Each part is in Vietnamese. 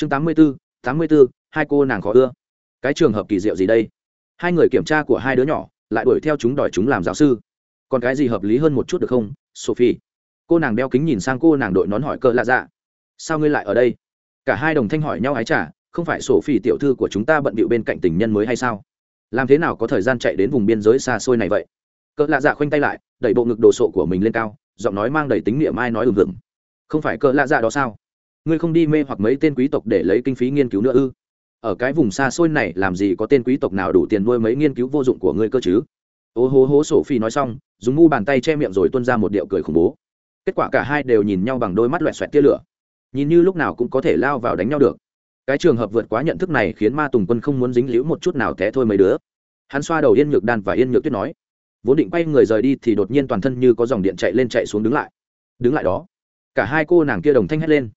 chương tám mươi b ố tám mươi b ố hai cô nàng khó ưa. Cái trường hợp kỳ diệu gì đây? Hai người kiểm tra của hai đứa nhỏ, lại đuổi theo chúng đòi chúng làm giáo sư. Còn cái gì hợp lý hơn một chút được không, sophie? Cô nàng đeo kính nhìn sang cô nàng đội nón hỏi cỡ lạ dạ. Sao ngươi lại ở đây? Cả hai đồng thanh hỏi nhau ái trả không phải sophie tiểu thư của chúng ta bận bịu bên cạnh tình nhân mới hay sao? Làm thế nào có thời gian chạy đến vùng biên giới xa xôi này vậy? Cỡ lạ dạ khoanh tay lại, đẩy bộ ngực đồ sộ của mình lên cao, giọng nói mang đầy tính niệm ai nói ừng hừng không phải cỡ lạ dạ đó sao? Ngươi không đi mê hoặc mấy tên quý tộc để lấy kinh phí nghiên cứu nữa ư? Ở cái vùng xa xôi này, làm gì có tên quý tộc nào đủ tiền nuôi mấy nghiên cứu vô dụng của ngươi cơ chứ? Ô hố hố sổ phi nói xong, dùng mu bàn tay che miệng rồi tuôn ra một điệu cười khủng bố. Kết quả cả hai đều nhìn nhau bằng đôi mắt loẹt xoẹt tia lửa. Nhìn như lúc nào cũng có thể lao vào đánh nhau được. Cái trường hợp vượt quá nhận thức này khiến ma tùng quân không muốn dính líu một chút nào té thôi mấy đứa. Hắn xoa đầu yên nhược đan và yên nhược tuyết nói, vốn định quay người rời đi thì đột nhiên toàn thân như có dòng điện chạy lên chạy xuống đứng lại. Đứng lại đó, cả hai cô nàng kia đồng thanh hét lên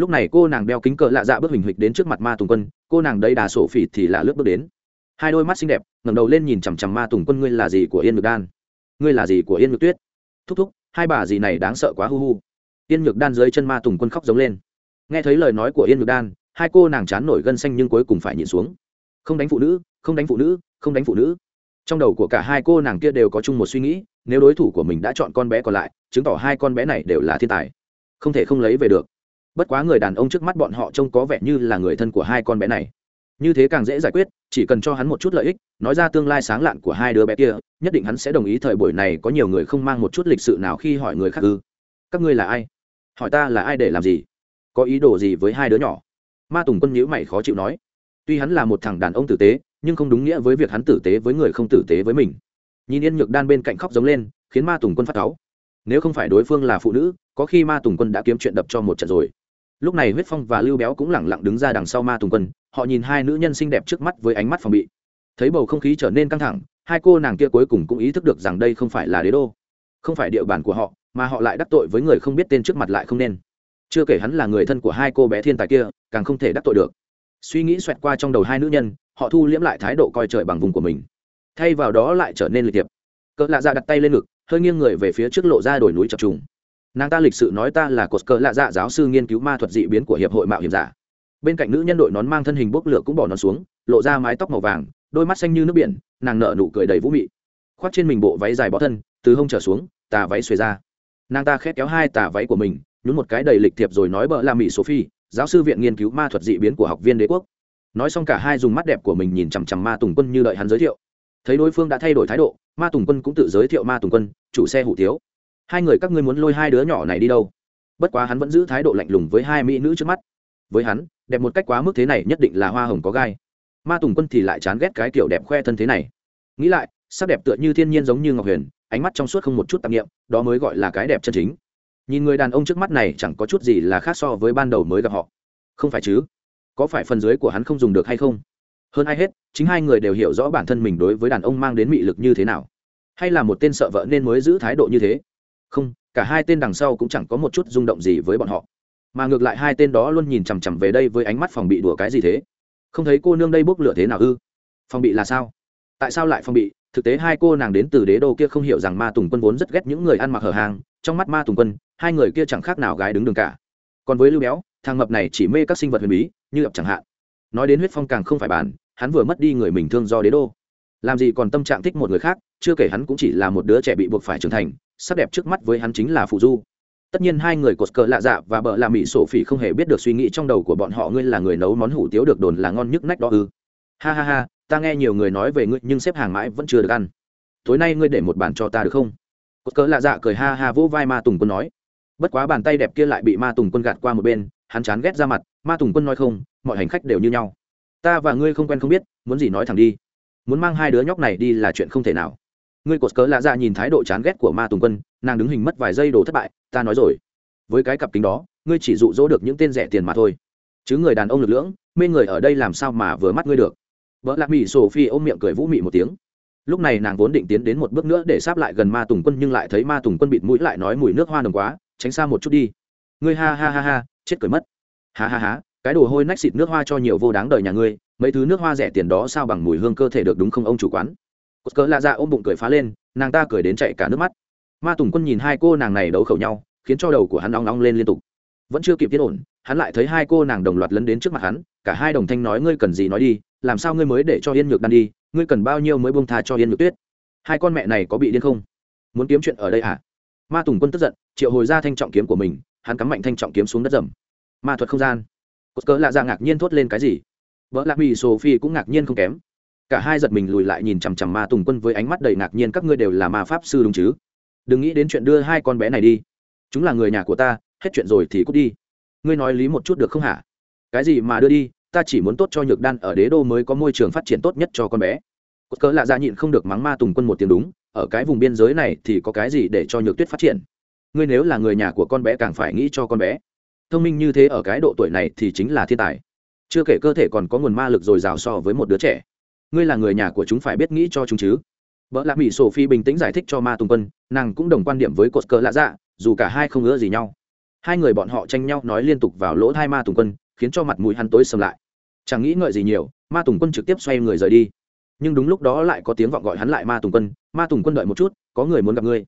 lúc này cô nàng đeo kính cỡ lạ dạ bước hình hịch đến trước mặt ma tùng quân, cô nàng đây đà sổ phỉ thì là lướt bước đến. Hai đôi mắt xinh đẹp, ngẩng đầu lên nhìn chằm chằm ma tùng quân, ngươi là gì của yên ngược đan? Ngươi là gì của yên ngược tuyết? Thúc thúc, hai bà gì này đáng sợ quá, hu hu. Yên ngược đan dưới chân ma tùng quân khóc giống lên. Nghe thấy lời nói của yên ngược đan, hai cô nàng chán nổi gân xanh nhưng cuối cùng phải nhìn xuống. Không đánh phụ nữ, không đánh phụ nữ, không đánh phụ nữ. Trong đầu của cả hai cô nàng kia đều có chung một suy nghĩ, nếu đối thủ của mình đã chọn con bé còn lại, chứng tỏ hai con bé này đều là thiên tài. Không thể không lấy về được bất quá người đàn ông trước mắt bọn họ trông có vẻ như là người thân của hai con bé này. Như thế càng dễ giải quyết, chỉ cần cho hắn một chút lợi ích, nói ra tương lai sáng lạn của hai đứa bé kia, nhất định hắn sẽ đồng ý thời buổi này có nhiều người không mang một chút lịch sự nào khi hỏi người khác ư. Các ngươi là ai? Hỏi ta là ai để làm gì? Có ý đồ gì với hai đứa nhỏ? Ma tùng quân nhữ mày khó chịu nói. Tuy hắn là một thằng đàn ông tử tế, nhưng không đúng nghĩa với việc hắn tử tế với người không tử tế với mình. Nhìn yên nhược đan bên cạnh khóc giống lên, khiến ma tùng quân phát cáu. Nếu không phải đối phương là phụ nữ, có khi ma tùng quân đã kiếm chuyện đập cho một trận rồi lúc này huyết phong và lưu béo cũng lẳng lặng đứng ra đằng sau ma tùng quân, họ nhìn hai nữ nhân xinh đẹp trước mắt với ánh mắt phòng bị. Thấy bầu không khí trở nên căng thẳng, hai cô nàng kia cuối cùng cũng ý thức được rằng đây không phải là đế đô, không phải địa bàn của họ, mà họ lại đắc tội với người không biết tên trước mặt lại không nên. Chưa kể hắn là người thân của hai cô bé thiên tài kia, càng không thể đắc tội được. Suy nghĩ xoẹt qua trong đầu hai nữ nhân, họ thu liễm lại thái độ coi trời bằng vùng của mình. Thay vào đó lại trở nên lịch tiệp cỡ lạ ra đặt tay lên ngực, hơi nghiêng người về phía trước lộ ra đồi núi chập trùng nàng ta lịch sự nói ta là cột cờ lạ dạ giáo sư nghiên cứu ma thuật dị biến của hiệp hội mạo hiểm giả. Bên cạnh nữ nhân đội nón mang thân hình bốc lửa cũng bỏ nón xuống, lộ ra mái tóc màu vàng, đôi mắt xanh như nước biển, nàng nở nụ cười đầy vũ mị. Khoác trên mình bộ váy dài bó thân, từ hông trở xuống, tà váy xuề ra. Nàng ta khét kéo hai tà váy của mình, nhún một cái đầy lịch thiệp rồi nói bợ là mỹ sophie, giáo sư viện nghiên cứu ma thuật dị biến của học viên đế quốc. Nói xong cả hai dùng mắt đẹp của mình nhìn chằm chằm ma tùng quân như đợi hắn giới thiệu. Thấy đối phương đã thay đổi thái độ, ma tùng quân cũng tự giới thiệu ma tùng quân, chủ xe hủ tiếu hai người các ngươi muốn lôi hai đứa nhỏ này đi đâu? Bất quá hắn vẫn giữ thái độ lạnh lùng với hai mỹ nữ trước mắt. Với hắn, đẹp một cách quá mức thế này nhất định là hoa hồng có gai. Ma tùng quân thì lại chán ghét cái kiểu đẹp khoe thân thế này. Nghĩ lại, sắc đẹp tựa như thiên nhiên giống như ngọc huyền, ánh mắt trong suốt không một chút tạp nghiệm đó mới gọi là cái đẹp chân chính. Nhìn người đàn ông trước mắt này chẳng có chút gì là khác so với ban đầu mới gặp họ. Không phải chứ? Có phải phần dưới của hắn không dùng được hay không? Hơn ai hết, chính hai người đều hiểu rõ bản thân mình đối với đàn ông mang đến mị lực như thế nào. Hay là một tên sợ vợ nên mới giữ thái độ như thế? Không, cả hai tên đằng sau cũng chẳng có một chút rung động gì với bọn họ. Mà ngược lại hai tên đó luôn nhìn chằm chằm về đây với ánh mắt phòng bị đùa cái gì thế? Không thấy cô nương đây bốc lửa thế nào ư? Phòng bị là sao? Tại sao lại phòng bị? Thực tế hai cô nàng đến từ đế đô kia không hiểu rằng ma tùng quân vốn rất ghét những người ăn mặc hở hàng, trong mắt ma tùng quân, hai người kia chẳng khác nào gái đứng đường cả. Còn với lưu béo, thằng mập này chỉ mê các sinh vật huyền bí, như ập chẳng hạn. Nói đến huyết phong càng không phải bàn hắn vừa mất đi người mình thương do đế đô làm gì còn tâm trạng thích một người khác, chưa kể hắn cũng chỉ là một đứa trẻ bị buộc phải trưởng thành, sắc đẹp trước mắt với hắn chính là phụ du. Tất nhiên hai người cột cờ lạ dạ và bợ lạ mỹ sổ phỉ không hề biết được suy nghĩ trong đầu của bọn họ ngươi là người nấu món hủ tiếu được đồn là ngon nhức nách đó ư. Ha ha ha, ta nghe nhiều người nói về ngươi nhưng xếp hàng mãi vẫn chưa được ăn. Tối nay ngươi để một bàn cho ta được không? Cột cờ lạ dạ cười ha ha vỗ vai ma tùng quân nói. Bất quá bàn tay đẹp kia lại bị ma tùng quân gạt qua một bên, hắn chán ghét ra mặt. Ma tùng quân nói không, mọi hành khách đều như nhau. Ta và ngươi không quen không biết, muốn gì nói thẳng đi muốn mang hai đứa nhóc này đi là chuyện không thể nào. Ngươi cột cớ lạ dạ nhìn thái độ chán ghét của ma tùng quân, nàng đứng hình mất vài giây đồ thất bại, ta nói rồi. Với cái cặp kính đó, ngươi chỉ dụ dỗ được những tên rẻ tiền mà thôi. Chứ người đàn ông lực lưỡng, mê người ở đây làm sao mà vừa mắt ngươi được? Vợ lạc mỹ sổ phi ôm miệng cười vũ mị một tiếng. Lúc này nàng vốn định tiến đến một bước nữa để sáp lại gần ma tùng quân, nhưng lại thấy ma tùng quân bịt mũi lại nói mùi nước hoa nồng quá, tránh xa một chút đi. Ngươi ha ha ha ha, chết cười mất. Ha ha ha, cái đồ hôi nách xịt nước hoa cho nhiều vô đáng đời nhà ngươi mấy thứ nước hoa rẻ tiền đó sao bằng mùi hương cơ thể được đúng không ông chủ quán? Cột cỡ lạ dạ ôm bụng cười phá lên, nàng ta cười đến chạy cả nước mắt. Ma tùng quân nhìn hai cô nàng này đấu khẩu nhau, khiến cho đầu của hắn nóng nóng lên liên tục. Vẫn chưa kịp tiết ổn, hắn lại thấy hai cô nàng đồng loạt lấn đến trước mặt hắn, cả hai đồng thanh nói, ngươi cần gì nói đi, làm sao ngươi mới để cho yên nhược đan đi, ngươi cần bao nhiêu mới bông tha cho yên nhược tuyết? Hai con mẹ này có bị điên không? Muốn kiếm chuyện ở đây à? Ma tùng quân tức giận, triệu hồi ra thanh trọng kiếm của mình, hắn cắm mạnh thanh trọng kiếm xuống đất dầm. ma thuật không gian. Cốt cỡ lạ dạ ngạc nhiên thốt lên cái gì? Vợ lạc mỹ sophie cũng ngạc nhiên không kém. Cả hai giật mình lùi lại nhìn chằm chằm ma tùng quân với ánh mắt đầy ngạc nhiên, các ngươi đều là ma pháp sư đúng chứ? Đừng nghĩ đến chuyện đưa hai con bé này đi. Chúng là người nhà của ta, hết chuyện rồi thì cút đi. Ngươi nói lý một chút được không hả? Cái gì mà đưa đi, ta chỉ muốn tốt cho nhược đan ở đế đô mới có môi trường phát triển tốt nhất cho con bé. Cốt cỡ lạ ra nhịn không được mắng ma tùng quân một tiếng đúng, ở cái vùng biên giới này thì có cái gì để cho nhược tuyết phát triển? Ngươi nếu là người nhà của con bé càng phải nghĩ cho con bé. Thông minh như thế ở cái độ tuổi này thì chính là thiên tài chưa kể cơ thể còn có nguồn ma lực dồi dào so với một đứa trẻ. Ngươi là người nhà của chúng phải biết nghĩ cho chúng chứ? Vợ lạc mỹ sophie bình tĩnh giải thích cho ma tùng quân, nàng cũng đồng quan điểm với cột cờ lạ dạ dù cả hai không ngỡ gì nhau. Hai người bọn họ tranh nhau nói liên tục vào lỗ thai ma tùng quân, khiến cho mặt mũi hắn tối sầm lại. Chẳng nghĩ ngợi gì nhiều, ma tùng quân trực tiếp xoay người rời đi. Nhưng đúng lúc đó lại có tiếng vọng gọi hắn lại ma tùng quân, ma tùng quân đợi một chút, có người muốn gặp ngươi.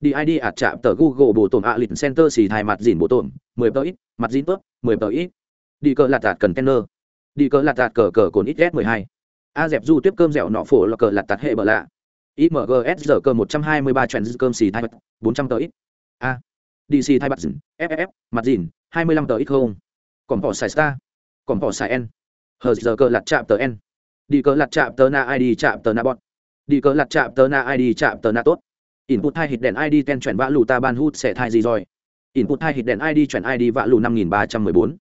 Đi id ạt chạm tờ google bộ tổn ạ lịch center xì thai mặt dìn bộ tổn, mười tờ ít, mặt dìn tớp mười tờ ít đi cờ lạt tạt cần kenner đi cờ lạt tạt cờ cờ cồn ít s mười hai. A dẹp du tiếp cơm dẻo nọ phổ là cờ lạt tạt hệ bờ lạ. Imgs giờ cơ một trăm hai mươi ba trend cơm xì thai bật, bốn trăm tờ ít. A. Dc thai bật dìn ff mặt dìn, hai mươi lăm tờ ít không? Còn bỏ xài star. Còn bỏ xài n. Hờ giờ cơ lạt chạm tờ n. Đi cờ lạt chạm tờ na id chạm tờ na bọt đi cờ lạt chạm tờ na id chạm tờ na tốt. Input hai hít đèn id ten chuyển vã lù ta ban hút sẽ thai gì rồi? Input hai hít đèn id chuyển id vã lù năm nghìn ba trăm mười bốn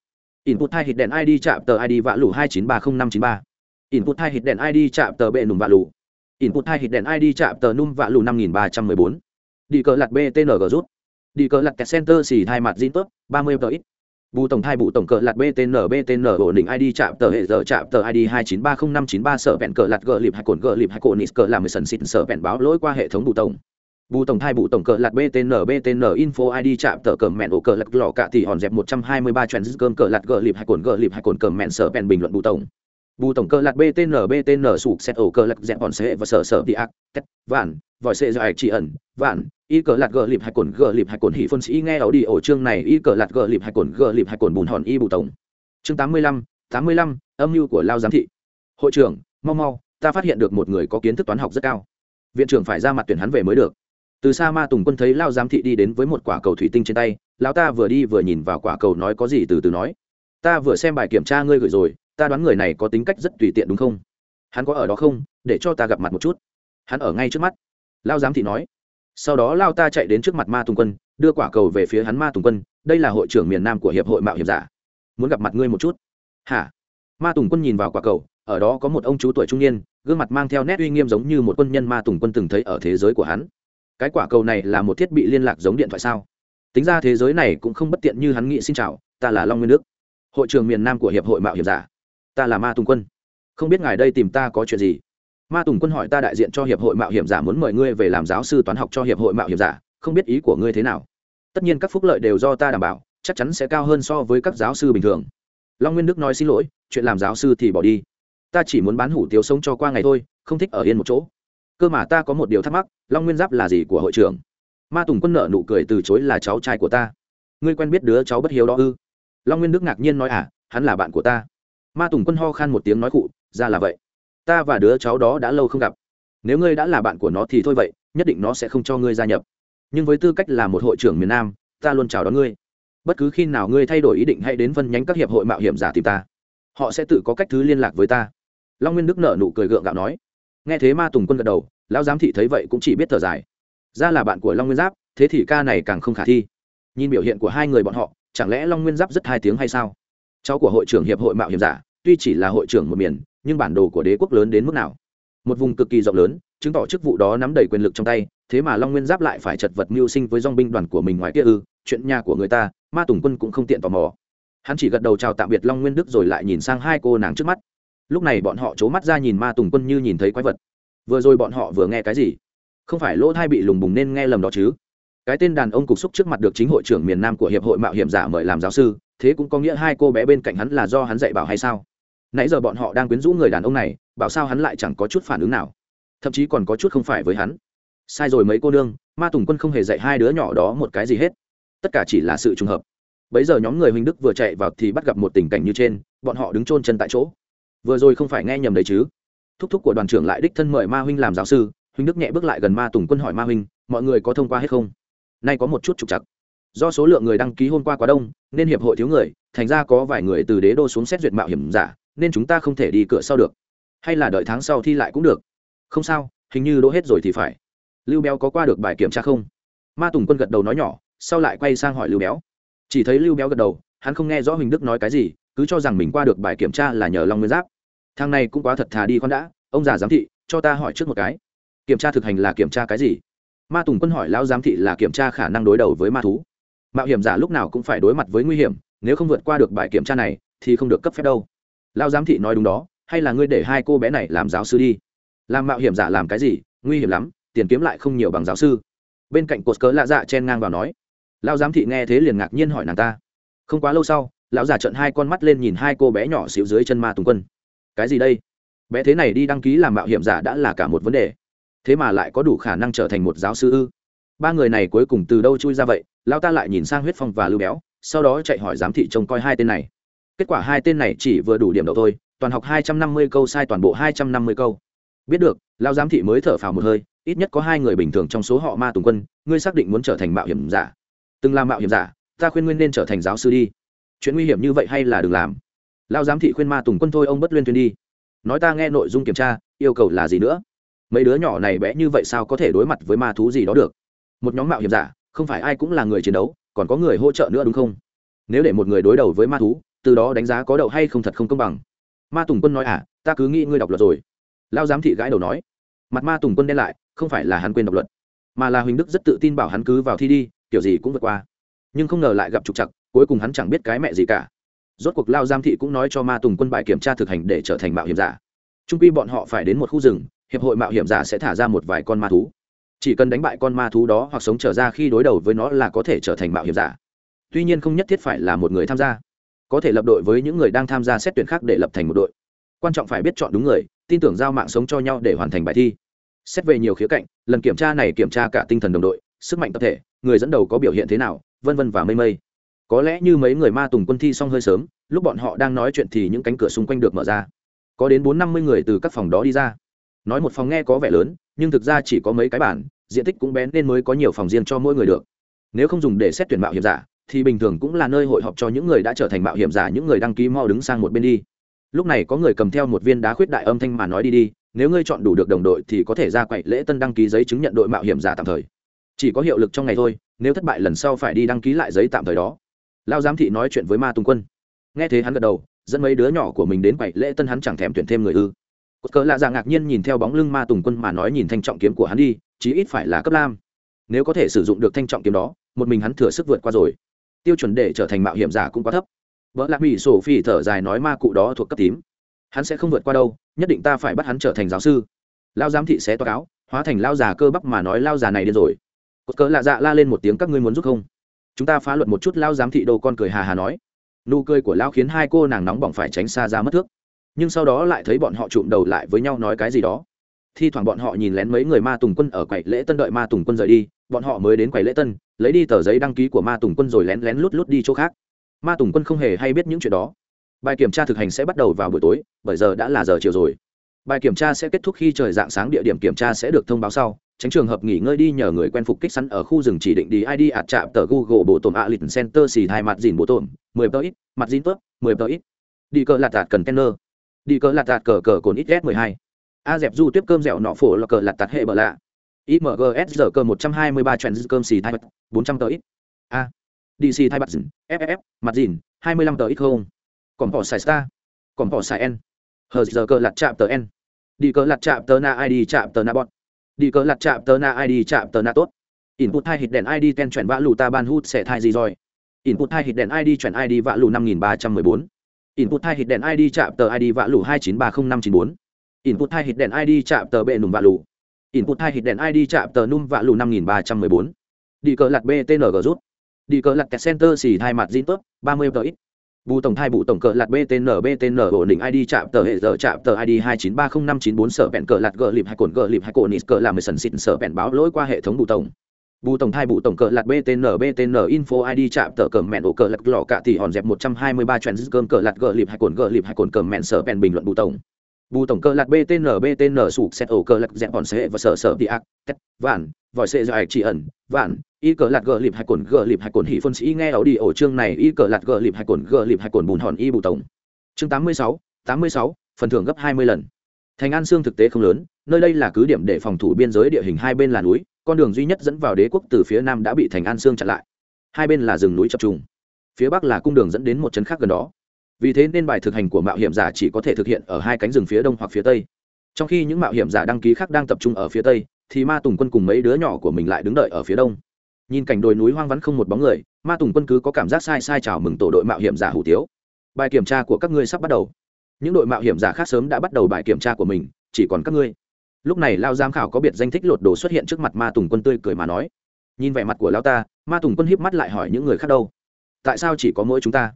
input hai hit đèn id chạm tờ id vạ lù hai chín ba không năm chín ba. Input hai hit đèn id chạm tờ bệ nùm vạ lù. Input hai hit đèn id chạm tờ num vạ lù năm nghìn ba trăm mười bốn. Đi cờ lạt btng rút. Đi cờ lạt kẹt center xì hai mặt zin tớp, ba mươi tờ ít. Bù tổng thai bù tổng cờ lạt btn btn ổn định id chạm tờ hệ giờ chạm tờ id hai chín ba không năm chín ba, sở vẹn cờ lạt gờ lịp hai cồn gờ lịp hai cồn nít cờ làm mười sần xịt, sở vẹn báo lỗi qua hệ thống bù tổng bù tổng thai bù tổng cờ lạt btn btn info id chạm tờ cờ mẹn ổ cờ lật lò cạ thì hòn dẹp một trăm hai mươi ba trend cơm cờ lạt gờ lịp hai cồn gờ lịp hai cồn cờ mẹn sở bèn bình luận bù tổng. Bù tổng cờ lạt btn btn sụp xét ổ cờ lạt dẹp hòn sệ và sở sở đi ác, tét, vạn, vòi xe dài chỉ ẩn, vạn, y cờ lạt gờ lịp hai cồn gờ lịp hai cồn hỉ phân sĩ nghe ảo đi ổ chương này, y cờ lạt gờ lịp hai cồn gờ lịp hai cồn bùn hòn y bù tổng. Chương tám mươi lăm, tám mươi lăm, âm mưu của lao giám thị. Hội trưởng, mau mau, ta phát hiện được một người có kiến thức toán học rất cao. Viện trưởng phải ra mặt tuyển hắn về mới được từ xa ma tùng quân thấy lao giám thị đi đến với một quả cầu thủy tinh trên tay lao ta vừa đi vừa nhìn vào quả cầu nói có gì từ từ nói. Ta vừa xem bài kiểm tra ngươi gửi rồi, ta đoán người này có tính cách rất tùy tiện đúng không? Hắn có ở đó không? Để cho ta gặp mặt một chút. Hắn ở ngay trước mắt. Lao giám thị nói. Sau đó lao ta chạy đến trước mặt ma tùng quân, đưa quả cầu về phía hắn ma tùng quân, đây là hội trưởng miền nam của hiệp hội mạo hiểm giả. Muốn gặp mặt ngươi một chút. Hả? Ma tùng quân nhìn vào quả cầu, ở đó có một ông chú tuổi trung niên, gương mặt mang theo nét uy nghiêm giống như một quân nhân ma tùng quân từng thấy ở thế giới của hắn cái quả cầu này là một thiết bị liên lạc giống điện thoại sao? Tính ra thế giới này cũng không bất tiện như hắn nghĩ, xin chào, ta là long nguyên đức, hội trưởng miền nam của hiệp hội mạo hiểm giả. Ta là ma tùng quân. Không biết ngài đây tìm ta có chuyện gì? Ma tùng quân hỏi ta đại diện cho hiệp hội mạo hiểm giả muốn mời ngươi về làm giáo sư toán học cho hiệp hội mạo hiểm giả, không biết ý của ngươi thế nào? Tất nhiên các phúc lợi đều do ta đảm bảo, chắc chắn sẽ cao hơn so với các giáo sư bình thường. Long nguyên đức nói xin lỗi, chuyện làm giáo sư thì bỏ đi. Ta chỉ muốn bán hủ tiếu sống cho qua ngày thôi, không thích ở yên một chỗ cơ mà ta có một điều thắc mắc, long nguyên giáp là gì của hội trưởng? Ma tùng quân nợ nụ cười từ chối là cháu trai của ta. Ngươi quen biết đứa cháu bất hiếu đó ư? Long nguyên đức ngạc nhiên nói à hắn là bạn của ta. Ma tùng quân ho khan một tiếng nói cụ ra là vậy. Ta và đứa cháu đó đã lâu không gặp. Nếu ngươi đã là bạn của nó thì thôi vậy, nhất định nó sẽ không cho ngươi gia nhập. Nhưng với tư cách là một hội trưởng miền nam, ta luôn chào đón ngươi. Bất cứ khi nào ngươi thay đổi ý định hãy đến phân nhánh các hiệp hội mạo hiểm giả tìm ta. Họ sẽ tự có cách thứ liên lạc với ta. Long nguyên đức nở nụ cười gượng gạo nói nghe thế ma tùng quân gật đầu, lão giám thị thấy vậy cũng chỉ biết thở dài. Ra là bạn của long nguyên giáp, thế thì ca này càng không khả thi. Nhìn biểu hiện của hai người bọn họ, chẳng lẽ long nguyên giáp rất hai tiếng hay sao? Cháu của hội trưởng hiệp hội mạo hiểm giả, tuy chỉ là hội trưởng một miền, nhưng bản đồ của đế quốc lớn đến mức nào? Một vùng cực kỳ rộng lớn, chứng tỏ chức vụ đó nắm đầy quyền lực trong tay, thế mà long nguyên giáp lại phải chật vật mưu sinh với dong binh đoàn của mình ngoài kia ư, chuyện nhà của người ta, ma tùng quân cũng không tiện tò mò. Hắn chỉ gật đầu chào tạm biệt long nguyên đức rồi lại nhìn sang hai cô nàng trước mắt lúc này bọn họ c h ố mắt ra nhìn ma tùng quân như nhìn thấy quái vật. Vừa rồi bọn họ vừa nghe cái gì? Không phải lỗ thai bị lùng bùng nên nghe lầm đó chứ? Cái tên đàn ông cục xúc trước mặt được chính hội trưởng miền nam của hiệp hội mạo hiểm giả mời làm giáo sư thế cũng có nghĩa hai cô bé bên cạnh hắn là do hắn dạy bảo hay sao? Nãy giờ bọn họ đang quyến rũ người đàn ông này bảo sao hắn lại chẳng có chút phản ứng nào? Thậm chí còn có chút không phải với hắn. Sai rồi mấy cô đương, ma tùng quân không hề dạy hai đứa nhỏ đó một cái gì hết. Tất cả chỉ là sự trùng hợp. Bấy giờ nhóm người Huỳnh đức vừa chạy vào thì bắt gặp một tình cảnh như trên bọn họ đứng chôn chân tại chỗ vừa rồi không phải nghe nhầm đấy chứ? Thúc thúc của đoàn trưởng lại đích thân mời ma huynh làm giáo sư, huynh đức nhẹ bước lại gần ma tùng quân hỏi ma huynh, mọi người có thông qua hết không? Nay có một chút trục chặt do số lượng người đăng ký hôm qua quá đông, nên hiệp hội thiếu người, thành ra có vài người từ đế đô xuống xét duyệt mạo hiểm giả, nên chúng ta không thể đi cửa sau được. Hay là đợi tháng sau thi lại cũng được. Không sao, hình như đỗ hết rồi thì phải. Lưu béo có qua được bài kiểm tra không? Ma tùng quân gật đầu nói nhỏ, sau lại quay sang hỏi lưu béo. Chỉ thấy lưu béo gật đầu, hắn không nghe rõ huỳnh đức nói cái gì, cứ cho rằng mình qua được bài kiểm tra là nhờ long nguyên giáp thằng này cũng quá thật thà đi con đã, ông già giám thị, cho ta hỏi trước một cái. Kiểm tra thực hành là kiểm tra cái gì? Ma tùng quân hỏi lão giám thị là kiểm tra khả năng đối đầu với ma thú. Mạo hiểm giả lúc nào cũng phải đối mặt với nguy hiểm, nếu không vượt qua được bài kiểm tra này, thì không được cấp phép đâu. Lão giám thị nói đúng đó, hay là ngươi để hai cô bé này làm giáo sư đi? Làm mạo hiểm giả làm cái gì? Nguy hiểm lắm, tiền kiếm lại không nhiều bằng giáo sư. Bên cạnh cột cớ lạ dạ chen ngang vào nói. Lão giám thị nghe thế liền ngạc nhiên hỏi nàng ta. Không quá lâu sau, lão già trận hai con mắt lên nhìn hai cô bé nhỏ xíu dưới chân ma tùng quân cái gì đây? Bé thế này đi đăng ký làm mạo hiểm giả đã là cả một vấn đề. Thế mà lại có đủ khả năng trở thành một giáo sư ư? Ba người này cuối cùng từ đâu chui ra vậy? Lão ta lại nhìn sang huyết phong và lưu béo, sau đó chạy hỏi giám thị trông coi hai tên này. Kết quả hai tên này chỉ vừa đủ điểm đầu thôi, toàn học hai trăm năm mươi câu sai toàn bộ hai trăm năm mươi câu. Biết được, lão giám thị mới thở phào một hơi, ít nhất có hai người bình thường trong số họ ma tùng quân, ngươi xác định muốn trở thành mạo hiểm giả. Từng làm mạo hiểm giả, ta khuyên nguyên nên trở thành giáo sư đi. Chuyện nguy hiểm như vậy hay là đừng làm lao giám thị khuyên ma tùng quân thôi, ông bất liên tuyên đi. Nói ta nghe nội dung kiểm tra, yêu cầu là gì nữa? Mấy đứa nhỏ này bé như vậy sao có thể đối mặt với ma thú gì đó được? Một nhóm mạo hiểm giả, không phải ai cũng là người chiến đấu, còn có người hỗ trợ nữa đúng không? Nếu để một người đối đầu với ma thú, từ đó đánh giá có đậu hay không thật không công bằng. Ma tùng quân nói à ta cứ nghĩ ngươi đọc luật rồi. Lao giám thị gãi đầu nói. Mặt ma tùng quân đen lại, không phải là hắn quên đọc luật, mà là huỳnh đức rất tự tin bảo hắn cứ vào thi đi, kiểu gì cũng vượt qua. Nhưng không ngờ lại gặp trục chặt cuối cùng hắn chẳng biết cái mẹ gì cả rốt cuộc lao giam thị cũng nói cho ma tùng quân bài kiểm tra thực hành để trở thành mạo hiểm giả. Trung quy bọn họ phải đến một khu rừng, hiệp hội mạo hiểm giả sẽ thả ra một vài con ma thú. Chỉ cần đánh bại con ma thú đó hoặc sống trở ra khi đối đầu với nó là có thể trở thành mạo hiểm giả. Tuy nhiên không nhất thiết phải là một người tham gia. Có thể lập đội với những người đang tham gia xét tuyển khác để lập thành một đội. Quan trọng phải biết chọn đúng người, tin tưởng giao mạng sống cho nhau để hoàn thành bài thi. Xét về nhiều khía cạnh, lần kiểm tra này kiểm tra cả tinh thần đồng đội, sức mạnh tập thể, người dẫn đầu có biểu hiện thế nào, vân vân và mây mây có lẽ như mấy người ma tùng quân thi xong hơi sớm, lúc bọn họ đang nói chuyện thì những cánh cửa xung quanh được mở ra. Có đến bốn năm mươi người từ các phòng đó đi ra. Nói một phòng nghe có vẻ lớn, nhưng thực ra chỉ có mấy cái bản diện tích cũng bén nên mới có nhiều phòng riêng cho mỗi người được. Nếu không dùng để xét tuyển mạo hiểm giả, thì bình thường cũng là nơi hội họp cho những người đã trở thành mạo hiểm giả, những người đăng ký mau đứng sang một bên đi. Lúc này có người cầm theo một viên đá khuyết đại âm thanh mà nói đi đi, nếu ngươi chọn đủ được đồng đội thì có thể ra quậy lễ tân đăng ký giấy chứng nhận đội mạo hiểm giả tạm thời. Chỉ có hiệu lực trong ngày thôi, nếu thất bại lần sau phải đi đăng ký lại giấy tạm thời đó lao giám thị nói chuyện với ma tùng quân. Nghe thế hắn gật đầu, dẫn mấy đứa nhỏ của mình đến bảy lễ tân hắn chẳng thèm tuyển thêm người ư. Cột cờ lạ dạ ngạc nhiên nhìn theo bóng lưng ma tùng quân mà nói nhìn thanh trọng kiếm của hắn đi, chí ít phải là cấp lam. Nếu có thể sử dụng được thanh trọng kiếm đó, một mình hắn thừa sức vượt qua rồi. Tiêu chuẩn để trở thành mạo hiểm giả cũng quá thấp. Vợ lạc mỹ sổ phi thở dài nói ma cụ đó thuộc cấp tím. Hắn sẽ không vượt qua đâu, nhất định ta phải bắt hắn trở thành giáo sư. Lao giám thị sẽ toa áo, hóa thành lao già cơ bắp mà nói lao già này điên rồi. Cột cờ lạ dạ la lên một tiếng, các ngươi muốn giúp không? Chúng ta phá luật một chút lao giám thị đồ con cười hà hà nói. Nụ cười của lao khiến hai cô nàng nóng bỏng phải tránh xa ra mất thước. Nhưng sau đó lại thấy bọn họ trụm đầu lại với nhau nói cái gì đó. Thi thoảng bọn họ nhìn lén mấy người ma tùng quân ở quầy lễ tân đợi ma tùng quân rời đi, bọn họ mới đến quầy lễ tân, lấy đi tờ giấy đăng ký của ma tùng quân rồi lén lén lút lút đi chỗ khác. Ma tùng quân không hề hay biết những chuyện đó. Bài kiểm tra thực hành sẽ bắt đầu vào buổi tối, bởi giờ đã là giờ chiều rồi. Bài kiểm tra sẽ kết thúc khi trời dạng sáng, địa điểm kiểm tra sẽ được thông báo sau tránh trường hợp nghỉ ngơi đi nhờ người quen phục kích sẵn ở khu rừng chỉ định đi id ạt chạm tờ google bộ tổn ạ lịch center xì hai mặt dìn bộ tổn mười tờ ít mặt dìn tớp mười tờ ít. Đi cờ lạt tạt cần đi cờ lạt tạt cờ cờ cồn ít s mười hai. A dẹp du tiếp cơm dẻo nọ phổ là cờ lạt tạt hệ bờ lạ. Imgs giờ cờ một trăm hai cơm xì thai mặt bốn trăm tờ ít. A. Dc thai mặt dìn FFF, mặt dìn hai mươi lăm tờ ít không. Còn bỏ xài star. Còn bỏ xài n. Hờ giờ cờ lạt chạm tờ n. Đi cờ lạt chạm tờ na id chạm tờ na bọn đi cờ lặt chạm tờ na id chạm tờ na tốt. Input hai hit đèn id ten chuyển vã lù ta ban hút sẽ thai gì rồi. Input hai hit đèn id chuyển id vã lù năm nghìn ba trăm mười bốn. Input hai hit đèn id chạm tờ id vã lù hai chín ba không năm chín bốn. Input hai hit đèn id chạm tờ bệ nùng vã lù. Input hai hit đèn id chạm tờ num vã lù năm nghìn ba trăm mười bốn. Đi cờ lặt btng rút. Đi cờ lặt center xì hai mặt zin tốt, ba mươi tờ ít bù tổng thai bù tổng cờ lạt btn btn ổn định id chạm tờ hệ giờ, chạm tờ id hai chín ba không năm chín bốn, sở bẹn cờ lạt gờ lịp hai cồn gờ lịp hai cồn nít cờ làm mười sần xịn sở bẹn báo lỗi qua hệ thống bù tổng. Bù tổng thai bù tổng cờ lạt btn btn info id chạm tờ cờ mẹn ổ cờ lạt lọ cạ thì hòn dẹp một trăm hai mươi ba chuyện cơm cờ lạt gờ lịp hai cồn gờ lịp hai cồn cờ mẹn, sở bẹn bình luận bù tổng. Bù tổng cờ lạt btn btn sụp xét ổ cờ lạt dẹp hòn xe và sở sở đi ác, tét, vạn, vòi xe dài chỉ ẩn, vạn y cờ lạt gờ lịp hai cồn gờ lịp hai cồn hỉ phân sĩ nghe ấu đi ổ chương này, y cờ lạt gờ lịp hai cồn gờ lịp hai cồn bùn hòn y bù tổng. Chương tám mươi sáu, tám mươi sáu, phần thưởng gấp hai mươi lần. Thành an sương thực tế không lớn, nơi đây là cứ điểm để phòng thủ biên giới địa hình hai bên là núi, con đường duy nhất dẫn vào đế quốc từ phía nam đã bị thành an sương chặn lại. Hai bên là rừng núi chập trùng. Phía bắc là cung đường dẫn đến một trấn khác gần đó. Vì thế nên bài thực hành của mạo hiểm giả chỉ có thể thực hiện ở hai cánh rừng phía đông hoặc phía tây. Trong khi những mạo hiểm giả đăng ký khác đang tập trung ở phía tây, thì ma tùng quân cùng mấy đứa nhỏ của mình lại đứng đợi ở phía đông nhìn cảnh đồi núi hoang vắng không một bóng người, ma tùng quân cứ có cảm giác sai sai chào mừng tổ đội mạo hiểm giả hủ tiếu. Bài kiểm tra của các ngươi sắp bắt đầu. Những đội mạo hiểm giả khác sớm đã bắt đầu bài kiểm tra của mình, chỉ còn các ngươi. Lúc này lao giám khảo có biệt danh thích lột đồ xuất hiện trước mặt ma tùng quân tươi cười mà nói, nhìn vẻ mặt của lao ta, ma tùng quân híp mắt lại hỏi những người khác đâu. Tại sao chỉ có mỗi chúng ta?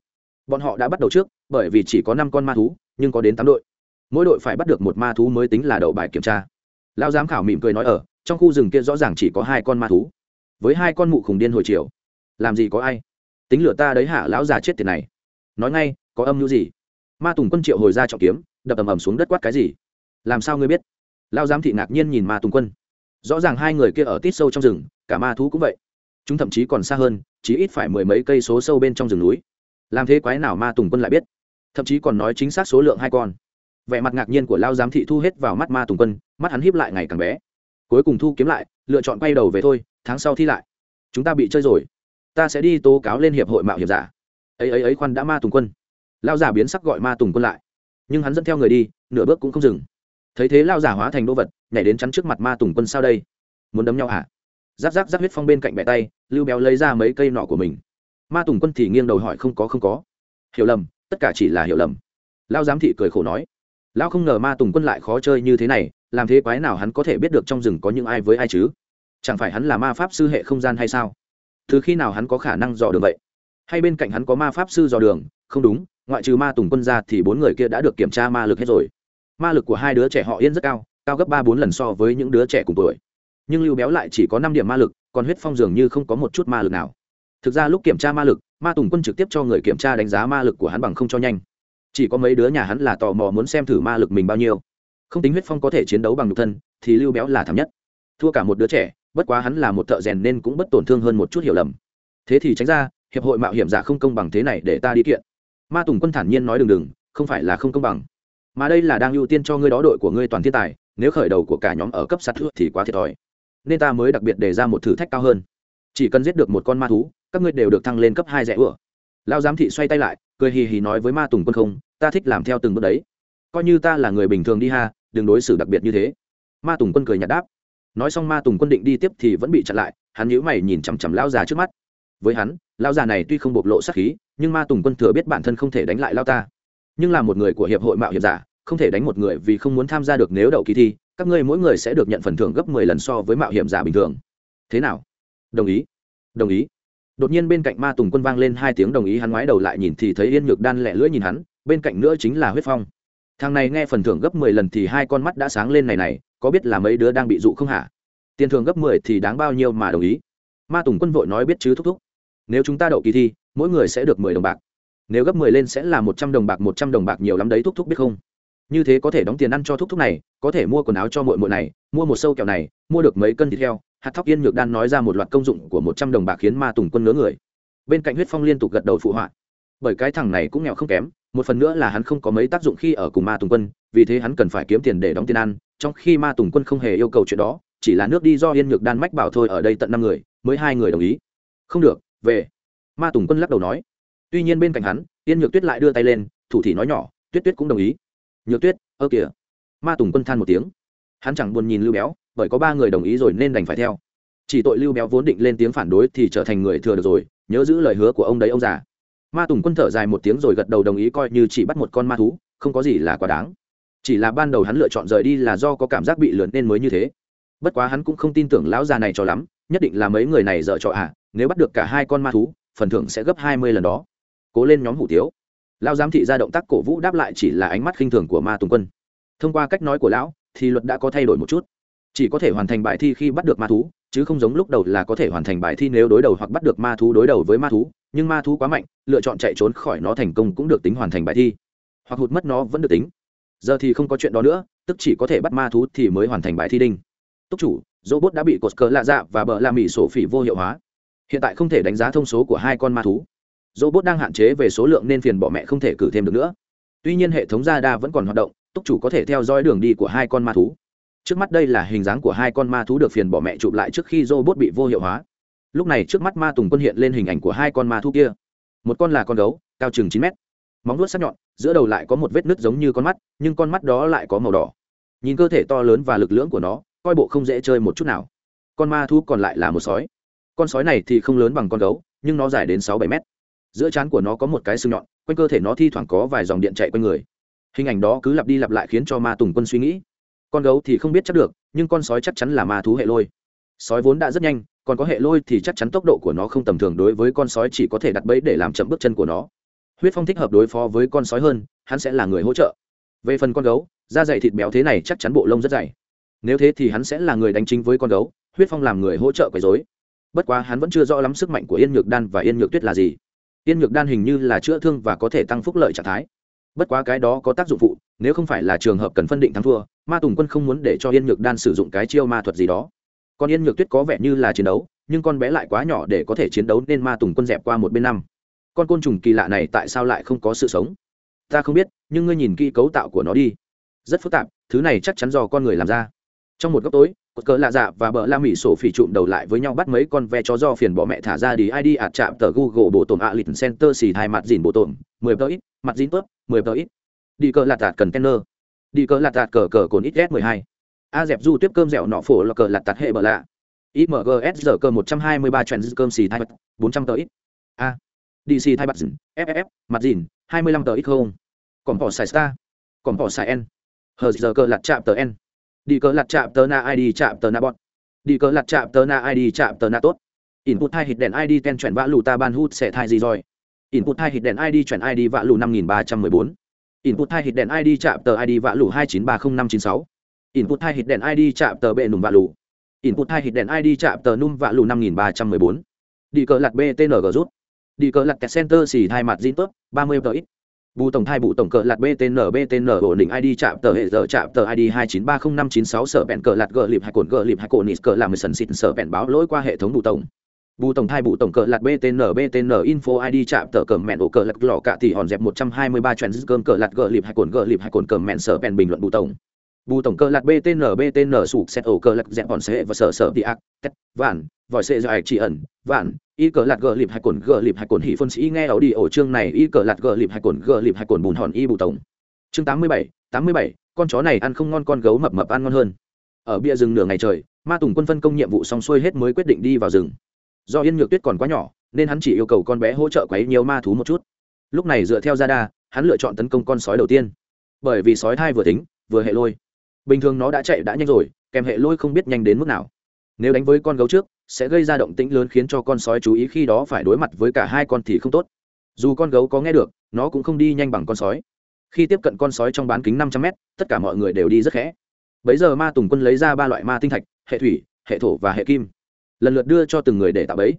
Bọn họ đã bắt đầu trước, bởi vì chỉ có năm con ma thú, nhưng có đến tám đội. Mỗi đội phải bắt được một ma thú mới tính là đậu bài kiểm tra. Lao giám khảo mỉm cười nói ở trong khu rừng kia rõ ràng chỉ có hai con ma thú với hai con mụ khủng điên hồi chiều. Làm gì có ai? Tính lửa ta đấy hả lão già chết tiền này. Nói ngay, có âm mưu gì? Ma tùng quân triệu hồi ra trọng kiếm, đập ầm ầm xuống đất quát cái gì? Làm sao ngươi biết? Lao giám thị ngạc nhiên nhìn ma tùng quân. Rõ ràng hai người kia ở tít sâu trong rừng, cả ma thú cũng vậy. Chúng thậm chí còn xa hơn, chỉ ít phải mười mấy cây số sâu bên trong rừng núi. Làm thế quái nào ma tùng quân lại biết? Thậm chí còn nói chính xác số lượng hai con. Vẻ mặt ngạc nhiên của lao giám thị thu hết vào mắt ma tùng quân, mắt hắn híp lại ngày càng bé. Cuối cùng thu kiếm lại, lựa chọn quay đầu về thôi tháng sau thi lại. Chúng ta bị chơi rồi. Ta sẽ đi tố cáo lên hiệp hội mạo hiểm giả. Ấy ấy ấy, khoan đã ma tùng quân. Lao giả biến sắc gọi ma tùng quân lại. Nhưng hắn dẫn theo người đi, nửa bước cũng không dừng. Thấy thế lao giả hóa thành đô vật, nhảy đến chắn trước mặt ma tùng quân sao đây? Muốn đấm nhau hả? Giáp giáp giáp huyết phong bên cạnh bẹ tay, lưu béo lấy ra mấy cây nọ của mình. Ma tùng quân thì nghiêng đầu hỏi không có không có. Hiểu lầm, tất cả chỉ là hiểu lầm. Lao giám thị cười khổ nói. Lao không ngờ ma tùng quân lại khó chơi như thế này, làm thế quái nào hắn có thể biết được trong rừng có những ai với ai chứ? Chẳng phải hắn là ma pháp sư hệ không gian hay sao? Từ khi nào hắn có khả năng dò đường vậy? Hay bên cạnh hắn có ma pháp sư dò đường? Không đúng, ngoại trừ ma tùng quân ra thì bốn người kia đã được kiểm tra ma lực hết rồi. Ma lực của hai đứa trẻ họ yên rất cao cao gấp ba bốn lần so với những đứa trẻ cùng tuổi. Nhưng lưu béo lại chỉ có năm điểm ma lực, còn huyết phong dường như không có một chút ma lực nào. Thực ra lúc kiểm tra ma lực, ma tùng quân trực tiếp cho người kiểm tra đánh giá ma lực của hắn bằng không cho nhanh. Chỉ có mấy đứa nhà hắn là tò mò muốn xem thử ma lực mình bao nhiêu. Không tính huyết phong có thể chiến đấu bằng nhục thân, thì lưu béo là thảm nhất. Thua cả một đứa trẻ bất quá hắn là một thợ rèn nên cũng bất tổn thương hơn một chút hiểu lầm. Thế thì tránh ra, hiệp hội mạo hiểm giả không công bằng thế này để ta đi kiện. Ma tùng quân thản nhiên nói đừng đừng, không phải là không công bằng. Mà đây là đang ưu tiên cho ngươi đó đội của ngươi toàn thiên tài, nếu khởi đầu của cả nhóm ở cấp sát thước thì quá thiệt thòi. Nên ta mới đặc biệt đề ra một thử thách cao hơn. Chỉ cần giết được một con ma thú, các ngươi đều được thăng lên cấp hai rẻ ủa. Lao giám thị xoay tay lại, cười hì hì nói với ma tùng quân không, ta thích làm theo từng bước đấy. Coi như ta là người bình thường đi ha, đừng đối xử đặc biệt như thế. Ma tùng quân cười nhạt đáp nói xong ma tùng quân định đi tiếp thì vẫn bị chặn lại, hắn nhíu mày nhìn chằm chằm lão già trước mắt. Với hắn, lão già này tuy không bộc lộ sát khí, nhưng ma tùng quân thừa biết bản thân không thể đánh lại lao ta. Nhưng là một người của hiệp hội mạo hiểm giả, không thể đánh một người vì không muốn tham gia được nếu đậu kỳ thi, các ngươi mỗi người sẽ được nhận phần thưởng gấp mười lần so với mạo hiểm giả bình thường. Thế nào? Đồng ý. Đồng ý. Đột nhiên bên cạnh ma tùng quân vang lên hai tiếng đồng ý, hắn ngoái đầu lại nhìn thì thấy yên nhược đan lẹ lưỡi nhìn hắn, bên cạnh nữa chính là huyết phong. Thằng này nghe phần thưởng gấp mười lần thì hai con mắt đã sáng lên này này có biết là mấy đứa đang bị dụ không hả? Tiền thường gấp mười thì đáng bao nhiêu mà đồng ý? Ma tùng quân vội nói biết chứ thúc thúc. Nếu chúng ta đậu kỳ thi, mỗi người sẽ được mười đồng bạc. Nếu gấp mười lên sẽ là một trăm đồng bạc, một trăm đồng bạc nhiều lắm đấy thúc thúc biết không? Như thế có thể đóng tiền ăn cho thúc thúc này, có thể mua quần áo cho mội mội này, mua một sâu kẹo này, mua được mấy cân thịt heo. Hạt thóc yên nhược đan nói ra một loạt công dụng của một trăm đồng bạc khiến ma tùng quân ngớ người. Bên cạnh huyết phong liên tục gật đầu phụ họa. Bởi cái thằng này cũng nghèo không kém, một phần nữa là hắn không có mấy tác dụng khi ở cùng ma tùng quân vì thế hắn cần phải kiếm tiền để đóng tiền ăn, trong khi ma tùng quân không hề yêu cầu chuyện đó, chỉ là nước đi do yên nhược đan mách bảo thôi ở đây tận năm người, mới hai người đồng ý. Không được, về. Ma tùng quân lắc đầu nói. Tuy nhiên bên cạnh hắn, yên nhược tuyết lại đưa tay lên, thủ thị nói nhỏ, tuyết tuyết cũng đồng ý. Nhược tuyết, ơ kìa. Ma tùng quân than một tiếng. Hắn chẳng buồn nhìn lưu béo, bởi có ba người đồng ý rồi nên đành phải theo. Chỉ tội lưu béo vốn định lên tiếng phản đối thì trở thành người thừa được rồi, nhớ giữ lời hứa của ông đấy ông già. Ma tùng quân thở dài một tiếng rồi gật đầu đồng ý coi như chỉ bắt một con ma thú, không có gì là quá đáng chỉ là ban đầu hắn lựa chọn rời đi là do có cảm giác bị lượn nên mới như thế. Bất quá hắn cũng không tin tưởng lão già này cho lắm nhất định là mấy người này dở trò ạ à, nếu bắt được cả hai con ma thú phần thưởng sẽ gấp hai mươi lần đó. Cố lên nhóm hủ tiếu. Lão giám thị ra động tác cổ vũ đáp lại chỉ là ánh mắt khinh thường của ma tùng quân. Thông qua cách nói của lão thì luật đã có thay đổi một chút. Chỉ có thể hoàn thành bài thi khi bắt được ma thú chứ không giống lúc đầu là có thể hoàn thành bài thi nếu đối đầu hoặc bắt được ma thú đối đầu với ma thú nhưng ma thú quá mạnh lựa chọn chạy trốn khỏi nó thành công cũng được tính hoàn thành bài thi. Hoặc hụt mất nó vẫn được tính giờ thì không có chuyện đó nữa, tức chỉ có thể bắt ma thú thì mới hoàn thành bài thi đinh. Túc chủ, robot đã bị cột cờ lạ dạ và bờ la mỹ sổ phỉ vô hiệu hóa. Hiện tại không thể đánh giá thông số của hai con ma thú. Robot đang hạn chế về số lượng nên phiền bỏ mẹ không thể cử thêm được nữa. Tuy nhiên hệ thống radar vẫn còn hoạt động, túc chủ có thể theo dõi đường đi của hai con ma thú. Trước mắt đây là hình dáng của hai con ma thú được phiền bỏ mẹ chụp lại trước khi robot bị vô hiệu hóa. Lúc này trước mắt ma tùng quân hiện lên hình ảnh của hai con ma thú kia. Một con là con gấu, cao chừng chín mét móng vuốt sắc nhọn, giữa đầu lại có một vết nứt giống như con mắt, nhưng con mắt đó lại có màu đỏ. Nhìn cơ thể to lớn và lực lưỡng của nó, coi bộ không dễ chơi một chút nào. Con ma thú còn lại là một sói. Con sói này thì không lớn bằng con gấu, nhưng nó dài đến sáu bảy mét. Giữa trán của nó có một cái sừng nhọn, quanh cơ thể nó thi thoảng có vài dòng điện chạy quanh người. Hình ảnh đó cứ lặp đi lặp lại khiến cho ma tùng quân suy nghĩ. Con gấu thì không biết chắc được, nhưng con sói chắc chắn là ma thú hệ lôi. Sói vốn đã rất nhanh, còn có hệ lôi thì chắc chắn tốc độ của nó không tầm thường đối với con sói chỉ có thể đặt bẫy để làm chậm bước chân của nó huyết phong thích hợp đối phó với con sói hơn, hắn sẽ là người hỗ trợ. Về phần con gấu, da dày thịt béo thế này chắc chắn bộ lông rất dày. Nếu thế thì hắn sẽ là người đánh chính với con gấu, huyết phong làm người hỗ trợ quấy dối bất quá hắn vẫn chưa rõ lắm sức mạnh của yên nhược đan và yên nhược tuyết là gì. Yên nhược đan hình như là chữa thương và có thể tăng phúc lợi trạng thái. Bất quá cái đó có tác dụng phụ, nếu không phải là trường hợp cần phân định thắng thua, ma tùng quân không muốn để cho yên nhược đan sử dụng cái chiêu ma thuật gì đó. Còn yên nhược tuyết có vẻ như là chiến đấu, nhưng con bé lại quá nhỏ để có thể chiến đấu nên ma tùng quân dẹp qua một bên năm con côn trùng kỳ lạ này tại sao lại không có sự sống? Ta không biết, nhưng ngươi nhìn kỹ cấu tạo của nó đi. Rất phức tạp, thứ này chắc chắn do con người làm ra. Trong một góc tối, cột cờ lạ dạ và bờ la mỹ sổ phỉ trụm đầu lại với nhau bắt mấy con ve chó do phiền bỏ mẹ thả ra đi id ạt chạm tờ google bộ tổn ạ lịch center xì hai mặt dìn bộ tổn, mười tờ ít, mặt dìn tớp, mười tờ ít. Đi cờ lạt tạt cần tenner đi cờ lạt tạt cờ cờ cồn ít s mười hai. A dẹp du tiếp cơm dẻo nọ phổ là cờ lạt tạt hệ bờ lạ. Imgs giờ cơ một trăm hai mươi ba trend cơm xì hai bốn trăm tờ ít. A dc thay bạt dìn ff mặt dìn, hai mươi lăm tờ ít không. Còn bỏ xài star, còn bỏ xài n hờ giờ cờ lạt chạm tờ n đi cờ lặt chạm tờ na id chạm tờ na bọn đi cờ lặt chạm tờ na id chạm tờ na tốt. Input hai hít đèn id ten chuyển vã lù ta ban hút sẽ thai gì rồi? Input hai hít đèn id chuyển id vã lù năm nghìn ba trăm mười bốn. Input hai hít đèn id chạm tờ id vã lù hai chín ba không năm chín sáu. Input hai hít đèn id chạm tờ bệ nùng vã lù. Input hai hít đèn id chạm tờ num vã lù năm nghìn ba trăm mười bốn. Đi cờ lặt btng rút đi cờ lặt kẹt center xì hai mặt zin tốt ba mươi tờ ít. Bù tổng thai bù tổng cờ lạt btn btn ổn định id chạm tờ hệ giờ chạm tờ id hai chín ba không năm chín sáu sở bẹn cờ lạt gờ lịp hai cồn gờ lịp hai cồn nít cờ làm sần xịt sở bẹn báo lỗi qua hệ thống bù tổng. Bù tổng thai bù tổng cờ lạt btn btn info id chạm tờ cờ mẹn ổ cờ lạt lò cạ thì hòn dẹp một trăm hai mươi ba trend cơm cờ lạt gờ lịp hai cồn gờ lịp hai cồn cờ mẹn sở bẹn bình luận bù tổng. Bù tổng cờ lạt btn btn sụp xét ổ cờ lạt dẹp hòn xe và sở sở đi ác, tét, vạn, vòi xệ do ạch chỉ ẩn, vạn y cờ lạt gờ lịp hai cồn, gờ lịp hai cồn hỉ phân sĩ nghe ảo đi ổ chương này, y cờ lạt gờ lịp hai cồn, gờ lịp hai cồn bùn hòn y bù tổng. Chương tám mươi bảy, tám mươi bảy, con chó này ăn không ngon, con gấu mập mập ăn ngon hơn. Ở bia rừng nửa ngày trời, ma tùng quân phân công nhiệm vụ xong xuôi hết mới quyết định đi vào rừng. Do yên nhược tuyết còn quá nhỏ, nên hắn chỉ yêu cầu con bé hỗ trợ quấy nhiều ma thú một chút. Lúc này dựa theo gia đa hắn lựa chọn tấn công con sói đầu tiên. Bởi vì sói thai vừa tính, vừa hệ lôi. Bình thường nó đã chạy đã nhanh rồi, kèm hệ lôi không biết nhanh đến mức nào. Nếu đánh với con gấu trước sẽ gây ra động tĩnh lớn khiến cho con sói chú ý khi đó phải đối mặt với cả hai con thì không tốt. Dù con gấu có nghe được, nó cũng không đi nhanh bằng con sói. Khi tiếp cận con sói trong bán kính năm trăm mét, tất cả mọi người đều đi rất khẽ. Bấy giờ ma tùng quân lấy ra ba loại ma tinh thạch, hệ thủy, hệ thổ và hệ kim. Lần lượt đưa cho từng người để tạo bẫy.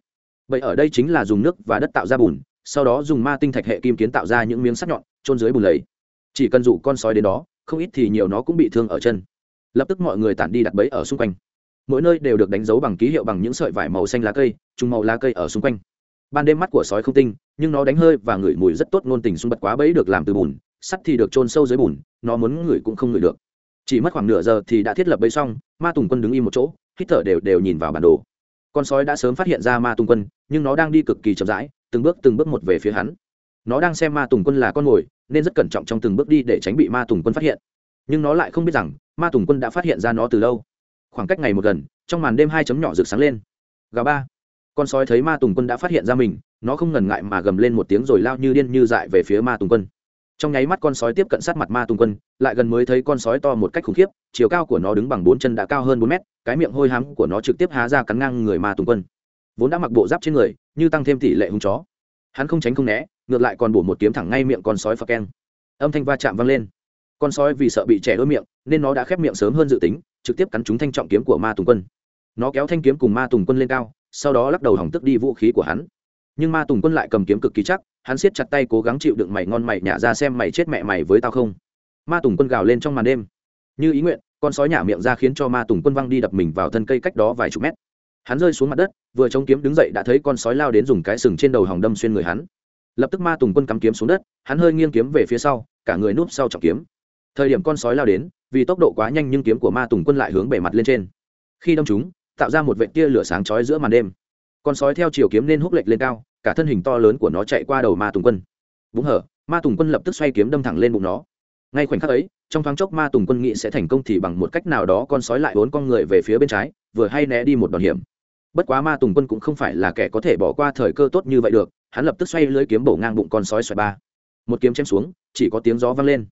Bẫy ở đây chính là dùng nước và đất tạo ra bùn, sau đó dùng ma tinh thạch hệ kim kiến tạo ra những miếng sắt nhọn trôn dưới bùn lầy. Chỉ cần dụ con sói đến đó, không ít thì nhiều nó cũng bị thương ở chân. Lập tức mọi người tản đi đặt bẫy ở xung quanh mỗi nơi đều được đánh dấu bằng ký hiệu bằng những sợi vải màu xanh lá cây, trùng màu lá cây ở xung quanh. Ban đêm mắt của sói không tinh, nhưng nó đánh hơi và ngửi mùi rất tốt, ngôn tình xung bật quá bẫy được làm từ bùn, sắt thì được trôn sâu dưới bùn, nó muốn ngửi cũng không ngửi được. Chỉ mất khoảng nửa giờ thì đã thiết lập bẫy xong, ma tùng quân đứng im một chỗ, hít thở đều đều nhìn vào bản đồ. Con sói đã sớm phát hiện ra ma tùng quân, nhưng nó đang đi cực kỳ chậm rãi, từng bước từng bước một về phía hắn. Nó đang xem ma tùng quân là con mồi, nên rất cẩn trọng trong từng bước đi để tránh bị ma tùng quân phát hiện. Nhưng nó lại không biết rằng, ma tùng quân đã phát hiện ra nó từ lâu khoảng cách ngày một gần, trong màn đêm hai chấm nhỏ rực sáng lên. Gà ba. Con sói thấy ma tùng quân đã phát hiện ra mình, nó không ngần ngại mà gầm lên một tiếng rồi lao như điên như dại về phía ma tùng quân. Trong nháy mắt con sói tiếp cận sát mặt ma tùng quân, lại gần mới thấy con sói to một cách khủng khiếp, chiều cao của nó đứng bằng bốn chân đã cao hơn bốn mét, cái miệng hôi hám của nó trực tiếp há ra cắn ngang người ma tùng quân. Vốn đã mặc bộ giáp trên người, như tăng thêm tỷ lệ hung chó. Hắn không tránh không né, ngược lại còn bổ một kiếm thẳng ngay miệng con sói phà keng. Âm thanh va chạm vang lên. Con sói vì sợ bị trẻ đôi miệng, nên nó đã khép miệng sớm hơn dự tính trực tiếp cắn trúng thanh trọng kiếm của ma tùng quân. Nó kéo thanh kiếm cùng ma tùng quân lên cao, sau đó lắc đầu hỏng tức đi vũ khí của hắn. Nhưng ma tùng quân lại cầm kiếm cực kỳ chắc, hắn siết chặt tay cố gắng chịu đựng mày ngon mày nhả ra xem mày chết mẹ mày với tao không. Ma tùng quân gào lên trong màn đêm. Như ý nguyện, con sói nhả miệng ra khiến cho ma tùng quân văng đi đập mình vào thân cây cách đó vài chục mét. Hắn rơi xuống mặt đất, vừa chống kiếm đứng dậy đã thấy con sói lao đến dùng cái sừng trên đầu hòng đâm xuyên người hắn. Lập tức ma tùng quân cắm kiếm xuống đất, hắn hơi nghiêng kiếm về phía sau, cả người núp sau trọng kiếm. Thời điểm con sói lao đến vì tốc độ quá nhanh nhưng kiếm của ma tùng quân lại hướng bề mặt lên trên. Khi đâm chúng, tạo ra một vệ tia lửa sáng chói giữa màn đêm. Con sói theo chiều kiếm nên húc lệch lên cao, cả thân hình to lớn của nó chạy qua đầu ma tùng quân. Búng hở, ma tùng quân lập tức xoay kiếm đâm thẳng lên bụng nó. Ngay khoảnh khắc ấy, trong thoáng chốc ma tùng quân nghĩ sẽ thành công thì bằng một cách nào đó con sói lại bốn con người về phía bên trái, vừa hay né đi một đòn hiểm. Bất quá ma tùng quân cũng không phải là kẻ có thể bỏ qua thời cơ tốt như vậy được, hắn lập tức xoay lưới kiếm bổ ngang bụng con sói xoài ba. Một kiếm chém xuống, chỉ có tiếng gió vang lên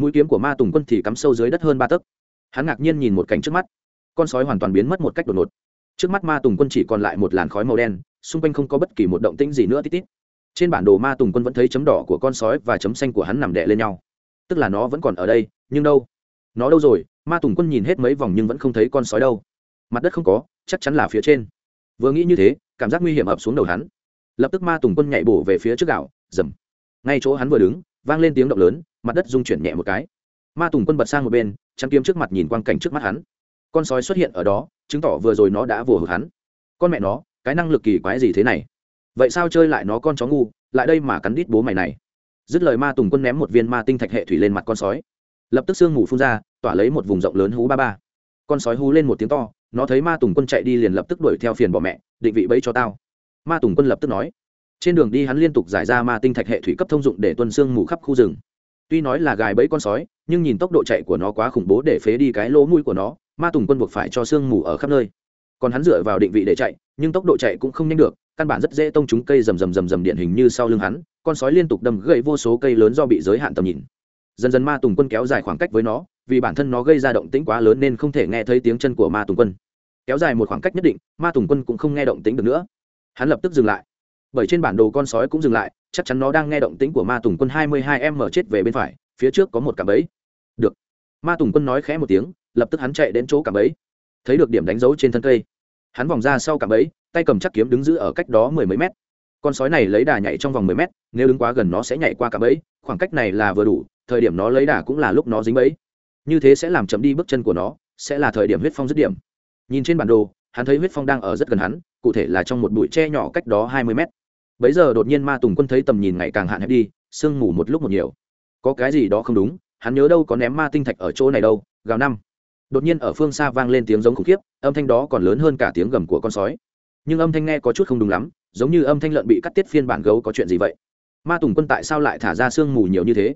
mũi kiếm của ma tùng quân thì cắm sâu dưới đất hơn ba tấc. Hắn ngạc nhiên nhìn một cảnh trước mắt. Con sói hoàn toàn biến mất một cách đột ngột. Trước mắt ma tùng quân chỉ còn lại một làn khói màu đen, xung quanh không có bất kỳ một động tĩnh gì nữa tít tít. Trên bản đồ ma tùng quân vẫn thấy chấm đỏ của con sói và chấm xanh của hắn nằm đè lên nhau. Tức là nó vẫn còn ở đây, nhưng đâu? Nó đâu rồi? Ma tùng quân nhìn hết mấy vòng nhưng vẫn không thấy con sói đâu. Mặt đất không có, chắc chắn là phía trên. Vừa nghĩ như thế, cảm giác nguy hiểm ập xuống đầu hắn. Lập tức ma tùng quân nhảy bổ về phía trước gạo dầm. Ngay chỗ hắn vừa đứng, vang lên tiếng động lớn mặt đất rung chuyển nhẹ một cái. Ma tùng quân bật sang một bên chăn kiếm trước mặt nhìn quang cảnh trước mắt hắn. Con sói xuất hiện ở đó, chứng tỏ vừa rồi nó đã vồ hụt hắn. Con mẹ nó, cái năng lực kỳ quái gì thế này? Vậy sao chơi lại nó con chó ngu, lại đây mà cắn đít bố mày này? Dứt lời ma tùng quân ném một viên ma tinh thạch hệ thủy lên mặt con sói. Lập tức sương mù phun ra, tỏa lấy một vùng rộng lớn hú ba ba. Con sói hú lên một tiếng to, nó thấy ma tùng quân chạy đi liền lập tức đuổi theo phiền bỏ mẹ, định vị bẫy cho tao. Ma tùng quân lập tức nói, trên đường đi hắn liên tục giải ra ma tinh thạch hệ thủy cấp thông dụng để tuân sương mù khắp khu rừng tuy nói là gài bẫy con sói, nhưng nhìn tốc độ chạy của nó quá khủng bố để phế đi cái lỗ mũi của nó, ma tùng quân buộc phải cho sương mù ở khắp nơi. Còn hắn dựa vào định vị để chạy, nhưng tốc độ chạy cũng không nhanh được, căn bản rất dễ tông trúng cây rầm rầm rầm rầm điện hình như sau lưng hắn, con sói liên tục đâm gậy vô số cây lớn do bị giới hạn tầm nhìn. Dần dần ma tùng quân kéo dài khoảng cách với nó, vì bản thân nó gây ra động tĩnh quá lớn nên không thể nghe thấy tiếng chân của ma tùng quân. Kéo dài một khoảng cách nhất định, ma tùng quân cũng không nghe động tĩnh được nữa. Hắn lập tức dừng lại bởi trên bản đồ con sói cũng dừng lại, chắc chắn nó đang nghe động tĩnh của ma tùng quân hai mươi hai em mở chết về bên phải, phía trước có một cạm bẫy. Được. Ma tùng quân nói khẽ một tiếng, lập tức hắn chạy đến chỗ cạm bẫy. Thấy được điểm đánh dấu trên thân cây, hắn vòng ra sau cạm bẫy, tay cầm chắc kiếm đứng giữ ở cách đó mười mấy mét. Con sói này lấy đà nhảy trong vòng mười mét, nếu đứng quá gần nó sẽ nhảy qua cạm bẫy, khoảng cách này là vừa đủ, thời điểm nó lấy đà cũng là lúc nó dính bẫy. Như thế sẽ làm chậm đi bước chân của nó, sẽ là thời điểm huyết phong dứt điểm. Nhìn trên bản đồ, hắn thấy huyết phong đang ở rất gần hắn, cụ thể là trong một bụi tre nhỏ cách đó hai mươi mét bấy giờ đột nhiên ma tùng quân thấy tầm nhìn ngày càng hạn hẹp đi, sương mù một lúc một nhiều. Có cái gì đó không đúng, hắn nhớ đâu có ném ma tinh thạch ở chỗ này đâu, gào năm. Đột nhiên ở phương xa vang lên tiếng giống khủng khiếp, âm thanh đó còn lớn hơn cả tiếng gầm của con sói. Nhưng âm thanh nghe có chút không đúng lắm, giống như âm thanh lợn bị cắt tiết phiên bản gấu có chuyện gì vậy? Ma tùng quân tại sao lại thả ra sương mù nhiều như thế?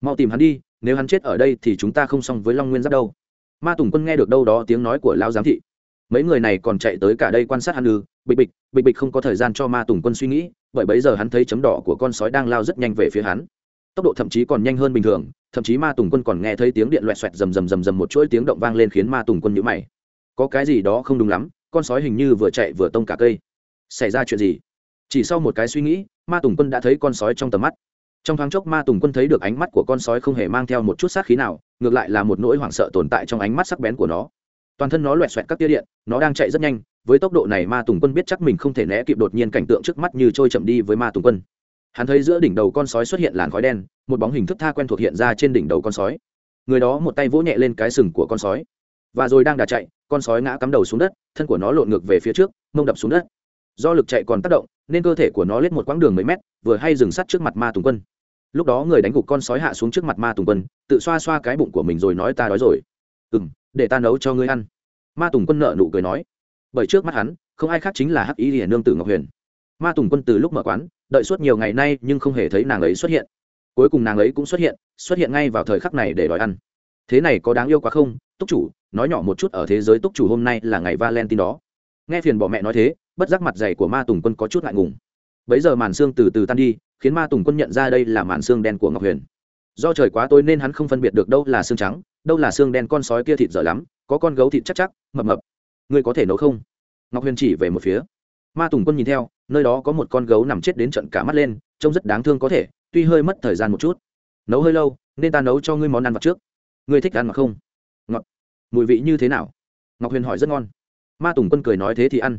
Mau tìm hắn đi, nếu hắn chết ở đây thì chúng ta không xong với long nguyên giáp đâu. Ma tùng quân nghe được đâu đó tiếng nói của lão giám thị. Mấy người này còn chạy tới cả đây quan sát hắn ư? Bịch bịch bịch bịch không có thời gian cho ma tùng quân suy nghĩ, bởi bấy giờ hắn thấy chấm đỏ của con sói đang lao rất nhanh về phía hắn. Tốc độ thậm chí còn nhanh hơn bình thường, thậm chí ma tùng quân còn nghe thấy tiếng điện loẹt xoẹt rầm rầm rầm rầm một chuỗi tiếng động vang lên khiến ma tùng quân nhữ mày. Có cái gì đó không đúng lắm, con sói hình như vừa chạy vừa tông cả cây. Xảy ra chuyện gì? Chỉ sau một cái suy nghĩ, ma tùng quân đã thấy con sói trong tầm mắt. Trong thoáng chốc ma tùng quân thấy được ánh mắt của con sói không hề mang theo một chút sát khí nào, ngược lại là một nỗi hoảng sợ tồn tại trong ánh mắt sắc bén của nó toàn thân nó loẹt xoẹt các tia điện, nó đang chạy rất nhanh, với tốc độ này ma tùng quân biết chắc mình không thể né kịp đột nhiên cảnh tượng trước mắt như trôi chậm đi với ma tùng quân. Hắn thấy giữa đỉnh đầu con sói xuất hiện làn khói đen, một bóng hình thức tha quen thuộc hiện ra trên đỉnh đầu con sói. Người đó một tay vỗ nhẹ lên cái sừng của con sói. Và rồi đang đà chạy, con sói ngã cắm đầu xuống đất, thân của nó lộn ngược về phía trước, mông đập xuống đất. Do lực chạy còn tác động, nên cơ thể của nó lết một quãng đường mấy mét, vừa hay dừng sắt trước mặt ma tùng quân. Lúc đó người đánh gục con sói hạ xuống trước mặt ma tùng quân, tự xoa xoa cái bụng của mình rồi nói ta đói rồi. Ừ m để ta nấu cho ngươi ăn. Ma tùng quân nợ nụ cười nói. Bởi trước mắt hắn, không ai khác chính là hắc ý hiển nương tử ngọc huyền. Ma tùng quân từ lúc mở quán, đợi suốt nhiều ngày nay nhưng không hề thấy nàng ấy xuất hiện. Cuối cùng nàng ấy cũng xuất hiện xuất hiện ngay vào thời khắc này để đòi ăn. Thế này có đáng yêu quá không? Túc chủ, nói nhỏ một chút ở thế giới túc chủ hôm nay là ngày valentine đó. Nghe phiền bỏ mẹ nói thế, bất giác mặt dày của ma tùng quân có chút ngại ngùng. Bấy giờ màn xương từ từ tan đi, khiến ma tùng quân nhận ra đây là màn xương đen của ngọc huyền do trời quá tối nên hắn không phân biệt được đâu là xương trắng, đâu là xương đen, con sói kia thịt dở lắm, có con gấu thịt chắc chắc, mập mập. Ngươi có thể nấu không? Ngọc huyền chỉ về một phía. Ma tùng quân nhìn theo, nơi đó có một con gấu nằm chết đến trận cả mắt lên, trông rất đáng thương có thể, tuy hơi mất thời gian một chút. Nấu hơi lâu, nên ta nấu cho ngươi món ăn vặt trước. Ngươi thích ăn mà không? Ngọt mùi vị như thế nào? Ngọc huyền hỏi rất ngon. Ma tùng quân cười nói thế thì ăn.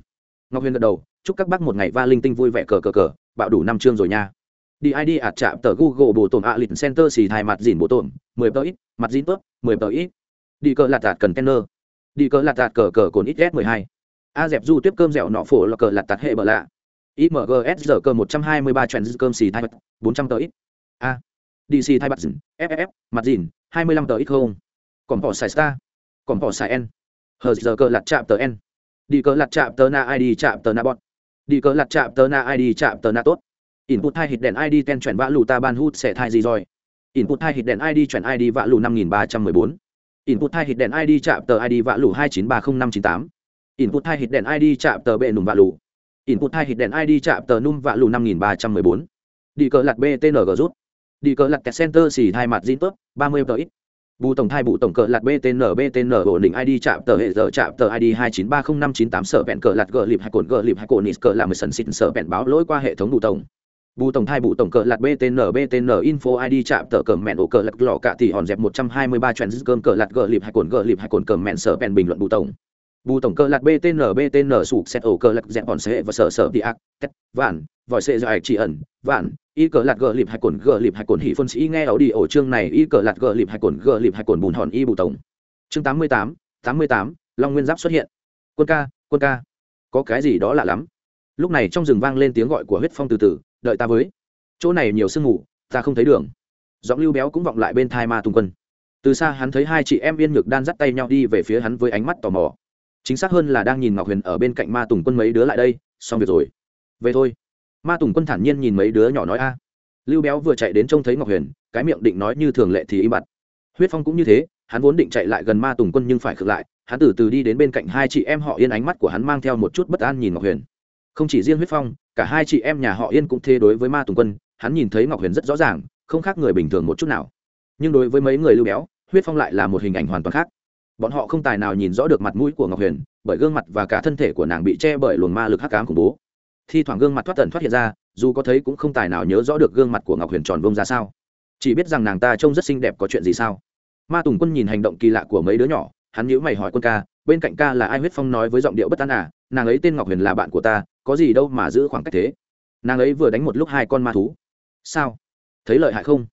Ngọc huyền gật đầu, chúc các bác một ngày va linh tinh vui vẻ cờ cờ cờ, bạo đủ năm chương rồi nha đi id ạt chạm tờ google bổ tổn ạ lịch center xì thai mặt dìn bổ tổn, mười tờ ít, mặt dìn tớp, mười tờ ít. Đi cờ lạt tạt cần container đi cờ lạt tạt cờ cờ cồn ít s mười hai. A dẹp du tiếp cơm dẻo nọ phổ là cờ lạt tạt hệ bờ lạ. Imgs giờ cơ một trăm hai mươi ba trend cơm xì thai bốn trăm tờ ít. A. Dc thai mặt dìn ff mặt dìn, hai mươi lăm tờ ít không. Còn bỏ xài star. Còn bỏ xài n. Hờ giờ cơ lạt chạm tờ n. Đi cờ lạt chạm tờ na id chạm tờ na bọt đi cờ lạt chạm tờ na id chạm tờ na tốt input hai hit đèn id ten chuyển vã lù ta ban hút sẽ thai gì rồi? Input hai hit đèn id chuyển id vã lù năm nghìn ba trăm mười bốn. Input hai hit đèn id chạm tờ id vã lù hai chín ba không năm chín tám. Input hai hit đèn id chạm tờ bệ nùng vã lù. Input hai hit đèn id chạm tờ num vã lù năm nghìn ba trăm mười bốn. Đi cờ lạt btng rút. Đi cờ lạt center xỉ hai mặt zin tốt ba mươi tờ ít. Bù tổng thai bù tổng cờ lạt btn btn ổn định id chạm tờ hệ giờ, chạm tờ id hai chín ba không năm chín tám, sở vẹn cờ lạt gờ lịp hai cồn gờ lịp hai cồn nít cờ làm sần xịn sở vẹn báo lỗi qua hệ thống bù tổng bù tổng thai bù tổng cờ lạt btn btn info id chạm tờ cờ mẹn ổ cờ lạt lò cạ thì hòn dẹp một trăm hai mươi ba trend cơm cờ lạt gờ lịp hai cồn gờ lịp hai cồn cờ mẹn sở bèn bình luận bù tổng. Bù tổng cờ lạt btn btn sụp xét ổ cờ lạt dẹp hòn xe và sở sở đi ác, tét, vạn, vòi xe dài chỉ ẩn, vạn, y cờ lạt gờ lịp hai cồn gờ lịp hai cồn hỉ phân sĩ nghe ảo đi ổ chương này, y cờ lạt gờ lịp hai cồn gờ lịp hai cồn bùn hòn y bù tổng. Chương tám mươi tám tám mươi tám, long nguyên giáp xuất hiện. Quân ca quân ca. Có cái gì đó lạ lắm. Lúc này trong rừng vang lên tiếng gọi của huyết phong từ từ đợi ta với. Chỗ này nhiều sương mù, ta không thấy đường. Giọng lưu béo cũng vọng lại bên thai ma tùng quân. Từ xa hắn thấy hai chị em yên nhược đan dắt tay nhau đi về phía hắn với ánh mắt tò mò. Chính xác hơn là đang nhìn ngọc huyền ở bên cạnh ma tùng quân mấy đứa lại đây, xong việc rồi. Về thôi. Ma tùng quân thản nhiên nhìn mấy đứa nhỏ nói a. Lưu béo vừa chạy đến trông thấy ngọc huyền, cái miệng định nói như thường lệ thì im bặt. Huyết phong cũng như thế, hắn vốn định chạy lại gần ma tùng quân nhưng phải khựng lại, hắn từ từ đi đến bên cạnh hai chị em họ yên ánh mắt của hắn mang theo một chút bất an nhìn ngọc huyền không chỉ riêng huyết phong, cả hai chị em nhà họ yên cũng thế đối với ma tùng quân, hắn nhìn thấy ngọc huyền rất rõ ràng, không khác người bình thường một chút nào. Nhưng đối với mấy người lưu béo, huyết phong lại là một hình ảnh hoàn toàn khác. Bọn họ không tài nào nhìn rõ được mặt mũi của ngọc huyền, bởi gương mặt và cả thân thể của nàng bị che bởi luồng ma lực hắc cám khủng bố. Thi thoảng gương mặt thoát tần thoát hiện ra, dù có thấy cũng không tài nào nhớ rõ được gương mặt của ngọc huyền tròn vông ra sao. Chỉ biết rằng nàng ta trông rất xinh đẹp có chuyện gì sao? Ma tùng quân nhìn hành động kỳ lạ của mấy đứa nhỏ, hắn nhíu mày hỏi quân ca, bên cạnh ca là ai huyết phong nói với giọng điệu bất an à nàng ấy tên ngọc huyền là bạn của ta, có gì đâu mà giữ khoảng cách thế. Nàng ấy vừa đánh một lúc hai con ma thú. Sao? Thấy lợi hại không?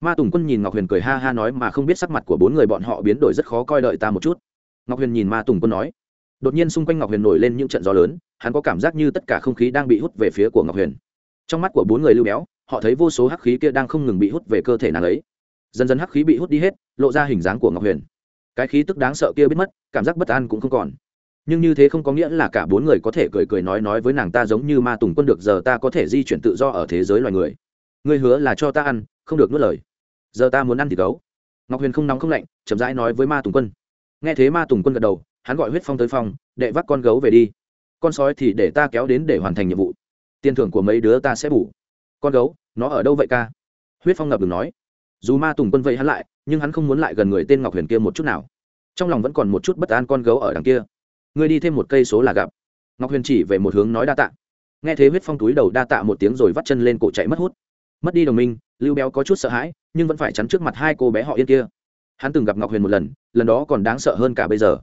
Ma tùng quân nhìn ngọc huyền cười ha ha nói mà không biết sắc mặt của bốn người bọn họ biến đổi rất khó coi đợi ta một chút. Ngọc huyền nhìn ma tùng quân nói. Đột nhiên xung quanh ngọc huyền nổi lên những trận gió lớn, hắn có cảm giác như tất cả không khí đang bị hút về phía của ngọc huyền. Trong mắt của bốn người lưu béo, họ thấy vô số hắc khí kia đang không ngừng bị hút về cơ thể nàng ấy. Dần dần hắc khí bị hút đi hết, lộ ra hình dáng của ngọc huyền. Cái khí tức đáng sợ kia biết mất, cảm giác bất an cũng không còn nhưng như thế không có nghĩa là cả bốn người có thể cười cười nói nói với nàng ta giống như ma tùng quân được giờ ta có thể di chuyển tự do ở thế giới loài người. Ngươi hứa là cho ta ăn, không được nuốt lời. Giờ ta muốn ăn thì gấu. Ngọc huyền không nóng không lạnh, chậm rãi nói với ma tùng quân. Nghe thế ma tùng quân gật đầu, hắn gọi huyết phong tới phòng, đệ vác con gấu về đi. Con sói thì để ta kéo đến để hoàn thành nhiệm vụ. Tiền thưởng của mấy đứa ta sẽ bù. Con gấu, nó ở đâu vậy ca? Huyết phong ngập ngừng nói. Dù ma tùng quân vậy hắn lại, nhưng hắn không muốn lại gần người tên ngọc huyền kia một chút nào. Trong lòng vẫn còn một chút bất an con gấu ở đằng kia ngươi đi thêm một cây số là gặp. Ngọc huyền chỉ về một hướng nói đa tạ. Nghe thế huyết phong túi đầu đa tạ một tiếng rồi vắt chân lên cổ chạy mất hút. Mất đi đồng minh, lưu béo có chút sợ hãi, nhưng vẫn phải chắn trước mặt hai cô bé họ yên kia. Hắn từng gặp ngọc huyền một lần lần đó còn đáng sợ hơn cả bây giờ.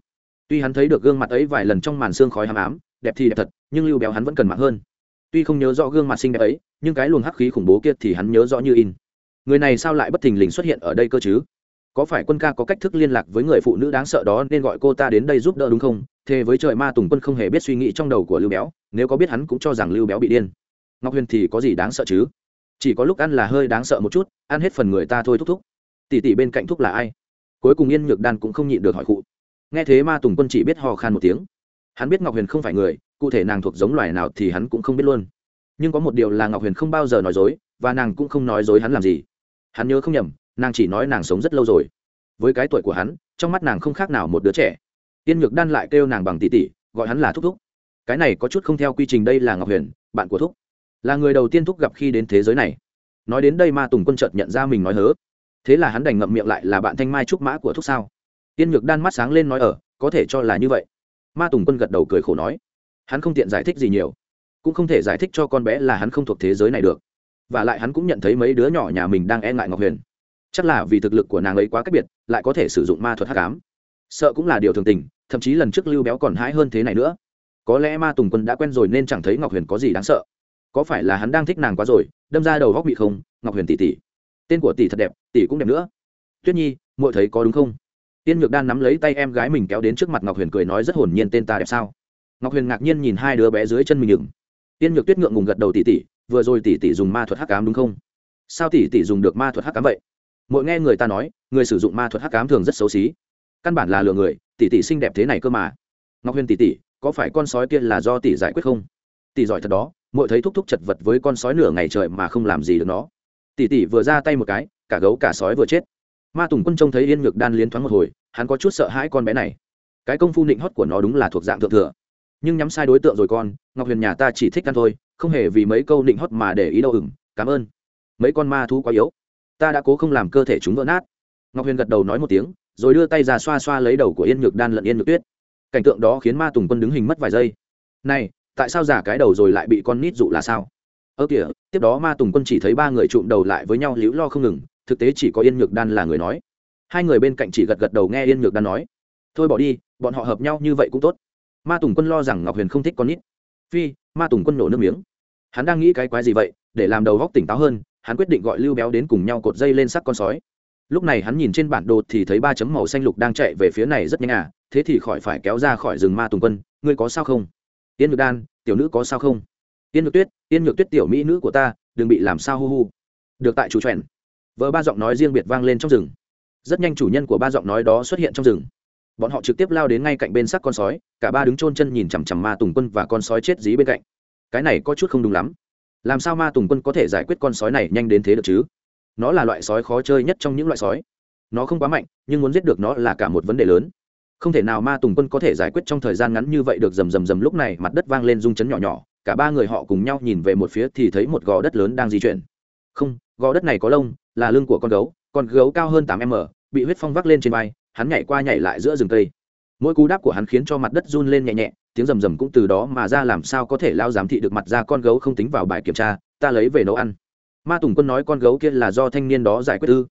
Tuy hắn thấy được gương mặt ấy vài lần trong màn xương khói hàm ám, đẹp thì đẹp thật, nhưng lưu béo hắn vẫn cần mạng hơn. Tuy không nhớ rõ gương mặt xinh đẹp ấy, nhưng cái luồng hắc khí khủng bố kia thì hắn nhớ rõ như in. Người này sao lại bất thình lình xuất hiện ở đây cơ chứ? Có phải quân ca có cách thức liên lạc với người phụ nữ đáng sợ đó nên gọi cô ta đến đây giúp đỡ đúng không? Thế với trời ma tùng quân không hề biết suy nghĩ trong đầu của lưu béo, nếu có biết hắn cũng cho rằng lưu béo bị điên. Ngọc huyền thì có gì đáng sợ chứ? Chỉ có lúc ăn là hơi đáng sợ một chút, ăn hết phần người ta thôi thúc thúc. Tỷ tỷ bên cạnh thúc là ai? Cuối cùng yên nhược đan cũng không nhịn được hỏi cụ. Nghe thế ma tùng quân chỉ biết hò khan một tiếng. Hắn biết ngọc huyền không phải người, cụ thể nàng thuộc giống loài nào thì hắn cũng không biết luôn. Nhưng có một điều là ngọc huyền không bao giờ nói dối, và nàng cũng không nói dối hắn làm gì. Hắn nhớ không nhầm nàng chỉ nói nàng sống rất lâu rồi. Với cái tuổi của hắn, trong mắt nàng không khác nào một đứa trẻ. Tiên nhược đan lại kêu nàng bằng tỷ tỷ, gọi hắn là thúc thúc. Cái này có chút không theo quy trình đây là ngọc huyền, bạn của thúc. Là người đầu tiên thúc gặp khi đến thế giới này. Nói đến đây ma tùng quân chợt nhận ra mình nói hớ. Thế là hắn đành ngậm miệng lại là bạn thanh mai trúc mã của thúc sao? Tiên nhược đan mắt sáng lên nói ở, có thể cho là như vậy. Ma tùng quân gật đầu cười khổ nói. Hắn không tiện giải thích gì nhiều. Cũng không thể giải thích cho con bé là hắn không thuộc thế giới này được. Và lại hắn cũng nhận thấy mấy đứa nhỏ nhà mình đang e ngại ngọc huyền chắc là vì thực lực của nàng ấy quá cách biệt, lại có thể sử dụng ma thuật hắc ám. Sợ cũng là điều thường tình, thậm chí lần trước lưu béo còn hãi hơn thế này nữa. Có lẽ ma tùng quân đã quen rồi nên chẳng thấy ngọc huyền có gì đáng sợ. Có phải là hắn đang thích nàng quá rồi, đâm ra đầu góc bị không ngọc huyền tỷ tỷ. Tên của tỷ thật đẹp, tỷ cũng đẹp nữa. Tuyết nhi, muội thấy có đúng không? Tiên nhược đan nắm lấy tay em gái mình kéo đến trước mặt ngọc huyền cười nói rất hồn nhiên tên ta đẹp sao? Ngọc huyền ngạc nhiên nhìn hai đứa bé dưới chân mình ngừng tiên nhược tuyết ngượng ngùng gật đầu tỷ tỷ, vừa rồi tỷ tỷ dùng ma thuật hắc cám đúng không? Sao tỷ tỷ dùng được ma thuật hắc cám vậy? Mỗi nghe người ta nói, người sử dụng ma thuật hắc cám thường rất xấu xí. Căn bản là lừa người, tỷ tỷ xinh đẹp thế này cơ mà. Ngọc huyền tỷ tỷ, có phải con sói kia là do tỷ giải quyết không? Tỷ giỏi thật đó mỗi thấy thúc thúc chật vật với con sói nửa ngày trời mà không làm gì được nó. Tỷ tỷ vừa ra tay một cái, cả gấu cả sói vừa chết. Ma tùng quân trông thấy yên ngược đan liên thoáng một hồi, hắn có chút sợ hãi con bé này. Cái công phu nịnh hót của nó đúng là thuộc dạng thượng thừa. Nhưng nhắm sai đối tượng rồi con, ngọc huyền nhà ta chỉ thích ăn thôi, không hề vì mấy câu nịnh hót mà để ý đâu ừng cảm ơn. Mấy con ma thú quá yếu ta đã cố không làm cơ thể chúng vỡ nát. Ngọc huyền gật đầu nói một tiếng, rồi đưa tay ra xoa xoa lấy đầu của yên nhược đan lẫn yên nhược tuyết. Cảnh tượng đó khiến ma tùng quân đứng hình mất vài giây. Này, tại sao giả cái đầu rồi lại bị con nít dụ là sao? Ơ kìa, tiếp đó ma tùng quân chỉ thấy ba người trụm đầu lại với nhau liễu lo không ngừng, thực tế chỉ có yên nhược đan là người nói. Hai người bên cạnh chỉ gật gật đầu nghe yên nhược đan nói. Thôi bỏ đi, bọn họ hợp nhau như vậy cũng tốt. Ma tùng quân lo rằng ngọc huyền không thích con nít. Phi, ma tùng quân nổ nước miếng. Hắn đang nghĩ cái quái gì vậy, để làm đầu góc tỉnh táo hơn hắn quyết định gọi lưu béo đến cùng nhau cột dây lên sắc con sói. Lúc này hắn nhìn trên bản đồ thì thấy ba chấm màu xanh lục đang chạy về phía này rất nhanh à thế thì khỏi phải kéo ra khỏi rừng ma tùng quân, ngươi có sao không? Yên nhược đan, tiểu nữ có sao không? Yên nhược tuyết yên nhược tuyết tiểu mỹ nữ của ta, đừng bị làm sao hu hu. Được tại chủ trẻn vợ ba giọng nói riêng biệt vang lên trong rừng. Rất nhanh chủ nhân của ba giọng nói đó xuất hiện trong rừng. Bọn họ trực tiếp lao đến ngay cạnh bên sắc con sói, cả ba đứng chôn chân nhìn chằm chằm ma tùng quân và con sói chết dí bên cạnh. Cái này có chút không đúng lắm làm sao ma tùng quân có thể giải quyết con sói này nhanh đến thế được chứ? Nó là loại sói khó chơi nhất trong những loại sói. Nó không quá mạnh, nhưng muốn giết được nó là cả một vấn đề lớn. Không thể nào ma tùng quân có thể giải quyết trong thời gian ngắn như vậy được, rầm rầm rầm lúc này mặt đất vang lên rung chấn nhỏ nhỏ, cả ba người họ cùng nhau nhìn về một phía thì thấy một gò đất lớn đang di chuyển. Không, gò đất này có lông, là lưng của con gấu con gấu cao hơn tám m, bị huyết phong vác lên trên vai, hắn nhảy qua nhảy lại giữa rừng cây mỗi cú đáp của hắn khiến cho mặt đất run lên nhẹ nhẹ, tiếng rầm rầm cũng từ đó mà ra, làm sao có thể lao giám thị được mặt ra con gấu không tính vào bài kiểm tra, ta lấy về nấu ăn. Ma tùng quân nói con gấu kia là do thanh niên đó giải quyết ư.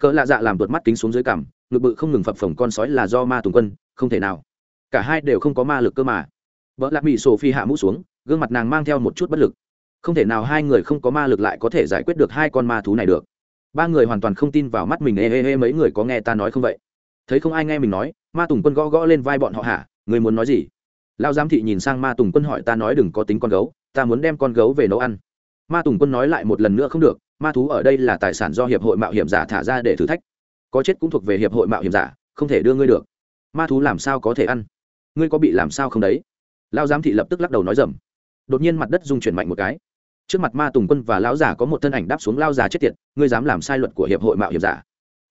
Cỡ lạ dạ làm tuột mắt kính xuống dưới cằm, ngực bự không ngừng phập phồng con sói là do ma tùng quân, không thể nào. Cả hai đều không có ma lực cơ mà. Vợ lạc bị sổ phi hạ mũ xuống, gương mặt nàng mang theo một chút bất lực. Không thể nào hai người không có ma lực lại có thể giải quyết được hai con ma thú này được. Ba người hoàn toàn không tin vào mắt mình, ê ê ê, mấy người có nghe ta nói không vậy? Thấy không ai nghe mình nói ma tùng quân gõ gõ lên vai bọn họ hả? Người muốn nói gì? Lao giám thị nhìn sang ma tùng quân hỏi, ta nói đừng có tính con gấu, ta muốn đem con gấu về nấu ăn. Ma tùng quân nói lại một lần nữa, không được, ma thú ở đây là tài sản do hiệp hội mạo hiểm giả thả ra để thử thách. Có chết cũng thuộc về hiệp hội mạo hiểm giả, không thể đưa ngươi được. Ma thú làm sao có thể ăn? Ngươi có bị làm sao không đấy? Lao giám thị lập tức lắc đầu nói dầm. Đột nhiên mặt đất rung chuyển mạnh một cái. Trước mặt ma tùng quân và lão giả có một thân ảnh đáp xuống lao già chết tiệt, ngươi dám làm sai luật của hiệp hội mạo hiểm giả.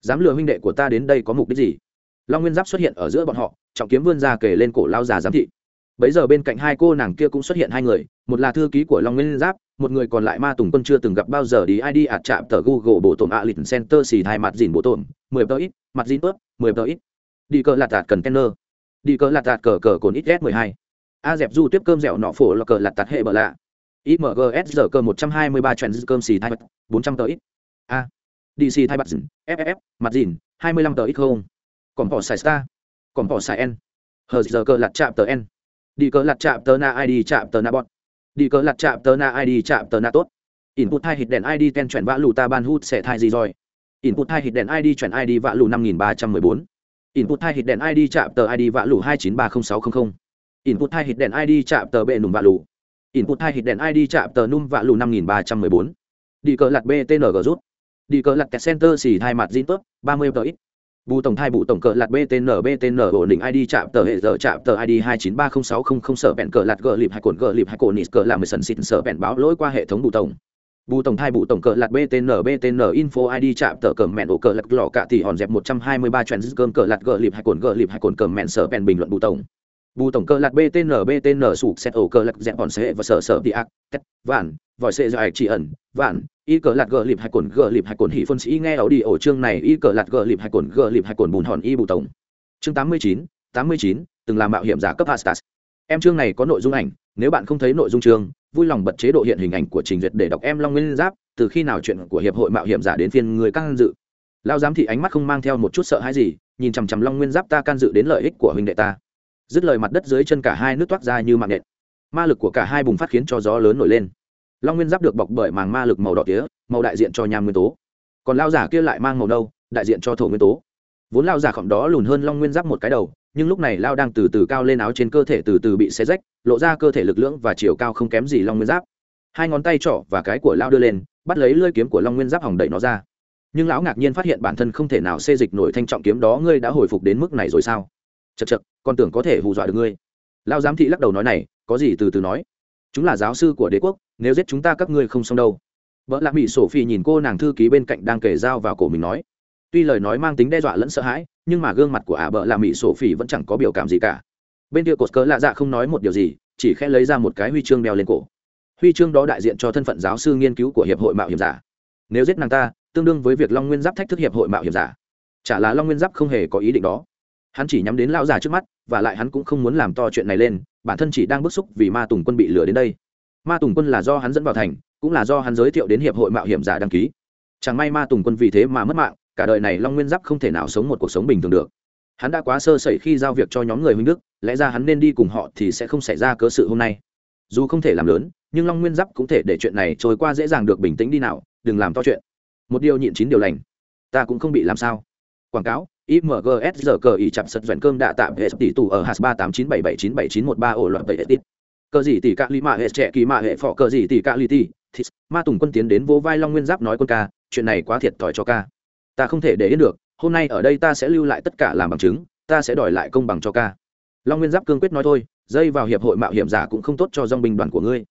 Dám lừa huynh đệ của ta đến đây có mục đích gì? Long nguyên giáp xuất hiện ở giữa bọn họ, trọng kiếm vươn ra kể lên cổ lao già giám thị. Bấy giờ bên cạnh hai cô nàng kia cũng xuất hiện hai người, một là thư ký của long nguyên giáp, một người còn lại ma tùng quân chưa từng gặp bao giờ đi id ạt chạm tờ google bộ tổn ạ lịch center xì thai mặt dìn bộ tổn, mười tờ ít, mặt dìn tớp mười tờ ít. Đi cờ lạt tạt cần kenner. Đi cờ lạt tạt cờ cờ cồn ít s mười hai. A dẹp du tiếp cơm dẻo nọ phổ là cờ lạt tạt hệ bờ lạ. Imgs giờ cơ một trăm hai mươi ba trend cơm xì thai bốn trăm tờ ít. A. Dc thai mặt dìn ff mặt dìn, hai mươi lăm tờ ít không? Còn bỏ xài star, còn bỏ xài n. Hờ, giờ cơ lạt chạm tờ n. Đi cờ lạt chạm tờ na id chạm tờ na bọn đi cờ lặt chạm tờ na id chạm tờ na tốt. Input hai hit đèn id ten chuyển vã lù ta ban hút sẽ thai gì rồi? Input hai hit đèn id chuyển id vã lù năm nghìn ba trăm mười bốn. Input hai hit đèn id chạm tờ id vã lù hai chín ba không sáu không không. Input hai hit đèn id chạm tờ bệ nùm vã lù. Input hai hit đèn id chạm tờ num vã lù năm nghìn ba trăm mười bốn. Đi cờ lặt btng rút. Đi cờ lặt center xì hai mặt zin tốt ba mươi tờ ít bù tổng thai bù tổng cờ lạt btn btn ổn định id chạm tờ hệ giờ chạm tờ id hai chín ba không sáu không không sở bẹn cờ lạt gờ lịp hai cồn gờ lịp hai cồn nít cờ làm mười sần xịn sở bẹn báo lỗi qua hệ thống bù tổng. Bù tổng thai bù tổng cờ lạt btn btn info id chạm tờ cờ mẹn ổ cờ lạt lọ cạ thì hòn dẹp một trăm hai mươi ba cơm cờ lạt gờ lịp hai cồn gờ lịp hai cồn cờ mẹn sở bẹn bình luận bù tổng. Bù tổng cờ lạt btn btn sụp xét ổ cờ lạt dẹp hòn xe và sở sở đi ác, tét, vạn, vòi xe dài chỉ ẩn, vạn y cờ lạt gờ lịp hai cồn, gờ lịp hai cồn hỉ phân sĩ nghe ấu đi ổ chương này, y cờ lạt gờ lịp hai cồn, gờ lịp hai cồn bùn hòn y bù tổng. Chương tám mươi chín, tám mươi chín, từng làm mạo hiểm giả cấp hastas. Em chương này có nội dung ảnh, nếu bạn không thấy nội dung chương, vui lòng bật chế độ hiện hình ảnh của trình duyệt để đọc em long nguyên giáp, từ khi nào chuyện của hiệp hội mạo hiểm giả đến phiên người can dự. Lao giám thị ánh mắt không mang theo một chút sợ hãi gì, nhìn chằm chằm long nguyên giáp ta can dự đến lợi ích của huynh đệ ta. Dứt lời mặt đất dưới chân cả hai nước toát ra như mạng nện ma lực của cả hai bùng phát khiến cho gió lớn nổi lên long nguyên giáp được bọc bởi màng ma lực màu đỏ tía, màu đại diện cho nham nguyên tố. Còn lao giả kia lại mang màu nâu, đại diện cho thổ nguyên tố. Vốn lao giả khổng đó lùn hơn long nguyên giáp một cái đầu, nhưng lúc này lao đang từ từ cao lên áo trên cơ thể từ từ bị xé rách, lộ ra cơ thể lực lưỡng và chiều cao không kém gì long nguyên giáp. Hai ngón tay trỏ và cái của lao đưa lên, bắt lấy lơi kiếm của long nguyên giáp hỏng đẩy nó ra. Nhưng lão ngạc nhiên phát hiện bản thân không thể nào xê dịch nổi thanh trọng kiếm đó, ngươi đã hồi phục đến mức này rồi sao? Chật chật con tưởng có thể hù dọa được ngươi. Lao giám thị lắc đầu nói này, có gì từ từ nói chúng là giáo sư của đế quốc, nếu giết chúng ta các ngươi không xong đâu. Vợ lạc mỹ sổ phi nhìn cô nàng thư ký bên cạnh đang kể dao vào cổ mình nói. Tuy lời nói mang tính đe dọa lẫn sợ hãi, nhưng mà gương mặt của ả bợ lạc mỹ sổ phi vẫn chẳng có biểu cảm gì cả. Bên kia cột cớ lạ dạ không nói một điều gì, chỉ khẽ lấy ra một cái huy chương đeo lên cổ. Huy chương đó đại diện cho thân phận giáo sư nghiên cứu của hiệp hội mạo hiểm giả. Nếu giết nàng ta, tương đương với việc long nguyên giáp thách thức hiệp hội mạo hiểm giả. Chả là long nguyên giáp không hề có ý định đó. Hắn chỉ nhắm đến lão già trước mắt, và lại hắn cũng không muốn làm to chuyện này lên bản thân chỉ đang bức xúc vì ma tùng quân bị lừa đến đây. Ma tùng quân là do hắn dẫn vào thành, cũng là do hắn giới thiệu đến hiệp hội mạo hiểm giả đăng ký. Chẳng may ma tùng quân vì thế mà mất mạng, cả đời này long nguyên giáp không thể nào sống một cuộc sống bình thường được. Hắn đã quá sơ sẩy khi giao việc cho nhóm người huynh đức, lẽ ra hắn nên đi cùng họ thì sẽ không xảy ra cớ sự hôm nay. Dù không thể làm lớn, nhưng long nguyên giáp cũng thể để chuyện này trôi qua dễ dàng được bình tĩnh đi nào, đừng làm to chuyện. Một điều nhịn chín điều lành. Ta cũng không bị làm sao. Quảng cáo imgs giờ cờ ý chạm sật doanh cơm đã tạm hệ tỷ tù ở hạt ba tám chín bảy bảy chín bảy chín một ba ổ loạn tẩy hệ tít. Cờ gì tỷ cạ lý mạ hệ trẻ kỳ mạ hệ phọ cờ gì tỷ cạ lý tỷ. Thịt ma tùng quân tiến đến vô vai long nguyên giáp nói quân ca, chuyện này quá thiệt thòi cho ca. Ta không thể để yên được, hôm nay ở đây ta sẽ lưu lại tất cả làm bằng chứng, ta sẽ đòi lại công bằng cho ca. Long nguyên giáp cương quyết nói thôi, dây vào hiệp hội mạo hiểm giả cũng không tốt cho dòng binh đoàn của ngươi.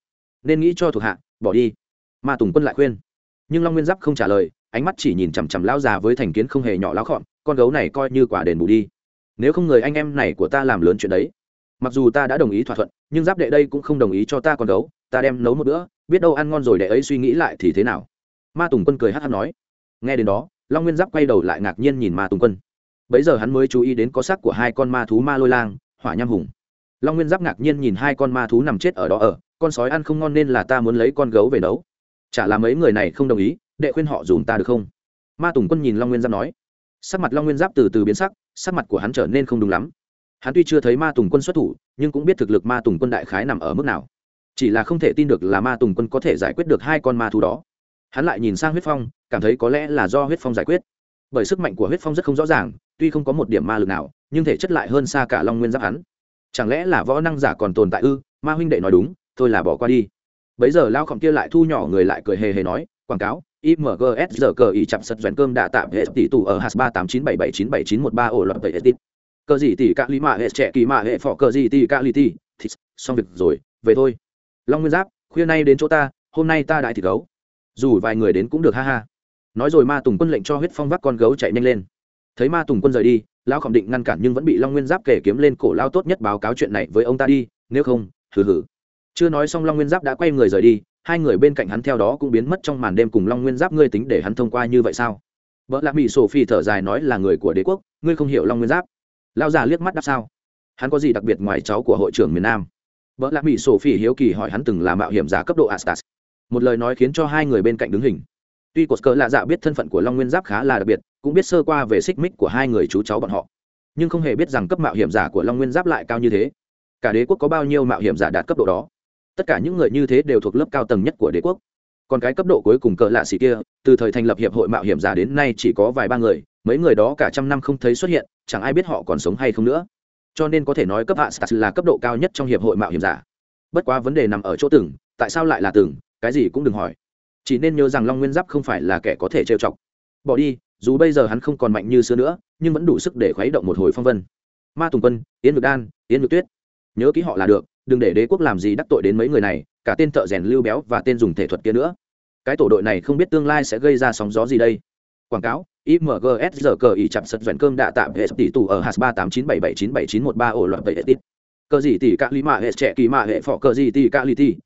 Nên nghĩ cho thuộc hạ, bỏ đi. Ma tùng quân lại khuyên. Nhưng long nguyên giáp không trả lời, ánh mắt chỉ nhìn chằm chằm lão già với thành kiến không hề nhỏ lão khọn con gấu này coi như quả đền bù đi. Nếu không người anh em này của ta làm lớn chuyện đấy. Mặc dù ta đã đồng ý thỏa thuận, nhưng giáp đệ đây cũng không đồng ý cho ta con gấu, ta đem nấu một bữa, biết đâu ăn ngon rồi đệ ấy suy nghĩ lại thì thế nào. Ma tùng quân cười hát hát nói. Nghe đến đó, long nguyên giáp quay đầu lại ngạc nhiên nhìn ma tùng quân. Bấy giờ hắn mới chú ý đến có xác của hai con ma thú ma lôi lang, hỏa nham hùng. Long nguyên giáp ngạc nhiên nhìn hai con ma thú nằm chết ở đó ở, con sói ăn không ngon nên là ta muốn lấy con gấu về nấu. Chả là mấy người này không đồng ý, đệ khuyên họ dùng ta được không? Ma tùng quân nhìn long nguyên giáp nói sắc mặt long nguyên giáp từ từ biến sắc sắc mặt của hắn trở nên không đúng lắm. Hắn tuy chưa thấy ma tùng quân xuất thủ, nhưng cũng biết thực lực ma tùng quân đại khái nằm ở mức nào. Chỉ là không thể tin được là ma tùng quân có thể giải quyết được hai con ma thú đó. Hắn lại nhìn sang huyết phong, cảm thấy có lẽ là do huyết phong giải quyết. Bởi sức mạnh của huyết phong rất không rõ ràng, tuy không có một điểm ma lực nào, nhưng thể chất lại hơn xa cả long nguyên giáp hắn. Chẳng lẽ là võ năng giả còn tồn tại ư? Ma huynh đệ nói đúng, thôi là bỏ qua đi. Bấy giờ lao khổng kia lại thu nhỏ người lại cười hề hề nói, quảng cáo imgs giờ cờ ý chạm sật doanh cơm đã tạm hệ tỷ tủ ở hạt ba tám chín bảy bảy chín bảy chín một ba ổ loạn tẩy edit. Cơ cờ gì tỷ cạ lý mạ hệ trẻ kỳ mạ hệ phỏ cờ gì tỷ cạ lý tỷ. Thịt xong việc rồi, về thôi. Long nguyên giáp, khuya nay đến chỗ ta, hôm nay ta đại thịt gấu dù vài người đến cũng được, ha ha. Nói rồi ma tùng quân lệnh cho huyết phong vác con gấu chạy nhanh lên. Thấy ma tùng quân rời đi, lão khẳng định ngăn cản nhưng vẫn bị long nguyên giáp kể kiếm lên cổ lao tốt nhất báo cáo chuyện này với ông ta đi, nếu không, hừ hừ. Chưa nói xong long nguyên giáp đã quay người rời đi hai người bên cạnh hắn theo đó cũng biến mất trong màn đêm cùng long nguyên giáp. Ngươi tính để hắn thông qua như vậy sao? Vợ lạc mỹ sổ phi thở dài nói là người của đế quốc, ngươi không hiểu long nguyên giáp. Lao già liếc mắt đáp sao? Hắn có gì đặc biệt ngoài cháu của hội trưởng miền nam? Vợ lạc mỹ sổ phi hiếu kỳ hỏi hắn từng là mạo hiểm giả cấp độ astas. Một lời nói khiến cho hai người bên cạnh đứng hình. Tuy cột cờ lạ dạ biết thân phận của long nguyên giáp khá là đặc biệt, cũng biết sơ qua về xích mích của hai người chú cháu bọn họ. Nhưng không hề biết rằng cấp mạo hiểm giả của long nguyên giáp lại cao như thế. Cả đế quốc có bao nhiêu mạo hiểm giả đạt cấp độ đó? Tất cả những người như thế đều thuộc lớp cao tầng nhất của đế quốc. Còn cái cấp độ cuối cùng cỡ lạ xỉ kia, từ thời thành lập hiệp hội mạo hiểm giả đến nay chỉ có vài ba người, mấy người đó cả trăm năm không thấy xuất hiện, chẳng ai biết họ còn sống hay không nữa. Cho nên có thể nói cấp hạ stas là cấp độ cao nhất trong hiệp hội mạo hiểm giả. Bất quá vấn đề nằm ở chỗ từng, tại sao lại là từng, cái gì cũng đừng hỏi. Chỉ nên nhớ rằng long nguyên giáp không phải là kẻ có thể trêu chọc. Bỏ đi, dù bây giờ hắn không còn mạnh như xưa nữa, nhưng vẫn đủ sức để khuấy động một hồi phong vân. Ma tùng quân, yến ngược đan, yến ngược tuyết. Nhớ ký họ là được đừng để đế quốc làm gì đắc tội đến mấy người này, cả tên thợ rèn lưu béo và tên dùng thể thuật kia nữa. Cái tổ đội này không biết tương lai sẽ gây ra sóng gió gì đây. Quảng cáo imgs giờ cờ ý chạm sật doanh cơm đạ tạm hệ tỷ tù ở hạt ba tám chín bảy bảy chín bảy chín một ba ổ loạn bảy hệ tít. Cờ gì tỷ cạ lý mạ hệ trẻ kỳ mạ hệ phỏ cờ gì tỷ cạ lý tỷ.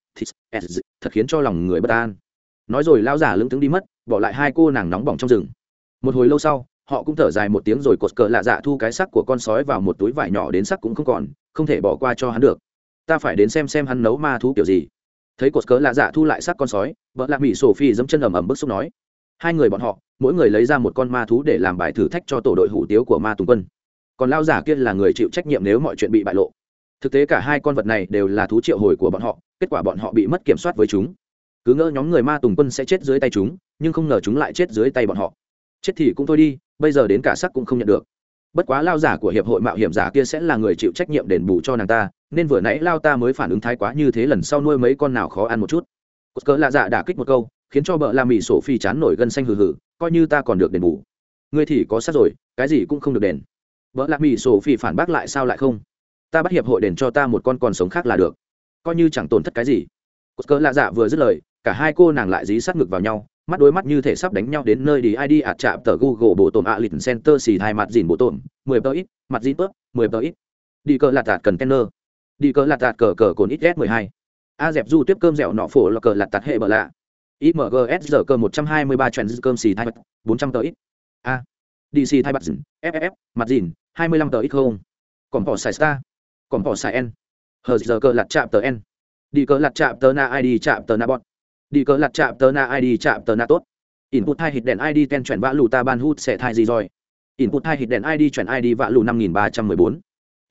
Thật khiến cho lòng người bất an. Nói rồi lao giả lững tướng đi mất, bỏ lại hai cô nàng nóng bỏng trong rừng. Một hồi lâu sau, họ cũng thở dài một tiếng rồi cột cờ lạ dạ thu cái sắc của con sói vào một túi vải nhỏ đến sắc cũng không còn, không thể bỏ qua cho hắn được ta phải đến xem xem hắn nấu ma thú kiểu gì. Thấy cột cớ lạ dạ thu lại xác con sói vợ lạ mỹ sổ phi dẫm chân ầm ầm bức xúc nói. Hai người bọn họ, mỗi người lấy ra một con ma thú để làm bài thử thách cho tổ đội hủ tiếu của ma tùng quân. Còn lao giả kia là người chịu trách nhiệm nếu mọi chuyện bị bại lộ. Thực tế cả hai con vật này đều là thú triệu hồi của bọn họ, kết quả bọn họ bị mất kiểm soát với chúng. Cứ ngỡ nhóm người ma tùng quân sẽ chết dưới tay chúng, nhưng không ngờ chúng lại chết dưới tay bọn họ. Chết thì cũng thôi đi, bây giờ đến cả sắc cũng không nhận được. Bất quá lao giả của hiệp hội mạo hiểm giả kia sẽ là người chịu trách nhiệm đền bù cho nàng ta nên vừa nãy lao ta mới phản ứng thái quá như thế lần sau nuôi mấy con nào khó ăn một chút. Cột cỡ lạ dạ đả kích một câu, khiến cho bợ la mì sổ phi chán nổi gân xanh hừ hừ, coi như ta còn được đền bù. Ngươi thì có sát rồi, cái gì cũng không được đền. Vợ la mì sổ phi phản bác lại sao lại không? Ta bắt hiệp hội đền cho ta một con còn sống khác là được. Coi như chẳng tổn thất cái gì. Cột cỡ lạ dạ vừa dứt lời, cả hai cô nàng lại dí sát ngực vào nhau, mắt đôi mắt như thể sắp đánh nhau đến nơi đi id ạt chạm tờ google bộ tổn ạ lịch center xì hai mặt dìn bộ tổn, mười tờ ít, mặt dìn tớp, mười tờ ít. Đi cỡ lạt tạt dạ cần kenner đi cờ lạt tạt cờ cờ cồn ít s mười hai. A dẹp du tiếp cơm dẻo nọ phổ là cờ lạt tạt hệ bờ lạ. Imgs giờ cơ một trăm hai mươi ba trend cơm xì hai bốn trăm tờ ít. A. Dc thay bật dìn ff mặt dìn, hai mươi lăm tờ ít không? Còn bỏ xài star. Còn bỏ xài n. Hờ giờ cơ lạt chạm tờ n. Đi cờ lạt chạm tờ na id chạm tờ na bọn đi cờ lạt chạm tờ na id chạm tờ na tốt. Input hai hít đèn id ten chuyển vã lù ta ban hút sẽ thay gì rồi? Input hai hít đèn id chuyển id vã lù năm nghìn ba trăm mười bốn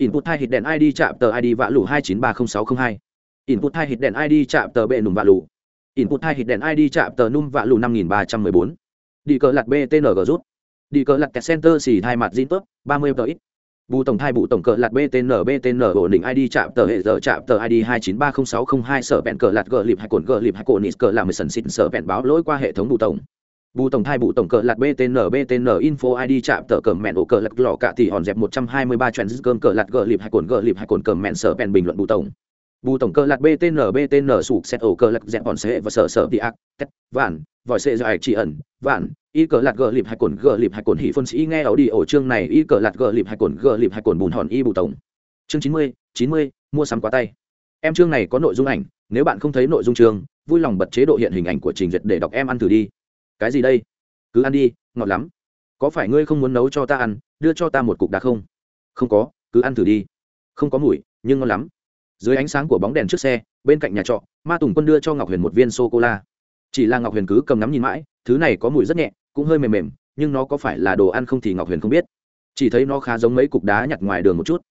input hai hit đèn id chạm tờ id vạ lù hai chín ba không sáu không hai. Input hai hit đèn id chạm tờ bệ nùm vạ lù. Input hai hit đèn id chạm tờ num vạ lù năm nghìn ba trăm mười bốn. Đi cờ lặt btng rút. Đi cờ lặt kẹt center xì hai mặt zin tốt ba mươi tờ ít. Bù tổng thai bù tổng cờ lặt btn btn ổn định id chạm tờ hệ giờ chạm tờ id hai chín ba không sáu không hai, sở bẹn cờ lặt gờ lịp hai cồn gờ lịp hai cồn nít cờ làm mười sần xịt, sở bẹn báo lỗi qua hệ thống bù tổng bù tổng thai bù tổng cờ lạt btn btn info id chạm tờ cờ mẹn ổ cờ lặt lò cả thì hòn dẹp một trăm hai mươi ba trend cơm cờ lạt gờ lịp hai cồn gờ lịp hai cồn cờ mẹn sở bèn bình luận bù tổng. Bù tổng cờ lạt btn btn sụp xét ổ cờ lạt dẹp hòn xe và sở sở đi ác, tét, vạn, vòi xe dài chỉ ẩn, vạn, y cờ lạt gờ lịp hai cồn gờ lịp hai cồn hỉ phân sĩ nghe ảo đi ổ chương này, y cờ lạt gờ lịp hai cồn gờ lịp hai cồn bùn hòn y bù tổng. Chương chín mươi chín mươi, mua sắm quá tay. Em chương này có nội dung ảnh, nếu bạn không thấy nội dung chương, vui lòng bật chế độ hiện hình ảnh của trình duyệt để đọc em ăn thử đi cái gì đây? Cứ ăn đi, ngọt lắm. Có phải ngươi không muốn nấu cho ta ăn, đưa cho ta một cục đá không? Không có, cứ ăn thử đi. Không có mùi, nhưng ngon lắm. Dưới ánh sáng của bóng đèn trước xe, bên cạnh nhà trọ, ma tùng quân đưa cho ngọc huyền một viên sô cô la chỉ là ngọc huyền cứ cầm nắm nhìn mãi, thứ này có mùi rất nhẹ, cũng hơi mềm mềm, nhưng nó có phải là đồ ăn không thì ngọc huyền không biết. Chỉ thấy nó khá giống mấy cục đá nhặt ngoài đường một chút.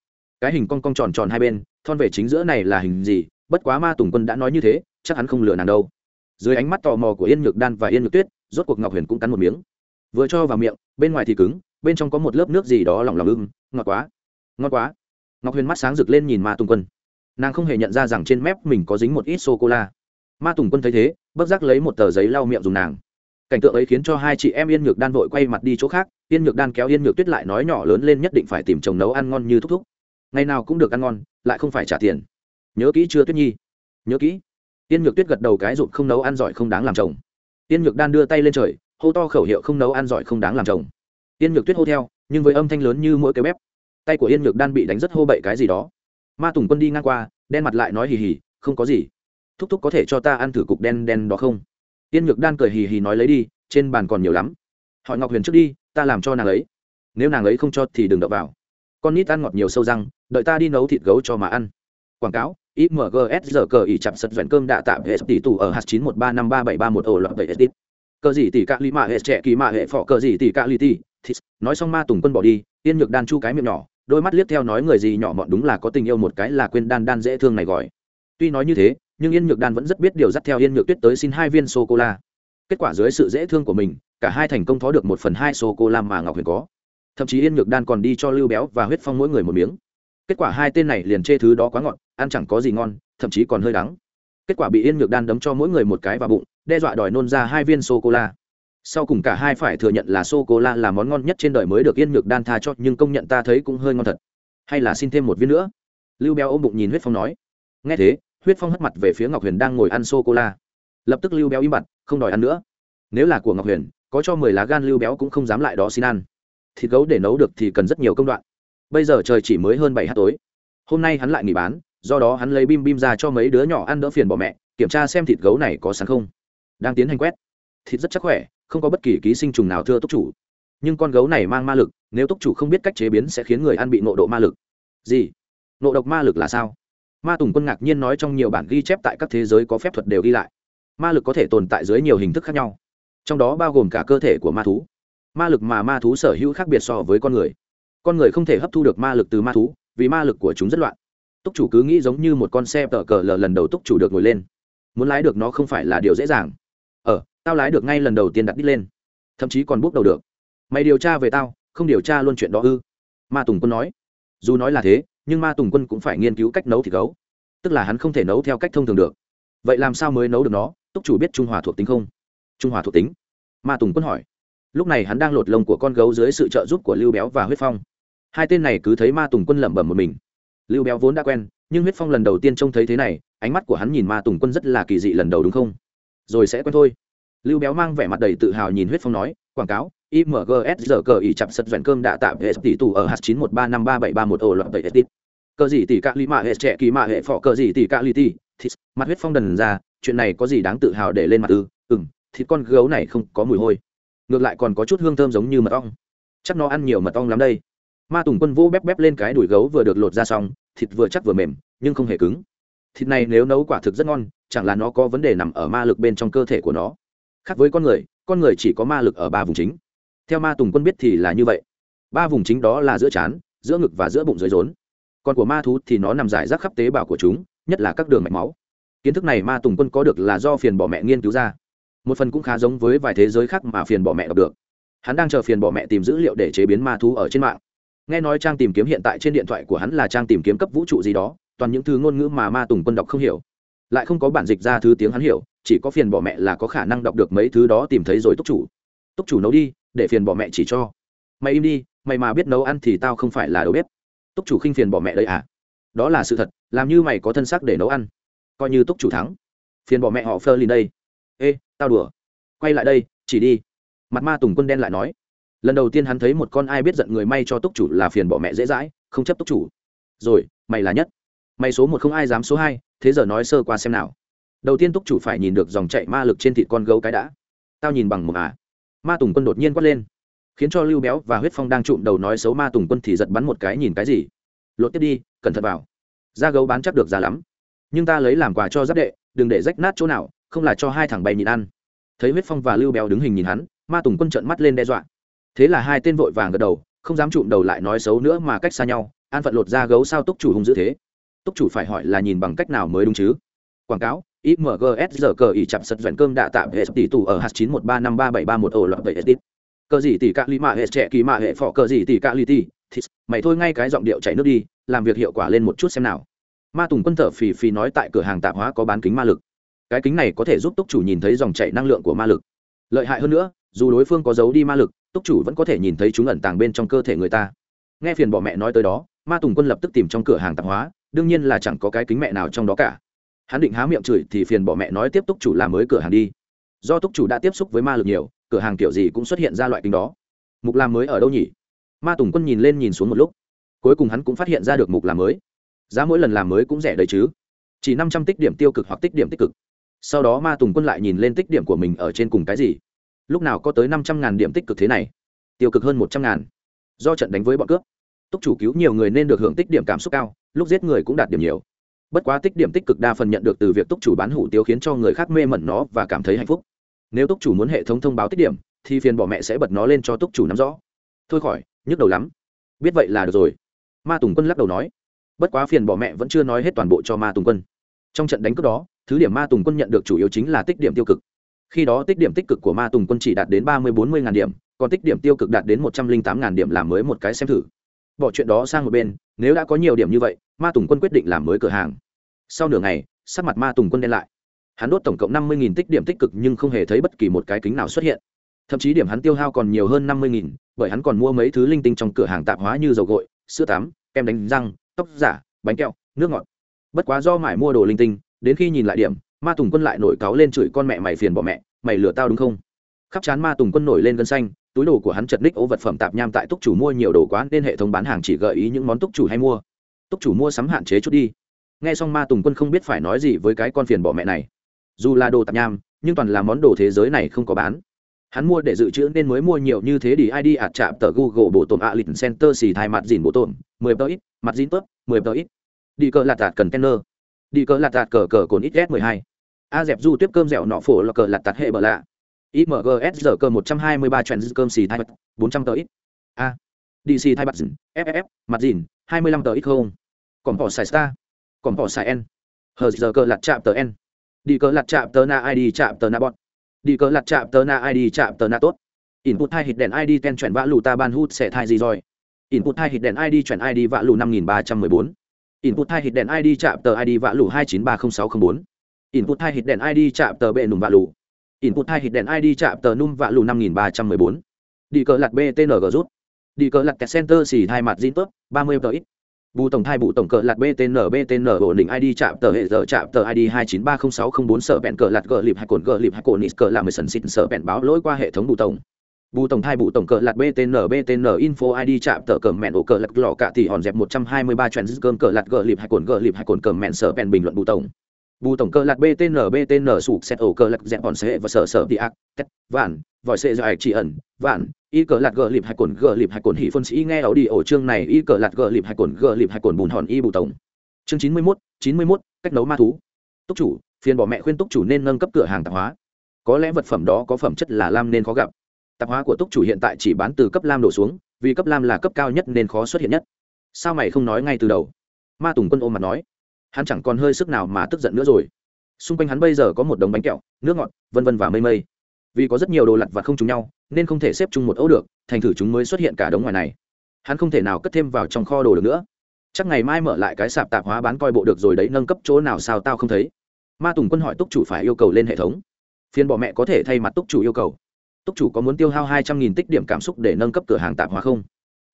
Cái hình cong cong tròn tròn hai bên, thon về chính giữa này là hình gì, bất quá ma tùng quân đã nói như thế, chắc hắn không lừa nàng đâu. Dưới ánh mắt tò mò của yên nhược đan và yên nhược tuyết rốt cuộc ngọc huyền cũng cắn một miếng. Vừa cho vào miệng, bên ngoài thì cứng, bên trong có một lớp nước gì đó lỏng lỏng ưng, ngọt quá. Ngọt quá. Ngọc huyền mắt sáng rực lên nhìn ma tùng quân. Nàng không hề nhận ra rằng trên mép mình có dính một ít sô cô la ma tùng quân thấy thế, bất giác lấy một tờ giấy lau miệng dùng nàng. Cảnh tượng ấy khiến cho hai chị em yên nhược đan vội quay mặt đi chỗ khác, yên nhược đan kéo yên nhược tuyết lại nói nhỏ lớn lên nhất định phải tìm chồng nấu ăn ngon như thúc thúc. Ngày nào cũng được ăn ngon, lại không phải trả tiền. Nhớ kỹ chưa tuyết nhi? Nhớ kỹ. Yên nhược tuyết gật đầu cái rụt không nấu ăn giỏi không đáng làm chồng yên nhược đan đưa tay lên trời, hô to khẩu hiệu không nấu ăn giỏi không đáng làm chồng. Yên nhược tuyết hô theo, nhưng với âm thanh lớn như mỗi cái bếp, tay của yên nhược đan bị đánh rất hô bậy cái gì đó. Ma tùng quân đi ngang qua, đen mặt lại nói hì hì, không có gì. Thúc thúc có thể cho ta ăn thử cục đen đen đó không? Tiên nhược đan cười hì hì nói lấy đi, trên bàn còn nhiều lắm. Hỏi ngọc huyền trước đi, ta làm cho nàng ấy. Nếu nàng ấy không cho thì đừng đậu vào. Con nít ăn ngọt nhiều sâu răng, đợi ta đi nấu thịt gấu cho mà ăn. Quảng cáo imgs giờ cờ ỉ chạm sật vẹn cơm đạ tạm hệ tỷ tủ ở hạt chín một ba năm ba bảy ba một ổ loạn vậy edit. Cờ gì tỷ cạ ly mạ hệ trẻ kỳ mạ hệ phọ cờ gì tỷ cạ ly tỷ. Nói xong ma tùng quân bỏ đi tiên nhược đan chu cái miệng nhỏ, đôi mắt liếc theo nói người gì nhỏ mọn đúng là có tình yêu một cái là quên đan đan dễ thương này gọi. Tuy nói như thế, nhưng yên nhược đan vẫn rất biết điều dắt theo yên nhược tuyết tới xin hai viên sô cô la kết quả dưới sự dễ thương của mình, cả hai thành công thó được một phần hai sô cô la mà ngọc huyền có. Thậm chí yên nhược đan còn đi cho lưu béo và huyết phong mỗi người một miếng kết quả hai tên này liền chê thứ đó quá ngọt, ăn chẳng có gì ngon, thậm chí còn hơi đắng. Kết quả bị yên nhược đan đấm cho mỗi người một cái vào bụng, đe dọa đòi nôn ra hai viên sô cô la sau cùng cả hai phải thừa nhận là sô cô la là món ngon nhất trên đời mới được yên nhược đan tha cho, nhưng công nhận ta thấy cũng hơi ngon thật. Hay là xin thêm một viên nữa? Lưu béo ôm bụng nhìn huyết phong nói. Nghe thế, huyết phong hất mặt về phía ngọc huyền đang ngồi ăn sô cô la lập tức lưu béo im mặt không đòi ăn nữa. Nếu là của ngọc huyền, có cho mười lá gan lưu béo cũng không dám lại đó xin ăn. Thịt gấu để nấu được thì cần rất nhiều công đoạn bây giờ trời chỉ mới hơn bảy h tối. Hôm nay hắn lại nghỉ bán, do đó hắn lấy bim bim ra cho mấy đứa nhỏ ăn đỡ phiền bỏ mẹ, kiểm tra xem thịt gấu này có sáng không. Đang tiến hành quét. Thịt rất chắc khỏe, không có bất kỳ ký sinh trùng nào thưa túc chủ. Nhưng con gấu này mang ma lực, nếu túc chủ không biết cách chế biến sẽ khiến người ăn bị nộ độ ma lực. Gì? Nộ độc ma lực là sao? Ma tùng quân ngạc nhiên nói trong nhiều bản ghi chép tại các thế giới có phép thuật đều ghi lại. Ma lực có thể tồn tại dưới nhiều hình thức khác nhau. Trong đó bao gồm cả cơ thể của ma thú. Ma lực mà ma thú sở hữu khác biệt so với con người con người không thể hấp thu được ma lực từ ma thú, vì ma lực của chúng rất loạn. Túc chủ cứ nghĩ giống như một con xe tờ cờ lờ lần đầu túc chủ được ngồi lên. Muốn lái được nó không phải là điều dễ dàng. Ờ tao lái được ngay lần đầu tiên đặt đít lên. Thậm chí còn bút đầu được. Mày điều tra về tao, không điều tra luôn chuyện đó ư? Ma tùng quân nói. Dù nói là thế, nhưng ma tùng quân cũng phải nghiên cứu cách nấu thịt gấu. Tức là hắn không thể nấu theo cách thông thường được. Vậy làm sao mới nấu được nó? Túc chủ biết trung hòa thuộc tính không? Trung hòa thuộc tính? Ma tùng quân hỏi. Lúc này hắn đang lột lông của con gấu dưới sự trợ giúp của lưu béo và huyết phong hai tên này cứ thấy ma tùng quân lẩm bẩm một mình. Lưu béo vốn đã quen, nhưng huyết phong lần đầu tiên trông thấy thế này, ánh mắt của hắn nhìn ma tùng quân rất là kỳ dị lần đầu đúng không? Rồi sẽ quen thôi. Lưu béo mang vẻ mặt đầy tự hào nhìn huyết phong nói, quảng cáo imgs giờ cờ ỉ chặp sật vẹn cơm đã tạm hệ tỷ tù ở hạt chín một ba năm ba bảy ba một ổ loạn bảy tít cờ gì tỷ cạ ly mạ hệ trẻ kỳ mạ hệ phỏ cờ gì tỷ cạ ly tỷ thịt. Mặt huyết phong đần ra, chuyện này có gì đáng tự hào để lên mặt ư? Ừng thịt con gấu này không có mùi hôi. Ngược lại còn có chút hương thơm giống như mật ong. Chắc nó ăn nhiều mật ong lắm đây ma tùng quân vô bép bép lên cái đùi gấu vừa được lột ra xong, thịt vừa chắc vừa mềm, nhưng không hề cứng. Thịt này nếu nấu quả thực rất ngon, chẳng là nó có vấn đề nằm ở ma lực bên trong cơ thể của nó. Khác với con người con người chỉ có ma lực ở ba vùng chính. Theo ma tùng quân biết thì là như vậy. Ba vùng chính đó là giữa trán giữa ngực và giữa bụng dưới rốn. Còn của ma thú thì nó nằm rải rác khắp tế bào của chúng, nhất là các đường mạch máu. Kiến thức này ma tùng quân có được là do phiền bỏ mẹ nghiên cứu ra. Một phần cũng khá giống với vài thế giới khác mà phiền bỏ mẹ đọc được. Hắn đang chờ phiền bỏ mẹ tìm dữ liệu để chế biến ma thú ở trên mạng nghe nói trang tìm kiếm hiện tại trên điện thoại của hắn là trang tìm kiếm cấp vũ trụ gì đó, toàn những thứ ngôn ngữ mà ma tùng quân đọc không hiểu. Lại không có bản dịch ra thứ tiếng hắn hiểu, chỉ có phiền bỏ mẹ là có khả năng đọc được mấy thứ đó tìm thấy rồi túc chủ. Túc chủ nấu đi, để phiền bỏ mẹ chỉ cho. Mày im đi, mày mà biết nấu ăn thì tao không phải là đầu bếp. Túc chủ khinh phiền bỏ mẹ đấy à? Đó là sự thật, làm như mày có thân xác để nấu ăn. Coi như túc chủ thắng. Phiền bỏ mẹ họ phơ lên đây. Ê, tao đùa. Quay lại đây, chỉ đi. Mặt ma tùng quân đen lại nói lần đầu tiên hắn thấy một con ai biết giận người may cho túc chủ là phiền bỏ mẹ dễ dãi, không chấp túc chủ. Rồi, mày là nhất. Mày số một không ai dám số hai, thế giờ nói sơ qua xem nào. Đầu tiên túc chủ phải nhìn được dòng chạy ma lực trên thịt con gấu cái đã. Tao nhìn bằng một à. Ma tùng quân đột nhiên quát lên. Khiến cho lưu béo và huyết phong đang trụm đầu nói xấu ma tùng quân thì giật bắn một cái nhìn cái gì. Lột tiếp đi, cẩn thận vào. Da gấu bán chắc được giá lắm. Nhưng ta lấy làm quà cho giáp đệ, đừng để rách nát chỗ nào, không là cho hai thằng bay nhìn ăn. Thấy huyết phong và lưu béo đứng hình nhìn hắn, ma tùng quân trợn mắt lên đe dọa thế là hai tên vội vàng gật đầu, không dám trụm đầu lại nói xấu nữa mà cách xa nhau, an phận lột ra gấu sao túc chủ hung dữ thế. Túc chủ phải hỏi là nhìn bằng cách nào mới đúng chứ? Quảng cáo imgs giờ cờ ỉ chạm sật doanh cơm đạ tạm hệ tỷ tù ở hạt chín một ba năm ba bảy ba một ổ loạn bảy edit cờ gì tỷ cạ ly mạ hệ trẻ kỳ mạ hệ phỏ cờ gì tỷ cạ ly tỷ, thịt, mày thôi ngay cái giọng điệu chảy nước đi, làm việc hiệu quả lên một chút xem nào. Ma tùng quân thở phì phì nói tại cửa hàng tạp hóa có bán kính ma lực. Cái kính này có thể giúp túc chủ nhìn thấy dòng chảy năng lượng của ma lực. Lợi hại hơn nữa dù đối phương có giấu đi ma lực, túc chủ vẫn có thể nhìn thấy chúng ẩn tàng bên trong cơ thể người ta. Nghe phiền bỏ mẹ nói tới đó, ma tùng quân lập tức tìm trong cửa hàng tạp hóa, đương nhiên là chẳng có cái kính mẹ nào trong đó cả. Hắn định há miệng chửi thì phiền bỏ mẹ nói tiếp túc chủ làm mới cửa hàng đi. Do túc chủ đã tiếp xúc với ma lực nhiều, cửa hàng kiểu gì cũng xuất hiện ra loại kính đó. Mục làm mới ở đâu nhỉ? Ma tùng quân nhìn lên nhìn xuống một lúc. Cuối cùng hắn cũng phát hiện ra được mục làm mới. Giá mỗi lần làm mới cũng rẻ đấy chứ. Chỉ năm trăm tích điểm tiêu cực hoặc tích điểm tích cực. Sau đó ma tùng quân lại nhìn lên tích điểm của mình ở trên cùng cái gì lúc nào có tới năm trăm ngàn điểm tích cực thế này? Tiêu cực hơn một trăm ngàn. Do trận đánh với bọn cướp, túc chủ cứu nhiều người nên được hưởng tích điểm cảm xúc cao, lúc giết người cũng đạt điểm nhiều. Bất quá tích điểm tích cực đa phần nhận được từ việc túc chủ bán hủ tiếu khiến cho người khác mê mẩn nó và cảm thấy hạnh phúc. Nếu túc chủ muốn hệ thống thông báo tích điểm, thì phiền bỏ mẹ sẽ bật nó lên cho túc chủ nắm rõ. Thôi khỏi, nhức đầu lắm. Biết vậy là được rồi. Ma tùng quân lắc đầu nói. Bất quá phiền bỏ mẹ vẫn chưa nói hết toàn bộ cho ma tùng quân. Trong trận đánh cướp đó, thứ điểm ma tùng quân nhận được chủ yếu chính là tích điểm tiêu cực khi đó tích điểm tích cực của ma tùng quân chỉ đạt đến ba mươi bốn mươi ngàn điểm, còn tích điểm tiêu cực đạt đến một trăm linh tám ngàn điểm làm mới một cái xem thử. Bỏ chuyện đó sang một bên, nếu đã có nhiều điểm như vậy, ma tùng quân quyết định làm mới cửa hàng. Sau nửa ngày, sắc mặt ma tùng quân đen lại. Hắn đốt tổng cộng năm mươi tích điểm tích cực nhưng không hề thấy bất kỳ một cái kính nào xuất hiện. Thậm chí điểm hắn tiêu hao còn nhiều hơn năm mươi bởi hắn còn mua mấy thứ linh tinh trong cửa hàng tạp hóa như dầu gội, sữa tắm, kem đánh răng, tóc giả, bánh kẹo, nước ngọt. Bất quá do mải mua đồ linh tinh, đến khi nhìn lại điểm ma tùng quân lại nổi cáo lên chửi con mẹ mày phiền bỏ mẹ, mày lừa tao đúng không? Khắp chán ma tùng quân nổi lên gân xanh, túi đồ của hắn chật ních ố vật phẩm tạp nham tại túc chủ mua nhiều đồ quá nên hệ thống bán hàng chỉ gợi ý những món túc chủ hay mua. Túc chủ mua sắm hạn chế chút đi. Nghe xong ma tùng quân không biết phải nói gì với cái con phiền bỏ mẹ này. Dù là đồ tạp nham, nhưng toàn là món đồ thế giới này không có bán. Hắn mua để dự trữ nên mới mua nhiều như thế đi id ạt chạm tờ google bộ tổn ạ lịch center xì thai mặt dìn bộ tổn, mười tờ ít, mặt dìn tớp, mười tờ ít. Đi cờ lạt tạt cần tenner đi cờ lạt tạt cờ cờ cồn ít s mười hai a dẹp du tiếp cơm dẻo nọ phổ là cờ lạt tạt hệ bờ lạ. Imgs giờ cơ một trăm hai mươi ba trend cơm xì thai bật bốn trăm tờ ít. A. Dc thai bật dìn ff mặt dìn, hai mươi lăm tờ ít không. Còn bỏ xài star. Còn bỏ xài n. Hờ giờ cơ lặt chạm tờ n. Đi cờ lặt chạm tờ na id chạm tờ na bọt đi cờ lặt chạm tờ na id chạm tờ na tốt. Input hai hit đèn id ten chuyển vã lù ta ban hút sẽ thai gì rồi? Input hai hit đèn id chuyển id vã lù năm nghìn ba trăm mười bốn. Input hai hit đèn id chạm tờ id vã lù hai chín ba không sáu không bốn input hai hit đèn id chạm tờ bệ nùm vạ lù. Input hai hit đèn id chạm tờ num vạ lù năm nghìn ba trăm mười bốn. Đi cờ lặt btng rút. Đi cờ lặt kẹt center xì hai mặt zin tốt ba mươi tờ ít. Bù tổng thai bù tổng cờ lạt btn btn ổn định id chạm tờ hệ giờ chạm tờ id hai chín ba không sáu không bốn sợ bẹn cờ lạt gờ lịp hai cồn gờ lịp hai cồn nít cờ làm mười sần xịt sợ bẹn báo lỗi qua hệ thống bù tổng. Bù tổng thai bù tổng cờ lạt btn btn info id chạm tờ cờ mẹn ổ cờ lạt lọ cả tỷ hòn dẹp một trăm hai mươi ba chuyện cơm cờ lạt gờ lịp hai cồn gờ lịp hai cồn cờ mẹn sợ bẹn bình luận bù tổng bù tổng cơ lạc btn btn sụp xét ổ cơ lạc dẹp bọn xe và sở sở đi ác tét vạn, vòi xe dài chỉ ẩn, vạn, y cờ lạc gờ lịp hai cồn gờ lịp hai cồn hỉ phân sĩ nghe ảo đi ổ chương này, y cờ lạc gờ lịp hai cồn gờ lịp hai cồn bùn hòn y bù tổng. Chương chín mươi mốt, chín mươi mốt, cách nấu ma thú. Túc chủ, phiền bỏ mẹ khuyên túc chủ nên nâng cấp cửa hàng tạp hóa. Có lẽ vật phẩm đó có phẩm chất là lam nên khó gặp. Tạp hóa của túc chủ hiện tại chỉ bán từ cấp lam đổ xuống, vì cấp lam là cấp cao nhất nên khó xuất hiện nhất. Sao mày không nói ngay từ đầu? Ma tùng quân ôm mặt nói hắn chẳng còn hơi sức nào mà tức giận nữa rồi. Xung quanh hắn bây giờ có một đống bánh kẹo, nước ngọt, vân vân và mây mây. Vì có rất nhiều đồ lặt vặt không trùng nhau, nên không thể xếp chung một ấu được, thành thử chúng mới xuất hiện cả đống ngoài này. Hắn không thể nào cất thêm vào trong kho đồ được nữa. Chắc ngày mai mở lại cái sạp tạp hóa bán coi bộ được rồi đấy, nâng cấp chỗ nào sao tao không thấy. Ma tùng quân hỏi túc chủ phải yêu cầu lên hệ thống. Phiên Bọ mẹ có thể thay mặt túc chủ yêu cầu. Túc chủ có muốn tiêu hao hai trăm nghìn tích điểm cảm xúc để nâng cấp cửa hàng tạp hóa không?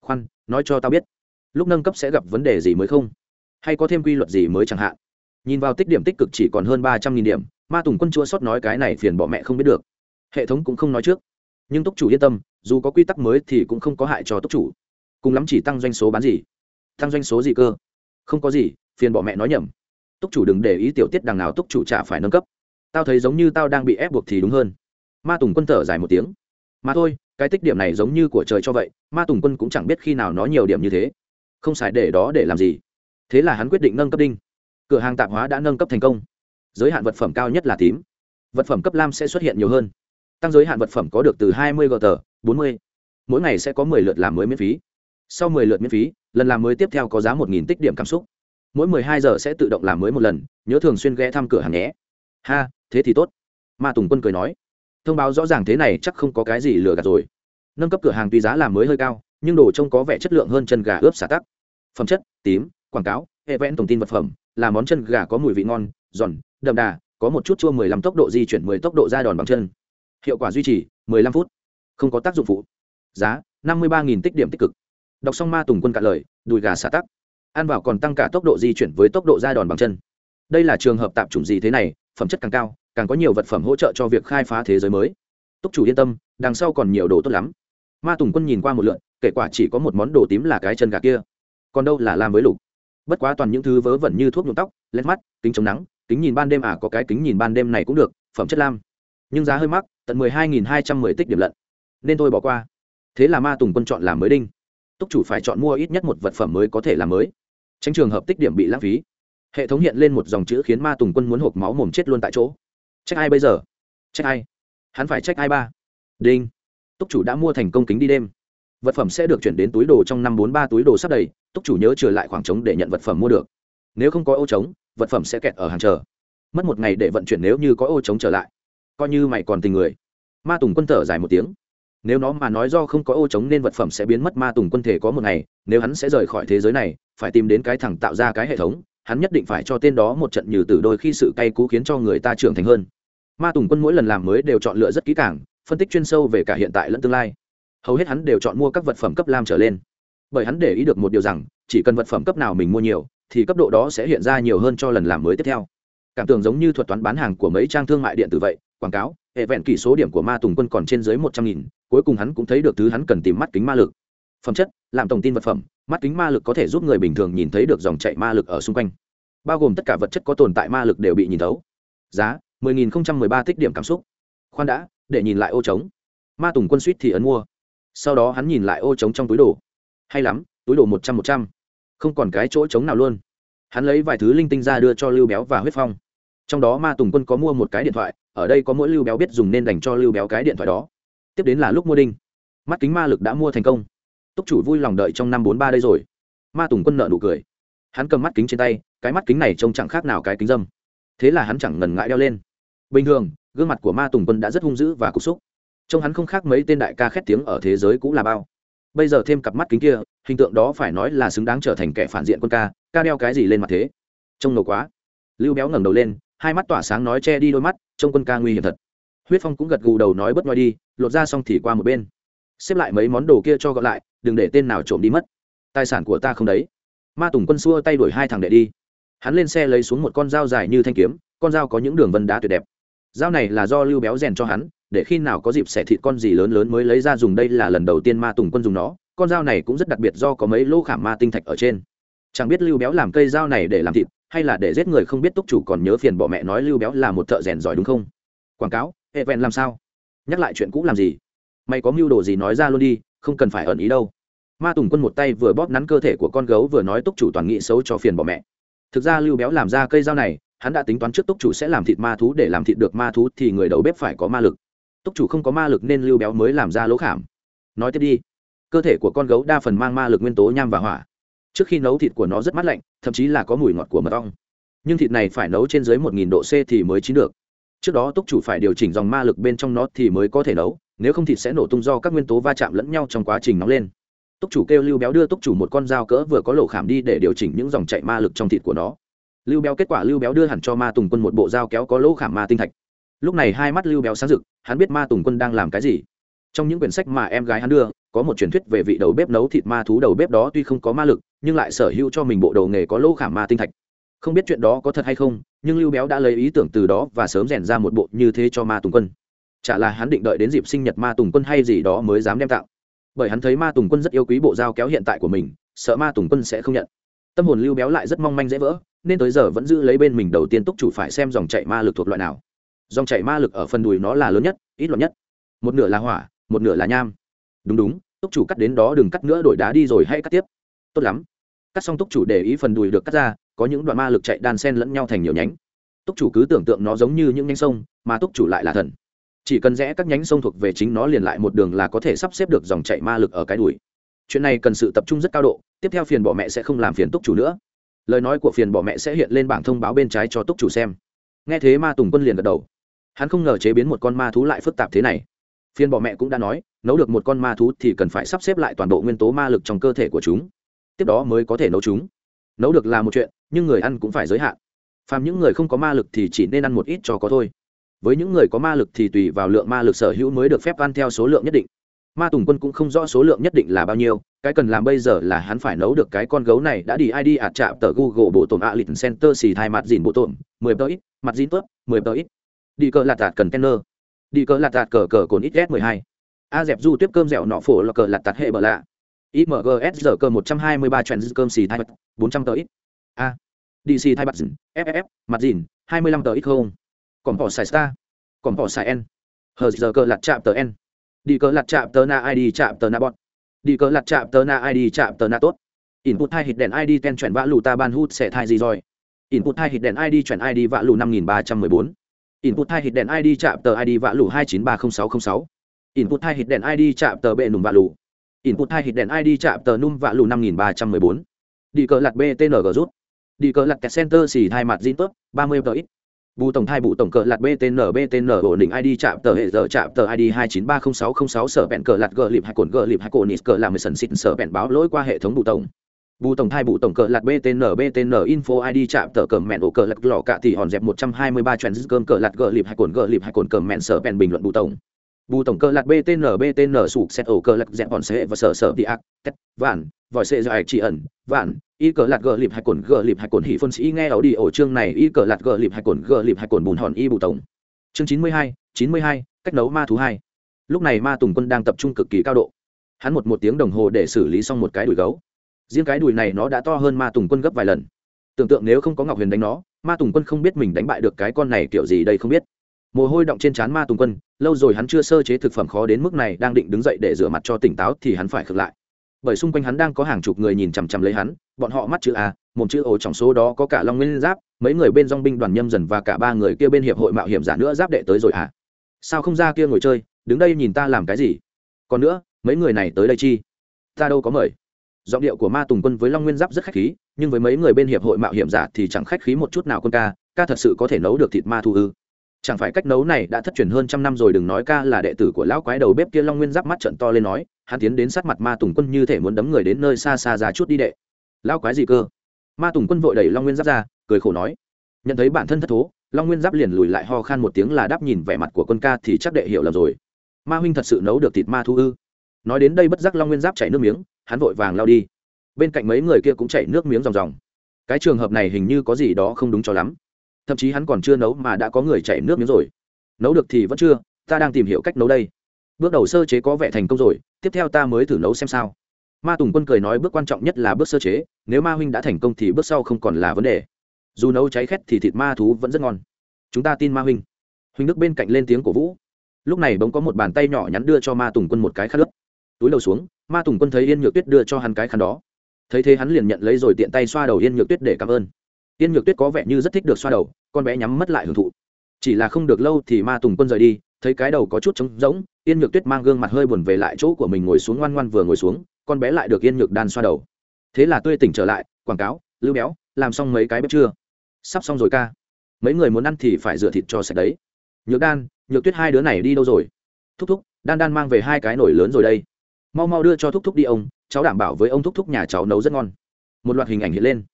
Khoan, nói cho tao biết. Lúc nâng cấp sẽ gặp vấn đề gì mới không? Hay có thêm quy luật gì mới chẳng hạn? Nhìn vào tích điểm tích cực chỉ còn hơn ba trăm nghìn điểm, ma tùng quân chua sót nói cái này phiền bỏ mẹ không biết được. Hệ thống cũng không nói trước. Nhưng túc chủ yên tâm, dù có quy tắc mới thì cũng không có hại cho túc chủ. Cùng lắm chỉ tăng doanh số bán gì? Tăng doanh số gì cơ? Không có gì, phiền bỏ mẹ nói nhầm. Túc chủ đừng để ý tiểu tiết đằng nào túc chủ chả phải nâng cấp. Tao thấy giống như tao đang bị ép buộc thì đúng hơn. Ma tùng quân thở dài một tiếng. Mà thôi, cái tích điểm này giống như của trời cho vậy, ma tùng quân cũng chẳng biết khi nào nó nhiều điểm như thế. Không xài để đó để làm gì thế là hắn quyết định nâng cấp đinh. Cửa hàng tạp hóa đã nâng cấp thành công. Giới hạn vật phẩm cao nhất là tím. Vật phẩm cấp lam sẽ xuất hiện nhiều hơn. Tăng giới hạn vật phẩm có được từ 20 gờ tờ 40. mỗi ngày sẽ có 10 lượt làm mới miễn phí. Sau 10 lượt miễn phí, lần làm mới tiếp theo có giá 1.000 tích điểm cảm xúc. Mỗi 12 giờ sẽ tự động làm mới một lần, nhớ thường xuyên ghé thăm cửa hàng nhé. Ha, thế thì tốt. Ma tùng quân cười nói. Thông báo rõ ràng thế này chắc không có cái gì lừa gạt rồi. Nâng cấp cửa hàng tuy giá làm mới hơi cao, nhưng đồ trông có vẻ chất lượng hơn chân gà ướp xả tắc. Phẩm chất, tím quảng cáo, hệ vẽn tổng tin vật phẩm, là món chân gà có mùi vị ngon, giòn, đậm đà, có một chút chua 15 tốc độ di chuyển 10 tốc độ ra đòn bằng chân. Hiệu quả duy trì 15 phút. Không có tác dụng phụ. Giá 53.000 tích điểm tích cực. Đọc xong ma tùng quân cả lời, đùi gà xả tắc. Ăn vào còn tăng cả tốc độ di chuyển với tốc độ ra đòn bằng chân. Đây là trường hợp tạp chủng gì thế này? Phẩm chất càng cao, càng có nhiều vật phẩm hỗ trợ cho việc khai phá thế giới mới. Túc chủ yên tâm, đằng sau còn nhiều đồ tốt lắm. Ma tùng quân nhìn qua một lượn kể quả chỉ có một món đồ tím là cái chân gà kia. Còn đâu là làm với lục bất quá toàn những thứ vớ vẩn như thuốc nhuộm tóc, lét mắt, kính chống nắng, kính nhìn ban đêm à có cái kính nhìn ban đêm này cũng được, phẩm chất lam. Nhưng giá hơi mắc, tận mười hai nghìn hai trăm mười tích điểm lận. Nên tôi bỏ qua. Thế là ma tùng quân chọn làm mới đinh. Túc chủ phải chọn mua ít nhất một vật phẩm mới có thể làm mới. Tránh trường hợp tích điểm bị lãng phí. Hệ thống hiện lên một dòng chữ khiến ma tùng quân muốn hộp máu mồm chết luôn tại chỗ. Trách ai bây giờ? Trách ai? Hắn phải trách ai ba? Đinh. Túc chủ đã mua thành công kính đi đêm vật phẩm sẽ được chuyển đến túi đồ trong năm bốn ba túi đồ sắp đầy, túc chủ nhớ trở lại khoảng trống để nhận vật phẩm mua được. Nếu không có ô trống, vật phẩm sẽ kẹt ở hàng chờ. Mất một ngày để vận chuyển nếu như có ô trống trở lại. Coi như mày còn tình người. Ma tùng quân thở dài một tiếng. Nếu nó mà nói do không có ô trống nên vật phẩm sẽ biến mất, ma tùng quân thể có một ngày, nếu hắn sẽ rời khỏi thế giới này, phải tìm đến cái thằng tạo ra cái hệ thống, hắn nhất định phải cho tên đó một trận như từ đôi khi sự cay cú khiến cho người ta trưởng thành hơn. Ma tùng quân mỗi lần làm mới đều chọn lựa rất kỹ càng, phân tích chuyên sâu về cả hiện tại lẫn tương lai hầu hết hắn đều chọn mua các vật phẩm cấp lam trở lên. Bởi hắn để ý được một điều rằng, chỉ cần vật phẩm cấp nào mình mua nhiều, thì cấp độ đó sẽ hiện ra nhiều hơn cho lần làm mới tiếp theo. Cảm tưởng giống như thuật toán bán hàng của mấy trang thương mại điện tử vậy, quảng cáo, hệ vẹn kỷ số điểm của ma tùng quân còn trên dưới một trăm nghìn, cuối cùng hắn cũng thấy được thứ hắn cần tìm mắt kính ma lực. Phẩm chất, làm tổng tin vật phẩm, mắt kính ma lực có thể giúp người bình thường nhìn thấy được dòng chạy ma lực ở xung quanh. Bao gồm tất cả vật chất có tồn tại ma lực đều bị nhìn thấu. Giá 10.013 tích điểm cảm xúc. Khoan đã, để nhìn lại ô trống. Ma tùng quân suýt thì ấn mua sau đó hắn nhìn lại ô trống trong túi đồ. Hay lắm, túi đồ một trăm một trăm. Không còn cái chỗ trống nào luôn. Hắn lấy vài thứ linh tinh ra đưa cho lưu béo và huyết phong. Trong đó ma tùng quân có mua một cái điện thoại, ở đây có mỗi lưu béo biết dùng nên dành cho lưu béo cái điện thoại đó. Tiếp đến là lúc mua đinh. Mắt kính ma lực đã mua thành công. Túc chủ vui lòng đợi trong năm bốn ba đây rồi. Ma tùng quân nợ nụ cười. Hắn cầm mắt kính trên tay, cái mắt kính này trông chẳng khác nào cái kính dâm. Thế là hắn chẳng ngần ngại đeo lên. Bình thường, gương mặt của ma tùng quân đã rất hung dữ và cục xúc trông hắn không khác mấy tên đại ca khét tiếng ở thế giới cũng là bao. Bây giờ thêm cặp mắt kính kia, hình tượng đó phải nói là xứng đáng trở thành kẻ phản diện quân ca ca đeo cái gì lên mặt thế? Trông ngầu quá. Lưu béo ngẩng đầu lên, hai mắt tỏa sáng nói che đi đôi mắt, trông quân ca nguy hiểm thật. Huyết phong cũng gật gù đầu nói bớt ngoài đi, lột ra xong thì qua một bên. Xếp lại mấy món đồ kia cho gọn lại, đừng để tên nào trộm đi mất. Tài sản của ta không đấy. Ma tùng quân xua tay đuổi hai thằng đệ đi. Hắn lên xe lấy xuống một con dao dài như thanh kiếm, con dao có những đường vân đá tuyệt đẹp. Dao này là do lưu béo rèn cho hắn để khi nào có dịp xẻ thịt con gì lớn lớn mới lấy ra dùng. Đây là lần đầu tiên ma tùng quân dùng nó. Con dao này cũng rất đặc biệt do có mấy lỗ khảm ma tinh thạch ở trên. Chẳng biết lưu béo làm cây dao này để làm thịt, hay là để giết người không biết túc chủ còn nhớ phiền bỏ mẹ nói lưu béo là một thợ rèn giỏi đúng không? Quảng cáo hệ vẹn làm sao? Nhắc lại chuyện cũ làm gì? Mày có mưu đồ gì nói ra luôn đi, không cần phải ẩn ý đâu. Ma tùng quân một tay vừa bóp nắn cơ thể của con gấu vừa nói túc chủ toàn nghị xấu cho phiền bỏ mẹ. Thực ra lưu béo làm ra cây dao này, hắn đã tính toán trước túc chủ sẽ làm thịt ma thú, để làm thịt được ma thú thì người đầu bếp phải có ma lực túc chủ không có ma lực nên lưu béo mới làm ra lỗ khảm. Nói tiếp đi. Cơ thể của con gấu đa phần mang ma lực nguyên tố nham và hỏa. Trước khi nấu thịt của nó rất mát lạnh, thậm chí là có mùi ngọt của mật ong. Nhưng thịt này phải nấu trên dưới một nghìn độ c thì mới chín được. Trước đó túc chủ phải điều chỉnh dòng ma lực bên trong nó thì mới có thể nấu, nếu không thịt sẽ nổ tung do các nguyên tố va chạm lẫn nhau trong quá trình nóng lên. Túc chủ kêu lưu béo đưa túc chủ một con dao cỡ vừa có lỗ khảm đi để điều chỉnh những dòng chạy ma lực trong thịt của nó. Lưu béo kết quả lưu béo đưa hẳn cho ma tùng quân một bộ dao kéo có lỗ khảm ma tinh thạch lúc này hai mắt lưu béo sáng rực, hắn biết ma tùng quân đang làm cái gì. Trong những quyển sách mà em gái hắn đưa, có một truyền thuyết về vị đầu bếp nấu thịt ma thú đầu bếp đó tuy không có ma lực, nhưng lại sở hữu cho mình bộ đầu nghề có lỗ khảm ma tinh thạch. Không biết chuyện đó có thật hay không, nhưng lưu béo đã lấy ý tưởng từ đó và sớm rèn ra một bộ như thế cho ma tùng quân. Chả là hắn định đợi đến dịp sinh nhật ma tùng quân hay gì đó mới dám đem tặng. Bởi hắn thấy ma tùng quân rất yêu quý bộ dao kéo hiện tại của mình, sợ ma tùng quân sẽ không nhận. Tâm hồn lưu béo lại rất mong manh dễ vỡ, nên tới giờ vẫn giữ lấy bên mình đầu tiên túc chủ phải xem dòng chạy ma lực thuộc loại nào dòng chảy ma lực ở phần đùi nó là lớn nhất, ít loại nhất. Một nửa là hỏa, một nửa là nham. Đúng đúng, túc chủ cắt đến đó đừng cắt nữa, đổi đá đi rồi hãy cắt tiếp. Tốt lắm. Cắt xong túc chủ để ý phần đùi được cắt ra, có những đoạn ma lực chạy đan sen lẫn nhau thành nhiều nhánh. Túc chủ cứ tưởng tượng nó giống như những nhánh sông, mà túc chủ lại là thần. Chỉ cần rẽ các nhánh sông thuộc về chính nó liền lại một đường là có thể sắp xếp được dòng chảy ma lực ở cái đùi. Chuyện này cần sự tập trung rất cao độ, tiếp theo phiền bỏ mẹ sẽ không làm phiền túc chủ nữa. Lời nói của phiền bỏ mẹ sẽ hiện lên bảng thông báo bên trái cho túc chủ xem. Nghe thế ma tùng quân liền gật đầu hắn không ngờ chế biến một con ma thú lại phức tạp thế này. Phiên bọ mẹ cũng đã nói, nấu được một con ma thú thì cần phải sắp xếp lại toàn bộ nguyên tố ma lực trong cơ thể của chúng. Tiếp đó mới có thể nấu chúng. Nấu được là một chuyện, nhưng người ăn cũng phải giới hạn. Phàm những người không có ma lực thì chỉ nên ăn một ít cho có thôi. Với những người có ma lực thì tùy vào lượng ma lực sở hữu mới được phép ăn theo số lượng nhất định. Ma tùng quân cũng không rõ số lượng nhất định là bao nhiêu, cái cần làm bây giờ là hắn phải nấu được cái con gấu này đã đi id ạt chạm tờ google bộ tổn a lịch center xì thai mặt dìn bộ tổn, mười tờ ít, mặt dìn tớp mười tờ ít đi cờ lạt tạt cần tenner đi cờ lạt tạt cờ cờ cồn ít s mười hai. A dẹp du tiếp cơm dẻo nọ phổ là cờ lạt tạt hệ bờ lạ. Imgs giờ cơ một trăm hai mươi ba trend cơm xì thai bốn trăm tờ ít. A. Dc thai bật dìn ff mặt dìn, hai mươi lăm tờ ít không. Còn bỏ xài star. Còn bỏ xài n. Hờ giờ cơ lạt chạm tờ n. Đi cờ lạt chạm tờ na id chạm tờ na bọn đi cờ lạt chạm tờ na id chạm tờ na tốt. Input hai hít đèn id ten chuyển vã lù ta ban hút sẽ thai gì rồi? Input hai hít đèn id chuyển id vã lù năm nghìn ba trăm mười bốn input hai hit đèn id chạm tờ id vạ lù hai chín ba không sáu không sáu. Input hai hit đèn id chạm tờ bệ nùm vạ lù. Input hai hit đèn id chạm tờ num vạ lù năm nghìn ba trăm mười bốn. Đi cờ lặt btng rút. Đi cờ lặt center xì hai mặt zin tốt ba mươi tờ ít. Bù tổng thai bù tổng cờ lạt btn btn ổn định id chạm tờ hệ giờ chạm tờ id hai chín ba không sáu không sáu sở bẹn cờ lạt gờ lịp hai cồn gờ lịp hai cồn nít cờ làm mười sần xịt sở bẹn báo lỗi qua hệ thống bù tổng bù tổng thai bù tổng cờ lạt btn btn info id chạm tờ cờ mẹn ổ cờ lạt lò cạ thì hòn dẹp một trăm hai mươi ba trend cơm cờ lạt gờ lịp hai cồn gờ lịp hai cồn cờ mẹn sở bèn bình luận bù tổng. Bù tổng cờ lạt btn btn sụp xét ổ cờ lạt dẹp hòn sẽ và sở sở đi ác, tét, vạn, vòi xe dài chỉ ẩn, vạn, y cờ lạt gờ lịp hai cồn gờ lịp hai cồn hỉ phân sĩ nghe ảo đi ổ chương này, y cờ lạt gờ lịp hai cồn gờ lịp hai cồn bùn hòn y bù tổng. Chương chín mươi hai, chín mươi hai, cách nấu ma thú hai. Lúc này ma tùng quân đang tập trung cực kỳ cao độ. Hắn một một tiếng đồng hồ để xử lý xong một cái đuổi gấu riêng cái đùi này nó đã to hơn ma tùng quân gấp vài lần. Tưởng tượng nếu không có ngọc huyền đánh nó, ma tùng quân không biết mình đánh bại được cái con này kiểu gì đây không biết. Mồ hôi động trên trán ma tùng quân, lâu rồi hắn chưa sơ chế thực phẩm khó đến mức này, đang định đứng dậy để rửa mặt cho tỉnh táo thì hắn phải khực lại. Bởi xung quanh hắn đang có hàng chục người nhìn chằm chằm lấy hắn, bọn họ mắt chữ a, một chữ ổ trong số đó có cả long nguyên giáp, mấy người bên dong binh đoàn nhâm dần và cả ba người kia bên hiệp hội mạo hiểm giả nữa giáp đệ tới rồi à sao không ra kia ngồi chơi, đứng đây nhìn ta làm cái gì? Còn nữa, mấy người này tới đây chi? Ta đâu có mời giọng điệu của ma tùng quân với long nguyên giáp rất khách khí, nhưng với mấy người bên hiệp hội mạo hiểm giả thì chẳng khách khí một chút nào quân ca ca thật sự có thể nấu được thịt ma thu ư. Chẳng phải cách nấu này đã thất truyền hơn trăm năm rồi, đừng nói ca là đệ tử của lão quái đầu bếp kia, long nguyên giáp mắt trận to lên nói, hắn tiến đến sát mặt ma tùng quân như thể muốn đấm người đến nơi xa xa ra chút đi đệ. Lão quái gì cơ? Ma tùng quân vội đẩy long nguyên giáp ra, cười khổ nói, nhận thấy bản thân thất thố, long nguyên giáp liền lùi lại ho khan một tiếng là đáp nhìn vẻ mặt của quân ca thì chắc đệ hiểu lầm rồi. Ma huynh thật sự nấu được thịt ma thu ư? Nói đến đây bất giác long nguyên giáp chảy nước miếng hắn vội vàng lao đi. Bên cạnh mấy người kia cũng chảy nước miếng ròng ròng. Cái trường hợp này hình như có gì đó không đúng cho lắm. Thậm chí hắn còn chưa nấu mà đã có người chảy nước miếng rồi. Nấu được thì vẫn chưa, ta đang tìm hiểu cách nấu đây. Bước đầu sơ chế có vẻ thành công rồi, tiếp theo ta mới thử nấu xem sao. Ma tùng quân cười nói bước quan trọng nhất là bước sơ chế, nếu ma huynh đã thành công thì bước sau không còn là vấn đề. Dù nấu cháy khét thì thịt ma thú vẫn rất ngon. Chúng ta tin ma huynh. Huynh đức bên cạnh lên tiếng cổ vũ. Lúc này bỗng có một bàn tay nhỏ nhắn đưa cho ma tùng quân một cái khát nước túi đầu xuống, ma tùng quân thấy yên nhược tuyết đưa cho hắn cái khăn đó. Thấy thế hắn liền nhận lấy rồi tiện tay xoa đầu yên nhược tuyết để cảm ơn. Yên nhược tuyết có vẻ như rất thích được xoa đầu, con bé nhắm mất lại hưởng thụ. Chỉ là không được lâu thì ma tùng quân rời đi, thấy cái đầu có chút trống rỗng, yên nhược tuyết mang gương mặt hơi buồn về lại chỗ của mình ngồi xuống ngoan ngoan vừa ngồi xuống, con bé lại được yên nhược đan xoa đầu. Thế là tươi tỉnh trở lại, quảng cáo, lưu béo, làm xong mấy cái bếp chưa? Sắp xong rồi ca. Mấy người muốn ăn thì phải rửa thịt cho sạch đấy. Nhược đan, nhược tuyết hai đứa này đi đâu rồi? Thúc thúc, đan đan mang về hai cái nồi lớn rồi đây mau mau đưa cho thúc thúc đi ông, cháu đảm bảo với ông thúc thúc nhà cháu nấu rất ngon. Một loạt hình ảnh hiện lên.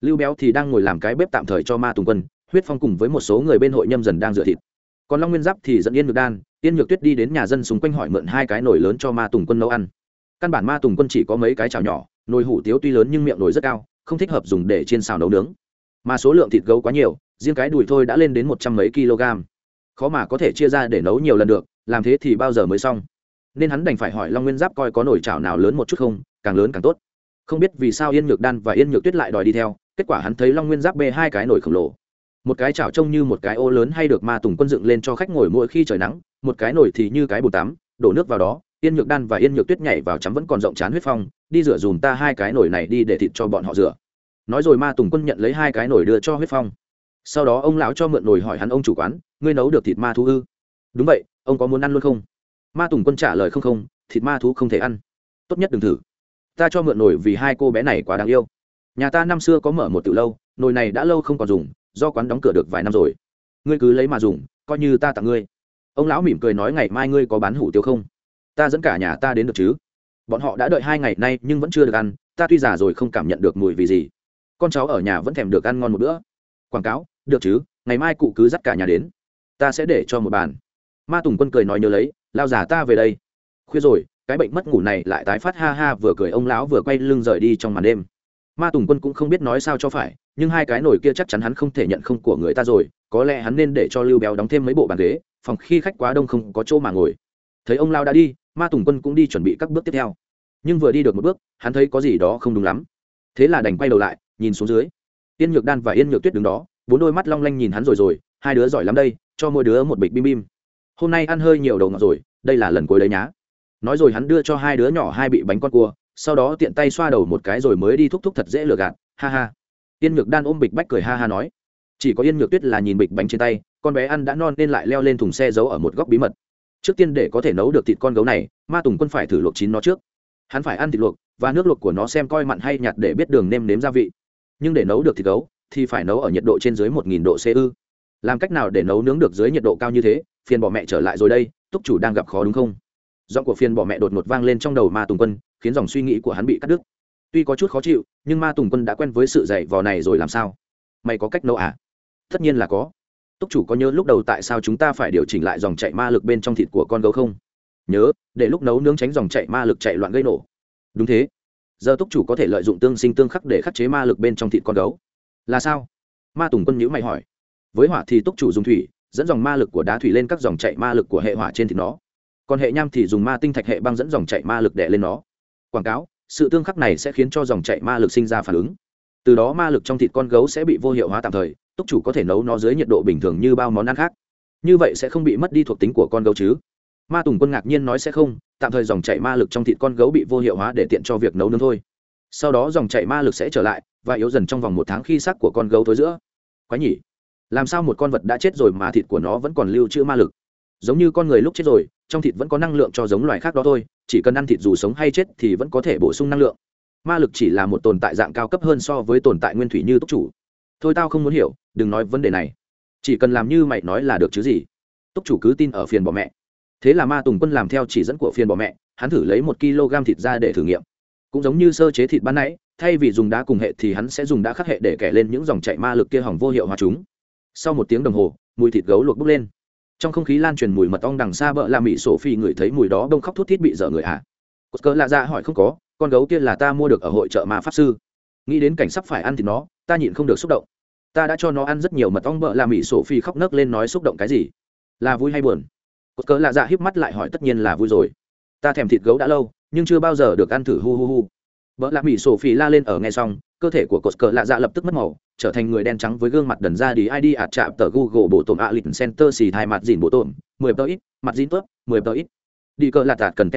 Lưu béo thì đang ngồi làm cái bếp tạm thời cho ma tùng quân, huyết phong cùng với một số người bên hội nhâm dần đang rửa thịt. Còn long nguyên giáp thì dẫn yên nhược đan, yên nhược tuyết đi đến nhà dân xung quanh hỏi mượn hai cái nồi lớn cho ma tùng quân nấu ăn. Căn bản ma tùng quân chỉ có mấy cái chảo nhỏ, nồi hủ tiếu tuy lớn nhưng miệng nồi rất cao, không thích hợp dùng để chiên xào nấu nướng. Mà số lượng thịt gấu quá nhiều, riêng cái đùi thôi đã lên đến một trăm mấy kg. Khó mà có thể chia ra để nấu nhiều lần được, làm thế thì bao giờ mới xong? Nên hắn đành phải hỏi long nguyên giáp coi có nồi chảo nào lớn một chút không, càng lớn càng tốt. Không biết vì sao yên nhược đan và yên nhược tuyết lại đòi đi theo, kết quả hắn thấy long nguyên giáp bê hai cái nồi khổng lồ. Một cái chảo trông như một cái ô lớn hay được ma tùng quân dựng lên cho khách ngồi mỗi khi trời nắng, một cái nồi thì như cái bồn tắm, đổ nước vào đó, yên nhược đan và yên nhược tuyết nhảy vào chắm vẫn còn rộng chán huyết phong, đi rửa dùm ta hai cái nồi này đi để thịt cho bọn họ rửa. Nói rồi ma tùng quân nhận lấy hai cái nồi đưa cho huyết phong. Sau đó ông lão cho mượn nồi hỏi hắn ông chủ quán, ngươi nấu được thịt ma thu ư? Đúng vậy, ông có muốn ăn luôn không? Ma tùng quân trả lời không không, thịt ma thú không thể ăn. Tốt nhất đừng thử. Ta cho mượn nồi vì hai cô bé này quá đáng yêu. Nhà ta năm xưa có mở một từ lâu, nồi này đã lâu không còn dùng, do quán đóng cửa được vài năm rồi. Ngươi cứ lấy mà dùng, coi như ta tặng ngươi. Ông lão mỉm cười nói ngày mai ngươi có bán hủ tiếu không? Ta dẫn cả nhà ta đến được chứ? Bọn họ đã đợi hai ngày nay nhưng vẫn chưa được ăn, ta tuy già rồi không cảm nhận được mùi vì gì. Con cháu ở nhà vẫn thèm được ăn ngon một bữa. Quảng cáo, được chứ, ngày mai cụ cứ dắt cả nhà đến. Ta sẽ để cho một bàn. Ma tùng quân cười nói nhớ lấy lao già ta về đây. Khuya rồi, cái bệnh mất ngủ này lại tái phát, ha ha, vừa cười ông lão vừa quay lưng rời đi trong màn đêm. Ma tùng quân cũng không biết nói sao cho phải, nhưng hai cái nồi kia chắc chắn hắn không thể nhận không của người ta rồi, có lẽ hắn nên để cho lưu béo đóng thêm mấy bộ bàn ghế, phòng khi khách quá đông không có chỗ mà ngồi. Thấy ông lao đã đi, ma tùng quân cũng đi chuẩn bị các bước tiếp theo. Nhưng vừa đi được một bước, hắn thấy có gì đó không đúng lắm. Thế là đành quay đầu lại, nhìn xuống dưới. Yên nhược đan và yên nhược tuyết đứng đó, bốn đôi mắt long lanh nhìn hắn rồi rồi, hai đứa giỏi lắm đây, cho mỗi đứa một bịch bim bim hôm nay ăn hơi nhiều đầu ngọt rồi, đây là lần cuối đấy nhá. Nói rồi hắn đưa cho hai đứa nhỏ hai bị bánh con cua, sau đó tiện tay xoa đầu một cái rồi mới đi thúc thúc thật dễ lừa gạt, ha ha. Yên nhược đan ôm bịch bách cười ha ha nói, chỉ có yên nhược tuyết là nhìn bịch bánh trên tay, con bé ăn đã non nên lại leo lên thùng xe giấu ở một góc bí mật. Trước tiên để có thể nấu được thịt con gấu này, ma tùng quân phải thử luộc chín nó trước. Hắn phải ăn thịt luộc, và nước luộc của nó xem coi mặn hay nhạt để biết đường nêm nếm gia vị. Nhưng để nấu được thịt gấu, thì phải nấu ở nhiệt độ trên dưới một nghìn độ c ư. Làm cách nào để nấu nướng được dưới nhiệt độ cao như thế? Phiền bỏ mẹ trở lại rồi đây, túc chủ đang gặp khó đúng không? Giọng của phiền bỏ mẹ đột ngột vang lên trong đầu ma tùng quân, khiến dòng suy nghĩ của hắn bị cắt đứt. Tuy có chút khó chịu, nhưng ma tùng quân đã quen với sự dạy vò này rồi làm sao? Mày có cách nấu à? Tất nhiên là có. Túc chủ có nhớ lúc đầu tại sao chúng ta phải điều chỉnh lại dòng chạy ma lực bên trong thịt của con gấu không? Nhớ, để lúc nấu nướng tránh dòng chạy ma lực chạy loạn gây nổ. Đúng thế. Giờ túc chủ có thể lợi dụng tương sinh tương khắc để khắc chế ma lực bên trong thịt con gấu. Là sao? Ma tùng quân nhữ mày hỏi. Với hỏa thì túc chủ dùng thủy dẫn dòng ma lực của đá thủy lên các dòng chạy ma lực của hệ hỏa trên thịt nó. Còn hệ nham thì dùng ma tinh thạch hệ băng dẫn dòng chạy ma lực đè lên nó. Quảng cáo, sự tương khắc này sẽ khiến cho dòng chạy ma lực sinh ra phản ứng. Từ đó ma lực trong thịt con gấu sẽ bị vô hiệu hóa tạm thời, túc chủ có thể nấu nó dưới nhiệt độ bình thường như bao món ăn khác. Như vậy sẽ không bị mất đi thuộc tính của con gấu chứ? Ma tùng quân ngạc nhiên nói sẽ không, tạm thời dòng chạy ma lực trong thịt con gấu bị vô hiệu hóa để tiện cho việc nấu nướng thôi. Sau đó dòng chạy ma lực sẽ trở lại và yếu dần trong vòng một tháng khi sắc của con gấu thối giữa. Quái nhỉ? Làm sao một con vật đã chết rồi mà thịt của nó vẫn còn lưu trữ ma lực? Giống như con người lúc chết rồi, trong thịt vẫn có năng lượng cho giống loài khác đó thôi, chỉ cần ăn thịt dù sống hay chết thì vẫn có thể bổ sung năng lượng. Ma lực chỉ là một tồn tại dạng cao cấp hơn so với tồn tại nguyên thủy như túc chủ. Thôi tao không muốn hiểu, đừng nói vấn đề này. Chỉ cần làm như mày nói là được chứ gì? Túc chủ cứ tin ở phiền bỏ mẹ. Thế là ma tùng quân làm theo chỉ dẫn của phiền bỏ mẹ, hắn thử lấy một kg thịt ra để thử nghiệm. Cũng giống như sơ chế thịt ban nãy, thay vì dùng đá cùng hệ thì hắn sẽ dùng đá khắc hệ để kẻ lên những dòng chạy ma lực kia hỏng vô hiệu hóa chúng sau một tiếng đồng hồ, mùi thịt gấu luộc bốc lên. Trong không khí lan truyền mùi mật ong đằng xa bợ la mỹ sổ phi ngửi thấy mùi đó đông khóc thút thít bị dở người ạ. À. cờ lạ ra hỏi không có, con gấu kia là ta mua được ở hội chợ mà pháp sư. Nghĩ đến cảnh sắp phải ăn thì nó, ta nhịn không được xúc động. Ta đã cho nó ăn rất nhiều mật ong bợ la mỹ sổ phi khóc nấc lên nói xúc động cái gì? Là vui hay buồn? Cỡ lạ dạ híp mắt lại hỏi tất nhiên là vui rồi. Ta thèm thịt gấu đã lâu, nhưng chưa bao giờ được ăn thử hu hu hu. Bợ la mỹ sổ phi la lên ở nghe xong, cơ thể của cột cờ lạ dạ lập tức mất màu trở thành người đen trắng với gương mặt đần ra đi id ạt chạm tờ google bộ tổm ạ lịch center xì thai mặt dìn bộ tổm mười tờ ít, mặt dìn tớp mười tờ ít. Đi cờ lạt tạt cần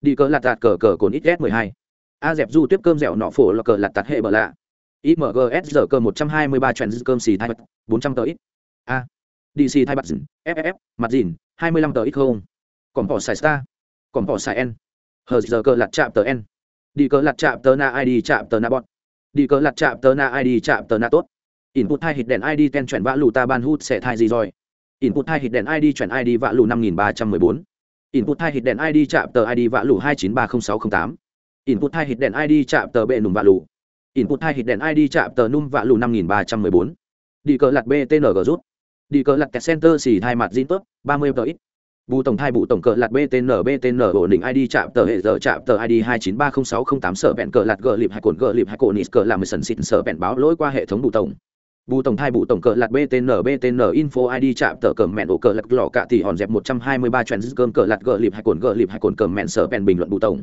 đi cờ lạt tạt cờ cờ cồn ít s mười hai. A dẹp du tiếp cơm dẻo nọ phổ là cờ lạt tạt hệ bờ lạ. Imgs giờ cơ một trăm hai mươi ba cơm xì thai mặt, bốn trăm tờ ít. A. Dc thai mặt dìn fff mặt dìn, hai mươi lăm tờ ít không? Còn bỏ xài star. Còn bỏ xài n. Hờ giờ cơ lạt chạm tờ n. Đi cờ lạt chạm tờ na id chạm tờ na bọn đi cờ lặt chạm tờ na id chạm tờ na tốt. Input hai hít đèn id ten chuyển vã lù ta ban hút sẽ thai gì rồi. Input hai hít đèn id chuyển id vã lù năm nghìn ba trăm mười bốn. Input hai hít đèn id chạm tờ id vã lù hai chín ba không sáu không tám. Input hai hít đèn id chạm tờ bệ nùm vã lù. Input hai hít đèn id chạm tờ num vã lù năm nghìn ba trăm mười bốn. Đi cờ lặt btng rút. Đi cờ lặt kẹt center xì hai mặt zin tốt, ba mươi tờ ít bù tổng thai bù tổng cờ lạt btn btn ổn định id chạm tờ hệ giờ chạm tờ id hai chín ba không sáu không tám sở bẹn cờ lạt gờ lịp hai cồn gờ lịp hai cồn nít cờ làm mười sần xịt sở bẹn báo lỗi qua hệ thống bù tổng. Bù tổng thai bù tổng cờ lạt btn btn info id chạm tờ cờ mẹn ổ cờ lạt lọ cạ thì hòn dẹp một trăm hai mươi ba cơm cờ lạt gờ lịp hai cồn gờ lịp hai cồn cờ mẹn sở bẹn bình luận bù tổng.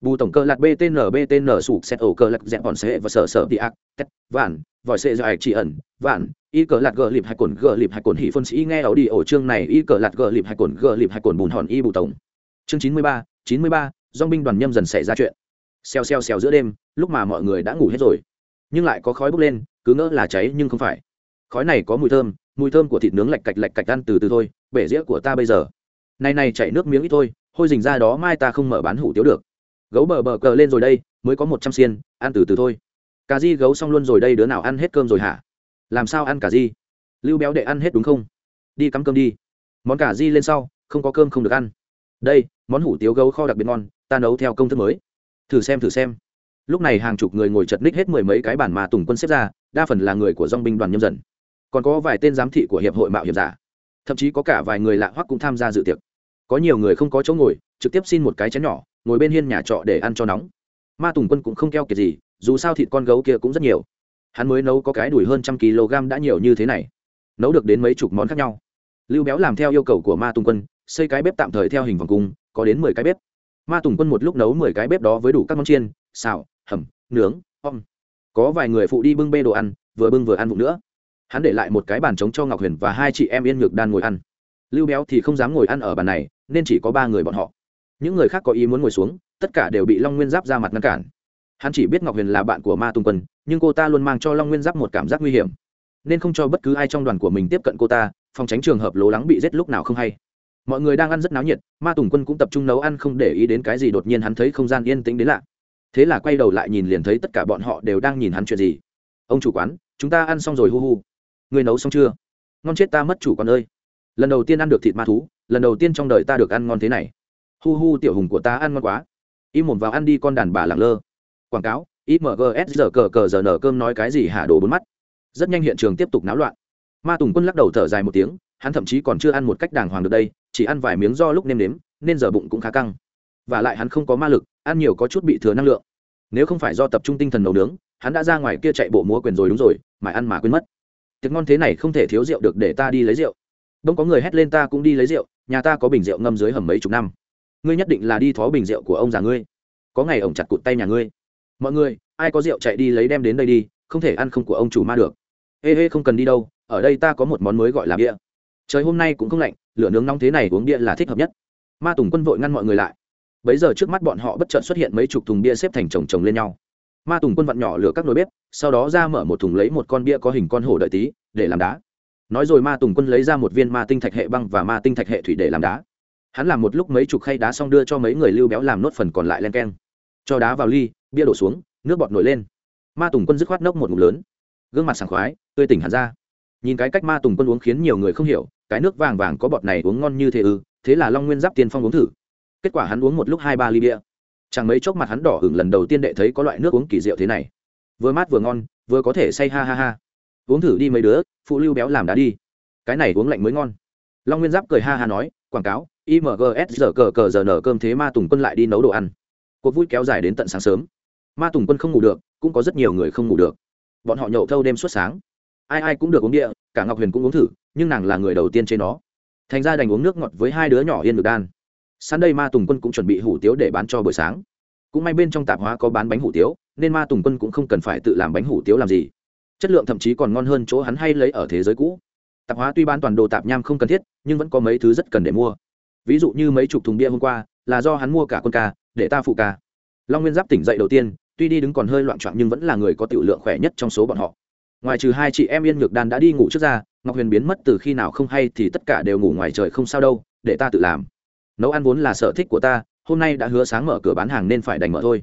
Bù tổng cờ lạt btn btn sụp xét ổ cờ lạt dẹp hòn xe và sở sở đi ác, tét, vạn, vòi sẽ dài chỉ ẩn, vạn y cờ lạt gờ lịp hai cồn, gờ lịp hai cồn hỉ phân sĩ nghe ảo đi ổ chương này. Y cờ lạt gờ lịp hai cồn, gờ lịp hai cồn bùn hòn y bù tổng. Chương chín mươi ba, chín mươi ba dong binh đoàn nhâm dần xảy ra chuyện. Xèo xèo xèo giữa đêm, lúc mà mọi người đã ngủ hết rồi. Nhưng lại có khói bốc lên, cứ ngỡ là cháy nhưng không phải. Khói này có mùi thơm mùi thơm của thịt nướng lạch cạch lạch cạch ăn từ từ thôi, bể dĩa của ta bây giờ. Này này chảy nước miếng ít thôi, hôi dình ra đó mai ta không mở bán hủ tiếu được. Gấu bờ bờ cờ lên rồi đây, mới có một trăm xiên, ăn từ từ thôi. Cà di gấu xong luôn rồi đây, đứa nào ăn hết cơm rồi hả? Làm sao ăn cả di? Lưu béo để ăn hết đúng không? Đi cắm cơm đi. Món cả di lên sau, không có cơm không được ăn. Đây, món hủ tiếu gấu kho đặc biệt ngon, ta nấu theo công thức mới. Thử xem thử xem. Lúc này hàng chục người ngồi chật ních hết mười mấy cái bản mà tùng quân xếp ra, đa phần là người của dong binh đoàn nhâm dần. Còn có vài tên giám thị của hiệp hội mạo hiểm giả. Thậm chí có cả vài người lạ hoắc cũng tham gia dự tiệc. Có nhiều người không có chỗ ngồi, trực tiếp xin một cái chén nhỏ, ngồi bên hiên nhà trọ để ăn cho nóng. Ma tùng quân cũng không keo kiệt gì, dù sao thịt con gấu kia cũng rất nhiều hắn mới nấu có cái đùi hơn trăm kg đã nhiều như thế này. Nấu được đến mấy chục món khác nhau. Lưu béo làm theo yêu cầu của ma tùng quân, xây cái bếp tạm thời theo hình vòng cung, có đến mười cái bếp. Ma tùng quân một lúc nấu mười cái bếp đó với đủ các món chiên, xào, hầm, nướng, om. Có vài người phụ đi bưng bê đồ ăn, vừa bưng vừa ăn vụng nữa. Hắn để lại một cái bàn trống cho ngọc huyền và hai chị em yên ngược đan ngồi ăn. Lưu béo thì không dám ngồi ăn ở bàn này, nên chỉ có ba người bọn họ. Những người khác có ý muốn ngồi xuống, tất cả đều bị long nguyên giáp ra mặt ngăn cản hắn chỉ biết ngọc huyền là bạn của ma tùng quân, nhưng cô ta luôn mang cho long nguyên giáp một cảm giác nguy hiểm. Nên không cho bất cứ ai trong đoàn của mình tiếp cận cô ta, phòng tránh trường hợp lố lắng bị giết lúc nào không hay. Mọi người đang ăn rất náo nhiệt, ma tùng quân cũng tập trung nấu ăn không để ý đến cái gì đột nhiên hắn thấy không gian yên tĩnh đến lạ. Thế là quay đầu lại nhìn liền thấy tất cả bọn họ đều đang nhìn hắn chuyện gì. Ông chủ quán, chúng ta ăn xong rồi, hu hu. Người nấu xong chưa? Ngon chết ta mất chủ con ơi. Lần đầu tiên ăn được thịt ma thú, lần đầu tiên trong đời ta được ăn ngon thế này. Hu hu, tiểu hùng của ta ăn ngon quá. Im mồm vào ăn đi, con đàn bà làng lơ quảng cáo imgs giờ cờ cờ giờ nở cơm nói cái gì hạ đồ bốn mắt. Rất nhanh hiện trường tiếp tục náo loạn. Ma tùng quân lắc đầu thở dài một tiếng, hắn thậm chí còn chưa ăn một cách đàng hoàng được đây, chỉ ăn vài miếng do lúc nêm nếm, nên giờ bụng cũng khá căng. Và lại hắn không có ma lực, ăn nhiều có chút bị thừa năng lượng. Nếu không phải do tập trung tinh thần nấu nướng, hắn đã ra ngoài kia chạy bộ múa quyền rồi đúng rồi mà ăn mà quên mất. Tiệc ngon thế này không thể thiếu rượu được, để ta đi lấy rượu. Đông có người hét lên ta cũng đi lấy rượu, nhà ta có bình rượu ngâm dưới hầm mấy chục năm. Ngươi nhất định là đi thó bình rượu của ông già ngươi. Có ngày ổng chặt cụt tay nhà ngươi mọi người, ai có rượu chạy đi lấy đem đến đây đi, không thể ăn không của ông chủ ma được. Ê ê không cần đi đâu, ở đây ta có một món mới gọi là bia. Trời hôm nay cũng không lạnh, lửa nướng nóng thế này uống bia là thích hợp nhất. Ma tùng quân vội ngăn mọi người lại. Bấy giờ trước mắt bọn họ bất chợt xuất hiện mấy chục thùng bia xếp thành chồng chồng lên nhau. Ma tùng quân vặn nhỏ lửa các nồi bếp, sau đó ra mở một thùng lấy một con bia có hình con hổ đợi tí, để làm đá. Nói rồi ma tùng quân lấy ra một viên ma tinh thạch hệ băng và ma tinh thạch hệ thủy để làm đá. Hắn làm một lúc mấy chục khay đá xong đưa cho mấy người lưu béo làm nốt phần còn lại len keng. Cho đá vào ly bia đổ xuống, nước bọt nổi lên. Ma tùng quân dứt khoát nốc một ngụm lớn. Gương mặt sảng khoái, tươi tỉnh hẳn ra. Nhìn cái cách ma tùng quân uống khiến nhiều người không hiểu, cái nước vàng vàng có bọt này uống ngon như thế ư, thế là long nguyên giáp tiên phong uống thử. Kết quả hắn uống một lúc hai ba ly bia. Chẳng mấy chốc mặt hắn đỏ hửng lần đầu tiên đệ thấy có loại nước uống kỳ diệu thế này. Vừa mát vừa ngon, vừa có thể say ha ha ha. Uống thử đi mấy đứa, phụ lưu béo làm đá đi. Cái này uống lạnh mới ngon. Long nguyên giáp cười ha ha nói, quảng cáo imgs giờ cờ cờ giờ nở cơm thế ma tùng quân lại đi nấu đồ ăn. Cuộc vui kéo dài đến tận sáng sớm ma tùng quân không ngủ được, cũng có rất nhiều người không ngủ được. Bọn họ nhậu thâu đêm suốt sáng. Ai ai cũng được uống địa cả ngọc huyền cũng uống thử, nhưng nàng là người đầu tiên trên nó. Thành ra đành uống nước ngọt với hai đứa nhỏ yên được đan. Sẵn đây ma tùng quân cũng chuẩn bị hủ tiếu để bán cho buổi sáng. Cũng may bên trong tạp hóa có bán bánh hủ tiếu, nên ma tùng quân cũng không cần phải tự làm bánh hủ tiếu làm gì. Chất lượng thậm chí còn ngon hơn chỗ hắn hay lấy ở thế giới cũ. Tạp hóa tuy bán toàn đồ tạp nham không cần thiết, nhưng vẫn có mấy thứ rất cần để mua. Ví dụ như mấy chục thùng bia hôm qua, là do hắn mua cả con ca, để ta phụ ca. Long nguyên giáp tỉnh dậy đầu tiên tuy đi đứng còn hơi loạn trọn nhưng vẫn là người có tiểu lượng khỏe nhất trong số bọn họ. Ngoài trừ hai chị em yên nhược đan đã đi ngủ trước ra, ngọc huyền biến mất từ khi nào không hay thì tất cả đều ngủ ngoài trời không sao đâu, để ta tự làm. Nấu ăn vốn là sở thích của ta, hôm nay đã hứa sáng mở cửa bán hàng nên phải đành mở thôi.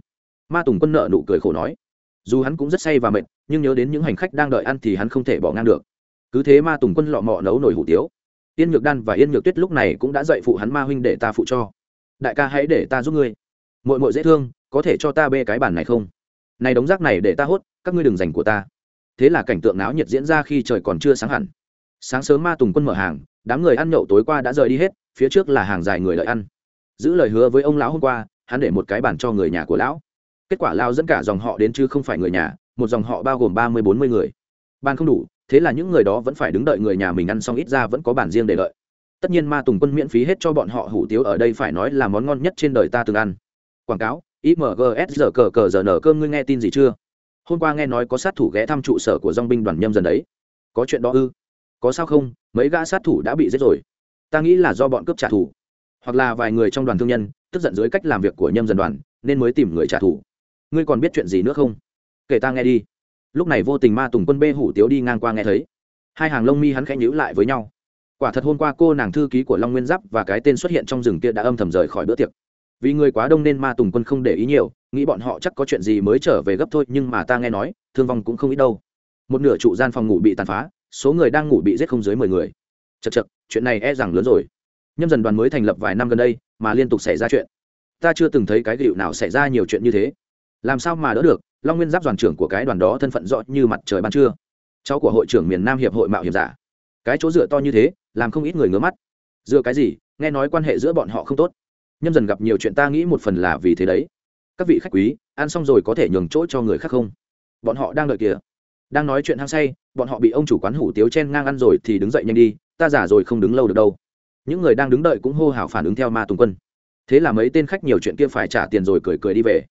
Ma tùng quân nợ nụ cười khổ nói. Dù hắn cũng rất say và mệt, nhưng nhớ đến những hành khách đang đợi ăn thì hắn không thể bỏ ngang được. Cứ thế ma tùng quân lọ mọ nấu nồi hủ tiếu. Yên nhược đan và yên nhược tuyết lúc này cũng đã dạy phụ hắn ma huynh để ta phụ cho. Đại ca hãy để ta giúp ngươi. Mội mội dễ thương có thể cho ta bê cái bàn này không? Này đống rác này để ta hốt, các ngươi đừng dành của ta. Thế là cảnh tượng náo nhiệt diễn ra khi trời còn chưa sáng hẳn. Sáng sớm ma tùng quân mở hàng, đám người ăn nhậu tối qua đã rời đi hết, phía trước là hàng dài người lợi ăn. Giữ lời hứa với ông lão hôm qua, hắn để một cái bàn cho người nhà của lão. Kết quả lao dẫn cả dòng họ đến chứ không phải người nhà, một dòng họ bao gồm ba mươi bốn mươi người. Bàn không đủ, thế là những người đó vẫn phải đứng đợi người nhà mình ăn xong ít ra vẫn có bàn riêng để đợi. Tất nhiên ma tùng quân miễn phí hết cho bọn họ hủ tiếu ở đây phải nói là món ngon nhất trên đời ta từng ăn. Quảng cáo imgs giờ cờ cờ giờ nở cơm ngươi nghe tin gì chưa? Hôm qua nghe nói có sát thủ ghé thăm trụ sở của dong binh đoàn nhâm dần đấy. Có chuyện đó ư? Có sao không? Mấy gã sát thủ đã bị giết rồi. Ta nghĩ là do bọn cướp trả thù. Hoặc là vài người trong đoàn thương nhân, tức giận dưới cách làm việc của nhâm dần đoàn, nên mới tìm người trả thù. Ngươi còn biết chuyện gì nữa không? Kể ta nghe đi. Lúc này vô tình ma tùng quân bê hủ tiếu đi ngang qua nghe thấy. Hai hàng lông mi hắn khẽ nhíu lại với nhau. Quả thật hôm qua cô nàng thư ký của long nguyên giáp và cái tên xuất hiện trong rừng kia đã âm thầm rời khỏi bữa tiệc vì người quá đông nên ma tùng quân không để ý nhiều, nghĩ bọn họ chắc có chuyện gì mới trở về gấp thôi, nhưng mà ta nghe nói, thương vong cũng không ít đâu. Một nửa trụ gian phòng ngủ bị tàn phá, số người đang ngủ bị giết không dưới mười người. Chật chật chuyện này e rằng lớn rồi. Nhâm dần đoàn mới thành lập vài năm gần đây, mà liên tục xảy ra chuyện. Ta chưa từng thấy cái gịu nào xảy ra nhiều chuyện như thế. Làm sao mà đỡ được? Long nguyên giáp đoàn trưởng của cái đoàn đó thân phận rõ như mặt trời ban trưa. Cháu của hội trưởng miền nam hiệp hội mạo hiểm giả. Cái chỗ dựa to như thế, làm không ít người ngứa mắt. Dựa cái gì? Nghe nói quan hệ giữa bọn họ không tốt nhâm dần gặp nhiều chuyện ta nghĩ một phần là vì thế đấy. Các vị khách quý, ăn xong rồi có thể nhường chỗ cho người khác không? Bọn họ đang đợi kìa. Đang nói chuyện hăng say, bọn họ bị ông chủ quán hủ tiếu chen ngang ăn rồi thì đứng dậy nhanh đi, ta giả rồi không đứng lâu được đâu. Những người đang đứng đợi cũng hô hào phản ứng theo ma tùng quân. Thế là mấy tên khách nhiều chuyện kia phải trả tiền rồi cười cười đi về.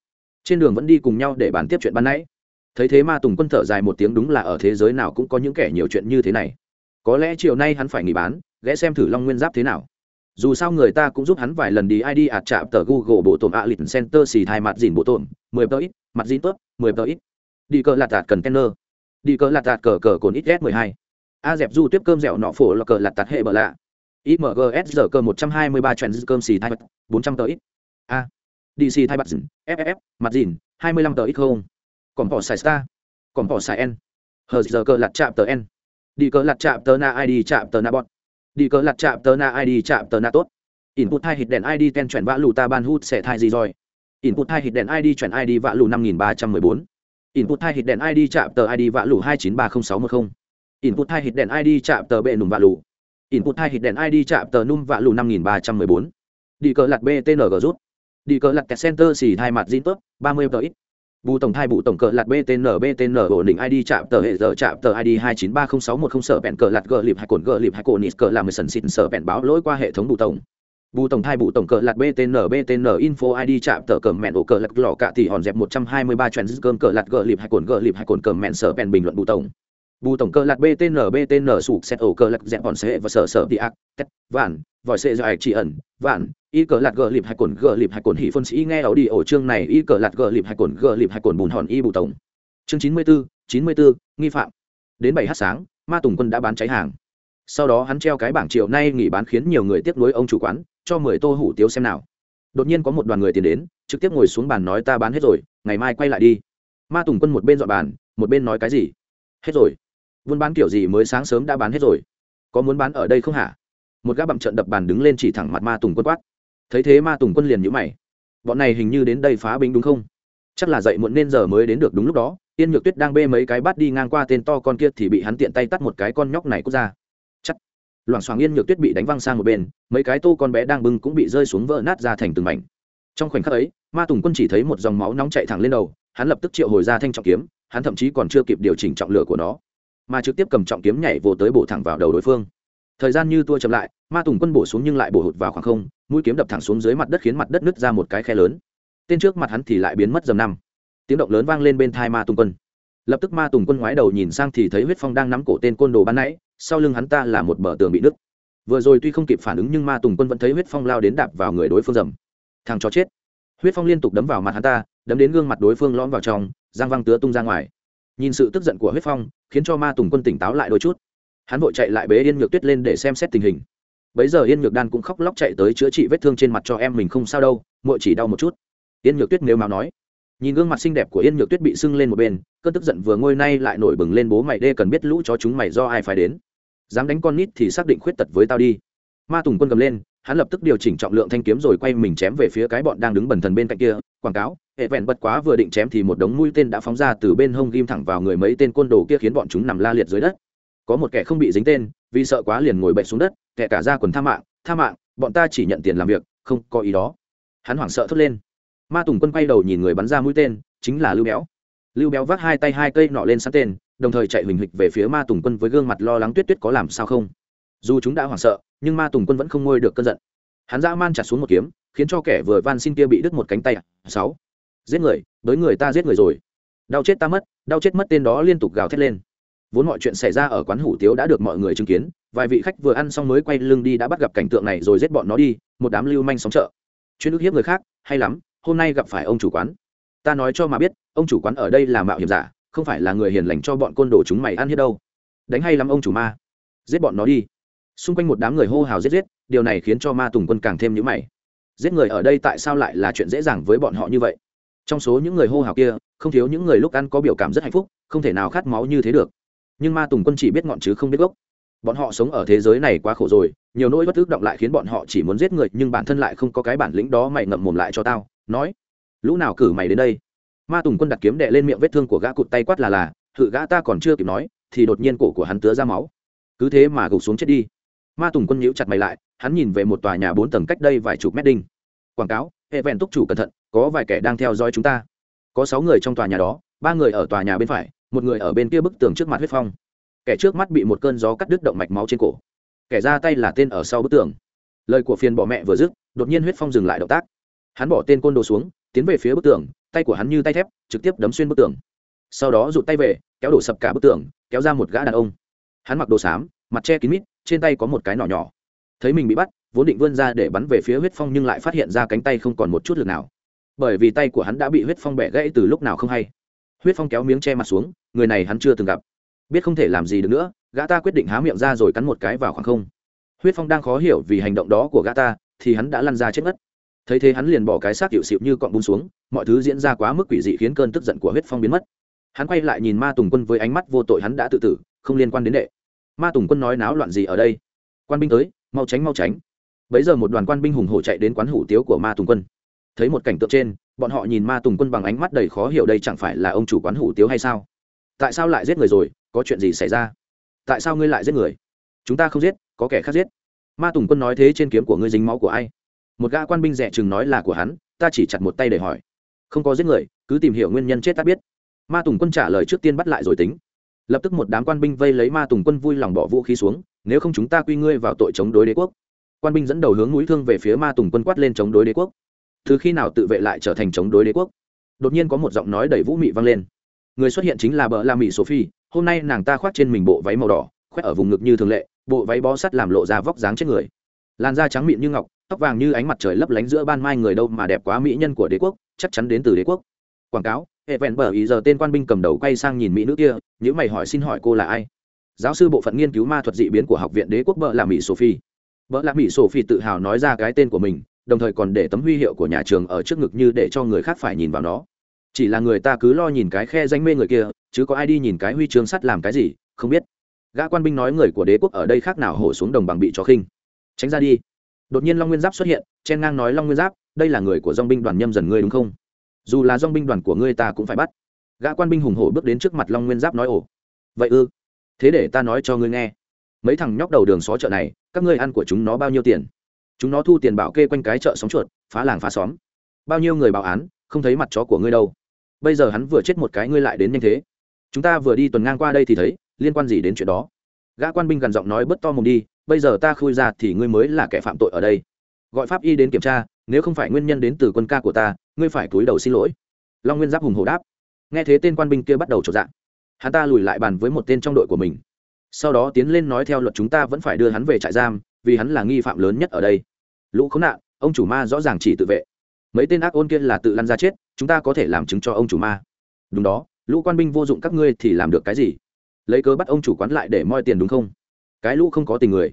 Trên đường vẫn đi cùng nhau để bàn tiếp chuyện ban nãy. Thấy thế ma tùng quân thở dài một tiếng đúng là ở thế giới nào cũng có những kẻ nhiều chuyện như thế này. Có lẽ chiều nay hắn phải nghỉ bán, ghé xem thử long nguyên giáp thế nào dù sao người ta cũng giúp hắn vài lần đi id ạt chạm tờ google bộ tổn a lịch center xì thai mặt dìn bộ tổn, mười tờ ít, mặt dìn tớp, mười tờ ít. Đi cờ lạt tạt container đi cờ lạt tạt cờ cờ cồn ít s mười hai. A dẹp du tiếp cơm dẻo nọ phổ là cờ lạt tạt hệ bờ lạ. Imgs giờ cơ một trăm hai mươi ba trend cơm xì thai bốn trăm tờ ít. A. Dc thai mặt dìn ff mặt dìn, hai mươi lăm tờ ít không? Còn bỏ xài star. Còn bỏ xài n. Hờ giờ cờ lạt chạm tờ n. Đi cờ lạt chạm tờ na id chạm tờ na bọt đi cờ lặt chạm tờ na id chạm tờ na tốt. Input hai hít đèn id ten chuyển vã lù ta ban hút sẽ thai gì rồi. Input hai hít đèn id chuyển id vã lù năm nghìn ba trăm mười bốn. Input hai hít đèn id chạm tờ id vã lù hai chín ba không sáu một không. Input hai hít đèn id chạm tờ bệ nùm vã lù. Input hai hít đèn id chạm tờ num vã lù năm nghìn ba trăm mười bốn. Đi cờ lặt btng rút. Đi cờ lặt center xì hai mặt zin tốt, ba mươi tờ ít bù tổng thai bù tổng cờ lạt btn btn ổn định id chạm tờ hệ giờ chạm tờ id hai chín ba không sáu một không sở bẹn cờ lạt gờ lịp hai cồn gờ lịp hai cồn nít cờ làm mười sần xịn sở bẹn báo lỗi qua hệ thống bù tổng. Bù tổng thai bù tổng cờ lạt btn btn info id chạm tờ cờ mẹn ổ cờ lạt lò cạ thì hòn dẹp một trăm hai mươi ba trend cơm cờ lạt gờ lịp hai cồn gờ lịp hai cồn cờ mẹn sở bẹn bình luận bù tổng bù tổng cơ lạc btn btn sụp xét ổ cơ lạc dẹp bọn xe và sở sở đi ác, tét, vạn, vòi xe do ạch chỉ ẩn, vạn, y cờ lạc gờ lịp hay cồn, gờ lịp hay cồn hỉ phân sĩ nghe ấu đi ổ chương này, y cờ lạc gờ lịp hay cồn, gờ lịp hay cồn bùn hòn y bù tổng. Chương chín mươi bốn chín mươi bốn nghi phạm. Đến bảy h sáng, ma tùng quân đã bán cháy hàng. Sau đó hắn treo cái bảng chiều nay nghỉ bán khiến nhiều người tiếp nối ông chủ quán, cho mười tô hủ tiếu xem nào. Đột nhiên có một đoàn người tiền đến, trực tiếp ngồi xuống bàn nói ta bán hết rồi, ngày mai quay lại đi. Ma tùng quân một bên dọn bàn, một bên nói cái gì? Hết rồi buôn bán kiểu gì mới sáng sớm đã bán hết rồi? Có muốn bán ở đây không hả? Một gã bậm trận đập bàn đứng lên chỉ thẳng mặt ma tùng quân quát. Thấy thế ma tùng quân liền nhữ mày. Bọn này hình như đến đây phá binh đúng không? Chắc là dậy muộn nên giờ mới đến được đúng lúc đó, yên nhược tuyết đang bê mấy cái bát đi ngang qua tên to con kia thì bị hắn tiện tay tắt một cái con nhóc này cút ra. Chắc. Loảng xoảng yên nhược tuyết bị đánh văng sang một bên, mấy cái tô con bé đang bưng cũng bị rơi xuống vỡ nát ra thành từng mảnh. Trong khoảnh khắc ấy, ma tùng quân chỉ thấy một dòng máu nóng chạy thẳng lên đầu, hắn lập tức triệu hồi ra thanh trọng kiếm, hắn thậm chí còn chưa kịp điều chỉnh trọng lửa của nó mà trực tiếp cầm trọng kiếm nhảy vồ tới bổ thẳng vào đầu đối phương. Thời gian như tua chậm lại, ma tùng quân bổ xuống nhưng lại bổ hụt vào khoảng không, mũi kiếm đập thẳng xuống dưới mặt đất khiến mặt đất nứt ra một cái khe lớn. Tên trước mặt hắn thì lại biến mất dầm năm tiếng động lớn vang lên bên thai ma tùng quân. Lập tức ma tùng quân ngoái đầu nhìn sang thì thấy huyết phong đang nắm cổ tên côn đồ ban nãy, sau lưng hắn ta là một bờ tường bị nứt. Vừa rồi tuy không kịp phản ứng nhưng ma tùng quân vẫn thấy huyết phong lao đến đạp vào người đối phương dầm. Thằng chó chết. Huyết phong liên tục đấm vào mặt hắn ta, đấm đến gương mặt đối phương lõm vào trong giang văng tứa tung ra ngoài nhìn sự tức giận của huyết phong, khiến cho ma tùng quân tỉnh táo lại đôi chút. Hắn vội chạy lại bế yên nhược tuyết lên để xem xét tình hình. Bấy giờ yên nhược đan cũng khóc lóc chạy tới chữa trị vết thương trên mặt cho em mình không sao đâu, muội chỉ đau một chút. Yên nhược tuyết nếu mà nói, nhìn gương mặt xinh đẹp của yên nhược tuyết bị sưng lên một bên, cơn tức giận vừa ngôi nay lại nổi bừng lên bố mày đê cần biết lũ chó chúng mày do ai phải đến. Dám đánh con nít thì xác định khuyết tật với tao đi. Ma tùng quân cầm lên hắn lập tức điều chỉnh trọng lượng thanh kiếm rồi quay mình chém về phía cái bọn đang đứng bần thần bên cạnh kia, quảng cáo, hệ vẹn bật quá vừa định chém thì một đống mũi tên đã phóng ra từ bên hông ghim thẳng vào người mấy tên côn đồ kia khiến bọn chúng nằm la liệt dưới đất. Có một kẻ không bị dính tên, vì sợ quá liền ngồi bệnh xuống đất, kẻ cả ra quần tha mạng tha mạng, bọn ta chỉ nhận tiền làm việc, không có ý đó. Hắn hoảng sợ thốt lên. Ma tùng quân quay đầu nhìn người bắn ra mũi tên, chính là lưu béo. Lưu béo vác hai tay hai cây nọ lên sẵn tên, đồng thời chạy huỳnh hịch về phía ma tùng quân với gương mặt lo lắng tuyết tuyết có làm sao không? Dù chúng đã hoảng sợ, nhưng ma tùng quân vẫn không ngôi được cơn giận. Hắn dã man chặt xuống một kiếm, khiến cho kẻ vừa van xin kia bị đứt một cánh tay. Sáu. Giết người, với người ta giết người rồi. Đau chết ta mất, đau chết mất tên đó liên tục gào thét lên. Vốn mọi chuyện xảy ra ở quán hủ tiếu đã được mọi người chứng kiến, vài vị khách vừa ăn xong mới quay lưng đi đã bắt gặp cảnh tượng này rồi giết bọn nó đi, một đám lưu manh sóng chợ chuyên ức hiếp người khác, hay lắm, hôm nay gặp phải ông chủ quán. Ta nói cho mà biết, ông chủ quán ở đây là mạo hiểm giả, không phải là người hiền lành cho bọn côn đồ chúng mày ăn hết đâu. Đánh hay lắm ông chủ ma. Giết bọn nó đi xung quanh một đám người hô hào giết giết, điều này khiến cho ma tùng quân càng thêm nhữ mày. Giết người ở đây tại sao lại là chuyện dễ dàng với bọn họ như vậy? Trong số những người hô hào kia, không thiếu những người lúc ăn có biểu cảm rất hạnh phúc, không thể nào khát máu như thế được. Nhưng ma tùng quân chỉ biết ngọn chứ không biết gốc. Bọn họ sống ở thế giới này quá khổ rồi, nhiều nỗi bất ước động lại khiến bọn họ chỉ muốn giết người, nhưng bản thân lại không có cái bản lĩnh đó mày ngậm mồm lại cho tao, nói. Lũ nào cử mày đến đây? Ma tùng quân đặt kiếm đệ lên miệng vết thương của gã cụt tay quát là là thự gã ta còn chưa kịp nói, thì đột nhiên cổ của hắn tứa ra máu. Cứ thế mà gục xuống chết đi ma tùng quân nhíu chặt mày lại, hắn nhìn về một tòa nhà bốn tầng cách đây vài chục mét đinh. Quảng cáo, hệ vẹn túc chủ cẩn thận, có vài kẻ đang theo dõi chúng ta. Có sáu người trong tòa nhà đó, ba người ở tòa nhà bên phải, một người ở bên kia bức tường trước mặt huyết phong. Kẻ trước mắt bị một cơn gió cắt đứt động mạch máu trên cổ. Kẻ ra tay là tên ở sau bức tường. Lời của phiền bỏ mẹ vừa dứt, đột nhiên huyết phong dừng lại động tác. Hắn bỏ tên côn đồ xuống, tiến về phía bức tường, tay của hắn như tay thép, trực tiếp đấm xuyên bức tường. Sau đó rụt tay về, kéo đổ sập cả bức tường, kéo ra một gã đàn ông. Hắn mặc đồ xám, mặt che kín mít trên tay có một cái nỏ nhỏ. Thấy mình bị bắt, vốn định vươn ra để bắn về phía huyết phong nhưng lại phát hiện ra cánh tay không còn một chút lực nào. Bởi vì tay của hắn đã bị huyết phong bẻ gãy từ lúc nào không hay. Huyết phong kéo miếng che mặt xuống, người này hắn chưa từng gặp. Biết không thể làm gì được nữa, gã ta quyết định há miệng ra rồi cắn một cái vào khoảng không. Huyết phong đang khó hiểu vì hành động đó của gã ta, thì hắn đã lăn ra chết ngất thấy thế hắn liền bỏ cái xác hiệu xịu như cọn bún xuống, mọi thứ diễn ra quá mức quỷ dị khiến cơn tức giận của huyết phong biến mất. Hắn quay lại nhìn ma tùng quân với ánh mắt vô tội hắn đã tự tử, không liên quan đến đệ ma tùng quân nói náo loạn gì ở đây? Quan binh tới, mau tránh mau tránh. Bấy giờ một đoàn quan binh hùng hổ chạy đến quán hủ tiếu của ma tùng quân. Thấy một cảnh tượng trên, bọn họ nhìn ma tùng quân bằng ánh mắt đầy khó hiểu đây chẳng phải là ông chủ quán hủ tiếu hay sao? Tại sao lại giết người rồi? Có chuyện gì xảy ra? Tại sao ngươi lại giết người? Chúng ta không giết, có kẻ khác giết. Ma tùng quân nói thế trên kiếm của ngươi dính máu của ai? Một gã quan binh rẻ chừng nói là của hắn, ta chỉ chặt một tay để hỏi. Không có giết người, cứ tìm hiểu nguyên nhân chết ta biết. Ma tùng quân trả lời trước tiên bắt lại rồi tính lập tức một đám quan binh vây lấy ma tùng quân vui lòng bỏ vũ khí xuống, nếu không chúng ta quy ngươi vào tội chống đối đế quốc. Quan binh dẫn đầu hướng núi thương về phía ma tùng quân quát lên chống đối đế quốc. Từ khi nào tự vệ lại trở thành chống đối đế quốc? Đột nhiên có một giọng nói đầy vũ mị vang lên. Người xuất hiện chính là bờ la mỹ sophie, hôm nay nàng ta khoác trên mình bộ váy màu đỏ, khoét ở vùng ngực như thường lệ, bộ váy bó sắt làm lộ ra vóc dáng chết người. Làn da trắng mịn như ngọc, tóc vàng như ánh mặt trời lấp lánh giữa ban mai người đâu mà đẹp quá mỹ nhân của đế quốc, chắc chắn đến từ đế quốc. Quảng cáo hệ vẹn bờ ý giờ tên quan binh cầm đầu quay sang nhìn mỹ nữ kia nếu mày hỏi xin hỏi cô là ai? Giáo sư bộ phận nghiên cứu ma thuật dị biến của học viện đế quốc vợ là mỹ sophie. Vợ là mỹ sophie tự hào nói ra cái tên của mình, đồng thời còn để tấm huy hiệu của nhà trường ở trước ngực như để cho người khác phải nhìn vào nó. Chỉ là người ta cứ lo nhìn cái khe danh mê người kia, chứ có ai đi nhìn cái huy chương sắt làm cái gì, không biết. Gã quan binh nói người của đế quốc ở đây khác nào hổ xuống đồng bằng bị cho khinh. Tránh ra đi. Đột nhiên long nguyên giáp xuất hiện, chen ngang nói long nguyên giáp, đây là người của dong binh đoàn nhâm dần ngươi đúng không? Dù là dong binh đoàn của ngươi ta cũng phải bắt. Gã quan binh hùng hổ bước đến trước mặt long nguyên giáp nói, ồ, vậy ư? Thế để ta nói cho ngươi nghe. Mấy thằng nhóc đầu đường xó chợ này, các ngươi ăn của chúng nó bao nhiêu tiền? Chúng nó thu tiền bảo kê quanh cái chợ sóng chuột, phá làng phá xóm. Bao nhiêu người báo án, không thấy mặt chó của ngươi đâu. Bây giờ hắn vừa chết một cái ngươi lại đến nhanh thế. Chúng ta vừa đi tuần ngang qua đây thì thấy, liên quan gì đến chuyện đó? Gã quan binh gần giọng nói bớt to mồm đi, bây giờ ta khui ra thì ngươi mới là kẻ phạm tội ở đây. Gọi pháp y đến kiểm tra nếu không phải nguyên nhân đến từ quân ca của ta, ngươi phải cúi đầu xin lỗi. Long nguyên giáp hùng hồ đáp. Nghe thế tên quan binh kia bắt đầu trộn dạng. Hắn ta lùi lại bàn với một tên trong đội của mình. Sau đó tiến lên nói theo luật chúng ta vẫn phải đưa hắn về trại giam, vì hắn là nghi phạm lớn nhất ở đây. Lũ khốn nạn, ông chủ ma rõ ràng chỉ tự vệ. Mấy tên ác ôn kia là tự lăn ra chết, chúng ta có thể làm chứng cho ông chủ ma. Đúng đó, lũ quan binh vô dụng các ngươi thì làm được cái gì? Lấy cớ bắt ông chủ quán lại để moi tiền đúng không? Cái lũ không có tình người.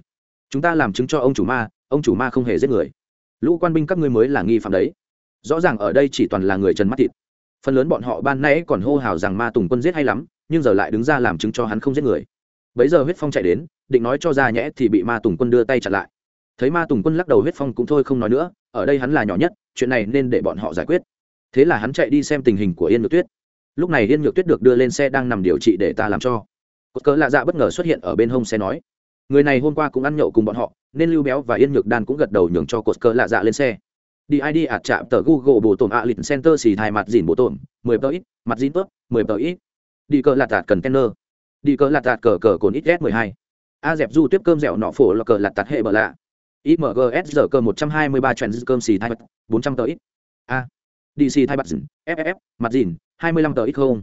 Chúng ta làm chứng cho ông chủ ma, ông chủ ma không hề giết người lũ quan binh các ngươi mới là nghi phạm đấy. Rõ ràng ở đây chỉ toàn là người trần mắt thịt. Phần lớn bọn họ ban nãy còn hô hào rằng ma tùng quân giết hay lắm, nhưng giờ lại đứng ra làm chứng cho hắn không giết người. Bấy giờ huyết phong chạy đến, định nói cho ra nhẽ thì bị ma tùng quân đưa tay chặn lại. Thấy ma tùng quân lắc đầu huyết phong cũng thôi không nói nữa, ở đây hắn là nhỏ nhất, chuyện này nên để bọn họ giải quyết. Thế là hắn chạy đi xem tình hình của yên nhược tuyết. Lúc này yên nhược tuyết được đưa lên xe đang nằm điều trị để ta làm cho. Cột cỡ lạ dạ bất ngờ xuất hiện ở bên hông xe nói người này hôm qua cũng ăn nhậu cùng bọn họ, nên lưu béo và yên nhược đan cũng gật đầu nhường cho cột cờ lạ dạ lên xe. Đi id ạt chạm tờ google bổ tổn ạ lịch center xì thai mặt dìn bổ tổn, mười tờ ít, mặt dìn tớp, mười tờ ít. Đi cờ lạt tạt cần tenner đi cờ lạt tạt cờ cờ cồn ít s mười hai. A dẹp du tiếp cơm dẻo nọ phổ là cờ lạt tạt hệ bờ lạ. Imgs giờ cơ một trăm hai mươi ba trend cơm xì thai mặt, bốn trăm tờ ít. A. Dc thai mặt dìn ff mặt dìn, hai mươi lăm tờ ít không?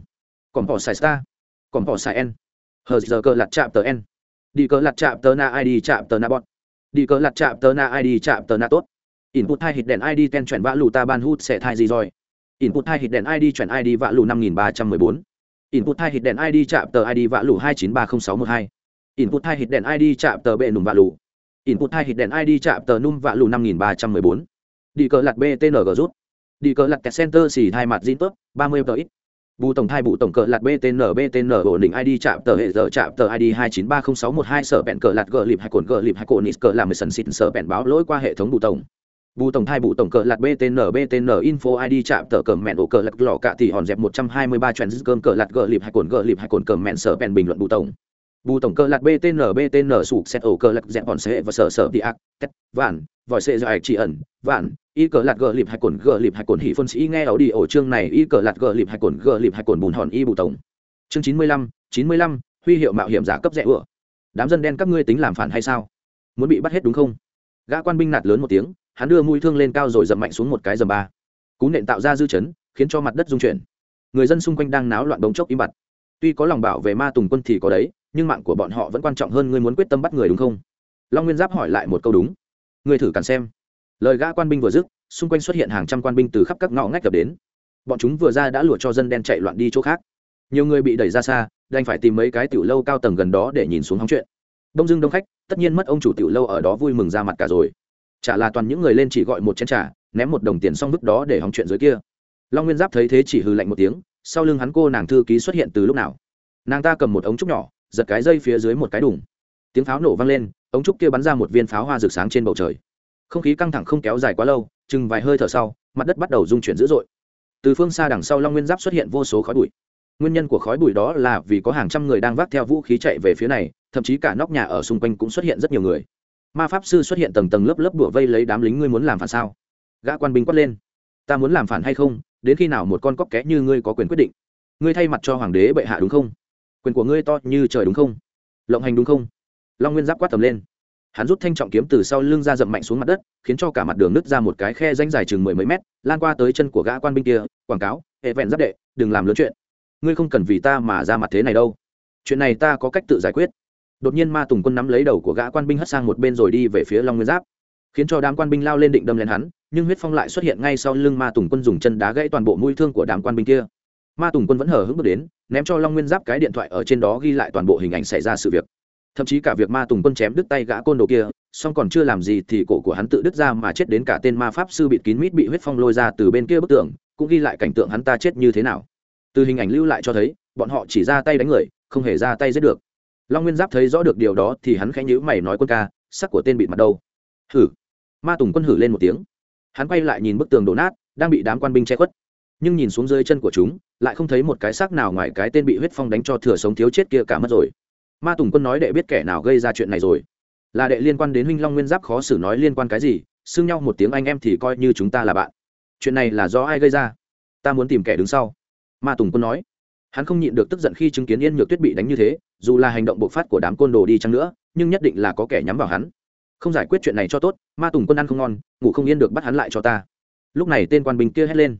Còn bỏ xài star. Còn bỏ xài n. Hờ giờ cơ lạt chạm tờ n đi cỡ lạt chạm tờ na id chạm tờ na bọt. Đi cỡ lạt chạm tờ na id chạm tờ na tốt. Input hai hít đèn id ten chuyển vã lù ta ban hút sẽ thai gì rồi? Input hai hít đèn id chuyển id vã lù năm nghìn ba trăm mười bốn. Input hai hít đèn id chạm tờ id vã lù hai chín ba không sáu một hai. Input hai hít đèn id chạm tờ bệ nùm vã lù. Input hai hít đèn id chạm tờ num vã lù năm nghìn ba trăm mười bốn. Đi cỡ lạt btng rút. Đi cỡ lạt center xì hai mặt zin tốt, ba mươi tờ ít bù tổng thai bù tổng cờ lạt btn btn ổn định id chạm tờ hệ giờ chạm tờ id hai chín ba không sáu một hai sở bẹn cờ lạt gờ lịp hai cồn gờ lịp hai cồn nít cờ làm mười sần xịt sở bẹn báo lỗi qua hệ thống bù tổng. Bù tổng thai bù tổng cờ lạt btn btn info id chạm tờ cờ mẹn ổ cờ lạt lò cạ thì hòn dẹp một trăm hai mươi ba cơm cờ lạt gờ lịp hai cồn gờ lịp hai cồn cờ mẹn sở bẹn bình luận bù tổng bù tổng cơ lạt btn btn sụp xét ổ cơ lạc dẹp bọn sệ và sở sở đi ác, tét, vạn, vòi sệ dài chỉ ẩn, vạn, y cờ lạt gờ lịp hai cồn gờ lịp hai cồn hỉ phân sĩ nghe ảo đi ổ chương này, y cờ lạt gờ lịp hai cồn gờ lịp hai cồn bùn hòn y bù tổng. Chương chín mươi lăm, chín mươi lăm, huy hiệu mạo hiểm giả cấp rẻ ựa đám dân đen các ngươi tính làm phản hay sao? Muốn bị bắt hết đúng không? Gã quan binh nạt lớn một tiếng, hắn đưa mũi thương lên cao rồi dậm mạnh xuống một cái dầm ba. Cú nện tạo ra dư chấn, khiến cho mặt đất rung chuyển. Người dân xung quanh đang náo loạn đống chốc im bặt. Tuy có lòng bảo vệ ma tùng quân thì có đấy nhưng mạng của bọn họ vẫn quan trọng hơn ngươi muốn quyết tâm bắt người đúng không? Long nguyên giáp hỏi lại một câu đúng. Ngươi thử cản xem. Lời gã quan binh vừa dứt, xung quanh xuất hiện hàng trăm quan binh từ khắp các ngõ ngách cập đến. Bọn chúng vừa ra đã lụa cho dân đen chạy loạn đi chỗ khác. Nhiều người bị đẩy ra xa, đành phải tìm mấy cái tiểu lâu cao tầng gần đó để nhìn xuống hóng chuyện. Đông dưng đông khách, tất nhiên mất ông chủ tiểu lâu ở đó vui mừng ra mặt cả rồi. Chả là toàn những người lên chỉ gọi một chén trà, ném một đồng tiền xong vứt đó để hóng chuyện dưới kia. Long nguyên giáp thấy thế chỉ hư lạnh một tiếng, sau lưng hắn cô nàng thư ký xuất hiện từ lúc nào? Nàng ta cầm một ống trúc nhỏ giật cái dây phía dưới một cái đùng. Tiếng pháo nổ vang lên, ống trúc kia bắn ra một viên pháo hoa rực sáng trên bầu trời. Không khí căng thẳng không kéo dài quá lâu, chừng vài hơi thở sau, mặt đất bắt đầu rung chuyển dữ dội. Từ phương xa đằng sau long nguyên giáp xuất hiện vô số khói bụi. Nguyên nhân của khói bụi đó là vì có hàng trăm người đang vác theo vũ khí chạy về phía này, thậm chí cả nóc nhà ở xung quanh cũng xuất hiện rất nhiều người. Ma pháp sư xuất hiện tầng tầng lớp lớp đùa vây lấy đám lính ngươi muốn làm phản sao? Gã quan binh quát lên. Ta muốn làm phản hay không? Đến khi nào một con cóc ké như ngươi có quyền quyết định? Ngươi thay mặt cho hoàng đế bệ hạ đúng không? Quyền của ngươi to như trời đúng không? Lộng hành đúng không? Long nguyên giáp quát tầm lên. Hắn rút thanh trọng kiếm từ sau lưng ra dậm mạnh xuống mặt đất, khiến cho cả mặt đường nứt ra một cái khe danh dài chừng mười mấy mét, lan qua tới chân của gã quan binh kia, quảng cáo, hệ vẹn giáp đệ, đừng làm lớn chuyện. Ngươi không cần vì ta mà ra mặt thế này đâu. Chuyện này ta có cách tự giải quyết. Đột nhiên ma tùng quân nắm lấy đầu của gã quan binh hất sang một bên rồi đi về phía long nguyên giáp. Khiến cho đám quan binh lao lên định đâm lên hắn, nhưng huyết phong lại xuất hiện ngay sau lưng ma tùng quân dùng chân đá gãy toàn bộ mũi thương của đám quan binh kia. Ma tùng quân vẫn hở hững bước đến ném cho long nguyên giáp cái điện thoại ở trên đó ghi lại toàn bộ hình ảnh xảy ra sự việc. Thậm chí cả việc ma tùng quân chém đứt tay gã côn đồ kia, song còn chưa làm gì thì cổ của hắn tự đứt ra mà chết đến cả tên ma pháp sư bịt kín mít bị huyết phong lôi ra từ bên kia bức tường, cũng ghi lại cảnh tượng hắn ta chết như thế nào. Từ hình ảnh lưu lại cho thấy, bọn họ chỉ ra tay đánh người, không hề ra tay giết được. Long nguyên giáp thấy rõ được điều đó thì hắn khẽ nhữ mày nói quân ca, sắc của tên bị mặt đâu? Hử. Ma tùng quân hử lên một tiếng. Hắn quay lại nhìn bức tường đổ nát, đang bị đám quan binh che khuất nhưng nhìn xuống dưới chân của chúng, lại không thấy một cái xác nào ngoài cái tên bị huyết phong đánh cho thừa sống thiếu chết kia cả mất rồi. Ma tùng quân nói đệ biết kẻ nào gây ra chuyện này rồi. Là đệ liên quan đến huynh long nguyên giáp khó xử nói liên quan cái gì, xưng nhau một tiếng anh em thì coi như chúng ta là bạn. Chuyện này là do ai gây ra? Ta muốn tìm kẻ đứng sau. Ma tùng quân nói. Hắn không nhịn được tức giận khi chứng kiến yên nhược tuyết bị đánh như thế, dù là hành động bộc phát của đám côn đồ đi chăng nữa, nhưng nhất định là có kẻ nhắm vào hắn. Không giải quyết chuyện này cho tốt, ma tùng quân ăn không ngon, ngủ không yên được bắt hắn lại cho ta. Lúc này tên quan binh kia hét lên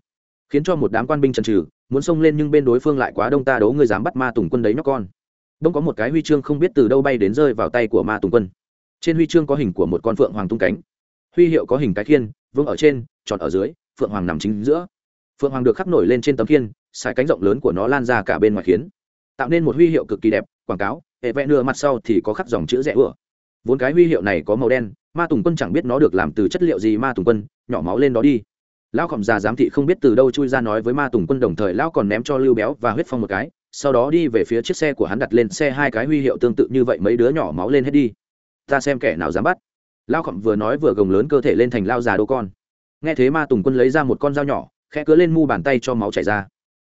khiến cho một đám quan binh trần trừ muốn xông lên nhưng bên đối phương lại quá đông ta đấu ngươi dám bắt ma tùng quân đấy nhóc con. Đông có một cái huy chương không biết từ đâu bay đến rơi vào tay của ma tùng quân. Trên huy chương có hình của một con phượng hoàng tung cánh. Huy hiệu có hình cái khiên vương ở trên, tròn ở dưới, phượng hoàng nằm chính giữa. Phượng hoàng được khắc nổi lên trên tấm khiên, sải cánh rộng lớn của nó lan ra cả bên ngoài khiến, tạo nên một huy hiệu cực kỳ đẹp, quảng cáo, hệ vẽ nửa mặt sau thì có khắc dòng chữ rẽ vừa. vốn cái huy hiệu này có màu đen, ma tùng quân chẳng biết nó được làm từ chất liệu gì ma tùng quân, nhỏ máu lên đó đi lão khổng già giám thị không biết từ đâu chui ra nói với ma tùng quân đồng thời lão còn ném cho lưu béo và huyết phong một cái, sau đó đi về phía chiếc xe của hắn đặt lên xe hai cái huy hiệu tương tự như vậy mấy đứa nhỏ máu lên hết đi. Ta xem kẻ nào dám bắt. Lao khổng vừa nói vừa gồng lớn cơ thể lên thành lao già đô con. Nghe thế ma tùng quân lấy ra một con dao nhỏ, khẽ cứa lên mu bàn tay cho máu chảy ra.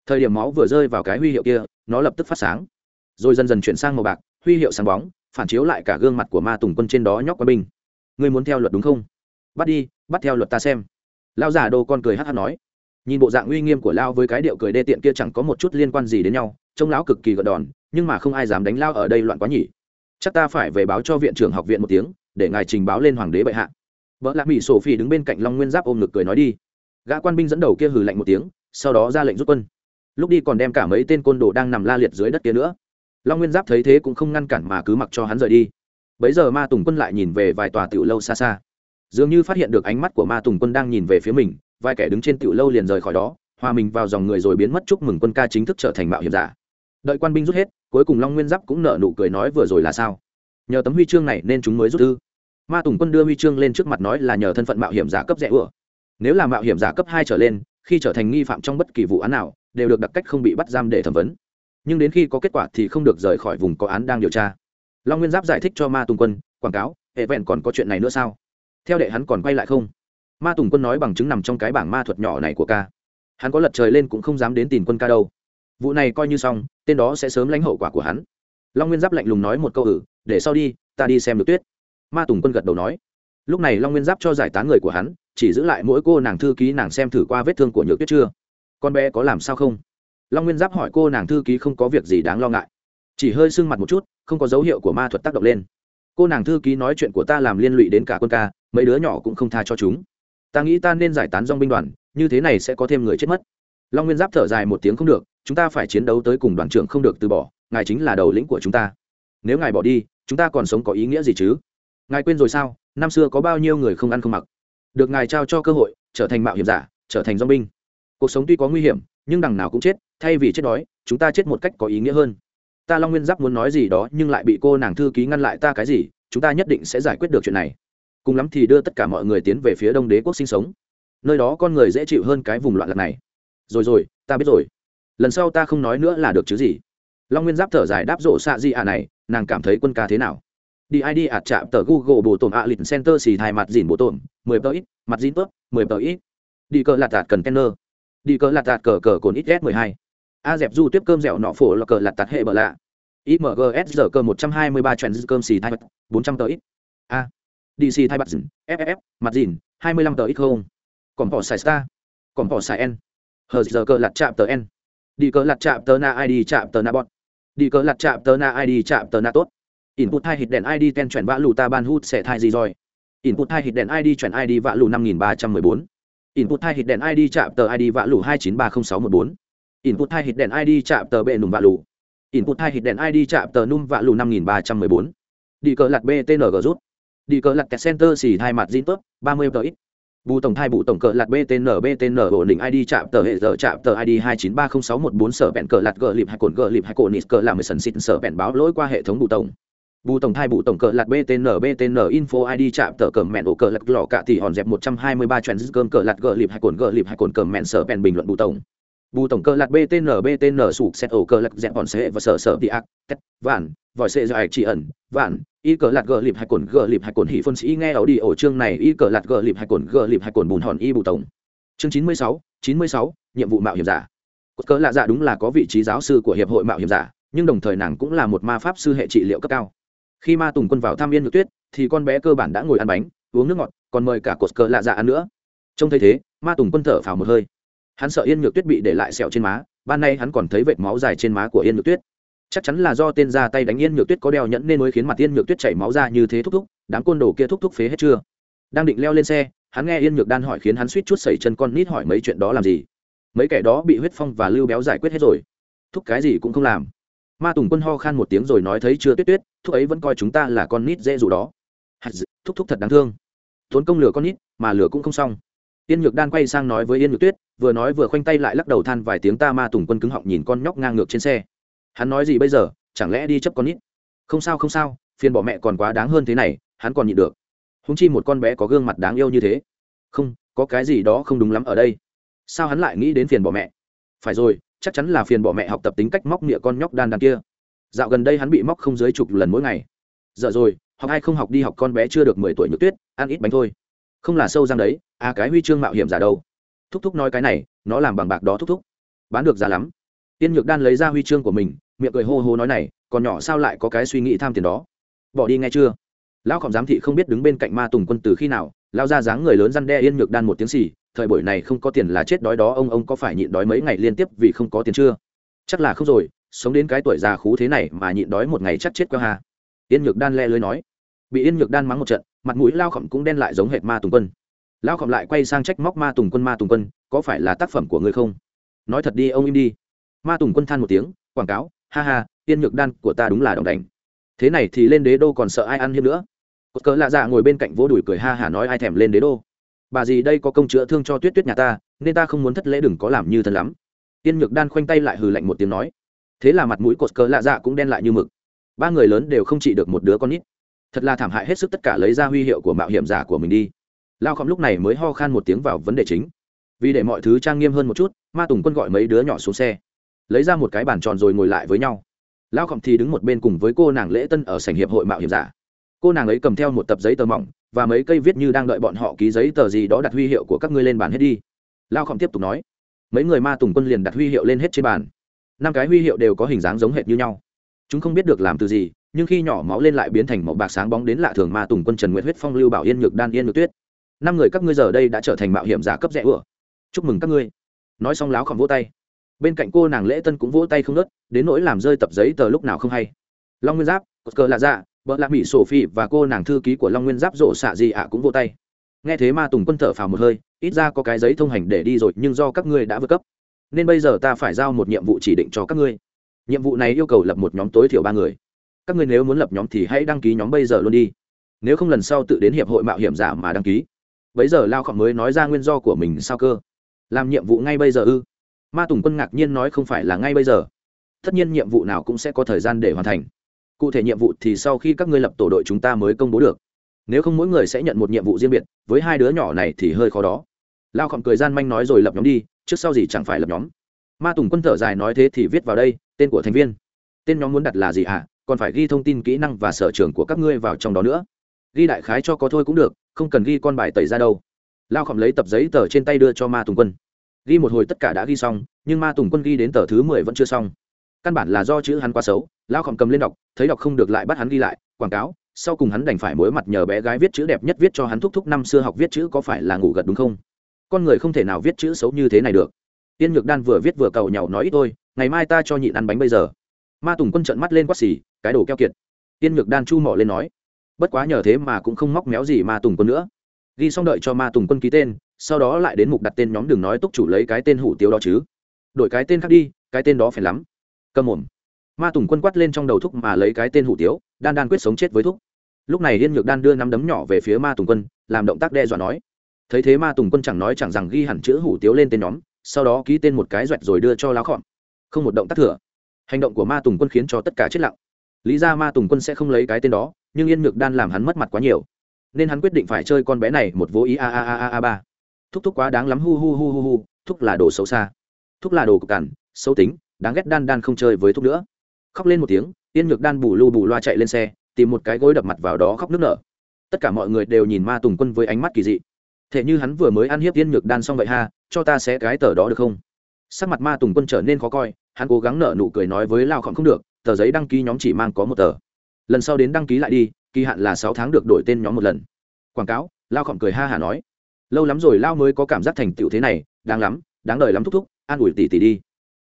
Thời điểm máu vừa rơi vào cái huy hiệu kia, nó lập tức phát sáng. Rồi dần dần chuyển sang màu bạc, huy hiệu sáng bóng, phản chiếu lại cả gương mặt của ma tùng quân trên đó nhóc quân binh. Ngươi muốn theo luật đúng không? Bắt đi, bắt theo luật ta xem lao giả đồ con cười hát hát nói, nhìn bộ dạng uy nghiêm của lao với cái điệu cười đê tiện kia chẳng có một chút liên quan gì đến nhau, trông lão cực kỳ gợn đòn, nhưng mà không ai dám đánh lao ở đây loạn quá nhỉ. Chắc ta phải về báo cho viện trưởng học viện một tiếng, để ngài trình báo lên hoàng đế bệ hạ. Vợ lạc mỹ sổ phi đứng bên cạnh long nguyên giáp ôm ngực cười nói đi. Gã quan binh dẫn đầu kia hừ lạnh một tiếng, sau đó ra lệnh rút quân. Lúc đi còn đem cả mấy tên côn đồ đang nằm la liệt dưới đất kia nữa. Long nguyên giáp thấy thế cũng không ngăn cản mà cứ mặc cho hắn rời đi. Bấy giờ ma tùng quân lại nhìn về vài tòa tiểu lâu xa xa dường như phát hiện được ánh mắt của ma tùng quân đang nhìn về phía mình vài kẻ đứng trên tiểu lâu liền rời khỏi đó, hòa mình vào dòng người rồi biến mất chúc mừng quân ca chính thức trở thành mạo hiểm giả. Đợi quan binh rút hết, cuối cùng long nguyên giáp cũng nợ nụ cười nói vừa rồi là sao? Nhờ tấm huy chương này nên chúng mới rút tư. ma tùng quân đưa huy chương lên trước mặt nói là nhờ thân phận mạo hiểm giả cấp rẻ ủa nếu là mạo hiểm giả cấp hai trở lên, khi trở thành nghi phạm trong bất kỳ vụ án nào, đều được đặc cách không bị bắt giam để thẩm vấn. Nhưng đến khi có kết quả thì không được rời khỏi vùng có án đang điều tra. Long nguyên giáp giải thích cho ma tùng quân, quảng cáo, hệ vẹn còn có chuyện này nữa sao? Theo đệ hắn còn quay lại không? Ma tùng quân nói bằng chứng nằm trong cái bảng ma thuật nhỏ này của ca. Hắn có lật trời lên cũng không dám đến tìm quân ca đâu. Vụ này coi như xong, tên đó sẽ sớm lãnh hậu quả của hắn. Long nguyên giáp lạnh lùng nói một câu ử để sau đi, ta đi xem được tuyết. Ma tùng quân gật đầu nói. Lúc này long nguyên giáp cho giải tán người của hắn, chỉ giữ lại mỗi cô nàng thư ký nàng xem thử qua vết thương của nhược tuyết chưa? Con bé có làm sao không? Long nguyên giáp hỏi cô nàng thư ký không có việc gì đáng lo ngại. Chỉ hơi sưng mặt một chút, không có dấu hiệu của ma thuật tác động lên cô nàng thư ký nói chuyện của ta làm liên lụy đến cả quân ca, mấy đứa nhỏ cũng không tha cho chúng. Ta nghĩ ta nên giải tán dong binh đoàn, như thế này sẽ có thêm người chết mất. Long nguyên giáp thở dài một tiếng không được, chúng ta phải chiến đấu tới cùng đoàn trưởng không được từ bỏ, ngài chính là đầu lĩnh của chúng ta. Nếu ngài bỏ đi, chúng ta còn sống có ý nghĩa gì chứ? Ngài quên rồi sao, năm xưa có bao nhiêu người không ăn không mặc? Được ngài trao cho cơ hội, trở thành mạo hiểm giả, trở thành dong binh. Cuộc sống tuy có nguy hiểm, nhưng đằng nào cũng chết, thay vì chết đói, chúng ta chết một cách có ý nghĩa hơn ta long nguyên giáp muốn nói gì đó, nhưng lại bị cô nàng thư ký ngăn lại, ta cái gì? Chúng ta nhất định sẽ giải quyết được chuyện này. Cùng lắm thì đưa tất cả mọi người tiến về phía đông đế quốc sinh sống. Nơi đó con người dễ chịu hơn cái vùng loạn lạc này. Rồi rồi, ta biết rồi. Lần sau ta không nói nữa là được chứ gì. Long nguyên giáp thở dài đáp rộ xạ di ạ này, nàng cảm thấy quân ca thế nào? Đi id ạt chạm tờ google bộ tổn ạ, lịch center xì thai mặt dìn bộ tổn, mười tờ ít, mặt dìn tớp mười tờ ít. Đi cờ lạt tạt cần tenner đi cờ lạt tạt cờ cờ cồn ít s mười hai a dẹp du tiếp cơm dẻo nọ phổ là cờ lạt tạt hệ bờ lạ. Imgs giờ cơ một trăm hai mươi ba trend cơm xì thai bốn trăm tờ ít. A. Dc thai bật dìn ff mặt dìn, hai mươi lăm tờ ít không? Còn bỏ xài star. Còn bỏ xài n. Hờ giờ cơ lạt chạm tờ n. Đi cờ lạt chạm tờ na id chạm tờ na bọn đi cờ lạt chạm tờ na id chạm tờ na tốt. Input hai hit đèn id ten chuyển vã lù ta ban hút sẽ thai gì rồi? Input hai hit đèn id chuyển id vã lù năm nghìn ba trăm mười bốn. Input hai hit đèn id chạm tờ id vã lù hai chín ba không sáu một bốn input hai hit đèn id chạm tờ bệ nùm vạ lù. Input hai hit đèn id chạm tờ num vạ lù năm nghìn ba trăm mười bốn. Đi cờ lạt btng rút. Đi cờ lạt kẹt center xì hai mặt zin tốt ba mươi tờ ít. Bù tổng thai bù tổng cờ lạt btn btn ổn định id chạm tờ hệ giờ chạm tờ id hai chín ba không sáu một bốn sở bẹn cờ lạt gờ lịp hai cồn gờ lịp hai cồn nít cờ làm mười sần xịt sở bẹn báo lỗi qua hệ thống bù tổng. Bù tổng thai bù tổng cờ lạt btn btn info id chạm tờ cờ mẹn ổ cờ lạt lò cạ thì hòn dẹp một trăm hai mươi ba trend cơm cờ lạt gờ lịp hai cồn gờ lịp hai cồn cờ mẹn sở bẹn bình luận bù tổng bù tổng cơ lạt btn btn sụp xét ổ cơ lạc dẹp bọn sệ và sở sở đi ác, tét, vạn, vòi sệ dài chỉ ẩn, vạn, y cờ lạt gờ lịp hai cồn gờ lịp hai cồn hỉ phân sĩ nghe ảo đi ổ chương này, y cờ lạt gờ lịp hai cồn gờ lịp hai cồn bùn hòn y bù tổng. Chương chín mươi sáu, chín mươi sáu, nhiệm vụ mạo hiểm giả. Cờ lạ dạ đúng là có vị trí giáo sư của hiệp hội mạo hiểm giả, nhưng đồng thời nàng cũng là một ma pháp sư hệ trị liệu cấp cao. Khi ma tùng quân vào tham yên ngược tuyết, thì con bé cơ bản đã ngồi ăn bánh, uống nước ngọt, còn mời cả cột cờ lạ dạ ăn nữa. Trông thấy thế, ma tùng quân thở phào một hơi hắn sợ yên nhược tuyết bị để lại sẹo trên má, ban nay hắn còn thấy vệt máu dài trên má của yên nhược tuyết. Chắc chắn là do tên ra tay đánh yên nhược tuyết có đeo nhẫn nên mới khiến mặt yên nhược tuyết chảy máu ra như thế thúc thúc, đám côn đồ kia thúc thúc phế hết chưa? Đang định leo lên xe, hắn nghe yên nhược đan hỏi khiến hắn suýt chút sẩy chân con nít hỏi mấy chuyện đó làm gì? Mấy kẻ đó bị huyết phong và lưu béo giải quyết hết rồi. Thúc cái gì cũng không làm. Ma tùng quân ho khan một tiếng rồi nói thấy chưa tuyết tuyết, thúc ấy vẫn coi chúng ta là con nít dễ dụ đó. Thúc thúc thật đáng thương. Tốn công lửa con nít, mà lửa cũng không xong yên nhược đan quay sang nói với yên nhược tuyết, vừa nói vừa khoanh tay lại lắc đầu than vài tiếng ta ma tùng quân cứng họng nhìn con nhóc ngang ngược trên xe. Hắn nói gì bây giờ, chẳng lẽ đi chấp con nít? Không sao không sao, phiền bỏ mẹ còn quá đáng hơn thế này, hắn còn nhịn được. Húng chi một con bé có gương mặt đáng yêu như thế. Không, có cái gì đó không đúng lắm ở đây. Sao hắn lại nghĩ đến phiền bỏ mẹ? Phải rồi, chắc chắn là phiền bỏ mẹ học tập tính cách móc miệng con nhóc đan đan kia. Dạo gần đây hắn bị móc không dưới chục lần mỗi ngày. Giờ rồi, học ai không học đi học con bé chưa được mười tuổi nhược tuyết, ăn ít bánh thôi không là sâu răng đấy à cái huy chương mạo hiểm giả đâu. Thúc thúc nói cái này, nó làm bằng bạc đó thúc thúc. Bán được giá lắm. Tiên nhược đan lấy ra huy chương của mình, miệng cười hô hô nói này, còn nhỏ sao lại có cái suy nghĩ tham tiền đó. Bỏ đi nghe chưa? Lão khổng giám thị không biết đứng bên cạnh ma tùng quân từ khi nào lao ra dáng người lớn răn đe yên nhược đan một tiếng xì, thời buổi này không có tiền là chết đói đó, ông ông có phải nhịn đói mấy ngày liên tiếp vì không có tiền chưa? Chắc là không rồi, sống đến cái tuổi già khú thế này mà nhịn đói một ngày chắc chết qua hà yên nhược đan le lưới nói bị yên nhược đan mắng một trận, mặt mũi lao khổng cũng đen lại giống hệt ma tùng quân. Lao khổng lại quay sang trách móc ma tùng quân, ma tùng quân, có phải là tác phẩm của ngươi không? Nói thật đi, ông im đi. Ma tùng quân than một tiếng, quảng cáo, ha ha, yên nhược đan của ta đúng là đồng đành thế này thì lên đế đô còn sợ ai ăn hiếp nữa? Cột cỡ lạ dạ ngồi bên cạnh vỗ đùi cười ha hả nói ai thèm lên đế đô. Bà gì đây có công chữa thương cho tuyết tuyết nhà ta, nên ta không muốn thất lễ đừng có làm như thân lắm. Yên nhược đan khoanh tay lại hừ lạnh một tiếng nói. Thế là mặt mũi cột cỡ lạ dạ cũng đen lại như mực. Ba người lớn đều không chỉ được một đứa con nít thật là thảm hại hết sức tất cả lấy ra huy hiệu của mạo hiểm giả của mình đi. Lao khom lúc này mới ho khan một tiếng vào vấn đề chính. Vì để mọi thứ trang nghiêm hơn một chút, ma tùng quân gọi mấy đứa nhỏ xuống xe. Lấy ra một cái bàn tròn rồi ngồi lại với nhau. Lao khom thì đứng một bên cùng với cô nàng lễ tân ở sảnh hiệp hội mạo hiểm giả. Cô nàng ấy cầm theo một tập giấy tờ mỏng và mấy cây viết như đang đợi bọn họ ký giấy tờ gì đó đặt huy hiệu của các ngươi lên bàn hết đi. Lao khom tiếp tục nói. Mấy người ma tùng quân liền đặt huy hiệu lên hết trên bàn. Năm cái huy hiệu đều có hình dáng giống hệt như nhau. Chúng không biết được làm từ gì nhưng khi nhỏ máu lên lại biến thành màu bạc sáng bóng đến lạ thường ma tùng quân trần nguyễn huyết phong lưu bảo yên nhược đan yên nhược tuyết. Năm người các ngươi giờ đây đã trở thành mạo hiểm giả cấp rẻ ửa chúc mừng các ngươi. Nói xong láo khom vỗ tay. Bên cạnh cô nàng lễ tân cũng vỗ tay không nớt đến nỗi làm rơi tập giấy tờ lúc nào không hay. Long nguyên giáp cờ lạ dạ vợ lạ mỹ sổ phi và cô nàng thư ký của long nguyên giáp rộ xạ gì ạ cũng vỗ tay. Nghe thế ma tùng quân thở phào một hơi, ít ra có cái giấy thông hành để đi rồi, nhưng do các ngươi đã vượt cấp, nên bây giờ ta phải giao một nhiệm vụ chỉ định cho các ngươi. Nhiệm vụ này yêu cầu lập một nhóm tối thiểu ba người các ngươi nếu muốn lập nhóm thì hãy đăng ký nhóm bây giờ luôn đi. Nếu không lần sau tự đến hiệp hội mạo hiểm giả mà đăng ký. Bấy giờ lao khọng mới nói ra nguyên do của mình sao cơ? Làm nhiệm vụ ngay bây giờ ư? Ma tùng quân ngạc nhiên nói không phải là ngay bây giờ. Tất nhiên nhiệm vụ nào cũng sẽ có thời gian để hoàn thành. Cụ thể nhiệm vụ thì sau khi các ngươi lập tổ đội chúng ta mới công bố được. Nếu không mỗi người sẽ nhận một nhiệm vụ riêng biệt, với hai đứa nhỏ này thì hơi khó đó. Lao khọng cười gian manh nói rồi lập nhóm đi, trước sau gì chẳng phải lập nhóm. Ma tùng quân thở dài nói thế thì viết vào đây, tên của thành viên. Tên nhóm muốn đặt là gì ạ à? Còn phải ghi thông tin kỹ năng và sở trường của các ngươi vào trong đó nữa. Ghi đại khái cho có thôi cũng được, không cần ghi con bài tẩy ra đâu. Lao khổng lấy tập giấy tờ trên tay đưa cho ma tùng quân. Ghi một hồi tất cả đã ghi xong, nhưng ma tùng quân ghi đến tờ thứ mười vẫn chưa xong. Căn bản là do chữ hắn quá xấu, lao khổng cầm lên đọc, thấy đọc không được lại bắt hắn ghi lại, quảng cáo, sau cùng hắn đành phải mối mặt nhờ bé gái viết chữ đẹp nhất viết cho hắn thúc thúc năm xưa học viết chữ có phải là ngủ gật đúng không? Con người không thể nào viết chữ xấu như thế này được. Tiên nhược đan vừa viết vừa cầu nhau nói ít thôi, ngày mai ta cho nhịn ăn bánh bây giờ ma tùng quân trợn mắt lên quát xì, cái đồ keo kiệt. Tiên nhược đan chu mỏ lên nói, bất quá nhờ thế mà cũng không móc méo gì ma tùng quân nữa. Ghi xong đợi cho ma tùng quân ký tên, sau đó lại đến mục đặt tên nhóm đừng nói túc chủ lấy cái tên hủ tiếu đó chứ. Đổi cái tên khác đi, cái tên đó phải lắm. Cầm mồm. Ma tùng quân quát lên trong đầu thúc mà lấy cái tên hủ tiếu, đan đan quyết sống chết với thúc. Lúc này liên nhược đan đưa năm đấm nhỏ về phía ma tùng quân, làm động tác đe dọa nói, thấy thế ma tùng quân chẳng nói chẳng rằng ghi hẳn chữ hủ tiếu lên tên nhóm, sau đó ký tên một cái doẹt rồi đưa cho láo khọn không một động tác thừa hành động của ma tùng quân khiến cho tất cả chết lặng. Lý ra ma tùng quân sẽ không lấy cái tên đó, nhưng yên nhược đan làm hắn mất mặt quá nhiều. Nên hắn quyết định phải chơi con bé này một vô ý a a a a a ba. Thúc thúc quá đáng lắm, hu hu hu hu hu, thúc là đồ xấu xa. Thúc là đồ cực cằn, xấu tính, đáng ghét đan đan không chơi với thúc nữa. Khóc lên một tiếng, yên nhược đan bù lu bù loa chạy lên xe, tìm một cái gối đập mặt vào đó khóc nức nở. Tất cả mọi người đều nhìn ma tùng quân với ánh mắt kỳ dị. Thế như hắn vừa mới ăn hiếp yên nhược đan xong vậy ha, cho ta sẽ cái tờ đó được không? Sắc mặt ma tùng quân trở nên khó coi, hắn cố gắng nở nụ cười nói với lao khổng không được, tờ giấy đăng ký nhóm chỉ mang có một tờ. Lần sau đến đăng ký lại đi, kỳ hạn là sáu tháng được đổi tên nhóm một lần. Quảng cáo, lao khổng cười ha hả nói. Lâu lắm rồi lao mới có cảm giác thành tựu thế này, đáng lắm, đáng đời lắm thúc thúc, an ủi tỷ tỷ đi.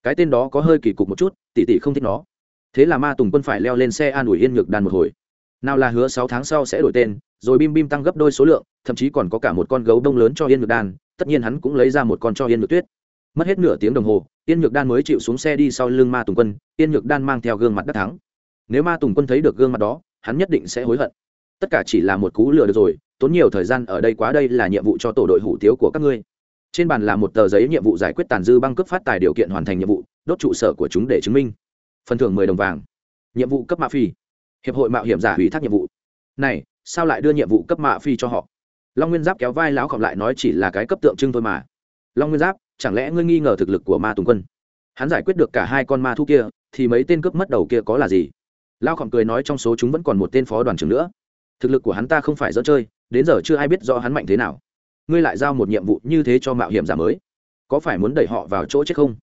Cái tên đó có hơi kỳ cục một chút, tỷ tỷ không thích nó. Thế là ma tùng quân phải leo lên xe an ủi yên nhược đàn một hồi. Nào là hứa sáu tháng sau sẽ đổi tên, rồi bim bim tăng gấp đôi số lượng, thậm chí còn có cả một con gấu đông lớn cho yên ngược đan, tất nhiên hắn cũng lấy ra một con cho yên ngược tuyết mất hết nửa tiếng đồng hồ, yên nhược đan mới chịu xuống xe đi sau lưng ma tùng quân, yên nhược đan mang theo gương mặt đắc thắng. Nếu ma tùng quân thấy được gương mặt đó, hắn nhất định sẽ hối hận. Tất cả chỉ là một cú lừa được rồi, tốn nhiều thời gian ở đây quá đây là nhiệm vụ cho tổ đội hủ tiếu của các ngươi. Trên bàn là một tờ giấy nhiệm vụ giải quyết tàn dư băng cấp phát tài điều kiện hoàn thành nhiệm vụ, đốt trụ sở của chúng để chứng minh. Phần thưởng mười đồng vàng. Nhiệm vụ cấp mạ phi. Hiệp hội mạo hiểm giả ủy thác nhiệm vụ. Này, sao lại đưa nhiệm vụ cấp mạ phi cho họ? Long nguyên giáp kéo vai láo khổng lại nói chỉ là cái cấp tượng trưng thôi mà. Long nguyên giáp chẳng lẽ ngươi nghi ngờ thực lực của ma tùng quân? Hắn giải quyết được cả hai con ma thu kia, thì mấy tên cướp mất đầu kia có là gì? Lao khổng cười nói trong số chúng vẫn còn một tên phó đoàn trưởng nữa. Thực lực của hắn ta không phải dỡ chơi, đến giờ chưa ai biết rõ hắn mạnh thế nào. Ngươi lại giao một nhiệm vụ như thế cho mạo hiểm giả mới. Có phải muốn đẩy họ vào chỗ chết không?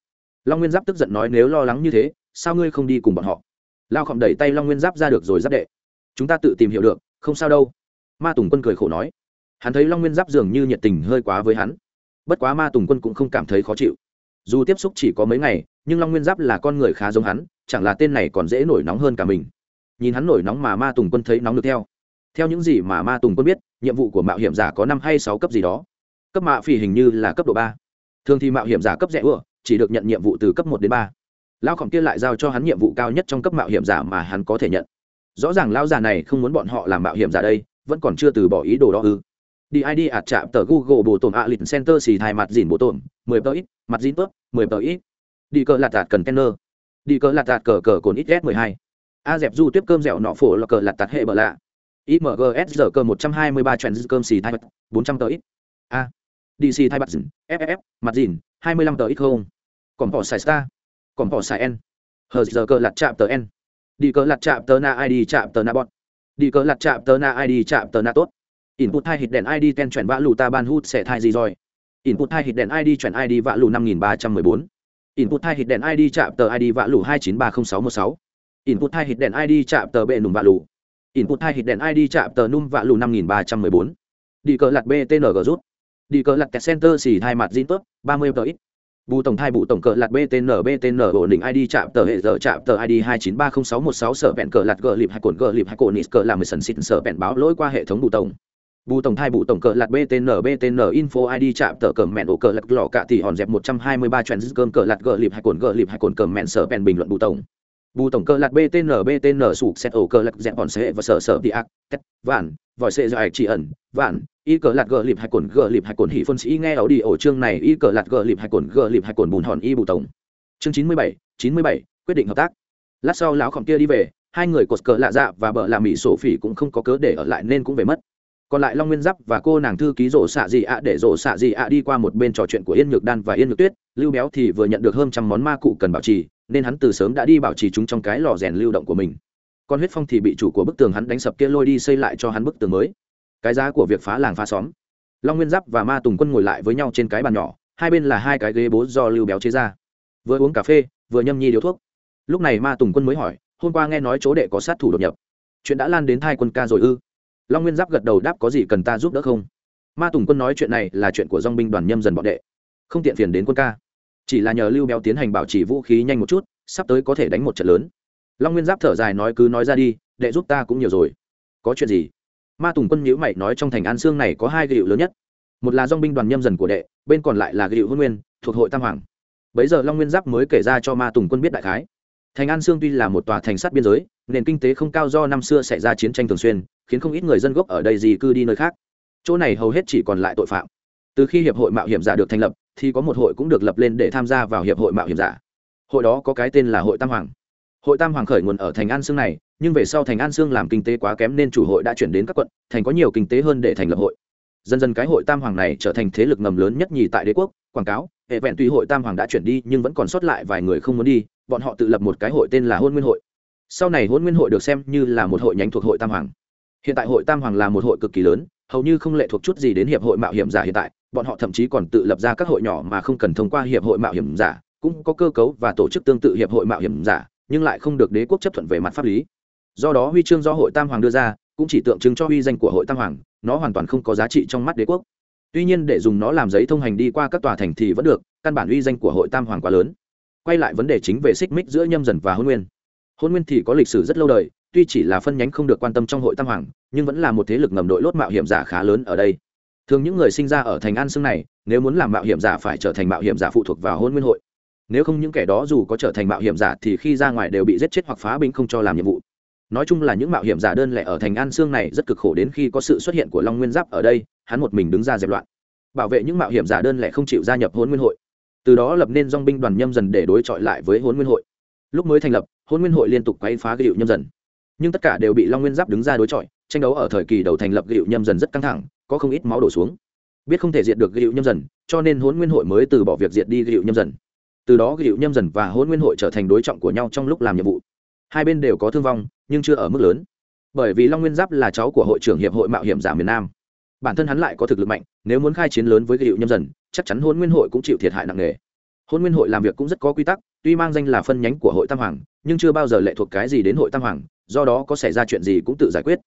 Long nguyên giáp tức giận nói nếu lo lắng như thế, sao ngươi không đi cùng bọn họ? Lao khổng đẩy tay long nguyên giáp ra được rồi giáp đệ. Chúng ta tự tìm hiểu được, không sao đâu. Ma tùng quân cười khổ nói. Hắn thấy long nguyên giáp dường như nhiệt tình hơi quá với hắn bất quá ma tùng quân cũng không cảm thấy khó chịu. Dù tiếp xúc chỉ có mấy ngày, nhưng long nguyên giáp là con người khá giống hắn, chẳng là tên này còn dễ nổi nóng hơn cả mình. Nhìn hắn nổi nóng mà ma tùng quân thấy nóng được theo. Theo những gì mà ma tùng quân biết, nhiệm vụ của mạo hiểm giả có năm hay sáu cấp gì đó. Cấp mạ phỉ hình như là cấp độ ba. Thường thì mạo hiểm giả cấp rẻ ưa, chỉ được nhận nhiệm vụ từ cấp một đến ba. Lao khổng kia lại giao cho hắn nhiệm vụ cao nhất trong cấp mạo hiểm giả mà hắn có thể nhận. Rõ ràng lao già này không muốn bọn họ làm mạo hiểm giả đây, vẫn còn chưa từ bỏ ý đồ đó ư đi id ạt chạm tờ google bộ tổn ạ lịch center xì thai mặt dìn bộ tổn, mười tờ ít, mặt dìn tốt, mười tờ ít. Đi cờ lạt tạt cần kenner. Đi cờ lạt tạt cờ cờ cồn ít s mười hai. A dẹp du tiếp cơm dẻo nọ phổ là cờ lạt tạt hệ bờ lạ. Imgs giờ cơ một trăm hai mươi ba trend cơm xì thai bốn trăm tờ ít. A. Dc thai mặt dìn ff mặt dìn hai mươi lăm tờ ít không. Còn bỏ xài star. Còn bỏ xài n. Hờ giờ cơ lạt chạm tờ n. Đi cờ lạt chạm tờ na id chạm tờ na bọt đi cờ lạt chạm tờ na id chạm tờ na tốt input hai hit đèn id ten chuyển vã lù ta ban hút sẽ thai gì rồi? Input hai hit đèn id chuyển id vã lù năm nghìn ba trăm mười bốn. Input hai hit đèn id chạm tờ id vã lù hai chín ba không sáu một sáu. Input hai hit đèn id chạm tờ bệ nùng vã lù. Input hai hit đèn id chạm tờ num vã lù năm nghìn ba trăm mười bốn. Đi cờ lạt btng rút. Đi cờ lạt center xỉ hai mặt zin tốt ba mươi tờ ít. Bù tổng thai bù tổng cờ lạt btn btn ổn định id chạm tờ hệ giờ chạm tờ id hai chín ba không sáu một sáu, sở bẹn cờ lạt gờ lịp hai cồn gờ lịp hai cồn nít cờ làm mười sần xịt, sở bẹn báo lỗi qua hệ thống bù tổng bù tổng thai bù tổng cờ lạt btn btn info id chạm tờ cờ mẹn ổ cờ lật lò cạ thì hòn dẹp một trăm hai mươi ba cơm cờ lạt gờ lịp hay cồn gờ lịp hay cồn cờ mẹn sở bẹn bình luận bù tổng. Bù tổng cờ lạt btn btn sụp xét ổ cờ lật dẹp hòn xe và sở sở thì ác, tét, vạn, vòi xe dài chỉ ẩn, vạn, y cờ lạt gờ lịp hay cồn gờ lịp hay cồn hỉ phân sĩ nghe ấu đi ổ chương này, y cờ lạt gờ lịp hay cồn gờ lịp hay cồn bùn hòn y bù tổng. Chương chín mươi bảy, chín mươi bảy, quyết định hợp tác. Lát sau lão khổng kia đi về, hai người cột cờ lạ dạ và bợ làm mỹ sổ phỉ cũng không có cớ để ở lại nên cũng về mất còn lại long nguyên giáp và cô nàng thư ký rổ xạ gì ạ để rổ xạ gì ạ đi qua một bên trò chuyện của yên nhược đan và yên nhược tuyết. Lưu béo thì vừa nhận được hơn trăm món ma cụ cần bảo trì, nên hắn từ sớm đã đi bảo trì chúng trong cái lò rèn lưu động của mình. Còn huyết phong thì bị chủ của bức tường hắn đánh sập kia lôi đi xây lại cho hắn bức tường mới. Cái giá của việc phá làng phá xóm. Long nguyên giáp và ma tùng quân ngồi lại với nhau trên cái bàn nhỏ, hai bên là hai cái ghế bố do lưu béo chế ra. Vừa uống cà phê, vừa nhâm nhi điếu thuốc. Lúc này ma tùng quân mới hỏi, hôm qua nghe nói chỗ đệ có sát thủ đột nhập. Chuyện đã lan đến thai quân ca rồi ư? Long nguyên giáp gật đầu đáp có gì cần ta giúp đỡ không? Ma tùng quân nói chuyện này là chuyện của dong binh đoàn nhâm dần bọn đệ. Không tiện phiền đến quân ca. Chỉ là nhờ lưu béo tiến hành bảo trì vũ khí nhanh một chút, sắp tới có thể đánh một trận lớn. Long nguyên giáp thở dài nói cứ nói ra đi, đệ giúp ta cũng nhiều rồi. Có chuyện gì? Ma tùng quân nhữ mày nói trong thành an sương này có hai gựu lớn nhất. Một là dong binh đoàn nhâm dần của đệ, bên còn lại là gựu hôn nguyên, thuộc hội tam hoàng. Bấy giờ long nguyên giáp mới kể ra cho ma tùng quân biết đại khái. Thành an sương tuy là một tòa thành sát biên giới, nền kinh tế không cao do năm xưa xảy ra chiến tranh thường xuyên khiến không ít người dân gốc ở đây di cư đi nơi khác. Chỗ này hầu hết chỉ còn lại tội phạm. Từ khi hiệp hội mạo hiểm giả được thành lập, thì có một hội cũng được lập lên để tham gia vào hiệp hội mạo hiểm giả. Hội đó có cái tên là hội tam hoàng. Hội tam hoàng khởi nguồn ở thành an sương này, nhưng về sau thành an sương làm kinh tế quá kém nên chủ hội đã chuyển đến các quận, thành có nhiều kinh tế hơn để thành lập hội. Dần dần cái hội tam hoàng này trở thành thế lực ngầm lớn nhất nhì tại đế quốc, quảng cáo, hệ vẹn tùy hội tam hoàng đã chuyển đi nhưng vẫn còn sót lại vài người không muốn đi, bọn họ tự lập một cái hội tên là hôn nguyên hội. Sau này hôn nguyên hội được xem như là một hội nhánh thuộc hội tam hoàng hiện tại hội tam hoàng là một hội cực kỳ lớn, hầu như không lệ thuộc chút gì đến hiệp hội mạo hiểm giả hiện tại, bọn họ thậm chí còn tự lập ra các hội nhỏ mà không cần thông qua hiệp hội mạo hiểm giả, cũng có cơ cấu và tổ chức tương tự hiệp hội mạo hiểm giả, nhưng lại không được đế quốc chấp thuận về mặt pháp lý. Do đó huy chương do hội tam hoàng đưa ra, cũng chỉ tượng trưng cho uy danh của hội tam hoàng, nó hoàn toàn không có giá trị trong mắt đế quốc. Tuy nhiên để dùng nó làm giấy thông hành đi qua các tòa thành thì vẫn được, căn bản uy danh của hội tam hoàng quá lớn. Quay lại vấn đề chính về xích mích giữa nhâm dần và hôn nguyên. Hôn nguyên thì có lịch sử rất lâu đời tuy chỉ là phân nhánh không được quan tâm trong hội tam hoàng, nhưng vẫn là một thế lực ngầm đội lốt mạo hiểm giả khá lớn ở đây. Thường những người sinh ra ở thành an sương này, nếu muốn làm mạo hiểm giả phải trở thành mạo hiểm giả phụ thuộc vào hôn nguyên hội. Nếu không những kẻ đó dù có trở thành mạo hiểm giả thì khi ra ngoài đều bị giết chết hoặc phá binh không cho làm nhiệm vụ. Nói chung là những mạo hiểm giả đơn lẻ ở thành an sương này rất cực khổ đến khi có sự xuất hiện của long nguyên giáp ở đây, hắn một mình đứng ra dẹp loạn. Bảo vệ những mạo hiểm giả đơn lẻ không chịu gia nhập hôn nguyên hội. Từ đó lập nên dong binh đoàn nhâm dần để đối chọi lại với hôn nguyên hội. Lúc mới thành lập, hôn nguyên hội liên tục quay phá cái điệu nhâm dần nhưng tất cả đều bị long nguyên giáp đứng ra đối chọi tranh đấu ở thời kỳ đầu thành lập gịu nhâm dần rất căng thẳng có không ít máu đổ xuống biết không thể diệt được gịu nhâm dần cho nên hôn nguyên hội mới từ bỏ việc diệt đi gịu nhâm dần từ đó gịu nhâm dần và hôn nguyên hội trở thành đối trọng của nhau trong lúc làm nhiệm vụ hai bên đều có thương vong nhưng chưa ở mức lớn bởi vì long nguyên giáp là cháu của hội trưởng hiệp hội mạo hiểm giả miền nam bản thân hắn lại có thực lực mạnh nếu muốn khai chiến lớn với gịu nhâm dần chắc chắn hôn nguyên hội cũng chịu thiệt hại nặng nề hôn nguyên hội làm việc cũng rất có quy tắc tuy mang danh là phân nhánh của hội tam hoàng nhưng chưa bao giờ lệ thuộc cái gì đến hội tam hoàng do đó có xảy ra chuyện gì cũng tự giải quyết.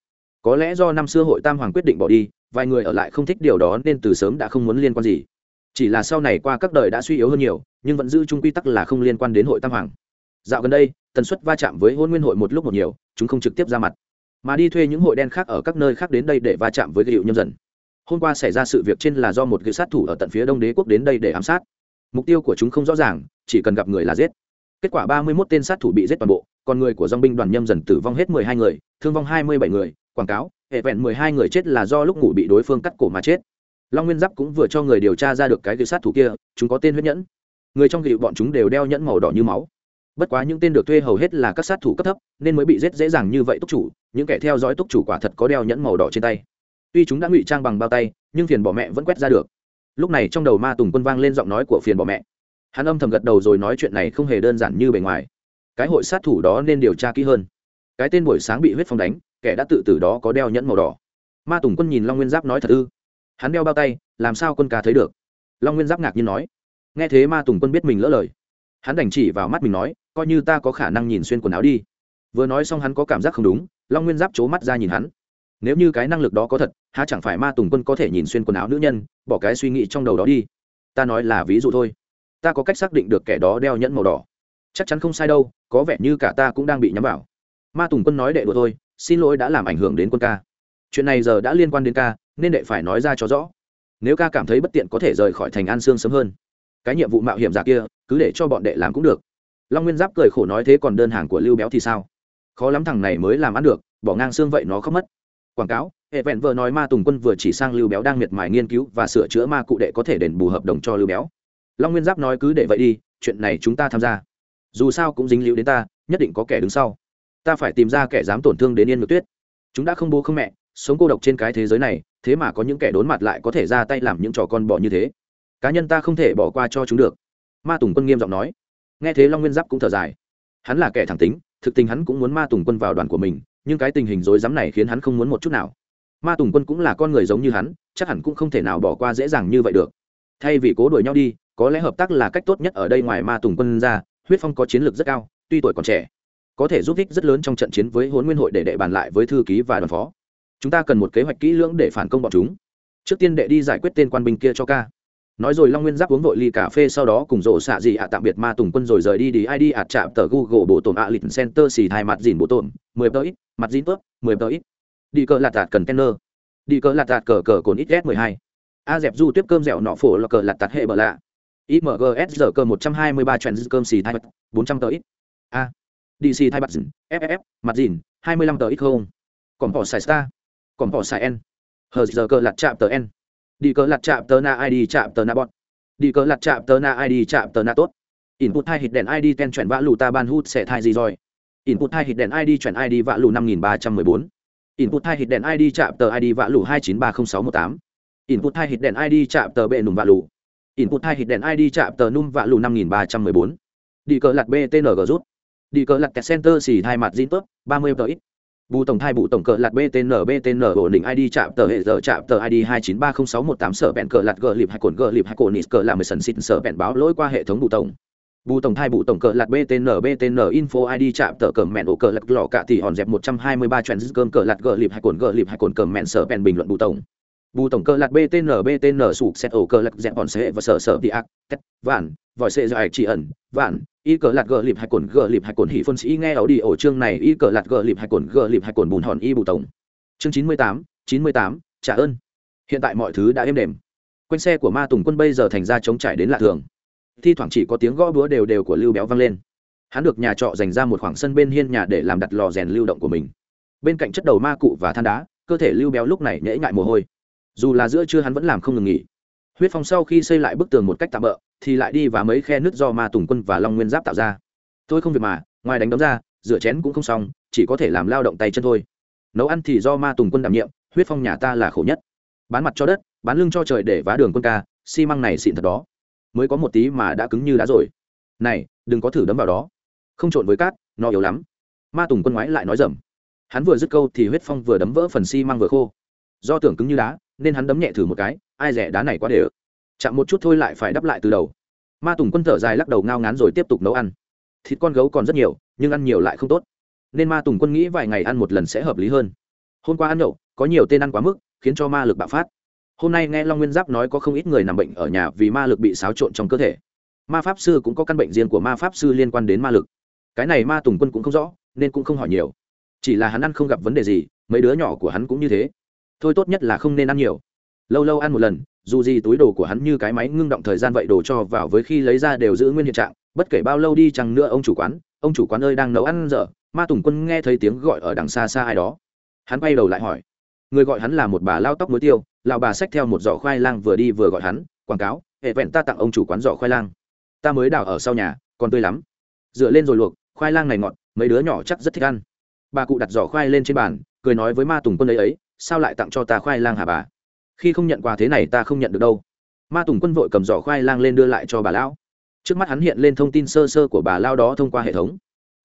Có lẽ do năm xưa hội tam hoàng quyết định bỏ đi, vài người ở lại không thích điều đó nên từ sớm đã không muốn liên quan gì. Chỉ là sau này qua các đời đã suy yếu hơn nhiều, nhưng vẫn giữ chung quy tắc là không liên quan đến hội tam hoàng. Dạo gần đây, tần suất va chạm với hôn nguyên hội một lúc một nhiều, chúng không trực tiếp ra mặt. Mà đi thuê những hội đen khác ở các nơi khác đến đây để va chạm với gịu nhâm dần. Hôm qua xảy ra sự việc trên là do một gịu sát thủ ở tận phía đông đế quốc đến đây để ám sát. Mục tiêu của chúng không rõ ràng, chỉ cần gặp người là giết. Kết quả ba mươi 31 tên sát thủ bị giết toàn bộ còn người của dòng binh đoàn nhâm dần tử vong hết mười hai người, thương vong hai mươi bảy người, quảng cáo, hệ vẹn mười hai người chết là do lúc ngủ bị đối phương cắt cổ mà chết. Long nguyên giáp cũng vừa cho người điều tra ra được cái gịu sát thủ kia, chúng có tên huyết nhẫn. Người trong gịu bọn chúng đều đeo nhẫn màu đỏ như máu. Bất quá những tên được thuê hầu hết là các sát thủ cấp thấp, nên mới bị giết dễ dàng như vậy túc chủ, những kẻ theo dõi túc chủ quả thật có đeo nhẫn màu đỏ trên tay. Tuy chúng đã ngụy trang bằng bao tay, nhưng phiền bỏ mẹ vẫn quét ra được. Lúc này trong đầu ma tùng quân vang lên giọng nói của phiền bỏ mẹ. Hắn âm thầm gật đầu rồi nói chuyện này không hề đơn giản như bề ngoài cái hội sát thủ đó nên điều tra kỹ hơn. Cái tên buổi sáng bị huyết phong đánh, kẻ đã tự tử đó có đeo nhẫn màu đỏ. Ma tùng quân nhìn long nguyên giáp nói thật ư? Hắn đeo bao tay, làm sao quân ca thấy được? Long nguyên giáp ngạc nhiên nói. Nghe thế ma tùng quân biết mình lỡ lời. Hắn đành chỉ vào mắt mình nói, coi như ta có khả năng nhìn xuyên quần áo đi. Vừa nói xong hắn có cảm giác không đúng, long nguyên giáp c h ố mắt ra nhìn hắn. Nếu như cái năng lực đó có thật, há chẳng phải ma tùng quân có thể nhìn xuyên quần áo nữ nhân, bỏ cái suy nghĩ trong đầu đó đi. Ta nói là ví dụ thôi. Ta có cách xác định được kẻ đó đeo nhẫn màu đỏ chắc chắn không sai đâu, có vẻ như cả ta cũng đang bị nhắm vào. Ma tùng quân nói đệ đùa thôi, xin lỗi đã làm ảnh hưởng đến quân ca. Chuyện này giờ đã liên quan đến ca, nên đệ phải nói ra cho rõ. Nếu ca cảm thấy bất tiện có thể rời khỏi thành an sương sớm hơn. Cái nhiệm vụ mạo hiểm giả kia, cứ để cho bọn đệ làm cũng được. Long nguyên giáp cười khổ nói thế còn đơn hàng của lưu béo thì sao? Khó lắm thằng này mới làm ăn được, bỏ ngang xương vậy nó không mất. Quảng cáo, hệ vẹn vợ nói ma tùng quân vừa chỉ sang lưu béo đang miệt mài nghiên cứu và sửa chữa ma cụ đệ có thể đền bù hợp đồng cho lưu béo. Long nguyên giáp nói cứ để vậy đi, chuyện này chúng ta tham gia dù sao cũng dính líu đến ta, nhất định có kẻ đứng sau. Ta phải tìm ra kẻ dám tổn thương đến yên ngược tuyết. Chúng đã không bố không mẹ, sống cô độc trên cái thế giới này, thế mà có những kẻ đốn mặt lại có thể ra tay làm những trò con bỏ như thế. Cá nhân ta không thể bỏ qua cho chúng được. Ma tùng quân nghiêm giọng nói. Nghe thế long nguyên giáp cũng thở dài. Hắn là kẻ thẳng tính, thực tình hắn cũng muốn ma tùng quân vào đoàn của mình, nhưng cái tình hình rối rắm này khiến hắn không muốn một chút nào. Ma tùng quân cũng là con người giống như hắn, chắc hẳn cũng không thể nào bỏ qua dễ dàng như vậy được. Thay vì cố đuổi nhau đi, có lẽ hợp tác là cách tốt nhất ở đây ngoài ma tùng quân ra huyết phong có chiến lược rất cao, tuy tuổi còn trẻ, có thể giúp ích rất lớn trong trận chiến với huấn nguyên hội để đệ bàn lại với thư ký và đoàn phó. Chúng ta cần một kế hoạch kỹ lưỡng để phản công bọn chúng. Trước tiên đệ đi giải quyết tên quan binh kia cho ca. Nói rồi long nguyên giáp uống vội ly cà phê, sau đó cùng rộ xạ gì ạ tạm biệt ma tùng quân rồi rời đi đi id ạt chạm tờ google bộ tổn ạ lịch center xì thai mặt dìn bộ tổn, mười tờ ít, mặt dìn tớp, mười tờ ít. Đi cờ lạt tạt cần kenner. Đi cờ lạt tạt cờ cờ cồn ít s mười hai. A dẹp du tiếp cơm dẻo nọ phổ là cờ lạt tạt hệ bờ lạ imgs giờ cờ một trăm hai mươi ba trend cơm xì thay bật bốn trăm tờ ít. A. Dc thay bật dìn ff mặt dìn, hai mươi lăm tờ ít không? Còn bỏ xài star. Còn bỏ xài n. Hờ giờ cơ lặt chạm tờ n. Đi cơ lặt chạm tờ na id chạm tờ na bọn đi cơ lặt chạm tờ na id chạm tờ na tốt. Input hai hít đèn id ten chuyển vã lù ta ban hút sẽ thai gì rồi? Input hai hit đèn id chuyển id vạ lù năm nghìn ba trăm mười bốn. Input hai hit đèn id chạm tờ id vạ lù hai chín ba không sáu một tám. Input hai hit đèn id chạm tờ bệ nùng vạ lù input hai hit đèn id chạm tờ num vạ lù năm nghìn ba trăm mười bốn. Đi cờ lặt btng rút. Đi cờ lặt kẹt center xì hai mặt zin tớp, ba mươi tờ ít. Bù tổng thai bù tổng cờ lạt btn btn ổn định id chạm tờ hệ giờ chạm tờ id hai chín ba không sáu một tám sở bẹn cờ lạt gờ lịp hai cồn gờ lịp hai cồn nít cờ làm mười sần xịt sở bẹn báo lỗi qua hệ thống bù tổng. Bù tổng thai bù tổng cờ lạt btn btn info id chạm tờ cờ mẹn ổ cờ lạt lọ cả thì hòn dẹp một trăm hai mươi ba trend cơm cờ lạt gờ lịp hai cồn gờ lịp hai cồn cờ mẹn sở bẹn bình luận bù tổng bù tổng cơ lạc btn btn sụp xét ổ cơ lạc dẹp bọn xe và sở sở đi ác, tét, vạn, vòi xe dài chỉ ẩn, vạn, y cờ lạc gờ lịp hai cồn, gờ lịp hai cồn hỉ phân sĩ nghe ảo đi ổ chương này, y cờ lạc gờ lịp hai cồn, gờ lịp hai cồn bùn hòn y bù tổng. Chương chín mươi tám, chín mươi tám, trả ơn. Hiện tại mọi thứ đã êm đềm. Quanh xe của ma tùng quân bây giờ thành ra chống trải đến lạ thường. Thi thoảng chỉ có tiếng gõ búa đều đều của lưu béo vang lên. Hắn được nhà trọ dành ra một khoảng sân bên hiên nhà để làm đặt lò rèn lưu động của mình. Bên cạnh chất đầu ma cụ và than đá, cơ thể lưu béo lúc này nhễ ngại mồ hôi dù là giữa trưa hắn vẫn làm không ngừng nghỉ. Huyết phong sau khi xây lại bức tường một cách tạm bỡ thì lại đi và mấy khe nứt do ma tùng quân và long nguyên giáp tạo ra. Tôi không việc mà, ngoài đánh đấm ra, rửa chén cũng không xong, chỉ có thể làm lao động tay chân thôi. Nấu ăn thì do ma tùng quân đảm nhiệm, huyết phong nhà ta là khổ nhất. Bán mặt cho đất, bán lưng cho trời để vá đường quân ca, xi măng này xịn thật đó. Mới có một tí mà đã cứng như đá rồi. Này, đừng có thử đấm vào đó. Không trộn với cát, nó yếu lắm. Ma tùng quân ngoái lại nói rầm hắn vừa dứt câu thì huyết phong vừa đấm vỡ phần xi măng vừa khô do tưởng cứng như đá, nên hắn đấm nhẹ thử một cái, ai rẻ đá này quá đều. Chạm một chút thôi lại phải đắp lại từ đầu. Ma tùng quân thở dài lắc đầu ngao ngán rồi tiếp tục nấu ăn. Thịt con gấu còn rất nhiều, nhưng ăn nhiều lại không tốt. Nên ma tùng quân nghĩ vài ngày ăn một lần sẽ hợp lý hơn. Hôm qua ăn nhậu, có nhiều tên ăn quá mức, khiến cho ma lực bạo phát. Hôm nay nghe long nguyên giáp nói có không ít người nằm bệnh ở nhà vì ma lực bị xáo trộn trong cơ thể. Ma pháp sư cũng có căn bệnh riêng của ma pháp sư liên quan đến ma lực. Cái này ma tùng quân cũng không rõ, nên cũng không hỏi nhiều. Chỉ là hắn ăn không gặp vấn đề gì, mấy đứa nhỏ của hắn cũng như thế thôi tốt nhất là không nên ăn nhiều. Lâu lâu ăn một lần, dù gì túi đồ của hắn như cái máy ngưng động thời gian vậy đồ cho vào với khi lấy ra đều giữ nguyên hiện trạng, bất kể bao lâu đi chăng nữa ông chủ quán, ông chủ quán ơi đang nấu ăn dở ma tùng quân nghe thấy tiếng gọi ở đằng xa xa ai đó. Hắn quay đầu lại hỏi, người gọi hắn là một bà lao tóc muối tiêu, lão bà xách theo một giỏ khoai lang vừa đi vừa gọi hắn, quảng cáo, hệ vẹn ta tặng ông chủ quán giỏ khoai lang. Ta mới đào ở sau nhà, còn tươi lắm. Dựa lên rồi luộc, khoai lang này ngọt, mấy đứa nhỏ chắc rất thích ăn. Bà cụ đặt giỏ khoai lên trên bàn, cười nói với ma tùng quân ấy ấy sao lại tặng cho ta khoai lang hả bà? Khi không nhận quà thế này ta không nhận được đâu. Ma tùng quân vội cầm giỏ khoai lang lên đưa lại cho bà lão. Trước mắt hắn hiện lên thông tin sơ sơ của bà lão đó thông qua hệ thống.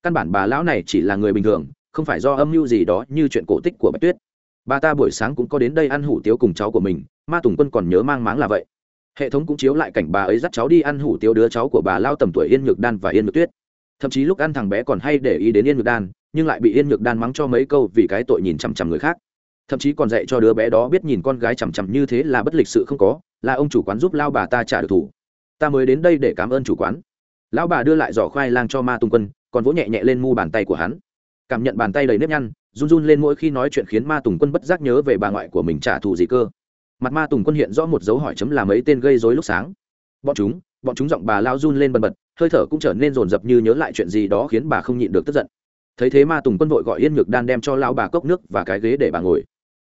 Căn bản bà lão này chỉ là người bình thường, không phải do âm mưu gì đó như chuyện cổ tích của bạch tuyết. Bà ta buổi sáng cũng có đến đây ăn hủ tiếu cùng cháu của mình, ma tùng quân còn nhớ mang máng là vậy. Hệ thống cũng chiếu lại cảnh bà ấy dắt cháu đi ăn hủ tiếu đứa cháu của bà lao tầm tuổi yên nhược đan và yên nhược tuyết. Thậm chí lúc ăn thằng bé còn hay để ý đến yên nhược đan, nhưng lại bị yên nhược đan mắng cho mấy câu vì cái tội nhìn chằm chằm người khác thậm chí còn dạy cho đứa bé đó biết nhìn con gái chằm chằm như thế là bất lịch sự không có, là ông chủ quán giúp lao bà ta trả được thủ. Ta mới đến đây để cảm ơn chủ quán. Lão bà đưa lại giỏ khoai lang cho ma tung quân, còn vỗ nhẹ nhẹ lên mu bàn tay của hắn. Cảm nhận bàn tay đầy nếp nhăn, run run lên mỗi khi nói chuyện khiến ma tùng quân bất giác nhớ về bà ngoại của mình trả thù gì cơ. Mặt ma tùng quân hiện rõ một dấu hỏi chấm là mấy tên gây dối lúc sáng. Bọn chúng bọn chúng giọng bà lao run lên bần bật, hơi thở cũng trở nên rồn rập như nhớ lại chuyện gì đó khiến bà không nhịn được tức giận. Thấy thế ma tùng quân vội gọi yên nhược đan đem cho lao bà cốc nước và cái ghế để bà ngồi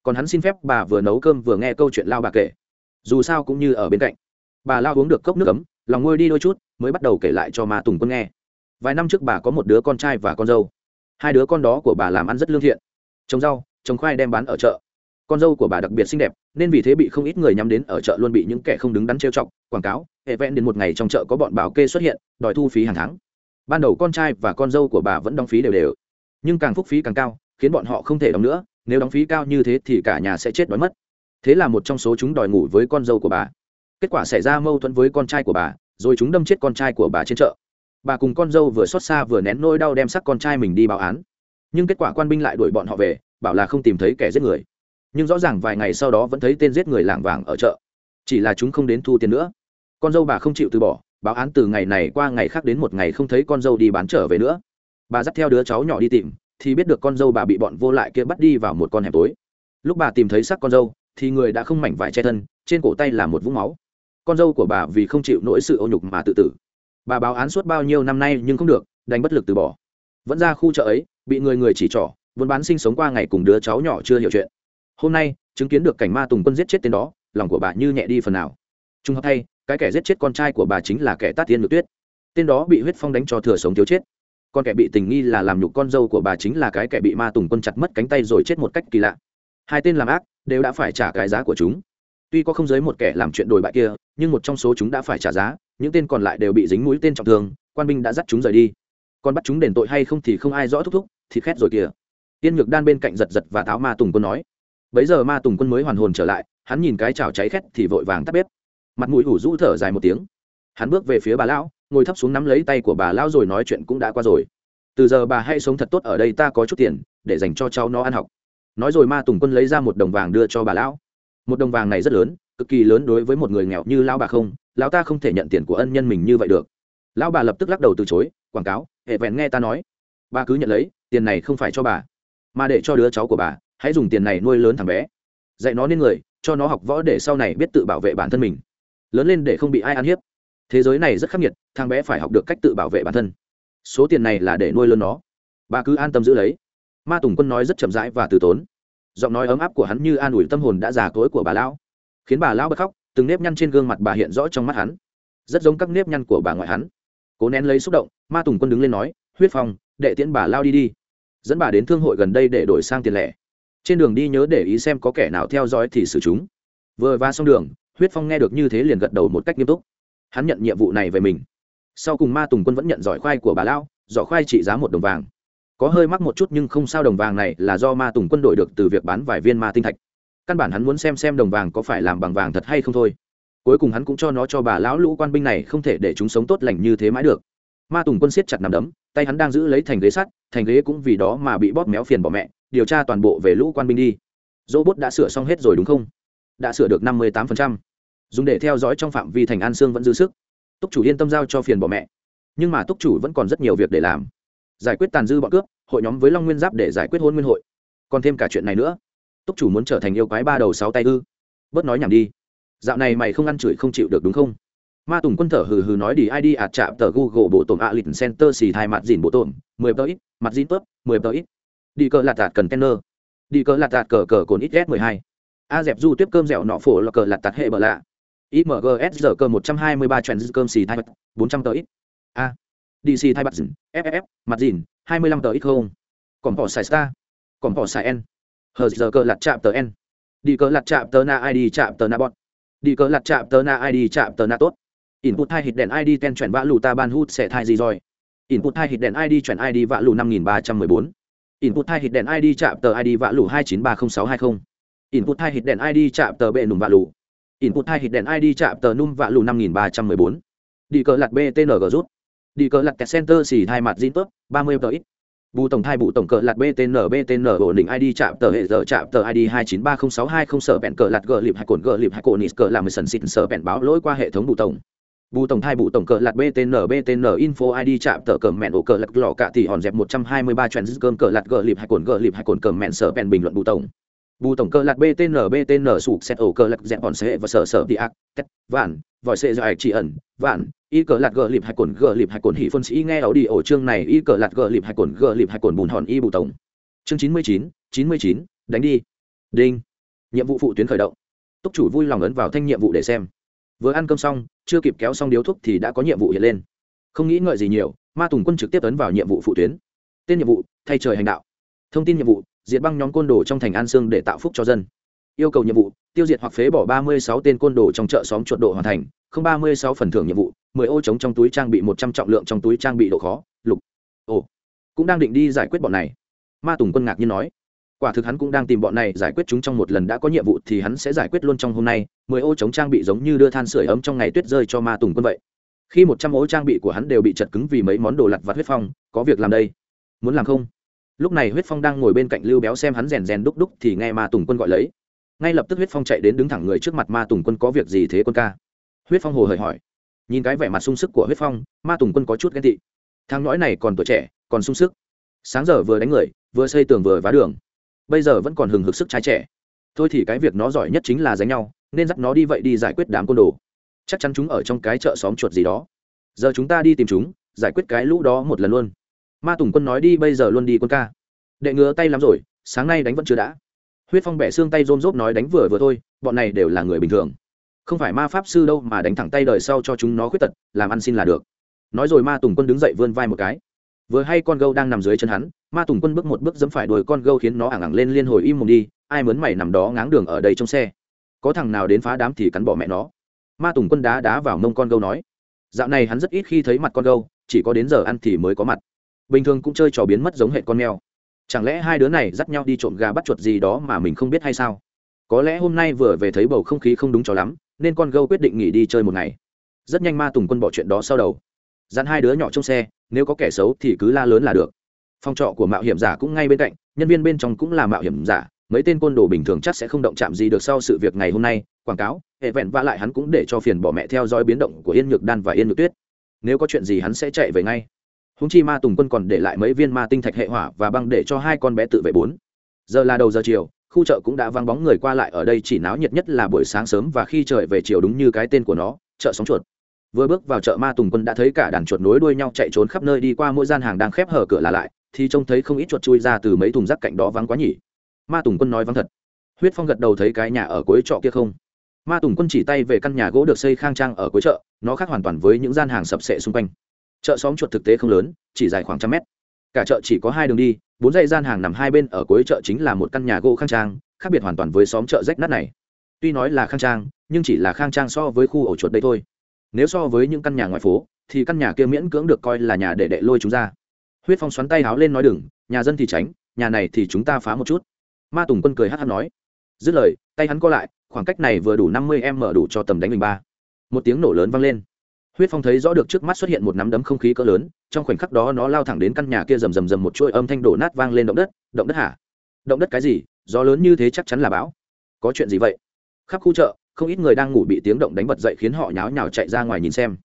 còn hắn xin phép bà vừa nấu cơm vừa nghe câu chuyện lao bà kể. Dù sao cũng như ở bên cạnh. Bà lao uống được cốc nước ấm, lòng ngôi đi đôi chút, mới bắt đầu kể lại cho ma tùng quân nghe. Vài năm trước bà có một đứa con trai và con dâu. Hai đứa con đó của bà làm ăn rất lương thiện. Trồng rau, trồng khoai đem bán ở chợ. Con dâu của bà đặc biệt xinh đẹp, nên vì thế bị không ít người nhắm đến ở chợ luôn bị những kẻ không đứng đắn trêu chọc, quảng cáo hệ vẹn đến một ngày trong chợ có bọn bảo kê xuất hiện, đòi thu phí hàng tháng. Ban đầu con trai và con dâu của bà vẫn đóng phí đều đều, nhưng càng phúc phí càng cao, khiến bọn họ không thể đóng nữa nếu đóng phí cao như thế thì cả nhà sẽ chết đói mất. Thế là một trong số chúng đòi ngủ với con dâu của bà. Kết quả xảy ra mâu thuẫn với con trai của bà, rồi chúng đâm chết con trai của bà trên chợ. Bà cùng con dâu vừa xót xa vừa nén nỗi đau đem sắc con trai mình đi báo án. Nhưng kết quả quan binh lại đuổi bọn họ về, bảo là không tìm thấy kẻ giết người. Nhưng rõ ràng vài ngày sau đó vẫn thấy tên giết người lảng vàng ở chợ. Chỉ là chúng không đến thu tiền nữa. Con dâu bà không chịu từ bỏ, báo án từ ngày này qua ngày khác đến một ngày không thấy con dâu đi bán trở về nữa. Bà dắt theo đứa cháu nhỏ đi tìm thì biết được con dâu bà bị bọn vô lại kia bắt đi vào một con hẻm tối. Lúc bà tìm thấy xác con dâu, thì người đã không mảnh vải che thân, trên cổ tay là một vũng máu. Con dâu của bà vì không chịu nỗi sự ô nhục mà tự tử. Bà báo án suốt bao nhiêu năm nay nhưng không được, đành bất lực từ bỏ. Vẫn ra khu chợ ấy, bị người người chỉ trỏ vốn bán sinh sống qua ngày cùng đứa cháu nhỏ chưa hiểu chuyện. Hôm nay, chứng kiến được cảnh ma tùng quân giết chết tên đó, lòng của bà như nhẹ đi phần nào. Trung hợp thay, cái kẻ giết chết con trai của bà chính là kẻ tát tiên ngự tuyết. Tên đó bị huyết phong đánh cho thừa sống thiếu chết con kẻ bị tình nghi là làm nhục con dâu của bà chính là cái kẻ bị ma tùng quân chặt mất cánh tay rồi chết một cách kỳ lạ. Hai tên làm ác đều đã phải trả cái giá của chúng. Tuy có không giới một kẻ làm chuyện đồi bại kia, nhưng một trong số chúng đã phải trả giá, những tên còn lại đều bị dính mũi tên trọng thương, quan binh đã dắt chúng rời đi. Còn bắt chúng đền tội hay không thì không ai rõ thúc thúc, thì khét rồi kìa. Tiên nhược đan bên cạnh giật giật và tháo ma tùng quân nói. Bấy giờ ma tùng quân mới hoàn hồn trở lại, hắn nhìn cái chảo cháy khét thì vội vàng tắt bếp. Mặt mũi ủ rũ thở dài một tiếng. Hắn bước về phía bà lão ngồi thấp xuống nắm lấy tay của bà lão rồi nói chuyện cũng đã qua rồi. Từ giờ bà hãy sống thật tốt ở đây, ta có chút tiền, để dành cho cháu nó ăn học. Nói rồi ma tùng quân lấy ra một đồng vàng đưa cho bà lão. Một đồng vàng này rất lớn, cực kỳ lớn đối với một người nghèo như lão bà không, lão ta không thể nhận tiền của ân nhân mình như vậy được. Lão bà lập tức lắc đầu từ chối, quảng cáo, hệ vẹn nghe ta nói. Bà cứ nhận lấy, tiền này không phải cho bà, mà để cho đứa cháu của bà, hãy dùng tiền này nuôi lớn thằng bé. Dạy nó nên người, cho nó học võ để sau này biết tự bảo vệ bản thân mình. Lớn lên để không bị ai ăn hiếp thế giới này rất khắc nghiệt, thằng bé phải học được cách tự bảo vệ bản thân. Số tiền này là để nuôi lớn nó. Bà cứ an tâm giữ lấy. Ma tùng quân nói rất chậm rãi và từ tốn. Giọng nói ấm áp của hắn như an ủi tâm hồn đã già cối của bà lão. Khiến bà lão bật khóc, từng nếp nhăn trên gương mặt bà hiện rõ trong mắt hắn. Rất giống các nếp nhăn của bà ngoại hắn. Cố nén lấy xúc động, ma tùng quân đứng lên nói, huyết phong, đệ tiễn bà lao đi đi. Dẫn bà đến thương hội gần đây để đổi sang tiền lẻ. Trên đường đi nhớ để ý xem có kẻ nào theo dõi thì xử chúng. Vừa va xong đường, huyết phong nghe được như thế liền gật đầu một cách nghiêm túc hắn nhận nhiệm vụ này về mình. Sau cùng ma tùng quân vẫn nhận giỏi khoai của bà lao giỏ khoai trị giá một đồng vàng. Có hơi mắc một chút nhưng không sao đồng vàng này là do ma tùng quân đổi được từ việc bán vài viên ma tinh thạch. Căn bản hắn muốn xem xem đồng vàng có phải làm bằng vàng thật hay không thôi. Cuối cùng hắn cũng cho nó cho bà lão lũ quan binh này không thể để chúng sống tốt lành như thế mãi được. Ma tùng quân siết chặt nằm đấm, tay hắn đang giữ lấy thành ghế sắt, thành ghế cũng vì đó mà bị bóp méo phiền bỏ mẹ, điều tra toàn bộ về lũ quan binh đi. Dỗ bốt đã sửa xong hết rồi đúng không? Đã sửa được năm mươi tám phần trăm dùng để theo dõi trong phạm vi thành an sương vẫn dư sức. Túc chủ yên tâm giao cho phiền bỏ mẹ. Nhưng mà túc chủ vẫn còn rất nhiều việc để làm. Giải quyết tàn dư bọn cướp, hội nhóm với long nguyên giáp để giải quyết hôn nguyên hội. Còn thêm cả chuyện này nữa. Túc chủ muốn trở thành yêu quái ba đầu sáu tay ư. Bớt nói nhảm đi. Dạo này mày không ăn chửi không chịu được đúng không? Ma tùng quân thở hừ hừ nói đi id ạt chạm tờ google bộ tổn a lịch center xì thai mặt dìn bộ tổn, mười tờ ít, mặt dìn tớp, mười tờ ít. Đi cờ lạt tạt cần tenner đi cờ lạt tạt cờ cờ cồn ít s mười hai. A dẹp du tiếp cơm dẻo nọ phổ là cờ lạt tạt hệ bờ lạ imgs giờ cơ một trăm hai mươi ba cơm xì thai bật 400 tờ ít. A. Dc thai bật dìn ff mặt dìn, hai mươi lăm tờ ít không? Còn bỏ xài star. Còn bỏ xài n. Hờ giờ cơ lạt chạm tờ n. Đi cơ lạt chạm tờ na id chạm tờ na bọn đi cơ lạt chạm tờ na id chạm tờ na tốt. Input hai hit đèn id ten chuyển vã lù ta ban hút sẽ thai gì rồi? Input hai hit đèn id chuyển id vã lù năm nghìn ba trăm mười bốn. Input hai hit đèn id chạm tờ id vã lù hai chín ba không sáu hai không. Input hai hit đèn id chạm tờ bệ nùng vã lù input hai hit đèn id chạm tờ num vạ lù năm nghìn ba trăm mười bốn. Đi cờ lạt btng rút. Đi cờ lạt kẹt center xì hai mặt zin tốt ba mươi tờ ít. Bù tổng thai bù tổng cờ lạt btn btn ổn định id chạm tờ hệ giờ chạm tờ id hai chín ba không sáu hai không sở bẹn cờ lạt gờ lịp hai cồn gờ lịp hai cồn nít cờ làm sần xịt sở bẹn báo lỗi qua hệ thống bù tổng. Bù tổng thai bù tổng cờ lạt btn btn info id chạm tờ cờ mẹn ổ cờ lạt lò cả thì hòn dẹp một trăm hai mươi ba trend cơm cờ lạt gờ lịp hai cồn gờ lịp hai cồn cờ mẹn sở bẹn bình luận bù tổng bù tổng cơ lạc btn btn sụp xét ổ cơ lạc dẹp bọn xe và sở sở đi ác, tét, vạn, vòi xe dài chỉ ẩn, vạn, y cờ lạc gờ lịp hai cồn, gờ lịp hai cồn hỉ phân sĩ nghe ảo đi ổ chương này, y cờ lạc gờ lịp hai cồn, gờ lịp hai cồn bùn hòn y bù tổng. Chương chín mươi chín chín mươi chín, đánh đi. Đinh. Nhiệm vụ phụ tuyến khởi động. Túc chủ vui lòng ấn vào thanh nhiệm vụ để xem. Vừa ăn cơm xong, chưa kịp kéo xong điếu thuốc thì đã có nhiệm vụ hiện lên. Không nghĩ ngợi gì nhiều, ma tùng quân trực tiếp ấn vào nhiệm vụ phụ tuyến. Tên nhiệm vụ, thay trời hành đạo. Thông tin nhiệm vụ diệt băng nhóm côn đồ trong thành an sương để tạo phúc cho dân. Yêu cầu nhiệm vụ, tiêu diệt hoặc phế bỏ ba mươi sáu tên côn đồ trong chợ xóm chuột độ hoàn thành, không ba mươi sáu phần thưởng nhiệm vụ, mười ô trống trong túi trang bị một trăm trọng lượng trong túi trang bị độ khó, lục. Ồ, cũng đang định đi giải quyết bọn này. Ma tùng quân ngạc nhiên nói. Quả thực hắn cũng đang tìm bọn này giải quyết chúng trong một lần đã có nhiệm vụ thì hắn sẽ giải quyết luôn trong hôm nay, mười ô chống trang bị giống như đưa than sửa ấm trong ngày tuyết rơi cho ma tùng quân vậy. Khi một trăm ô trang bị của hắn đều bị chật cứng vì mấy món đồ lặt vặt huyết phong, có việc làm đây. Muốn làm không? Lúc này huyết phong đang ngồi bên cạnh lưu béo xem hắn rèn rèn đúc đúc thì nghe ma tùng quân gọi lấy. Ngay lập tức huyết phong chạy đến đứng thẳng người trước mặt ma tùng quân có việc gì thế quân ca? Huyết phong hồ hởi hỏi. Nhìn cái vẻ mặt sung sức của huyết phong, ma tùng quân có chút ghen tị. Thang nõi này còn tuổi trẻ, còn sung sức. Sáng giờ vừa đánh người, vừa xây tường vừa vá đường. Bây giờ vẫn còn hừng hực sức trai trẻ. Thôi thì cái việc nó giỏi nhất chính là đánh nhau, nên dắt nó đi vậy đi giải quyết đám côn đồ. Chắc chắn chúng ở trong cái chợ xóm chuột gì đó. Giờ chúng ta đi tìm chúng, giải quyết cái lũ đó một lần luôn ma tùng quân nói đi, bây giờ luôn đi quân ca. Đệ ngứa tay lắm rồi, sáng nay đánh vẫn chưa đã. Huyết phong bẻ xương tay rôm rốp nói đánh vừa vừa thôi, bọn này đều là người bình thường. Không phải ma pháp sư đâu mà đánh thẳng tay đời sau cho chúng nó khuyết tật, làm ăn xin là được. Nói rồi ma tùng quân đứng dậy vươn vai một cái. Vừa hay con gâu đang nằm dưới chân hắn, ma tùng quân bước một bước dẫm phải đuổi con gâu khiến nó ẳng ẳng lên liên hồi im mồm đi, ai mớn mày nằm đó ngáng đường ở đây trong xe. Có thằng nào đến phá đám thì cắn bỏ mẹ nó. Ma tùng quân đá đá vào mông con gâu nói. Dạo này hắn rất ít khi thấy mặt con gâu, chỉ có đến giờ ăn thì mới có mặt bình thường cũng chơi trò biến mất giống hệ con mèo. Chẳng lẽ hai đứa này dắt nhau đi trộm gà bắt chuột gì đó mà mình không biết hay sao? Có lẽ hôm nay vừa về thấy bầu không khí không đúng cho lắm, nên con gâu quyết định nghỉ đi chơi một ngày. Rất nhanh ma tùng quân bỏ chuyện đó sau đầu. Dặn hai đứa nhỏ trong xe, nếu có kẻ xấu thì cứ la lớn là được. Phòng trọ của mạo hiểm giả cũng ngay bên cạnh, nhân viên bên trong cũng là mạo hiểm giả, mấy tên côn đồ bình thường chắc sẽ không động chạm gì được sau sự việc ngày hôm nay, quảng cáo, hệ vẹn và lại hắn cũng để cho phiền bỏ mẹ theo dõi biến động của yên nhược đan và yên nhược tuyết. Nếu có chuyện gì hắn sẽ chạy về ngay húng chi ma tùng quân còn để lại mấy viên ma tinh thạch hệ hỏa và băng để cho hai con bé tự vệ bốn. Giờ là đầu giờ chiều, khu chợ cũng đã vắng bóng người qua lại ở đây, chỉ náo nhiệt nhất là buổi sáng sớm và khi trời về chiều đúng như cái tên của nó, chợ sóng chuột. Vừa bước vào chợ, ma tùng quân đã thấy cả đàn chuột nối đuôi nhau chạy trốn khắp nơi đi qua mỗi gian hàng đang khép hở cửa là lại, thì trông thấy không ít chuột chui ra từ mấy thùng rác cạnh đó vắng quá nhỉ. Ma tùng quân nói vắng thật. Huyết phong gật đầu thấy cái nhà ở cuối trọ kia không. Ma tùng quân chỉ tay về căn nhà gỗ được xây khang trang ở cuối chợ, nó khác hoàn toàn với những gian hàng sập sệ xung quanh chợ xóm chuột thực tế không lớn, chỉ dài khoảng trăm mét. Cả chợ chỉ có hai đường đi, bốn dãy gian hàng nằm hai bên ở cuối chợ chính là một căn nhà gỗ khang trang, khác biệt hoàn toàn với xóm chợ rách nát này. Tuy nói là khang trang, nhưng chỉ là khang trang so với khu ổ chuột đây thôi. Nếu so với những căn nhà ngoài phố, thì căn nhà kia miễn cưỡng được coi là nhà để đệ lôi chúng ra. Huyết phong xoắn tay háo lên nói đừng, nhà dân thì tránh, nhà này thì chúng ta phá một chút. Ma tùng quân cười hát hát nói. Dứt lời, tay hắn co lại, khoảng cách này vừa đủ năm mươi em mở đủ cho tầm đánh mình ba. Một tiếng nổ lớn vang lên huyết phong thấy rõ được trước mắt xuất hiện một nắm đấm không khí cỡ lớn, trong khoảnh khắc đó nó lao thẳng đến căn nhà kia rầm rầm rầm một chuỗi âm thanh đổ nát vang lên động đất động đất hả? Động đất cái gì? Gió lớn như thế chắc chắn là bão. Có chuyện gì vậy? Khắp khu chợ, không ít người đang ngủ bị tiếng động đánh bật dậy khiến họ nháo nhào chạy ra ngoài nhìn xem.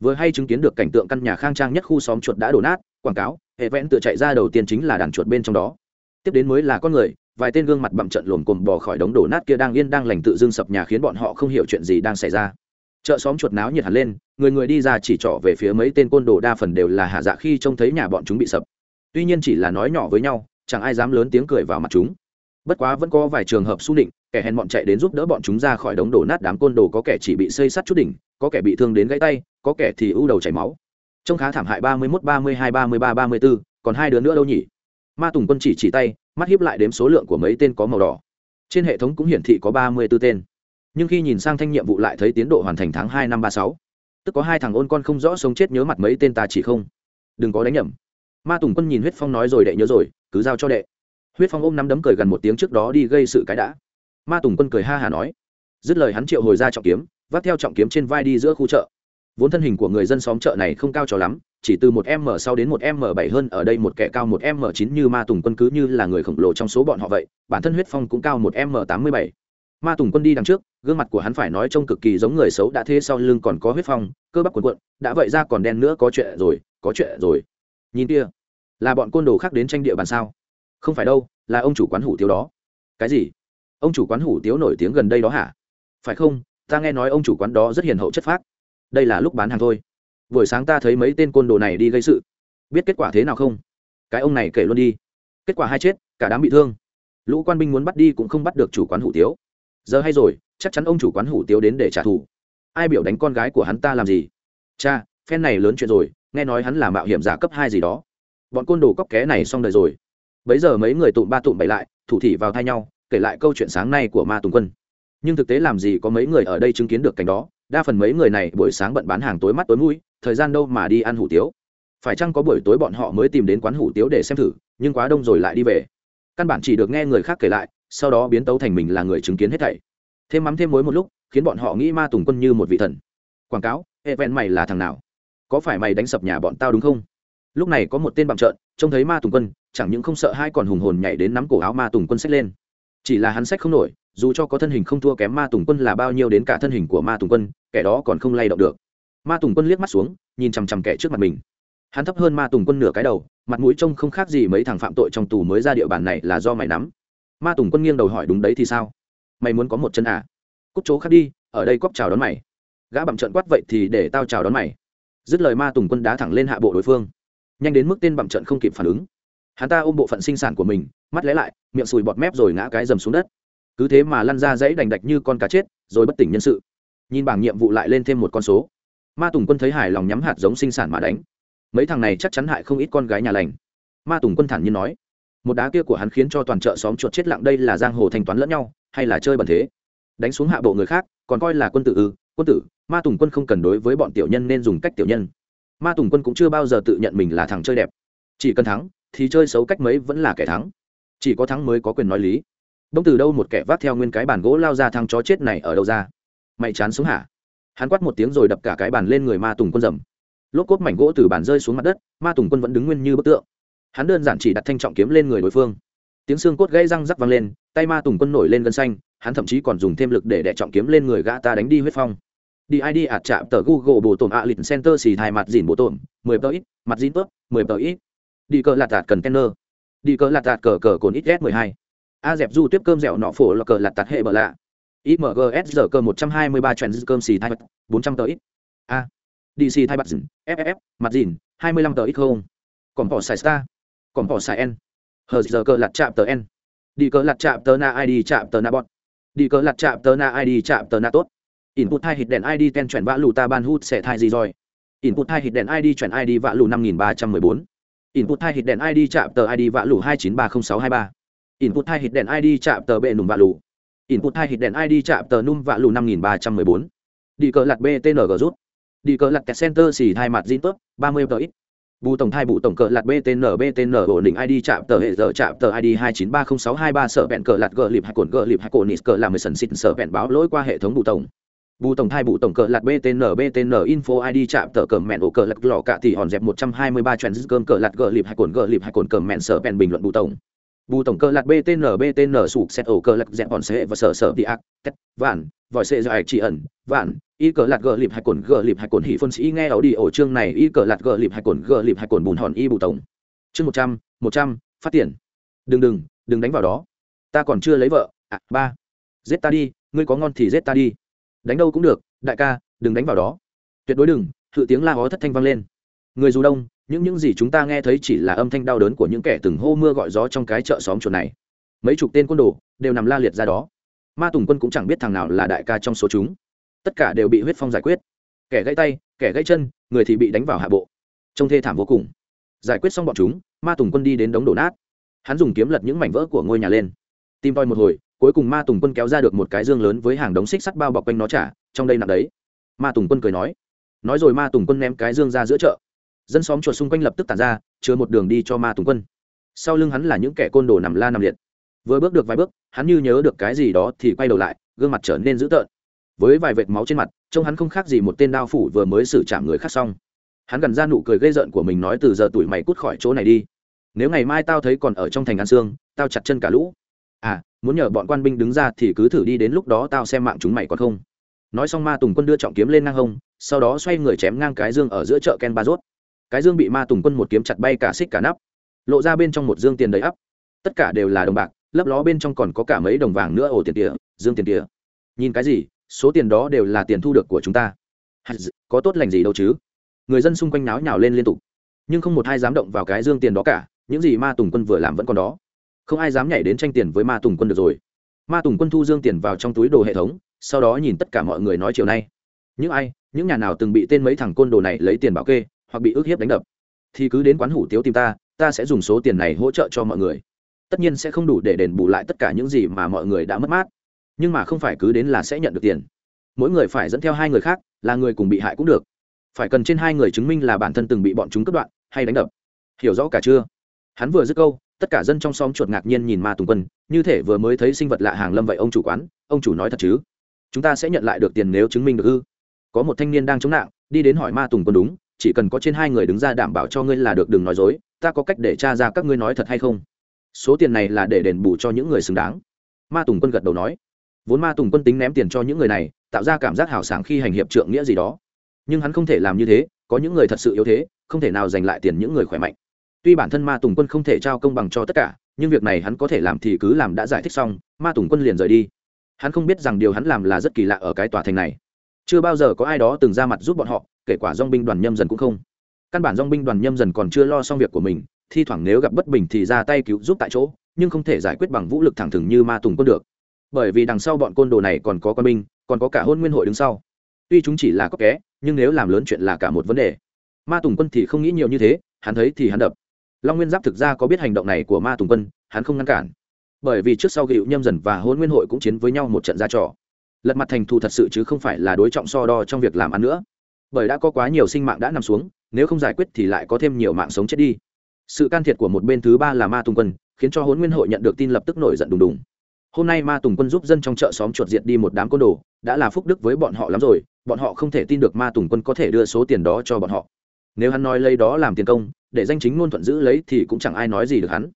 Vừa hay chứng kiến được cảnh tượng căn nhà khang trang nhất khu xóm chuột đã đổ nát, quảng cáo, hệ vẽn tự chạy ra đầu tiên chính là đàn chuột bên trong đó. Tiếp đến mới là con người, vài tên gương mặt bậm trận lồm cồm bò khỏi đống đổ nát kia đang yên đang lành tự dưng sập nhà khiến bọn họ không hiểu chuyện gì đang xảy ra chợ xóm chuột náo nhiệt hẳn lên, người người đi ra chỉ trỏ về phía mấy tên côn đồ đa phần đều là hạ dạ khi trông thấy nhà bọn chúng bị sập. Tuy nhiên chỉ là nói nhỏ với nhau, chẳng ai dám lớn tiếng cười vào mặt chúng. Bất quá vẫn có vài trường hợp su định, kẻ hèn bọn chạy đến giúp đỡ bọn chúng ra khỏi đống đổ nát đám côn đồ, có kẻ chỉ bị xây sắt chút đỉnh, có kẻ bị thương đến gãy tay, có kẻ thì ưu đầu chảy máu. Trông khá thảm hại ba mươi mốt, ba mươi hai, ba mươi ba ba mươi bốn, còn hai đứa nữa đâu nhỉ? Ma tùng quân chỉ chỉ tay, mắt hiếp lại đếm số lượng của mấy tên có màu đỏ. Trên hệ thống cũng hiển thị có ba mươi b ố tên nhưng khi nhìn sang thanh nhiệm vụ lại thấy tiến độ hoàn thành tháng hai năm ba sáu, tức có hai thằng ôn con không rõ sống chết nhớ mặt mấy tên ta chỉ không? Đừng có đánh nhầm. Ma tùng quân nhìn huyết phong nói rồi đệ nhớ rồi, cứ giao cho đệ. Huyết phong ôm nắm đấm cười gần một tiếng trước đó đi gây sự cái đã. Ma tùng quân cười ha hà nói, dứt lời hắn triệu hồi ra trọng kiếm, vác theo trọng kiếm trên vai đi giữa khu chợ. Vốn thân hình của người dân xóm chợ này không cao cho lắm, chỉ từ một m sau đến một m bảy hơn, ở đây một kẻ cao một m chín như ma tùng quân cứ như là người khổng lồ trong số bọn họ vậy, bản thân huyết phong cũng cao một m tám mươi bảy. Ma tùng quân đi đằng trước gương mặt của hắn phải nói trông cực kỳ giống người xấu đã thế sau lưng còn có huyết phong, cơ bắp quần quận đã vậy ra còn đen nữa, có chuyện rồi, có chuyện rồi. Nhìn kia, là bọn côn đồ khác đến tranh địa bàn sao? Không phải đâu, là ông chủ quán hủ tiếu đó. Cái gì? Ông chủ quán hủ tiếu nổi tiếng gần đây đó hả? Phải không, ta nghe nói ông chủ quán đó rất hiền hậu chất phác. Đây là lúc bán hàng thôi. Buổi sáng ta thấy mấy tên côn đồ này đi gây sự. Biết kết quả thế nào không? Cái ông này kể luôn đi. Kết quả hai chết, cả đám bị thương. Lũ quan binh muốn bắt đi cũng không bắt được chủ quán hủ tiếu. Giờ hay rồi chắc chắn ông chủ quán hủ tiếu đến để trả thù. Ai biểu đánh con gái của hắn ta làm gì? Cha, phen này lớn chuyện rồi, nghe nói hắn là mạo hiểm giả cấp hai gì đó. Bọn côn đồ cóc ké này xong đời rồi. Bấy giờ mấy người tụm ba tụm bậy lại, thủ thị vào thay nhau, kể lại câu chuyện sáng nay của ma tùng quân. Nhưng thực tế làm gì có mấy người ở đây chứng kiến được cảnh đó, đa phần mấy người này buổi sáng bận bán hàng tối mắt tối mũi, thời gian đâu mà đi ăn hủ tiếu. Phải chăng có buổi tối bọn họ mới tìm đến quán hủ tiếu để xem thử, nhưng quá đông rồi lại đi về. Căn bản chỉ được nghe người khác kể lại, sau đó biến tấu thành mình là người chứng kiến hết thảy thêm mắm thêm muối một lúc, khiến bọn họ nghĩ ma tùng quân như một vị thần. Quảng cáo, hệ vẹn mày là thằng nào? Có phải mày đánh sập nhà bọn tao đúng không? Lúc này có một tên bằng trợn, trông thấy ma tùng quân, chẳng những không sợ hai còn hùng hồn nhảy đến nắm cổ áo ma tùng quân xách lên. Chỉ là hắn xách không nổi, dù cho có thân hình không thua kém ma tùng quân là bao nhiêu đến cả thân hình của ma tùng quân, kẻ đó còn không lay động được. Ma tùng quân liếc mắt xuống, nhìn chằm chằm kẻ trước mặt mình. Hắn thấp hơn ma tùng quân nửa cái đầu, mặt mũi trông không khác gì mấy thằng phạm tội trong tù mới ra địa bàn này là do mày nắm. Ma tùng quân nghiêng đầu hỏi, đúng đấy thì sao? Mày muốn có một chân à. Cúc chỗ khác đi, ở đây cóc chào đón mày. Gã bặm trận quát vậy thì để tao chào đón mày. Dứt lời ma tùng quân đá thẳng lên hạ bộ đối phương. Nhanh đến mức tên bặm trận không kịp phản ứng. Hắn ta ôm bộ phận sinh sản của mình, mắt lé lại, miệng sùi bọt mép rồi ngã cái dầm xuống đất. Cứ thế mà lăn ra dãy đành đạch như con cá chết, rồi bất tỉnh nhân sự. Nhìn bảng nhiệm vụ lại lên thêm một con số. Ma tùng quân thấy hài lòng nhắm hạt giống sinh sản mà đánh. Mấy thằng này chắc chắn hại không ít con gái nhà lành. Ma tùng quân thản nhiên nói. Một đá kia của hắn khiến cho toàn chợ xóm chuột chết lặng đây là giang hồ thanh toán lẫn nhau hay là chơi bẩn thế? Đánh xuống hạ bộ người khác, còn coi là quân tử ư? Quân tử, ma tùng quân không cần đối với bọn tiểu nhân nên dùng cách tiểu nhân. Ma tùng quân cũng chưa bao giờ tự nhận mình là thằng chơi đẹp. Chỉ cần thắng, thì chơi xấu cách mấy vẫn là kẻ thắng. Chỉ có thắng mới có quyền nói lý. Đông từ đâu một kẻ vác theo nguyên cái bàn gỗ lao ra thằng chó chết này ở đâu ra? Mày chán xuống hả? Hắn quát một tiếng rồi đập cả cái bàn lên người ma tùng quân dầm. Lốp cốt mảnh gỗ từ bàn rơi xuống mặt đất, ma tùng quân vẫn đứng nguyên như bức tượng. Hắn đơn giản chỉ đặt thanh trọng kiếm lên người đối phương. Tiếng xương cốt gãy răng rắc vang lên tay ma tùng quân nổi lên gân xanh, hắn thậm chí còn dùng thêm lực để đẻ trọng kiếm lên người gã ta đánh đi huyết phong. Đi id ạt chạm tờ google bộ tổm a lịch center xì thai mặt dìn bộ tổm mười tờ ít, mặt dìn tớp, mười tờ ít. Đi cờ lạt tạt cần kenner. Đi cờ lạt tạt cờ cờ cồn ít s mười hai. A dẹp du tiếp cơm dẻo nọ phổ là cờ lạt tạt hệ bờ lạ. Imgs giờ cơ một trăm hai mươi ba trend cơm xì thai bốn trăm tờ ít. A. Dc thai mặt dìn ff mặt dìn hai mươi lăm tờ ít không. Còn bỏ xài star. Còn bỏ xài n. Hờ giờ cơ lạt chạm tờ n đi cờ lạt chạm tờ na id chạm tờ na bọt. Đi cờ lạt chạm tờ na id chạm tờ na tốt. Input hai hít đèn id ten chuyển vã lù ta ban hút sẽ thai gì rồi? Input hai hít đèn id chuyển id vã lù năm nghìn ba trăm mười bốn. Input hai hít đèn id chạm tờ id vã lù hai chín ba không sáu hai ba. Input hai hít đèn id chạm tờ bệ nùm vã lù. Input hai hít đèn id chạm tờ num vã lù năm nghìn ba trăm mười bốn. Đi cờ lạt btng rút. Đi cờ lạt kẹt center xì hai mặt zin tốt, ba mươi tờ ít bù tổng thai bù tổng cờ lạt btn btn ổn định id chạm tờ hệ giờ chạm tờ id hai chín ba không sáu hai ba, sở bẹn cờ lạt gờ lịp hai cồn gờ lịp hai cồn nít cờ làm mười sần xịt, sở bẹn báo lỗi qua hệ thống bù tổng. Bù tổng thai bù tổng cờ lạt btn btn info id chạm tờ cờ mẹn ổ cờ lạt lò cạ thì hòn dẹp một trăm hai mươi ba trend cơm cờ lạt gờ lịp hai cồn gờ lịp hai cồn cờ mẹn, sở bẹn bình luận bù tổng. Bù tổng cờ lạt btn btn sụp xét ổ cờ lạt dẹp hòn sệ và sở sở đi ác, tét, vạn, vòi sệ dài chỉ ẩn, vạn y cờ lạt gờ lịp hai cồn gờ lịp hai cồn hỉ phân sĩ nghe ảo đi ổ chương này, y cờ lạt gờ lịp hai cồn gờ lịp hai cồn bùn hòn y bù tổng. Chương một trăm một trăm, phát tiền. Đừng đừng đừng đánh vào đó. Ta còn chưa lấy vợ. À ba. Giết ta đi, ngươi có ngon thì giết ta đi. Đánh đâu cũng được, đại ca, đừng đánh vào đó. Tuyệt đối đừng thự tiếng la hó thất thanh vang lên. Người dù đông, những những gì chúng ta nghe thấy chỉ là âm thanh đau đớn của những kẻ từng hô mưa gọi gió trong cái chợ xóm chuột này. Mấy chục tên quân đồ đều nằm la liệt ra đó. Ma tùng quân cũng chẳng biết thằng nào là đại ca trong số chúng tất cả đều bị huyết phong giải quyết. Kẻ gãy tay, kẻ gãy chân, người thì bị đánh vào hạ bộ. Trông thê thảm vô cùng. Giải quyết xong bọn chúng, ma tùng quân đi đến đống đổ nát. Hắn dùng kiếm lật những mảnh vỡ của ngôi nhà lên. Tìm toi một hồi, cuối cùng ma tùng quân kéo ra được một cái dương lớn với hàng đống xích sắt bao bọc quanh nó trả, trong đây nặng đấy. Ma tùng quân cười nói. Nói rồi ma tùng quân ném cái dương ra giữa chợ. Dân xóm chuột xung quanh lập tức tàn ra, chứa một đường đi cho ma tùng quân. Sau lưng hắn là những kẻ côn đồ nằm la nằm liệt. Vừa bước được vài bước, hắn như nhớ được cái gì đó thì quay đầu lại, gương mặt trở nên dữ tợn với vài vệt máu trên mặt trông hắn không khác gì một tên đao phủ vừa mới xử chạm người khác xong. Hắn gần ra nụ cười gây rợn của mình nói từ giờ tuổi mày cút khỏi chỗ này đi. Nếu ngày mai tao thấy còn ở trong thành ăn xương, tao chặt chân cả lũ. À muốn nhờ bọn quan binh đứng ra thì cứ thử đi đến lúc đó tao xem mạng chúng mày còn không. Nói xong ma tùng quân đưa trọng kiếm lên ngang hông sau đó xoay người chém ngang cái dương ở giữa chợ ken ba rốt. Cái dương bị ma tùng quân một kiếm chặt bay cả xích cả nắp. Lộ ra bên trong một dương tiền đầy ắp. Tất cả đều là đồng bạc lấp ló bên trong còn có cả mấy đồng vàng nữa ổ tiền tỉa dương tiền tỉa. Nhìn cái gì? Số tiền đó đều là tiền thu được của chúng ta. Có tốt lành gì đâu chứ? Người dân xung quanh náo nhào lên liên tục. Nhưng không một ai dám động vào cái dương tiền đó cả, những gì ma tùng quân vừa làm vẫn còn đó. Không ai dám nhảy đến tranh tiền với ma tùng quân được rồi. Ma tùng quân thu dương tiền vào trong túi đồ hệ thống, sau đó nhìn tất cả mọi người nói chiều nay. Những ai, những nhà nào từng bị tên mấy thằng côn đồ này lấy tiền bảo kê, hoặc bị ức hiếp đánh đập, thì cứ đến quán hủ tiếu tìm ta ta sẽ dùng số tiền này hỗ trợ cho mọi người. Tất nhiên sẽ không đủ để đền bù lại tất cả những gì mà mọi người đã mất mát nhưng mà không phải cứ đến là sẽ nhận được tiền. Mỗi người phải dẫn theo hai người khác, là người cùng bị hại cũng được. Phải cần trên hai người chứng minh là bản thân từng bị bọn chúng cướp đoạn, hay đánh đập. Hiểu rõ cả chưa? Hắn vừa dứt câu, tất cả dân trong xóm chuột ngạc nhiên nhìn ma tùng quân, như thể vừa mới thấy sinh vật lạ hàng lâm vậy ông chủ quán, ông chủ nói thật chứ? Chúng ta sẽ nhận lại được tiền nếu chứng minh được ư? Có một thanh niên đang chống nạn đi đến hỏi ma tùng quân đúng, chỉ cần có trên hai người đứng ra đảm bảo cho ngươi là được đừng nói dối, ta có cách để t r a ra các ngươi nói thật hay không? Số tiền này là để đền bù cho những người xứng đáng. Ma tùng quân gật đầu nói vốn ma tùng quân tính ném tiền cho những người này, tạo ra cảm giác hào sảng khi hành hiệp trượng nghĩa gì đó. Nhưng hắn không thể làm như thế, có những người thật sự yếu thế, không thể nào giành lại tiền những người khỏe mạnh. Tuy bản thân ma tùng quân không thể trao công bằng cho tất cả, nhưng việc này hắn có thể làm thì cứ làm đã giải thích xong, ma tùng quân liền rời đi. Hắn không biết rằng điều hắn làm là rất kỳ lạ ở cái tòa thành này. Chưa bao giờ có ai đó từng ra mặt giúp bọn họ, kể quả dong binh đoàn nhâm dần cũng không. Căn bản dong binh đoàn nhâm dần còn chưa lo xong việc của mình, thi thoảng nếu gặp bất bình thì ra tay cứu giúp tại chỗ, nhưng không thể giải quyết bằng vũ lực thẳng thừng như ma tùng quân được bởi vì đằng sau bọn côn đồ này còn có quân binh, còn có cả hôn nguyên hội đứng sau. Tuy chúng chỉ là có ké, nhưng nếu làm lớn chuyện là cả một vấn đề. Ma tùng quân thì không nghĩ nhiều như thế, hắn thấy thì hắn đập. Long nguyên giáp thực ra có biết hành động này của ma tùng quân, hắn không ngăn cản. Bởi vì trước sau gịu nhâm dần và hôn nguyên hội cũng chiến với nhau một trận ra trò. Lật mặt thành thù thật sự chứ không phải là đối trọng so đo trong việc làm ăn nữa. Bởi đã có quá nhiều sinh mạng đã nằm xuống, nếu không giải quyết thì lại có thêm nhiều mạng sống chết đi. Sự can thiệp của một bên thứ ba là ma tùng quân, khiến cho hôn nguyên hội nhận được tin lập tức nổi giận đùng đùng hôm nay ma tùng quân giúp dân trong chợ xóm chuột diệt đi một đám côn đồ, đã là phúc đức với bọn họ lắm rồi, bọn họ không thể tin được ma tùng quân có thể đưa số tiền đó cho bọn họ. Nếu hắn nói lấy đó làm tiền công, để danh chính ngôn thuận giữ lấy thì cũng chẳng ai nói gì được hắn.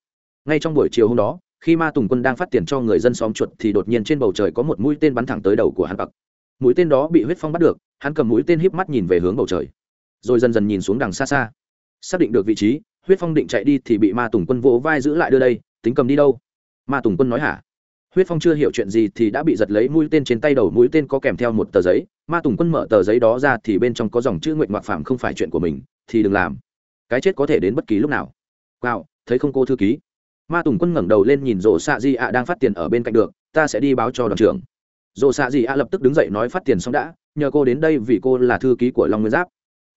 Ngay trong buổi chiều hôm đó, khi ma tùng quân đang phát tiền cho người dân xóm chuột thì đột nhiên trên bầu trời có một mũi tên bắn thẳng tới đầu của hắn bậc. Mũi tên đó bị huyết phong bắt được, hắn cầm mũi tên híp mắt nhìn về hướng bầu trời. Rồi dần dần nhìn xuống đằng xa xa. Xác định được vị trí, huyết phong định chạy đi thì bị ma tùng quân vỗ vai giữ lại đưa đây, tính cầm đi đâu? Ma tùng quân nói hả? Huyết phong chưa hiểu chuyện gì thì đã bị giật lấy mũi tên trên tay đầu mũi tên có kèm theo một tờ giấy. Ma tùng quân mở tờ giấy đó ra thì bên trong có dòng chữ nguyện ngoại phạm không phải chuyện của mình, thì đừng làm. Cái chết có thể đến bất kỳ lúc nào. Wow thấy không cô thư ký? Ma tùng quân ngẩng đầu lên nhìn rổ xạ di ạ đang phát tiền ở bên cạnh được, ta sẽ đi báo cho đoàn trưởng. Rổ xạ di ạ lập tức đứng dậy nói phát tiền xong đã, nhờ cô đến đây vì cô là thư ký của long nguyên giáp.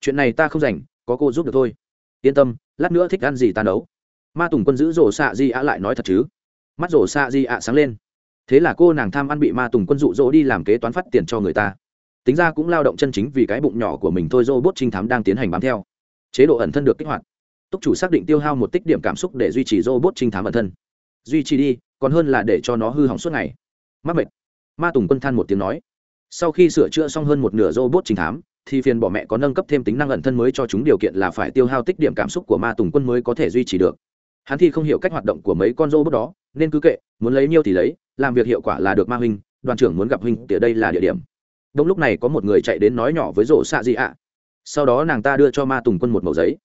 Chuyện này ta không rảnh, có cô giúp được thôi. Yên tâm, lát nữa thích ăn gì ta nấu. Ma tùng quân giữ rổ xạ di ạ lại nói thật chứ. Mắt rổ xạ di ạ sáng lên thế là cô nàng tham ăn bị ma tùng quân dụ dỗ đi làm kế toán phát tiền cho người ta. Tính ra cũng lao động chân chính vì cái bụng nhỏ của mình thôi, robot trinh thám đang tiến hành bám theo. Chế độ ẩn thân được kích hoạt. Túc chủ xác định tiêu hao một tích điểm cảm xúc để duy trì robot trinh thám ẩn thân. Duy trì đi, còn hơn là để cho nó hư hỏng suốt ngày. Mắc mệt. Ma tùng quân than một tiếng nói. Sau khi sửa chữa xong hơn một nửa robot trinh thám, thì phiền bỏ mẹ có nâng cấp thêm tính năng ẩn thân mới cho chúng điều kiện là phải tiêu hao tích điểm cảm xúc của ma tùng quân mới có thể duy trì được. Hắn thì không hiểu cách hoạt động của mấy con robot đó, nên cứ kệ, muốn lấy nhiêu thì lấy làm việc hiệu quả là được ma huynh, đoàn trưởng muốn gặp huynh tỉa đây là địa điểm. Đông lúc này có một người chạy đến nói nhỏ với rổ xạ gì ạ? Sau đó nàng ta đưa cho ma tùng quân một mẩu giấy.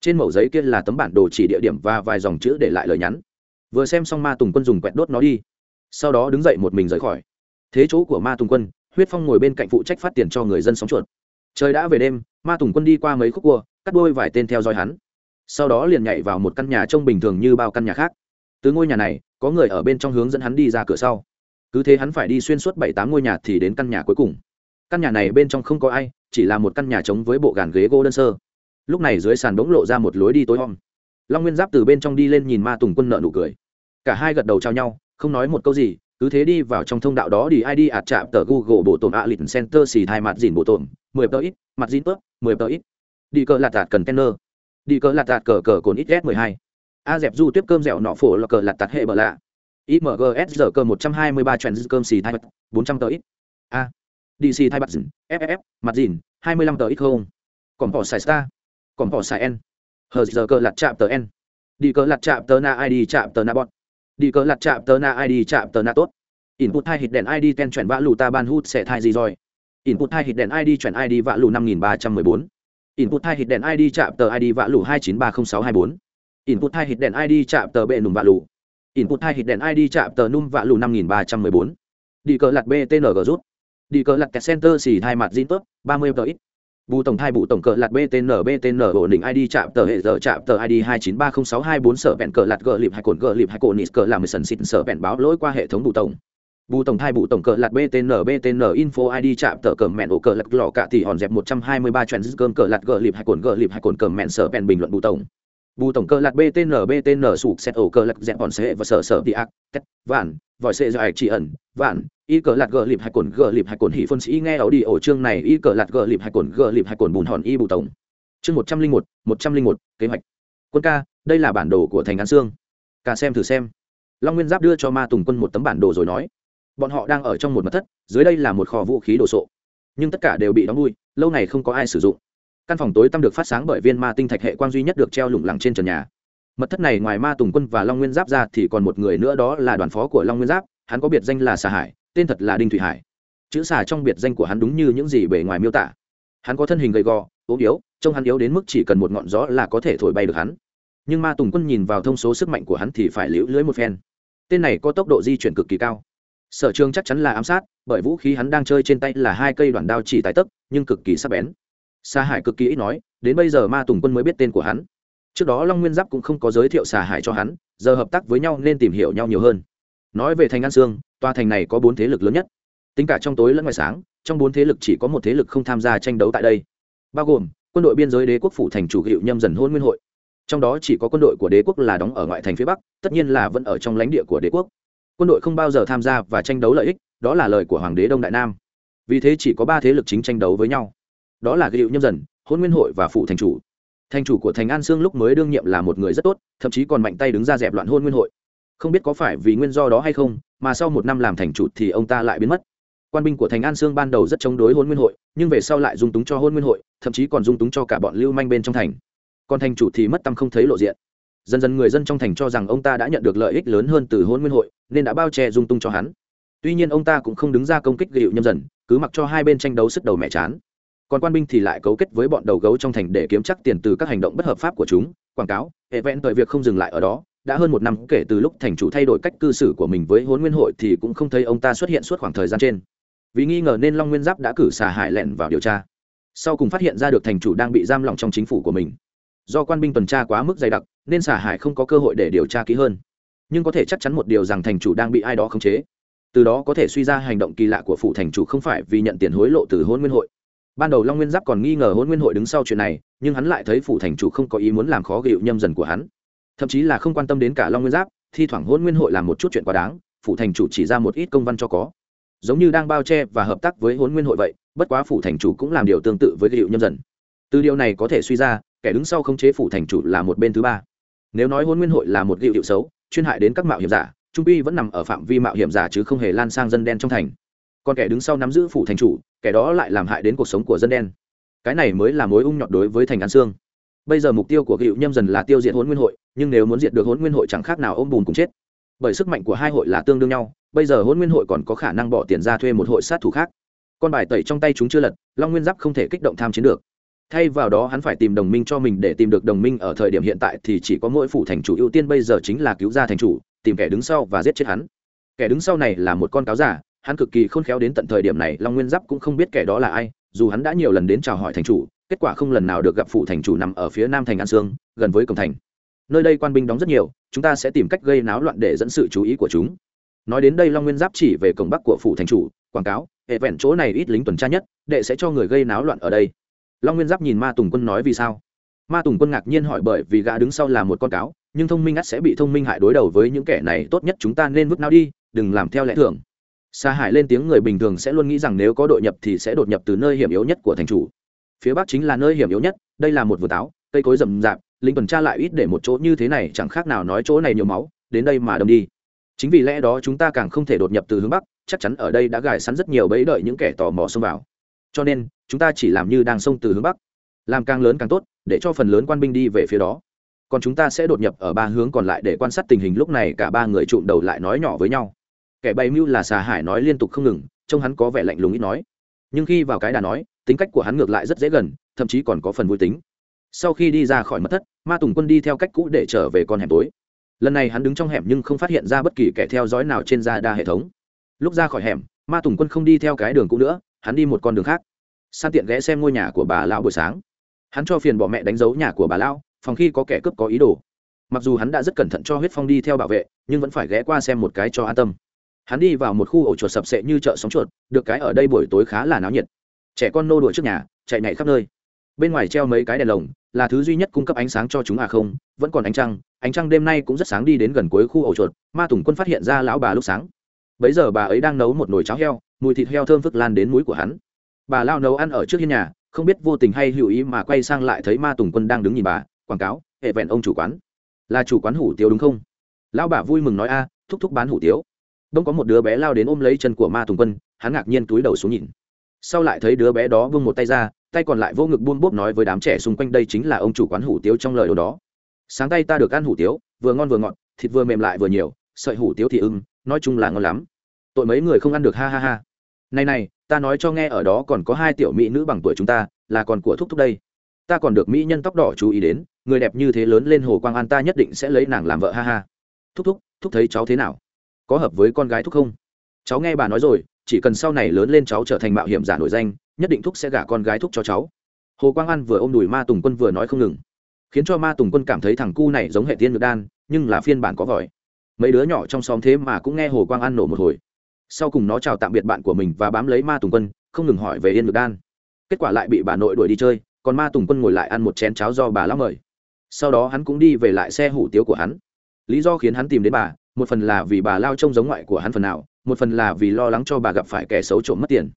Trên mẩu giấy kia là tấm bản đồ chỉ địa điểm và vài dòng chữ để lại lời nhắn. Vừa xem xong ma tùng quân dùng quẹt đốt nó đi. Sau đó đứng dậy một mình rời khỏi. Thế chỗ của ma tùng quân, huyết phong ngồi bên cạnh phụ trách phát tiền cho người dân sống chuột. Trời đã về đêm, ma tùng quân đi qua mấy khúc cua, cắt đôi vài tên theo dõi hắn. Sau đó liền nhảy vào một căn nhà trông bình thường như bao căn nhà khác từ ngôi nhà này, có người ở bên trong hướng dẫn hắn đi ra cửa sau. Cứ thế hắn phải đi xuyên suốt bảy tám ngôi nhà thì đến căn nhà cuối cùng. Căn nhà này bên trong không có ai, chỉ là một căn nhà trống với bộ gàn ghế gỗ đơn sơ. Lúc này dưới sàn bỗng lộ ra một lối đi tối om. Long nguyên giáp từ bên trong đi lên nhìn ma tùng quân nợ nụ cười. Cả hai gật đầu chào nhau, không nói một câu gì, cứ thế đi vào trong thông đạo đó đi id ạt chạm tờ google bộ tổn a lịch center xì hai mặt dìn bộ tổn, mười tờ ít, mặt dìn tớp, mười tờ ít. Đi cờ lạt tạt cần tenner đi cờ lạt tạt cờ cờ cồn ít s mười hai a dẹp du tiếp cơm dẻo nọ phổ là cờ lạt tạt hệ bờ lạ. Imgs giờ cơ một trăm hai mươi ba trend cơm xì thai bật, bốn trăm tờ ít. A. Dc thai bật dìn ff mặt dìn, hai mươi lăm tờ ít không? Còn bỏ xài star. Còn bỏ xài n. Hờ giờ cơ lặt chạm tờ n. Đi cờ lặt chạm tờ na id chạm tờ na bọn đi cờ lặt chạm tờ na id chạm tờ na tốt. Input hai hit đèn id ten chuyển vã lù ta ban hút sẽ thai gì rồi? Input hai hit đèn id chuyển id vã lù năm nghìn ba trăm mười bốn. Input hai hit đèn id chạm tờ id vã lù hai chín ba không sáu hai bốn input hai hit đèn id chạm tờ bệ nùm vạ lù. Input hai hit đèn id chạm tờ num vạ lù năm nghìn ba trăm mười bốn. Đi cờ lặt btng rút. Đi cờ lặt kẹt center xì hai mặt zin tốt ba mươi tờ ít. Bù tổng thai bù tổng cờ lặt btn btn ổn định id chạm tờ hệ giờ chạm tờ id hai chín ba không sáu hai bốn sở bẹn cờ lạt gờ lịp hai cồn gờ lịp hai cồn nít cờ làm sần xịt sở bẹn báo lỗi qua hệ thống bù tổng. Bù tổng thai bù tổng cờ lặt btn btn info id chạm tờ cờ mẹn ổ cờ lạt lò cả thì hòn dẹp một trăm hai mươi ba chuyện cơm cờ lạt gờ lịp hai cồn gờ lịp hai cồn cờ mẹn sở bẹn bình luận bù tổng bù tổng cơ lạt btn btn sụp xét ổ cơ lạt dẹp bọn xe và sở sở đi ác, tét, vạn, vòi xe ạch chỉ ẩn, vạn, y cờ lạt gờ lịp hay cồn, gờ lịp hay cồn hỉ phân sĩ nghe ảo đi ổ chương này, y cờ lạt gờ lịp hay cồn, gờ lịp hay cồn bùn hòn y bù tổng. Chương một trăm linh một một trăm linh một, kế hoạch. Quân ca, đây là bản đồ của thành án sương ca xem thử xem. Long nguyên giáp đưa cho ma tùng quân một tấm bản đồ rồi nói. Bọn họ đang ở trong một mật thất, dưới đây là một kho vũ khí đồ sộ. Nhưng tất cả đều bị đóng đuôi, lâu này không có ai sử dụng căn phòng tối tăm được phát sáng bởi viên ma tinh thạch hệ quang duy nhất được treo lủng lẳng trên trần nhà. Mật thất này ngoài ma tùng quân và long nguyên giáp ra thì còn một người nữa đó là đoàn phó của long nguyên giáp, hắn có biệt danh là xà hải, tên thật là đinh thủy hải. Chữ xà trong biệt danh của hắn đúng như những gì bề ngoài miêu tả. Hắn có thân hình gầy gò, ốm yếu, trông hắn yếu đến mức chỉ cần một ngọn gió là có thể thổi bay được hắn. Nhưng ma tùng quân nhìn vào thông số sức mạnh của hắn thì phải liễu lưới một phen. Tên này có tốc độ di chuyển cực kỳ cao. Sở trường chắc chắn là ám sát, bởi vũ khí hắn đang chơi trên tay là hai cây đoạn đao chỉ tài tấc nhưng cực kỳ sắc bén. Sa Hải cực kỳ ít nói, đến bây giờ Ma Tùng Quân mới biết tên của hắn. Trước đó Long Nguyên Giáp cũng không có giới thiệu Sa Hải cho hắn, giờ hợp tác với nhau nên tìm hiểu nhau nhiều hơn. Nói về thành An Sương, tòa thành này có bốn thế lực lớn nhất. Tính cả trong tối lẫn ngoài sáng, trong bốn thế lực chỉ có một thế lực không tham gia tranh đấu tại đây, bao gồm quân đội biên giới đế quốc phủ thành chủ hiệu nhâm dần hôn nguyên hội trong đó chỉ có quân đội của đế quốc là đóng ở ngoại thành phía bắc tất nhiên là vẫn ở trong lãnh địa của đế quốc quân đội không bao giờ tham gia và tranh đấu lợi ích đó là lời của hoàng đế đông đại nam vì thế chỉ có ba thế lực chính tranh đấu với nhau đó là hiệu nhâm dần hôn nguyên hội và phụ thành chủ. Thành chủ của thành an sương lúc mới đương nhiệm là một người rất tốt, thậm chí còn mạnh tay đứng ra dẹp loạn hôn nguyên hội. Không biết có phải vì nguyên do đó hay không, mà sau một năm làm thành chủ thì ông ta lại biến mất. Quan binh của thành an sương ban đầu rất chống đối hôn nguyên hội, nhưng về sau lại dung túng cho hôn nguyên hội, thậm chí còn dung túng cho cả bọn lưu manh bên trong thành. Còn thành chủ thì mất tâm không thấy lộ diện. Dần dần người dân trong thành cho rằng ông ta đã nhận được lợi ích lớn hơn từ hôn nguyên hội, nên đã bao che dung tung cho hắn. Tuy nhiên ông ta cũng không đứng ra công kích gịu nhâm dần, cứ mặc cho hai bên tranh đấu sức đầu mẹ chán còn quan binh thì lại cấu kết với bọn đầu gấu trong thành để kiếm chắc tiền từ các hành động bất hợp pháp của chúng. Quảng cáo, hệ vẹn tội việc không dừng lại ở đó. Đã hơn một năm kể từ lúc thành chủ thay đổi cách cư xử của mình với hôn nguyên hội thì cũng không thấy ông ta xuất hiện suốt khoảng thời gian trên. Vì nghi ngờ nên long nguyên giáp đã cử xà hải lẹn vào điều tra. Sau cùng phát hiện ra được thành chủ đang bị giam lỏng trong chính phủ của mình. Do quan binh tuần tra quá mức dày đặc, nên xà hải không có cơ hội để điều tra kỹ hơn. Nhưng có thể chắc chắn một điều rằng thành chủ đang bị ai đó khống chế. Từ đó có thể suy ra hành động kỳ lạ của phủ thành chủ không phải vì nhận tiền hối lộ từ hôn nguyên hội ban đầu long nguyên giáp còn nghi ngờ hôn nguyên hội đứng sau chuyện này, nhưng hắn lại thấy phủ thành chủ không có ý muốn làm khó gịu nhâm dần của hắn. Thậm chí là không quan tâm đến cả long nguyên giáp, thi thoảng hôn nguyên hội làm một chút chuyện quá đáng, phủ thành chủ chỉ ra một ít công văn cho có. Giống như đang bao che và hợp tác với hôn nguyên hội vậy, bất quá phủ thành chủ cũng làm điều tương tự với gịu nhâm dần. Từ điều này có thể suy ra, kẻ đứng sau khống chế phủ thành chủ là một bên thứ ba. Nếu nói hôn nguyên hội là một gịu hiệu xấu, chuyên hại đến các mạo hiểm giả, trung pi vẫn nằm ở phạm vi mạo hiểm giả chứ không hề lan sang dân đen trong thành còn kẻ đứng sau nắm giữ phủ thành chủ, kẻ đó lại làm hại đến cuộc sống của dân đen. Cái này mới là mối ung nhọt đối với thành an sương. Bây giờ mục tiêu của cựu nhâm dần là tiêu diệt hôn nguyên hội, nhưng nếu muốn diệt được hôn nguyên hội chẳng khác nào ôm bùn cùng chết. Bởi sức mạnh của hai hội là tương đương nhau, bây giờ hôn nguyên hội còn có khả năng bỏ tiền ra thuê một hội sát thủ khác. Con bài tẩy trong tay chúng chưa lật, long nguyên giáp không thể kích động tham chiến được. Thay vào đó hắn phải tìm đồng minh cho mình để tìm được đồng minh ở thời điểm hiện tại thì chỉ có mỗi phủ thành chủ ưu tiên bây giờ chính là cứu ra thành chủ, tìm kẻ đứng sau và giết chết hắn. Kẻ đứng sau này là một con cáo giả hắn cực kỳ khôn khéo đến tận thời điểm này, long nguyên giáp cũng không biết kẻ đó là ai, dù hắn đã nhiều lần đến chào hỏi thành chủ, kết quả không lần nào được gặp phụ thành chủ nằm ở phía nam thành an sương, gần với cổng thành. Nơi đây quan binh đóng rất nhiều, chúng ta sẽ tìm cách gây náo loạn để dẫn sự chú ý của chúng. Nói đến đây, long nguyên giáp chỉ về cổng bắc của phủ thành chủ, quảng cáo, hệ vẹn chỗ này ít lính tuần tra nhất, đệ sẽ cho người gây náo loạn ở đây. Long nguyên giáp nhìn ma tùng quân nói vì sao? Ma tùng quân ngạc nhiên hỏi, bởi vì gã đứng sau là một con cáo, nhưng thông minh ắt sẽ bị thông minh hại đối đầu với những kẻ này, tốt nhất chúng ta nên vứt nào đi, đừng làm theo lẽ thường sa hải lên tiếng người bình thường sẽ luôn nghĩ rằng nếu có đội nhập thì sẽ đột nhập từ nơi hiểm yếu nhất của thành chủ. Phía bắc chính là nơi hiểm yếu nhất, đây là một vườn táo, cây cối rậm rạp, lính tuần tra lại ít để một chỗ như thế này chẳng khác nào nói chỗ này nhiều máu, đến đây mà đâm đi. Chính vì lẽ đó chúng ta càng không thể đột nhập từ hướng bắc, chắc chắn ở đây đã gài sẵn rất nhiều bẫy đợi những kẻ tò mò xông vào. Cho nên, chúng ta chỉ làm như đang xông từ hướng bắc, làm càng lớn càng tốt, để cho phần lớn quan binh đi về phía đó. Còn chúng ta sẽ đột nhập ở ba hướng còn lại để quan sát tình hình lúc này cả ba người trụm đầu lại nói nhỏ với nhau kẻ bày mưu là xà hải nói liên tục không ngừng, trông hắn có vẻ lạnh lùng ít nói. Nhưng khi vào cái đà nói, tính cách của hắn ngược lại rất dễ gần, thậm chí còn có phần vui tính. Sau khi đi ra khỏi mật thất, ma tùng quân đi theo cách cũ để trở về con hẻm tối. Lần này hắn đứng trong hẻm nhưng không phát hiện ra bất kỳ kẻ theo dõi nào trên ra đa hệ thống. Lúc ra khỏi hẻm, ma tùng quân không đi theo cái đường cũ nữa, hắn đi một con đường khác. San tiện ghé xem ngôi nhà của bà lão buổi sáng. Hắn cho phiền bỏ mẹ đánh dấu nhà của bà lão, phòng khi có kẻ cướp có ý đồ. Mặc dù hắn đã rất cẩn thận cho huyết phong đi theo bảo vệ, nhưng vẫn phải ghé qua xem một cái cho an tâm hắn đi vào một khu ổ chuột sập sệ như chợ sống chuột, được cái ở đây buổi tối khá là náo nhiệt. Trẻ con nô đùa trước nhà, chạy nhảy khắp nơi. Bên ngoài treo mấy cái đèn lồng, là thứ duy nhất cung cấp ánh sáng cho chúng à không, vẫn còn ánh trăng ánh trăng đêm nay cũng rất sáng đi đến gần cuối khu ổ chuột, ma tùng quân phát hiện ra lão bà lúc sáng. Bấy giờ bà ấy đang nấu một nồi cháo heo, mùi thịt heo thơm phức lan đến mũi của hắn. Bà lao nấu ăn ở trước hiên nhà, không biết vô tình hay hữu ý mà quay sang lại thấy ma tùng quân đang đứng nhìn bà, quảng cáo, hệ vẹn ông chủ quán. Là chủ quán hủ tiếu đúng không? Lão bà vui mừng nói, a, thúc thúc bán hủ tiếu đông có một đứa bé lao đến ôm lấy chân của ma tùng quân, hắn ngạc nhiên túi đầu xuống nhìn. Sau lại thấy đứa bé đó vung một tay ra, tay còn lại vô ngực buôn bốp nói với đám trẻ xung quanh đây chính là ông chủ quán hủ tiếu trong lời đồ đó. Sáng tay ta được ăn hủ tiếu, vừa ngon vừa ngọt, thịt vừa mềm lại vừa nhiều, sợi hủ tiếu thì ưng, nói chung là ngon lắm. Tội mấy người không ăn được ha ha ha. Này này, ta nói cho nghe ở đó còn có hai tiểu mỹ nữ bằng tuổi chúng ta, là còn của thúc thúc đây. Ta còn được mỹ nhân tóc đỏ chú ý đến, người đẹp như thế lớn lên hồ quang an ta nhất định sẽ lấy nàng làm vợ ha ha. Thúc thúc thúc thấy cháu thế nào? Có hợp với con gái thúc không? Cháu nghe bà nói rồi, chỉ cần sau này lớn lên cháu trở thành mạo hiểm giả nổi danh, nhất định thúc sẽ gả con gái thúc cho cháu. Hồ quang an vừa ôm đùi ma tùng quân vừa nói không ngừng. Khiến cho ma tùng quân cảm thấy thằng cu này giống hệ tiên ngược đan, nhưng là phiên bản có vòi. Mấy đứa nhỏ trong xóm thế mà cũng nghe hồ quang an nổ một hồi. Sau cùng nó chào tạm biệt bạn của mình và bám lấy ma tùng quân, không ngừng hỏi về yên ngược đan. Kết quả lại bị bà nội đuổi đi chơi, còn ma tùng quân ngồi lại ăn một chén cháo do bà lão mời. Sau đó hắn cũng đi về lại xe hủ tiếu của hắn. Lý do khiến hắn tìm đến bà một phần là vì bà lao trông giống ngoại của hắn phần nào, một phần là vì lo lắng cho bà gặp phải kẻ xấu trộm mất tiền.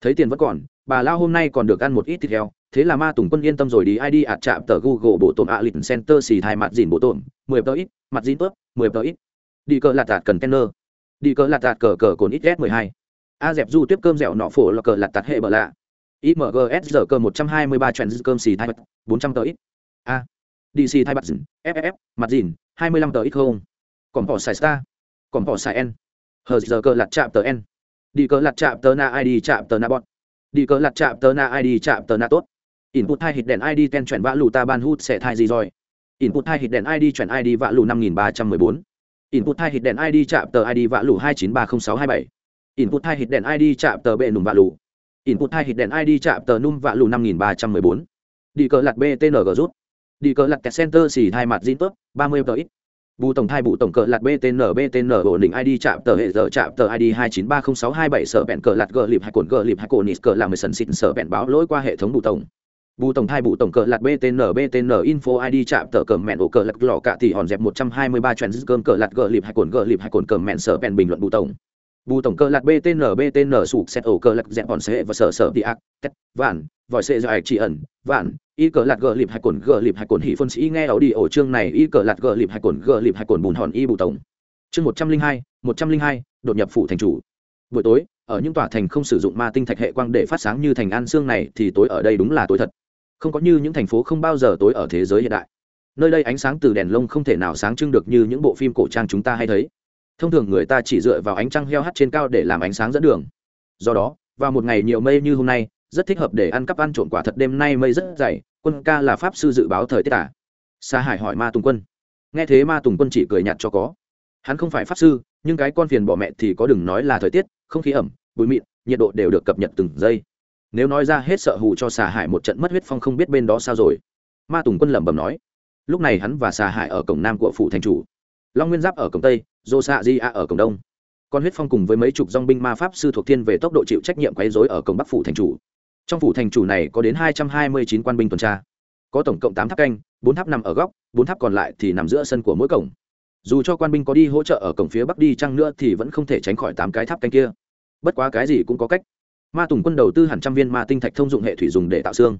Thấy tiền vẫn còn, bà lao hôm nay còn được ăn một ít thịt heo, thế là ma tùng quân yên tâm rồi đi id ạt chạm tờ google bộ tổn ạ lịch center xì thai mặt dìn bộ tổn, mười tờ ít, mặt dìn tớp, mười tờ ít. Đi cờ lạt tạt cần kenner đi cờ lạt tạt cờ cờ cồn ít s mười hai. A dẹp du tiếp cơm dẻo nọ phổ là cờ lạt tạt hệ bờ lạ. Imgs giờ cơ một trăm hai mươi ba trend cơm xì thai mặt, bốn trăm tờ ít. A. Dc thai mặt dìn ff mặt dìn, hai mươi lăm tờ ít không? Còn bỏ xài star. Còn bỏ xài n. Hờ, giờ cờ lặt chạm tờ n. Đi cờ lặt chạm tờ na id chạm tờ na bọn đi cờ lặt chạm tờ na id chạm tờ na tốt. Input hai hit đèn id ten chuyển vã lù ta ban hút sẽ thai gì rồi? Input hai hit đèn id chuyển id vã lù năm nghìn ba trăm mười bốn. Input hai hit đèn id chạm tờ id vã lù hai chín ba không sáu hai bảy. Input hai hit đèn id chạm tờ bệ nùng vã lù. Input hai hit đèn id chạm tờ num vã lù năm nghìn ba trăm mười bốn. Đi cờ lặt btng rút. Đi cờ lặt center xì hai mặt zin tốt, ba mươi tờ ít bù tổng thai bù tổng cờ lạt btn btn ổn định id chạm tờ hệ giờ chạm tờ id hai chín ba không sáu hai bảy sở bẹn cờ lạt gờ lịp hai cồn gờ lịp hai cồn nít cờ làm mười sần xịn sở bẹn báo lỗi qua hệ thống bù tổng. Bù tổng thai bù tổng cờ lạt btn btn info id chạm tờ cờ mẹn ổ cờ lạt lò cạ thì hòn dẹp một trăm hai mươi ba cơm cờ lạt gờ lịp hai cồn gờ lịp hai cồn cờ mẹn sở bẹn bình luận bù tổng bù tổng cơ lạc btn btn sụp xét ổ cơ lạc dẹp bọn xe và sở sở đi ác tét, vạn, vòi xe do ạch chỉ ẩn, vạn, y cờ lạc gờ lịp hai cồn gờ lịp hai cồn hỉ phân sĩ nghe ảo đi ổ chương này, y cờ lạc gờ lịp hai cồn gờ lịp hai cồn bùn hòn y bù tổng. Chương một trăm linh hai, một trăm linh hai, đột nhập phủ thành chủ. Buổi tối, ở những tòa thành không sử dụng ma tinh thạch hệ quang để phát sáng như thành an xương này thì tối ở đây đúng là tối thật. Không có như những thành phố không bao giờ tối ở thế giới hiện đại. Nơi đây ánh sáng từ đèn lông không thể nào sáng trưng được như những bộ phim cổ trang chúng ta hay thấy thông thường người ta chỉ dựa vào ánh trăng heo hắt trên cao để làm ánh sáng dẫn đường. Do đó, vào một ngày nhiều mây như hôm nay, rất thích hợp để ăn cắp ăn trộm quả thật đêm nay mây rất dày, quân ca là pháp sư dự báo thời tiết à? sa hải hỏi ma tùng quân. Nghe thế ma tùng quân chỉ cười nhạt cho có. Hắn không phải pháp sư, nhưng cái con phiền bỏ mẹ thì có đừng nói là thời tiết, không khí ẩm, bụi mịn, nhiệt độ đều được cập nhật từng giây. Nếu nói ra hết sợ hù cho xà hải một trận mất huyết phong không biết bên đó sao rồi. Ma tùng quân lẩm bẩm nói. Lúc này hắn và xà hải ở cổng nam của phủ thành chủ. Long nguyên giáp ở cổng tây dô xạ di a ở cổng đông. Con huyết phong cùng với mấy chục dong binh ma pháp sư thuộc thiên về tốc độ chịu trách nhiệm quấy dối ở cổng bắc phủ thành chủ. Trong phủ thành chủ này có đến hai trăm hai mươi chín quan binh tuần tra. Có tổng cộng tám tháp canh, bốn tháp nằm ở góc, bốn tháp còn lại thì nằm giữa sân của mỗi cổng. Dù cho quan binh có đi hỗ trợ ở cổng phía bắc đi chăng nữa thì vẫn không thể tránh khỏi tám cái tháp canh kia. Bất quá cái gì cũng có cách. Ma tùng quân đầu tư hẳn trăm viên ma tinh thạch thông dụng hệ thủy dùng để tạo xương.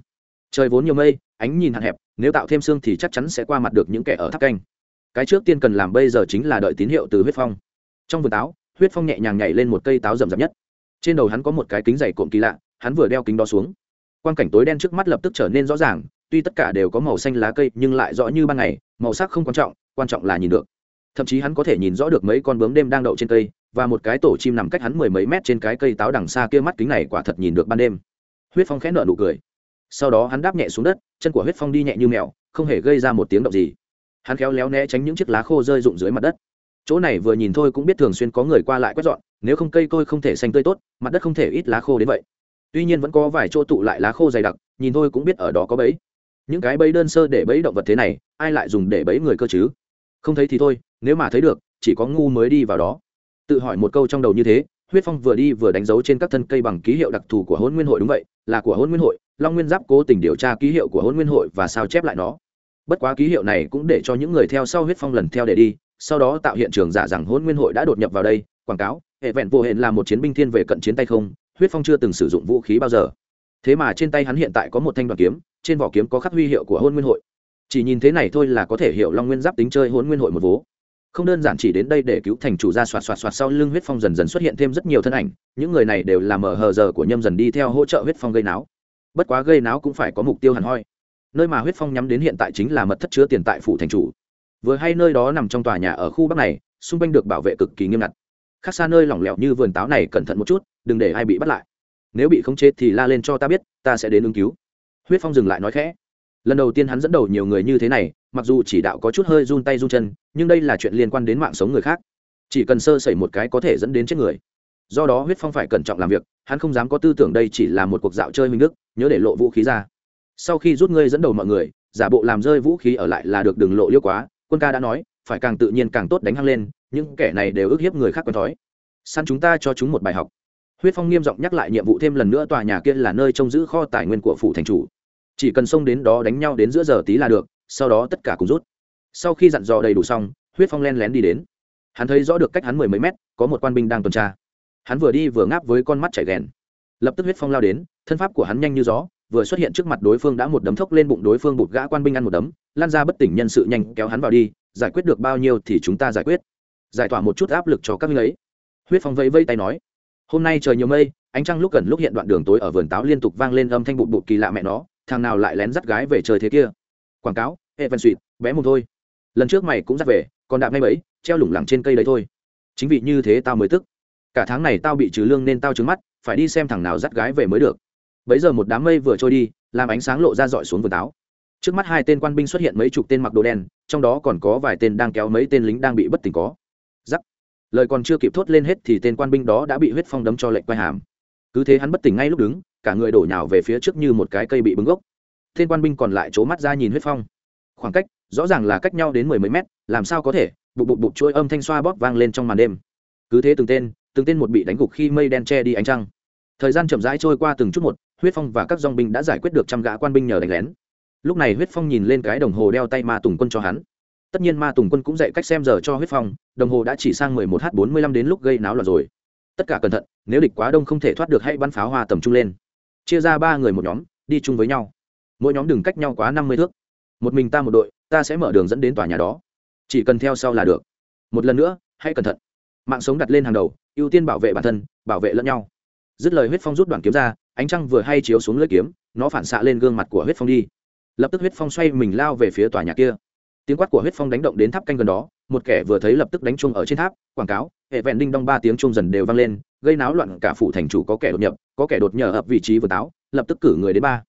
Trời vốn nhiều mây, ánh nhìn hạn hẹp, nếu tạo thêm xương thì chắc chắn sẽ qua mặt được những kẻ ở tháp canh cái trước tiên cần làm bây giờ chính là đợi tín hiệu từ huyết phong. Trong vườn táo, huyết phong nhẹ nhàng nhảy lên một cây táo rậm rạp nhất. Trên đầu hắn có một cái kính dày cộm kỳ lạ, hắn vừa đeo kính đó xuống. Quan cảnh tối đen trước mắt lập tức trở nên rõ ràng, tuy tất cả đều có màu xanh lá cây, nhưng lại rõ như ban ngày, màu sắc không quan trọng quan trọng là nhìn được. Thậm chí hắn có thể nhìn rõ được mấy con bướm đêm đang đậu trên cây, và một cái tổ chim nằm cách hắn mười mấy mét trên cái cây táo đằng xa kia mắt kính này quả thật nhìn được ban đêm. Huyết phong khẽ nợ nụ cười. Sau đó hắn đáp nhẹ xuống đất, chân của huyết phong đi nhẹ như mèo, không hề gây ra một tiếng động gì hắn khéo léo né tránh những chiếc lá khô rơi rụng dưới mặt đất. Chỗ này vừa nhìn thôi cũng biết thường xuyên có người qua lại quét dọn, nếu không cây tôi không thể xanh tươi tốt, mặt đất không thể ít lá khô đến vậy. Tuy nhiên vẫn có vài chỗ tụ lại lá khô dày đặc, nhìn thôi cũng biết ở đó có bẫy. Những cái bẫy đơn sơ để bẫy động vật thế này, ai lại dùng để bẫy người cơ chứ? Không thấy thì thôi, nếu mà thấy được, chỉ có ngu mới đi vào đó. Tự hỏi một câu trong đầu như thế, huyết phong vừa đi vừa đánh dấu trên các thân cây bằng ký hiệu đặc thù của hôn nguyên hội đúng vậy, là của hôn nguyên hội, long nguyên giáp cố tình điều tra ký hiệu của hôn nguyên hội và sao chép lại nó bất quá ký hiệu này cũng để cho những người theo sau huyết phong lần theo để đi, sau đó tạo hiện trường giả rằng hôn nguyên hội đã đột nhập vào đây, quảng cáo, hệ vẹn vô hẹn là một chiến binh thiên về cận chiến tay không, huyết phong chưa từng sử dụng vũ khí bao giờ. Thế mà trên tay hắn hiện tại có một thanh đoàn kiếm, trên vỏ kiếm có khắc huy hiệu của hôn nguyên hội. Chỉ nhìn thế này thôi là có thể hiểu long nguyên giáp tính chơi hôn nguyên hội một vố. Không đơn giản chỉ đến đây để cứu thành chủ ra soạt soạt soạt sau lưng huyết phong dần dần xuất hiện thêm rất nhiều thân ảnh, những người này đều là mở hờ giờ của nhâm dần đi theo hỗ trợ huyết phong gây náo. Bất quá gây náo cũng phải có mục tiêu hẳn hoi nơi mà huyết phong nhắm đến hiện tại chính là mật thất chứa tiền tại phủ thành chủ. Vừa hay nơi đó nằm trong tòa nhà ở khu bắc này, xung quanh được bảo vệ cực kỳ nghiêm ngặt. Khác xa nơi lỏng lẻo như vườn táo này cẩn thận một chút, đừng để ai bị bắt lại. Nếu bị khống chế thì la lên cho ta biết, ta sẽ đến ứng cứu. Huyết phong dừng lại nói khẽ. Lần đầu tiên hắn dẫn đầu nhiều người như thế này, mặc dù chỉ đạo có chút hơi run tay run chân, nhưng đây là chuyện liên quan đến mạng sống người khác. Chỉ cần sơ sẩy một cái có thể dẫn đến chết người. Do đó huyết phong phải cẩn trọng làm việc, hắn không dám có tư tưởng đây chỉ là một cuộc dạo chơi minh đức, nhớ để lộ vũ khí ra sau khi rút ngươi dẫn đầu mọi người, giả bộ làm rơi vũ khí ở lại là được đường lộ liêu quá, quân ca đã nói, phải càng tự nhiên càng tốt đánh hăng lên, những kẻ này đều ức hiếp người khác quen thói. Săn chúng ta cho chúng một bài học. Huyết phong nghiêm giọng nhắc lại nhiệm vụ thêm lần nữa, tòa nhà kia là nơi trông giữ kho tài nguyên của phủ thành chủ. Chỉ cần xông đến đó đánh nhau đến giữa giờ tí là được, sau đó tất cả cùng rút. Sau khi dặn dò đầy đủ xong, huyết phong len lén đi đến. Hắn thấy rõ được cách hắn mười mấy mét, có một quan binh đang tuần tra. Hắn vừa đi vừa ngáp với con mắt chảy ghèn lập tức huyết phong lao đến, thân pháp của hắn nhanh như gió vừa xuất hiện trước mặt đối phương đã một đấm thốc lên bụng đối phương bụt gã quan binh ăn một đấm, lan ra bất tỉnh nhân sự nhanh kéo hắn vào đi, giải quyết được bao nhiêu thì chúng ta giải quyết. Giải tỏa một chút áp lực cho các ngươi ấy. Huyết phong vẫy vây tay nói. Hôm nay trời nhiều mây, ánh trăng lúc gần lúc hiện đoạn đường tối ở vườn táo liên tục vang lên âm thanh bụt bụt kỳ lạ mẹ nó, thằng nào lại lén dắt gái về trời thế kia? Quảng cáo hệ văn suỵt bé một thôi. Lần trước mày cũng dắt về, còn đạp ngay bẫy, treo lủng lẳng trên cây đấy thôi. Chính vì như thế tao mới tức. Cả tháng này tao bị trừ lương nên tao trứng mắt, phải đi xem thằng nào dắt gái về mới được bấy giờ một đám mây vừa trôi đi, làm ánh sáng lộ ra dọi xuống vườn táo. Trước mắt hai tên quan binh xuất hiện mấy chục tên mặc đồ đen, trong đó còn có vài tên đang kéo mấy tên lính đang bị bất tỉnh có. Giắc. Lời còn chưa kịp thốt lên hết thì tên quan binh đó đã bị huyết phong đấm cho lệnh quay hàm. Cứ thế hắn bất tỉnh ngay lúc đứng, cả người đổ nhào về phía trước như một cái cây bị bứng gốc. Tên quan binh còn lại c mắt ra nhìn huyết phong. Khoảng cách, rõ ràng là cách nhau đến mười mấy mét, làm sao có thể? Bụp bụp bụp chuỗi âm thanh xoa bóp vang lên trong màn đêm. Cứ thế từng tên từng tên một bị đánh gục khi mây đen che đi ánh trăng. Thời gian chậm rãi trôi qua từng chút một huyết phong và các dong binh đã giải quyết được trăm gã quan binh nhờ đánh lén. Lúc này huyết phong nhìn lên cái đồng hồ đeo tay ma tùng quân cho hắn. Tất nhiên ma tùng quân cũng dạy cách xem giờ cho huyết phong, đồng hồ đã chỉ sang mười một h bốn mươi lăm đến lúc gây náo loạn rồi. Tất cả cẩn thận, nếu địch quá đông không thể thoát được hãy bắn pháo hoa tầm trung lên. Chia ra ba người một nhóm, đi chung với nhau. Mỗi nhóm đừng cách nhau quá năm mươi thước. Một mình ta một đội, ta sẽ mở đường dẫn đến tòa nhà đó. Chỉ cần theo sau là được. Một lần nữa, hãy cẩn thận. Mạng sống đặt lên hàng đầu, ưu tiên bảo vệ bản thân, bảo vệ lẫn nhau. Dứt lời huyết phong rút đoạn kiếm ra ánh trăng vừa hay chiếu xuống lưỡi kiếm, nó phản xạ lên gương mặt của huyết phong đi. Lập tức huyết phong xoay mình lao về phía tòa nhà kia. Tiếng quát của huyết phong đánh động đến tháp canh gần đó, một kẻ vừa thấy lập tức đánh chung ở trên tháp, quảng cáo, hệ vẹn đinh đong ba tiếng chung dần đều vang lên, gây náo loạn cả phủ thành chủ có kẻ đột nhập, có kẻ đột nhờ ập vị trí vừa táo, lập tức cử người đến ba.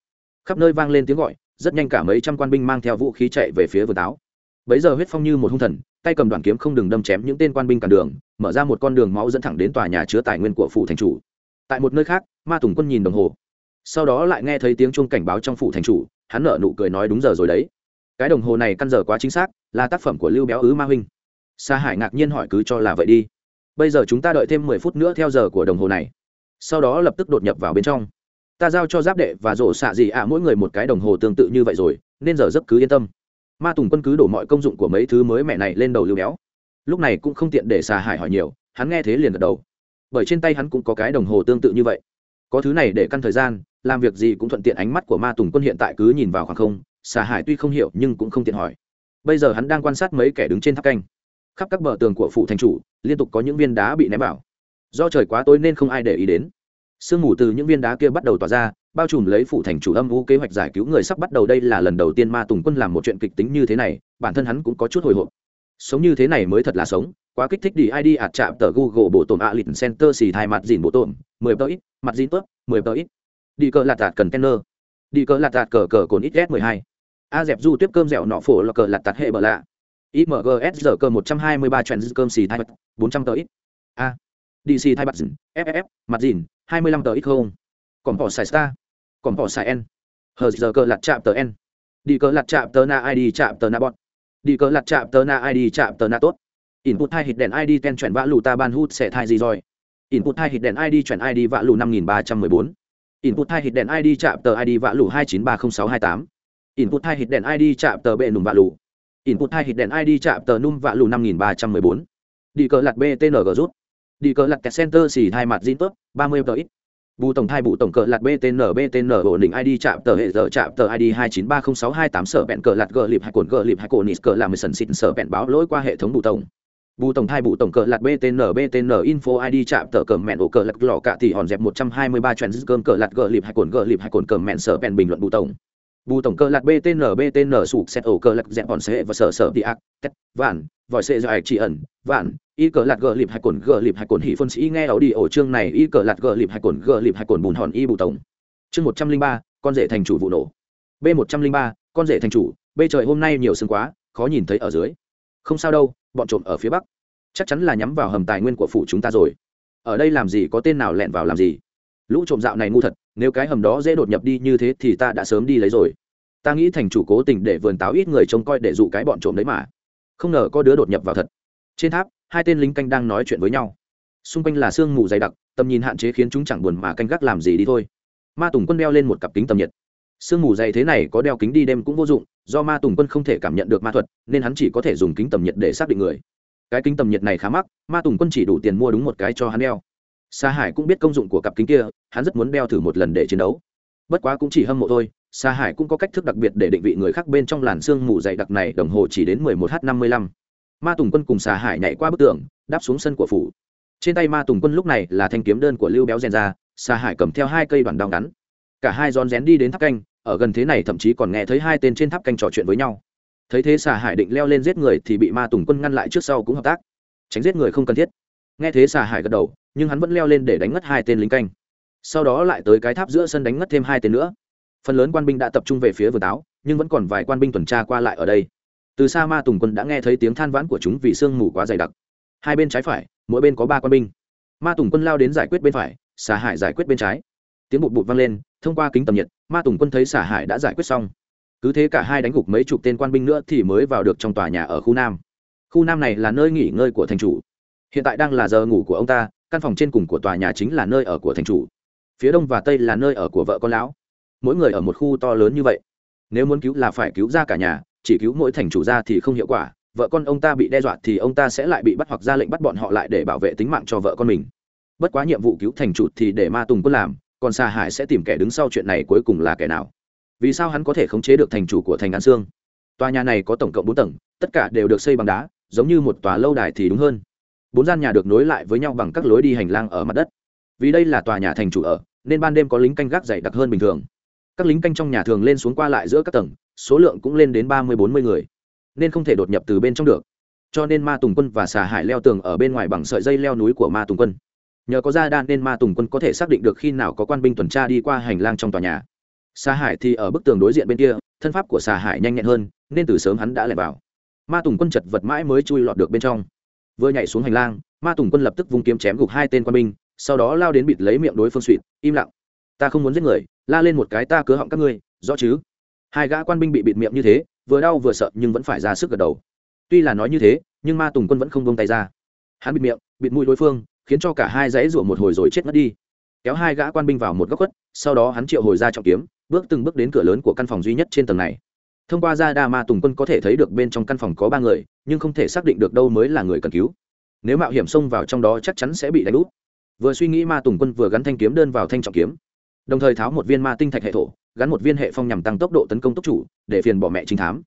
Khắp nơi vang lên tiếng gọi, rất nhanh cả mấy trăm quan binh mang theo vũ khí chạy về phía vừa táo. Bấy giờ huyết phong như một hung thần, tay cầm đoàn kiếm không đừng đâm chém những tên quan binh cản đường, mở ra một con đường máu dẫn thẳng đến tòa nhà chứa tài nguyên của phủ thành chủ tại một nơi khác, ma tùng quân nhìn đồng hồ. Sau đó lại nghe thấy tiếng chuông cảnh báo trong phủ thành chủ, hắn nở nụ cười nói đúng giờ rồi đấy. Cái đồng hồ này căn giờ quá chính xác, là tác phẩm của lưu béo ứ ma huynh. Sa hải ngạc nhiên hỏi cứ cho là vậy đi. Bây giờ chúng ta đợi thêm mười phút nữa theo giờ của đồng hồ này. Sau đó lập tức đột nhập vào bên trong. Ta giao cho giáp đệ và rổ xạ gì ạ mỗi người một cái đồng hồ tương tự như vậy rồi, nên giờ giấc cứ yên tâm. Ma tùng quân cứ đổ mọi công dụng của mấy thứ mới mẹ này lên đầu lưu béo. Lúc này cũng không tiện để xà hải hỏi nhiều, hắn nghe thế liền gật đầu bởi trên tay hắn cũng có cái đồng hồ tương tự như vậy. Có thứ này để căn thời gian, làm việc gì cũng thuận tiện ánh mắt của ma tùng quân hiện tại cứ nhìn vào khoảng không, xà hải tuy không hiểu nhưng cũng không tiện hỏi. Bây giờ hắn đang quan sát mấy kẻ đứng trên tháp canh. Khắp các bờ tường của phụ thành chủ, liên tục có những viên đá bị ném vào. Do trời quá tối nên không ai để ý đến. Sương mù từ những viên đá kia bắt đầu tỏa ra, bao trùm lấy phụ thành chủ âm u kế hoạch giải cứu người sắp bắt đầu. Đây là lần đầu tiên ma tùng quân làm một chuyện kịch tính như thế này, bản thân hắn cũng có chút hồi hộp. Sống như thế này mới thật là sống quá kích thích đi id ạt chạm tờ google bộ tổn ạ lịt center xì thai mặt dìn bộ tổn, mười tờ ít, mặt dìn tớp mười tờ ít. Đi cờ lạt tạt cần kenner. Đi cờ lạt tạt cờ cờ cồn ít s mười hai. A dẹp du tiếp cơm dẻo nọ phổ là cờ lạt tạt hệ bờ lạ. Imgs giờ cơ một trăm hai mươi ba trend cơm xì thai mặt, bốn trăm tờ ít. A. Dc thai mặt dìn ff mặt dìn, hai mươi lăm tờ ít không. Còn bỏ xài star. Còn bỏ xài n. Hờ giờ cờ lạt chạm tờ n. Đi cờ lạt chạm tờ na id chạm tờ na bọn đi cờ lạt chạm tờ na id chạm tờ na tốt input hai hit đèn id ten chuyển vã lù ta ban hút sẽ thai gì rồi? Input hai hit đèn id chuyển id vã lù năm nghìn ba trăm mười bốn. Input hai hit đèn id chạm tờ id vã lù hai chín ba không sáu hai tám. Input hai hit đèn id chạm tờ bệ nùng vã lù. Input hai hit đèn id chạm tờ num vã lù năm nghìn ba trăm mười bốn. Đi cờ lặt btng rút. Đi cờ lặt center xì hai mặt zin tốt ba mươi tờ ít. Bù tổng thai bù tổng cờ lạt btn btn ổn định id chạm tờ hệ giờ chạm tờ id hai chín ba không sáu hai tám sở bẹn cờ lạt gờ lịp hai cồn gờ lịp hai cồn nít cờ làm sần xịn sở bẹn báo lỗi qua hệ thống bù tổng bù tổng thai bù tổng cờ lạt btn btn info id chạm tờ cờ mẹn ổ cờ lạt lò cạ thì hòn dẹp một trăm hai mươi ba trend cơm cờ lạt gờ lịp hai cồn gờ lịp hai cồn cờ mẹn sở bẹn bình luận bù tổng. Bù tổng cờ lạt btn btn sụp xét ổ cờ lạt dẹp hòn sẽ và sở sở đi ác, tét, vạn, vòi sẽ do ạch chỉ ẩn, vạn, y cờ lạt gờ lịp hai cồn gờ lịp hai cồn hỉ phân sĩ nghe ấu đi ổ chương này, y cờ lạt gờ lịp hai cồn gờ lịp hai cồn bùn hòn y bù tổng. Chương một trăm linh ba, con rể thành chủ vụ nổ. B một trăm linh ba, con rể thành chủ. B trời hôm nay nhiều sương quá, khó nhìn thấy ở dưới không sao đâu, bọn trộm ở phía bắc. Chắc chắn là nhắm vào hầm tài nguyên của phủ chúng ta rồi. Ở đây làm gì có tên nào lẹn vào làm gì? Lũ trộm dạo này ngu thật, nếu cái hầm đó dễ đột nhập đi như thế thì ta đã sớm đi lấy rồi. Ta nghĩ thành chủ cố tình để vườn táo ít người trông coi để dụ cái bọn trộm đấy mà. Không ngờ có đứa đột nhập vào thật. Trên tháp, hai tên lính canh đang nói chuyện với nhau. Xung quanh là sương mù dày đặc, tầm nhìn hạn chế khiến chúng chẳng buồn mà canh gác làm gì đi thôi. Ma tùng quân đeo lên một cặp kính tầm nhiệt sương mù dày thế này có đeo kính đi đêm cũng vô dụng, do ma tùng quân không thể cảm nhận được ma thuật, nên hắn chỉ có thể dùng kính tầm nhiệt để xác định người. Cái kính tầm nhiệt này khá mắc, ma tùng quân chỉ đủ tiền mua đúng một cái cho hắn đeo. Sa hải cũng biết công dụng của cặp kính kia, hắn rất muốn đeo thử một lần để chiến đấu. Bất quá cũng chỉ hâm mộ thôi, sa hải cũng có cách thức đặc biệt để định vị người khác bên trong làn sương mù dày đặc này, đồng hồ chỉ đến 11 h 55 ma tùng quân cùng sa hải nhảy qua bức tường, đáp xuống sân của phủ. Trên tay ma tùng quân lúc này là thanh kiếm đơn của lưu béo rèn ra, sa hải cầm theo hai cây đoàn đao ngắn. Cả hai rón rén đi đến tháp canh ở gần thế này thậm chí còn nghe thấy hai tên trên tháp canh trò chuyện với nhau. Thấy thế xà hải định leo lên giết người thì bị ma tùng quân ngăn lại trước sau cũng hợp tác. Tránh giết người không cần thiết. Nghe thế xà hải gật đầu, nhưng hắn vẫn leo lên để đánh ngất hai tên lính canh. Sau đó lại tới cái tháp giữa sân đánh ngất thêm hai tên nữa. Phần lớn quan binh đã tập trung về phía vườn táo, nhưng vẫn còn vài quan binh tuần tra qua lại ở đây. Từ xa ma tùng quân đã nghe thấy tiếng than vãn của chúng vì sương mù quá dày đặc. Hai bên trái phải, mỗi bên có ba quan binh. Ma tùng quân lao đến giải quyết bên phải, xà hải giải quyết bên trái. Tiếng bụt bụt vang lên, thông qua kính tầm nhiệt ma tùng quân thấy xả hải đã giải quyết xong. Cứ thế cả hai đánh gục mấy chục tên quan binh nữa thì mới vào được trong tòa nhà ở khu nam. Khu nam này là nơi nghỉ ngơi của thành chủ. Hiện tại đang là giờ ngủ của ông ta, căn phòng trên cùng của tòa nhà chính là nơi ở của thành chủ. Phía đông và tây là nơi ở của vợ con lão. Mỗi người ở một khu to lớn như vậy. Nếu muốn cứu là phải cứu ra cả nhà, chỉ cứu mỗi thành chủ ra thì không hiệu quả. Vợ con ông ta bị đe dọa thì ông ta sẽ lại bị bắt hoặc ra lệnh bắt bọn họ lại để bảo vệ tính mạng cho vợ con mình. Bất quá nhiệm vụ cứu thành chủ thì để ma tùng quân làm còn xà hải sẽ tìm kẻ đứng sau chuyện này cuối cùng là kẻ nào? Vì sao hắn có thể khống chế được thành chủ của thành an sương? Tòa nhà này có tổng cộng bốn tầng, tất cả đều được xây bằng đá, giống như một tòa lâu đài thì đúng hơn. Bốn gian nhà được nối lại với nhau bằng các lối đi hành lang ở mặt đất. Vì đây là tòa nhà thành chủ ở, nên ban đêm có lính canh gác dày đặc hơn bình thường. Các lính canh trong nhà thường lên xuống qua lại giữa các tầng, số lượng cũng lên đến ba mươi, bốn mươi người, nên không thể đột nhập từ bên trong được. Cho nên ma tùng quân và xà hải leo tường ở bên ngoài bằng sợi dây leo núi của ma tùng quân nhờ có gia đan nên ma tùng quân có thể xác định được khi nào có quan binh tuần tra đi qua hành lang trong tòa nhà. Xa hải thì ở bức tường đối diện bên kia, thân pháp của xà hải nhanh nhẹn hơn, nên từ sớm hắn đã lẻn vào. Ma tùng quân chật vật mãi mới chui lọt được bên trong. Vừa nhảy xuống hành lang, ma tùng quân lập tức vung kiếm chém gục hai tên quan binh, sau đó lao đến bịt lấy miệng đối phương suỵt im lặng. Ta không muốn giết người, la lên một cái ta cứa họng các ngươi, rõ chứ? Hai gã quan binh bị bịt miệng như thế, vừa đau vừa sợ nhưng vẫn phải ra sức gật đầu. Tuy là nói như thế, nhưng ma tùng quân vẫn không bông tay ra. Hắn bịt miệng, bịt mũi đối phương khiến cho cả hai dãy rủa một hồi rồi chết mất đi. Kéo hai gã quan binh vào một góc khuất, sau đó hắn triệu hồi ra trọng kiếm, bước từng bước đến cửa lớn của căn phòng duy nhất trên tầng này. Thông qua ra đa ma tùng quân có thể thấy được bên trong căn phòng có ba người, nhưng không thể xác định được đâu mới là người cần cứu. Nếu mạo hiểm xông vào trong đó chắc chắn sẽ bị đánh úp. Vừa suy nghĩ ma tùng quân vừa gắn thanh kiếm đơn vào thanh trọng kiếm. Đồng thời tháo một viên ma tinh thạch hệ thổ, gắn một viên hệ phong nhằm tăng tốc độ tấn công tốc chủ, để phiền bỏ mẹ trinh thám.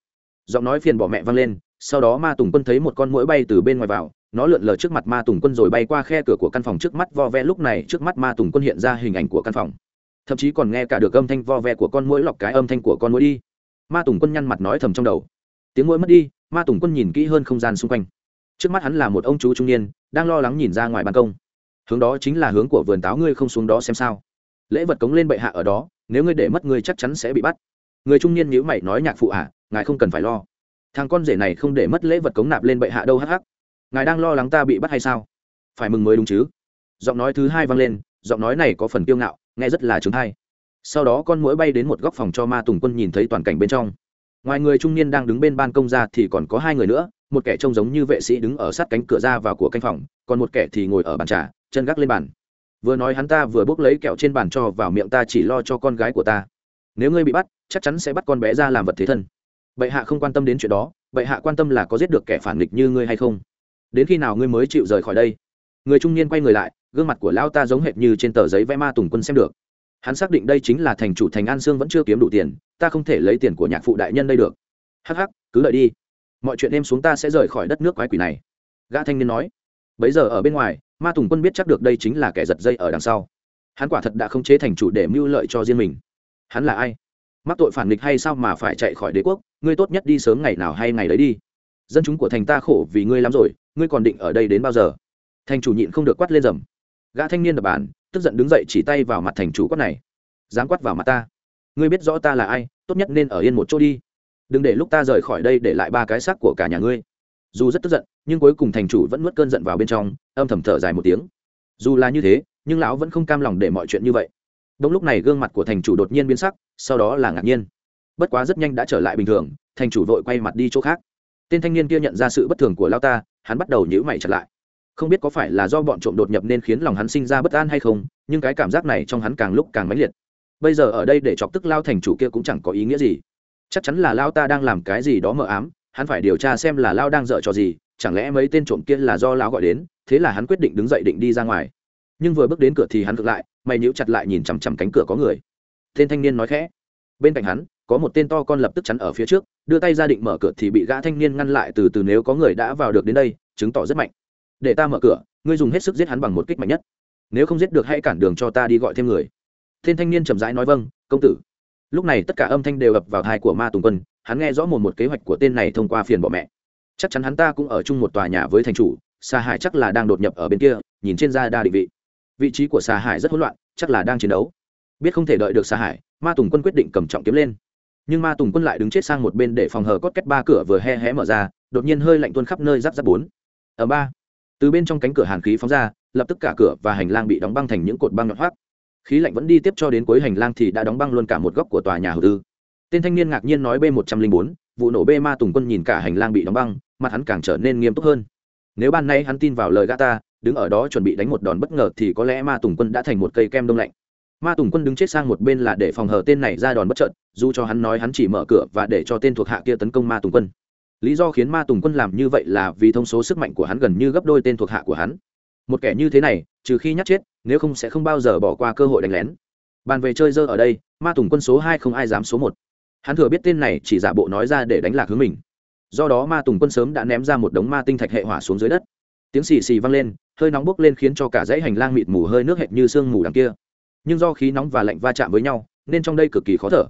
Giọng nói phiền bỏ mẹ vang lên, sau đó ma tùng quân thấy một con mũi bay từ bên ngoài vào nó lượn lờ trước mặt ma tùng quân rồi bay qua khe cửa của căn phòng trước mắt vo ve. Lúc này trước mắt ma tùng quân hiện ra hình ảnh của căn phòng. Thậm chí còn nghe cả được âm thanh vo ve của con mũi lọc cái âm thanh của con mũi đi. Ma tùng quân nhăn mặt nói thầm trong đầu. Tiếng mũi mất đi, ma tùng quân nhìn kỹ hơn không gian xung quanh. Trước mắt hắn là một ông chú trung niên, đang lo lắng nhìn ra ngoài ban công. Hướng đó chính là hướng của vườn táo ngươi không xuống đó xem sao. Lễ vật cống lên bệ hạ ở đó, nếu ngươi để mất ngươi chắc chắn sẽ bị bắt. Người trung niên nhữ mày nói nhạc phụ à ngài không cần phải lo. Thằng con rể này không để mất lễ vật cống nạp lên bệ hạ đâu, hắc hắc ngài đang lo lắng ta bị bắt hay sao? Phải mừng mới đúng chứ. Giọng nói thứ hai vang lên, giọng nói này có phần kiêu ngạo, nghe rất là chứng hay sau đó con mũi bay đến một góc phòng cho ma tùng quân nhìn thấy toàn cảnh bên trong. Ngoài người trung niên đang đứng bên ban công ra thì còn có hai người nữa, một kẻ trông giống như vệ sĩ đứng ở sát cánh cửa ra vào của canh phòng, còn một kẻ thì ngồi ở bàn trà, chân gác lên bàn. Vừa nói hắn ta vừa bốc lấy kẹo trên bàn cho vào miệng ta chỉ lo cho con gái của ta. Nếu ngươi bị bắt, chắc chắn sẽ bắt con bé ra làm vật thế thân. Bệ hạ không quan tâm đến chuyện đó, bệ hạ quan tâm là có giết được kẻ phản nghịch như ngươi hay không? Đến khi nào ngươi mới chịu rời khỏi đây? Người trung niên quay người lại, gương mặt của lão ta giống hệt như trên tờ giấy vẽ ma tùng quân xem được. Hắn xác định đây chính là thành chủ thành an sương vẫn chưa kiếm đủ tiền, ta không thể lấy tiền của nhạc phụ đại nhân đây được. Hắc hắc, cứ đợi đi. Mọi chuyện em xuống ta sẽ rời khỏi đất nước quái quỷ này. Gã thanh niên nói. Bấy giờ ở bên ngoài, ma tùng quân biết chắc được đây chính là kẻ giật dây ở đằng sau. Hắn quả thật đã không chế thành chủ để mưu lợi cho riêng mình. Hắn là ai? Mắc tội phản nghịch hay sao mà phải chạy khỏi đế quốc? Ngươi tốt nhất đi sớm ngày nào hay ngày đấy đi dân chúng của thành ta khổ vì ngươi lắm rồi, ngươi còn định ở đây đến bao giờ? Thành chủ nhịn không được quát lên rầm gã thanh niên đập bàn, tức giận đứng dậy chỉ tay vào mặt thành chủ quát này. Dám quát vào mặt ta. Ngươi biết rõ ta là ai, tốt nhất nên ở yên một chỗ đi. Đừng để lúc ta rời khỏi đây để lại ba cái xác của cả nhà ngươi. Dù rất tức giận, nhưng cuối cùng thành chủ vẫn nuốt cơn giận vào bên trong, âm thầm thở dài một tiếng. Dù là như thế, nhưng lão vẫn không cam lòng để mọi chuyện như vậy. Đúng lúc này gương mặt của thành chủ đột nhiên biến sắc, sau đó là ngạc nhiên. Bất quá rất nhanh đã trở lại bình thường, thành chủ vội quay mặt đi chỗ khác tên thanh niên kia nhận ra sự bất thường của lao ta, hắn bắt đầu nhữ mày chặt lại. Không biết có phải là do bọn trộm đột nhập nên khiến lòng hắn sinh ra bất an hay không, nhưng cái cảm giác này trong hắn càng lúc càng mãnh liệt. Bây giờ ở đây để chọc tức lao thành chủ kia cũng chẳng có ý nghĩa gì. Chắc chắn là lao ta đang làm cái gì đó mờ ám, hắn phải điều tra xem là lao đang dợ trò gì, chẳng lẽ mấy tên trộm kia là do lão gọi đến, thế là hắn quyết định đứng dậy định đi ra ngoài. Nhưng vừa bước đến cửa thì hắn ngược lại, mày nhíu chặt lại nhìn chằm chằm cánh cửa có người. Tên thanh niên nói khẽ. Bên cạnh hắn có một tên to con lập tức chắn ở phía trước, đưa tay ra định mở cửa thì bị gã thanh niên ngăn lại từ từ nếu có người đã vào được đến đây, chứng tỏ rất mạnh. Để ta mở cửa, ngươi dùng hết sức giết hắn bằng một kích mạnh nhất. Nếu không giết được hãy cản đường cho ta đi gọi thêm người. Tên thanh niên chậm rãi nói vâng công tử. Lúc này tất cả âm thanh đều ập vào thai của ma tùng quân, hắn nghe rõ một một kế hoạch của tên này thông qua phiền bọ mẹ. Chắc chắn hắn ta cũng ở chung một tòa nhà với thành chủ xà hải chắc là đang đột nhập ở bên kia, nhìn trên da đa định vị. Vị trí của xà hải rất hỗn loạn, chắc là đang chiến đấu. Biết không thể đợi được xà hải, ma tùng quân quyết định cầm trọng kiếm lên nhưng ma tùng quân lại đứng chết sang một bên để phòng hờ cốt kết ba cửa vừa he hé mở ra, đột nhiên hơi lạnh tuôn khắp nơi giáp giáp bốn. Ở ba. Từ bên trong cánh cửa hàn khí phóng ra, lập tức cả cửa và hành lang bị đóng băng thành những cột băng nhọn hoác. Khí lạnh vẫn đi tiếp cho đến cuối hành lang thì đã đóng băng luôn cả một góc của tòa nhà hầu tư. Tên thanh niên ngạc nhiên nói b một trăm linh bốn, vụ nổ b ma tùng quân nhìn cả hành lang bị đóng băng, mặt hắn càng trở nên nghiêm túc hơn. Nếu ban nay hắn tin vào lời gã ta, đứng ở đó chuẩn bị đánh một đòn bất ngờ thì có lẽ ma tùng quân đã thành một cây kem đông lạnh ma tùng quân đứng chết sang một bên là để phòng hờ tên này ra đòn bất trợn dù cho hắn nói hắn chỉ mở cửa và để cho tên thuộc hạ kia tấn công ma tùng quân. Lý do khiến ma tùng quân làm như vậy là vì thông số sức mạnh của hắn gần như gấp đôi tên thuộc hạ của hắn. Một kẻ như thế này, trừ khi nhắc chết, nếu không sẽ không bao giờ bỏ qua cơ hội đánh lén. Bàn về chơi dơ ở đây, ma tùng quân số hai không ai dám số một. Hắn thừa biết tên này chỉ giả bộ nói ra để đánh lạc hướng mình. Do đó ma tùng quân sớm đã ném ra một đống ma tinh thạch hệ hỏa xuống dưới đất. Tiếng xì xì vang lên, hơi nóng bốc lên khiến cho cả dãy hành lang mịt mù hơi nước hệt như sương mù đằng kia nhưng do khí nóng và lạnh va chạm với nhau, nên trong đây cực kỳ khó thở.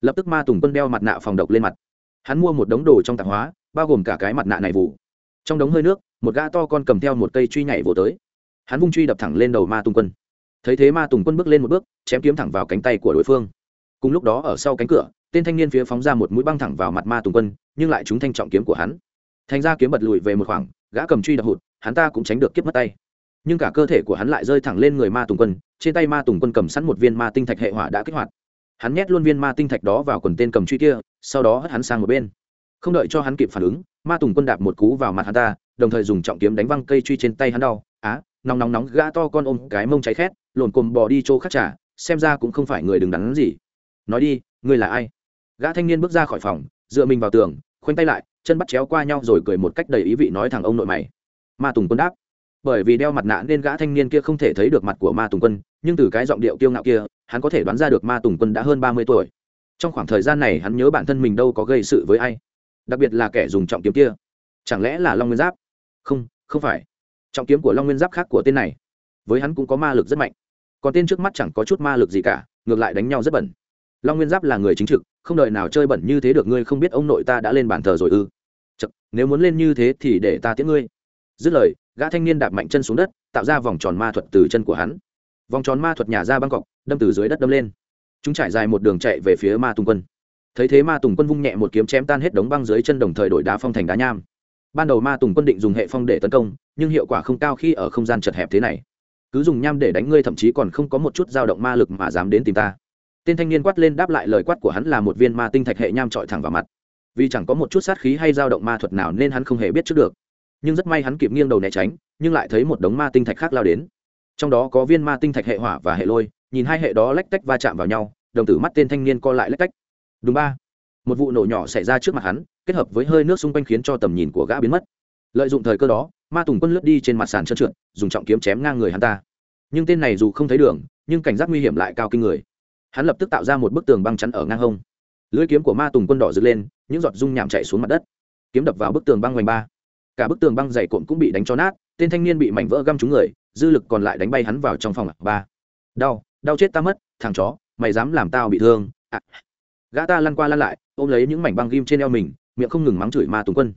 Lập tức ma tùng quân đeo mặt nạ phòng độc lên mặt. Hắn mua một đống đồ trong tạp hóa, bao gồm cả cái mặt nạ này vụ. Trong đống hơi nước, một gã to con cầm theo một cây truy nhảy vỗ tới. Hắn vung truy đập thẳng lên đầu ma tùng quân. Thấy thế ma tùng quân bước lên một bước, chém kiếm thẳng vào cánh tay của đối phương. Cùng lúc đó ở sau cánh cửa, tên thanh niên phía phóng ra một mũi băng thẳng vào mặt ma tùng quân, nhưng lại trúng thanh trọng kiếm của hắn. Thành ra kiếm bật lùi về một khoảng, gã cầm truy đập hụt, hắn ta cũng tránh được kiếp mất tay nhưng cả cơ thể của hắn lại rơi thẳng lên người ma tùng quân, trên tay ma tùng quân cầm sẵn một viên ma tinh thạch hệ hỏa đã kích hoạt. Hắn nhét luôn viên ma tinh thạch đó vào quần tên cầm truy kia, sau đó hất hắn sang một bên. Không đợi cho hắn kịp phản ứng, ma tùng quân đạp một cú vào mặt hắn ta, đồng thời dùng trọng kiếm đánh văng cây truy trên tay hắn đau. Á, nóng nóng nóng, gã to con ôm cái mông cháy khét, lồn cồm bò đi chỗ khắc trả, xem ra cũng không phải người đứng đắn gì. Nói đi, ngươi là ai? Gã thanh niên bước ra khỏi phòng, dựa mình vào tường, khoanh tay lại, chân bắt chéo qua nhau rồi cười một cách đầy ý vị nói thằng ông nội mày. Ma tùng quân đáp bởi vì đeo mặt nạ nên gã thanh niên kia không thể thấy được mặt của ma tùng quân nhưng từ cái giọng điệu kiêu ngạo kia hắn có thể đoán ra được ma tùng quân đã hơn ba mươi tuổi. Trong khoảng thời gian này hắn nhớ bản thân mình đâu có gây sự với ai đặc biệt là kẻ dùng trọng kiếm kia. Chẳng lẽ là long nguyên giáp? Không không phải. Trọng kiếm của long nguyên giáp khác của tên này với hắn cũng có ma lực rất mạnh. Còn tên trước mắt chẳng có chút ma lực gì cả ngược lại đánh nhau rất bẩn. Long nguyên giáp là người chính trực không đợi nào chơi bẩn như thế được ngươi không biết ông nội ta đã lên bàn thờ rồi ư? Chật, nếu muốn lên như thế thì để ta tiễn ngươi dứt lời, gã thanh niên đạp mạnh chân xuống đất, tạo ra vòng tròn ma thuật từ chân của hắn. Vòng tròn ma thuật nhà ra băng cọc, đâm từ dưới đất đâm lên. Chúng trải dài một đường chạy về phía ma tùng quân. Thấy thế ma tùng quân vung nhẹ một kiếm chém tan hết đống băng dưới chân đồng thời đổi đá phong thành đá nham. Ban đầu ma tùng quân định dùng hệ phong để tấn công, nhưng hiệu quả không cao khi ở không gian chật hẹp thế này. Cứ dùng nham để đánh ngươi thậm chí còn không có một chút dao động ma lực mà dám đến tìm ta. Tên thanh niên quát lên đáp lại lời quát của hắn là một viên ma tinh thạch hệ nham trọi thẳng vào mặt. Vì chẳng có một chút sát khí hay dao động ma thuật nào nên hắn không hề biết trước được nhưng rất may hắn kịp nghiêng đầu né tránh, nhưng lại thấy một đống ma tinh thạch khác lao đến. Trong đó có viên ma tinh thạch hệ hỏa và hệ lôi, nhìn hai hệ đó lách tách va chạm vào nhau, đồng tử mắt tên thanh niên co lại lách tách. Đúng ba. Một vụ nổ nhỏ xảy ra trước mặt hắn, kết hợp với hơi nước xung quanh khiến cho tầm nhìn của gã biến mất. Lợi dụng thời cơ đó, ma tùng quân lướt đi trên mặt sàn trơn trượt, dùng trọng kiếm chém ngang người hắn ta. Nhưng tên này dù không thấy đường, nhưng cảnh giác nguy hiểm lại cao kinh người. Hắn lập tức tạo ra một bức tường băng chắn ở ngang hông. Lưỡi kiếm của ma tùng quân đỏ dựng lên, những giọt dung nhảm chạy xuống mặt đất. Kiếm đập vào bức tường băng hoành ba cả bức tường băng dày cộm cũng bị đánh cho nát, tên thanh niên bị mảnh vỡ găm trúng người, dư lực còn lại đánh bay hắn vào trong phòng ba. Đau đau chết ta mất, thằng chó, mày dám làm tao bị thương à. gã ta lăn qua lăn lại, ôm lấy những mảnh băng ghim trên eo mình, miệng không ngừng mắng chửi ma tùng quân.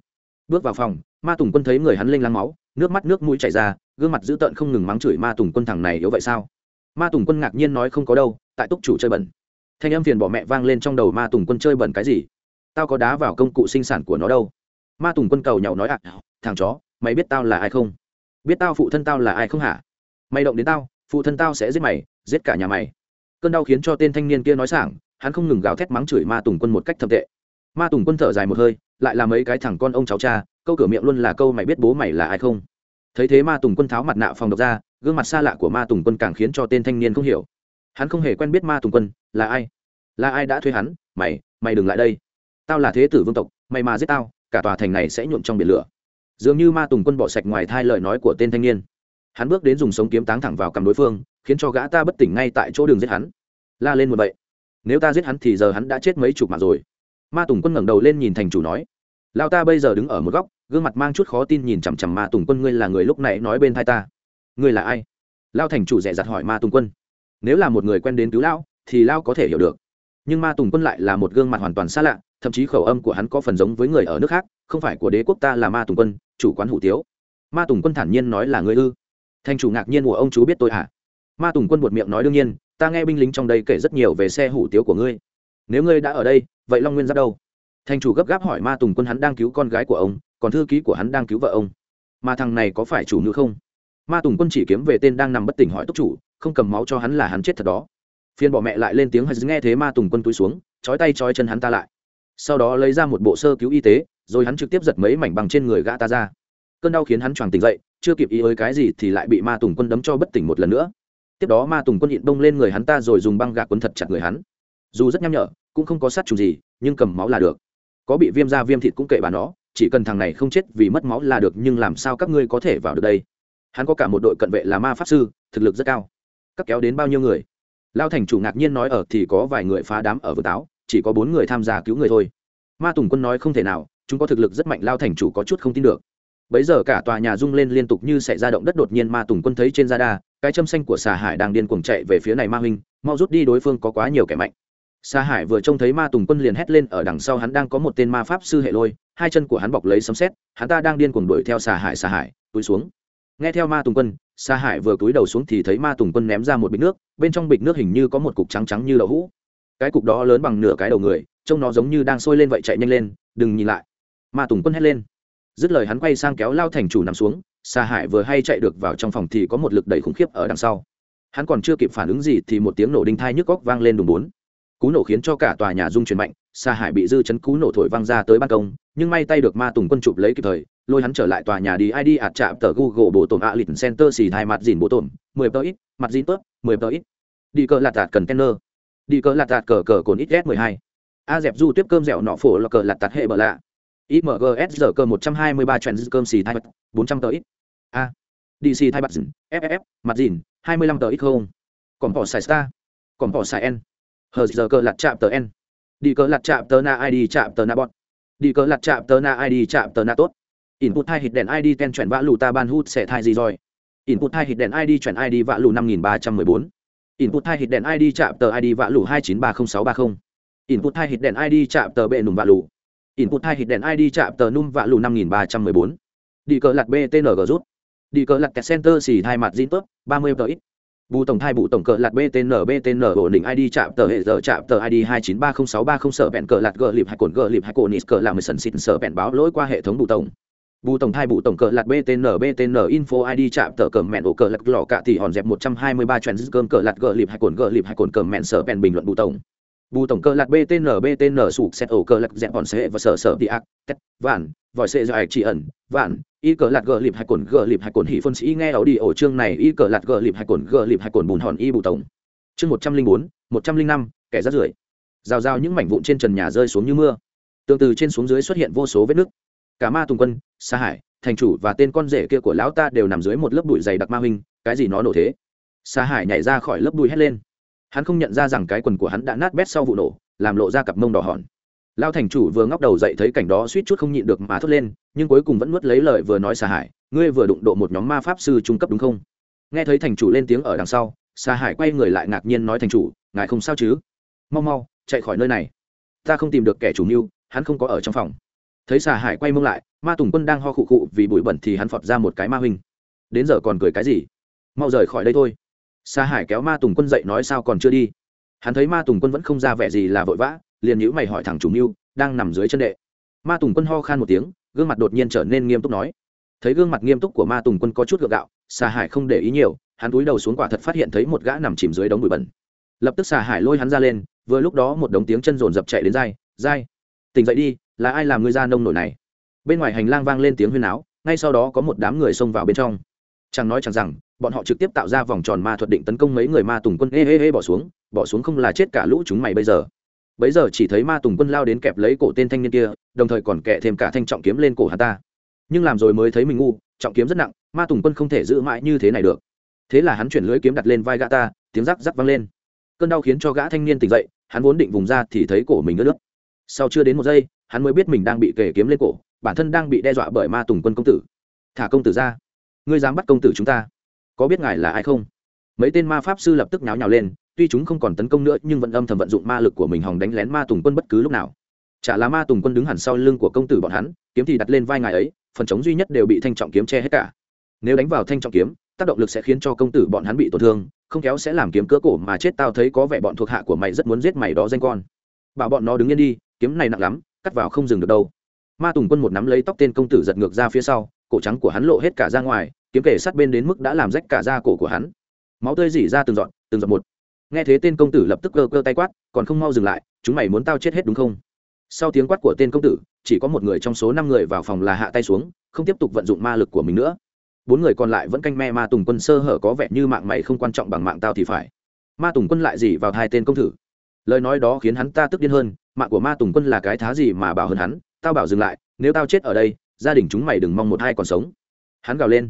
Bước vào phòng, ma tùng quân thấy người hắn lênh láng máu, nước mắt nước mũi chảy ra, gương mặt dữ tợn không ngừng mắng chửi ma tùng quân thằng này yếu vậy sao? Ma tùng quân ngạc nhiên nói không có đâu, tại túc chủ chơi bẩn. Thanh âm phiền bỏ mẹ vang lên trong đầu ma tùng quân chơi bẩn cái gì? Tao có đá vào công cụ sinh sản của nó đâu? Ma tùng quân cầu nhậu nói ạ, thằng chó, mày biết tao là ai không? Biết tao phụ thân tao là ai không hả? Mày động đến tao, phụ thân tao sẽ giết mày, giết cả nhà mày. Cơn đau khiến cho tên thanh niên kia nói sảng, hắn không ngừng gào thét mắng chửi ma tùng quân một cách thậm tệ. Ma tùng quân thở dài một hơi, lại là mấy cái thằng con ông cháu cha, câu cửa miệng luôn là câu mày biết bố mày là ai không? Thấy thế ma tùng quân tháo mặt nạ phòng độc ra, gương mặt xa lạ của ma tùng quân càng khiến cho tên thanh niên không hiểu. Hắn không hề quen biết ma tùng quân, là ai? Là ai đã thuê hắn? Mày mày đừng lại đây. Tao là thế tử vương tộc, mày mà giết tao cả tòa thành này sẽ nhuộm trong biển lửa. Dường như ma tùng quân bỏ sạch ngoài thai lời nói của tên thanh niên. Hắn bước đến dùng sống kiếm táng thẳng vào cầm đối phương, khiến cho gã ta bất tỉnh ngay tại chỗ đường giết hắn. La lên một vậy nếu ta giết hắn thì giờ hắn đã chết mấy chục mạng rồi. Ma tùng quân ngẩng đầu lên nhìn thành chủ nói. Lao ta bây giờ đứng ở một góc, gương mặt mang chút khó tin nhìn chằm chằm ma tùng quân, ngươi là người lúc nãy nói bên thai ta. Ngươi là ai? Lao thành chủ dè dặt hỏi ma tùng quân. Nếu là một người quen đến cứu lão, thì lao có thể hiểu được nhưng ma tùng quân lại là một gương mặt hoàn toàn xa lạ, thậm chí khẩu âm của hắn có phần giống với người ở nước khác, không phải của đế quốc ta là ma tùng quân, chủ quán hủ tiếu. Ma tùng quân thản nhiên nói là người ư. Thành chủ ngạc nhiên của ông chú biết tôi à ma tùng quân buột miệng nói đương nhiên, ta nghe binh lính trong đây kể rất nhiều về xe hủ tiếu của ngươi. Nếu ngươi đã ở đây, vậy long nguyên giáp đâu? Thành chủ gấp gáp hỏi ma tùng quân hắn đang cứu con gái của ông, còn thư ký của hắn đang cứu vợ ông. Mà thằng này có phải chủ nữ không? Ma tùng quân chỉ kiếm về tên đang nằm bất tỉnh hỏi túc chủ, không cầm máu cho hắn là hắn chết thật đó phiên bỏ mẹ lại lên tiếng hay nghe thế ma tùng quân túi xuống, chói tay chói chân hắn ta lại. Sau đó lấy ra một bộ sơ cứu y tế, rồi hắn trực tiếp giật mấy mảnh bằng trên người gã ta ra. Cơn đau khiến hắn choàng tỉnh dậy, chưa kịp ý ới cái gì thì lại bị ma tùng quân đấm cho bất tỉnh một lần nữa. Tiếp đó ma tùng quân nhịn bông lên người hắn ta rồi dùng băng gạc quấn thật chặt người hắn. Dù rất nham nhở, cũng không có sát trùng gì, nhưng cầm máu là được. Có bị viêm da viêm thịt cũng kệ bà nó, chỉ cần thằng này không chết vì mất máu là được, nhưng làm sao các ngươi có thể vào được đây? Hắn có cả một đội cận vệ là ma pháp sư, thực lực rất cao. Các kéo đến bao nhiêu người? Lao thành chủ ngạc nhiên nói ở thì có vài người phá đám ở vừa táo, chỉ có bốn người tham gia cứu người thôi. Ma tùng quân nói, không thể nào, chúng có thực lực rất mạnh lao thành chủ có chút không tin được. Bấy giờ cả tòa nhà rung lên liên tục như xảy ra động đất đột nhiên, ma tùng quân thấy trên da đa cái châm xanh của xà hải đang điên cuồng chạy về phía này ma huynh, mau rút đi, đối phương có quá nhiều kẻ mạnh. Xà hải vừa trông thấy ma tùng quân liền hét lên, ở đằng sau hắn đang có một tên ma pháp sư hệ lôi, hai chân của hắn bọc lấy sấm xét hắn ta đang điên cuồng đuổi theo xà hải xà hải, túi xuống. Nghe theo ma tùng quân Sa hải vừa cúi đầu xuống thì thấy ma tùng quân ném ra một bịch nước, bên trong bịch nước hình như có một cục trắng trắng như đậu hũ. Cái cục đó lớn bằng nửa cái đầu người, trông nó giống như đang sôi lên vậy chạy nhanh lên, đừng nhìn lại. Ma tùng quân hét lên. Dứt lời hắn quay sang kéo lao thành chủ nằm xuống, Sa hải vừa hay chạy được vào trong phòng thì có một lực đẩy khủng khiếp ở đằng sau. Hắn còn chưa kịp phản ứng gì thì một tiếng nổ đinh thai nhức góc vang lên đùng bốn. Cú nổ khiến cho cả tòa nhà rung chuyển mạnh, Sa hải bị dư chấn cú nổ thổi văng ra tới ban công nhưng may tay được ma tùng quân chụp lấy kịp thời, lôi hắn trở lại tòa nhà đi id ạt chạm tờ google bộ tổn a lịch center xì thai mặt dìn bộ tổn, mười tờ ít, mặt dìn tớp, mười tờ ít. Đi cờ lạt tạt cần tenner đi cờ lạt tạt cờ cờ cồn ít s mười hai. A dẹp du tiếp cơm dẻo nọ phổ là cờ lạt tạt hệ bờ lạ. Imgs giờ cơ một trăm hai mươi ba trend cơm xì thai mặt, bốn trăm tờ ít. A. Dc thai mặt dìn ff mặt dìn, hai mươi lăm tờ ít không. Còn bỏ xài star. Còn bỏ xài n. Hờ giờ cơ lạt chạm tờ n. Đi cờ lạt chạm tờ na id chạm tờ na bọn đi cờ lặt chạm tờ na id chạm tờ na tốt. Input hai hit đèn id ten chuyển vã lù ta ban hút sẽ thai gì rồi? Input hai hit đèn id chuyển id vã lù năm nghìn ba trăm mười bốn. Input hai hit đèn id chạm tờ id vã lù hai chín ba không sáu ba không. Input hai hit đèn id chạm tờ bệ nùm vã lù. Input hai hit đèn id chạm tờ num vạ lù năm nghìn ba trăm mười bốn. Đi cờ lặt btng rút. Đi cờ lặt kẹt center xì hai mặt zin tốt, ba mươi tờ ít bù tổng thai bù tổng cờ lạt btn btn ổn định id chạm tờ hệ giờ, chạm tờ id hai chín ba không sáu ba không sở bẹn cờ lạt gờ lịp hai cồn, gờ lịp hai cồn nít cờ làm sần xịn sở bẹn báo lỗi qua hệ thống bù tổng. Bù tổng thai bù tổng cờ lạt btn btn info id chạm tờ cờ mẹn ổ cờ lạt lò cạ thì hòn dẹp một trăm hai mươi ba trend cơm cờ lạt gờ lịp hai cồn, gờ lịp hai cồn cờ mẹn sở bẹn bình luận bù tổng. Bù tổng cờ lạt btn btn sụp xét ổ cờ lạt dẹp hòn xe và sở sở đi ác, tét, vạn, vòi xe dài chỉ ẩn, vạn y cờ lạt gờ lịp hai cồn, gờ lịp hai cồn hỉ phân sĩ nghe ảo đi ổ chương này, y cờ lạt gờ lịp hai cồn, gờ lịp hai cồn bùn hòn y bù tổng. Chương một trăm linh bốn, một trăm linh năm, kẻ rắt rưởi. Rào rào những mảnh vụn trên trần nhà rơi xuống như mưa. Tương từ trên xuống dưới xuất hiện vô số vết nứt. Cả ma tùng quân, sa hải, thành chủ và tên con rể kia của lão ta đều nằm dưới một lớp bụi dày đặc ma huynh, cái gì nó nổ thế? Sa hải nhảy ra khỏi lớp bụi hét lên. Hắn không nhận ra rằng cái quần của hắn đã nát bét sau vụ nổ, làm lộ ra cặp mông đỏ hòn lao thành chủ vừa ngóc đầu dậy thấy cảnh đó suýt chút không nhịn được mà thốt lên, nhưng cuối cùng vẫn nuốt lấy lời vừa nói xà hải, ngươi vừa đụng độ một nhóm ma pháp sư trung cấp đúng không? Nghe thấy thành chủ lên tiếng ở đằng sau xà hải quay người lại ngạc nhiên nói thành chủ, ngài không sao chứ? Mau mau, chạy khỏi nơi này. Ta không tìm được kẻ chủ mưu, hắn không có ở trong phòng. Thấy xà hải quay mông lại, ma tùng quân đang ho khụ khụ vì bụi bẩn thì hắn phọt ra một cái ma huynh. Đến giờ còn cười cái gì? Mau rời khỏi đây thôi. Xa hải kéo ma tùng quân dậy nói, sao còn chưa đi? Hắn thấy ma tùng quân vẫn không ra vẻ gì là vội vã liền nhữ mày hỏi thằng chủ mưu, đang nằm dưới chân đệ. Ma tùng quân ho khan một tiếng, gương mặt đột nhiên trở nên nghiêm túc nói. Thấy gương mặt nghiêm túc của ma tùng quân có chút gượng gạo xà hải không để ý nhiều, hắn túi đầu xuống quả thật phát hiện thấy một gã nằm chìm dưới đống bụi bẩn. Lập tức xà hải lôi hắn ra lên, vừa lúc đó một đống tiếng chân rồn dập chạy đến dai dai, tỉnh dậy đi, là ai làm ngươi ra nông nổi này? Bên ngoài hành lang vang lên tiếng huyên áo, ngay sau đó có một đám người xông vào bên trong. Chẳng nói chẳng rằng, bọn họ trực tiếp tạo ra vòng tròn ma thuật định tấn công mấy người ma tùng quân, ê ê ê, bỏ xuống bỏ xuống không là chết cả lũ chúng mày bây giờ bấy giờ chỉ thấy ma tùng quân lao đến kẹp lấy cổ tên thanh niên kia, đồng thời còn kẹ thêm cả thanh trọng kiếm lên cổ hắn ta. Nhưng làm rồi mới thấy mình ngu, trọng kiếm rất nặng, ma tùng quân không thể giữ mãi như thế này được. Thế là hắn chuyển lưỡi kiếm đặt lên vai gã ta, tiếng rắc rắc vang lên. Cơn đau khiến cho gã thanh niên tỉnh dậy, hắn vốn định vùng ra thì thấy cổ mình ướt nước. Sau chưa đến một giây, hắn mới biết mình đang bị kề kiếm lên cổ, bản thân đang bị đe dọa bởi ma tùng quân công tử. Thả công tử ra, ngươi dám bắt công tử chúng ta, có biết ngài là ai không? Mấy tên ma pháp sư lập tức nháo nhào lên tuy chúng không còn tấn công nữa, nhưng vẫn âm thầm vận dụng ma lực của mình hòng đánh lén ma tùng quân bất cứ lúc nào. Chả là ma tùng quân đứng hẳn sau lưng của công tử bọn hắn, kiếm thì đặt lên vai ngài ấy, phần chống duy nhất đều bị thanh trọng kiếm che hết cả. Nếu đánh vào thanh trọng kiếm, tác động lực sẽ khiến cho công tử bọn hắn bị tổn thương, không kéo sẽ làm kiếm cỡ cổ mà chết. Tao thấy có vẻ bọn thuộc hạ của mày rất muốn giết mày đó danh con. Bảo bọn nó đứng yên đi, kiếm này nặng lắm, cắt vào không dừng được đâu. Ma tùng quân một nắm lấy tóc tên công tử giật ngược ra phía sau, cổ trắng của hắn lộ hết cả ra ngoài, kiếm kể sát bên đến mức đã làm rách cả da cổ của hắn. Máu tươi dỉ ra từng giọt từng giọt một nghe thế tên công tử lập tức cơ cơ tay quát, còn không mau dừng lại, chúng mày muốn tao chết hết đúng không? Sau tiếng quát của tên công tử, chỉ có một người trong số năm người vào phòng là hạ tay xuống, không tiếp tục vận dụng ma lực của mình nữa. Bốn người còn lại vẫn canh me ma tùng quân sơ hở có vẻ như mạng mày không quan trọng bằng mạng tao thì phải. Ma tùng quân lại gì vào hai tên công tử? Lời nói đó khiến hắn ta tức điên hơn, mạng của ma tùng quân là cái thá gì mà bảo hơn hắn? Tao bảo dừng lại, nếu tao chết ở đây, gia đình chúng mày đừng mong một hai còn sống. Hắn gào lên.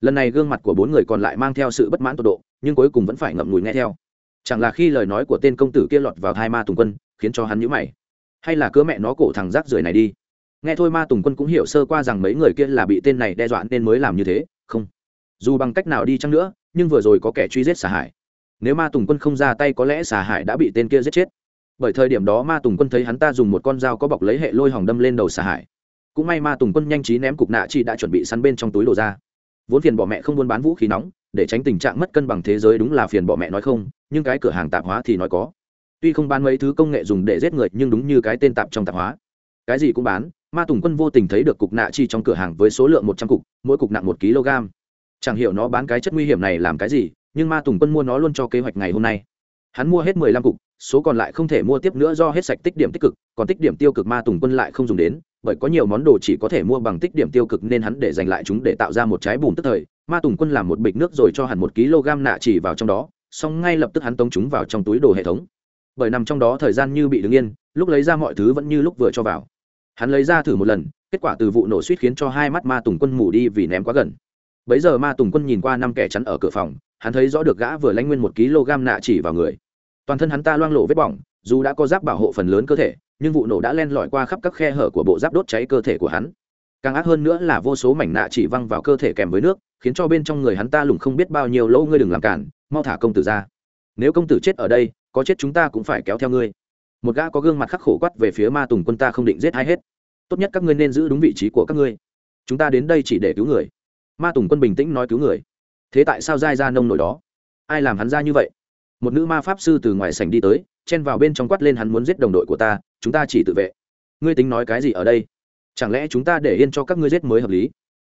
Lần này gương mặt của bốn người còn lại mang theo sự bất mãn tột độ, nhưng cuối cùng vẫn phải ngậm ngùi nghe theo chẳng là khi lời nói của tên công tử kia lọt vào hai ma tùng quân, khiến cho hắn nhữ mày. Hay là cớ mẹ nó cổ thằng rác rưởi này đi. Nghe thôi ma tùng quân cũng hiểu sơ qua rằng mấy người kia là bị tên này đe dọa nên mới làm như thế. Không. Dù bằng cách nào đi chăng nữa, nhưng vừa rồi có kẻ truy giết xà hải nếu ma tùng quân không ra tay có lẽ xà hải đã bị tên kia giết chết. Bởi thời điểm đó ma tùng quân thấy hắn ta dùng một con dao có bọc lấy hệ lôi hỏng đâm lên đầu xà hải cũng may ma tùng quân nhanh trí ném cục nạ chi đã chuẩn bị săn bên trong túi đồ ra vốn phiền bỏ mẹ không buôn bán vũ khí nóng, để tránh tình trạng mất cân bằng thế giới đúng là phiền bỏ mẹ nói không, nhưng cái cửa hàng tạp hóa thì nói có. Tuy không bán mấy thứ công nghệ dùng để giết người, nhưng đúng như cái tên tạp trong tạp hóa. Cái gì cũng bán, ma tùng quân vô tình thấy được cục nạ chi trong cửa hàng với số lượng một trăm cục, mỗi cục nặng một kg. Chẳng hiểu nó bán cái chất nguy hiểm này làm cái gì, nhưng ma tùng quân mua nó luôn cho kế hoạch ngày hôm nay. Hắn mua hết mười lăm cục, số còn lại không thể mua tiếp nữa do hết sạch tích điểm tích cực, còn tích điểm tiêu cực ma tùng quân lại không dùng đến bởi có nhiều món đồ chỉ có thể mua bằng tích điểm tiêu cực nên hắn để dành lại chúng để tạo ra một trái bùn tức thời. Ma tùng quân làm một bịch nước rồi cho hẳn một kg nạ chỉ vào trong đó, xong ngay lập tức hắn tống chúng vào trong túi đồ hệ thống. Bởi nằm trong đó thời gian như bị đứng yên, lúc lấy ra mọi thứ vẫn như lúc vừa cho vào. Hắn lấy ra thử một lần, kết quả từ vụ nổ suýt khiến cho hai mắt ma tùng quân mù đi vì ném quá gần. Bấy giờ ma tùng quân nhìn qua năm kẻ chắn ở cửa phòng, hắn thấy rõ được gã vừa lanh nguyên một kg nạ chỉ vào người. Toàn thân hắn ta loang lộ vết bỏng, dù đã có giáp bảo hộ phần lớn cơ thể nhưng vụ nổ đã len lỏi qua khắp các khe hở của bộ giáp đốt cháy cơ thể của hắn. Càng ác hơn nữa là vô số mảnh nạ chỉ văng vào cơ thể kèm với nước, khiến cho bên trong người hắn ta lùng không biết bao nhiêu lỗ ngươi đừng làm cản, mau thả công tử ra. Nếu công tử chết ở đây, có chết chúng ta cũng phải kéo theo ngươi. Một gã có gương mặt khắc khổ quắt về phía ma tùng quân ta không định giết ai hết. Tốt nhất các ngươi nên giữ đúng vị trí của các ngươi. Chúng ta đến đây chỉ để cứu người. Ma tùng quân bình tĩnh nói cứu người. Thế tại sao dai ra nông nổi đó? Ai làm hắn ra như vậy? Một nữ ma pháp sư từ ngoài sảnh đi tới chen vào bên trong quát lên hắn muốn giết đồng đội của ta, chúng ta chỉ tự vệ. Ngươi tính nói cái gì ở đây? Chẳng lẽ chúng ta để yên cho các ngươi giết mới hợp lý?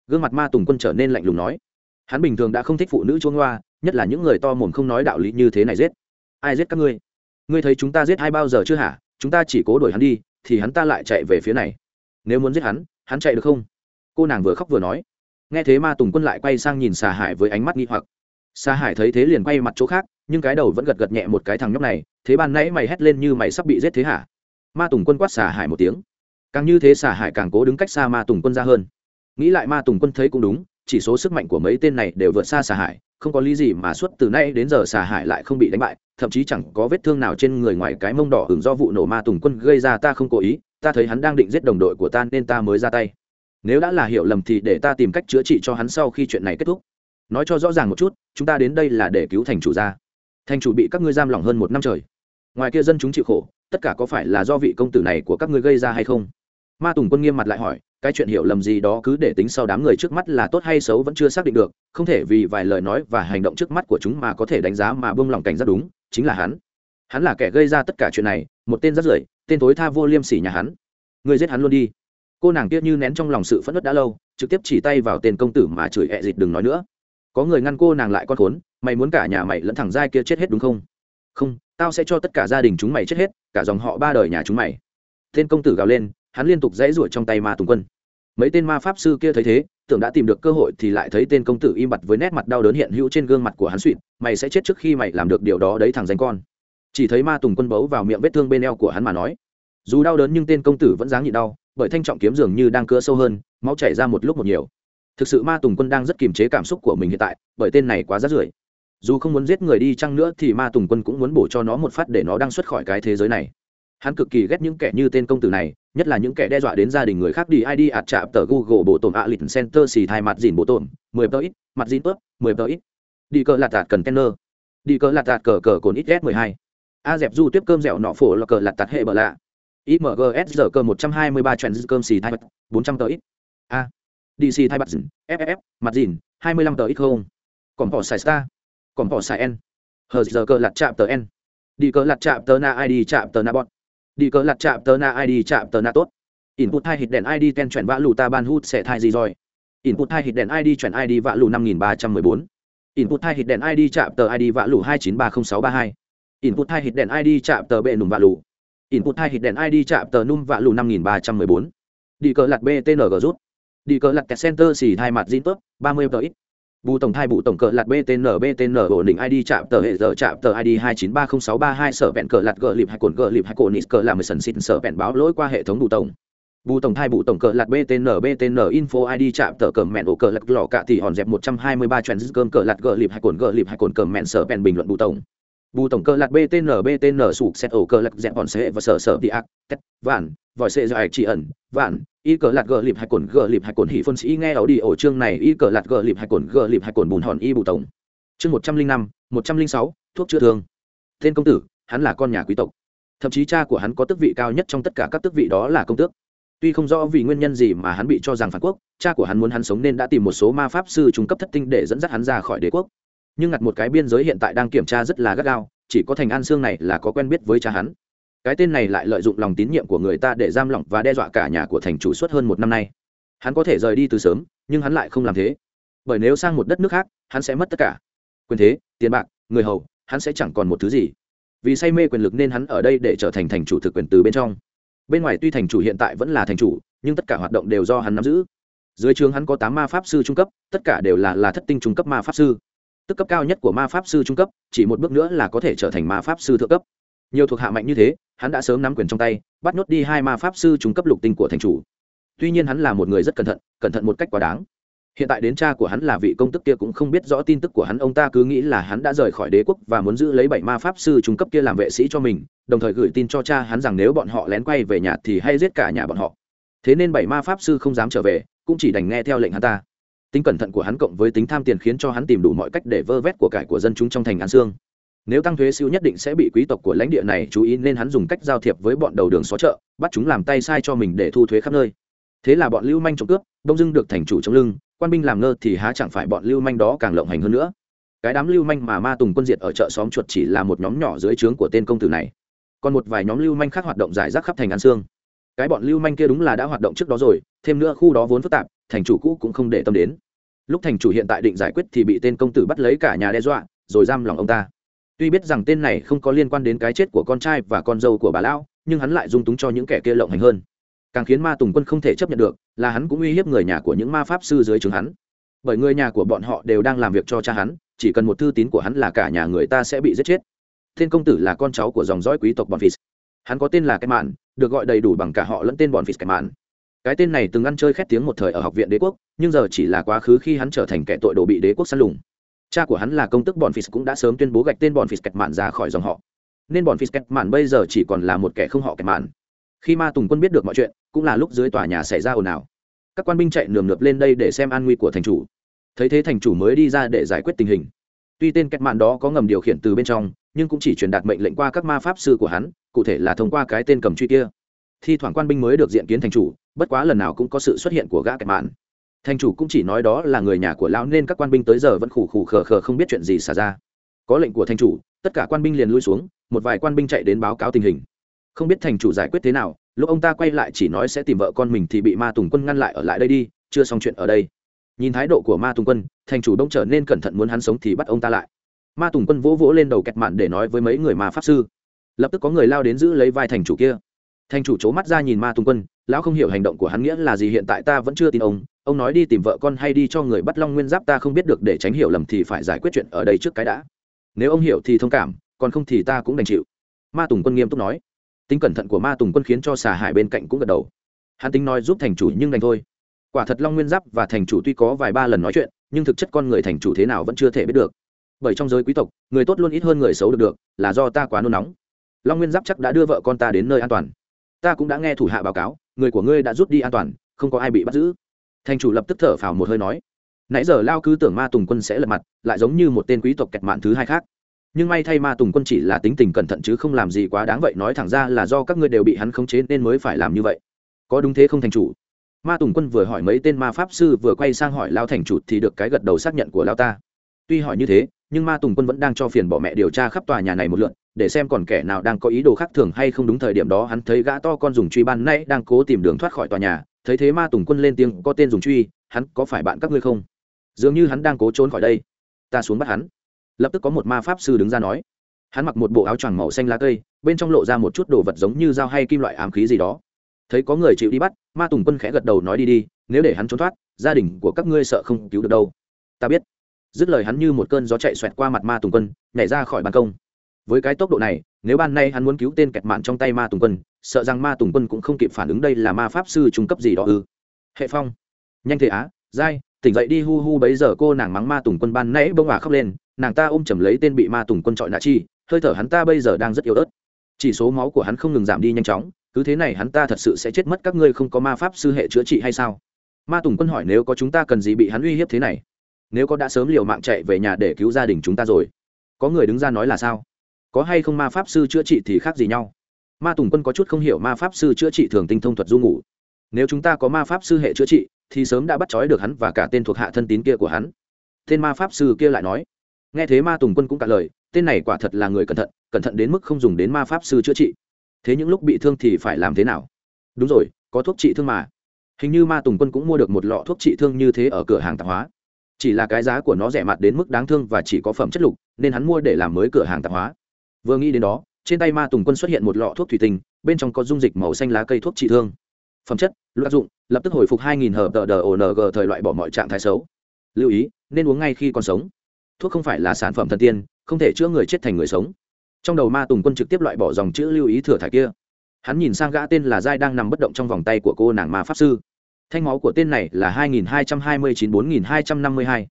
Gương mặt ma tùng quân trở nên lạnh lùng nói. Hắn bình thường đã không thích phụ nữ chuông hoa, nhất là những người to mồm không nói đạo lý như thế này giết. Ai giết các ngươi? Ngươi thấy chúng ta giết hai bao giờ chưa hả? Chúng ta chỉ cố đuổi hắn đi, thì hắn ta lại chạy về phía này. Nếu muốn giết hắn hắn chạy được không? Cô nàng vừa khóc vừa nói. Nghe thế ma tùng quân lại quay sang nhìn xà hải với ánh mắt nghi hoặc. Xà hải thấy thế liền quay mặt chỗ khác nhưng cái đầu vẫn gật gật nhẹ một cái thằng nhóc này, thế ban nãy mày hét lên như mày sắp bị giết thế hả? Ma tùng quân quát xà hải một tiếng. Càng như thế xà hải càng cố đứng cách xa ma tùng quân ra hơn. Nghĩ lại ma tùng quân thấy cũng đúng, chỉ số sức mạnh của mấy tên này đều vượt xa xà hải không có lý gì mà suốt từ nay đến giờ xà hải lại không bị đánh bại, thậm chí chẳng có vết thương nào trên người ngoài cái mông đỏ hưởng do vụ nổ ma tùng quân gây ra ta không cố ý, ta thấy hắn đang định giết đồng đội của ta nên ta mới ra tay. Nếu đã là hiểu lầm thì để ta tìm cách chữa trị cho hắn sau khi chuyện này kết thúc. Nói cho rõ ràng một chút, chúng ta đến đây là để cứu thành chủ ra thành chủ bị các ngươi giam lỏng hơn một năm trời. Ngoài kia dân chúng chịu khổ, tất cả có phải là do vị công tử này của các ngươi gây ra hay không? Ma tùng quân nghiêm mặt lại hỏi, cái chuyện hiểu lầm gì đó cứ để tính sau đám người trước mắt là tốt hay xấu vẫn chưa xác định được, không thể vì vài lời nói và hành động trước mắt của chúng mà có thể đánh giá mà bông lòng cảnh giác đúng, chính là hắn. Hắn là kẻ gây ra tất cả chuyện này, một tên rất rưởi, tên tối tha vô liêm sỉ nhà hắn. Người giết hắn luôn đi. Cô nàng kia như nén trong lòng sự phẫn nứt đã lâu, trực tiếp chỉ tay vào tên công tử mà chửi ẹ dịt đừng nói nữa có người ngăn cô nàng lại con khốn, mày muốn cả nhà mày lẫn thằng giai kia chết hết đúng không? Không, tao sẽ cho tất cả gia đình chúng mày chết hết, cả dòng họ ba đời nhà chúng mày. Tên công tử gào lên, hắn liên tục dãy ruổi trong tay ma tùng quân. Mấy tên ma pháp sư kia thấy thế, tưởng đã tìm được cơ hội thì lại thấy tên công tử im bặt với nét mặt đau đớn hiện hữu trên gương mặt của hắn suỵt mày sẽ chết trước khi mày làm được điều đó đấy thằng danh con. Chỉ thấy ma tùng quân bấu vào miệng vết thương bên eo của hắn mà nói. Dù đau đớn nhưng tên công tử vẫn dáng nhịn đau, bởi thanh trọng kiếm dường như đang cưa sâu hơn, máu chảy ra một lúc một nhiều thực sự ma tùng quân đang rất kiềm chế cảm xúc của mình hiện tại, bởi tên này quá rát rưởi. Dù không muốn giết người đi chăng nữa thì ma tùng quân cũng muốn bổ cho nó một phát để nó đang xuất khỏi cái thế giới này. Hắn cực kỳ ghét những kẻ như tên công tử này, nhất là những kẻ đe dọa đến gia đình người khác đi id ạt chạm tờ google bộ tổn ạ lịch center xì thai mặt dìn bộ tổn, mười tờ ít, mặt dìn tớp mười tờ ít. Đi cờ lạt tạt cần tenner đi cờ lạt tạt cờ cờ cồn ít s mười hai. A dẹp du tiếp cơm dẻo nọ phổ là cờ lạt tạt hệ bờ lạ. Imgs giờ cơ một trăm hai mươi ba trend cơm xì thai bốn trăm tờ ít. A dc thai mặt dìn ff mặt dìn, hai mươi lăm tờ ít không. Còn bỏ xài star, còn bỏ xài n hờ giờ cờ lạt chạm tờ n đi cờ lạt chạm tờ na id chạm tờ na bọn đi cờ lặt chạm tờ na id chạm tờ na tốt. Input hai hít đèn id ten chuyển vã lù ta ban hút sẽ thai gì rồi? Input hai hít đèn id chuyển id vã lù năm nghìn ba trăm mười bốn. Input hai hít đèn id chạm tờ id vã lù hai chín ba không sáu ba hai. Input hai hít đèn id chạm tờ bệ nùm vã lù. Input hai hít đèn id chạm tờ num vã lù năm nghìn ba trăm mười bốn. Đi cờ lặt btng rút đi cờ lặt center xì hai mặt zin tốt ba mươi tờ ít. Bù tổng thai bù tổng cờ lạt btn btn ổn định id chạm tờ hệ giờ chạm tờ id hai chín ba không sáu ba hai sở vẹn cờ lạt gờ lịp hai cồn gờ lịp hai cồn nít cờ làm sần xịt sở vẹn báo lỗi qua hệ thống bù tổng. Bù tổng thai bù tổng cờ lạt btn btn info id chạm tờ cờ mẹn ổ cờ lạt lò cạ thì hòn dẹp một trăm hai mươi ba trend cơm cờ lạt gờ lịp hai cồn gờ lịp hai cồn cờ mẹn sở vẹn bình luận bù tổng. Bù tổng cờ lạt btn btn sụp xét ổ cờ lạt dẹp hòn xe và sở sở đi ác, tét, vạn, vòi xe dài chỉ ẩn, vạn y cờ lạt gờ lịp hai cồn gờ lịp hai cồn hỉ phân sĩ nghe ảo đi ổ chương này, y cờ lạt gờ lịp hai cồn gờ lịp hai cồn bùn hòn y bù tổng. Chương một trăm linh năm, một trăm linh sáu, thuốc chữa thương. Tên công tử, hắn là con nhà quý tộc. Thậm chí cha của hắn có tước vị cao nhất trong tất cả các tước vị đó là công tước. Tuy không rõ vì nguyên nhân gì mà hắn bị cho rằng phản quốc, cha của hắn muốn hắn sống nên đã tìm một số ma pháp sư trung cấp thất tinh để dẫn dắt hắn ra khỏi đế quốc. Nhưng ngặt một cái biên giới hiện tại đang kiểm tra rất là gắt gao, chỉ có thành an sương này là có quen biết với cha hắn cái tên này lại lợi dụng lòng tín nhiệm của người ta để giam lỏng và đe dọa cả nhà của thành chủ suốt hơn một năm nay. Hắn có thể rời đi từ sớm, nhưng hắn lại không làm thế. Bởi nếu sang một đất nước khác, hắn sẽ mất tất cả. Quyền thế, tiền bạc, người hầu, hắn sẽ chẳng còn một thứ gì. Vì say mê quyền lực nên hắn ở đây để trở thành thành chủ thực quyền từ bên trong. Bên ngoài tuy thành chủ hiện tại vẫn là thành chủ, nhưng tất cả hoạt động đều do hắn nắm giữ. Dưới trường hắn có tám ma pháp sư trung cấp, tất cả đều là là thất tinh trung cấp ma pháp sư. Tức cấp cao nhất của ma pháp sư trung cấp, chỉ một bước nữa là có thể trở thành ma pháp sư thượng cấp nhiều thuộc hạ mạnh như thế, hắn đã sớm nắm quyền trong tay, bắt nhốt đi hai ma pháp sư trung cấp lục tinh của thành chủ. Tuy nhiên hắn là một người rất cẩn thận cẩn thận một cách quá đáng. Hiện tại đến cha của hắn là vị công tức kia cũng không biết rõ tin tức của hắn, ông ta cứ nghĩ là hắn đã rời khỏi đế quốc và muốn giữ lấy bảy ma pháp sư trung cấp kia làm vệ sĩ cho mình, đồng thời gửi tin cho cha hắn rằng nếu bọn họ lén quay về nhà thì hay giết cả nhà bọn họ. Thế nên bảy ma pháp sư không dám trở về, cũng chỉ đành nghe theo lệnh hắn ta. Tính cẩn thận của hắn cộng với tính tham tiền khiến cho hắn tìm đủ mọi cách để vơ vét của cải của dân chúng trong thành an sương nếu tăng thuế siêu nhất định sẽ bị quý tộc của lãnh địa này chú ý nên hắn dùng cách giao thiệp với bọn đầu đường xó chợ, bắt chúng làm tay sai cho mình để thu thuế khắp nơi. Thế là bọn lưu manh trộm cướp, đông dưng được thành chủ trong lưng, quan binh làm ngơ thì há chẳng phải bọn lưu manh đó càng lộng hành hơn nữa. Cái đám lưu manh mà ma tùng quân diệt ở chợ xóm chuột chỉ là một nhóm nhỏ dưới trướng của tên công tử này. Còn một vài nhóm lưu manh khác hoạt động giải rác khắp thành an sương. Cái bọn lưu manh kia đúng là đã hoạt động trước đó rồi, thêm nữa khu đó vốn phức tạp, thành chủ cũ cũng không để tâm đến. Lúc thành chủ hiện tại định giải quyết thì bị tên công tử bắt lấy cả nhà đe dọa, rồi giam lòng ông ta tuy biết rằng tên này không có liên quan đến cái chết của con trai và con dâu của bà lão, nhưng hắn lại dung túng cho những kẻ kia lộng hành hơn. Càng khiến ma tùng quân không thể chấp nhận được, là hắn cũng uy hiếp người nhà của những ma pháp sư dưới trướng hắn. Bởi người nhà của bọn họ đều đang làm việc cho cha hắn, chỉ cần một thư tín của hắn là cả nhà người ta sẽ bị giết chết. Tên công tử là con cháu của dòng dõi quý tộc bọn phis hắn có tên là cái mạn, được gọi đầy đủ bằng cả họ lẫn tên bọn phis cái mạn. Cái tên này từng ăn chơi khét tiếng một thời ở học viện đế quốc, nhưng giờ chỉ là quá khứ khi hắn trở thành kẻ tội đồ bị đế quốc săn lùng cha của hắn là công tức bọn phis cũng đã sớm tuyên bố gạch tên bọn phis kẹt mạn ra khỏi dòng họ. Nên bọn phis kẹt mạn bây giờ chỉ còn là một kẻ không họ kẹt mạn. Khi ma tùng quân biết được mọi chuyện, cũng là lúc dưới tòa nhà xảy ra ồn ào. Các quan binh chạy nườm nượp lên đây để xem an nguy của thành chủ. Thấy thế thành chủ mới đi ra để giải quyết tình hình. Tuy tên kẹt mạn đó có ngầm điều khiển từ bên trong, nhưng cũng chỉ truyền đạt mệnh lệnh qua các ma pháp sư của hắn, cụ thể là thông qua cái tên cầm truy kia. Thi thoảng quan binh mới được diện kiến thành chủ, bất quá lần nào cũng có sự xuất hiện của gã kẹt mạn thành chủ cũng chỉ nói đó là người nhà của lão nên các quan binh tới giờ vẫn khủ khủ khờ khờ không biết chuyện gì xảy ra. Có lệnh của thành chủ, tất cả quan binh liền lui xuống, một vài quan binh chạy đến báo cáo tình hình. Không biết thành chủ giải quyết thế nào, lúc ông ta quay lại chỉ nói sẽ tìm vợ con mình thì bị ma tùng quân ngăn lại ở lại đây đi, chưa xong chuyện ở đây. Nhìn thái độ của ma tùng quân, thành chủ đông trở nên cẩn thận muốn hắn sống thì bắt ông ta lại. Ma tùng quân vỗ vỗ lên đầu kẹt mạn để nói với mấy người ma pháp sư. Lập tức có người lao đến giữ lấy vai thành chủ kia. Thành chủ c h ố mắt ra nhìn ma tùng quân, lão không hiểu hành động của hắn nghĩa là gì, hiện tại ta vẫn chưa tin ông ông nói đi tìm vợ con hay đi cho người bắt long nguyên giáp ta không biết được, để tránh hiểu lầm thì phải giải quyết chuyện ở đây trước cái đã. Nếu ông hiểu thì thông cảm, còn không thì ta cũng đành chịu. Ma tùng quân nghiêm túc nói. Tính cẩn thận của ma tùng quân khiến cho xà hải bên cạnh cũng gật đầu. Hắn tính nói giúp thành chủ nhưng đành thôi. Quả thật long nguyên giáp và thành chủ tuy có vài ba lần nói chuyện, nhưng thực chất con người thành chủ thế nào vẫn chưa thể biết được. Bởi trong giới quý tộc, người tốt luôn ít hơn người xấu được được, là do ta quá nôn nóng. Long nguyên giáp chắc đã đưa vợ con ta đến nơi an toàn. Ta cũng đã nghe thủ hạ báo cáo, người của ngươi đã rút đi an toàn, không có ai bị bắt giữ thành chủ lập tức thở phào một hơi nói, nãy giờ lao cứ tưởng ma tùng quân sẽ lật mặt, lại giống như một tên quý tộc kẹt mạn thứ hai khác. Nhưng may thay ma tùng quân chỉ là tính tình cẩn thận chứ không làm gì quá đáng vậy, nói thẳng ra là do các ngươi đều bị hắn khống chế nên mới phải làm như vậy. Có đúng thế không thành chủ? Ma tùng quân vừa hỏi mấy tên ma pháp sư, vừa quay sang hỏi lao thành chủ thì được cái gật đầu xác nhận của lao ta. Tuy hỏi như thế, nhưng ma tùng quân vẫn đang cho phiền bỏ mẹ điều tra khắp tòa nhà này một lượn, để xem còn kẻ nào đang có ý đồ khác thường hay không đúng thời điểm đó, hắn thấy gã to con dùng truy ban nay đang cố tìm đường thoát khỏi tòa nhà thấy thế ma tùng quân lên tiếng có tên dùng truy, hắn có phải bạn các ngươi không? Dường như hắn đang cố trốn khỏi đây. Ta xuống bắt hắn. Lập tức có một ma pháp sư đứng ra nói. Hắn mặc một bộ áo choàng màu xanh lá cây, bên trong lộ ra một chút đồ vật giống như dao hay kim loại ám khí gì đó. Thấy có người chịu đi bắt, ma tùng quân khẽ gật đầu nói đi đi, nếu để hắn trốn thoát, gia đình của các ngươi sợ không cứu được đâu. Ta biết. Dứt lời hắn như một cơn gió chạy xoẹt qua mặt ma tùng quân, nhảy ra khỏi ban công với cái tốc độ này, nếu ban nay hắn muốn cứu tên kẹt mạn trong tay ma tùng quân, sợ rằng ma tùng quân cũng không kịp phản ứng đây là ma pháp sư trung cấp gì đó ư. Hệ phong. Nhanh thế á, dai, tỉnh dậy đi, hu hu, bấy giờ cô nàng mắng ma tùng quân ban nãy bông hòa khóc lên, nàng ta ôm chầm lấy tên bị ma tùng quân trọi nạ chi, hơi thở hắn ta bây giờ đang rất yếu ớt. Chỉ số máu của hắn không ngừng giảm đi nhanh chóng, cứ thế này hắn ta thật sự sẽ chết mất, các ngươi không có ma pháp sư hệ chữa trị hay sao? Ma tùng quân hỏi nếu có chúng ta cần gì bị hắn uy hiếp thế này? Nếu có đã sớm liều mạng chạy về nhà để cứu gia đình chúng ta rồi, có người đứng ra nói là sao? Có hay không ma pháp sư chữa trị thì khác gì nhau. Ma tùng quân có chút không hiểu ma pháp sư chữa trị thường tinh thông thuật du ngủ. Nếu chúng ta có ma pháp sư hệ chữa trị, thì sớm đã bắt trói được hắn và cả tên thuộc hạ thân tín kia của hắn. Tên ma pháp sư kia lại nói. Nghe thế ma tùng quân cũng cả lời, tên này quả thật là người cẩn thận cẩn thận đến mức không dùng đến ma pháp sư chữa trị. Thế những lúc bị thương thì phải làm thế nào? Đúng rồi, có thuốc trị thương mà. Hình như ma tùng quân cũng mua được một lọ thuốc trị thương như thế ở cửa hàng tạp hóa. Chỉ là cái giá của nó rẻ mặt đến mức đáng thương và chỉ có phẩm chất lục, nên hắn mua để làm mới cửa hàng tạp hóa vừa nghĩ đến đó, trên tay ma tùng quân xuất hiện một lọ thuốc thủy tinh, bên trong có dung dịch màu xanh lá cây thuốc trị thương. Phẩm chất luật dụng, lập tức hồi phục 2.000 hợp tờ đờ ong thời loại bỏ mọi trạng thái xấu. Lưu ý, nên uống ngay khi còn sống. Thuốc không phải là sản phẩm thần tiên, không thể chữa người chết thành người sống. Trong đầu ma tùng quân trực tiếp loại bỏ dòng chữ lưu ý thừa thải kia. Hắn nhìn sang gã tên là giai đang nằm bất động trong vòng tay của cô nàng ma pháp sư. Thanh máu của tên này là 2229-4252.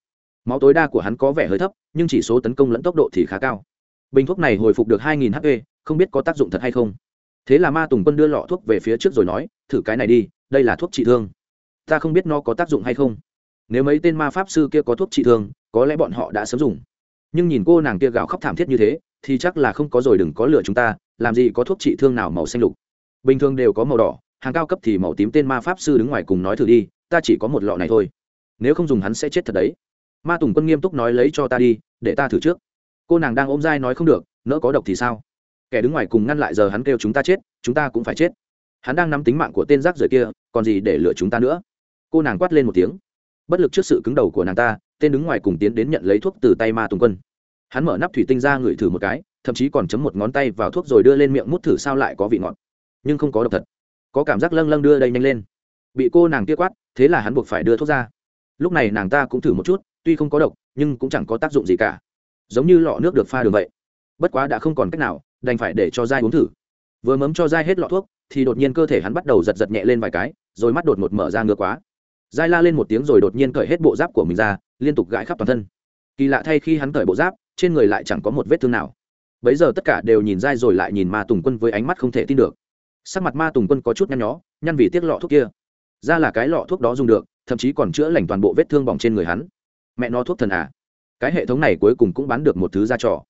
máu tối đa của hắn có vẻ hơi thấp, nhưng chỉ số tấn công lẫn tốc độ thì khá cao bình thuốc này hồi phục được 2000 hp không biết có tác dụng thật hay không. Thế là ma tùng quân đưa lọ thuốc về phía trước rồi nói, thử cái này đi, đây là thuốc trị thương. Ta không biết nó có tác dụng hay không. Nếu mấy tên ma pháp sư kia có thuốc trị thương, có lẽ bọn họ đã sớm dùng. Nhưng nhìn cô nàng kia gào khóc thảm thiết như thế, thì chắc là không có rồi đừng có lừa chúng ta, làm gì có thuốc trị thương nào màu xanh lục. Bình thường đều có màu đỏ, hàng cao cấp thì màu tím tên ma pháp sư đứng ngoài cùng nói thử đi, ta chỉ có một lọ này thôi. Nếu không dùng hắn sẽ chết thật đấy. Ma tùng quân nghiêm túc nói, lấy cho ta đi, để ta thử trước cô nàng đang ôm dai nói không được, nỡ có độc thì sao? Kẻ đứng ngoài cùng ngăn lại giờ hắn kêu chúng ta chết, chúng ta cũng phải chết. Hắn đang nắm tính mạng của tên rác rưởi kia, còn gì để lừa chúng ta nữa? Cô nàng quát lên một tiếng. Bất lực trước sự cứng đầu của nàng ta, tên đứng ngoài cùng tiến đến nhận lấy thuốc từ tay ma tùng quân. Hắn mở nắp thủy tinh ra ngửi thử một cái, thậm chí còn chấm một ngón tay vào thuốc rồi đưa lên miệng mút thử sao lại có vị ngọt. Nhưng không có độc thật. Có cảm giác lâng lâng đưa đây nhanh lên. Bị cô nàng kia quát, thế là hắn buộc phải đưa thuốc ra. Lúc này nàng ta cũng thử một chút, tuy không có độc, nhưng cũng chẳng có tác dụng gì cả giống như lọ nước được pha đường vậy. Bất quá đã không còn cách nào, đành phải để cho dai uống thử. Vừa mấm cho dai hết lọ thuốc, thì đột nhiên cơ thể hắn bắt đầu giật giật nhẹ lên vài cái, rồi mắt đột ngột mở ra ngứa quá. Dai la lên một tiếng rồi đột nhiên cởi hết bộ giáp của mình ra, liên tục gãi khắp toàn thân. Kỳ lạ thay khi hắn cởi bộ giáp, trên người lại chẳng có một vết thương nào. Bấy giờ tất cả đều nhìn dai rồi lại nhìn ma tùng quân với ánh mắt không thể tin được. Sắc mặt ma tùng quân có chút nhăn nhó, nhăn vì tiếc lọ thuốc kia. Ra là cái lọ thuốc đó dùng được, thậm chí còn chữa lành toàn bộ vết thương bỏng trên người hắn. Mẹ nó thuốc thần à? Cái hệ thống này cuối cùng cũng bán được một thứ ra trò.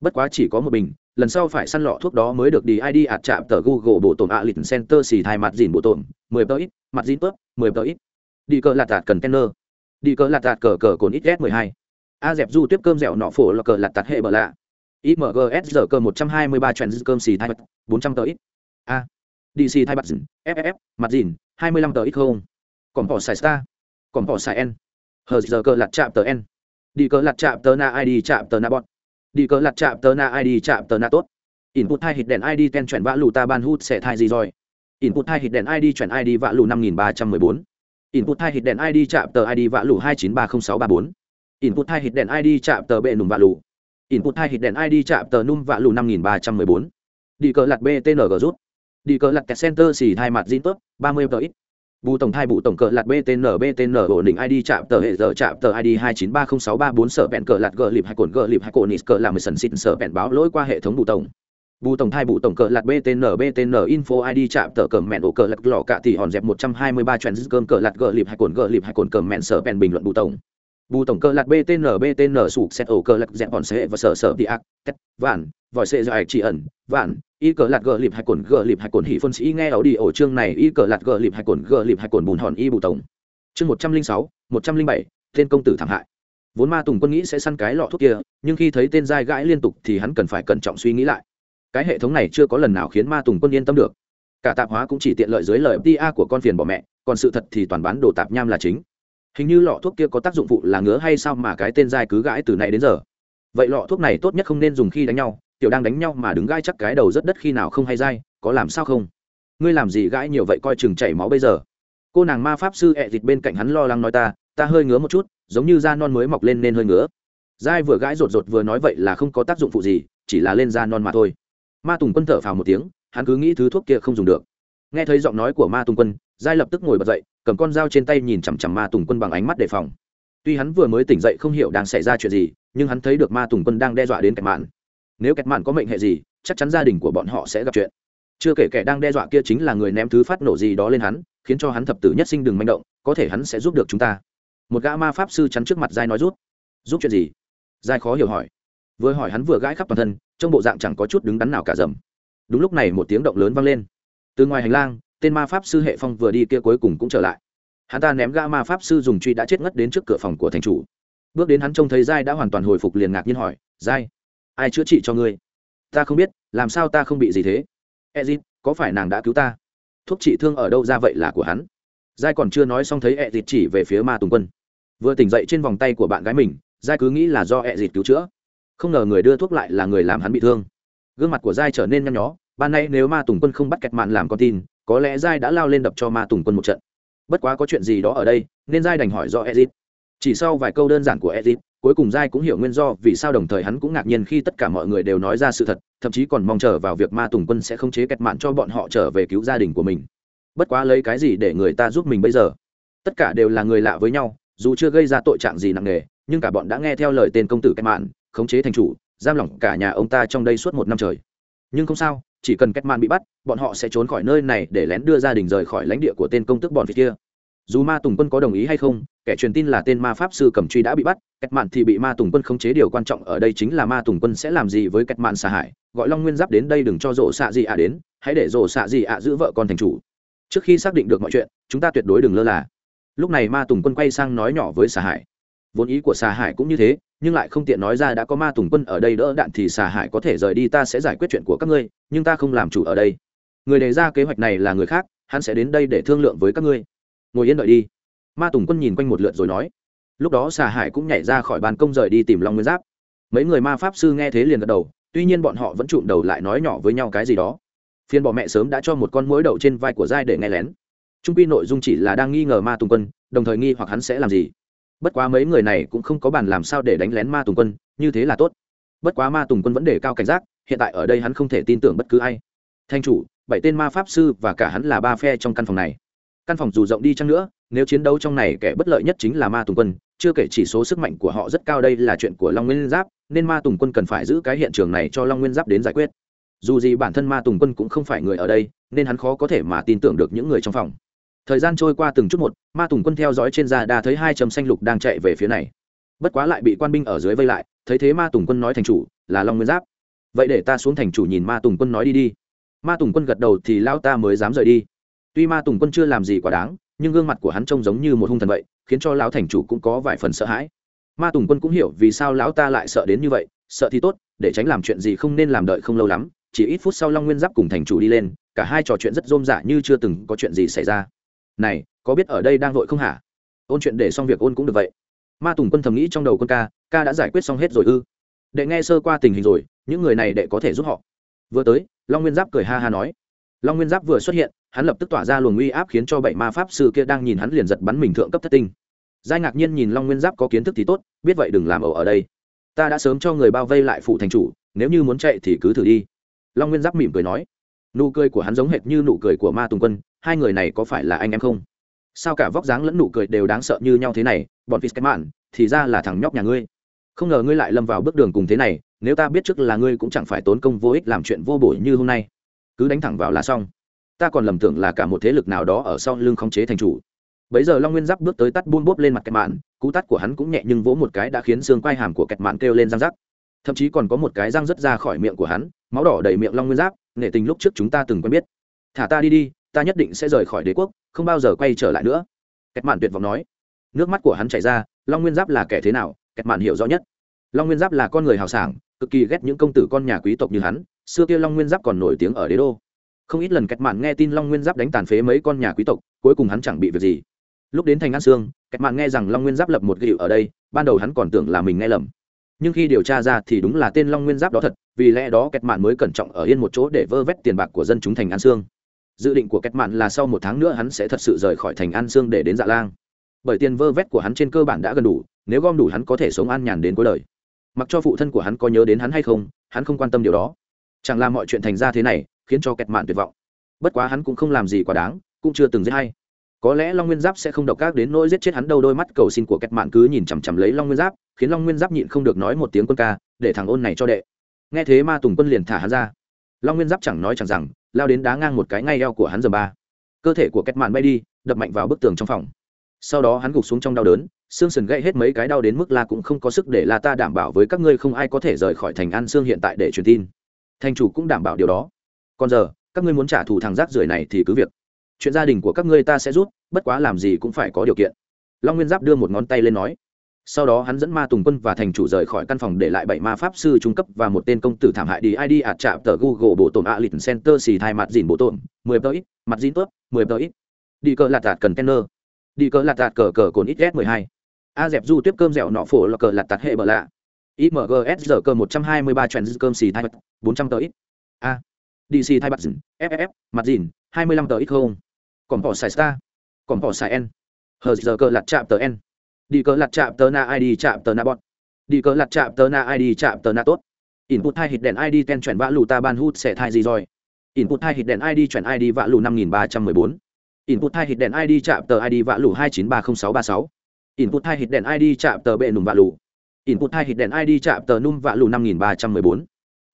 Bất quá chỉ có một bình, lần sau phải săn lọ thuốc đó mới được đi id ạt chạm tờ google bộ tổn ạ lịch center xì thai mặt dìn bộ tổn, mười tờ ít, mặt dìn tớp, mười tờ ít. Đi cờ lạt tạt cần kenner. Đi cờ lạt tạt cờ cờ cồn ít s mười hai. A dẹp du tiếp cơm dẻo nọ phổ là cờ lạt tạt hệ bờ lạ. Imgs giờ cơ một trăm hai mươi ba trend cơm xì thai bốn trăm tờ ít. A. Dc thai mặt dìn ff mặt dìn, hai mươi lăm tờ ít không. Còn bỏ xài star. Còn bỏ xài n. Hờ giờ cờ lạt chạm tờ n đi cờ lạt chạm tờ na id chạm tờ na bọn đi cờ lặt chạm tờ na id chạm tờ na tốt. Input hai hít đèn id ten chuyển vã lù ta ban hút sẽ thai gì rồi? Input hai hít đèn id chuyển id vã lù năm nghìn ba trăm mười bốn. Input hai hít đèn id chạm tờ id vạ lù hai chín ba không sáu ba bốn. Input hai hít đèn id chạm tờ bệ nùm vạ lù. Input hai hít đèn id chạm tờ num vạ lù năm nghìn ba trăm mười bốn. Đi cờ lặt btng rút. Đi cờ lặt kẹt center xì thai mặt zin tốt ba mươi tờ ít bù tổng thai bù tổng cờ lạt btn btn ổn định id chạm tờ hệ giờ chạm tờ id hai chín ba không sáu ba bốn sở bẹn cờ lạt gờ lịp hai cồn gờ lịp hai cồn nít cờ làm mười sần xịt sở bẹn báo lỗi qua hệ thống bù tổng. Bù tổng thai bù tổng cờ lạt btn btn info id chạm tờ cờ mẹn ổ cờ lạt lò cạ thì hòn dẹp một trăm hai mươi ba trend cơm cờ lạt gờ lịp hai cồn gờ lịp hai cồn cờ mẹn sở bẹn bình luận bù tổng. Bù tổng cờ lạt btn btn sụp xét ổ cờ lạt dẹp hòn xe và sở sở đi ác, tét, vạn, vòi xe dài chỉ ẩn, vạn y cờ lạt gờ lịp hai cồn gờ lịp hai cồn hỉ phân sĩ nghe ảo đi ổ chương này y cờ lạt gờ lịp hai cồn gờ lịp hai cồn bùn hòn y bù tổng. Chương một trăm linh sáu, một trăm linh bảy, tên công tử thảm hại. Vốn ma tùng quân nghĩ sẽ săn cái lọ thuốc kia, nhưng khi thấy tên dai gãi liên tục thì hắn cần phải cẩn trọng suy nghĩ lại. Cái hệ thống này chưa có lần nào khiến ma tùng quân yên tâm được. Cả tạp hóa cũng chỉ tiện lợi dưới lời pa của con phiền bỏ mẹ, còn sự thật thì toàn bán đồ tạp nham là chính. Hình như lọ thuốc kia có tác dụng phụ là ngứa hay sao mà cái tên dai cứ gãi từ nay đến giờ. Vậy lọ thuốc này tốt nhất không nên dùng khi đánh nhau tiểu đang đánh nhau mà đứng gãi chắc cái đầu rất đất khi nào không hay dai, có làm sao không? Ngươi làm gì gãi nhiều vậy coi chừng chảy máu bây giờ. Cô nàng ma pháp sư ẹ thịt bên cạnh hắn lo lắng nói ta ta hơi ngứa một chút, giống như da non mới mọc lên nên hơi ngứa. Dai vừa gãi rột rột vừa nói vậy là không có tác dụng phụ gì, chỉ là lên da non mà thôi. Ma tùng quân thở phào một tiếng, hắn cứ nghĩ thứ thuốc kia không dùng được. Nghe thấy giọng nói của ma tùng quân giai lập tức ngồi bật dậy, cầm con dao trên tay nhìn chằm chằm ma tùng quân bằng ánh mắt đề phòng. Tuy hắn vừa mới tỉnh dậy không hiểu đang xảy ra chuyện gì, nhưng hắn thấy được ma tùng quân đang đe dọa đến cạnh mạn nếu kẹt mạn có mệnh hệ gì, chắc chắn gia đình của bọn họ sẽ gặp chuyện. Chưa kể kẻ đang đe dọa kia chính là người ném thứ phát nổ gì đó lên hắn, khiến cho hắn thập tử nhất sinh đừng manh động, có thể hắn sẽ giúp được chúng ta. Một gã ma pháp sư chắn trước mặt giai nói rút. Giúp chuyện gì? Giai khó hiểu hỏi. Vừa hỏi hắn vừa gãi khắp toàn thân trong bộ dạng chẳng có chút đứng đắn nào cả dầm. Đúng lúc này một tiếng động lớn vang lên. Từ ngoài hành lang, tên ma pháp sư hệ phong vừa đi kia cuối cùng cũng trở lại. Hắn ta ném gã ma pháp sư dùng truy đã chết ngất đến trước cửa phòng của thành chủ. Bước đến hắn trông thấy giai đã hoàn toàn hồi phục liền ngạc nhiên hỏi, giai ai chữa trị cho ngươi? Ta không biết, làm sao ta không bị gì thế? Ezit có phải nàng đã cứu ta? Thuốc trị thương ở đâu ra vậy là của hắn. Giai còn chưa nói xong thấy ezit chỉ về phía ma tùng quân. Vừa tỉnh dậy trên vòng tay của bạn gái mình, giai cứ nghĩ là do ezit cứu chữa. Không ngờ người đưa thuốc lại là người làm hắn bị thương. Gương mặt của giai trở nên nhăn nhó, ban nay nếu ma tùng quân không bắt kẹt mạn làm con tin, có lẽ giai đã lao lên đập cho ma tùng quân một trận. Bất quá có chuyện gì đó ở đây, nên giai đành hỏi do ezit chỉ sau vài câu đơn giản của edit cuối cùng giai cũng hiểu nguyên do vì sao đồng thời hắn cũng ngạc nhiên khi tất cả mọi người đều nói ra sự thật, thậm chí còn mong chờ vào việc ma tùng quân sẽ không chế kẹt mạn cho bọn họ trở về cứu gia đình của mình. Bất quá lấy cái gì để người ta giúp mình bây giờ? Tất cả đều là người lạ với nhau, dù chưa gây ra tội trạng gì nặng nề, nhưng cả bọn đã nghe theo lời tên công tử kẹt mạn, khống chế thành chủ, giam lỏng cả nhà ông ta trong đây suốt một năm trời. Nhưng không sao, chỉ cần kẹt mạn bị bắt, bọn họ sẽ trốn khỏi nơi này để lén đưa gia đình rời khỏi lãnh địa của tên công tức bọn phía kia. Dù ma tùng quân có đồng ý hay không kẻ truyền tin là tên ma pháp sư cầm truy đã bị bắt kết mạn thì bị ma tùng quân khống chế. Điều quan trọng ở đây chính là ma tùng quân sẽ làm gì với kết mạn xà hải? Gọi long nguyên giáp đến đây đừng cho rổ xạ gì ạ đến, hãy để rổ xạ gì ạ giữ vợ con thành chủ. Trước khi xác định được mọi chuyện, chúng ta tuyệt đối đừng lơ là. Lúc này ma tùng quân quay sang nói nhỏ với xà hải. Vốn ý của xà hải cũng như thế, nhưng lại không tiện nói ra đã có ma tùng quân ở đây đỡ đạn thì xà hải có thể rời đi, ta sẽ giải quyết chuyện của các ngươi, nhưng ta không làm chủ ở đây. Người đề ra kế hoạch này là người khác, hắn sẽ đến đây để thương lượng với các ngươi. Ngồi yên đợi đi ma tùng quân nhìn quanh một lượt rồi nói, lúc đó xà hải cũng nhảy ra khỏi bàn công rời đi tìm long nguyên giáp. Mấy người ma pháp sư nghe thế liền gật đầu, tuy nhiên bọn họ vẫn trụm đầu lại nói nhỏ với nhau cái gì đó. Phiên bọ mẹ sớm đã cho một con mũi đậu trên vai của giai để nghe lén. Trung quy nội dung chỉ là đang nghi ngờ ma tùng quân, đồng thời nghi hoặc hắn sẽ làm gì. Bất quá mấy người này cũng không có bàn làm sao để đánh lén ma tùng quân, như thế là tốt. Bất quá ma tùng quân vẫn để cao cảnh giác, hiện tại ở đây hắn không thể tin tưởng bất cứ ai. Thanh chủ, bảy tên ma pháp sư và cả hắn là ba phe trong căn phòng này căn phòng dù rộng đi chăng nữa, nếu chiến đấu trong này kẻ bất lợi nhất chính là ma tùng quân, chưa kể chỉ số sức mạnh của họ rất cao đây là chuyện của long nguyên giáp, nên ma tùng quân cần phải giữ cái hiện trường này cho long nguyên giáp đến giải quyết. Dù gì bản thân ma tùng quân cũng không phải người ở đây, nên hắn khó có thể mà tin tưởng được những người trong phòng. Thời gian trôi qua từng chút một, ma tùng quân theo dõi trên da đa thấy hai chấm xanh lục đang chạy về phía này. Bất quá lại bị quan binh ở dưới vây lại, thấy thế ma tùng quân nói thành chủ, là long nguyên giáp. Vậy để ta xuống thành chủ nhìn ma tùng quân nói đi đi. Ma tùng quân gật đầu thì lao ta mới dám rời đi tuy ma tùng quân chưa làm gì quá đáng, nhưng gương mặt của hắn trông giống như một hung thần vậy, khiến cho lão thành chủ cũng có vài phần sợ hãi. Ma tùng quân cũng hiểu vì sao lão ta lại sợ đến như vậy, sợ thì tốt, để tránh làm chuyện gì không nên làm đợi không lâu lắm, chỉ ít phút sau long nguyên giáp cùng thành chủ đi lên, cả hai trò chuyện rất rôm rả như chưa từng có chuyện gì xảy ra. Này, có biết ở đây đang vội không hả? Ôn chuyện để xong việc ôn cũng được vậy. Ma tùng quân thầm nghĩ trong đầu quân ca ca đã giải quyết xong hết rồi ư? Đệ nghe sơ qua tình hình rồi, những người này đệ có thể giúp họ. Vừa tới, long nguyên giáp cười ha ha nói long nguyên giáp vừa xuất hiện, hắn lập tức tỏa ra luồng uy áp khiến cho bảy ma pháp sư kia đang nhìn hắn liền giật bắn mình thượng cấp thất tinh. Giai ngạc nhiên nhìn long nguyên giáp có kiến thức thì tốt, biết vậy đừng làm ẩu ở đây. Ta đã sớm cho người bao vây lại phụ thành chủ, nếu như muốn chạy thì cứ thử đi. Long nguyên giáp mỉm cười nói. Nụ cười của hắn giống hệt như nụ cười của ma tùng quân, hai người này có phải là anh em không? Sao cả vóc dáng lẫn nụ cười đều đáng sợ như nhau thế này, bọn phí mạn, thì ra là thằng nhóc nhà ngươi. Không ngờ ngươi lại lâm vào bước đường cùng thế này, nếu ta biết trước là ngươi cũng chẳng phải tốn công vô ích làm chuyện vô bổ như hôm nay cứ đánh thẳng vào là xong. Ta còn lầm tưởng là cả một thế lực nào đó ở sau lưng khống chế thành chủ. Bấy giờ long nguyên giáp bước tới tắt buôn bốp lên mặt kẹt mạn, cú tắt của hắn cũng nhẹ nhưng vỗ một cái đã khiến xương quai hàm của kẹt mạn kêu lên răng rắc. Thậm chí còn có một cái răng rớt ra khỏi miệng của hắn, máu đỏ đầy miệng long nguyên giáp, nể tình lúc trước chúng ta từng quen biết. Thả ta đi đi, ta nhất định sẽ rời khỏi đế quốc, không bao giờ quay trở lại nữa. Kẹt mạn tuyệt vọng nói. Nước mắt của hắn chảy ra, long nguyên giáp là kẻ thế nào? Kẹt mạn hiểu rõ nhất. Long nguyên giáp là con người hào sảng, cực kỳ ghét những công tử con nhà quý tộc như hắn xưa kia long nguyên giáp còn nổi tiếng ở đế đô. Không ít lần kẹt mạn nghe tin long nguyên giáp đánh tàn phế mấy con nhà quý tộc, cuối cùng hắn chẳng bị việc gì. Lúc đến thành an sương, kẹt mạn nghe rằng long nguyên giáp lập một gịu ở đây, ban đầu hắn còn tưởng là mình nghe lầm. Nhưng khi điều tra ra thì đúng là tên long nguyên giáp đó thật, vì lẽ đó kẹt mạn mới cẩn trọng ở yên một chỗ để vơ vét tiền bạc của dân chúng thành an sương. Dự định của kẹt mạn là sau một tháng nữa hắn sẽ thật sự rời khỏi thành an sương để đến dạ lang. Bởi tiền vơ vét của hắn trên cơ bản đã gần đủ, nếu gom đủ hắn có thể sống an nhàn đến cuối đời. Mặc cho phụ thân của hắn có nhớ đến hắn hay không, hắn không quan tâm điều đó chẳng làm mọi chuyện thành ra thế này, khiến cho kẹt mạn tuyệt vọng. Bất quá hắn cũng không làm gì quá đáng, cũng chưa từng giết hay. Có lẽ long nguyên giáp sẽ không độc ác đến nỗi giết chết hắn đâu, đôi mắt cầu xin của kẹt mạn cứ nhìn chằm chằm lấy long nguyên giáp, khiến long nguyên giáp nhịn không được nói một tiếng quân ca, để thằng ôn này cho đệ. Nghe thế ma tùng quân liền thả hắn ra. Long nguyên giáp chẳng nói chẳng rằng, lao đến đá ngang một cái ngay eo của hắn giờ ba. Cơ thể của kẹt mạn bay đi, đập mạnh vào bức tường trong phòng. Sau đó hắn gục xuống trong đau đớn, xương sần gãy hết mấy cái đau đến mức la cũng không có sức để la ta đảm bảo với các ngươi không ai có thể rời khỏi thành an xương hiện tại để truyền tin thành chủ cũng đảm bảo điều đó. Còn giờ, các ngươi muốn trả thù thằng rác rưởi này thì cứ việc. Chuyện gia đình của các ngươi ta sẽ rút, bất quá làm gì cũng phải có điều kiện. Long nguyên giáp đưa một ngón tay lên nói. Sau đó hắn dẫn ma tùng quân và thành chủ rời khỏi căn phòng để lại bảy ma pháp sư trung cấp và một tên công tử thảm hại đi id ạt chạm tờ google bộ tổn a lịch center xì thai mặt dìn bộ tổn, mười tờ ít, mặt dìn tốt mười tờ ít. Đi cờ lạt tạt cần đi cờ lạt tạt cờ cờ cồn ít s mười hai. A dẹp du tiếp cơm dẻo nọ phổ là cờ lạt tạt hệ bờ lạ imgs giờ cơ một trăm hai mươi ba cơm xì thai bốn trăm tờ ít. A. Dc thai bật dìn ff mặt dìn, hai mươi lăm tờ ít không? Còn bỏ xài star. Còn bỏ xài n. Hờ giờ cơ lặt chạm tờ n. Đi cơ lặt chạm tờ na id chạm tờ na bọt đi cơ lặt chạm tờ na id chạm tờ na tốt. Input thai hit đèn id ten chuyển vã lù ta ban hút sẽ thai gì rồi? Input thai hit đèn id chuyển id vã lù năm nghìn ba trăm mười bốn. Input thai hit đèn id chạm tờ id vã lù hai chín ba không sáu ba sáu. Input thai hit đèn id chạm tờ bệ nùng vã lù input hai hit đèn id chạm tờ num vạ lù năm nghìn ba trăm mười bốn.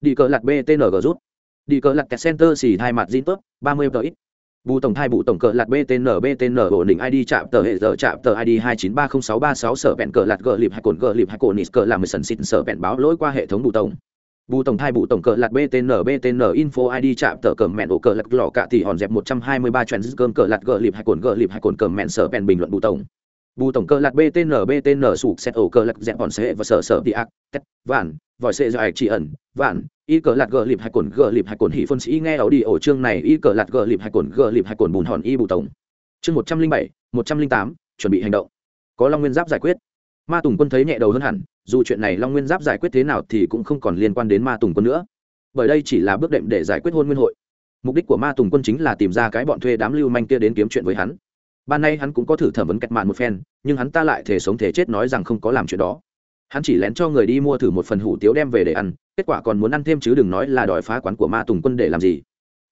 Đi cờ lặt btng rút. Đi cờ lặt center xì hai mặt zin tớp, ba mươi tờ ít. Bù tổng thai bù tổng cờ lạt btn btn ổn định id chạm tờ hệ giờ chạm tờ id hai chín ba không sáu ba sáu sở bẹn cờ lạt gờ lịp hai cồn gờ lịp hai cồn nít cờ làm mười sần xịt sở bẹn báo lỗi qua hệ thống bù tổng. Bù tổng thai bù tổng cờ lạt btn btn info id chạm tờ cờ mẹn ổ cờ lạt lò cạ thì hòn dẹp một trăm hai mươi ba trend cơm cờ lạt gờ lịp hai cồn gờ lịp hai cồn cờ mẹn sở bẹn bình luận bù tổng bù tổng cơ lạc btn btn sụp xét ổ cơ lạc dẹp bọn xe và sở sở đi ác, tét, vạn, vòi xe dài chỉ ẩn, vạn, y cờ lạc gờ lịp hai cồn gờ lịp hai cồn hỉ phân sĩ nghe ảo đi ổ chương này, y cờ lạc gờ lịp hai cồn gờ lịp hai cồn bùn hòn y bù tổng. Chương một trăm linh bảy, một trăm linh tám, chuẩn bị hành động. Có long nguyên giáp giải quyết. Ma tùng quân thấy nhẹ đầu hơn hẳn, dù chuyện này long nguyên giáp giải quyết thế nào thì cũng không còn liên quan đến ma tùng quân nữa. Bởi đây chỉ là bước đệm để giải quyết hôn nguyên hội. Mục đích của ma tùng quân chính là tìm ra cái bọn thuê đám lưu manh kia đến kiếm chuyện với hắn ban nay hắn cũng có thử thẩm vấn kẹt mạn một phen, nhưng hắn ta lại thể sống thể chết nói rằng không có làm chuyện đó. Hắn chỉ lén cho người đi mua thử một phần hủ tiếu đem về để ăn, kết quả còn muốn ăn thêm chứ đừng nói là đòi phá quán của ma tùng quân để làm gì.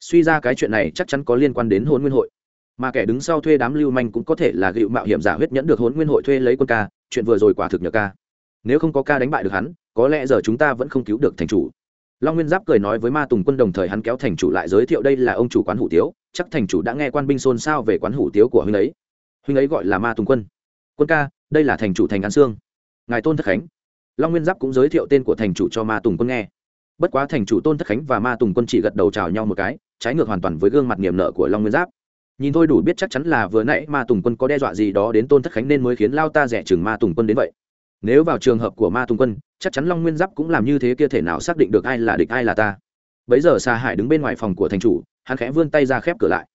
Suy ra cái chuyện này chắc chắn có liên quan đến hôn nguyên hội. Mà kẻ đứng sau thuê đám lưu manh cũng có thể là gịu mạo hiểm giả huyết nhẫn được hôn nguyên hội thuê lấy quân ca, chuyện vừa rồi quả thực nhờ ca. Nếu không có ca đánh bại được hắn, có lẽ giờ chúng ta vẫn không cứu được thành chủ. Long nguyên giáp cười nói với ma tùng quân đồng thời hắn kéo thành chủ lại giới thiệu đây là ông chủ quán hủ tiếu chắc thành chủ đã nghe quan binh xôn xao về quán hủ tiếu của huynh ấy. Huynh ấy gọi là ma tùng quân. Quân ca, đây là thành chủ thành an sương. Ngài tôn thất khánh. Long nguyên giáp cũng giới thiệu tên của thành chủ cho ma tùng quân nghe. Bất quá thành chủ tôn thất khánh và ma tùng quân chỉ gật đầu chào nhau một cái, trái ngược hoàn toàn với gương mặt niềm nợ của long nguyên giáp. Nhìn thôi đủ biết chắc chắn là vừa nãy ma tùng quân có đe dọa gì đó đến tôn thất khánh nên mới khiến lao ta rẻ chừng ma tùng quân đến vậy. Nếu vào trường hợp của ma tùng quân, chắc chắn long nguyên giáp cũng làm như thế kia thể nào xác định được ai là địch ai là ta. Bấy giờ xa hải đứng bên ngoài phòng của thành chủ hắn khẽ vươn tay ra khép cửa lại.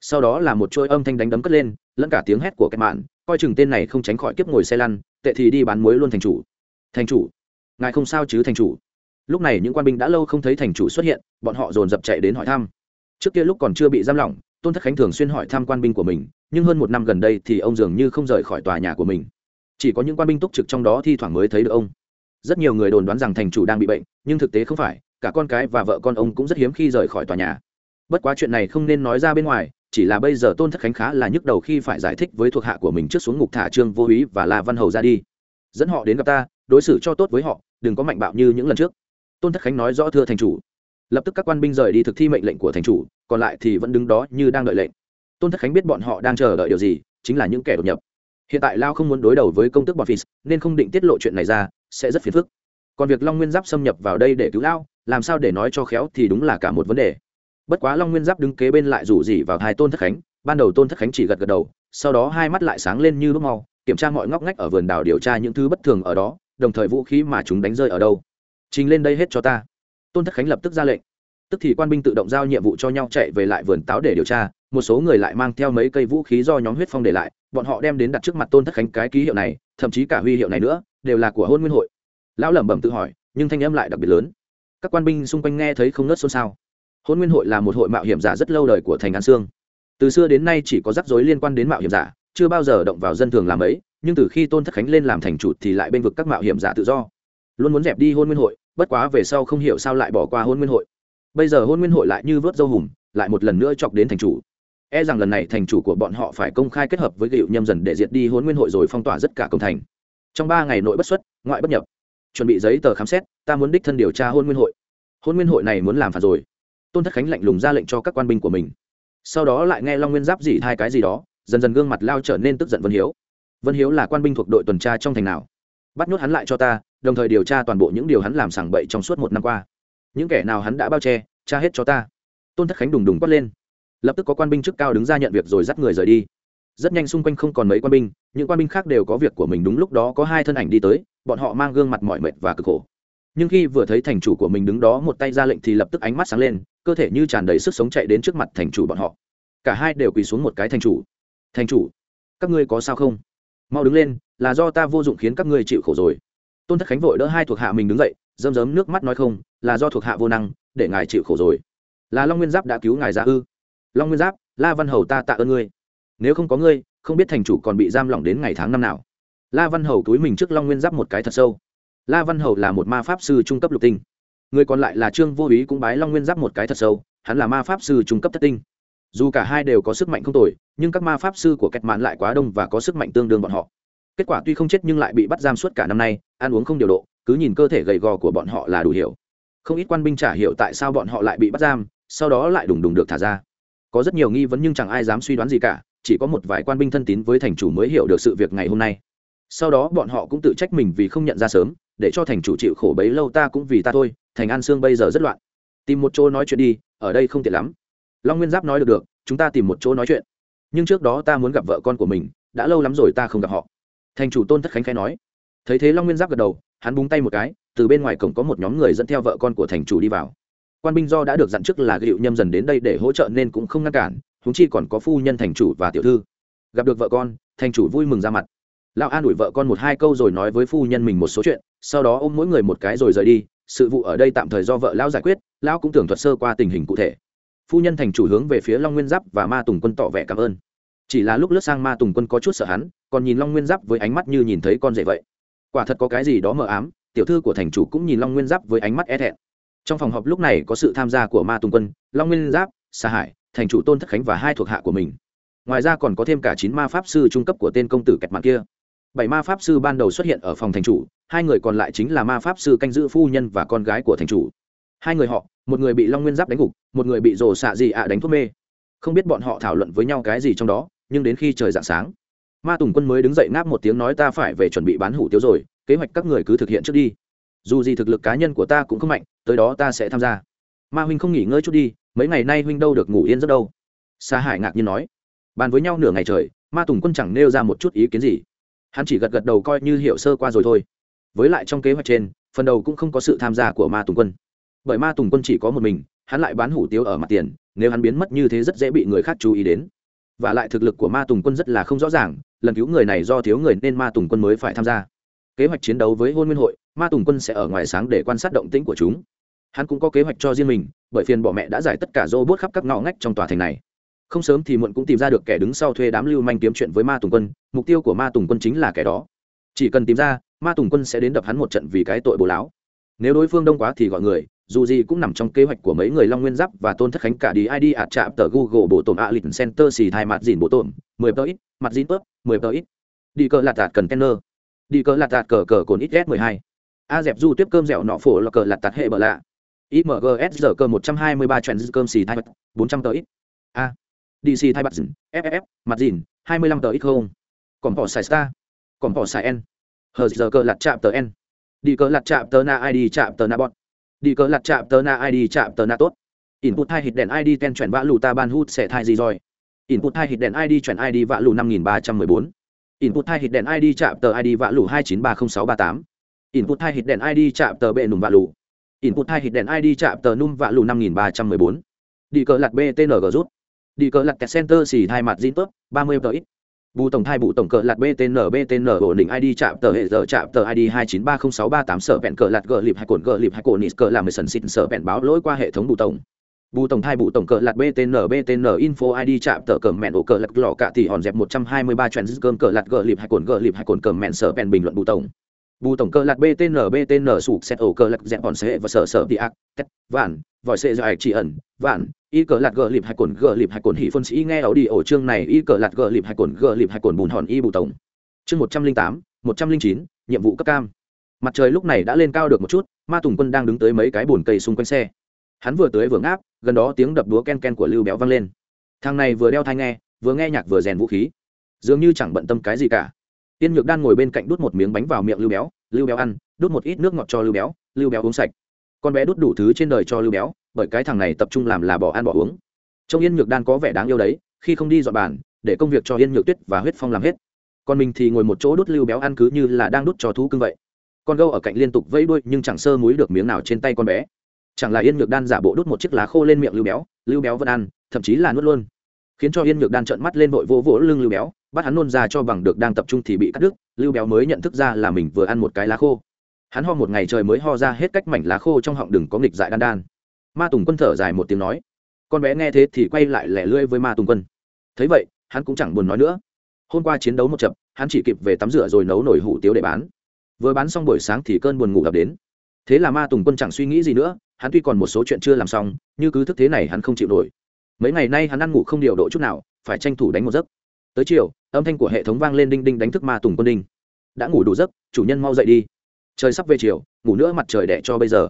Sau đó là một chuỗi âm thanh đánh đấm cất lên, lẫn cả tiếng hét của cái mạn, coi chừng tên này không tránh khỏi kiếp ngồi xe lăn, tệ thì đi bán muối luôn thành chủ. Thành chủ? Ngài không sao chứ thành chủ? Lúc này những quan binh đã lâu không thấy thành chủ xuất hiện, bọn họ dồn dập chạy đến hỏi thăm. Trước kia lúc còn chưa bị giam lỏng, tôn thất khánh thường xuyên hỏi thăm quan binh của mình, nhưng hơn một năm gần đây thì ông dường như không rời khỏi tòa nhà của mình. Chỉ có những quan binh túc trực trong đó thi thoảng mới thấy được ông. Rất nhiều người đồn đoán rằng thành chủ đang bị bệnh, nhưng thực tế không phải, cả con cái và vợ con ông cũng rất hiếm khi rời khỏi tòa nhà bất quá chuyện này không nên nói ra bên ngoài, chỉ là bây giờ tôn thất khánh khá là nhức đầu khi phải giải thích với thuộc hạ của mình trước xuống ngục thả trương vô ý và la văn hầu ra đi. Dẫn họ đến gặp ta, đối xử cho tốt với họ, đừng có mạnh bạo như những lần trước. Tôn thất khánh nói rõ thưa thành chủ. Lập tức các quan binh rời đi thực thi mệnh lệnh của thành chủ, còn lại thì vẫn đứng đó như đang đợi lệnh. Tôn thất khánh biết bọn họ đang chờ đợi điều gì, chính là những kẻ đột nhập. Hiện tại lao không muốn đối đầu với công tước bọn phis nên không định tiết lộ chuyện này ra, sẽ rất phiền phức. Còn việc long nguyên giáp xâm nhập vào đây để cứu lao, làm sao để nói cho khéo thì đúng là cả một vấn đề bất quá long nguyên giáp đứng kế bên lại rủ rỉ vào hai tôn thất khánh, ban đầu tôn thất khánh chỉ gật gật đầu, sau đó hai mắt lại sáng lên như lúc mau, kiểm tra mọi ngóc ngách ở vườn đảo điều tra những thứ bất thường ở đó, đồng thời vũ khí mà chúng đánh rơi ở đâu. Trình lên đây hết cho ta. Tôn thất khánh lập tức ra lệnh. Tức thì quan binh tự động giao nhiệm vụ cho nhau chạy về lại vườn táo để điều tra, một số người lại mang theo mấy cây vũ khí do nhóm huyết phong để lại, bọn họ đem đến đặt trước mặt tôn thất khánh cái ký hiệu này, thậm chí cả huy hiệu này nữa, đều là của hôn nguyên hội. Lão lẩm bẩm tự hỏi, nhưng thanh âm lại đặc biệt lớn. Các quan binh xung quanh nghe thấy không nớt xôn xao hôn nguyên hội là một hội mạo hiểm giả rất lâu đời của thành an sương. Từ xưa đến nay chỉ có rắc rối liên quan đến mạo hiểm giả, chưa bao giờ động vào dân thường làm ấy, nhưng từ khi tôn thất khánh lên làm thành chủ thì lại bên vực các mạo hiểm giả tự do. Luôn muốn dẹp đi hôn nguyên hội, bất quá về sau không hiểu sao lại bỏ qua hôn nguyên hội. Bây giờ hôn nguyên hội lại như vớt dâu hùm, lại một lần nữa chọc đến thành chủ. E rằng lần này thành chủ của bọn họ phải công khai kết hợp với gịu nhâm dần để diệt đi hôn nguyên hội rồi phong tỏa tất cả công thành. Trong ba ngày nội bất xuất, ngoại bất nhập. Chuẩn bị giấy tờ khám xét, ta muốn đích thân điều tra hôn nguyên hội. Hôn nguyên hội này muốn làm phạt rồi tôn thất khánh lạnh lùng ra lệnh cho các quan binh của mình sau đó lại nghe long nguyên giáp dỉ hai cái gì đó dần dần gương mặt lao trở nên tức giận vân hiếu vân hiếu là quan binh thuộc đội tuần tra trong thành nào bắt nhốt hắn lại cho ta đồng thời điều tra toàn bộ những điều hắn làm sảng bậy trong suốt một năm qua những kẻ nào hắn đã bao che tra hết cho ta tôn thất khánh đùng đùng quát lên lập tức có quan binh chức cao đứng ra nhận việc rồi dắt người rời đi rất nhanh xung quanh không còn mấy quan binh những quan binh khác đều có việc của mình đúng lúc đó có hai thân ảnh đi tới bọn họ mang gương mặt mỏi mệt và cực khổ nhưng khi vừa thấy thành chủ của mình đứng đó một tay ra lệnh thì lập tức ánh mắt sáng lên cơ thể như tràn đầy sức sống chạy đến trước mặt thành chủ bọn họ. Cả hai đều quỳ xuống một cái thành chủ. Thành chủ, các ngươi có sao không? Mau đứng lên, là do ta vô dụng khiến các ngươi chịu khổ rồi. Tôn thất khánh vội đỡ hai thuộc hạ mình đứng dậy, rơm rớm nước mắt nói không, là do thuộc hạ vô năng, để ngài chịu khổ rồi. Là long nguyên giáp đã cứu ngài ra ư? Long nguyên giáp, la văn hầu ta tạ ơn ngươi. Nếu không có ngươi, không biết thành chủ còn bị giam lỏng đến ngày tháng năm nào. La văn hầu túi mình trước long nguyên giáp một cái thật sâu. La văn hầu là một ma pháp sư trung cấp lục tinh người còn lại là trương vô ý cũng bái long nguyên giáp một cái thật sâu, hắn là ma pháp sư trung cấp thất tinh. Dù cả hai đều có sức mạnh không tồi, nhưng các ma pháp sư của kẹt mạn lại quá đông và có sức mạnh tương đương bọn họ. Kết quả tuy không chết nhưng lại bị bắt giam suốt cả năm nay, ăn uống không điều độ, cứ nhìn cơ thể gầy gò của bọn họ là đủ hiểu. Không ít quan binh trả hiểu tại sao bọn họ lại bị bắt giam, sau đó lại đùng đùng được thả ra. Có rất nhiều nghi vấn nhưng chẳng ai dám suy đoán gì cả, chỉ có một vài quan binh thân tín với thành chủ mới hiểu được sự việc ngày hôm nay. Sau đó bọn họ cũng tự trách mình vì không nhận ra sớm để cho thành chủ chịu khổ bấy lâu ta cũng vì ta thôi, thành an sương bây giờ rất loạn. Tìm một chỗ nói chuyện đi, ở đây không tiện lắm. Long nguyên giáp nói được được, chúng ta tìm một chỗ nói chuyện. Nhưng trước đó ta muốn gặp vợ con của mình, đã lâu lắm rồi ta không gặp họ. Thành chủ tôn thất khánh khai nói. Thấy thế long nguyên giáp gật đầu, hắn búng tay một cái, từ bên ngoài cổng có một nhóm người dẫn theo vợ con của thành chủ đi vào. Quan binh do đã được dặn trước là gịu nhâm dần đến đây để hỗ trợ nên cũng không ngăn cản húng chi còn có phu nhân thành chủ và tiểu thư. Gặp được vợ con, thành chủ vui mừng ra mặt lão an ủi vợ con một hai câu rồi nói với phu nhân mình một số chuyện, sau đó ôm mỗi người một cái rồi rời đi, sự vụ ở đây tạm thời do vợ lão giải quyết, lão cũng tưởng thuật sơ qua tình hình cụ thể. Phu nhân thành chủ hướng về phía long nguyên giáp và ma tùng quân tỏ vẻ cảm ơn. Chỉ là lúc lướt sang ma tùng quân có chút sợ hắn, còn nhìn long nguyên giáp với ánh mắt như nhìn thấy con rể vậy. Quả thật có cái gì đó mờ ám, tiểu thư của thành chủ cũng nhìn long nguyên giáp với ánh mắt e thẹn. Trong phòng họp lúc này có sự tham gia của ma tùng quân, long nguyên giáp, sa hải, thành chủ tôn thất khánh và hai thuộc hạ của mình. Ngoài ra còn có thêm cả chín ma pháp sư trung cấp của tên công tử kẹt mặt kia bảy ma pháp sư ban đầu xuất hiện ở phòng thành chủ, hai người còn lại chính là ma pháp sư canh giữ phu nhân và con gái của thành chủ. Hai người họ, một người bị long nguyên giáp đánh gục, một người bị rồ xạ gì ạ đánh thuốc mê. Không biết bọn họ thảo luận với nhau cái gì trong đó, nhưng đến khi trời d ạ n g sáng, ma tùng quân mới đứng dậy ngáp một tiếng nói ta phải về chuẩn bị bán hủ tiếu rồi, kế hoạch các người cứ thực hiện trước đi. Dù gì thực lực cá nhân của ta cũng không mạnh, tới đó ta sẽ tham gia. Ma huynh không nghỉ ngơi chút đi, mấy ngày nay huynh đâu được ngủ yên rất đâu. Sa hải ngạc nhiên nói. Bàn với nhau nửa ngày trời, ma tùng quân chẳng nêu ra một chút ý kiến gì hắn chỉ gật gật đầu coi như hiểu sơ qua rồi thôi. Với lại trong kế hoạch trên, phần đầu cũng không có sự tham gia của ma tùng quân. Bởi ma tùng quân chỉ có một mình, hắn lại bán hủ tiếu ở mặt tiền, nếu hắn biến mất như thế rất dễ bị người khác chú ý đến. Và lại thực lực của ma tùng quân rất là không rõ ràng, lần cứu người này do thiếu người nên ma tùng quân mới phải tham gia. Kế hoạch chiến đấu với hôn nguyên hội, ma tùng quân sẽ ở ngoài sáng để quan sát động tĩnh của chúng. Hắn cũng có kế hoạch cho riêng mình, bởi phiền bỏ mẹ đã giải tất cả robot khắp các ngõ ngách trong tòa thành này không sớm thì muộn cũng tìm ra được kẻ đứng sau thuê đám lưu manh kiếm chuyện với ma tùng quân, mục tiêu của ma tùng quân chính là kẻ đó. Chỉ cần tìm ra, ma tùng quân sẽ đến đập hắn một trận vì cái tội bồ láo. Nếu đối phương đông quá thì gọi người, dù gì cũng nằm trong kế hoạch của mấy người long nguyên giáp và tôn thất khánh cả đi id ạt chạm tờ google bộ tổn a lịch center xì thai mặt dìn bộ tổn, mười tờ ít, mặt dìn tớp, mười tờ ít. Đi cờ lạt tạt cần tenner đi cờ lạt tạt cờ cờ cồn ít s mười hai. A dẹp du tiếp cơm dẻo nọ phổ là cờ lạt tạt hệ bờ lạ. Imgs giờ cơ một trăm hai mươi ba trend cơm xì thai bốn trăm tờ ít. A dc thai bạc dìn ff mặt dìn, hai mươi lăm tờ ít không. Còn bỏ xài star, còn bỏ xài n. Hờ giờ cờ lạt chạm tờ n. Đi cờ lạt chạm tờ na id chạm tờ na bọn đi cờ lặt chạm tờ na id chạm tờ na tốt. Input hai hit đèn id ten chuyển vã lù ta ban hút sẽ thai gì rồi? Input hai hit đèn id chuyển id vã lù năm nghìn ba trăm mười bốn. Input hai hit đèn id chạm tờ id vã lù hai chín ba không sáu ba tám. Input hai hit đèn id chạm tờ bệ nùng vã lù. Input hai hit đèn id chạm tờ num vã lù năm nghìn ba trăm mười bốn. Đi cờ lặt btng rút đi cờ lặt center xì hai mặt zin top ba mươi tờ ít. Bù tổng thai bù tổng cờ lạt btn btn ổn định id chạm tờ hệ giờ chạm tờ id hai chín ba không sáu ba tám, sở vẹn cờ lạt gờ lịp hai cồn gờ lịp hai cồn nít cờ làm mười sần xịt, sở vẹn báo lỗi qua hệ thống bù tổng. Bù tổng thai bù tổng cờ lạt btn btn info id chạm tờ cờ mẹn ổ cờ lạt lò cạ tỷ hòn dẹp một trăm hai mươi ba trend cơm cờ lạt gờ lịp hai cồn gờ lịp hai cồn cờ mẹn, sở vẹn bình luận bù tổng bù tổng cơ lạt btn btn sụp xét ổ cơ lạc dẹp bọn xe và sở sở đi ác, tét, vạn, vòi xe dài chỉ ẩn, vạn, y cờ lạt gờ lịp hai cồn, gờ lịp hai cồn hỉ phân sĩ nghe ấu đi ổ chương này, y cờ lạt gờ lịp hai cồn, gờ lịp hai cồn bùn hòn y bù tổng. Chương một trăm linh tám, một trăm linh chín, nhiệm vụ cấp cam. Mặt trời lúc này đã lên cao được một chút, ma tùng quân đang đứng tới mấy cái bồn cây xung quanh xe. Hắn vừa tới vừa ngáp, gần đó tiếng đập đúa ken ken của lưu béo vang lên. Thằng này vừa đeo thai nghe, vừa nghe nhạc vừa rèn vũ khí. Dường như chẳng bận tâm cái gì cả tiên nhược đan ngồi bên cạnh đút một miếng bánh vào miệng lưu béo lưu béo ăn, đút một ít nước ngọt cho lưu béo lưu béo uống sạch. Con bé đút đủ thứ trên đời cho lưu béo, bởi cái thằng này tập trung làm là bỏ ăn bỏ uống. Trông yên nhược đan có vẻ đáng yêu đấy, khi không đi dọn bàn, để công việc cho yên nhược tuyết và huyết phong làm hết. Còn mình thì ngồi một chỗ đút lưu béo ăn cứ như là đang đút cho thú cưng vậy. Con gâu ở cạnh liên tục vẫy đuôi nhưng chẳng sơ múi được miếng nào trên tay con bé. Chẳng là yên nhược đan giả bộ đút một chiếc lá khô lên miệng lưu béo lưu béo vẫn ăn, thậm chí là nuốt luôn khiến cho yên nhược đan trợn mắt lên vội vỗ vỗ lưng lưu béo, bắt hắn nôn ra cho bằng được đang tập trung thì bị cắt đứt, lưu béo mới nhận thức ra là mình vừa ăn một cái lá khô. Hắn ho một ngày trời mới ho ra hết cách mảnh lá khô trong họng đừng có nghịch dại đan đan. Ma tùng quân thở dài một tiếng nói, con bé nghe thế thì quay lại lẻ lưỡi với ma tùng quân. Thấy vậy, hắn cũng chẳng buồn nói nữa. Hôm qua chiến đấu một chập, hắn chỉ kịp về tắm rửa rồi nấu nổi hủ tiếu để bán. Vừa bán xong buổi sáng thì cơn buồn ngủ ập đến. Thế là ma tùng quân chẳng suy nghĩ gì nữa, hắn tuy còn một số chuyện chưa làm xong, nhưng cứ thức thế này hắn không chịu nổi mấy ngày nay hắn ăn ngủ không điều độ chút nào, phải tranh thủ đánh một giấc. Tới chiều, âm thanh của hệ thống vang lên đinh đinh đánh thức ma tùng quân đinh. Đã ngủ đủ giấc, chủ nhân mau dậy đi. Trời sắp về chiều, ngủ nữa mặt trời đẻ cho bây giờ.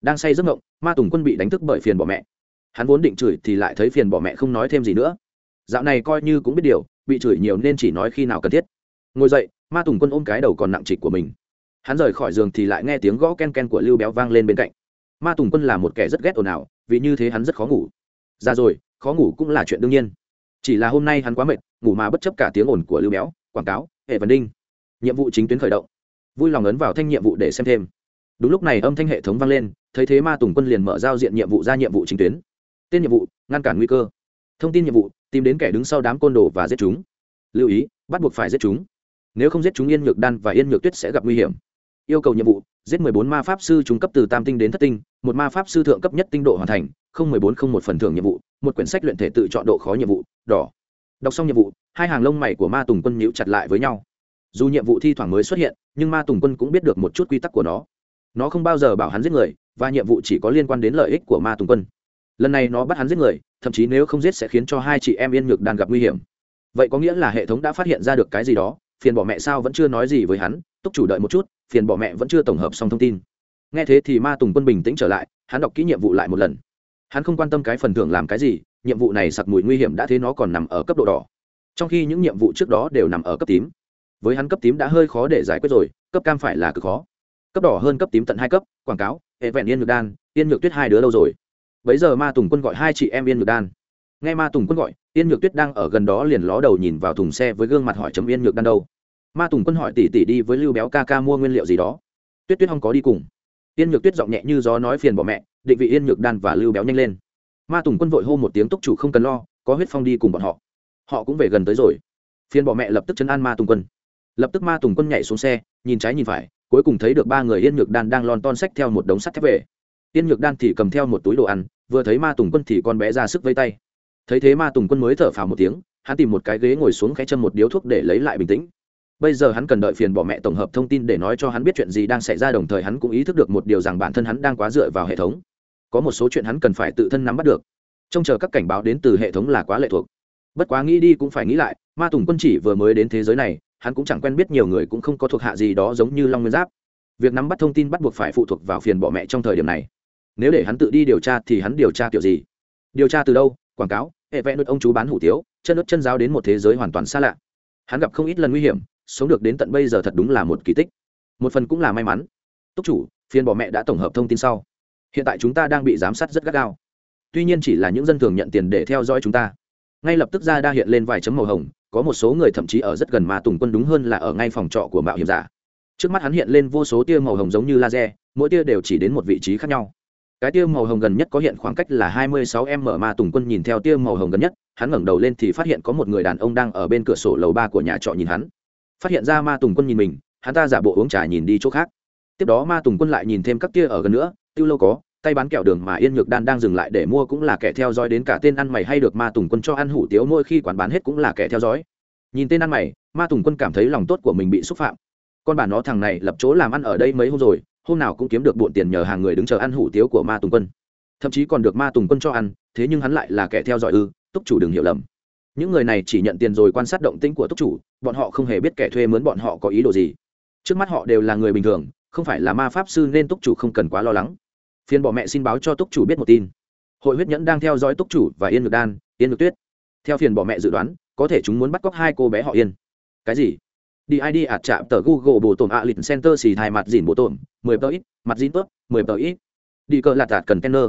Đang say giấc ngộng, ma tùng quân bị đánh thức bởi phiền bỏ mẹ. Hắn vốn định chửi thì lại thấy phiền bỏ mẹ không nói thêm gì nữa. Dạo này coi như cũng biết điều, bị chửi nhiều nên chỉ nói khi nào cần thiết. Ngồi dậy, ma tùng quân ôm cái đầu còn nặng trịch của mình. Hắn rời khỏi giường thì lại nghe tiếng gõ ken ken của lưu béo vang lên bên cạnh. Ma tùng quân là một kẻ rất ghét ồn ào, vì như thế hắn rất khó ngủ. Ra rồi khó ngủ cũng là chuyện đương nhiên. Chỉ là hôm nay hắn quá mệt, ngủ mà bất chấp cả tiếng ồn của lưu béo, quảng cáo, hệ vấn đinh. Nhiệm vụ chính tuyến khởi động. Vui lòng ấn vào thanh nhiệm vụ để xem thêm. Đúng lúc này âm thanh hệ thống vang lên, thấy thế ma tùng quân liền mở giao diện nhiệm vụ ra nhiệm vụ chính tuyến. Tên nhiệm vụ, ngăn cản nguy cơ. Thông tin nhiệm vụ, tìm đến kẻ đứng sau đám côn đồ và giết chúng. Lưu ý, bắt buộc phải giết chúng. Nếu không giết chúng yên nhược đan và yên nhược tuyết sẽ gặp nguy hiểm yêu cầu nhiệm vụ, giết 14 ma pháp sư trung cấp từ tam tinh đến thất tinh, một ma pháp sư thượng cấp nhất tinh độ hoàn thành, không 14 không một phần thưởng nhiệm vụ, một quyển sách luyện thể tự chọn độ khó nhiệm vụ, đỏ. Đọc xong nhiệm vụ, hai hàng lông mày của ma tùng quân nhíu chặt lại với nhau. Dù nhiệm vụ thi thoảng mới xuất hiện, nhưng ma tùng quân cũng biết được một chút quy tắc của nó. Nó không bao giờ bảo hắn giết người, và nhiệm vụ chỉ có liên quan đến lợi ích của ma tùng quân. Lần này nó bắt hắn giết người, thậm chí nếu không giết sẽ khiến cho hai chị em yên nhược đan gặp nguy hiểm. Vậy có nghĩa là hệ thống đã phát hiện ra được cái gì đó, phiền bỏ mẹ sao vẫn chưa nói gì với hắn, túc chủ đợi một chút phiền bỏ mẹ vẫn chưa tổng hợp xong thông tin. Nghe thế thì ma tùng quân bình tĩnh trở lại, hắn đọc kỹ nhiệm vụ lại một lần. Hắn không quan tâm cái phần thưởng làm cái gì, nhiệm vụ này sặc mùi nguy hiểm đã thế nó còn nằm ở cấp độ đỏ. Trong khi những nhiệm vụ trước đó đều nằm ở cấp tím. Với hắn cấp tím đã hơi khó để giải quyết rồi, cấp cam phải là cực khó. Cấp đỏ hơn cấp tím tận hai cấp, quảng cáo hệ vẹn yên nhược đan, yên nhược tuyết hai đứa lâu rồi? Bấy giờ ma tùng quân gọi hai chị em yên nhược đan. Nghe ma tùng quân gọi, yên nhược tuyết đang ở gần đó liền ló đầu nhìn vào thùng xe với gương mặt hỏi chấm yên nhược đan đâu ma tùng quân hỏi tỉ tỉ đi với lưu béo ca ca mua nguyên liệu gì đó. Tuyết tuyết không có đi cùng. Yên nhược tuyết giọng nhẹ như gió nói phiền bỏ mẹ, định vị yên nhược đan và lưu béo nhanh lên. Ma tùng quân vội hô một tiếng túc chủ không cần lo, có huyết phong đi cùng bọn họ. Họ cũng về gần tới rồi. Phiền bỏ mẹ lập tức chấn an ma tùng quân. Lập tức ma tùng quân nhảy xuống xe, nhìn trái nhìn phải, cuối cùng thấy được ba người yên nhược đan đang lon ton sách theo một đống sắt thép về. Yên nhược đan thì cầm theo một túi đồ ăn, vừa thấy ma tùng quân thì con bé ra sức vây tay. Thấy thế ma tùng quân mới thở phào một tiếng, hắn tìm một cái ghế ngồi xuống khẽ châm một điếu thuốc để lấy lại bình tĩnh bây giờ hắn cần đợi phiền bỏ mẹ tổng hợp thông tin để nói cho hắn biết chuyện gì đang xảy ra, đồng thời hắn cũng ý thức được một điều rằng bản thân hắn đang quá dựa vào hệ thống. Có một số chuyện hắn cần phải tự thân nắm bắt được. Trông chờ các cảnh báo đến từ hệ thống là quá lệ thuộc. Bất quá nghĩ đi cũng phải nghĩ lại, ma tùng quân chỉ vừa mới đến thế giới này, hắn cũng chẳng quen biết nhiều người cũng không có thuộc hạ gì đó giống như long nguyên giáp. Việc nắm bắt thông tin bắt buộc phải phụ thuộc vào phiền bỏ mẹ trong thời điểm này. Nếu để hắn tự đi điều tra thì hắn điều tra kiểu gì? Điều tra từ đâu? Quảng cáo hệ vẽ nuốt ông chú bán hủ tiếu, chân ướt chân giáo đến một thế giới hoàn toàn xa lạ. Hắn gặp không ít lần nguy hiểm sống được đến tận bây giờ thật đúng là một kỳ tích. Một phần cũng là may mắn. Túc chủ phiên bỏ mẹ đã tổng hợp thông tin sau. Hiện tại chúng ta đang bị giám sát rất gắt gao. Tuy nhiên chỉ là những dân thường nhận tiền để theo dõi chúng ta. Ngay lập tức ra đa hiện lên vài chấm màu hồng, có một số người thậm chí ở rất gần mà tùng quân đúng hơn là ở ngay phòng trọ của mạo hiểm giả. Trước mắt hắn hiện lên vô số tia màu hồng giống như laser, mỗi tia đều chỉ đến một vị trí khác nhau. Cái tia màu hồng gần nhất có hiện khoảng cách là 26 m mà tùng quân nhìn theo tia màu hồng gần nhất, hắn ngẩng đầu lên thì phát hiện có một người đàn ông đang ở bên cửa sổ lầu ba của nhà trọ nhìn hắn phát hiện ra ma tùng quân nhìn mình, hắn ta giả bộ uống trà nhìn đi chỗ khác. Tiếp đó ma tùng quân lại nhìn thêm các kia ở gần nữa, tiêu lâu có, tay bán kẹo đường mà yên nhược đan đang dừng lại để mua cũng là kẻ theo dõi đến cả tên ăn mày hay được ma tùng quân cho ăn hủ tiếu mỗi khi quán bán hết cũng là kẻ theo dõi. Nhìn tên ăn mày, ma tùng quân cảm thấy lòng tốt của mình bị xúc phạm. Con bà nó thằng này lập chỗ làm ăn ở đây mấy hôm rồi, hôm nào cũng kiếm được bộn tiền nhờ hàng người đứng chờ ăn hủ tiếu của ma tùng quân. Thậm chí còn được ma tùng quân cho ăn, thế nhưng hắn lại là kẻ theo dõi ư, túc chủ đừng hiểu lầm những người này chỉ nhận tiền rồi quan sát động tĩnh của túc chủ, bọn họ không hề biết kẻ thuê mướn bọn họ có ý đồ gì. Trước mắt họ đều là người bình thường, không phải là ma pháp sư nên túc chủ không cần quá lo lắng. Phiên bỏ mẹ xin báo cho túc chủ biết một tin. Hội huyết nhẫn đang theo dõi túc chủ và yên ngược đan, yên ngược tuyết. Theo phiền bỏ mẹ dự đoán, có thể chúng muốn bắt cóc hai cô bé họ yên. Cái gì? Đi id ạt chạm tờ google bộ tổn ạ, lịch center xì thai mặt dìn bộ tổn, mười tờ ít, mặt dìn tớp mười tờ ít. Đi cờ lạt tạt cần tenner.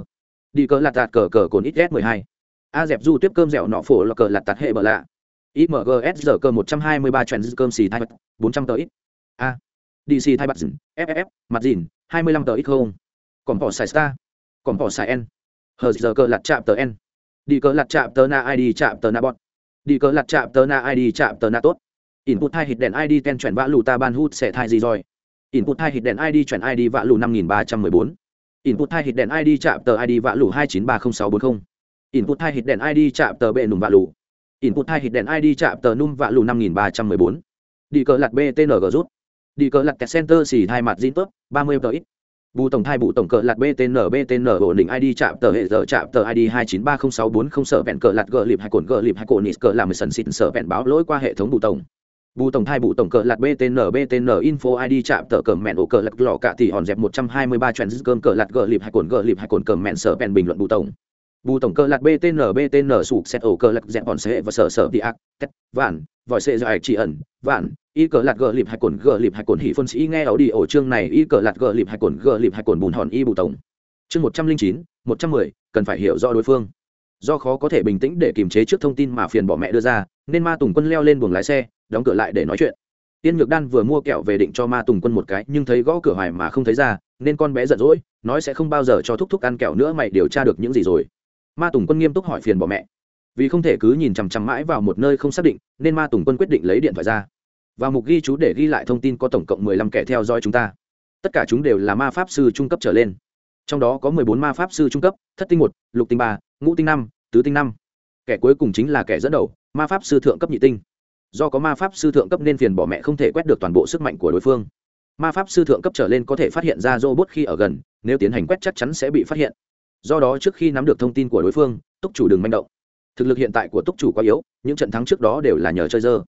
đi cờ lạt tạt cờ cờ cồn ít s mười hai a dẹp du tiếp cơm dẻo nọ phổ là cờ lạt tạt hệ bờ lạ. Imgs giờ cơ một trăm hai mươi ba trend cơm xì thai bốn trăm tờ ít. A. Dc thai bật dìn ff mặt dìn, hai mươi lăm tờ ít không? Còn bỏ xài star còn bỏ xài n. Hờ giờ cơ lặt chạm tờ n. Đi cờ lặt chạm tờ na id chạm tờ na bọn đi cờ lặt chạm tờ na id chạm tờ na tốt. Input hai hit đèn id ten chuyển vã lù ta ban hút sẽ thai gì rồi? Input hai hit đèn id chuyển id vã lù năm nghìn ba trăm mười bốn. Input hai hit đèn id chạm tờ id vã lù hai chín ba không sáu bốn không input hai hit đèn id chạm tờ bệ nùm vạ lù. Input hai hit đèn id chạm tờ num vạ lù năm nghìn ba trăm mười bốn. Đi cờ lặt btng rút. Đi cờ lặt kẹt center xì hai mặt zin tốt ba mươi tờ ít. Bù tổng thai bù tổng cờ lạt btn btn ổn định id chạm tờ hệ giờ chạm tờ id hai chín ba không sáu bốn không sở vẹn cờ lạt gờ lịp hai cồn gờ lịp hai cồn nít cờ làm sần xịn sở vẹn báo lỗi qua hệ thống bù tổng. Bù tổng thai bù tổng cờ lạt btn btn info id chạm tờ cờ mẹn ổ cờ lạt lọ cả thì hòn dẹp một trăm hai mươi ba trend cơm cờ lạt gờ lịp hai cồn gờ lịp hai cồn cờ mẹn sở vẹn bình luận bù tổng bù tổng cơ lạc btn btn sụp xét ổ cơ lạc dẹp bọn xe và sở sở đi ác, tét, vạn, vòi xe dài chỉ ẩn, vạn, y cờ lạc gờ lịp hay cồn, gờ lịp hay cồn hỉ phân sĩ nghe ấu đi ổ chương này, y cờ lạc gờ lịp hay cồn, gờ lịp hay cồn bùn hòn y bù tổng. Chương một trăm linh chín, một trăm mười, cần phải hiểu rõ đối phương. Do khó có thể bình tĩnh để kiềm chế trước thông tin mà phiền bỏ mẹ đưa ra, nên ma tùng quân leo lên buồng lái xe, đóng cửa lại để nói chuyện. Tiên nhược đan vừa mua kẹo về định cho ma tùng quân một cái, nhưng thấy gõ cửa hoài mà không thấy ra, nên con bé giận dỗi, nói sẽ không bao giờ cho thúc thúc ăn kẹo nữa, mày điều tra được những gì rồi ma tùng quân nghiêm túc hỏi phiền bỏ mẹ. Vì không thể cứ nhìn chằm chằm mãi vào một nơi không xác định, nên ma tùng quân quyết định lấy điện thoại ra. Và mục ghi chú để ghi lại thông tin có tổng cộng mười lăm kẻ theo dõi chúng ta. Tất cả chúng đều là ma pháp sư trung cấp trở lên. Trong đó có mười bốn ma pháp sư trung cấp, thất tinh một, lục tinh ba, ngũ tinh năm, tứ tinh năm. Kẻ cuối cùng chính là kẻ dẫn đầu, ma pháp sư thượng cấp nhị tinh. Do có ma pháp sư thượng cấp nên phiền bỏ mẹ không thể quét được toàn bộ sức mạnh của đối phương. Ma pháp sư thượng cấp trở lên có thể phát hiện ra robot khi ở gần, nếu tiến hành quét chắc chắn sẽ bị phát hiện do đó trước khi nắm được thông tin của đối phương, túc chủ đừng manh động. Thực lực hiện tại của túc chủ quá yếu, những trận thắng trước đó đều là nhờ chơi dơ.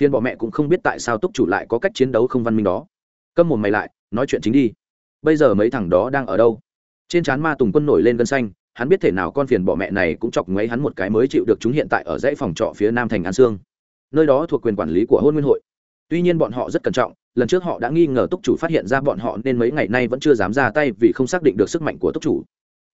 Phiên bọ mẹ cũng không biết tại sao túc chủ lại có cách chiến đấu không văn minh đó. Câm mồm mày lại, nói chuyện chính đi. Bây giờ mấy thằng đó đang ở đâu? Trên trán ma tùng quân nổi lên gân xanh, hắn biết thể nào con phiền bọ mẹ này cũng chọc ngoáy hắn một cái mới chịu được chúng hiện tại ở dãy phòng trọ phía nam thành an sương. Nơi đó thuộc quyền quản lý của hôn nguyên hội. Tuy nhiên bọn họ rất cẩn trọng, lần trước họ đã nghi ngờ túc chủ phát hiện ra bọn họ nên mấy ngày nay vẫn chưa dám ra tay vì không xác định được sức mạnh của túc chủ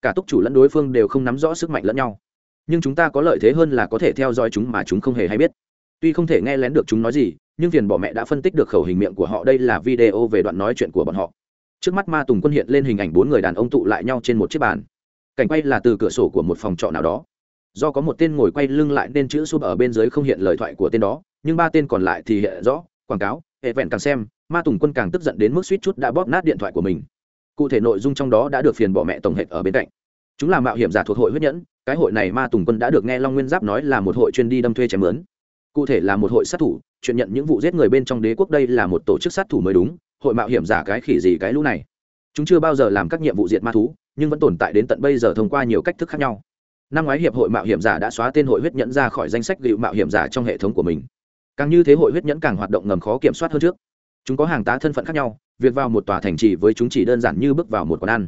cả túc chủ lẫn đối phương đều không nắm rõ sức mạnh lẫn nhau. Nhưng chúng ta có lợi thế hơn là có thể theo dõi chúng mà chúng không hề hay biết. Tuy không thể nghe lén được chúng nói gì, nhưng phiền bỏ mẹ đã phân tích được khẩu hình miệng của họ. Đây là video về đoạn nói chuyện của bọn họ. Trước mắt ma tùng quân hiện lên hình ảnh bốn người đàn ông tụ lại nhau trên một chiếc bàn. Cảnh quay là từ cửa sổ của một phòng trọ nào đó. Do có một tên ngồi quay lưng lại nên chữ súp ở bên dưới không hiện lời thoại của tên đó, nhưng ba tên còn lại thì hiện rõ, quảng cáo, hệ vẹn càng xem, ma tùng quân càng tức giận đến mức suýt chút đã bóp nát điện thoại của mình cụ thể nội dung trong đó đã được phiền bỏ mẹ tổng hệt ở bên cạnh. Chúng là mạo hiểm giả thuộc hội huyết nhẫn, cái hội này ma tùng quân đã được nghe long nguyên giáp nói là một hội chuyên đi đâm thuê chém mướn. Cụ thể là một hội sát thủ, chuyện nhận những vụ giết người bên trong đế quốc đây là một tổ chức sát thủ mới đúng, hội mạo hiểm giả cái khỉ gì cái lũ này. Chúng chưa bao giờ làm các nhiệm vụ diệt ma thú, nhưng vẫn tồn tại đến tận bây giờ thông qua nhiều cách thức khác nhau. Năm ngoái hiệp hội mạo hiểm giả đã xóa tên hội huyết nhẫn ra khỏi danh sách gịu mạo hiểm giả trong hệ thống của mình. Càng như thế hội huyết nhẫn càng hoạt động ngầm khó kiểm soát hơn trước. Chúng có hàng tá thân phận khác nhau việc vào một tòa thành trì với chúng chỉ đơn giản như bước vào một quán ăn.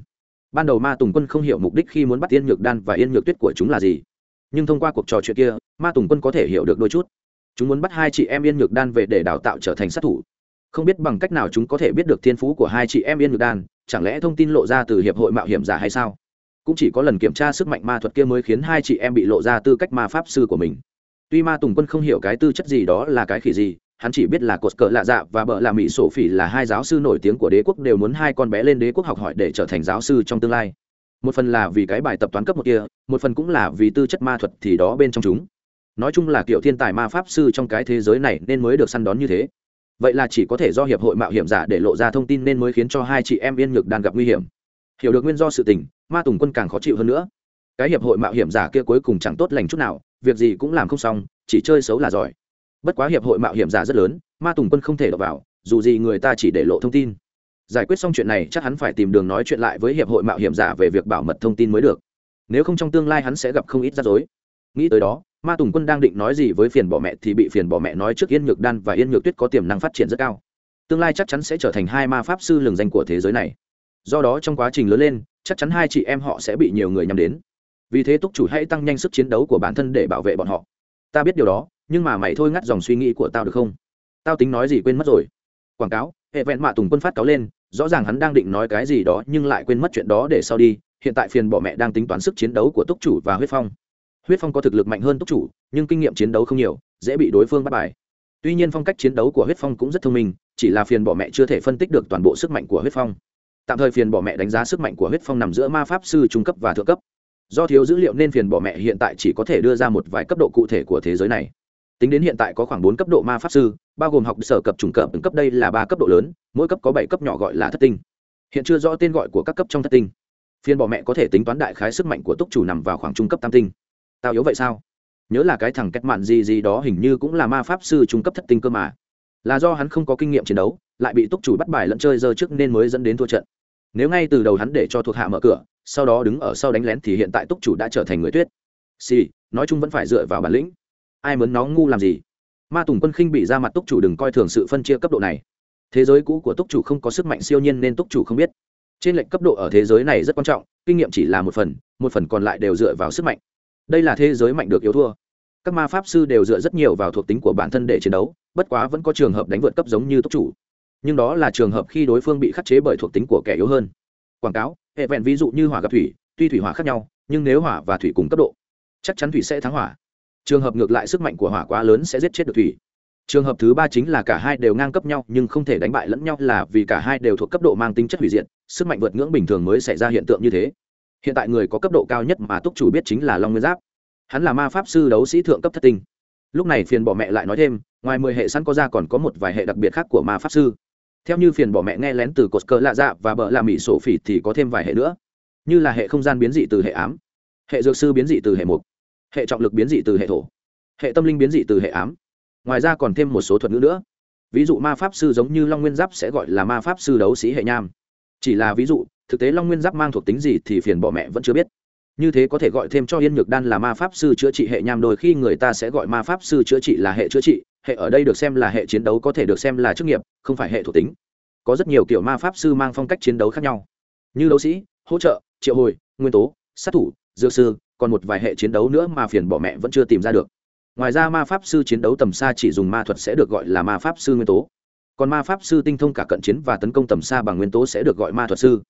Ban đầu ma tùng quân không hiểu mục đích khi muốn bắt yên nhược đan và yên nhược tuyết của chúng là gì. Nhưng thông qua cuộc trò chuyện kia, ma tùng quân có thể hiểu được đôi chút. Chúng muốn bắt hai chị em yên nhược đan về để đào tạo trở thành sát thủ. Không biết bằng cách nào chúng có thể biết được thiên phú của hai chị em yên nhược đan, chẳng lẽ thông tin lộ ra từ hiệp hội mạo hiểm giả hay sao? Cũng chỉ có lần kiểm tra sức mạnh ma thuật kia mới khiến hai chị em bị lộ ra tư cách ma pháp sư của mình. Tuy ma tùng quân không hiểu cái tư chất gì đó là cái khỉ gì hắn chỉ biết là cột cờ lạ dạ và bợ là mỹ sổ phỉ là hai giáo sư nổi tiếng của đế quốc đều muốn hai con bé lên đế quốc học hỏi để trở thành giáo sư trong tương lai. Một phần là vì cái bài tập toán cấp một kia, một phần cũng là vì tư chất ma thuật thì đó bên trong chúng. Nói chung là kiểu thiên tài ma pháp sư trong cái thế giới này nên mới được săn đón như thế. Vậy là chỉ có thể do hiệp hội mạo hiểm giả để lộ ra thông tin nên mới khiến cho hai chị em yên nhược đang gặp nguy hiểm. Hiểu được nguyên do sự tình, ma tùng quân càng khó chịu hơn nữa. Cái hiệp hội mạo hiểm giả kia cuối cùng chẳng tốt lành chút nào, việc gì cũng làm không xong, chỉ chơi xấu là giỏi bất quá hiệp hội mạo hiểm giả rất lớn, ma tùng quân không thể đọc vào, dù gì người ta chỉ để lộ thông tin. Giải quyết xong chuyện này, chắc hắn phải tìm đường nói chuyện lại với hiệp hội mạo hiểm giả về việc bảo mật thông tin mới được. Nếu không trong tương lai hắn sẽ gặp không ít rắc rối. Nghĩ tới đó, ma tùng quân đang định nói gì với phiền bỏ mẹ thì bị phiền bỏ mẹ nói trước yên nhược đan và yên nhược tuyết có tiềm năng phát triển rất cao. Tương lai chắc chắn sẽ trở thành hai ma pháp sư lừng danh của thế giới này. Do đó trong quá trình lớn lên, chắc chắn hai chị em họ sẽ bị nhiều người nhắm đến. Vì thế túc chủ hãy tăng nhanh sức chiến đấu của bản thân để bảo vệ bọn họ. Ta biết điều đó nhưng mà mày thôi ngắt dòng suy nghĩ của tao được không? Tao tính nói gì quên mất rồi. Quảng cáo, hệ vẹn mạ tùng quân phát cáo lên, rõ ràng hắn đang định nói cái gì đó nhưng lại quên mất chuyện đó để sau đi, hiện tại phiền bỏ mẹ đang tính toán sức chiến đấu của túc chủ và huyết phong. Huyết phong có thực lực mạnh hơn túc chủ, nhưng kinh nghiệm chiến đấu không nhiều, dễ bị đối phương bắt bài. Tuy nhiên phong cách chiến đấu của huyết phong cũng rất thông minh, chỉ là phiền bỏ mẹ chưa thể phân tích được toàn bộ sức mạnh của huyết phong. Tạm thời phiền bỏ mẹ đánh giá sức mạnh của huyết phong nằm giữa ma pháp sư trung cấp và thượng cấp. Do thiếu dữ liệu nên phiền bỏ mẹ hiện tại chỉ có thể đưa ra một vài cấp độ cụ thể của thế giới này tính đến hiện tại có khoảng bốn cấp độ ma pháp sư, bao gồm học sở cập trùng cấp cấp đây là ba cấp độ lớn, mỗi cấp có bảy cấp nhỏ gọi là thất tinh. Hiện chưa rõ tên gọi của các cấp trong thất tinh. Phiên bỏ mẹ có thể tính toán đại khái sức mạnh của túc chủ nằm vào khoảng trung cấp tam tinh. Tao yếu vậy sao? Nhớ là cái thằng cách mạn gì gì đó hình như cũng là ma pháp sư trung cấp thất tinh cơ mà. Là do hắn không có kinh nghiệm chiến đấu, lại bị túc chủ bắt bài lẫn chơi dơ trước nên mới dẫn đến thua trận. Nếu ngay từ đầu hắn để cho thuộc hạ mở cửa, sau đó đứng ở sau đánh lén thì hiện tại túc chủ đã trở thành người tuyết. Xì, nói chung vẫn phải dựa vào bản lĩnh ai muốn nó ngu làm gì? Ma tùng quân khinh bị ra mặt túc chủ đừng coi thường sự phân chia cấp độ này. Thế giới cũ của túc chủ không có sức mạnh siêu nhiên nên túc chủ không biết. Trên lệnh cấp độ ở thế giới này rất quan trọng, kinh nghiệm chỉ là một phần một phần còn lại đều dựa vào sức mạnh. Đây là thế giới mạnh được yếu thua. Các ma pháp sư đều dựa rất nhiều vào thuộc tính của bản thân để chiến đấu, bất quá vẫn có trường hợp đánh vượt cấp giống như túc chủ. Nhưng đó là trường hợp khi đối phương bị khắc chế bởi thuộc tính của kẻ yếu hơn. Quảng cáo, hệ vẹn ví dụ như hỏa gặp thủy, tuy thủy hỏa khác nhau, nhưng nếu hỏa và thủy cùng cấp độ, chắc chắn thủy sẽ thắng hỏa trường hợp ngược lại sức mạnh của hỏa quá lớn sẽ giết chết được thủy. Trường hợp thứ ba chính là cả hai đều ngang cấp nhau, nhưng không thể đánh bại lẫn nhau là vì cả hai đều thuộc cấp độ mang tính chất hủy diệt, sức mạnh vượt ngưỡng bình thường mới xảy ra hiện tượng như thế. Hiện tại người có cấp độ cao nhất mà túc chủ biết chính là long nguyên giáp. Hắn là ma pháp sư đấu sĩ thượng cấp thất tinh. Lúc này phiền bỏ mẹ lại nói thêm, ngoài mười hệ sẵn có ra còn có một vài hệ đặc biệt khác của ma pháp sư. Theo như phiền bỏ mẹ nghe lén từ cột cờ lạ dạ và bờ lạ mỹ sổ phỉ thì có thêm vài hệ nữa. Như là hệ không gian biến dị từ hệ ám, hệ dược sư biến dị từ hệ mục hệ trọng lực biến dị từ hệ thổ. Hệ tâm linh biến dị từ hệ ám. Ngoài ra còn thêm một số thuật ngữ nữa. Ví dụ ma pháp sư giống như long nguyên giáp sẽ gọi là ma pháp sư đấu sĩ hệ nham. Chỉ là ví dụ, thực tế long nguyên giáp mang thuộc tính gì thì phiền bỏ mẹ vẫn chưa biết. Như thế có thể gọi thêm cho yên nhược đan là ma pháp sư chữa trị hệ nham, đôi khi người ta sẽ gọi ma pháp sư chữa trị là hệ chữa trị, hệ ở đây được xem là hệ chiến đấu có thể được xem là chức nghiệp, không phải hệ thuộc tính. Có rất nhiều kiểu ma pháp sư mang phong cách chiến đấu khác nhau. Như đấu sĩ, hỗ trợ, triệu hồi, nguyên tố, sát thủ, dược sư còn một vài hệ chiến đấu nữa mà phiền bỏ mẹ vẫn chưa tìm ra được. Ngoài ra ma pháp sư chiến đấu tầm xa chỉ dùng ma thuật sẽ được gọi là ma pháp sư nguyên tố. Còn ma pháp sư tinh thông cả cận chiến và tấn công tầm xa bằng nguyên tố sẽ được gọi ma thuật sư.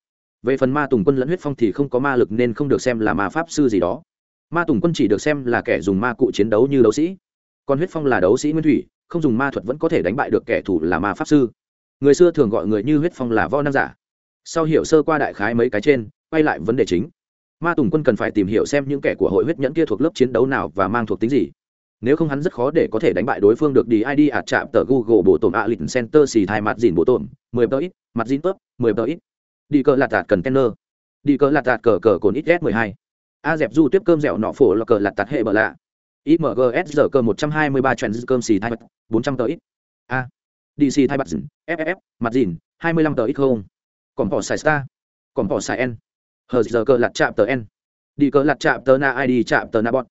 Về phần ma tùng quân lẫn huyết phong thì không có ma lực nên không được xem là ma pháp sư gì đó. Ma tùng quân chỉ được xem là kẻ dùng ma cụ chiến đấu như đấu sĩ. Còn huyết phong là đấu sĩ nguyên thủy, không dùng ma thuật vẫn có thể đánh bại được kẻ thù là ma pháp sư. Người xưa thường gọi người như huyết phong là võ nam giả. Sau hiểu sơ qua đại khái mấy cái trên, quay lại vấn đề chính ma tùng quân cần phải tìm hiểu xem những kẻ của hội huyết nhẫn kia thuộc lớp chiến đấu nào và mang thuộc tính gì. Nếu không hắn rất khó để có thể đánh bại đối phương được đi id ạt chạm tờ google bộ tổn a lịch center xì thai mặt dìn bộ tổn, mười tờ ít, mặt dìn tớp, mười tờ ít. Đi cờ lạt tạt cần kenner. Đi cờ lạt tạt cờ cờ cồn ít s mười hai. A dẹp du tiếp cơm dẻo nọ phổ là cờ lạt tạt hệ bờ lạ. Imgs giờ cơ một trăm hai mươi ba chuyện cơm xì thay mặt, bốn trăm tờ ít. A. Dc thay dìn ff mặt dìn, hai mươi lăm tờ ít không? Còn bỏ xài star. Còn bỏ xài n hờ giờ cờ lặt chạm tờ n. Đi cờ lặt chạm tờ na id chạm tờ na bọn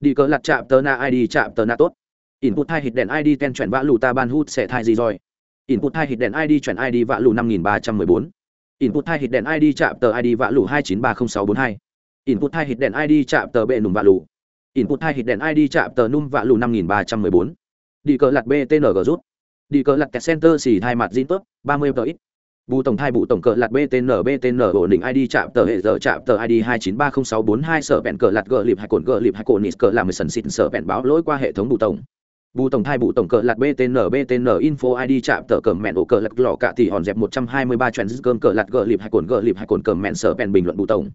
đi cờ lặt chạm tờ na id chạm tờ na tốt. Input hai hít đèn id ten chuyển vã lù ta ban hút sẽ thay gì rồi? Input hai hít đèn id chuyển id vã lù năm nghìn ba trăm mười bốn. Input hai hít đèn id chạm tờ id vã lù hai chín ba không sáu bốn hai. Input hai hít đèn id chạm tờ bệ nùm vã lù. Input hai hít đèn id chạm tờ num vạ lù năm nghìn ba trăm mười bốn. Đi cờ lặt btng rút. Đi cờ lặt kẹt center xì thai mặt zin tốt ba mươi tờ ít bù tổng thai bù tổng cờ lạt btn btn ổn định id chạm tờ hệ giờ chạm tờ id hai chín ba không sáu bốn hai sở bẹn cờ lạt gờ lịp hai cồn gờ lịp hai cồn nít cờ làm sần xịn sở bẹn báo lỗi qua hệ thống bù tổng. Bù tổng thai bù tổng cờ lạt btn btn info id chạm tờ cờ mẹn ổ cờ lạt lò cạ tỷ hòn dẹp một trăm hai mươi ba cơm cờ lạt gờ lịp hai cồn gờ lịp hai cồn cờ mẹn sở bẹn bình luận bù tổng.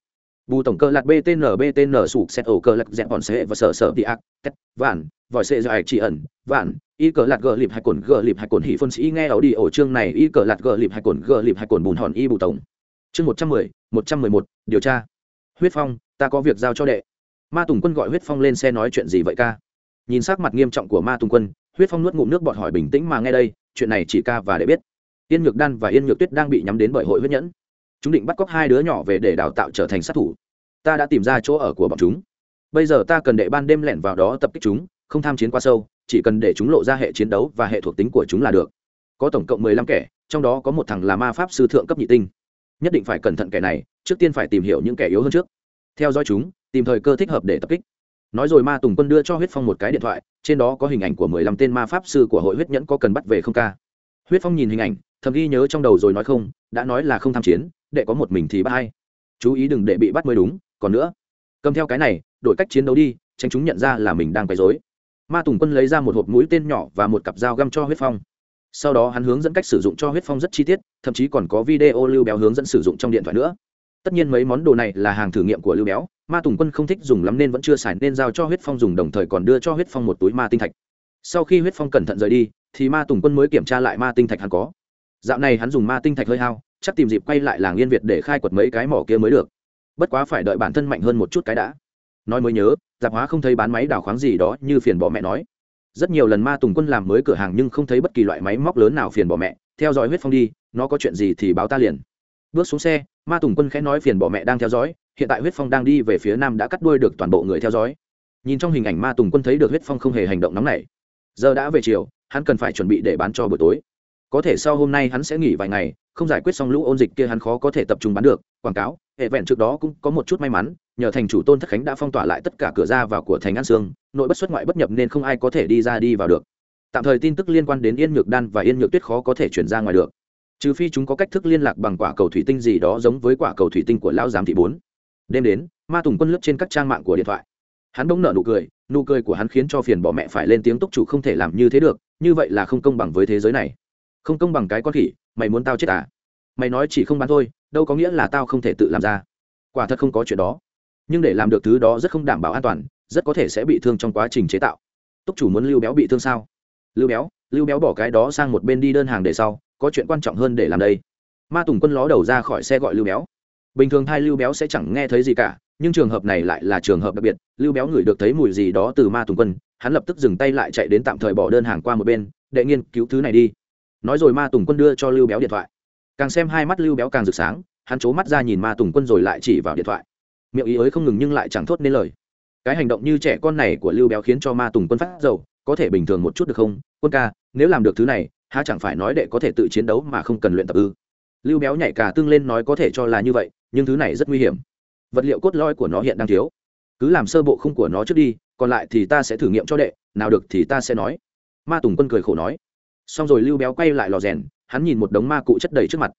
Bù tổng cờ lạt btn btn sụp xét ổ cờ lạt dẹp hòn sẽ và sở sở đi ác, tét, vạn, vòi sẽ dài chỉ ẩn, vạn y cờ lạt gờ lịp hai cồn, gờ lịp hai cồn hỉ phân sĩ nghe ảo đi ổ chương này y cờ lạt gờ lịp hai cồn, gờ lịp hai cồn bùn hòn y bù tổng. Chương một trăm mười, một trăm mười một, điều tra. Huyết phong, ta có việc giao cho đệ. Ma tùng quân gọi huyết phong lên xe nói chuyện gì vậy ca? Nhìn sắc mặt nghiêm trọng của ma tùng quân, huyết phong nuốt ngụm nước bọt hỏi bình tĩnh mà nghe đây, chuyện này chỉ ca và đệ biết. Yên nhược đan và yên nhược tuyết đang bị nhắm đến bởi hội huyết nhẫn. Chúng định bắt cóc hai đứa nhỏ về để đào tạo trở thành sát thủ. Ta đã tìm ra chỗ ở của bọn chúng. Bây giờ ta cần đệ ban đêm lẻn vào đó tập kích chúng, không tham chiến quá sâu chỉ cần để chúng lộ ra hệ chiến đấu và hệ thuộc tính của chúng là được. Có tổng cộng mười lăm kẻ, trong đó có một thằng là ma pháp sư thượng cấp nhị tinh. Nhất định phải cẩn thận kẻ này, trước tiên phải tìm hiểu những kẻ yếu hơn trước. Theo dõi chúng, tìm thời cơ thích hợp để tập kích. Nói rồi ma tùng quân đưa cho huyết phong một cái điện thoại, trên đó có hình ảnh của mười lăm tên ma pháp sư của hội huyết nhẫn có cần bắt về không ca. Huyết phong nhìn hình ảnh, thầm ghi nhớ trong đầu rồi nói không, đã nói là không tham chiến, đệ có một mình thì bắt hay chú ý đừng để bị bắt mới đúng, còn nữa. Cầm theo cái này, đổi cách chiến đấu đi, tránh chúng nhận ra là mình đang quấy dối ma tùng quân lấy ra một hộp mũi tên nhỏ và một cặp dao găm cho huyết phong. Sau đó hắn hướng dẫn cách sử dụng cho huyết phong rất chi tiết, thậm chí còn có video lưu béo hướng dẫn sử dụng trong điện thoại nữa. Tất nhiên mấy món đồ này là hàng thử nghiệm của lưu béo, ma tùng quân không thích dùng lắm nên vẫn chưa xài nên giao cho huyết phong dùng đồng thời còn đưa cho huyết phong một túi ma tinh thạch. Sau khi huyết phong cẩn thận rời đi, thì ma tùng quân mới kiểm tra lại ma tinh thạch hắn có. Dạo này hắn dùng ma tinh thạch hơi hao, chắc tìm dịp quay lại làng yên việt để khai quật mấy cái mỏ kia mới được. Bất quá phải đợi bản thân mạnh hơn một chút cái đã. Nói mới nhớ giạp hóa không thấy bán máy đào khoáng gì đó như phiền bỏ mẹ nói. Rất nhiều lần ma tùng quân làm mới cửa hàng nhưng không thấy bất kỳ loại máy móc lớn nào phiền bỏ mẹ, theo dõi huyết phong đi, nó có chuyện gì thì báo ta liền. Bước xuống xe, ma tùng quân khẽ nói phiền bỏ mẹ đang theo dõi, hiện tại huyết phong đang đi về phía nam đã cắt đuôi được toàn bộ người theo dõi. Nhìn trong hình ảnh ma tùng quân thấy được huyết phong không hề hành động nóng này giờ đã về chiều, hắn cần phải chuẩn bị để bán cho buổi tối. Có thể sau hôm nay hắn sẽ nghỉ vài ngày, không giải quyết xong lũ ôn dịch kia hắn khó có thể tập trung bán được. Quảng cáo, hệ vẹn trước đó cũng có một chút may mắn nhờ thành chủ tôn thất khánh đã phong tỏa lại tất cả cửa ra vào của thành an sương, nội bất xuất ngoại bất nhập nên không ai có thể đi ra đi vào được. Tạm thời tin tức liên quan đến yên nhược đan và yên nhược tuyết khó có thể chuyển ra ngoài được. Trừ phi chúng có cách thức liên lạc bằng quả cầu thủy tinh gì đó giống với quả cầu thủy tinh của lão giám thị bốn. Đêm đến, ma tùng quân lướt trên các trang mạng của điện thoại. Hắn bỗng nợ nụ cười nụ cười của hắn khiến cho phiền bỏ mẹ phải lên tiếng túc chủ không thể làm như thế được, như vậy là không công bằng với thế giới này. Không công bằng cái con khỉ, mày muốn tao chết à? Mày nói chỉ không bán thôi, đâu có nghĩa là tao không thể tự làm ra. Quả thật không có chuyện đó nhưng để làm được thứ đó rất không đảm bảo an toàn, rất có thể sẽ bị thương trong quá trình chế tạo. Túc chủ muốn lưu béo bị thương sao? Lưu béo lưu béo bỏ cái đó sang một bên đi đơn hàng để sau, có chuyện quan trọng hơn để làm đây. Ma tùng quân ló đầu ra khỏi xe gọi lưu béo. Bình thường thai lưu béo sẽ chẳng nghe thấy gì cả, nhưng trường hợp này lại là trường hợp đặc biệt. Lưu béo ngửi được thấy mùi gì đó từ ma tùng quân, hắn lập tức dừng tay lại chạy đến tạm thời bỏ đơn hàng qua một bên để nghiên, cứu thứ này đi. Nói rồi ma tùng quân đưa cho lưu béo điện thoại. Càng xem hai mắt lưu béo càng rực sáng, hắn c mắt ra nhìn ma tùng quân rồi lại chỉ vào điện thoại miệng ý ới không ngừng nhưng lại chẳng thốt nên lời. Cái hành động như trẻ con này của lưu béo khiến cho ma tùng quân phát dầu, có thể bình thường một chút được không? Quân ca, nếu làm được thứ này, há chẳng phải nói đệ có thể tự chiến đấu mà không cần luyện tập ư? Lưu béo nhảy cả tương lên nói có thể cho là như vậy, nhưng thứ này rất nguy hiểm. Vật liệu cốt lõi của nó hiện đang thiếu. Cứ làm sơ bộ khung của nó trước đi, còn lại thì ta sẽ thử nghiệm cho đệ, nào được thì ta sẽ nói. Ma tùng quân cười khổ nói. Xong rồi lưu béo quay lại lò rèn, hắn nhìn một đống ma cụ chất đầy trước mặt.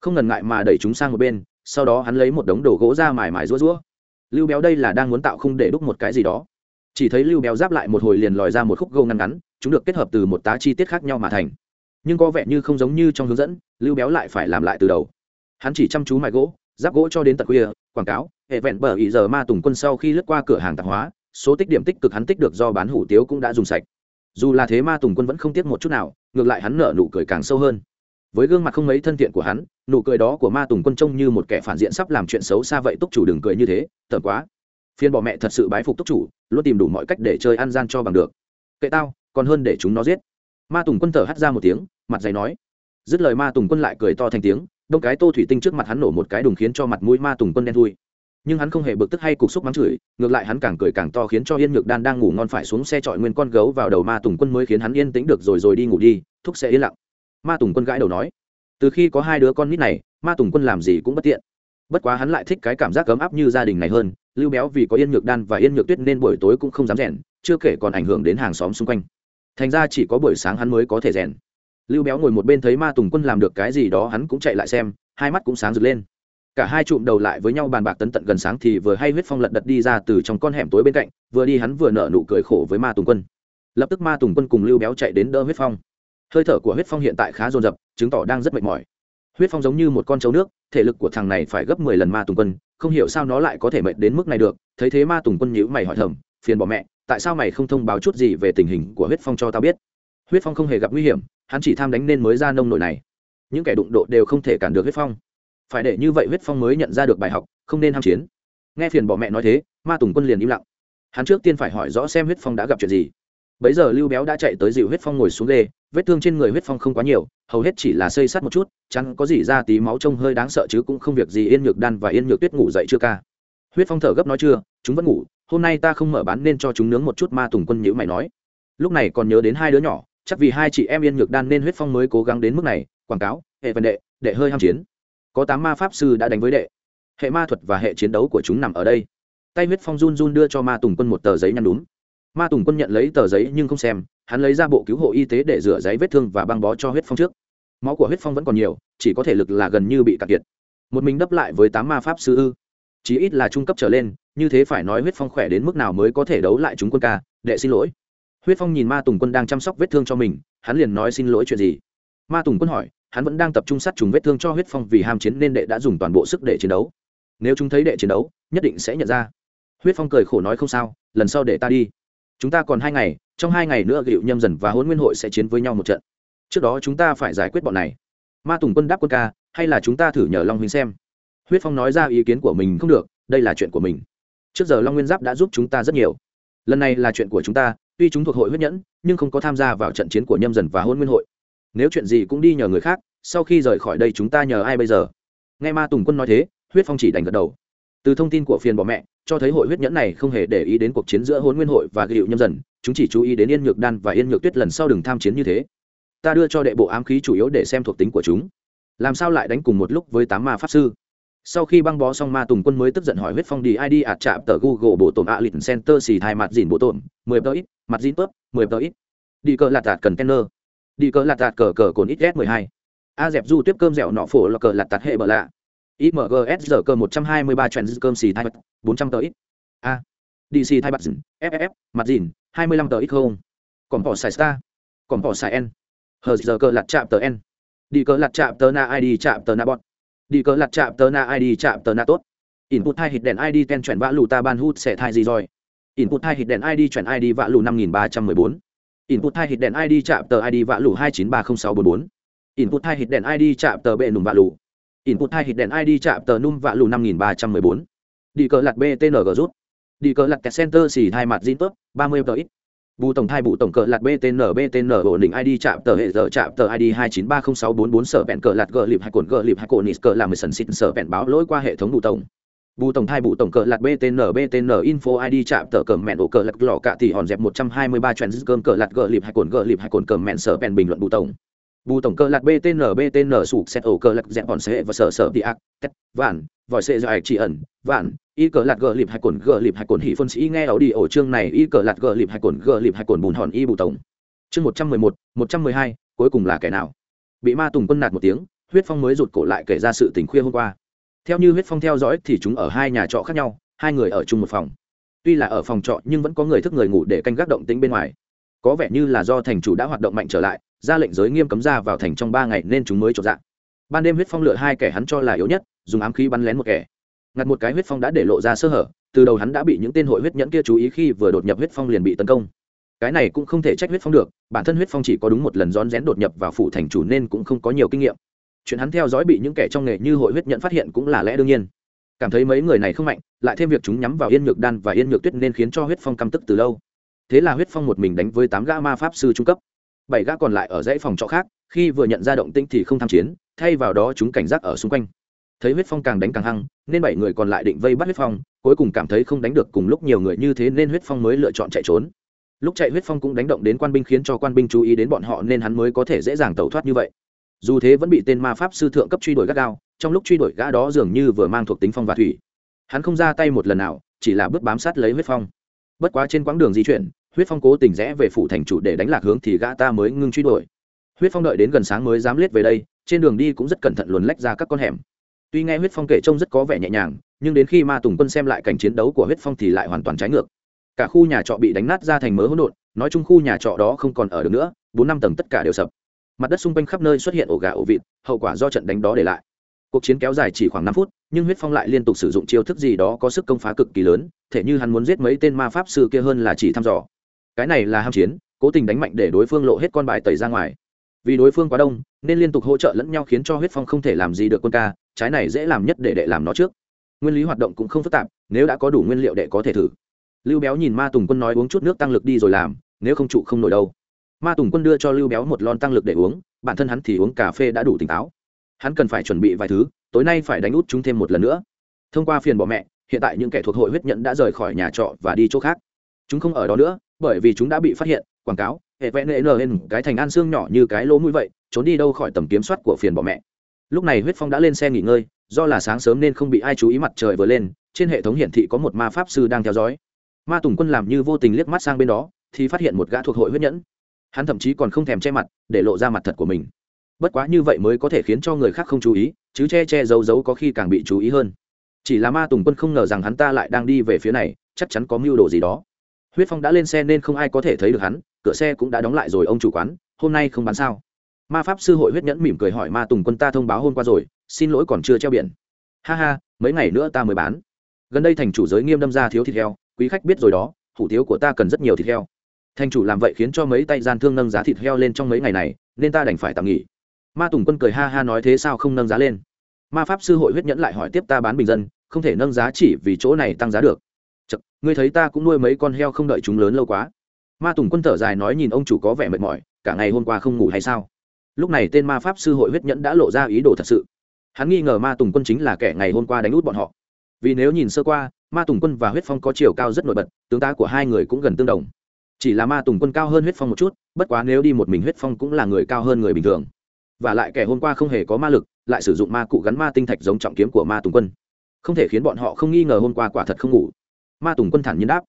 Không ngần ngại mà đẩy chúng sang một bên sau đó hắn lấy một đống đồ gỗ ra mài mài rũa rũa. Lưu béo đây là đang muốn tạo khung để đúc một cái gì đó. Chỉ thấy lưu béo giáp lại một hồi liền lòi ra một khúc gâu ngăn ngắn, chúng được kết hợp từ một tá chi tiết khác nhau mà thành. Nhưng có vẻ như không giống như trong hướng dẫn, lưu béo lại phải làm lại từ đầu. Hắn chỉ chăm chú mài gỗ, giáp gỗ cho đến tận khuya, quảng cáo, hệ vẹn bờ ý giờ ma tùng quân sau khi lướt qua cửa hàng tạp hóa, số tích điểm tích cực hắn tích được do bán hủ tiếu cũng đã dùng sạch. Dù là thế ma tùng quân vẫn không tiếc một chút nào, ngược lại hắn nở nụ cười càng sâu hơn với gương mặt không mấy thân thiện của hắn, nụ cười đó của ma tùng quân trông như một kẻ phản diện sắp làm chuyện xấu xa vậy, túc chủ đừng cười như thế tởm quá. Phiên bọ mẹ thật sự bái phục túc chủ, luôn tìm đủ mọi cách để chơi ăn gian cho bằng được. Kệ tao, còn hơn để chúng nó giết. Ma tùng quân thở hắt ra một tiếng, mặt dày nói. Dứt lời ma tùng quân lại cười to thành tiếng, đông cái tô thủy tinh trước mặt hắn nổ một cái đùng khiến cho mặt mũi ma tùng quân đen thui. Nhưng hắn không hề bực tức hay cục xúc mắng chửi, ngược lại hắn càng cười càng to khiến cho yên nhược đan đang ngủ ngon phải xuống xe trọi nguyên con gấu vào đầu ma tùng quân mới khiến hắn yên tĩnh được rồi rồi đi ngủ đi, thúc sẽ yên lặng ma tùng quân gãi đầu nói, từ khi có hai đứa con nít này, ma tùng quân làm gì cũng bất tiện. Bất quá hắn lại thích cái cảm giác ấm áp như gia đình này hơn, lưu béo vì có yên nhược đan và yên nhược tuyết nên buổi tối cũng không dám rèn, chưa kể còn ảnh hưởng đến hàng xóm xung quanh. Thành ra chỉ có buổi sáng hắn mới có thể rèn. Lưu béo ngồi một bên thấy ma tùng quân làm được cái gì đó hắn cũng chạy lại xem, hai mắt cũng sáng rực lên. Cả hai chụm đầu lại với nhau bàn bạc tấn tận gần sáng thì vừa hay huyết phong lật đật đi ra từ trong con hẻm tối bên cạnh, vừa đi hắn vừa nở nụ cười khổ với ma tùng quân. Lập tức ma tùng quân cùng lưu béo chạy đến đỡ huyết phong hơi thở của huyết phong hiện tại khá dồn dập, chứng tỏ đang rất mệt mỏi. Huyết phong giống như một con trâu nước, thể lực của thằng này phải gấp mười lần ma tùng quân, không hiểu sao nó lại có thể mệt đến mức này được, thấy thế ma tùng quân nhữ mày hỏi thầm, phiền bỏ mẹ, tại sao mày không thông báo chút gì về tình hình của huyết phong cho tao biết? Huyết phong không hề gặp nguy hiểm, hắn chỉ tham đánh nên mới ra nông nổi này. Những kẻ đụng độ đều không thể cản được huyết phong. Phải để như vậy huyết phong mới nhận ra được bài học, không nên ham chiến. Nghe phiền bỏ mẹ nói thế, ma tùng quân liền im lặng. Hắn trước tiên phải hỏi rõ xem huyết phong đã gặp chuyện gì bấy giờ lưu béo đã chạy tới dịu huyết phong ngồi xuống ghê vết thương trên người huyết phong không quá nhiều, hầu hết chỉ là xây sát một chút chẳng có gì ra tí máu trông hơi đáng sợ chứ cũng không việc gì yên nhược đan và yên nhược tuyết ngủ dậy chưa ca. Huyết phong thở gấp nói chưa, chúng vẫn ngủ, hôm nay ta không mở bán nên cho chúng nướng một chút ma tùng quân nhữ mày nói. Lúc này còn nhớ đến hai đứa nhỏ, chắc vì hai chị em yên nhược đan nên huyết phong mới cố gắng đến mức này, quảng cáo, hệ vận đệ đệ hơi ham chiến. Có tám ma pháp sư đã đánh với đệ. Hệ ma thuật và hệ chiến đấu của chúng nằm ở đây. Tay huyết phong run run đưa cho ma tùng quân một tờ giấy nhăn đúng ma tùng quân nhận lấy tờ giấy nhưng không xem, hắn lấy ra bộ cứu hộ y tế để rửa giấy vết thương và băng bó cho huyết phong trước. Máu của huyết phong vẫn còn nhiều, chỉ có thể lực là gần như bị cạn kiệt. Một mình đắp lại với tám ma pháp sư ư. Chí ít là trung cấp trở lên, như thế phải nói huyết phong khỏe đến mức nào mới có thể đấu lại chúng quân ca, đệ xin lỗi. Huyết phong nhìn ma tùng quân đang chăm sóc vết thương cho mình, hắn liền nói xin lỗi chuyện gì? Ma tùng quân hỏi, hắn vẫn đang tập trung sát trùng vết thương cho huyết phong vì ham chiến nên đệ đã dùng toàn bộ sức để chiến đấu. Nếu chúng thấy đệ chiến đấu, nhất định sẽ nhận ra. Huyết phong cười khổ nói không sao, lần sau để ta đi chúng ta còn hai ngày, trong hai ngày nữa gịu nhâm dần và hôn nguyên hội sẽ chiến với nhau một trận. Trước đó chúng ta phải giải quyết bọn này. Ma tùng quân đáp quân ca, hay là chúng ta thử nhờ long huynh xem. Huyết phong nói ra ý kiến của mình không được, đây là chuyện của mình. Trước giờ long nguyên giáp đã giúp chúng ta rất nhiều. Lần này là chuyện của chúng ta, tuy chúng thuộc hội huyết nhẫn, nhưng không có tham gia vào trận chiến của nhâm dần và hôn nguyên hội. Nếu chuyện gì cũng đi nhờ người khác, sau khi rời khỏi đây chúng ta nhờ ai bây giờ? Nghe ma tùng quân nói thế, huyết phong chỉ đành gật đầu từ thông tin của phiền bỏ mẹ, cho thấy hội huyết nhẫn này không hề để ý đến cuộc chiến giữa hôn nguyên hội và gịu nhâm dần, chúng chỉ chú ý đến yên nhược đan và yên nhược tuyết lần sau đừng tham chiến như thế. Ta đưa cho đệ bộ ám khí chủ yếu để xem thuộc tính của chúng. Làm sao lại đánh cùng một lúc với tám ma pháp sư? Sau khi băng bó xong ma tùng quân mới tức giận hỏi huyết phong đi id ạt chạm tờ google bộ tổn ạ lịch center xì thai mặt dìn bộ tổn, mười tờ ít, mặt dìn tớp, mười tờ ít. Đi cờ lạt tạt cần tenner đi cờ lạt tạt cờ cờ cồn ít s mười hai. A dẹp du tiếp cơm dẻo nọ phổ là cờ lạt tạt hệ bờ lạ imgs giờ cơ 123 chuyển cơm xì thai bật, 400 tờ ít. A. Dc thai bật dìn ff mặt dìn hai mươi lăm tờ ít không? Còn bỏ xài star. Còn bỏ xài n. Hờ giờ cơ lặt chạm tờ n. Đi cơ lặt chạm tờ na id chạm tờ na bọt đi cơ lặt chạm tờ na id chạm tờ na tốt. Input hai hit đèn id ten chuyển vã lù ta ban hút sẽ thai gì rồi? Input hai hit đèn id chuyển id vã lù năm nghìn ba trăm mười bốn. Input hai hit đèn id chạm tờ id vã lù hai chín ba không sáu bốn bốn. Input hai hit đèn id chạm tờ bệ nùng vã lù input hai hit đèn id chạm tờ num vạ lù năm nghìn ba trăm mười bốn. Đi cờ lặt btng rút. Đi cờ lặt center xì hai mặt zin tớp, ba mươi tờ ít. Bù tổng thai bù tổng cờ lạt btn btn ổn định id chạm tờ hệ giờ chạm tờ id hai chín ba không sáu bốn bốn sở bẹn cờ lạt gờ lịp hai cồn gờ lịp hai cồn nít cờ làm mười sần xịt sở bẹn báo lỗi qua hệ thống bù tổng. Bù tổng thai bù tổng cờ lạt btn btn info id chạm tờ cờ mẹn ổ cờ lạt lò cạ thì hòn dẹp một trăm hai mươi ba chuyện cơm cờ lạt gờ lịp hai cồn gờ lịp hai cồn cờ mẹn sở bẹn bình luận bù tổng bù tổng cơ lạc btn btn sụp xét ổ cơ lạc dẹp bọn xe và sở sở đi ác, tét, vạn, vòi xe dài chỉ ẩn, vạn. Y cờ lạc gờ lịp hay cồn gờ lịp hay cồn hỉ phân sĩ nghe ảo đi ổ chương này, y cờ lạc gờ lịp hay cồn gờ lịp hay cồn bùn hòn y bù tổng. Chương một trăm mười một một trăm mười hai, cuối cùng là kẻ nào? Bị ma tùng quân nạt một tiếng, huyết phong mới rụt cổ lại kể ra sự tình khuya hôm qua. Theo như huyết phong theo dõi thì chúng ở hai nhà trọ khác nhau, hai người ở chung một phòng. Tuy là ở phòng trọ nhưng vẫn có người thức người ngủ để canh gác động tĩnh bên ngoài. Có vẻ như là do thành chủ đã hoạt động mạnh trở lại ra lệnh giới nghiêm cấm ra vào thành trong ba ngày nên chúng mới trộm dạng. Ban đêm huyết phong lựa hai kẻ hắn cho là yếu nhất, dùng ám khí bắn lén một kẻ. Ngặt một cái huyết phong đã để lộ ra sơ hở, từ đầu hắn đã bị những tên hội huyết nhẫn kia chú ý khi vừa đột nhập huyết phong liền bị tấn công. Cái này cũng không thể trách huyết phong được, bản thân huyết phong chỉ có đúng một lần rón rén đột nhập vào phủ thành chủ nên cũng không có nhiều kinh nghiệm. Chuyện hắn theo dõi bị những kẻ trong nghề như hội huyết nhẫn phát hiện cũng là lẽ đương nhiên. Cảm thấy mấy người này không mạnh, lại thêm việc chúng nhắm vào yên nhược đan và yên nhược tuyết nên khiến cho huyết phong căm tức từ lâu. Thế là huyết phong một mình đánh với tám gã ma pháp sư trung cấp bảy gã còn lại ở dãy phòng trọ khác, khi vừa nhận ra động tĩnh thì không tham chiến, thay vào đó chúng cảnh giác ở xung quanh. Thấy huyết phong càng đánh càng hăng, nên bảy người còn lại định vây bắt huyết phong, cuối cùng cảm thấy không đánh được cùng lúc nhiều người như thế nên huyết phong mới lựa chọn chạy trốn. Lúc chạy huyết phong cũng đánh động đến quan binh khiến cho quan binh chú ý đến bọn họ nên hắn mới có thể dễ dàng tẩu thoát như vậy. Dù thế vẫn bị tên ma pháp sư thượng cấp truy đuổi gắt gao, trong lúc truy đuổi gã đó dường như vừa mang thuộc tính phong và thủy. Hắn không ra tay một lần nào, chỉ là bước bám sát lấy huyết phong. Bất quá trên quãng đường di chuyển huyết phong cố tình rẽ về phủ thành chủ để đánh lạc hướng thì gã ta mới ngưng truy đuổi. Huyết phong đợi đến gần sáng mới dám lết về đây, trên đường đi cũng rất cẩn thận luồn lách ra các con hẻm. Tuy nghe huyết phong kể trông rất có vẻ nhẹ nhàng, nhưng đến khi ma tùng quân xem lại cảnh chiến đấu của huyết phong thì lại hoàn toàn trái ngược. Cả khu nhà trọ bị đánh nát ra thành mớ hỗn độn, nói chung khu nhà trọ đó không còn ở được nữa, bốn năm tầng tất cả đều sập. Mặt đất xung quanh khắp nơi xuất hiện ổ gà ổ vịt, hậu quả do trận đánh đó để lại. Cuộc chiến kéo dài chỉ khoảng năm phút, nhưng huyết phong lại liên tục sử dụng chiêu thức gì đó có sức công phá cực kỳ lớn, thể như hắn muốn giết mấy tên ma pháp sư kia hơn là chỉ thăm dò cái này là ham chiến, cố tình đánh mạnh để đối phương lộ hết con bài tẩy ra ngoài. Vì đối phương quá đông, nên liên tục hỗ trợ lẫn nhau khiến cho huyết phong không thể làm gì được quân ca, trái này dễ làm nhất để đệ làm nó trước. Nguyên lý hoạt động cũng không phức tạp, nếu đã có đủ nguyên liệu đệ có thể thử. Lưu béo nhìn ma tùng quân nói uống chút nước tăng lực đi rồi làm, nếu không trụ không nổi đâu. Ma tùng quân đưa cho lưu béo một lon tăng lực để uống, bản thân hắn thì uống cà phê đã đủ tỉnh táo. Hắn cần phải chuẩn bị vài thứ, tối nay phải đánh út chúng thêm một lần nữa. Thông qua phiền bỏ mẹ, hiện tại những kẻ thuộc hội huyết nhận đã rời khỏi nhà trọ và đi chỗ khác. Chúng không ở đó nữa bởi vì chúng đã bị phát hiện, quảng cáo, hệ vẽ nệ nở lên cái thành an xương nhỏ như cái lỗ mũi vậy, trốn đi đâu khỏi tầm kiếm soát của phiền bỏ mẹ. Lúc này huyết phong đã lên xe nghỉ ngơi, do là sáng sớm nên không bị ai chú ý mặt trời vừa lên, trên hệ thống hiển thị có một ma pháp sư đang theo dõi. Ma tùng quân làm như vô tình liếc mắt sang bên đó, thì phát hiện một gã thuộc hội huyết nhẫn. Hắn thậm chí còn không thèm che mặt, để lộ ra mặt thật của mình. Bất quá như vậy mới có thể khiến cho người khác không chú ý, chứ che che giấu giấu có khi càng bị chú ý hơn. Chỉ là ma tùng quân không ngờ rằng hắn ta lại đang đi về phía này, chắc chắn có mưu đồ gì đó huyết phong đã lên xe nên không ai có thể thấy được hắn, cửa xe cũng đã đóng lại rồi, ông chủ quán, hôm nay không bán sao? Ma pháp sư hội huyết nhẫn mỉm cười hỏi, ma tùng quân ta thông báo hôm qua rồi, xin lỗi còn chưa treo biển. Ha ha, mấy ngày nữa ta mới bán. Gần đây thành chủ giới nghiêm đâm ra thiếu thịt heo, quý khách biết rồi đó, hủ tiếu của ta cần rất nhiều thịt heo. Thành chủ làm vậy khiến cho mấy tay gian thương nâng giá thịt heo lên trong mấy ngày này, nên ta đành phải tạm nghỉ. Ma tùng quân cười ha ha nói, thế sao không nâng giá lên? Ma pháp sư hội huyết nhẫn lại hỏi, tiếp ta bán bình dân, không thể nâng giá chỉ vì chỗ này tăng giá được. Chậc, ngươi thấy ta cũng nuôi mấy con heo không đợi chúng lớn lâu quá. Ma tùng quân thở dài nói nhìn ông chủ có vẻ mệt mỏi cả ngày hôm qua không ngủ hay sao? Lúc này tên ma pháp sư hội huyết nhẫn đã lộ ra ý đồ thật sự. Hắn nghi ngờ ma tùng quân chính là kẻ ngày hôm qua đánh út bọn họ. Vì nếu nhìn sơ qua ma tùng quân và huyết phong có chiều cao rất nổi bật tướng tá của hai người cũng gần tương đồng. Chỉ là ma tùng quân cao hơn huyết phong một chút bất quá nếu đi một mình huyết phong cũng là người cao hơn người bình thường. Và lại kẻ hôm qua không hề có ma lực lại sử dụng ma cụ gắn ma tinh thạch giống trọng kiếm của ma tùng quân. Không thể khiến bọn họ không nghi ngờ hôm qua quả thật không ngủ ma tùng quân thản nhiên đáp.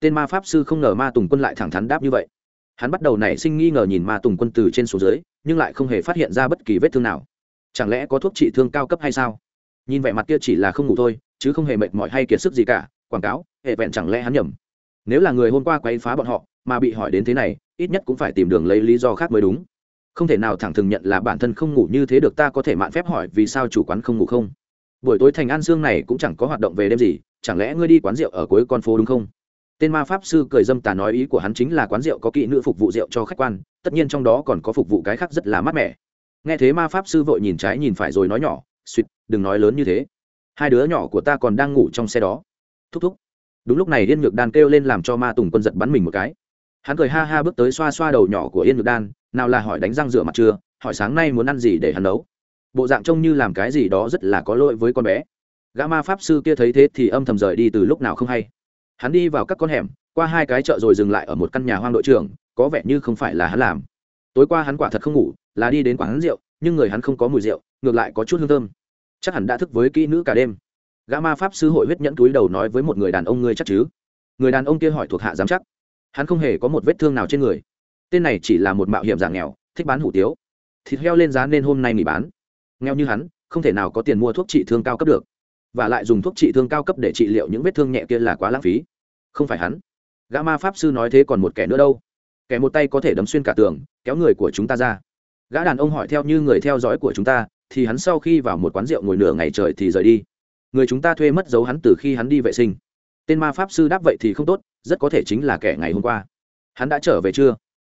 Tên ma pháp sư không ngờ ma tùng quân lại thẳng thắn đáp như vậy. Hắn bắt đầu nảy sinh nghi ngờ nhìn ma tùng quân từ trên xuống dưới, nhưng lại không hề phát hiện ra bất kỳ vết thương nào. Chẳng lẽ có thuốc trị thương cao cấp hay sao? Nhìn vẻ mặt kia chỉ là không ngủ thôi, chứ không hề mệt mỏi hay kiệt sức gì cả, quảng cáo, hệ vẹn chẳng lẽ hắn nhầm? Nếu là người hôm qua quay phá bọn họ, mà bị hỏi đến thế này, ít nhất cũng phải tìm đường lấy lý do khác mới đúng. Không thể nào thẳng thừng nhận là bản thân không ngủ như thế được, ta có thể mạn phép hỏi vì sao chủ quán không ngủ không? Buổi tối thành an sương này cũng chẳng có hoạt động về đêm gì, chẳng lẽ ngươi đi quán rượu ở cuối con phố đúng không? Tên ma pháp sư cười dâm tà nói ý của hắn chính là quán rượu có kỹ nữ phục vụ rượu cho khách quan, tất nhiên trong đó còn có phục vụ cái khác rất là mát mẻ. Nghe thế ma pháp sư vội nhìn trái nhìn phải rồi nói nhỏ suýt đừng nói lớn như thế. Hai đứa nhỏ của ta còn đang ngủ trong xe đó. Thúc thúc. Đúng lúc này yên nhược đan kêu lên làm cho ma tùng quân giật bắn mình một cái. Hắn cười ha ha bước tới xoa xoa đầu nhỏ của yên nhược đan, nào là hỏi đánh răng rửa mặt chưa? Hỏi sáng nay muốn ăn gì để hắn nấu? Bộ dạng trông như làm cái gì đó rất là có lỗi với con bé. Gã ma pháp sư kia thấy thế thì âm thầm rời đi từ lúc nào không hay. Hắn đi vào các con hẻm, qua hai cái chợ rồi dừng lại ở một căn nhà hoang đội trưởng, có vẻ như không phải là hắn làm. Tối qua hắn quả thật không ngủ, là đi đến quán hắn rượu, nhưng người hắn không có mùi rượu, ngược lại có chút hương thơm. Chắc hẳn đã thức với kỹ nữ cả đêm. Gã ma pháp sư hội huyết nhẫn túi đầu nói với một người đàn ông ngươi chắc chứ? Người đàn ông kia hỏi thuộc hạ giám chắc. Hắn không hề có một vết thương nào trên người. Tên này chỉ là một mạo hiểm giả nghèo, thích bán hủ tiếu. Thịt heo lên giá nên hôm nay nghỉ bán nghèo như hắn, không thể nào có tiền mua thuốc trị thương cao cấp được. Và lại dùng thuốc trị thương cao cấp để trị liệu những vết thương nhẹ kia là quá lãng phí. Không phải hắn. Gã ma pháp sư nói thế còn một kẻ nữa đâu. Kẻ một tay có thể đấm xuyên cả tường, kéo người của chúng ta ra. Gã đàn ông hỏi theo như người theo dõi của chúng ta, thì hắn sau khi vào một quán rượu ngồi nửa ngày trời thì rời đi. Người chúng ta thuê mất dấu hắn từ khi hắn đi vệ sinh. Tên ma pháp sư đáp vậy thì không tốt, rất có thể chính là kẻ ngày hôm qua. Hắn đã trở về chưa?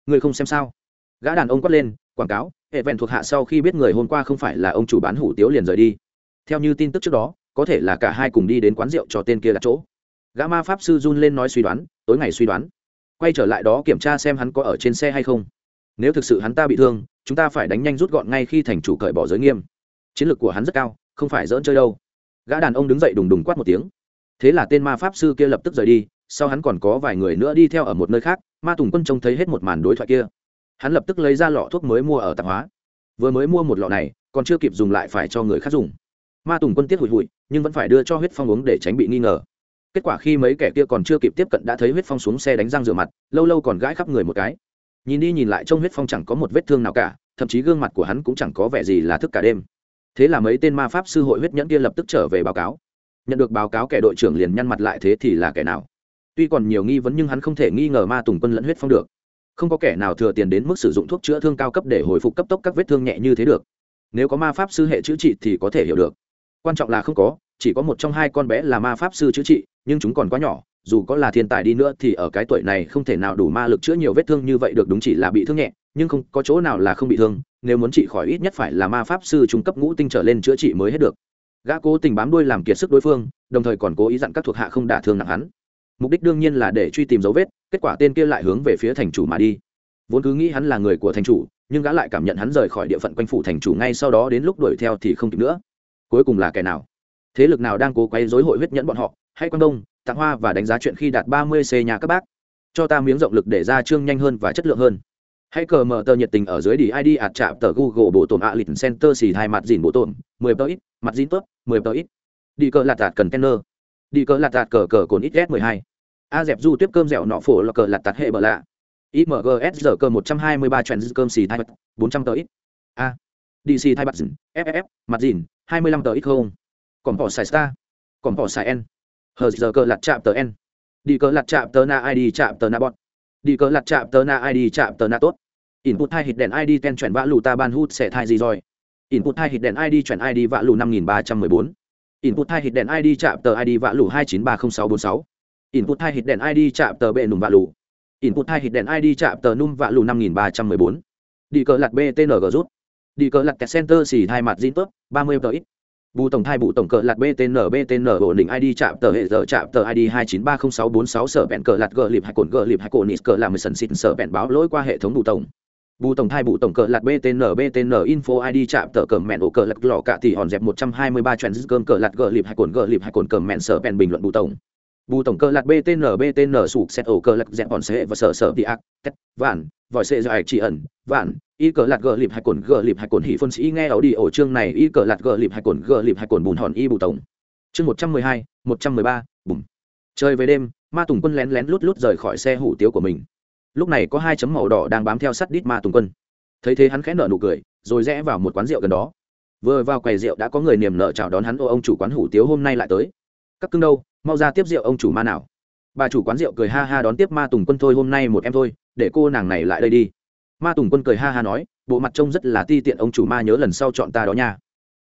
Người không xem sao. Gã đàn ông quát lên, quảng cáo hệ vẹn thuộc hạ sau khi biết người hôm qua không phải là ông chủ bán hủ tiếu liền rời đi. Theo như tin tức trước đó, có thể là cả hai cùng đi đến quán rượu cho tên kia đặt chỗ. Gã ma pháp sư run lên nói suy đoán, tối ngày suy đoán. Quay trở lại đó kiểm tra xem hắn có ở trên xe hay không. Nếu thực sự hắn ta bị thương, chúng ta phải đánh nhanh rút gọn ngay khi thành chủ cởi bỏ giới nghiêm. Chiến lược của hắn rất cao, không phải dỡn chơi đâu. Gã đàn ông đứng dậy đùng đùng quát một tiếng. Thế là tên ma pháp sư kia lập tức rời đi, sau hắn còn có vài người nữa đi theo ở một nơi khác, ma tùng quân trông thấy hết một màn đối thoại kia hắn lập tức lấy ra lọ thuốc mới mua ở tạp hóa. Vừa mới mua một lọ này, còn chưa kịp dùng lại phải cho người khác dùng. Ma tùng quân tiết hụi hụi, nhưng vẫn phải đưa cho huyết phong uống để tránh bị nghi ngờ. Kết quả khi mấy kẻ kia còn chưa kịp tiếp cận đã thấy huyết phong xuống xe đánh răng rửa mặt, lâu lâu còn gãi khắp người một cái. Nhìn đi nhìn lại trông huyết phong chẳng có một vết thương nào cả, thậm chí gương mặt của hắn cũng chẳng có vẻ gì là thức cả đêm. Thế là mấy tên ma pháp sư hội huyết nhẫn kia lập tức trở về báo cáo. Nhận được báo cáo kẻ đội trưởng liền nhăn mặt lại thế thì là kẻ nào? Tuy còn nhiều nghi vấn nhưng hắn không thể nghi ngờ ma tùng quân lẫn huyết phong được không có kẻ nào thừa tiền đến mức sử dụng thuốc chữa thương cao cấp để hồi phục cấp tốc các vết thương nhẹ như thế được. Nếu có ma pháp sư hệ chữa trị thì có thể hiểu được. Quan trọng là không có, chỉ có một trong hai con bé là ma pháp sư chữa trị, nhưng chúng còn quá nhỏ, dù có là thiên tài đi nữa thì ở cái tuổi này không thể nào đủ ma lực chữa nhiều vết thương như vậy được đúng chỉ là bị thương nhẹ, nhưng không, có chỗ nào là không bị thương, nếu muốn trị khỏi ít nhất phải là ma pháp sư trung cấp ngũ tinh trở lên chữa trị mới hết được. Gã cố tình bám đuôi làm kiệt sức đối phương, đồng thời còn cố ý dặn các thuộc hạ không đả thương nặng hắn. Mục đích đương nhiên là để truy tìm dấu vết kết quả tên kia lại hướng về phía thành chủ mà đi. Vốn cứ nghĩ hắn là người của thành chủ, nhưng gã lại cảm nhận hắn rời khỏi địa phận quanh phủ thành chủ ngay sau đó đến lúc đuổi theo thì không kịp nữa. Cuối cùng là kẻ nào? Thế lực nào đang cố quấy dối hội huyết nhẫn bọn họ? Hay quan đông tặng hoa và đánh giá chuyện khi đạt ba mươi c nhà các bác. Cho ta miếng rộng lực để ra chương nhanh hơn và chất lượng hơn. Hãy cờ mở tờ nhiệt tình ở dưới đi id ạt chạm tờ google bộ tổn ạ lịch center xì hai mặt dìn bộ tổn, mười tờ ít, mặt dìn tốt, mười tờ ít. Đi cờ lạt tạt cần tenner đi cờ lạt tạt cờ cờ cồn ít s mười hai a dẹp du tiếp cơm dẻo nọ phổ là cờ lạt tạt hệ bờ lạ. Imgs giờ cơ một trăm hai mươi ba trend cơm xì thai bật bốn trăm tờ ít. A. Dc thai bật dìn ff mặt dìn, hai mươi lăm tờ ít không? Còn bỏ xài star. Còn bỏ xài n. Hờ giờ cơ lặt chạm tờ n. Đi cờ lặt chạm tờ na id chạm tờ na bọn đi cờ lặt chạm tờ na id chạm tờ na tốt. Input hai hit đèn id ten chuyển vã lù ta ban hút sẽ thai gì rồi? Input hai hit đèn id chuyển id vã lù năm nghìn ba trăm mười bốn. Input hai hit đèn id chạm tờ id vã lù hai chín ba không sáu bốn sáu input hai hit đèn id chạm tờ bệ nùm vạ lù. Input hai hit đèn id chạm tờ num vạ lù năm nghìn ba trăm mười bốn. Đi cờ lặt btng rút. Đi cờ lặt center xì hai mặt zin tốt ba mươi tờ ít. Bù tổng thai bù tổng cờ lạt btn btn ổn định id chạm tờ hệ giờ chạm tờ id hai chín ba không sáu bốn sáu sở bẹn cờ lạt gờ lịp hai cồn gờ lịp hai cồn nít cờ làm mười sần xịt sở bẹn báo lỗi qua hệ thống bù tổng. Bù tổng thai bù tổng cờ lạt btn btn info id chạm tờ cờ mẹn ổ cờ lạt lọ cả thì hòn dẹp một trăm hai mươi ba trend cơm cờ lạt gờ lịp hai cồn gờ lịp hai cồn cờ mẹn sở bẹn bình luận bù tổng bù tổng cơ lạc btn btn sụp xét ổ cơ lạc dẹp bọn xe và sở sở đi ác, tét, vạn, vòi xe dài chỉ ẩn, vạn. Y cờ lạc gờ lịp hai cồn, gờ lịp hai cồn hỉ phân sĩ nghe ảo đi ổ chương này, y cờ lạc gờ lịp hai cồn, gờ lịp hai cồn bùn hòn y bù tổng. Chương một trăm mười hai, một trăm mười ba, bùm. Chơi về đêm, ma tùng quân lén lén lút lút rời khỏi xe hủ tiếu của mình. Lúc này có hai chấm màu đỏ đang bám theo sắt đít ma tùng quân. Thấy thế hắn khẽ nở nụ cười, rồi rẽ vào một quán rượu gần đó. Vừa vào quầy rượu đã có người niềm nợ chào đón hắn, ô, ông chủ quán hủ tiếu hôm nay lại tới. Các cưng đâu? Mau ra tiếp rượu ông chủ ma nào. Bà chủ quán rượu cười ha ha đón tiếp ma tùng quân thôi, hôm nay một em thôi, để cô nàng này lại đây đi. Ma tùng quân cười ha ha nói, bộ mặt trông rất là ti tiện ông chủ ma nhớ lần sau chọn ta đó nha.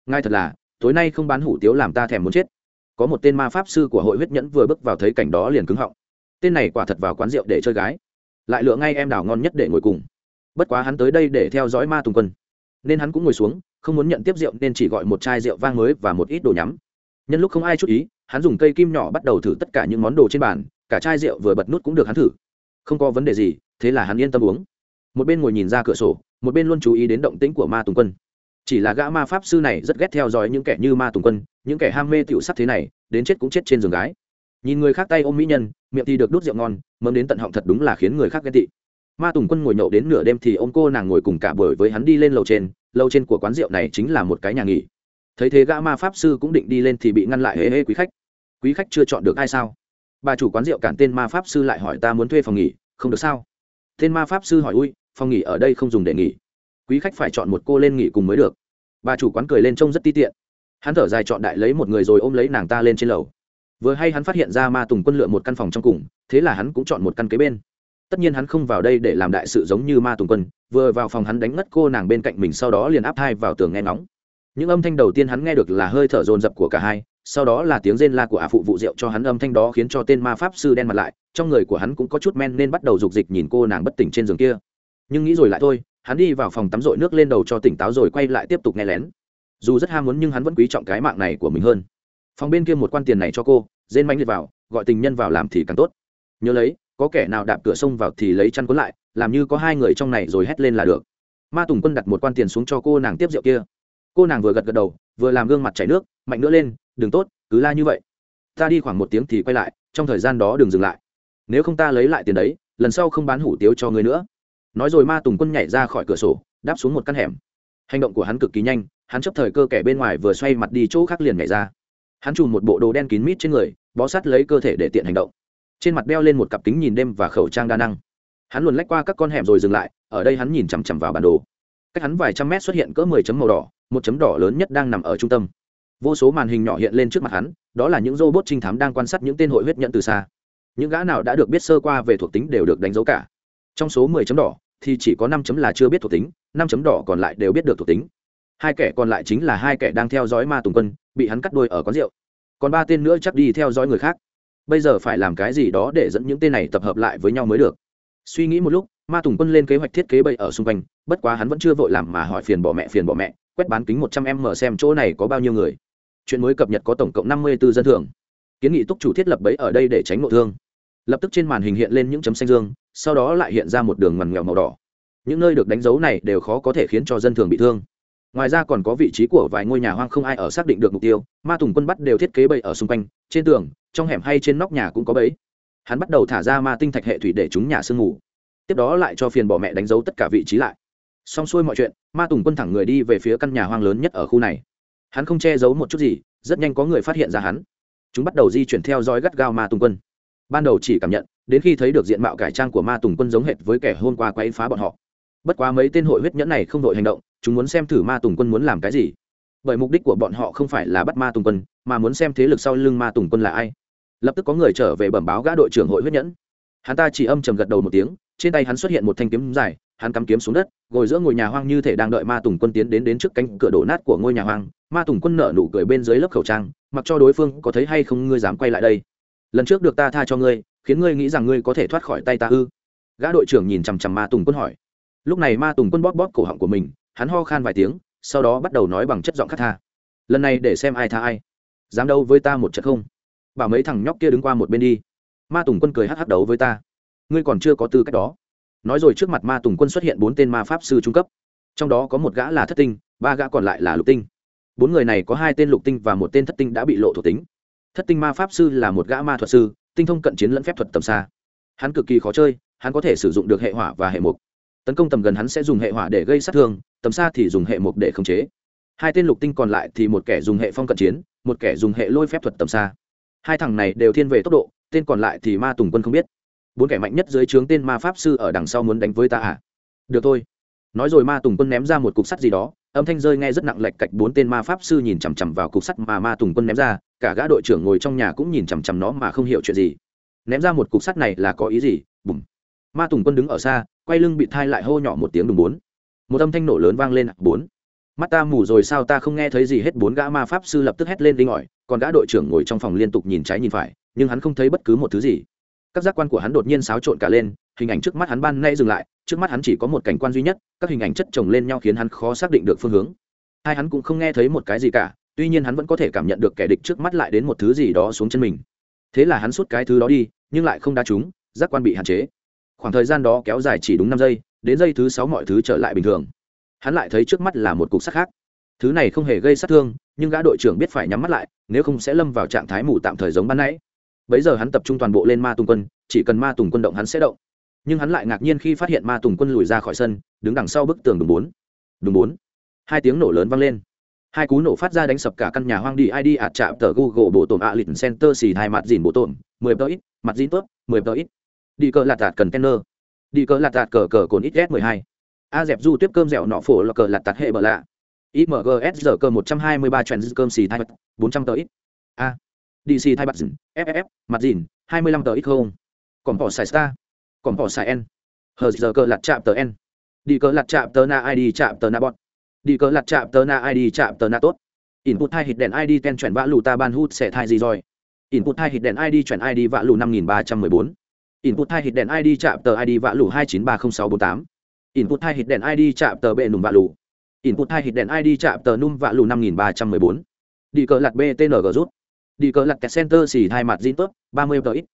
Ngay thật là, tối nay không bán hủ tiếu làm ta thèm muốn chết. Có một tên ma pháp sư của hội huyết nhẫn vừa bước vào thấy cảnh đó liền cứng họng. Tên này quả thật vào quán rượu để chơi gái. Lại lựa ngay em đào ngon nhất để ngồi cùng. Bất quá hắn tới đây để theo dõi ma tùng quân. Nên hắn cũng ngồi xuống, không muốn nhận tiếp rượu nên chỉ gọi một chai rượu vang mới và một ít đồ nhắm nhân lúc không ai chú ý, hắn dùng cây kim nhỏ bắt đầu thử tất cả những món đồ trên bàn, cả chai rượu vừa bật nút cũng được hắn thử. Không có vấn đề gì, thế là hắn yên tâm uống. Một bên ngồi nhìn ra cửa sổ, một bên luôn chú ý đến động tĩnh của ma tùng quân. Chỉ là gã ma pháp sư này rất ghét theo dõi những kẻ như ma tùng quân, những kẻ ham mê tiểu sắc thế này, đến chết cũng chết trên giường gái. Nhìn người khác tay ôm mỹ nhân, miệng thì được đút rượu ngon, mớm đến tận họng thật đúng là khiến người khác ghét tị. Ma tùng quân ngồi nhậu đến nửa đêm thì ô m cô nàng ngồi cùng cả buổi với hắn đi lên lầu trên lầu trên của quán rượu này chính là một cái nhà nghỉ thấy thế gã ma pháp sư cũng định đi lên thì bị ngăn lại hễ hễ quý khách. Quý khách chưa chọn được ai sao? Bà chủ quán rượu cản tên ma pháp sư lại hỏi ta muốn thuê phòng nghỉ, không được sao? Tên ma pháp sư hỏi ui, phòng nghỉ ở đây không dùng để nghỉ. Quý khách phải chọn một cô lên nghỉ cùng mới được. Bà chủ quán cười lên trông rất ti tiện. Hắn thở dài chọn đại lấy một người rồi ôm lấy nàng ta lên trên lầu. Vừa hay hắn phát hiện ra ma tùng quân lựa một căn phòng trong cùng, thế là hắn cũng chọn một căn kế bên. Tất nhiên hắn không vào đây để làm đại sự giống như ma tùng quân, vừa vào phòng hắn đánh ngất cô nàng bên cạnh mình sau đó liền áp thai vào tường nghe ngóng những âm thanh đầu tiên hắn nghe được là hơi thở dồn dập của cả hai, sau đó là tiếng rên la của ả phụ vụ rượu cho hắn âm thanh đó khiến cho tên ma pháp sư đen mặt lại, trong người của hắn cũng có chút men nên bắt đầu rục dịch nhìn cô nàng bất tỉnh trên giường kia. Nhưng nghĩ rồi lại thôi, hắn đi vào phòng tắm rội nước lên đầu cho tỉnh táo rồi quay lại tiếp tục nghe lén. Dù rất ham muốn nhưng hắn vẫn quý trọng cái mạng này của mình hơn. Phòng bên kia một quan tiền này cho cô, rên manh liệt vào, gọi tình nhân vào làm thì càng tốt. Nhớ lấy, có kẻ nào đạp cửa sông vào thì lấy chăn cuốn lại, làm như có hai người trong này rồi hét lên là được. Ma tùng quân đặt một quan tiền xuống cho cô nàng tiếp rượu kia cô nàng vừa gật gật đầu, vừa làm gương mặt chảy nước, mạnh nữa lên, đừng tốt, cứ la như vậy. Ta đi khoảng một tiếng thì quay lại, trong thời gian đó đừng dừng lại. Nếu không ta lấy lại tiền đấy, lần sau không bán hủ tiếu cho người nữa. Nói rồi ma tùng quân nhảy ra khỏi cửa sổ, đáp xuống một căn hẻm. Hành động của hắn cực kỳ nhanh, hắn chấp thời cơ kẻ bên ngoài vừa xoay mặt đi chỗ khác liền nhảy ra. Hắn chùm một bộ đồ đen kín mít trên người, bó sát lấy cơ thể để tiện hành động. Trên mặt đeo lên một cặp kính nhìn đêm và khẩu trang đa năng. Hắn luồn lách qua các con hẻm rồi dừng lại, ở đây hắn nhìn chằm chằm vào bản đồ. Cách hắn vài trăm mét xuất hiện cỡ mười chấm màu đỏ một chấm đỏ lớn nhất đang nằm ở trung tâm. Vô số màn hình nhỏ hiện lên trước mặt hắn, đó là những robot trinh thám đang quan sát những tên hội huyết nhận từ xa. Những gã nào đã được biết sơ qua về thuộc tính đều được đánh dấu cả. Trong số mười chấm đỏ, thì chỉ có năm chấm là chưa biết thuộc tính, năm chấm đỏ còn lại đều biết được thuộc tính. Hai kẻ còn lại chính là hai kẻ đang theo dõi ma tùng quân, bị hắn cắt đôi ở quán rượu. Còn ba tên nữa chắc đi theo dõi người khác. Bây giờ phải làm cái gì đó để dẫn những tên này tập hợp lại với nhau mới được? Suy nghĩ một lúc ma tùng quân lên kế hoạch thiết kế bậy ở xung quanh, bất quá hắn vẫn chưa vội làm mà hỏi phiền bỏ mẹ, phiền bỏ mẹ, quét bán kính một trăm em mở xem chỗ này có bao nhiêu người. Chuyện mới cập nhật có tổng cộng năm mươi 54 dân thường. Kiến nghị túc chủ thiết lập bẫy ở đây để tránh nội thương. Lập tức trên màn hình hiện lên những chấm xanh dương, sau đó lại hiện ra một đường ngoằn nghèo màu đỏ. Những nơi được đánh dấu này đều khó có thể khiến cho dân thường bị thương. Ngoài ra còn có vị trí của vài ngôi nhà hoang không ai ở xác định được mục tiêu, ma tùng quân bắt đều thiết kế bẫy ở xung quanh, trên tường, trong hẻm hay trên nóc nhà cũng có bẫy. Hắn bắt đầu thả ra ma tinh thạch hệ thủy để chúng nhà sương ngủ tiếp đó lại cho phiền bỏ mẹ đánh dấu tất cả vị trí lại. Xong xuôi mọi chuyện, ma tùng quân thẳng người đi về phía căn nhà hoang lớn nhất ở khu này. Hắn không che giấu một chút gì, rất nhanh có người phát hiện ra hắn. Chúng bắt đầu di chuyển theo dõi gắt gao ma tùng quân. Ban đầu chỉ cảm nhận, đến khi thấy được diện mạo cải trang của ma tùng quân giống hệt với kẻ hôm qua quay phá bọn họ. Bất quá mấy tên hội huyết nhẫn này không đội hành động, chúng muốn xem thử ma tùng quân muốn làm cái gì. Bởi mục đích của bọn họ không phải là bắt ma tùng quân, mà muốn xem thế lực sau lưng ma tùng quân là ai. Lập tức có người trở về bẩm báo gã đội trưởng hội huyết nhẫn. Hắn ta chỉ âm trầm gật đầu một tiếng trên tay hắn xuất hiện một thanh kiếm dài, hắn cắm kiếm xuống đất, ngồi giữa ngôi nhà hoang như thể đang đợi ma tùng quân tiến đến đến trước cánh cửa đổ nát của ngôi nhà hoang. Ma tùng quân nở nụ cười bên dưới lớp khẩu trang, mặc cho đối phương có thấy hay không ngươi dám quay lại đây. Lần trước được ta tha cho ngươi, khiến ngươi nghĩ rằng ngươi có thể thoát khỏi tay ta ư? Gã đội trưởng nhìn chằm chằm ma tùng quân hỏi. Lúc này ma tùng quân bóp bóp cổ họng của mình, hắn ho khan vài tiếng, sau đó bắt đầu nói bằng chất giọng khát tha. Lần này để xem ai tha ai. Dám đâu với ta một trận không? Bảo mấy thằng nhóc kia đứng qua một bên đi. Ma tùng quân cười hắc hắc đấu với ta ngươi còn chưa có tư cách đó. Nói rồi trước mặt ma tùng quân xuất hiện bốn tên ma pháp sư trung cấp. Trong đó có một gã là thất tinh, ba gã còn lại là lục tinh. Bốn người này có hai tên lục tinh và một tên thất tinh đã bị lộ thuộc tính. Thất tinh ma pháp sư là một gã ma thuật sư, tinh thông cận chiến lẫn phép thuật tầm xa. Hắn cực kỳ khó chơi, hắn có thể sử dụng được hệ hỏa và hệ mục. Tấn công tầm gần hắn sẽ dùng hệ hỏa để gây sát thương, tầm xa thì dùng hệ mục để khống chế. Hai tên lục tinh còn lại thì một kẻ dùng hệ phong cận chiến, một kẻ dùng hệ lôi phép thuật tầm xa. Hai thằng này đều thiên về tốc độ, tên còn lại thì ma tùng quân không biết bốn kẻ mạnh nhất dưới trướng tên ma pháp sư ở đằng sau muốn đánh với ta à? Được thôi. Nói rồi ma tùng quân ném ra một cục sắt gì đó, âm thanh rơi nghe rất nặng lệch cạch bốn tên ma pháp sư nhìn chằm chằm vào cục sắt mà ma tùng quân ném ra, cả gã đội trưởng ngồi trong nhà cũng nhìn chằm chằm nó mà không hiểu chuyện gì. Ném ra một cục sắt này là có ý gì? Bùm. Ma tùng quân đứng ở xa, quay lưng bị thai lại hô nhỏ một tiếng đùng bốn. Một âm thanh nổ lớn vang lên, bốn. Mắt ta mù rồi sao ta không nghe thấy gì hết? Bốn gã ma pháp sư lập tức hét lên đinh ỏi, còn gã đội trưởng ngồi trong phòng liên tục nhìn trái nhìn phải, nhưng hắn không thấy bất cứ một thứ gì các giác quan của hắn đột nhiên xáo trộn cả lên, hình ảnh trước mắt hắn ban nay dừng lại, trước mắt hắn chỉ có một cảnh quan duy nhất, các hình ảnh chất chồng lên nhau khiến hắn khó xác định được phương hướng. Hai hắn cũng không nghe thấy một cái gì cả, tuy nhiên hắn vẫn có thể cảm nhận được kẻ địch trước mắt lại đến một thứ gì đó xuống chân mình. Thế là hắn suốt cái thứ đó đi, nhưng lại không đá trúng, giác quan bị hạn chế. Khoảng thời gian đó kéo dài chỉ đúng năm giây, đến giây thứ sáu mọi thứ trở lại bình thường. Hắn lại thấy trước mắt là một cục sắt khác. Thứ này không hề gây sát thương, nhưng gã đội trưởng biết phải nhắm mắt lại, nếu không sẽ lâm vào trạng thái mù tạm thời giống ban nãy bấy giờ hắn tập trung toàn bộ lên ma tùng quân, chỉ cần ma tùng quân động hắn sẽ động. Nhưng hắn lại ngạc nhiên khi phát hiện ma tùng quân lùi ra khỏi sân, đứng đằng sau bức tường đúng bốn. Đúng bốn. Hai tiếng nổ lớn vang lên. Hai cú nổ phát ra đánh sập cả căn nhà hoang đi id ạt chạm tờ google bộ tổn ạ lịch center xì hai mặt dìn bộ tổn, mười tờ ít, mặt dìn tốt, mười tờ ít. Đi cờ lạt tạt cần đi cờ lạt tạt cờ cờ cồn ít s mười hai. A dẹp du tiếp cơm dẻo nọ phổ là cờ lạt tạt hệ bờ lạ. Imgs giờ cơ một trăm hai mươi ba trend cơm xì thai bốn trăm tờ ít. A dc thai bạc dìn ff mặt dìn, hai mươi lăm tờ ít không? Còn bỏ xài star, còn bỏ xài n. Hờ giờ cờ lặt chạm tờ n. Đi cờ lặt chạm tờ na id chạm tờ na bọt đi cờ lặt chạm tờ na id chạm tờ na tốt. Input hai hít đèn id ten chuyển vã lù ta ban hút sẽ thai gì rồi? Input hai hít đèn id chuyển id vã lù năm nghìn ba trăm mười bốn. Input hai hít đèn id chạm tờ id vã lù hai chín ba không sáu bốn tám. Input hai hít đèn id chạm tờ bệ nùng vã lù. Input hai hít đèn id chạm tờ num vã lù năm nghìn ba trăm mười bốn. Đi cờ lặt btng rút đi cờ lặt kẹt center xì hai mặt zin top ba mươi tờ ít.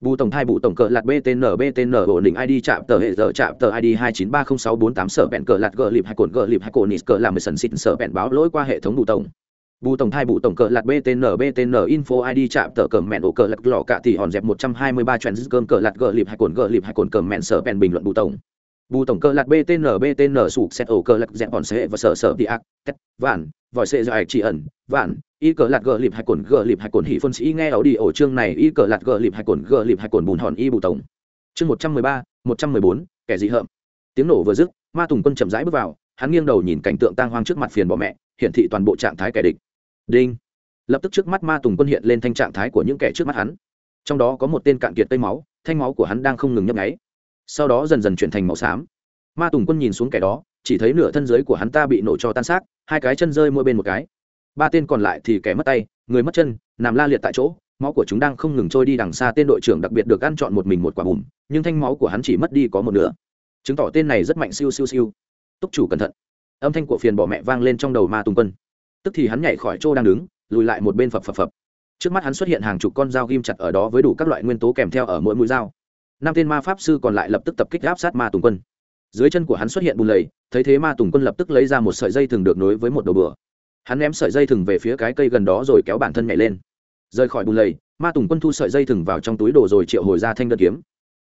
Bù tổng thai bù tổng cờ lặt btn btn ổn định id chạm tờ hệ giờ chạm tờ id hai chín ba không sáu bốn tám sở bẹn cờ lặt gờ lịp hai cồn gờ lịp hai cồn nít cờ làm mười sần xịt sở bẹn báo lỗi qua hệ thống bù tổng. Bù tổng thai bù tổng cờ lạt btn btn info id chạm tờ cờ mẹn ổ cờ lặt lò cả thì hòn dẹp một trăm hai mươi ba trend cơm cờ lạt gờ lịp hai cồn gờ lịp hai cồn cờ mẹn sở bẹn bình luận bù tổng bù tổng cơ lạc btn btn sụp xét ổ cơ lạc dẹp bọn sệ và sở sở đi ác, tét, vạn, vòi xe dài chỉ ẩn, vạn. Y cờ lạc gờ lịp hay cồn gờ lịp hay cồn hỉ phân sĩ nghe ảo đi ổ chương này, y cờ lạc gờ lịp hay cồn gờ lịp hay cồn bùn hòn y bù tổng. Chương một trăm mười ba, một trăm mười bốn, kẻ dị hợm. Tiếng nổ vừa dứt, ma tùng quân chậm rãi bước vào, hắn nghiêng đầu nhìn cảnh tượng tang hoang trước mặt phiền bỏ mẹ, hiển thị toàn bộ trạng thái kẻ địch. Đinh. Lập tức trước mắt ma tùng quân hiện lên thanh trạng thái của những kẻ trước mắt hắn. Trong đó có một tên cạn kiệt tây máu, thanh máu của hắn đang không ngừng nhấp nháy sau đó dần dần chuyển thành màu xám. Ma tùng quân nhìn xuống kẻ đó, chỉ thấy nửa thân dưới của hắn ta bị nổ cho tan xác, hai cái chân rơi mỗi bên một cái. Ba tên còn lại thì kẻ mất tay, người mất chân, nằm la liệt tại chỗ, máu của chúng đang không ngừng trôi đi đằng xa tên đội trưởng đặc biệt được ăn chọn một mình một quả bùm, nhưng thanh máu của hắn chỉ mất đi có một nửa. Chứng tỏ tên này rất mạnh siêu siêu siêu. Túc chủ cẩn thận. Âm thanh của phiền bỏ mẹ vang lên trong đầu ma tùng quân. Tức thì hắn nhảy khỏi chỗ đang đứng, lùi lại một bên phập phập phập. Trước mắt hắn xuất hiện hàng chục con dao ghim chặt ở đó với đủ các loại nguyên tố kèm theo ở mỗi mũi dao năm tên ma pháp sư còn lại lập tức tập kích áp sát ma tùng quân. Dưới chân của hắn xuất hiện bùn lầy, thấy thế ma tùng quân lập tức lấy ra một sợi dây thừng được nối với một đầu bừa. Hắn ném sợi dây thừng về phía cái cây gần đó rồi kéo bản thân nhảy lên. Rời khỏi bùn lầy, ma tùng quân thu sợi dây thừng vào trong túi đồ rồi triệu hồi ra thanh đơn kiếm.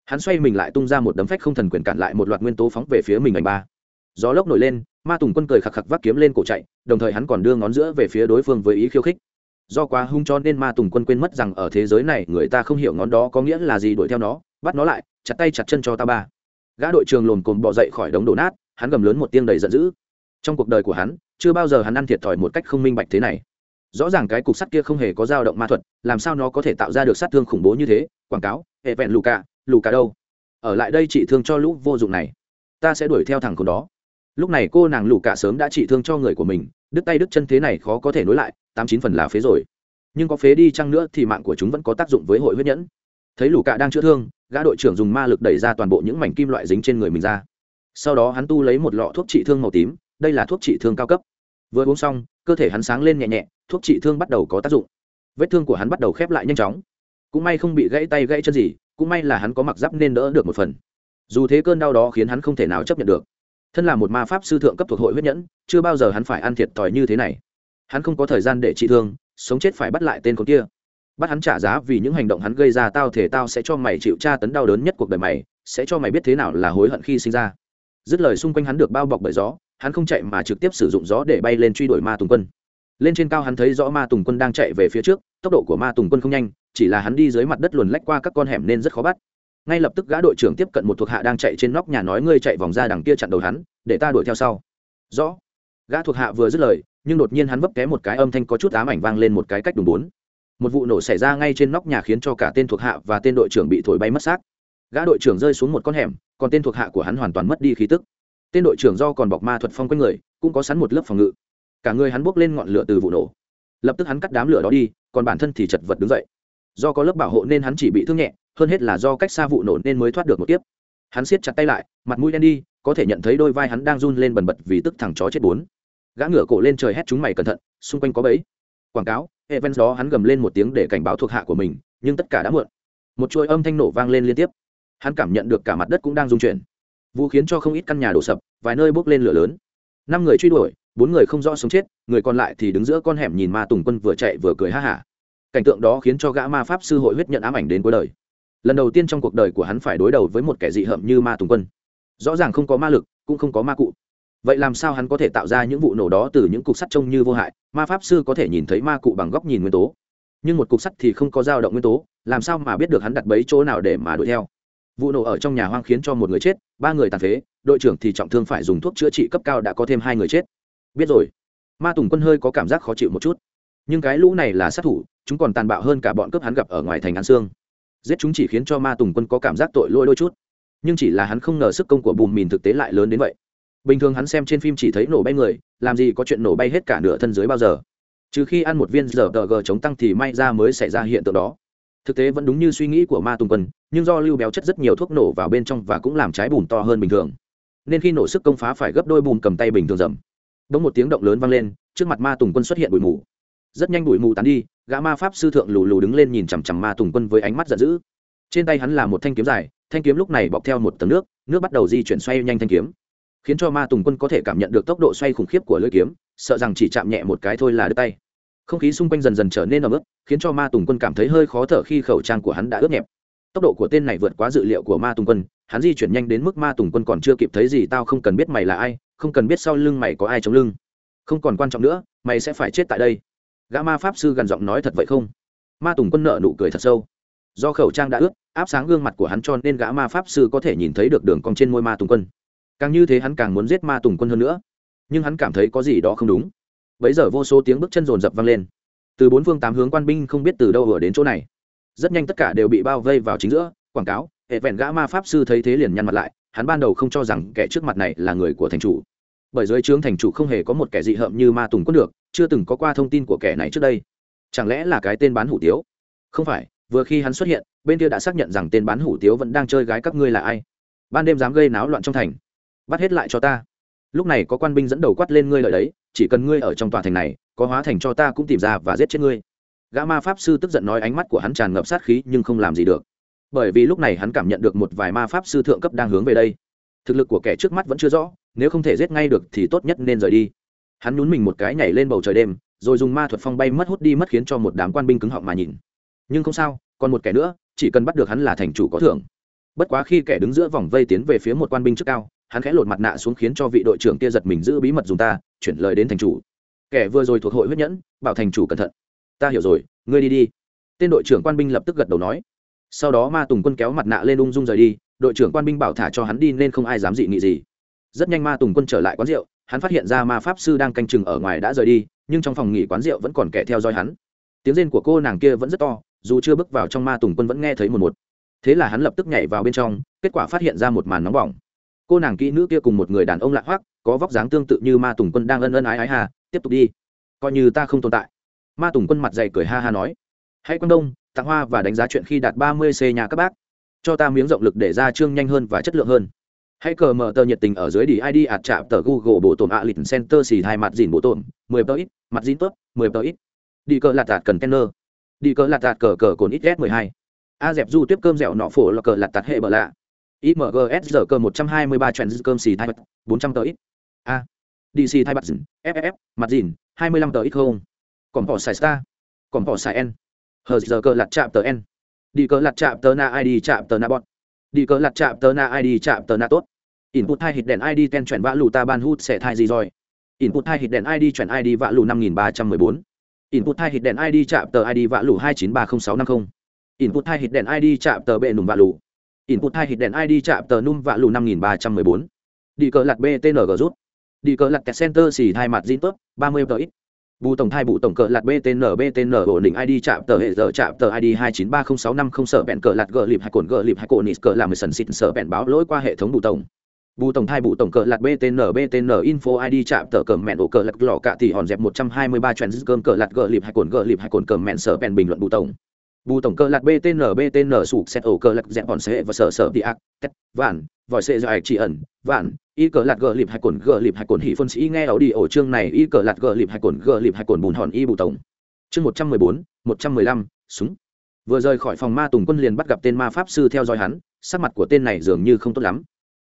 Hắn xoay mình lại tung ra một đấm phách không thần quyền cản lại một loạt nguyên tố phóng về phía mình ảnh ba. Gió lốc nổi lên, ma tùng quân cười khạc khạc vác kiếm lên cổ chạy, đồng thời hắn còn đưa ngón giữa về phía đối phương với ý khiêu khích. Do quá hung cho nên ma tùng quân quên mất rằng ở thế giới này người ta không hiểu ngón đó có nghĩa là gì đuổi theo nó bắt nó lại, chặt tay chặt chân cho ta ba. Gã đội trường lồn cồn bỏ dậy khỏi đống đổ nát, hắn gầm lớn một tiếng đầy giận dữ. Trong cuộc đời của hắn, chưa bao giờ hắn ăn thiệt thòi một cách không minh bạch thế này. Rõ ràng cái cục sắt kia không hề có dao động ma thuật, làm sao nó có thể tạo ra được sát thương khủng bố như thế? Quảng cáo hệ vẹn lù cả lù cả đâu? Ở lại đây trị thương cho lũ vô dụng này. Ta sẽ đuổi theo thằng cồn đó. Lúc này cô nàng lù cả sớm đã trị thương cho người của mình, đứt tay đứt chân thế này khó có thể nối lại, tám chín phần là phế rồi. Nhưng có phế đi chăng nữa thì mạng của chúng vẫn có tác dụng với hội huyết nhẫn thấy lũ cạ đang chữa thương, gã đội trưởng dùng ma lực đẩy ra toàn bộ những mảnh kim loại dính trên người mình ra. Sau đó hắn tu lấy một lọ thuốc trị thương màu tím, đây là thuốc trị thương cao cấp. Vừa uống xong, cơ thể hắn sáng lên nhẹ nhẹ, thuốc trị thương bắt đầu có tác dụng. Vết thương của hắn bắt đầu khép lại nhanh chóng. Cũng may không bị gãy tay gãy chân gì, cũng may là hắn có mặc giáp nên đỡ được một phần. Dù thế cơn đau đó khiến hắn không thể nào chấp nhận được. Thân là một ma pháp sư thượng cấp thuộc hội huyết nhẫn, chưa bao giờ hắn phải ăn thiệt thòi như thế này. Hắn không có thời gian để trị thương, sống chết phải bắt lại tên con kia bắt hắn trả giá vì những hành động hắn gây ra tao thể tao sẽ cho mày chịu tra tấn đau đớn nhất cuộc đời mày, sẽ cho mày biết thế nào là hối hận khi sinh ra. Dứt lời xung quanh hắn được bao bọc bởi gió, hắn không chạy mà trực tiếp sử dụng gió để bay lên truy đuổi ma tùng quân. Lên trên cao hắn thấy rõ ma tùng quân đang chạy về phía trước, tốc độ của ma tùng quân không nhanh, chỉ là hắn đi dưới mặt đất luồn lách qua các con hẻm nên rất khó bắt. Ngay lập tức gã đội trưởng tiếp cận một thuộc hạ đang chạy trên nóc nhà nói ngươi chạy vòng ra đằng kia chặn đầu hắn, để ta đuổi theo sau. Rõ. Gã thuộc hạ vừa dứt lời, nhưng đột nhiên hắn vấp té một cái âm thanh có chút ám ảnh vang lên một cái cách đùng bốn một vụ nổ xảy ra ngay trên nóc nhà khiến cho cả tên thuộc hạ và tên đội trưởng bị thổi bay mất xác. Gã đội trưởng rơi xuống một con hẻm, còn tên thuộc hạ của hắn hoàn toàn mất đi khí tức. Tên đội trưởng do còn bọc ma thuật phong quanh người, cũng có sẵn một lớp phòng ngự. Cả người hắn bốc lên ngọn lửa từ vụ nổ. Lập tức hắn cắt đám lửa đó đi, còn bản thân thì chật vật đứng dậy. Do có lớp bảo hộ nên hắn chỉ bị thương nhẹ, hơn hết là do cách xa vụ nổ nên mới thoát được một tiếp hắn siết chặt tay lại, mặt mũi đen đi, có thể nhận thấy đôi vai hắn đang run lên bần bật vì tức thằng chó chết bốn. Gã ngửa cổ lên trời hét chúng mày cẩn thận, xung quanh có bẫy. Quảng cáo evans đó hắn gầm lên một tiếng để cảnh báo thuộc hạ của mình, nhưng tất cả đã muộn. Một chuỗi âm thanh nổ vang lên liên tiếp. Hắn cảm nhận được cả mặt đất cũng đang rung chuyển. Vụ khiến cho không ít căn nhà đổ sập, vài nơi bốc lên lửa lớn. Năm người truy đuổi, bốn người không rõ sống chết, người còn lại thì đứng giữa con hẻm nhìn ma tùng quân vừa chạy vừa cười ha hả. Cảnh tượng đó khiến cho gã ma pháp sư hội huyết nhận ám ảnh đến cuối đời. Lần đầu tiên trong cuộc đời của hắn phải đối đầu với một kẻ dị hợm như ma tùng quân. Rõ ràng không có ma lực, cũng không có ma cụ vậy làm sao hắn có thể tạo ra những vụ nổ đó từ những cục sắt trông như vô hại? Ma pháp sư có thể nhìn thấy ma cụ bằng góc nhìn nguyên tố. Nhưng một cục sắt thì không có dao động nguyên tố, làm sao mà biết được hắn đặt bấy chỗ nào để mà đuổi theo? Vụ nổ ở trong nhà hoang khiến cho một người chết, ba người tàn phế, đội trưởng thì trọng thương phải dùng thuốc chữa trị cấp cao đã có thêm hai người chết. Biết rồi. Ma tùng quân hơi có cảm giác khó chịu một chút. Nhưng cái lũ này là sát thủ, chúng còn tàn bạo hơn cả bọn cướp hắn gặp ở ngoài thành an sương. Giết chúng chỉ khiến cho ma tùng quân có cảm giác tội lỗi đôi chút. Nhưng chỉ là hắn không ngờ sức công của bùm mìn thực tế lại lớn đến vậy bình thường hắn xem trên phim chỉ thấy nổ bay người, làm gì có chuyện nổ bay hết cả nửa thân dưới bao giờ. Trừ khi ăn một viên giờ tờ gờ chống tăng thì may ra mới xảy ra hiện tượng đó. Thực tế vẫn đúng như suy nghĩ của ma tùng quân, nhưng do lưu béo chất rất nhiều thuốc nổ vào bên trong và cũng làm trái bùn to hơn bình thường. Nên khi nổ sức công phá phải gấp đôi bùn cầm tay bình thường dầm đ một tiếng động lớn vang lên, trước mặt ma tùng quân xuất hiện bụi mù. Rất nhanh bụi mù tán đi, gã ma pháp sư thượng lù lù đứng lên nhìn chằm chằm ma tùng quân với ánh mắt giận dữ. Trên tay hắn là một thanh kiếm dài, thanh kiếm lúc này bọc theo một tầng nước nước bắt đầu di chuyển xoay nhanh thanh kiếm khiến cho ma tùng quân có thể cảm nhận được tốc độ xoay khủng khiếp của lưỡi kiếm, sợ rằng chỉ chạm nhẹ một cái thôi là đứt tay. Không khí xung quanh dần dần trở nên ấm ức khiến cho ma tùng quân cảm thấy hơi khó thở khi khẩu trang của hắn đã ướt nhẹp. Tốc độ của tên này vượt quá dự liệu của ma tùng quân, hắn di chuyển nhanh đến mức ma tùng quân còn chưa kịp thấy gì, tao không cần biết mày là ai, không cần biết sau lưng mày có ai chống lưng. Không còn quan trọng nữa, mày sẽ phải chết tại đây. Gã ma pháp sư gần giọng nói thật vậy không? Ma tùng quân nợ nụ cười thật sâu. Do khẩu trang đã ướt, áp sáng gương mặt của hắn cho nên gã ma pháp sư có thể nhìn thấy được đường cong trên môi ma tùng quân càng như thế hắn càng muốn giết ma tùng quân hơn nữa. Nhưng hắn cảm thấy có gì đó không đúng. Bấy giờ vô số tiếng bước chân rồn rập vang lên. Từ bốn phương tám hướng quan binh không biết từ đâu ở đến chỗ này. Rất nhanh tất cả đều bị bao vây vào chính giữa, quảng cáo, hệ vẹn gã ma pháp sư thấy thế liền nhăn mặt lại, hắn ban đầu không cho rằng kẻ trước mặt này là người của thành chủ. Bởi dưới trướng thành chủ không hề có một kẻ dị hợm như ma tùng quân được, chưa từng có qua thông tin của kẻ này trước đây. Chẳng lẽ là cái tên bán hủ tiếu? Không phải, vừa khi hắn xuất hiện, bên kia đã xác nhận rằng tên bán hủ tiếu vẫn đang chơi gái các ngươi là ai. Ban đêm dám gây náo loạn trong thành bắt hết lại cho ta. Lúc này có quan binh dẫn đầu quát lên ngươi lợi đấy, chỉ cần ngươi ở trong tòa thành này, có hóa thành cho ta cũng tìm ra và giết chết ngươi. Gã ma pháp sư tức giận nói ánh mắt của hắn tràn ngập sát khí nhưng không làm gì được. Bởi vì lúc này hắn cảm nhận được một vài ma pháp sư thượng cấp đang hướng về đây. Thực lực của kẻ trước mắt vẫn chưa rõ, nếu không thể giết ngay được thì tốt nhất nên rời đi. Hắn nhún mình một cái nhảy lên bầu trời đêm, rồi dùng ma thuật phong bay mất hút đi mất khiến cho một đám quan binh cứng họng mà nhìn. Nhưng không sao, còn một kẻ nữa, chỉ cần bắt được hắn là thành chủ có thưởng. Bất quá khi kẻ đứng giữa vòng vây tiến về phía một quan binh trước cao hắn khẽ lột mặt nạ xuống khiến cho vị đội trưởng kia giật mình giữ bí mật dùng ta, chuyển lời đến thành chủ. Kẻ vừa rồi thuộc hội huyết nhẫn, bảo thành chủ cẩn thận. Ta hiểu rồi, ngươi đi đi. Tên đội trưởng quan binh lập tức gật đầu nói. Sau đó ma tùng quân kéo mặt nạ lên ung dung rời đi, đội trưởng quan binh bảo thả cho hắn đi nên không ai dám dị nghị gì. Rất nhanh ma tùng quân trở lại quán rượu, hắn phát hiện ra ma pháp sư đang canh chừng ở ngoài đã rời đi, nhưng trong phòng nghỉ quán rượu vẫn còn kẻ theo dõi hắn. Tiếng rên của cô nàng kia vẫn rất to, dù chưa bước vào trong ma tùng quân vẫn nghe thấy một một. Thế là hắn lập tức nhảy vào bên trong, kết quả phát hiện ra một màn nóng bỏng cô nàng kỹ nữ kia cùng một người đàn ông lạ hoắc, có vóc dáng tương tự như ma tùng quân đang ân ân ái ái hà, tiếp tục đi. Coi như ta không tồn tại. Ma tùng quân mặt dày cười ha ha nói. Hãy quan đông, tặng hoa và đánh giá chuyện khi đạt ba mươi c nhà các bác. Cho ta miếng rộng lực để ra chương nhanh hơn và chất lượng hơn. Hãy cờ mở tờ nhiệt tình ở dưới đi id ạt chạm tờ google bộ tổn ạ lịch center xì hai mặt dìn bộ tổn, mười tờ ít, mặt dìn tốt, mười tờ ít. Đi cờ lạt tạt cần kenner đi cờ lạt tạt cờ cờ cồn ít s mười hai. A dẹp du tiếp cơm dẻo nọ phổ là cờ lạt tạt hệ bờ lạ imgs giờ cơ một trăm hai cơm xì thai bật bốn trăm tờ ít. A. Dc thai bật ff mặt dìn, hai mươi lăm tờ ít không? Còn bỏ xài star. Còn bỏ xài n. Hờ giờ cơ lặt chạm tờ n. Đi cơ lặt chạm tờ na id chạm tờ na bọn đi cơ lặt chạm tờ na id chạm tờ na tốt. Input thay hit đèn id ten chuyển vã lù ta ban hút sẽ thai gì rồi? Input thay hit đèn id chuyển id vã lù năm nghìn ba trăm mười bốn. Input thay hit đèn id chạm tờ id vã lù hai chín ba không sáu năm không. Input thay hit đèn id chạm tờ bệ nùng vã lù input hai hit đèn id chạm tờ num vạ lù năm nghìn ba trăm mười bốn. Đi cờ lặt btng rút. Đi cờ lặt kẹt center xì hai mặt zin tốt ba mươi tờ ít. Bù tổng thai bù tổng cờ lặt btn btn ổn định id chạm tờ hệ giờ chạm tờ id hai chín ba không sáu năm không sở bẹn cờ lạt gờ lịp hai cồn gờ lịp hai cồn nít cờ làm mười sần xịt sở bẹn báo lỗi qua hệ thống bù tổng. Bù tổng thai bù tổng cờ lặt btn btn info id chạm tờ cờ mẹn ổ cờ lạt lò cạ thì hòn dẹp một trăm hai mươi ba chuyện cơm cờ lạt gờ lịp hai cồn gờ lịp hai cồn cờ mẹn sở bẹn bình luận bù tổng bù tổng cơ lạc btn btn sụp xét ổ cơ lạc dẹp bọn xe và sở sở đi ác, tét, vạn, vòi xe dài chỉ ẩn, vạn, y cờ lạc gờ lịp hai cồn gờ lịp hai cồn hỉ phân sĩ nghe ảo đi ổ chương này, y cờ lạc gờ lịp hai cồn gờ lịp hai cồn bùn hòn y bù tổng. Chương một trăm mười bốn, một trăm mười lăm, súng. Vừa rời khỏi phòng ma tùng quân liền bắt gặp tên ma pháp sư theo dõi hắn, sắc mặt của tên này dường như không tốt lắm.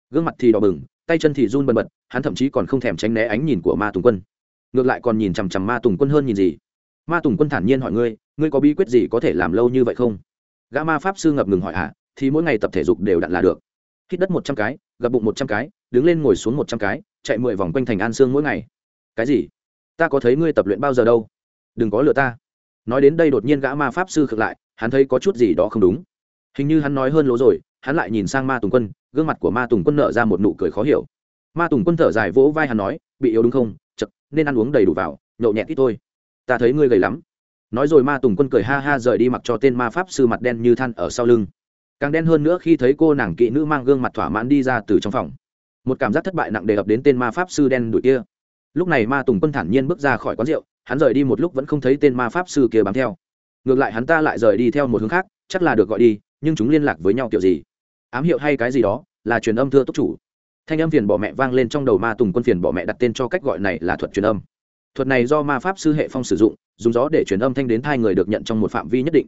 Gương mặt thì đỏ bừng, tay chân thì run bần bật, hắn thậm chí còn không thèm tránh né ánh nhìn của ma tùng quân. Ngược lại còn nhìn chằm chằm ma tùng quân hơn nhìn gì ma tùng quân thản nhiên hỏi ngươi ngươi có bí quyết gì có thể làm lâu như vậy không? Gã ma pháp sư ngập ngừng hỏi ạ à, thì mỗi ngày tập thể dục đều đặn là được. Hít đất một trăm cái gập bụng một trăm cái đứng lên ngồi xuống một trăm cái chạy mười vòng quanh thành an sương mỗi ngày. Cái gì? Ta có thấy ngươi tập luyện bao giờ đâu? Đừng có lừa ta. Nói đến đây đột nhiên gã ma pháp sư ngược lại hắn thấy có chút gì đó không đúng. Hình như hắn nói hơn lỗ rồi hắn lại nhìn sang ma tùng quân gương mặt của ma tùng quân nở ra một nụ cười khó hiểu. Ma tùng quân thở dài vỗ vai hắn nói bị yếu đúng không? Chật nên ăn uống đầy đủ vào nhậu nhẹt ít thôi ta thấy ngươi gầy lắm. Nói rồi ma tùng quân cười ha ha rời đi mặc cho tên ma pháp sư mặt đen như than ở sau lưng. Càng đen hơn nữa khi thấy cô nàng kỵ nữ mang gương mặt thỏa mãn đi ra từ trong phòng. Một cảm giác thất bại nặng đề ập đến tên ma pháp sư đen đuổi kia. Lúc này ma tùng quân thản nhiên bước ra khỏi quán rượu, hắn rời đi một lúc vẫn không thấy tên ma pháp sư kia bám theo. Ngược lại hắn ta lại rời đi theo một hướng khác, chắc là được gọi đi, nhưng chúng liên lạc với nhau kiểu gì? Ám hiệu hay cái gì đó, là truyền âm thưa túc chủ. Thanh âm phiền bỏ mẹ vang lên trong đầu ma tùng quân phiền bỏ mẹ đặt tên cho cách gọi này là thuật truyền âm thuật này do ma pháp sư hệ phong sử dụng, dùng gió để truyền âm thanh đến hai người được nhận trong một phạm vi nhất định.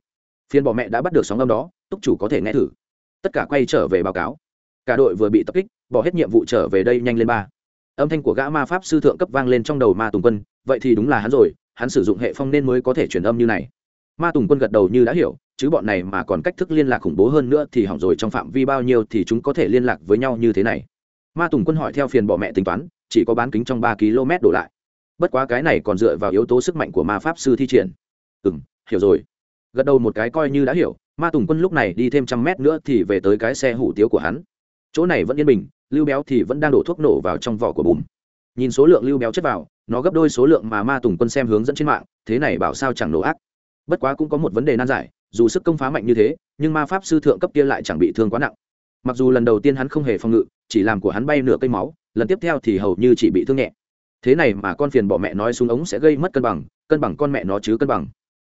Phiên bọ mẹ đã bắt được sóng âm đó, túc chủ có thể nghe thử. Tất cả quay trở về báo cáo. Cả đội vừa bị tập kích, bỏ hết nhiệm vụ trở về đây nhanh lên ba. Âm thanh của gã ma pháp sư thượng cấp vang lên trong đầu ma tùng quân, vậy thì đúng là hắn rồi, hắn sử dụng hệ phong nên mới có thể truyền âm như này. Ma tùng quân gật đầu như đã hiểu, chứ bọn này mà còn cách thức liên lạc khủng bố hơn nữa thì hỏng rồi trong phạm vi bao nhiêu thì chúng có thể liên lạc với nhau như thế này. Ma tùng quân hỏi theo phiền bỏ mẹ tính toán, chỉ có bán kính trong ba km đổ lại bất quá cái này còn dựa vào yếu tố sức mạnh của ma pháp sư thi triển. Ừ m hiểu rồi. Gật đầu một cái coi như đã hiểu, ma tùng quân lúc này đi thêm trăm mét nữa thì về tới cái xe hủ tiếu của hắn. Chỗ này vẫn yên bình, lưu béo thì vẫn đang đổ thuốc nổ vào trong vỏ của bùm. Nhìn số lượng lưu béo chất vào, nó gấp đôi số lượng mà ma tùng quân xem hướng dẫn trên mạng, thế này bảo sao chẳng nổ ác. Bất quá cũng có một vấn đề nan giải, dù sức công phá mạnh như thế, nhưng ma pháp sư thượng cấp kia lại chẳng bị thương quá nặng. Mặc dù lần đầu tiên hắn không hề phòng ngự, chỉ làm của hắn bay nửa cây máu, lần tiếp theo thì hầu như chỉ bị thương nhẹ thế này mà con phiền bỏ mẹ nói xuống ống sẽ gây mất cân bằng cân bằng con mẹ nó chứ cân bằng.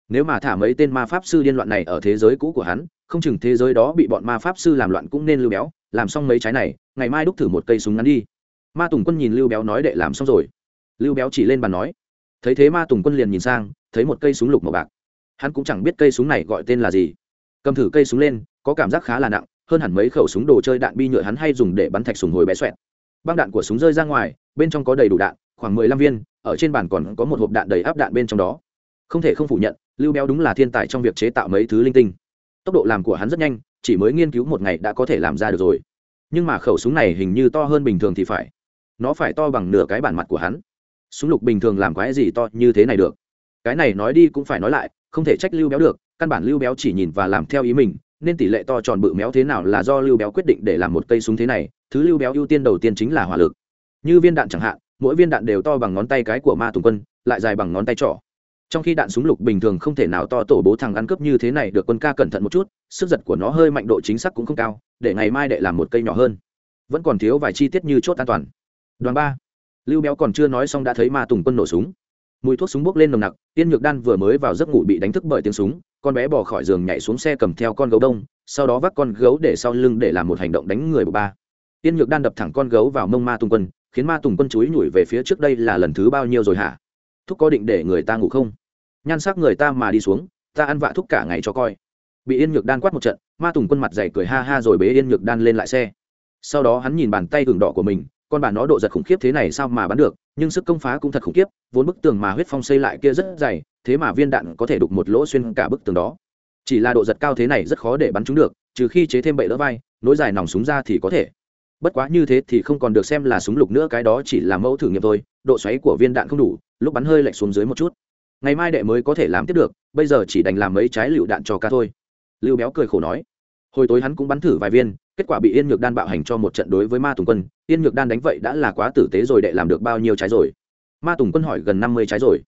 Nếu mà thả mấy tên ma pháp sư điên loạn này ở thế giới cũ của hắn, không chừng thế giới đó bị bọn ma pháp sư làm loạn cũng nên lưu béo, làm xong mấy trái này, ngày mai đúc thử một cây súng ngắn đi. Ma tùng quân nhìn lưu béo nói đệ làm xong rồi. Lưu béo chỉ lên bàn nói. Thấy thế ma tùng quân liền nhìn sang, thấy một cây súng lục màu bạc. Hắn cũng chẳng biết cây súng này gọi tên là gì. Cầm thử cây súng lên, có cảm giác khá là nặng, hơn hẳn mấy khẩu súng đồ chơi đạn bi nhựa hắn hay dùng để bắn thạch súng hồi bé xoẹt. Băng đạn của súng rơi ra ngoài, bên trong có đầy đủ đạn khoảng mười lăm viên, ở trên bàn còn có một hộp đạn đầy áp đạn bên trong đó. Không thể không phủ nhận, lưu béo đúng là thiên tài trong việc chế tạo mấy thứ linh tinh. Tốc độ làm của hắn rất nhanh, chỉ mới nghiên cứu một ngày đã có thể làm ra được rồi. Nhưng mà khẩu súng này hình như to hơn bình thường thì phải. Nó phải to bằng nửa cái bản mặt của hắn. Súng lục bình thường làm quái gì to như thế này được? Cái này nói đi cũng phải nói lại, không thể trách lưu béo được, căn bản lưu béo chỉ nhìn và làm theo ý mình, nên tỷ lệ to tròn bự méo thế nào là do lưu béo quyết định để làm một cây súng thế này, thứ lưu béo ưu tiên đầu tiên chính là hỏa lực. Như viên đạn chẳng hạn mỗi viên đạn đều to bằng ngón tay cái của ma tùng quân, lại dài bằng ngón tay trỏ. Trong khi đạn súng lục bình thường không thể nào to tổ bố thằng ăn cướp như thế này được quân ca cẩn thận một chút, sức giật của nó hơi mạnh độ chính xác cũng không cao, để ngày mai đệ làm một cây nhỏ hơn. Vẫn còn thiếu vài chi tiết như chốt an toàn. Đoàn ba. Lưu béo còn chưa nói xong đã thấy ma tùng quân nổ súng. Mùi thuốc súng bốc lên nồng nặc tiên nhược đan vừa mới vào giấc ngủ bị đánh thức bởi tiếng súng, con bé bỏ khỏi giường nhảy xuống xe cầm theo con gấu đông, sau đó vác con gấu để sau lưng để làm một hành động đánh người bộ ba. Tiên nhược đan đập thẳng con gấu vào mông ma tùng quân khiến ma tùng quân chúi nhủi về phía trước đây là lần thứ bao nhiêu rồi hả? Thúc có định để người ta ngủ không? Nhan sắc người ta mà đi xuống, ta ăn vạ thúc cả ngày cho coi. Bị yên nhược đan quát một trận, ma tùng quân mặt dày cười ha ha rồi bế yên nhược đan lên lại xe. Sau đó hắn nhìn bàn tay gừng đỏ của mình, con bà nó độ giật khủng khiếp thế này sao mà bắn được, nhưng sức công phá cũng thật khủng khiếp, vốn bức tường mà huyết phong xây lại kia rất dày, thế mà viên đạn có thể đục một lỗ xuyên cả bức tường đó. Chỉ là độ giật cao thế này rất khó để bắn chúng được, trừ khi chế thêm bậy đỡ vai, nối dài nòng súng ra thì có thể bất quá như thế thì không còn được xem là súng lục nữa, cái đó chỉ là mẫu thử nghiệm thôi, độ xoáy của viên đạn không đủ, lúc bắn hơi lệch xuống dưới một chút. Ngày mai đệ mới có thể làm tiếp được, bây giờ chỉ đành làm mấy trái lựu đạn cho ca thôi. Lưu béo cười khổ nói. Hồi tối hắn cũng bắn thử vài viên, kết quả bị yên nhược đan bạo hành cho một trận đối với ma tùng quân. Yên nhược đan đánh vậy đã là quá tử tế rồi, đệ làm được bao nhiêu trái rồi? Ma tùng quân hỏi, gần năm mươi trái rồi.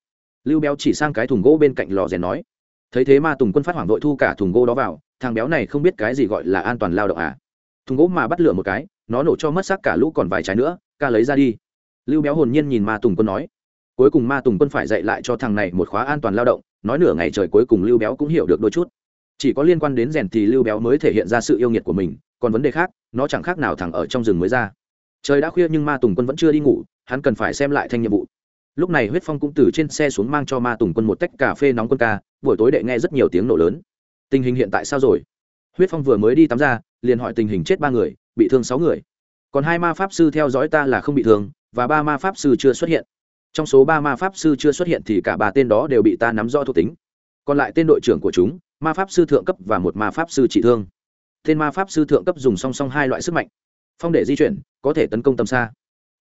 Lưu béo chỉ sang cái thùng gỗ bên cạnh lò rèn nói. Thấy thế ma tùng quân phát hoảng vội thu cả thùng gỗ đó vào, thằng béo này không biết cái gì gọi là an toàn lao động à? Thùng gỗ mà bắt lửa một cái, nó nổ cho mất xác cả lũ còn vài trái nữa, ca lấy ra đi. Lưu béo hồn nhiên nhìn ma tùng quân nói. Cuối cùng ma tùng quân phải dạy lại cho thằng này một khóa an toàn lao động, nói nửa ngày trời cuối cùng lưu béo cũng hiểu được đôi chút. Chỉ có liên quan đến rèn thì lưu béo mới thể hiện ra sự yêu nghiệt của mình, còn vấn đề khác, nó chẳng khác nào thằng ở trong rừng mới ra. Trời đã khuya nhưng ma tùng quân vẫn chưa đi ngủ, hắn cần phải xem lại thanh nhiệm vụ. Lúc này huyết phong cũng từ trên xe xuống mang cho ma tùng quân một tách cà phê nóng quân ca, buổi tối đệ nghe rất nhiều tiếng nổ lớn. Tình hình hiện tại sao rồi? Huyết phong vừa mới đi tắm ra, liền hỏi tình hình chết ba người, bị thương sáu người. Còn hai ma pháp sư theo dõi ta là không bị thương, và ba ma pháp sư chưa xuất hiện. Trong số ba ma pháp sư chưa xuất hiện thì cả ba tên đó đều bị ta nắm rõ thuộc tính. Còn lại tên đội trưởng của chúng, ma pháp sư thượng cấp và một ma pháp sư trị thương. Tên ma pháp sư thượng cấp dùng song song hai loại sức mạnh. Phong để di chuyển, có thể tấn công tầm xa.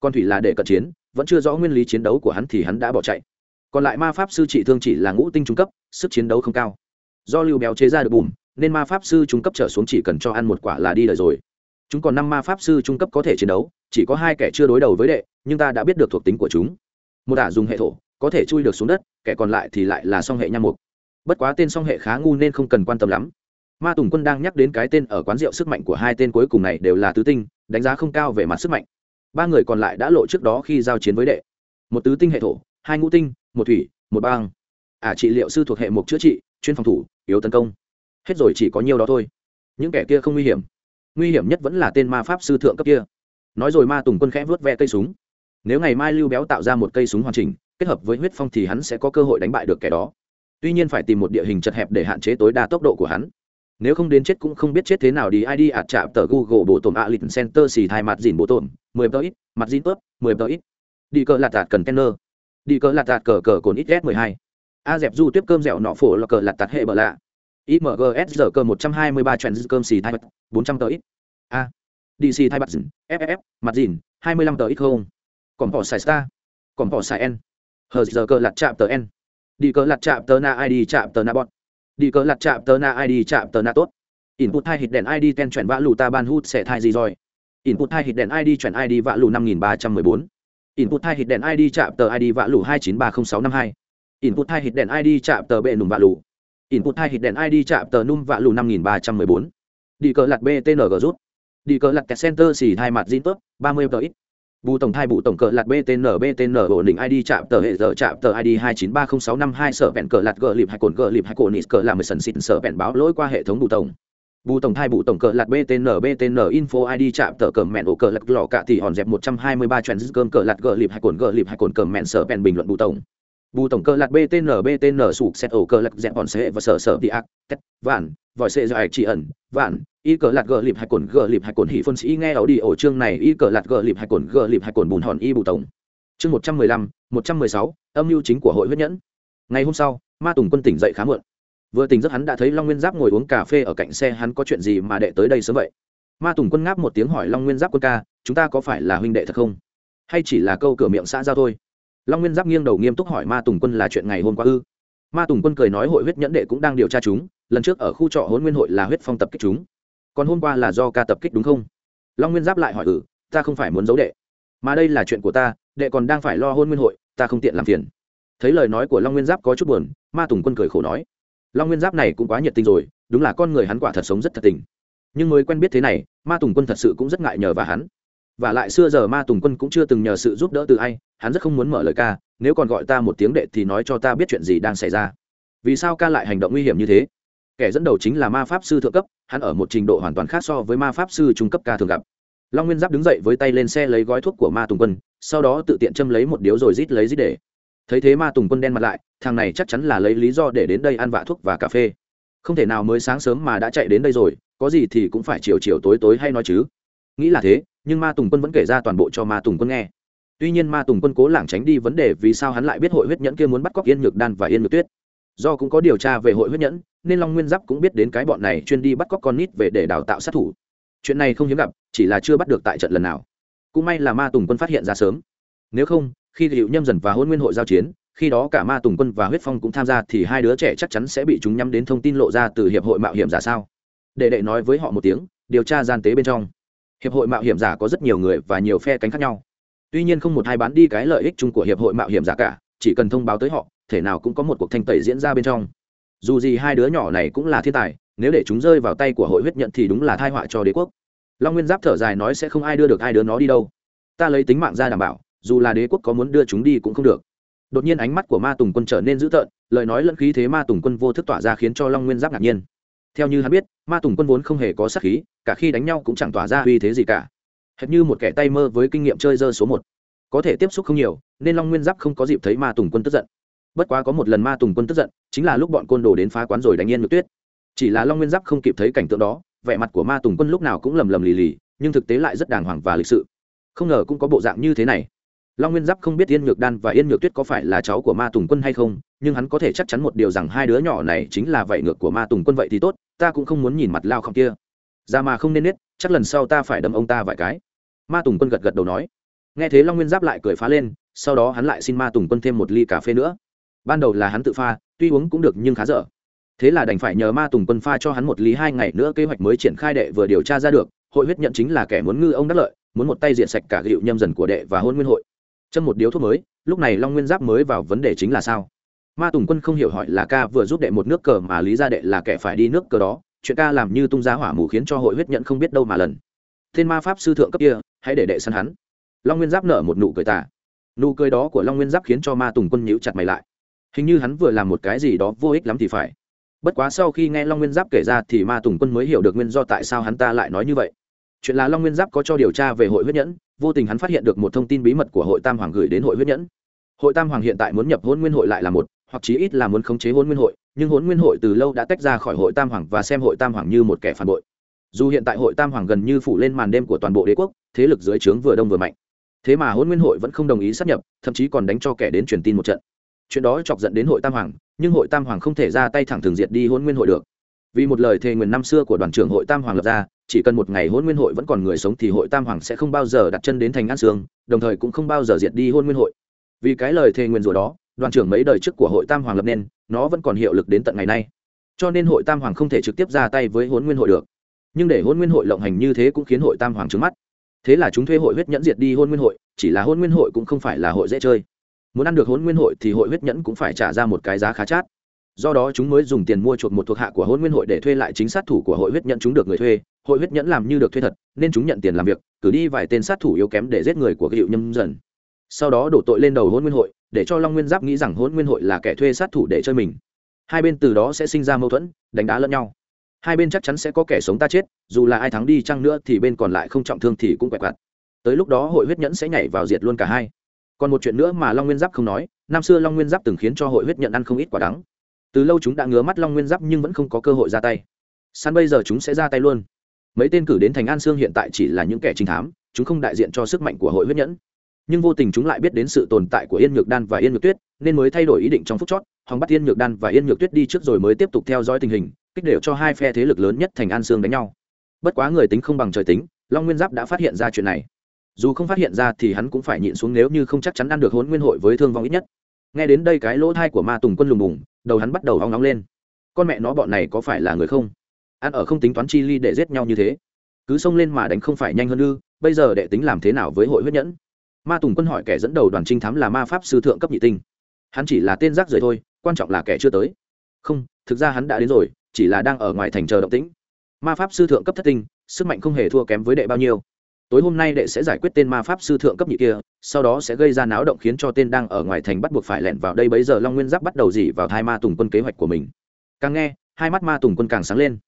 Còn thủy là để cận chiến, vẫn chưa rõ nguyên lý chiến đấu của hắn thì hắn đã bỏ chạy. Còn lại ma pháp sư trị thương chỉ là ngũ tinh trung cấp, sức chiến đấu không cao. Do lưu béo chế ra được bùm nên ma pháp sư trung cấp trở xuống chỉ cần cho ăn một quả là đi đời rồi. Chúng còn năm ma pháp sư trung cấp có thể chiến đấu chỉ có hai kẻ chưa đối đầu với đệ nhưng ta đã biết được thuộc tính của chúng. Một ả dùng hệ thổ có thể chui được xuống đất kẻ còn lại thì lại là song hệ nham mục. Bất quá tên song hệ khá ngu nên không cần quan tâm lắm. Ma tùng quân đang nhắc đến cái tên ở quán rượu sức mạnh của hai tên cuối cùng này đều là tứ tinh đánh giá không cao về mặt sức mạnh. Ba người còn lại đã lộ trước đó khi giao chiến với đệ. Một tứ tinh hệ thổ hai ngũ tinh một thủy một bang ả à, trị liệu sư thuộc hệ mục chữa trị chuyên phòng thủ yếu tấn công hết rồi chỉ có nhiêu đó thôi. Những kẻ kia không nguy hiểm. Nguy hiểm nhất vẫn là tên ma pháp sư thượng cấp kia. Nói rồi ma tùng quân khẽ vớt ve cây súng. Nếu ngày mai lưu béo tạo ra một cây súng hoàn chỉnh, kết hợp với huyết phong thì hắn sẽ có cơ hội đánh bại được kẻ đó. Tuy nhiên phải tìm một địa hình chật hẹp để hạn chế tối đa tốc độ của hắn. Nếu không đến chết cũng không biết chết thế nào đi. Id ạt chạm tờ google bộ tổn a lịch center xì thai mặt dìn bộ tổn. Mười tờ ít, mặt dìn tớp mười tờ ít. Đi cờ lạt tạt cần tenner đi cờ lạt tạt cờ cờ cồn ít s mười hai. A dẹp du tiếp cơm dẻo nọ phổ là cờ lạt tạt hệ bờ lạ imgs giờ cờ một trăm hai mươi ba cơm xì thai bật, 400 tờ ít. A. Dc thai bật dừng, ff mặt dìn hai mươi lăm tờ ít không? Còn bỏ xài star. Còn bỏ xài n. Hờ giờ cơ lạt chạm tờ n. Đi cơ lạt chạm tờ na id chạm tờ na bọn đi cơ lặt chạm tờ na id chạm tờ na tốt. Input hai hit đèn id ten chuyển vã lù ta ban hút sẽ thai gì rồi? Input hai hit đèn id chuyển id vã lù năm nghìn ba trăm mười bốn. Input hai hit đèn id chạm tờ id vã lù hai chín ba không sáu năm hai. Input hai hit đèn id chạm tờ bệ nùng vã lù input hai hit đèn id chạm tờ num vạ lù năm nghìn ba trăm mười bốn. Đi cờ lặt btng rút. Đi cờ lặt center xì hai mặt zin tớp, ba mươi tờ ít. Bù tổng thai bù tổng cờ lạt btn btn ổn định id chạm tờ hệ giờ chạm tờ id hai chín ba không sáu năm hai sở vẹn cờ lạt gờ lịp hai cồn gờ lịp hai cồn nít cờ làm mười sần xịn sở vẹn báo lỗi qua hệ thống bù tổng. Bù tổng thai bù tổng cờ lạt btn btn info id chạm tờ cờ mẹn ổ cờ lạt lò cạ thì hòn dẹp một trăm hai mươi ba trend cơm cờ lạt gờ lịp hai cồn gờ lịp hai cồn cờ mẹn sở vẹn bình luận bù tổng bù tổng cơ lạc btn btn sụp xét ổ cơ lạc dẹp bọn xe và sở sở đi ác tét vạn, vòi xe dài chỉ ẩn, vạn, y cờ lạc gờ lịp hai cồn gờ lịp hai cồn hỉ phân sĩ nghe ảo đi ổ chương này, y cờ lạc gờ lịp hai cồn gờ lịp hai cồn bùn hòn y bù tổng. Chương một trăm mười lăm, một trăm mười sáu, âm mưu chính của hội huyết nhẫn. Ngày hôm sau, ma tùng quân tỉnh dậy khá muộn. Vừa tỉnh giấc hắn đã thấy long nguyên giáp ngồi uống cà phê ở cạnh xe hắn có chuyện gì mà đệ tới đây sớm vậy? Ma tùng quân ngáp một tiếng hỏi long nguyên giáp quân ca, chúng ta có phải là huynh đệ thật không? Hay chỉ là câu cửa miệng xã giao thôi? Long nguyên giáp nghiêng đầu nghiêm túc hỏi ma tùng quân là chuyện ngày hôm qua ư? Ma tùng quân cười nói hội huyết nhẫn đệ cũng đang điều tra chúng, lần trước ở khu trọ hôn nguyên hội là huyết phong tập kích chúng. Còn hôm qua là do ca tập kích đúng không? Long nguyên giáp lại hỏi ừ ta không phải muốn giấu đệ. Mà đây là chuyện của ta, đệ còn đang phải lo hôn nguyên hội, ta không tiện làm phiền. Thấy lời nói của long nguyên giáp có chút buồn, ma tùng quân cười khổ nói, long nguyên giáp này cũng quá nhiệt tình rồi, đúng là con người hắn quả thật sống rất thật tình. Nhưng mới quen biết thế này, ma tùng quân thật sự cũng rất ngại nhờ và hắn. Và lại xưa giờ ma tùng quân cũng chưa từng nhờ sự giúp đỡ từ ai hắn rất không muốn mở lời ca, nếu còn gọi ta một tiếng đệ thì nói cho ta biết chuyện gì đang xảy ra. Vì sao ca lại hành động nguy hiểm như thế? Kẻ dẫn đầu chính là ma pháp sư thượng cấp, hắn ở một trình độ hoàn toàn khác so với ma pháp sư trung cấp ca thường gặp. Long nguyên giáp đứng dậy với tay lên xe lấy gói thuốc của ma tùng quân, sau đó tự tiện châm lấy một điếu rồi rít lấy rít để. Thấy thế ma tùng quân đen mặt lại, thằng này chắc chắn là lấy lý do để đến đây ăn vạ thuốc và cà phê. Không thể nào mới sáng sớm mà đã chạy đến đây rồi, có gì thì cũng phải chiều chiều tối tối hay nói chứ. Nghĩ là thế, nhưng ma tùng quân vẫn kể ra toàn bộ cho ma tùng quân nghe tuy nhiên ma tùng quân cố lảng tránh đi vấn đề vì sao hắn lại biết hội huyết nhẫn kia muốn bắt cóc yên nhược đan và yên nhược tuyết. Do cũng có điều tra về hội huyết nhẫn, nên long nguyên giáp cũng biết đến cái bọn này chuyên đi bắt cóc con nít về để đào tạo sát thủ. Chuyện này không hiếm gặp, chỉ là chưa bắt được tại trận lần nào. Cũng may là ma tùng quân phát hiện ra sớm. Nếu không, khi hiệu nhâm dần và hôn nguyên hội giao chiến, khi đó cả ma tùng quân và huyết phong cũng tham gia thì hai đứa trẻ chắc chắn sẽ bị chúng nhắm đến thông tin lộ ra từ hiệp hội mạo hiểm giả sao? Để đệ nói với họ một tiếng, điều tra gian tế bên trong. Hiệp hội mạo hiểm giả có rất nhiều người và nhiều phe cánh khác nhau tuy nhiên không một hai bán đi cái lợi ích chung của hiệp hội mạo hiểm giả cả, chỉ cần thông báo tới họ, thể nào cũng có một cuộc thanh tẩy diễn ra bên trong. Dù gì hai đứa nhỏ này cũng là thiên tài, nếu để chúng rơi vào tay của hội huyết nhận thì đúng là thai họa cho đế quốc. Long nguyên giáp thở dài nói sẽ không ai đưa được hai đứa nó đi đâu. Ta lấy tính mạng ra đảm bảo, dù là đế quốc có muốn đưa chúng đi cũng không được. Đột nhiên ánh mắt của ma tùng quân trở nên dữ tợn, lời nói lẫn khí thế ma tùng quân vô thức tỏa ra khiến cho long nguyên giáp ngạc nhiên. Theo như hắn biết, ma tùng quân vốn không hề có sát khí, cả khi đánh nhau cũng chẳng tỏa ra uy thế gì cả hệt như một kẻ tay mơ với kinh nghiệm chơi dơ số một. Có thể tiếp xúc không nhiều, nên long nguyên giáp không có dịp thấy ma tùng quân tức giận. Bất quá có một lần ma tùng quân tức giận, chính là lúc bọn côn đồ đến phá quán rồi đánh yên ngược tuyết. Chỉ là long nguyên giáp không kịp thấy cảnh tượng đó, vẻ mặt của ma tùng quân lúc nào cũng lầm lầm lì lì, nhưng thực tế lại rất đàng hoàng và lịch sự. Không ngờ cũng có bộ dạng như thế này. Long nguyên giáp không biết yên nhược đan và yên nhược tuyết có phải là cháu của ma tùng quân hay không, nhưng hắn có thể chắc chắn một điều rằng hai đứa nhỏ này chính là vậy ngược của ma tùng quân vậy thì tốt, ta cũng không muốn nhìn mặt lao không kia. Ra mà không nên nết chắc lần sau ta phải đâm ông ta vài cái. Ma tùng quân gật gật đầu nói. Nghe thế long nguyên giáp lại cười phá lên, sau đó hắn lại xin ma tùng quân thêm một ly cà phê nữa. Ban đầu là hắn tự pha, tuy uống cũng được nhưng khá dở. Thế là đành phải nhờ ma tùng quân pha cho hắn một ly hai ngày nữa kế hoạch mới triển khai đệ vừa điều tra ra được. Hội huyết nhận chính là kẻ muốn ngư ông đắc lợi, muốn một tay diện sạch cả hiệu nhâm dần của đệ và hôn nguyên hội. Chân một điếu thuốc mới, lúc này long nguyên giáp mới vào vấn đề chính là sao? Ma tùng quân không hiểu hỏi là ca vừa giúp đệ một nước cờ mà lý ra đệ là kẻ phải đi nước cờ đó chuyện ca làm như tung giá hỏa mù khiến cho hội huyết nhận không biết đâu mà lần. Tên ma pháp sư thượng cấp kia, hãy để đệ săn hắn. Long nguyên giáp nở một nụ cười tả nụ cười đó của long nguyên giáp khiến cho ma tùng quân nhíu chặt mày lại. Hình như hắn vừa làm một cái gì đó vô ích lắm thì phải. Bất quá sau khi nghe long nguyên giáp kể ra thì ma tùng quân mới hiểu được nguyên do tại sao hắn ta lại nói như vậy. Chuyện là long nguyên giáp có cho điều tra về hội huyết nhẫn, vô tình hắn phát hiện được một thông tin bí mật của hội tam hoàng gửi đến hội huyết nhẫn. Hội tam hoàng hiện tại muốn nhập hôn nguyên hội lại là một, hoặc chí ít là muốn khống chế hôn nguyên hội nhưng hôn nguyên hội từ lâu đã tách ra khỏi hội tam hoàng và xem hội tam hoàng như một kẻ phản bội. Dù hiện tại hội tam hoàng gần như phủ lên màn đêm của toàn bộ đế quốc, thế lực dưới trướng vừa đông vừa mạnh. Thế mà hôn nguyên hội vẫn không đồng ý sắp nhập, thậm chí còn đánh cho kẻ đến truyền tin một trận. Chuyện đó chọc dẫn đến hội tam hoàng, nhưng hội tam hoàng không thể ra tay thẳng thường diệt đi hôn nguyên hội được. Vì một lời thề nguyền năm xưa của đoàn trưởng hội tam hoàng lập ra, chỉ cần một ngày hôn nguyên hội vẫn còn người sống thì hội tam hoàng sẽ không bao giờ đặt chân đến thành an sương, đồng thời cũng không bao giờ diệt đi hôn nguyên hội. Vì cái lời thề nguyền rủa đó đoàn trưởng mấy đời trước của hội tam hoàng lập nên, nó vẫn còn hiệu lực đến tận ngày nay. Cho nên hội tam hoàng không thể trực tiếp ra tay với hôn nguyên hội được. Nhưng để hôn nguyên hội lộng hành như thế cũng khiến hội tam hoàng trứng mắt. Thế là chúng thuê hội huyết nhẫn diệt đi hôn nguyên hội, chỉ là hôn nguyên hội cũng không phải là hội dễ chơi. Muốn ăn được hôn nguyên hội thì hội huyết nhẫn cũng phải trả ra một cái giá khá chát. Do đó chúng mới dùng tiền mua chuộc một thuộc hạ của hôn nguyên hội để thuê lại chính sát thủ của hội huyết nhẫn chúng được người thuê. Hội huyết nhẫn làm như được thuê thật, nên chúng nhận tiền làm việc, cử đi vài tên sát thủ yếu kém để giết người của cái hiệu nhâm dần sau đó đổ tội lên đầu hôn nguyên hội, để cho long nguyên giáp nghĩ rằng hôn nguyên hội là kẻ thuê sát thủ để chơi mình. Hai bên từ đó sẽ sinh ra mâu thuẫn, đánh đá lẫn nhau. Hai bên chắc chắn sẽ có kẻ sống ta chết, dù là ai thắng đi chăng nữa thì bên còn lại không trọng thương thì cũng quẹt quạt tới lúc đó hội huyết nhẫn sẽ nhảy vào diệt luôn cả hai. Còn một chuyện nữa mà long nguyên giáp không nói, năm xưa long nguyên giáp từng khiến cho hội huyết nhận ăn không ít quả đắng. Từ lâu chúng đã ngứa mắt long nguyên giáp nhưng vẫn không có cơ hội ra tay. Săn bây giờ chúng sẽ ra tay luôn. Mấy tên cử đến thành an sương hiện tại chỉ là những kẻ trinh thám, chúng không đại diện cho sức mạnh của hội huyết nhẫn nhưng vô tình chúng lại biết đến sự tồn tại của yên nhược đan và yên nhược tuyết, nên mới thay đổi ý định trong phút chót, hòng bắt yên nhược đan và yên nhược tuyết đi trước rồi mới tiếp tục theo dõi tình hình, kích đều cho hai phe thế lực lớn nhất thành an sương đánh nhau. Bất quá người tính không bằng trời tính, long nguyên giáp đã phát hiện ra chuyện này. Dù không phát hiện ra thì hắn cũng phải nhịn xuống nếu như không chắc chắn ăn được hôn nguyên hội với thương vong ít nhất. Nghe đến đây cái lỗ thai của ma tùng quân lùng bùng, đầu hắn bắt đầu hoang nóng lên. Con mẹ nó bọn này có phải là người không? Ăn ở không tính toán chi ly để giết nhau như thế. Cứ xông lên mà đánh không phải nhanh hơn ư, bây giờ đệ tính làm thế nào với hội huyết nhẫn? Ma tùng quân hỏi kẻ dẫn đầu đoàn trinh thám là ma pháp sư thượng cấp nhị tinh. Hắn chỉ là tên rác rưởi thôi, quan trọng là kẻ chưa tới. Không, thực ra hắn đã đến rồi, chỉ là đang ở ngoài thành chờ động tĩnh. Ma pháp sư thượng cấp thất tinh, sức mạnh không hề thua kém với đệ bao nhiêu. Tối hôm nay đệ sẽ giải quyết tên ma pháp sư thượng cấp nhị kia, sau đó sẽ gây ra náo động khiến cho tên đang ở ngoài thành bắt buộc phải lẻn vào đây bấy giờ long nguyên giáp bắt đầu dỉ vào thai ma tùng quân kế hoạch của mình. Càng nghe, hai mắt ma tùng quân càng sáng lên.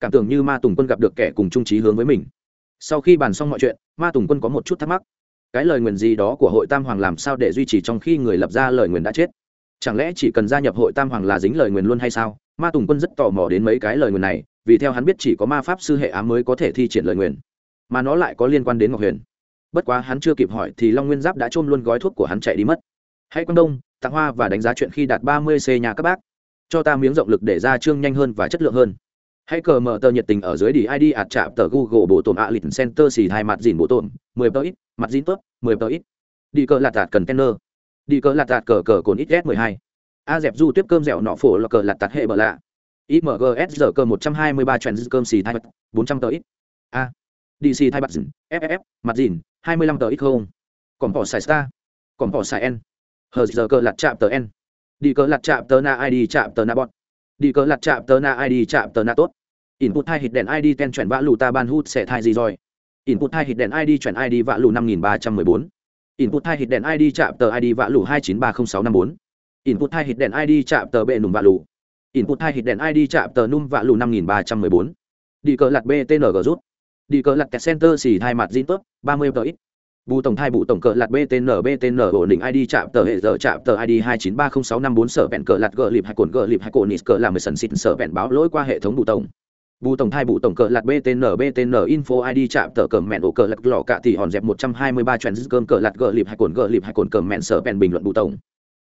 Cảm tưởng như ma tùng quân gặp được kẻ cùng trung trí hướng với mình. Sau khi bàn xong mọi chuyện, ma tùng quân có một chút thắc mắc cái lời nguyền gì đó của hội tam hoàng làm sao để duy trì trong khi người lập ra lời nguyền đã chết? Chẳng lẽ chỉ cần gia nhập hội tam hoàng là dính lời nguyền luôn hay sao? Ma tùng quân rất tò mò đến mấy cái lời nguyền này, vì theo hắn biết chỉ có ma pháp sư hệ ám mới có thể thi triển lời nguyền, mà nó lại có liên quan đến ngọc huyền. Bất quá hắn chưa kịp hỏi thì long nguyên giáp đã chôm luôn gói thuốc của hắn chạy đi mất. Hãy quan đông tặng hoa và đánh giá chuyện khi đạt ba mươi c nhà các bác. Cho ta miếng rộng lực để ra chương nhanh hơn và chất lượng hơn. Hãy cờ mở tờ nhiệt tình ở dưới đi id ạt chạm tờ google bộ tổn ạ lịch center xì hai mặt dìn bộ tổn, mười tờ ít mặt dính tốt, mười tờ ít. Đi cờ lạt tạt cần tenner. Đi cờ lạt tạt cờ cờ cồn ít s mười hai. A dẹp du tiếp cơm dẻo nọ phổ là cờ lạt tạt hệ bờ lạ. Imgs giờ cờ một trăm hai mươi ba trend cơm xì hai bốn trăm tờ ít. A. Dc thay bật dìn ff mặt dìn, hai mươi lăm tờ ít không? Còn bỏ xài star. Còn bỏ xài n. Hờ giờ cờ lạt chạm tờ n. Đi cờ lạt chạm tờ na id chạm tờ na bọn đi cờ lạt chạm tờ na id chạm tờ na tốt. Input hai hít đèn id ten chuyển vã lù ta ban hút sẽ thai gì rồi? Input hai hit đèn id chuyển id vạ lù năm nghìn ba trăm mười bốn. Input hai hit đèn id chạm tờ id vạ lù hai chín ba không sáu năm bốn. Input hai hit đèn id chạm tờ bệ nùm vạ lù. Input hai hit đèn id chạm tờ num vạ lù năm nghìn ba trăm mười bốn. Đi cờ lặt btng rút. Đi cờ lặt kẹt center xì hai mặt zin tốt ba mươi tờ ít. Bù tổng thai bù tổng cờ lặt btn btn ổn định id chạm tờ hệ giờ chạm tờ id hai chín ba không sáu năm bốn, sở vẹn cờ lặt gờ lịp hai cồn gờ lịp hai cồn nít cờ làm mười sần xịt, sở vẹn báo lỗi qua hệ thống bù tổng bù tổng thai bù tổng cờ lạt btn btn info id chạm tờ cờ mẹn ổ cờ lạt lò cạ thì hòn dẹp một trăm hai mươi ba trend cơm cờ lạt gờ lịp hai cồn gờ lịp hai cồn cờ mẹn sở bèn bình luận bù tổng.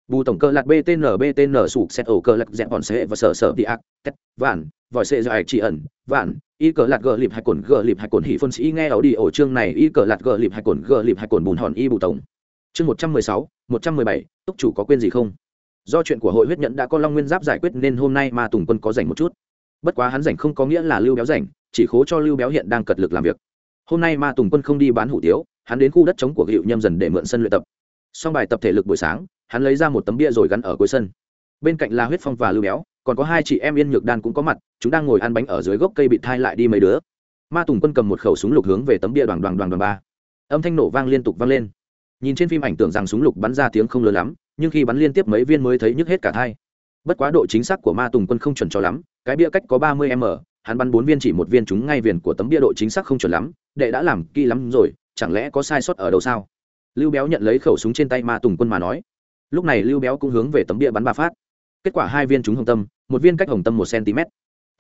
Bù tổng cờ lạt btn btn sụp xét ổ cờ lạt dẹp hòn xe và sở sở đi ác, tét, vạn, vòi xệ do ạch chỉ ẩn, vạn, y cờ lạt gờ lịp hai cồn gờ lịp hai cồn hỉ phân sĩ nghe ấu đi ổ chương này, y cờ lạt gờ lịp hai cồn gờ lịp hai cồn bùn hòn y bù tổng. Chương một trăm mười sáu, một trăm mười bảy, túc chủ có quên gì không? Do chuyện của hội huyết nhẫn đã có long nguyên giáp giải quyết nên hôm nay ma tùng quân có rảnh một chút bất quá hắn rảnh không có nghĩa là lưu béo rảnh, chỉ khố cho lưu béo hiện đang cật lực làm việc. Hôm nay ma tùng quân không đi bán hủ tiếu, hắn đến khu đất trống của hiệu nhâm dần để mượn sân luyện tập. Xong bài tập thể lực buổi sáng, hắn lấy ra một tấm bia rồi gắn ở cuối sân. Bên cạnh là huyết phong và lưu béo, còn có hai chị em yên nhược đan cũng có mặt, chúng đang ngồi ăn bánh ở dưới gốc cây bị thai lại đi mấy đứa. Ma tùng quân cầm một khẩu súng lục hướng về tấm bia đoàn đoàn đoàn đoàn ba. Âm thanh nổ vang liên tục vang lên. Nhìn trên phim ảnh tưởng rằng súng lục bắn ra tiếng không lớn lắm, nhưng khi bắn liên tiếp mấy viên mới thấy nhức hết cả thai. Bất quá độ chính xác của ma tùng quân không chuẩn cho lắm cái bia cách có ba mươi m, hắn bắn bốn viên chỉ một viên trúng ngay viền của tấm bia độ chính xác không chuẩn lắm, đệ đã làm kỹ lắm rồi, chẳng lẽ có sai sót ở đâu sao? Lưu béo nhận lấy khẩu súng trên tay ma tùng quân mà nói. Lúc này lưu béo cũng hướng về tấm bia bắn ba phát. Kết quả hai viên trúng hồng tâm, một viên cách hồng tâm một cm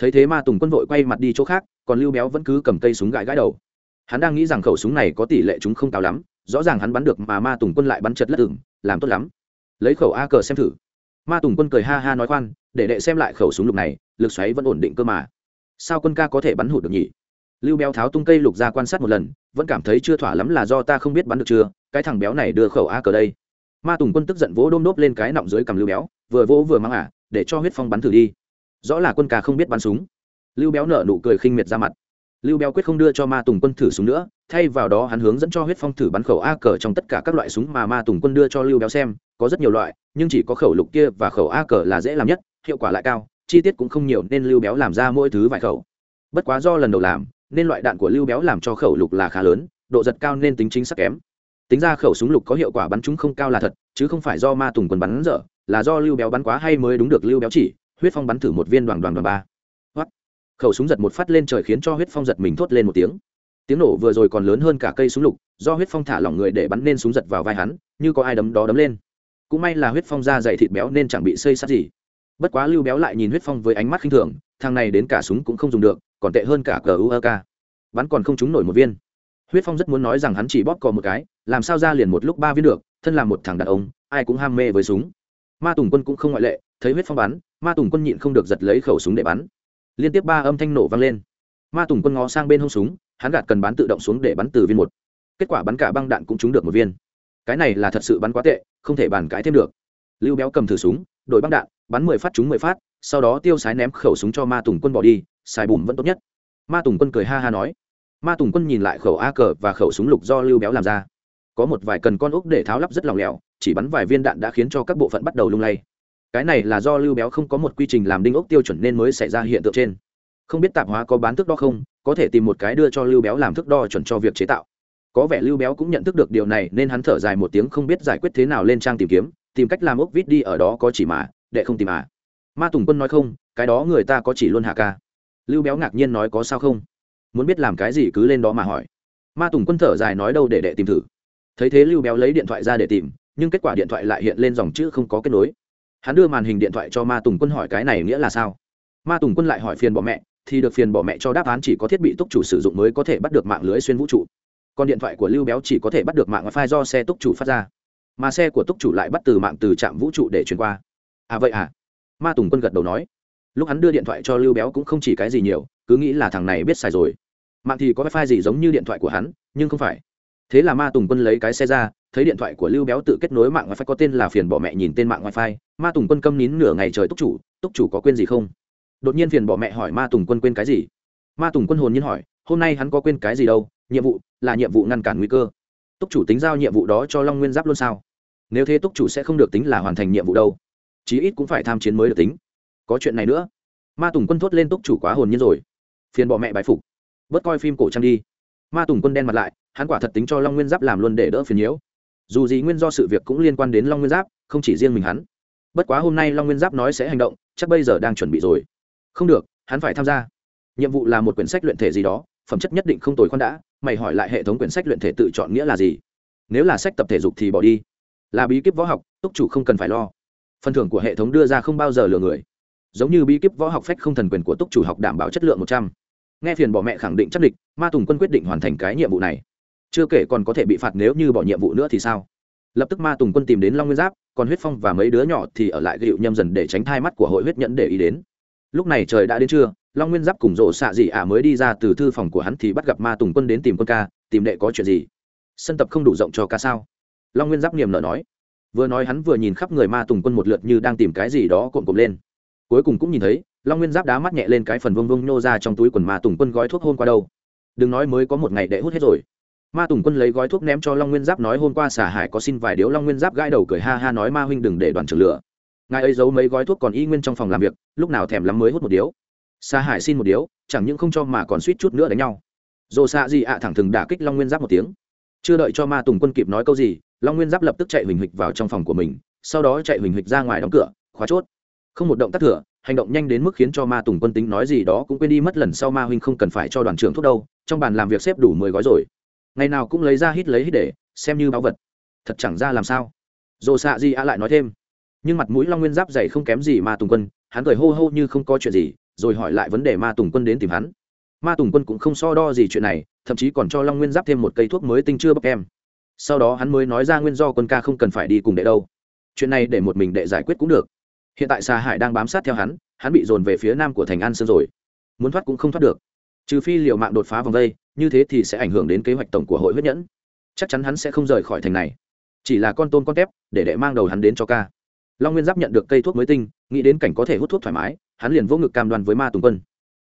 thấy thế ma tùng quân vội quay mặt đi chỗ khác, còn lưu béo vẫn cứ cầm cây súng gãi gãi đầu. Hắn đang nghĩ rằng khẩu súng này có tỷ lệ chúng không cao lắm, rõ ràng hắn bắn được mà ma tùng quân lại bắn chật lất ửng, làm tốt lắm. Lấy khẩu a cờ xem thử. Ma tùng quân cười ha ha nói khoan, để đệ xem lại khẩu súng lục này lực xoáy vẫn ổn định cơ mà. Sao quân ca có thể bắn hụt được nhỉ? Lưu béo tháo tung cây lục ra quan sát một lần, vẫn cảm thấy chưa thỏa lắm là do ta không biết bắn được chưa, cái thằng béo này đưa khẩu a cờ đây. Ma tùng quân tức giận vỗ đôm đốp lên cái nọng dưới cầm lưu béo, vừa vỗ vừa mang ả à, để cho huyết phong bắn thử đi. Rõ là quân ca không biết bắn súng. Lưu béo nở nụ cười khinh miệt ra mặt. Lưu béo quyết không đưa cho ma tùng quân thử súng nữa, thay vào đó hắn hướng dẫn cho huyết phong thử bắn khẩu a cờ trong tất cả các loại súng mà ma tùng quân đưa cho lưu béo xem, có rất nhiều loại, nhưng chỉ có khẩu lục kia và khẩu a cờ là dễ làm nhất, hiệu quả lại cao chi tiết cũng không nhiều nên lưu béo làm ra mỗi thứ vài khẩu. Bất quá do lần đầu làm, nên loại đạn của lưu béo làm cho khẩu lục là khá lớn, độ giật cao nên tính chính xác kém. Tính ra khẩu súng lục có hiệu quả bắn chúng không cao là thật, chứ không phải do ma tùng quần bắn dở, là do lưu béo bắn quá hay mới đúng được lưu béo chỉ, huyết phong bắn thử một viên đoàn đoàn đoàn ba. Hoắt. khẩu súng giật một phát lên trời khiến cho huyết phong giật mình thốt lên một tiếng. Tiếng nổ vừa rồi còn lớn hơn cả cây súng lục, do huyết phong thả lỏng người để bắn nên súng giật vào vai hắn, như có ai đấm đó đấm lên. Cũng may là huyết phong da dày thịt béo nên chẳng bị xây sát gì bất quá lưu béo lại nhìn huyết phong với ánh mắt khinh thường, thằng này đến cả súng cũng không dùng được, còn tệ hơn cả cờ uak bắn còn không trúng nổi một viên. Huyết phong rất muốn nói rằng hắn chỉ bóp cò một cái, làm sao ra liền một lúc ba viên được, thân là một thằng đàn ông, ai cũng ham mê với súng. Ma tùng quân cũng không ngoại lệ, thấy huyết phong bắn, ma tùng quân nhịn không được giật lấy khẩu súng để bắn. Liên tiếp ba âm thanh nổ vang lên. Ma tùng quân ngó sang bên hông súng, hắn gạt cần bắn tự động xuống để bắn từ viên một. Kết quả bắn cả băng đạn cũng trúng được một viên. Cái này là thật sự bắn quá tệ, không thể bàn cãi thêm được. Lưu béo cầm thử súng đổi băng đạn, bắn mười phát trúng mười phát, sau đó tiêu sái ném khẩu súng cho ma tùng quân bỏ đi, xài bùm vẫn tốt nhất. Ma tùng quân cười ha ha nói. Ma tùng quân nhìn lại khẩu a cờ và khẩu súng lục do lưu béo làm ra. Có một vài cần con ốc để tháo lắp rất lòng lẻo, chỉ bắn vài viên đạn đã khiến cho các bộ phận bắt đầu lung lay. Cái này là do lưu béo không có một quy trình làm đinh ốc tiêu chuẩn nên mới xảy ra hiện tượng trên. Không biết tạp hóa có bán thước đo không, có thể tìm một cái đưa cho lưu béo làm thước đo chuẩn cho việc chế tạo. Có vẻ lưu béo cũng nhận thức được điều này nên hắn thở dài một tiếng không biết giải quyết thế nào lên trang tìm kiếm tìm cách làm ốc vít đi ở đó có chỉ mà, đệ không tìm à. Ma tùng quân nói không, cái đó người ta có chỉ luôn hạ ca? Lưu béo ngạc nhiên nói có sao không? Muốn biết làm cái gì cứ lên đó mà hỏi. Ma tùng quân thở dài nói đâu để đệ tìm thử. Thấy thế lưu béo lấy điện thoại ra để tìm, nhưng kết quả điện thoại lại hiện lên dòng chữ không có kết nối. Hắn đưa màn hình điện thoại cho ma tùng quân hỏi cái này nghĩa là sao? Ma tùng quân lại hỏi phiền bỏ mẹ, thì được phiền bỏ mẹ cho đáp án chỉ có thiết bị túc chủ sử dụng mới có thể bắt được mạng lưới xuyên vũ trụ. Còn điện thoại của lưu béo chỉ có thể bắt được mạng wifi do xe túc chủ phát ra mà xe của túc chủ lại bắt từ mạng từ trạm vũ trụ để chuyển qua. À vậy à? Ma tùng quân gật đầu nói. Lúc hắn đưa điện thoại cho lưu béo cũng không chỉ cái gì nhiều, cứ nghĩ là thằng này biết xài rồi. Mạng thì có wifi gì giống như điện thoại của hắn, nhưng không phải. Thế là ma tùng quân lấy cái xe ra, thấy điện thoại của lưu béo tự kết nối mạng wifi, có tên là phiền bỏ mẹ nhìn tên mạng wifi. Ma tùng quân câm nín nửa ngày trời túc chủ túc chủ có quên gì không? Đột nhiên phiền bỏ mẹ hỏi ma tùng quân quên cái gì? Ma tùng quân hồn nhiên hỏi, hôm nay hắn có quên cái gì đâu, nhiệm vụ là nhiệm vụ ngăn cản nguy cơ túc chủ tính giao nhiệm vụ đó cho long nguyên giáp luôn sao nếu thế túc chủ sẽ không được tính là hoàn thành nhiệm vụ đâu chí ít cũng phải tham chiến mới được tính có chuyện này nữa ma tùng quân thốt lên túc chủ quá hồn nhiên rồi phiền bọ mẹ bái phục bớt coi phim cổ trang đi ma tùng quân đen mặt lại hắn quả thật tính cho long nguyên giáp làm luôn để đỡ phiền nhiễu dù gì nguyên do sự việc cũng liên quan đến long nguyên giáp không chỉ riêng mình hắn bất quá hôm nay long nguyên giáp nói sẽ hành động chắc bây giờ đang chuẩn bị rồi không được hắn phải tham gia nhiệm vụ là một quyển sách luyện thể gì đó phẩm chất nhất định không tồi khoan đã, mày hỏi lại hệ thống quyển sách luyện thể tự chọn nghĩa là gì? Nếu là sách tập thể dục thì bỏ đi. Là bí kíp võ học, túc chủ không cần phải lo. Phần thưởng của hệ thống đưa ra không bao giờ lừa người. Giống như bí kíp võ học phách không thần quyền của túc chủ học đảm bảo chất lượng một trăm. Nghe phiền bỏ mẹ khẳng định chắc địch, ma tùng quân quyết định hoàn thành cái nhiệm vụ này. Chưa kể còn có thể bị phạt nếu như bỏ nhiệm vụ nữa thì sao? Lập tức ma tùng quân tìm đến long nguyên giáp, còn huyết phong và mấy đứa nhỏ thì ở lại gịu nhâm dần để tránh thai mắt của hội huyết nhẫn để ý đến. Lúc này trời đã đến trưa long nguyên giáp cùng rộ xạ dị ả mới đi ra từ thư phòng của hắn thì bắt gặp ma tùng quân đến tìm quân ca, tìm đệ có chuyện gì? Sân tập không đủ rộng cho ca sao? Long nguyên giáp niềm nở nói. Vừa nói hắn vừa nhìn khắp người ma tùng quân một lượt như đang tìm cái gì đó cộm cộm lên. Cuối cùng cũng nhìn thấy, long nguyên giáp đá mắt nhẹ lên cái phần vông vông nhô ra trong túi quần ma tùng quân gói thuốc hôn qua đâu. Đừng nói mới có một ngày đệ hút hết rồi. Ma tùng quân lấy gói thuốc ném cho long nguyên giáp nói hôm qua xả hải có xin vài điếu. Long nguyên giáp gãi đầu cười ha ha nói ma huynh đừng để đoàn trưởng lửa. Ngài ấy giấu mấy gói thuốc còn y nguyên trong phòng làm việc, lúc nào thèm lắm mới hút một điếu. Sa hải xin một điếu, chẳng những không cho mà còn suýt chút nữa đánh nhau. Dồ xạ gì ạ thẳng thừng đả kích long nguyên giáp một tiếng. Chưa đợi cho ma tùng quân kịp nói câu gì, long nguyên giáp lập tức chạy huỳnh hịch vào trong phòng của mình, sau đó chạy huỳnh hịch ra ngoài đóng cửa, khóa chốt. Không một động tác thừa, hành động nhanh đến mức khiến cho ma tùng quân tính nói gì đó cũng quên đi mất lần sau ma huynh không cần phải cho đoàn trưởng thuốc đâu, trong bàn làm việc xếp đủ mười gói rồi. Ngày nào cũng lấy ra hít lấy hít để, xem như báu vật. Thật chẳng ra làm sao. Dồ xạ di a lại nói thêm. Nhưng mặt mũi long nguyên giáp dày không kém gì ma tùng quân, hắn cười hô hô như không có chuyện gì rồi hỏi lại vấn đề ma tùng quân đến tìm hắn. Ma tùng quân cũng không so đo gì chuyện này, thậm chí còn cho long nguyên giáp thêm một cây thuốc mới tinh chưa bóc em. Sau đó hắn mới nói ra nguyên do quân ca không cần phải đi cùng đệ đâu. Chuyện này để một mình đệ giải quyết cũng được. Hiện tại xà hải đang bám sát theo hắn hắn bị dồn về phía nam của thành an sơn rồi. Muốn thoát cũng không thoát được. Trừ phi liệu mạng đột phá vòng vây như thế thì sẽ ảnh hưởng đến kế hoạch tổng của hội huyết nhẫn. Chắc chắn hắn sẽ không rời khỏi thành này. Chỉ là con tôm con tép, để đệ mang đầu hắn đến cho ca long nguyên giáp nhận được cây thuốc mới tinh, nghĩ đến cảnh có thể hút thuốc thoải mái, hắn liền vô ngực cam đoan với ma tùng quân.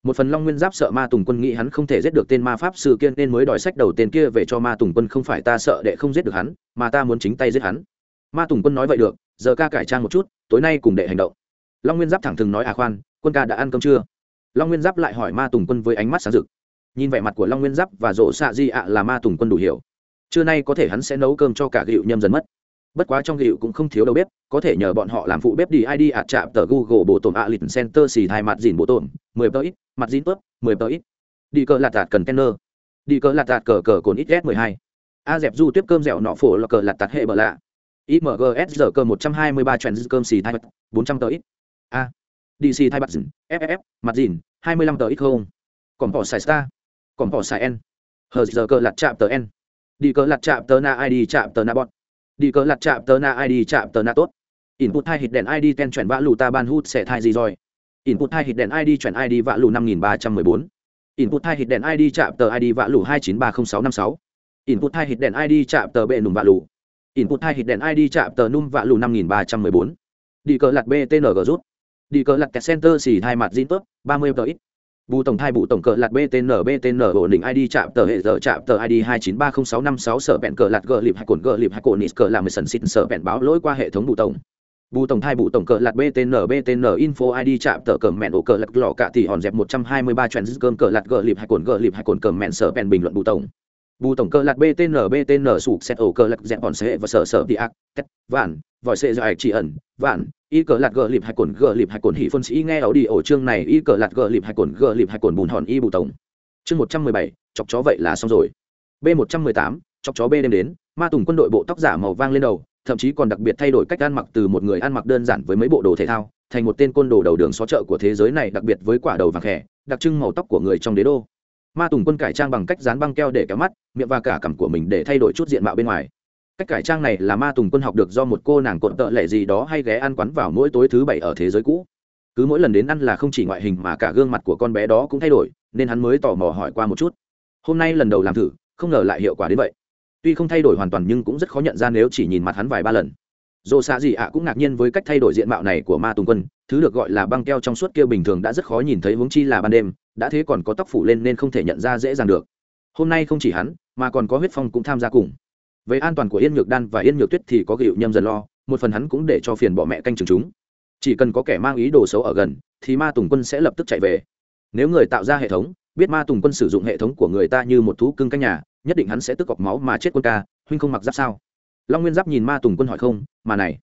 Một phần long nguyên giáp sợ ma tùng quân nghĩ hắn không thể giết được tên ma pháp sư kiên nên mới đòi sách đầu tên kia về cho ma tùng quân không phải ta sợ đệ không giết được hắn, mà ta muốn chính tay giết hắn. Ma tùng quân nói vậy được, giờ ca cải trang một chút, tối nay cùng đệ hành động. Long nguyên giáp thẳng thừng nói à khoan, quân ca đã ăn cơm chưa? Long nguyên giáp lại hỏi ma tùng quân với ánh mắt sáng rực. Nhìn vẻ mặt của long nguyên giáp và rộ xạ di ạ là ma tùng quân đủ hiểu. Trưa nay có thể hắn sẽ nấu cơm cho cả gịu nhâm dần mất bất quá trong hiệu cũng không thiếu đầu bếp, có thể nhờ bọn họ làm phụ bếp đi id ạt chạm tờ google bộ tổn ạ lịch center xì thai mặt dìn bộ tổn, mười tờ ít, mặt dìn tớp, mười tờ ít. Đi cờ lạt tạt cần kenner. Đi cờ lạt tạt cờ cờ cồn ít s mười hai. A dẹp du tiếp cơm dẻo nọ phổ là cờ lạt tạt hệ bờ lạ. Imgs giờ cơ một trăm hai mươi ba trend cơm xì hai bốn trăm tờ ít. A. Dc thay mặt dìn ff mặt dìn, hai mươi lăm tờ ít không. Còn bỏ xài star. Còn bỏ xài n. Hờ giờ cơ lạt chạm tờ n. Đi cờ lạt chạm tờ na id chạm tờ na bọn đi cờ lặt chạm tờ na id chạm tờ na tốt. Input hai hit đèn id ten chuyển vã lù ta ban hút sẽ thai gì rồi? Input hai hit đèn id chuyển id vã lù năm nghìn ba trăm mười bốn. Input hai hit đèn id chạm tờ id vã lù hai chín ba không sáu năm sáu. Input hai hit đèn id chạm tờ bệ nùm vã lù. Input hai hit đèn id chạm tờ num vã lù năm nghìn ba trăm mười bốn. Đi cờ lặt btng rút. Đi cờ lặt kẹt center xì hai mặt zin tốt, ba mươi tờ ít bù tổng thai bù tổng cờ lạt btn btn ổn định id chạm tờ hệ giờ, chạm tờ id hai chín ba không sáu năm sáu, sở bẹn cờ lạt gờ lịp hai cồn gờ lịp hai cồn nít cờ làm sần xịn sở bẹn báo lỗi qua hệ thống bù tổng. Bù tổng thai bù tổng cờ lạt btn btn info id chạm tờ cờ mẹn ổ cờ lạt lọ cả thì hòn dẹp một trăm hai mươi ba cơm cờ lạt gờ lịp hai cồn gờ lịp hai cồn cờ mẹn, sở bẹn bình luận bù tổng. Bù tổng cờ lạt btn btn sụp xét ổ cờ lạt dẹp hòn sẽ và sở sở đi ác, tét, vạn, vòi xệ dài chỉ ẩn, vạn y cờ lạt gờ lịp hai cồn, gờ lịp hai cồn hỉ phân sĩ nghe ảo đi ổ chương này, y cờ lạt gờ lịp hai cồn, gờ lịp hai cồn bùn hòn y bù tổng. Chương một trăm mười bảy, chọc chó vậy là xong rồi. B một trăm mười tám, chọc chó b đem đến, ma tùng quân đội bộ tóc giả màu vang lên đầu, thậm chí còn đặc biệt thay đổi cách ăn mặc từ một người ăn mặc đơn giản với mấy bộ đồ thể thao, thành một tên côn đồ đầu đường xó chợ của thế giới này đặc biệt với quả đầu vàng khẽ đặc trưng màu tóc của người trong đế đô. Ma tùng quân cải trang bằng cách dán băng keo để kéo mắt, miệng và cả cằm của mình để thay đổi chút diện mạo bên ngoài cách cải trang này là ma tùng quân học được do một cô nàng cộn tợ lệ gì đó hay ghé ăn quán vào mỗi tối thứ bảy ở thế giới cũ. Cứ mỗi lần đến ăn là không chỉ ngoại hình mà cả gương mặt của con bé đó cũng thay đổi, nên hắn mới tò mò hỏi qua một chút. Hôm nay lần đầu làm thử, không ngờ lại hiệu quả đến vậy. Tuy không thay đổi hoàn toàn nhưng cũng rất khó nhận ra nếu chỉ nhìn mặt hắn vài ba lần. Dồ xạ gì ạ cũng ngạc nhiên với cách thay đổi diện mạo này của ma tùng quân, thứ được gọi là băng keo trong suốt kia bình thường đã rất khó nhìn thấy huống chi là ban đêm, đã thế còn có tóc phủ lên nên không thể nhận ra dễ dàng được. Hôm nay không chỉ hắn, mà còn có huyết phong cũng tham gia cùng về an toàn của yên nhược đan và yên nhược tuyết thì có gịu nhâm dần lo, một phần hắn cũng để cho phiền bỏ mẹ canh chừng chúng. Chỉ cần có kẻ mang ý đồ xấu ở gần, thì ma tùng quân sẽ lập tức chạy về. Nếu người tạo ra hệ thống, biết ma tùng quân sử dụng hệ thống của người ta như một thú cưng căn nhà, nhất định hắn sẽ tức cọc máu mà chết quân ca, huynh không mặc giáp sao? Long nguyên giáp nhìn ma tùng quân hỏi không, mà này,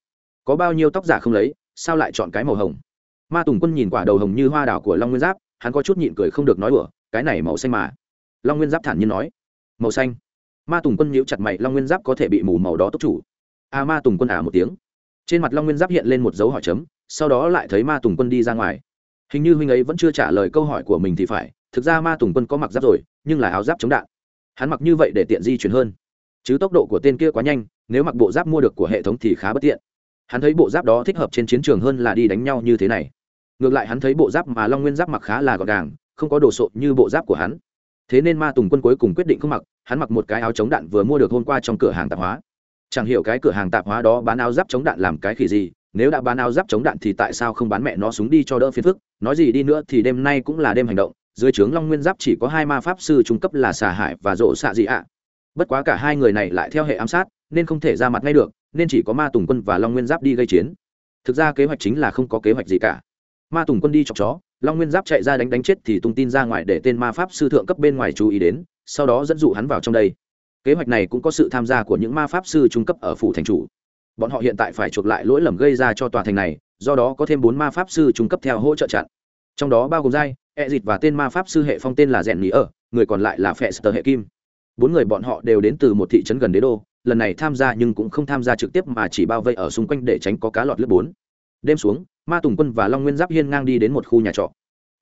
có bao nhiêu tóc giả không lấy, sao lại chọn cái màu hồng? Ma tùng quân nhìn quả đầu hồng như hoa đảo của long nguyên giáp, hắn có chút nhịn cười không được nói đùa, cái này màu xanh mà. Long nguyên giáp thản nhiên nói, màu xanh ma tùng quân nhíu chặt mày long nguyên giáp có thể bị mù màu đó tốc chủ. A à, ma tùng quân ả à một tiếng. Trên mặt long nguyên giáp hiện lên một dấu hỏi chấm sau đó lại thấy ma tùng quân đi ra ngoài. Hình như huynh ấy vẫn chưa trả lời câu hỏi của mình thì phải thực ra ma tùng quân có mặc giáp rồi nhưng là áo giáp chống đạn. Hắn mặc như vậy để tiện di chuyển hơn. Chứ tốc độ của tên kia quá nhanh nếu mặc bộ giáp mua được của hệ thống thì khá bất tiện. Hắn thấy bộ giáp đó thích hợp trên chiến trường hơn là đi đánh nhau như thế này. Ngược lại hắn thấy bộ giáp mà long nguyên giáp mặc khá là gọn gàng không có đồ sộ như bộ giáp của hắn. Thế nên ma tùng quân cuối cùng quyết định không mặc hắn mặc một cái áo chống đạn vừa mua được hôm qua trong cửa hàng tạp hóa. Chẳng hiểu cái cửa hàng tạp hóa đó bán áo giáp chống đạn làm cái khỉ gì, nếu đã bán áo giáp chống đạn thì tại sao không bán mẹ nó súng đi cho đỡ phiền phức, nói gì đi nữa thì đêm nay cũng là đêm hành động, dưới trướng long nguyên giáp chỉ có hai ma pháp sư trung cấp là xà hải và rộ xạ dị ạ. Bất quá cả hai người này lại theo hệ ám sát, nên không thể ra mặt ngay được, nên chỉ có ma tùng quân và long nguyên giáp đi gây chiến. Thực ra kế hoạch chính là không có kế hoạch gì cả. Ma tùng quân đi chọc chó, long nguyên giáp chạy ra đánh đánh chết thì tung tin ra ngoài để tên ma pháp sư thượng cấp bên ngoài chú ý đến sau đó dẫn dụ hắn vào trong đây. Kế hoạch này cũng có sự tham gia của những ma pháp sư trung cấp ở phủ thành chủ. Bọn họ hiện tại phải chuộc lại lỗi lầm gây ra cho tòa thành này, do đó có thêm bốn ma pháp sư trung cấp theo hỗ trợ chặn. Trong đó bao gồm giai e dịt và tên ma pháp sư hệ phong tên là rèn mỹ ở người còn lại là phệ sơ hệ kim. Bốn người bọn họ đều đến từ một thị trấn gần đế đô, lần này tham gia nhưng cũng không tham gia trực tiếp mà chỉ bao vây ở xung quanh để tránh có cá lọt lướt bốn. Đêm xuống, ma tùng quân và long nguyên giáp hiên ngang đi đến một khu nhà trọ.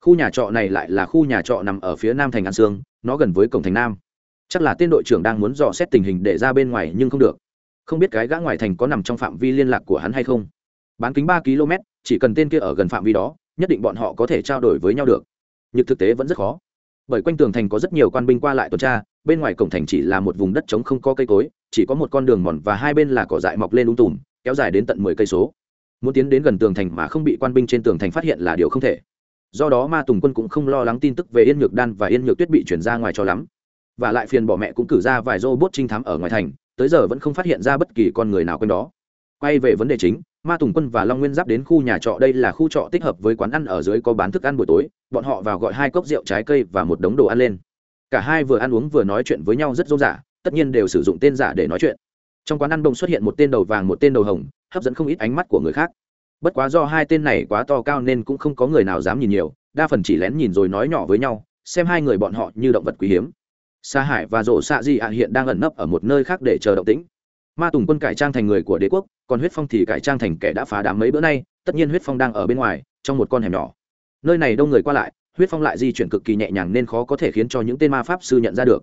Khu nhà trọ này lại là khu nhà trọ nằm ở phía nam thành an sương nó gần với cổng thành nam. Chắc là tên đội trưởng đang muốn dò xét tình hình để ra bên ngoài nhưng không được. Không biết cái gã ngoài thành có nằm trong phạm vi liên lạc của hắn hay không. Bán kính ba km, chỉ cần tên kia ở gần phạm vi đó, nhất định bọn họ có thể trao đổi với nhau được. Nhưng thực tế vẫn rất khó. Bởi quanh tường thành có rất nhiều quan binh qua lại tuần tra, bên ngoài cổng thành chỉ là một vùng đất trống không có cây cối, chỉ có một con đường mòn và hai bên là cỏ dại mọc lên lung tùm, kéo dài đến tận mười cây số. Muốn tiến đến gần tường thành mà không bị quan binh trên tường thành phát hiện là điều không thể do đó ma tùng quân cũng không lo lắng tin tức về yên nhược đan và yên nhược tuyết bị chuyển ra ngoài cho lắm. Và lại phiền bỏ mẹ cũng cử ra vài robot trinh thám ở ngoài thành, tới giờ vẫn không phát hiện ra bất kỳ con người nào quanh đó. Quay về vấn đề chính, ma tùng quân và long nguyên giáp đến khu nhà trọ đây là khu trọ tích hợp với quán ăn ở dưới có bán thức ăn buổi tối, bọn họ vào gọi hai cốc rượu trái cây và một đống đồ ăn lên. Cả hai vừa ăn uống vừa nói chuyện với nhau rất dô dả tất nhiên đều sử dụng tên giả để nói chuyện. Trong quán ăn bông xuất hiện một tên đầu vàng, một tên đầu hồng, hấp dẫn không ít ánh mắt của người khác bất quá do hai tên này quá to cao nên cũng không có người nào dám nhìn nhiều, đa phần chỉ lén nhìn rồi nói nhỏ với nhau, xem hai người bọn họ như động vật quý hiếm. Sa hải và rổ xạ di ạ hiện đang ẩn nấp ở một nơi khác để chờ động tĩnh. Ma tùng quân cải trang thành người của đế quốc, còn huyết phong thì cải trang thành kẻ đã phá đám mấy bữa nay, tất nhiên huyết phong đang ở bên ngoài, trong một con hẻm nhỏ. Nơi này đông người qua lại, huyết phong lại di chuyển cực kỳ nhẹ nhàng nên khó có thể khiến cho những tên ma pháp sư nhận ra được.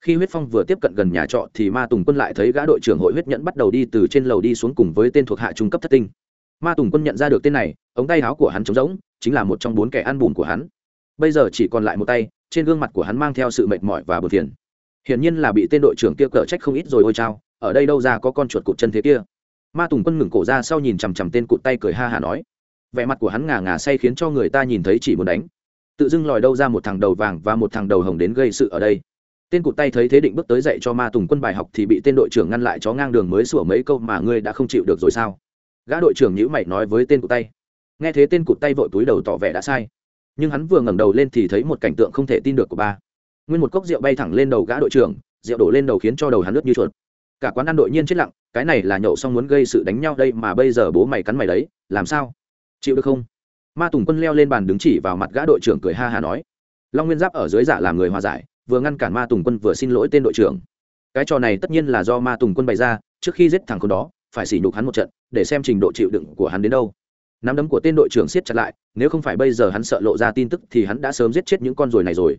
Khi huyết phong vừa tiếp cận gần nhà trọ thì ma tùng quân lại thấy gã đội trưởng hội huyết nhẫn bắt đầu đi từ trên lầu đi xuống cùng với tên thuộc hạ trung cấp thất tinh ma tùng quân nhận ra được tên này, ống tay áo của hắn trống rỗng, chính là một trong bốn kẻ ăn bùn của hắn. Bây giờ chỉ còn lại một tay, trên gương mặt của hắn mang theo sự mệt mỏi và bờ phiền. Hiển nhiên là bị tên đội trưởng kia cở trách không ít rồi ôi chao, ở đây đâu ra có con chuột cụt chân thế kia. Ma tùng quân ngừng cổ ra sau nhìn chằm chằm tên cụt tay cười ha hả nói. Vẻ mặt của hắn ngà ngà say khiến cho người ta nhìn thấy chỉ muốn đánh. Tự dưng lòi đâu ra một thằng đầu vàng và một thằng đầu hồng đến gây sự ở đây. Tên cụt tay thấy thế định bước tới dạy cho ma tùng quân bài học thì bị tên đội trưởng ngăn lại chó ngang đường mới sủa mấy câu mà ngươi đã không chịu được rồi sao? Gã đội trưởng nhữ mày nói với tên cụt tay. Nghe thế tên cụt tay vội túi đầu tỏ vẻ đã sai. Nhưng hắn vừa ngẩng đầu lên thì thấy một cảnh tượng không thể tin được của ba. Nguyên một cốc rượu bay thẳng lên đầu gã đội trưởng, rượu đổ lên đầu khiến cho đầu hắn nước như chuột. Cả quán ăn đội nhiên chết lặng, cái này là nhậu xong muốn gây sự đánh nhau đây mà bây giờ bố mày cắn mày đấy, làm sao? Chịu được không? Ma tùng quân leo lên bàn đứng chỉ vào mặt gã đội trưởng cười ha hà nói. Long nguyên giáp ở dưới giả làm người hòa giải, vừa ngăn cản ma tùng quân vừa xin lỗi tên đội trưởng. Cái trò này tất nhiên là do ma tùng quân bày ra, trước khi giết thằng con đó phải xỉ nhục hắn một trận, để xem trình độ chịu đựng của hắn đến đâu. Nắm đấm của tên đội trưởng siết chặt lại, nếu không phải bây giờ hắn sợ lộ ra tin tức thì hắn đã sớm giết chết những con ruồi này rồi.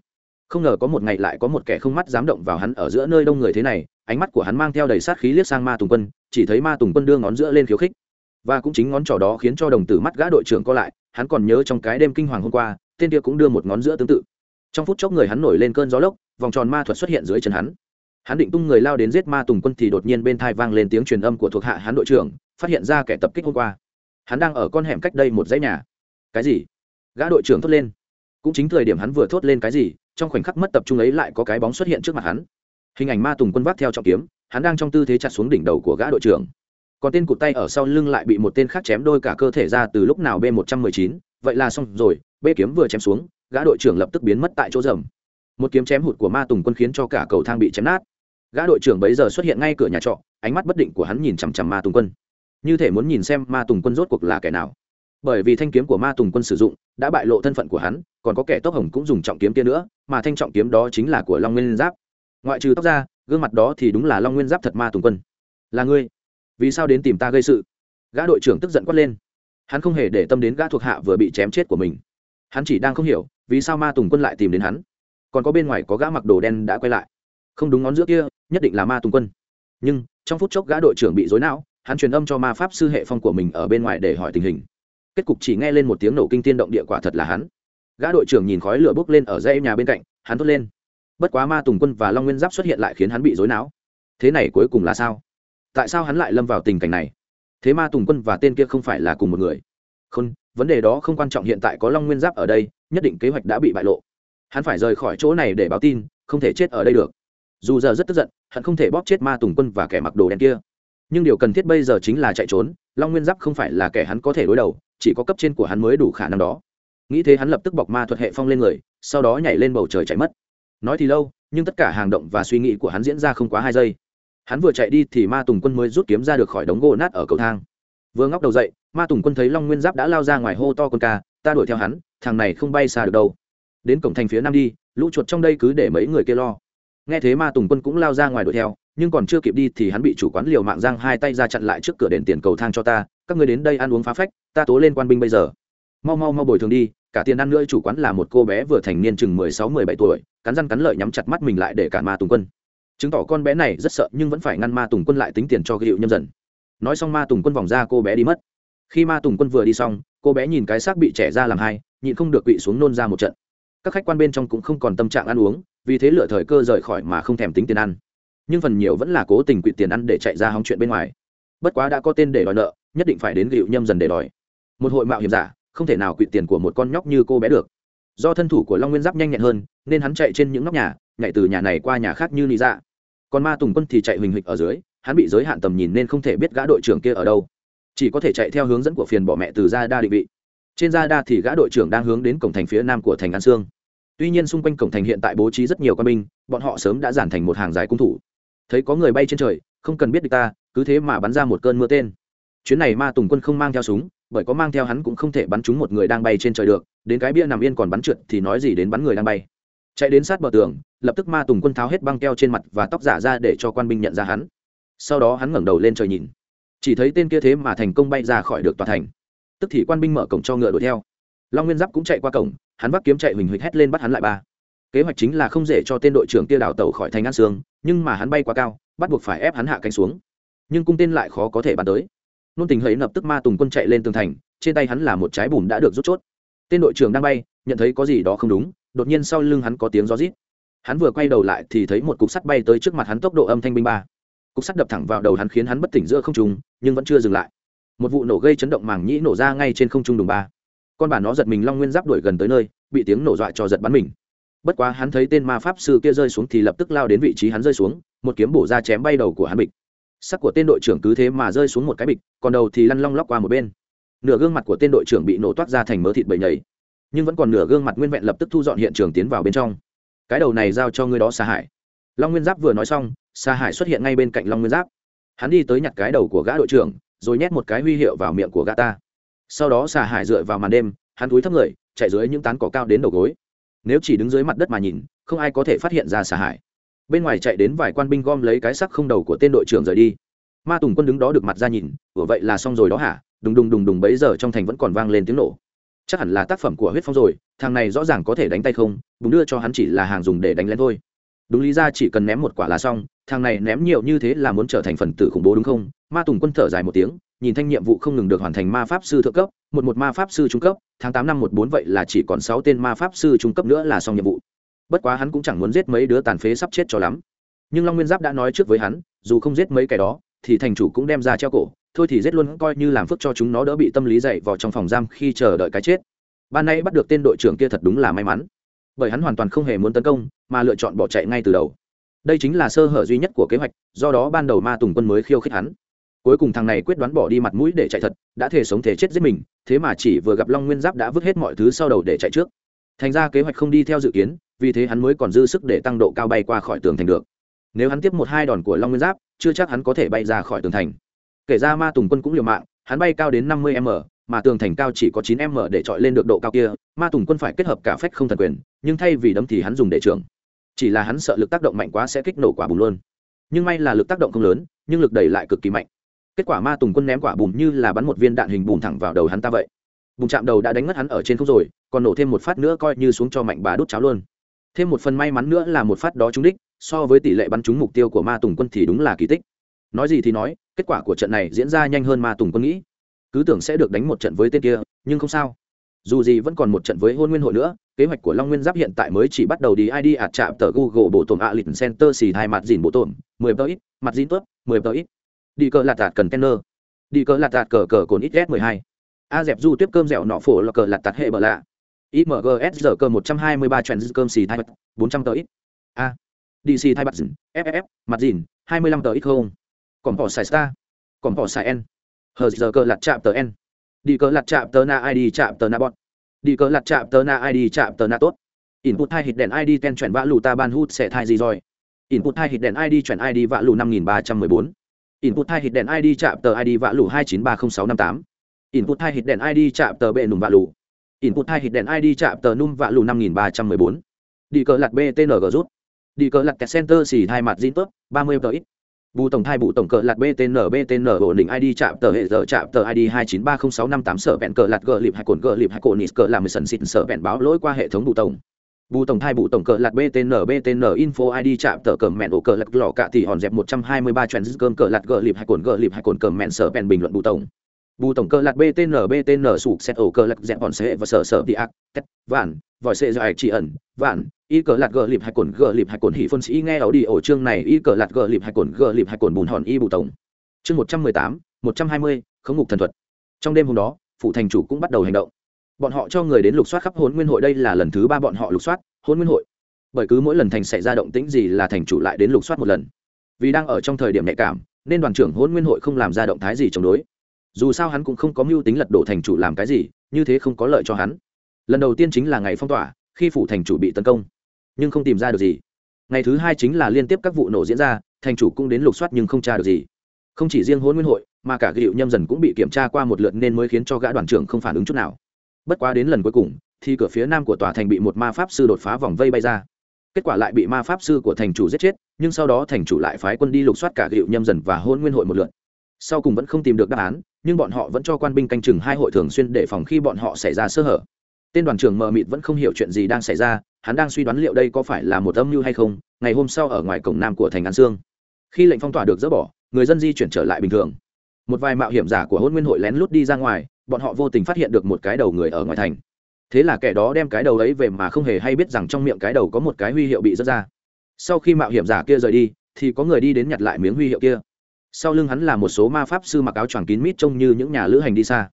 Không ngờ có một ngày lại có một kẻ không mắt dám động vào hắn ở giữa nơi đông người thế này, ánh mắt của hắn mang theo đầy sát khí liếc sang ma tùng quân, chỉ thấy ma tùng quân đưa ngón giữa lên khiếu khích. Và cũng chính ngón trỏ đó khiến cho đồng tử mắt gã đội trưởng co lại, hắn còn nhớ trong cái đêm kinh hoàng hôm qua, tên kia cũng đưa một ngón giữa tương tự. Trong phút chốc người hắn nổi lên cơn gió lốc, vòng tròn ma thuật xuất hiện dưới chân hắn hắn định tung người lao đến giết ma tùng quân thì đột nhiên bên thai vang lên tiếng truyền âm của thuộc hạ hắn đội trưởng, phát hiện ra kẻ tập kích hôm qua. Hắn đang ở con hẻm cách đây một dãy nhà. Cái gì? Gã đội trưởng thốt lên. Cũng chính thời điểm hắn vừa thốt lên cái gì, trong khoảnh khắc mất tập trung ấy lại có cái bóng xuất hiện trước mặt hắn. Hình ảnh ma tùng quân vác theo trọng kiếm, hắn đang trong tư thế chặt xuống đỉnh đầu của gã đội trưởng. Còn tên cụt tay ở sau lưng lại bị một tên khác chém đôi cả cơ thể ra từ lúc nào b một trăm mười chín, vậy là xong rồi bê kiếm vừa chém xuống, gã đội trưởng lập tức biến mất tại chỗ rầm. Một kiếm chém hụt của ma tùng quân khiến cho cả cầu thang bị chém nát gã đội trưởng bấy giờ xuất hiện ngay cửa nhà trọ, ánh mắt bất định của hắn nhìn chằm chằm ma tùng quân. Như thể muốn nhìn xem ma tùng quân rốt cuộc là kẻ nào. Bởi vì thanh kiếm của ma tùng quân sử dụng đã bại lộ thân phận của hắn, còn có kẻ tóc hồng cũng dùng trọng kiếm kia nữa, mà thanh trọng kiếm đó chính là của long nguyên giáp. Ngoại trừ tóc ra gương mặt đó thì đúng là long nguyên giáp thật ma tùng quân. Là ngươi? Vì sao đến tìm ta gây sự? Gã đội trưởng tức giận quát lên. Hắn không hề để tâm đến gã thuộc hạ vừa bị chém chết của mình. Hắn chỉ đang không hiểu, vì sao ma tùng quân lại tìm đến hắn. Còn có bên ngoài có gã mặc đồ đen đã quay lại. Không đúng ngón giữa kia nhất định là ma tùng quân. Nhưng, trong phút chốc gã đội trưởng bị dối não, hắn truyền âm cho ma pháp sư hệ phong của mình ở bên ngoài để hỏi tình hình. Kết cục chỉ nghe lên một tiếng nổ kinh tiên động địa quả thật là hắn. Gã đội trưởng nhìn khói lửa bốc lên ở dãy nhà bên cạnh, hắn thốt lên. Bất quá ma tùng quân và long nguyên giáp xuất hiện lại khiến hắn bị dối não. Thế này cuối cùng là sao? Tại sao hắn lại lâm vào tình cảnh này? Thế ma tùng quân và tên kia không phải là cùng một người? Không, vấn đề đó không quan trọng hiện tại có long nguyên giáp ở đây, nhất định kế hoạch đã bị bại lộ. Hắn phải rời khỏi chỗ này để báo tin, không thể chết ở đây được dù giờ rất tức giận hắn không thể bóp chết ma tùng quân và kẻ mặc đồ đen kia. Nhưng điều cần thiết bây giờ chính là chạy trốn, long nguyên giáp không phải là kẻ hắn có thể đối đầu, chỉ có cấp trên của hắn mới đủ khả năng đó. Nghĩ thế hắn lập tức bọc ma thuật hệ phong lên người, sau đó nhảy lên bầu trời chạy mất. Nói thì lâu, nhưng tất cả hàng động và suy nghĩ của hắn diễn ra không quá hai giây. Hắn vừa chạy đi thì ma tùng quân mới rút kiếm ra được khỏi đống gỗ nát ở cầu thang. Vừa ngóc đầu dậy, ma tùng quân thấy long nguyên giáp đã lao ra ngoài hô to con ca, ta đuổi theo hắn, thằng này không bay xa được đâu. Đến cổng thành phía nam đi, lũ chuột trong đây cứ để mấy người kia lo nghe thế ma tùng quân cũng lao ra ngoài đuổi theo, nhưng còn chưa kịp đi thì hắn bị chủ quán liều mạng giang hai tay ra chặn lại trước cửa đền tiền cầu thang cho ta, các người đến đây ăn uống phá phách, ta tố lên quan binh bây giờ. Mau mau mau bồi thường đi, cả tiền ăn nữa, chủ quán là một cô bé vừa thành niên chừng mười sáu, mười bảy tuổi, cắn răng cắn lợi nhắm chặt mắt mình lại để cản ma tùng quân. Chứng tỏ con bé này rất sợ nhưng vẫn phải ngăn ma tùng quân lại tính tiền cho hiệu nhâm dần. Nói xong ma tùng quân vòng ra cô bé đi mất. Khi ma tùng quân vừa đi xong, cô bé nhìn cái xác bị trẻ ra làm hai, nhịn không được quỵ xuống nôn ra một trận. Các khách quan bên trong cũng không còn tâm trạng ăn uống vì thế lựa thời cơ rời khỏi mà không thèm tính tiền ăn. Nhưng phần nhiều vẫn là cố tình quỵ tiền ăn để chạy ra hóng chuyện bên ngoài. Bất quá đã có tên để đòi nợ, nhất định phải đến gịu nhâm dần để đòi. Một hội mạo hiểm giả, không thể nào quỵ tiền của một con nhóc như cô bé được. Do thân thủ của long nguyên giáp nhanh nhẹn hơn, nên hắn chạy trên những nóc nhà, nhảy từ nhà này qua nhà khác như lý dạ. Còn ma tùng quân thì chạy huỳnh huỳnh ở dưới, hắn bị giới hạn tầm nhìn nên không thể biết gã đội trưởng kia ở đâu. Chỉ có thể chạy theo hướng dẫn của phiền bỏ mẹ từ ra đa định vị. Trên ra đa thì gã đội trưởng đang hướng đến cổng thành phía nam của thành an sương tuy nhiên xung quanh cổng thành hiện tại bố trí rất nhiều quân binh, bọn họ sớm đã giản thành một hàng dài cung thủ. Thấy có người bay trên trời, không cần biết được ta, cứ thế mà bắn ra một cơn mưa tên. Chuyến này ma tùng quân không mang theo súng, bởi có mang theo hắn cũng không thể bắn trúng một người đang bay trên trời được, đến cái bia nằm yên còn bắn trượt thì nói gì đến bắn người đang bay. Chạy đến sát bờ tường, lập tức ma tùng quân tháo hết băng keo trên mặt và tóc giả ra để cho quan binh nhận ra hắn. Sau đó hắn ngẩng đầu lên trời nhìn. Chỉ thấy tên kia thế mà thành công bay ra khỏi được tòa thành. Tức thì quan binh mở cổng cho ngựa đuổi theo. Long nguyên giáp cũng chạy qua cổng hắn vác kiếm chạy huỳnh huỳnh hét lên bắt hắn lại ba. Kế hoạch chính là không dễ cho tên đội trưởng kia đào tẩu khỏi thành an sương, nhưng mà hắn bay quá cao, bắt buộc phải ép hắn hạ cánh xuống. Nhưng cung tên lại khó có thể bắn tới. Nôn tình hấy lập tức ma tùng quân chạy lên tường thành, trên tay hắn là một trái bùn đã được rút chốt. Tên đội trưởng đang bay, nhận thấy có gì đó không đúng, đột nhiên sau lưng hắn có tiếng gió rít. Hắn vừa quay đầu lại thì thấy một cục sắt bay tới trước mặt hắn tốc độ âm thanh binh ba. Cục sắt đập thẳng vào đầu hắn khiến hắn bất tỉnh giữa không trung, nhưng vẫn chưa dừng lại. Một vụ nổ gây chấn động màng nhĩ nổ ra ngay trên không trung đùng ba con bản nó giật mình long nguyên giáp đuổi gần tới nơi, bị tiếng nổ dọa cho giật bắn mình. Bất quá hắn thấy tên ma pháp sư kia rơi xuống thì lập tức lao đến vị trí hắn rơi xuống, một kiếm bổ ra chém bay đầu của hắn bịch. Sắc của tên đội trưởng cứ thế mà rơi xuống một cái bịch, còn đầu thì lăn long lóc qua một bên. Nửa gương mặt của tên đội trưởng bị nổ toát ra thành mớ thịt bầy nhảy nhưng vẫn còn nửa gương mặt nguyên vẹn lập tức thu dọn hiện trường tiến vào bên trong. Cái đầu này giao cho người đó xa hải. Long nguyên giáp vừa nói xong xa hải xuất hiện ngay bên cạnh long nguyên giáp. Hắn đi tới nhặt cái đầu của gã đội trưởng, rồi nhét một cái huy hiệu vào miệng của gã ta sau đó xà hải dựa vào màn đêm, hắn cúi thấp người, chạy dưới những tán cỏ cao đến đầu gối. Nếu chỉ đứng dưới mặt đất mà nhìn, không ai có thể phát hiện ra xà hải. Bên ngoài chạy đến vài quan binh gom lấy cái sắc không đầu của tên đội trưởng rời đi. Ma tùng quân đứng đó được mặt ra nhìn, ủa vậy là xong rồi đó hả? Đùng đùng đùng đùng bấy giờ trong thành vẫn còn vang lên tiếng nổ. Chắc hẳn là tác phẩm của huyết phong rồi, thằng này rõ ràng có thể đánh tay không bùng đưa cho hắn chỉ là hàng dùng để đánh lén thôi. Đúng lý ra chỉ cần ném một quả là xong, thằng này ném nhiều như thế là muốn trở thành phần tử khủng bố đúng không? Ma tùng quân thở dài một tiếng nhìn thanh nhiệm vụ không ngừng được hoàn thành ma pháp sư thượng cấp, một một ma pháp sư trung cấp, tháng tám năm một bốn vậy là chỉ còn sáu tên ma pháp sư trung cấp nữa là xong nhiệm vụ. Bất quá hắn cũng chẳng muốn giết mấy đứa tàn phế sắp chết cho lắm. Nhưng long nguyên giáp đã nói trước với hắn, dù không giết mấy cái đó, thì thành chủ cũng đem ra treo cổ, thôi thì giết luôn coi như làm phước cho chúng nó đỡ bị tâm lý dậy vào trong phòng giam khi chờ đợi cái chết. Ban nay bắt được tên đội trưởng kia thật đúng là may mắn. Bởi hắn hoàn toàn không hề muốn tấn công, mà lựa chọn bỏ chạy ngay từ đầu. Đây chính là sơ hở duy nhất của kế hoạch, do đó ban đầu ma tùng quân mới khiêu khích hắn cuối cùng thằng này quyết đoán bỏ đi mặt mũi để chạy thật, đã thể sống thể chết giết mình, thế mà chỉ vừa gặp long nguyên giáp đã vứt hết mọi thứ sau đầu để chạy trước. Thành ra kế hoạch không đi theo dự kiến, vì thế hắn mới còn dư sức để tăng độ cao bay qua khỏi tường thành được. Nếu hắn tiếp một hai đòn của long nguyên giáp, chưa chắc hắn có thể bay ra khỏi tường thành. Kể ra ma tùng quân cũng liều mạng, hắn bay cao đến năm mươi m, mà tường thành cao chỉ có chín m để chọi lên được độ cao kia, ma tùng quân phải kết hợp cả phách không thần quyền, nhưng thay vì đấm thì hắn dùng để trưởng. Chỉ là hắn sợ lực tác động mạnh quá sẽ kích nổ quả bùng luôn. Nhưng may là lực tác động không lớn, nhưng lực đẩy lại cực kỳ mạnh kết quả ma tùng quân ném quả bùm như là bắn một viên đạn hình bùm thẳng vào đầu hắn ta vậy. Bùm chạm đầu đã đánh ngất hắn ở trên không rồi, còn nổ thêm một phát nữa coi như xuống cho mạnh bà đốt cháo luôn. Thêm một phần may mắn nữa là một phát đó trúng đích, so với tỷ lệ bắn trúng mục tiêu của ma tùng quân thì đúng là kỳ tích. Nói gì thì nói, kết quả của trận này diễn ra nhanh hơn ma tùng quân nghĩ. Cứ tưởng sẽ được đánh một trận với tên kia, nhưng không sao. Dù gì vẫn còn một trận với hôn nguyên hội nữa, kế hoạch của long nguyên giáp hiện tại mới chỉ bắt đầu đi id ạt chạm tờ google bộ tổn ạ lịch center xì hai mặt dìn bộ tổn, mười tờ ít, mặt dìn tớp mười tờ ít đi cờ lạt tạt cần tenner đi cờ lạt tạt cờ cờ cồn ít s mười hai. A dẹp du tiếp cơm dẻo nọ phổ là cờ lạt tạt hệ bờ lạ. Imgs giờ cơ một trăm hai mươi ba trend cơm xì hai bốn trăm tờ ít. A. Dc thay bật dìn ff mặt dìn, hai mươi lăm tờ ít không. Còn bỏ xài star. Còn bỏ xài n. Hờ giờ cơ lạt chạm tờ n. Đi cờ lạt chạm tờ na id chạm tờ na bọn đi cờ lạt chạm tờ na id chạm tờ na tốt. Input hai hít đèn id ten chuyển vã lù ta ban hút sẽ thai gì rồi? Input hai hít đèn id chuyển id vã lù năm nghìn ba trăm mười bốn input hai hit đèn id chạm tờ id vạ lù hai chín ba không sáu năm tám. Input hai hit đèn id chạm tờ bệ nùm vạ lù. Input hai hit đèn id chạm tờ num vạ lù năm nghìn ba trăm mười bốn. Đi cờ lạt btng rút. Đi cờ lạt kẹt center xì hai mặt zin tốt ba mươi tờ ít. Bù tổng thai bù tổng cờ lạt btn btn ổn định id chạm tờ hệ giờ chạm tờ id hai chín ba không sáu năm tám, sở vẹn cờ lạt gờ lịp hai cồn gờ lịp hai cồn nít cờ làm mười sần xịt, sở vẹn báo lỗi qua hệ thống bù tổng bù tổng thai bù tổng cờ lạt btn btn info id chạm tờ cờ mẹn ổ cờ lạt lò cạ tỷ hòn dẹp một trăm hai mươi ba chuyện cơm cờ lạt gờ lịp hai cồn gờ lịp hai cồn cờ mẹn sở bèn bình luận bù tổng. Bù tổng cờ lạc btn btn sụp xét ổ cờ lạc dẹp hòn xe và sở sở đi ác, tét, vạn, vòi xe dài chỉ ẩn, vạn, y cờ lạc gờ lịp hai cồn gờ lịp hai cồn hỉ phân sĩ nghe ảo đi ổ chương này, y cờ lạc gờ lịp hai cồn gờ lịp hai cồn bùn hòn y bù tổng. Chương một trăm mười tám, một trăm hai mươi, khống ngục thần thuật. Trong đêm hôm đó, phụ thành chủ cũng bắt đầu hành động bọn họ cho người đến lục soát khắp hôn nguyên hội đây là lần thứ ba bọn họ lục soát hôn nguyên hội. Bởi cứ mỗi lần thành xảy ra động tĩnh gì là thành chủ lại đến lục soát một lần. Vì đang ở trong thời điểm nhạy cảm, nên đoàn trưởng hôn nguyên hội không làm ra động thái gì chống đối. Dù sao hắn cũng không có mưu tính lật đổ thành chủ làm cái gì, như thế không có lợi cho hắn. Lần đầu tiên chính là ngày phong tỏa, khi phủ thành chủ bị tấn công. Nhưng không tìm ra được gì. Ngày thứ hai chính là liên tiếp các vụ nổ diễn ra, thành chủ cũng đến lục soát nhưng không tra được gì. Không chỉ riêng hôn nguyên hội, mà cả gịu nhâm dần cũng bị kiểm tra qua một lượt nên mới khiến cho gã đoàn trưởng không phản ứng chút nào bất quá đến lần cuối cùng, thì cửa phía nam của tòa thành bị một ma pháp sư đột phá vòng vây bay ra. Kết quả lại bị ma pháp sư của thành chủ giết chết, nhưng sau đó thành chủ lại phái quân đi lục soát cả hiệu nhâm dần và hôn nguyên hội một lượt. Sau cùng vẫn không tìm được đáp án, nhưng bọn họ vẫn cho quan binh canh chừng hai hội thường xuyên để phòng khi bọn họ xảy ra sơ hở. Tên đoàn trưởng mờ mịt vẫn không hiểu chuyện gì đang xảy ra, hắn đang suy đoán liệu đây có phải là một âm mưu hay không, ngày hôm sau ở ngoài cổng nam của thành an sương. Khi lệnh phong tỏa được dỡ bỏ, người dân di chuyển trở lại bình thường. Một vài mạo hiểm giả của hôn nguyên hội lén lút đi ra ngoài bọn họ vô tình phát hiện được một cái đầu người ở ngoài thành. Thế là kẻ đó đem cái đầu ấy về mà không hề hay biết rằng trong miệng cái đầu có một cái huy hiệu bị rớt ra. Sau khi mạo hiểm giả kia rời đi, thì có người đi đến nhặt lại miếng huy hiệu kia. Sau lưng hắn là một số ma pháp sư mặc áo choàng kín mít trông như những nhà lữ hành đi xa.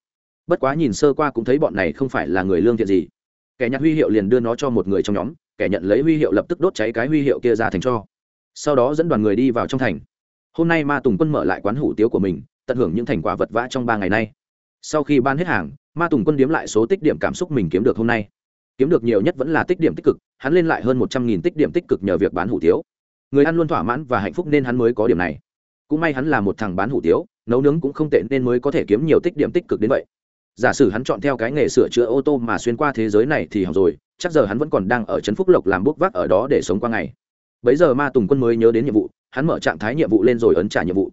Bất quá nhìn sơ qua cũng thấy bọn này không phải là người lương thiện gì. Kẻ nhặt huy hiệu liền đưa nó cho một người trong nhóm, kẻ nhận lấy huy hiệu lập tức đốt cháy cái huy hiệu kia ra thành cho. Sau đó dẫn đoàn người đi vào trong thành. Hôm nay ma tùng quân mở lại quán hủ tiếu của mình, tận hưởng những thành quả vật vã trong ba ngày nay sau khi ban hết hàng, ma tùng quân điếm lại số tích điểm cảm xúc mình kiếm được hôm nay. Kiếm được nhiều nhất vẫn là tích điểm tích cực, hắn lên lại hơn một trăm nghìn tích điểm tích cực nhờ việc bán hủ tiếu. Người ăn luôn thỏa mãn và hạnh phúc nên hắn mới có điểm này. Cũng may hắn là một thằng bán hủ tiếu, nấu nướng cũng không tệ nên mới có thể kiếm nhiều tích điểm tích cực đến vậy. Giả sử hắn chọn theo cái nghề sửa chữa ô tô mà xuyên qua thế giới này thì hỏng rồi, chắc giờ hắn vẫn còn đang ở trấn phúc lộc làm bốc vác ở đó để sống qua ngày. Bấy giờ ma tùng quân mới nhớ đến nhiệm vụ, hắn mở trạng thái nhiệm vụ lên rồi ấn trả nhiệm vụ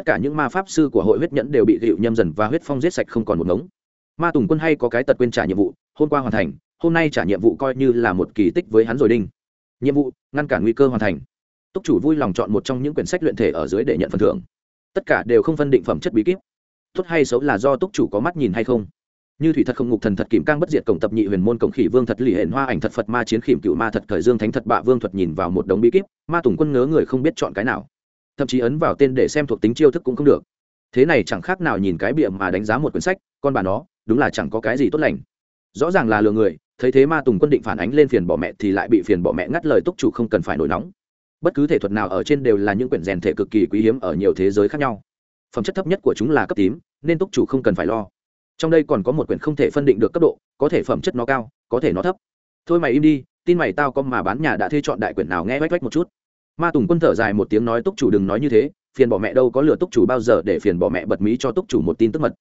tất cả những ma pháp sư của hội huyết nhẫn đều bị gịu nhâm dần và huyết phong giết sạch không còn một ngống. Ma tùng quân hay có cái tật quên trả nhiệm vụ, hôm qua hoàn thành, hôm nay trả nhiệm vụ coi như là một kỳ tích với hắn rồi đinh. Nhiệm vụ, ngăn cản nguy cơ hoàn thành. Túc chủ vui lòng chọn một trong những quyển sách luyện thể ở dưới để nhận phần thưởng. Tất cả đều không phân định phẩm chất bí kíp. Tốt hay xấu là do túc chủ có mắt nhìn hay không. Như thủy thật không ngục thần thật kìm cang bất diệt cổng tập nhị huyền môn cổng khỉ vương thật lì hển hoa ảnh thật phật ma chiến khỉm cựu ma thật khởi dương thánh thật bạ vương thuật nhìn vào một đống bí kíp, ma tùng quân ngớ người không biết chọn cái nào thậm chí ấn vào tên để xem thuộc tính chiêu thức cũng không được. Thế này chẳng khác nào nhìn cái bịa mà đánh giá một quyển sách, con bà nó, đúng là chẳng có cái gì tốt lành. Rõ ràng là lừa người, thấy thế ma tùng quân định phản ánh lên phiền bỏ mẹ thì lại bị phiền bỏ mẹ ngắt lời túc chủ không cần phải nổi nóng. Bất cứ thể thuật nào ở trên đều là những quyển rèn thể cực kỳ quý hiếm ở nhiều thế giới khác nhau. Phẩm chất thấp nhất của chúng là cấp tím, nên túc chủ không cần phải lo. Trong đây còn có một quyển không thể phân định được cấp độ, có thể phẩm chất nó cao, có thể nó thấp. Thôi mày im đi, tin mày tao có mà bán nhà đã thuê chọn đại quyển nào nghe vách vách một chút ma tùng quân thở dài một tiếng nói, túc chủ đừng nói như thế, phiền bỏ mẹ đâu có lừa túc chủ bao giờ để phiền bỏ mẹ bật mí cho túc chủ một tin tức mật.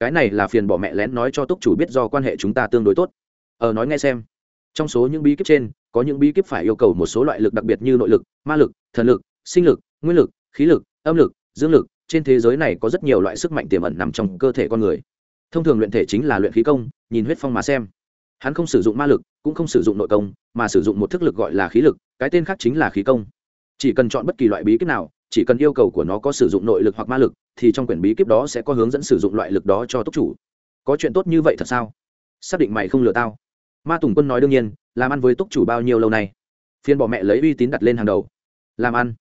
Cái này là phiền bỏ mẹ lén nói cho túc chủ biết do quan hệ chúng ta tương đối tốt. Ờ nói nghe xem. Trong số những bí kíp trên, có những bí kíp phải yêu cầu một số loại lực đặc biệt như nội lực, ma lực, thần lực, sinh lực, nguyên lực, khí lực, âm lực, dương lực. Trên thế giới này có rất nhiều loại sức mạnh tiềm ẩn nằm trong cơ thể con người. Thông thường luyện thể chính là luyện khí công, nhìn huyết phong mà xem. Hắn không sử dụng ma lực, cũng không sử dụng nội công, mà sử dụng một thức lực gọi là khí lực, cái tên khác chính là khí công chỉ cần chọn bất kỳ loại bí kíp nào, chỉ cần yêu cầu của nó có sử dụng nội lực hoặc ma lực, thì trong quyển bí kíp đó sẽ có hướng dẫn sử dụng loại lực đó cho túc chủ. Có chuyện tốt như vậy thật sao? Xác định mày không lừa tao. Ma tùng quân nói đương nhiên, làm ăn với túc chủ bao nhiêu lâu nay? Phiên bỏ mẹ lấy uy tín đặt lên hàng đầu. Làm ăn?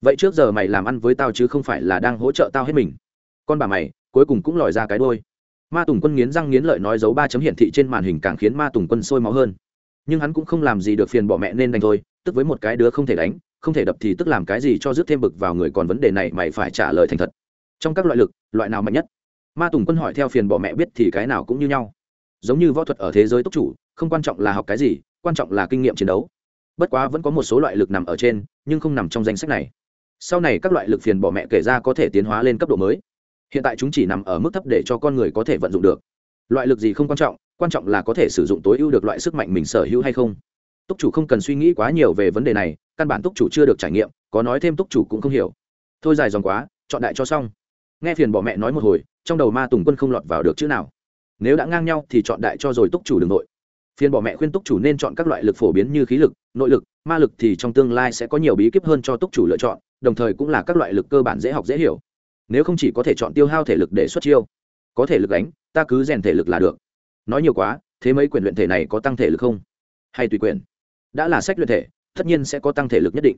Vậy trước giờ mày làm ăn với tao chứ không phải là đang hỗ trợ tao hết mình. Con bà mày, cuối cùng cũng lòi ra cái đôi ma tùng quân nghiến răng nghiến lợi nói dấu ba chấm hiển thị trên màn hình càng khiến ma tùng quân sôi máu hơn. Nhưng hắn cũng không làm gì được phiền bỏ mẹ nên đánh thôi, tức với một cái đứa không thể đánh không thể đập thì tức làm cái gì cho rước thêm bực vào người còn vấn đề này mày phải trả lời thành thật. Trong các loại lực, loại nào mạnh nhất? Ma tùng quân hỏi theo phiền bỏ mẹ biết thì cái nào cũng như nhau. Giống như võ thuật ở thế giới túc chủ, không quan trọng là học cái gì, quan trọng là kinh nghiệm chiến đấu. Bất quá vẫn có một số loại lực nằm ở trên, nhưng không nằm trong danh sách này. Sau này các loại lực phiền bỏ mẹ kể ra có thể tiến hóa lên cấp độ mới. Hiện tại chúng chỉ nằm ở mức thấp để cho con người có thể vận dụng được. Loại lực gì không quan trọng quan trọng là có thể sử dụng tối ưu được loại sức mạnh mình sở hữu hay không túc chủ không cần suy nghĩ quá nhiều về vấn đề này, căn bản túc chủ chưa được trải nghiệm, có nói thêm túc chủ cũng không hiểu. Thôi dài dòng quá, chọn đại cho xong. Nghe phiền bỏ mẹ nói một hồi, trong đầu ma tùng quân không lọt vào được chữ nào. Nếu đã ngang nhau thì chọn đại cho rồi túc chủ đ ừ n g nội. Phiền bỏ mẹ khuyên túc chủ nên chọn các loại lực phổ biến như khí lực, nội lực, ma lực thì trong tương lai sẽ có nhiều bí kíp hơn cho túc chủ lựa chọn, đồng thời cũng là các loại lực cơ bản dễ học dễ hiểu. Nếu không chỉ có thể chọn tiêu hao thể lực để xuất chiêu, có thể lực đánh ta cứ rèn thể lực là được. Nói nhiều quá, thế mấy quyền luyện thể này có tăng thể lực không? Hay tùy quyền đã là sách luyện thể, tất nhiên sẽ có tăng thể lực nhất định.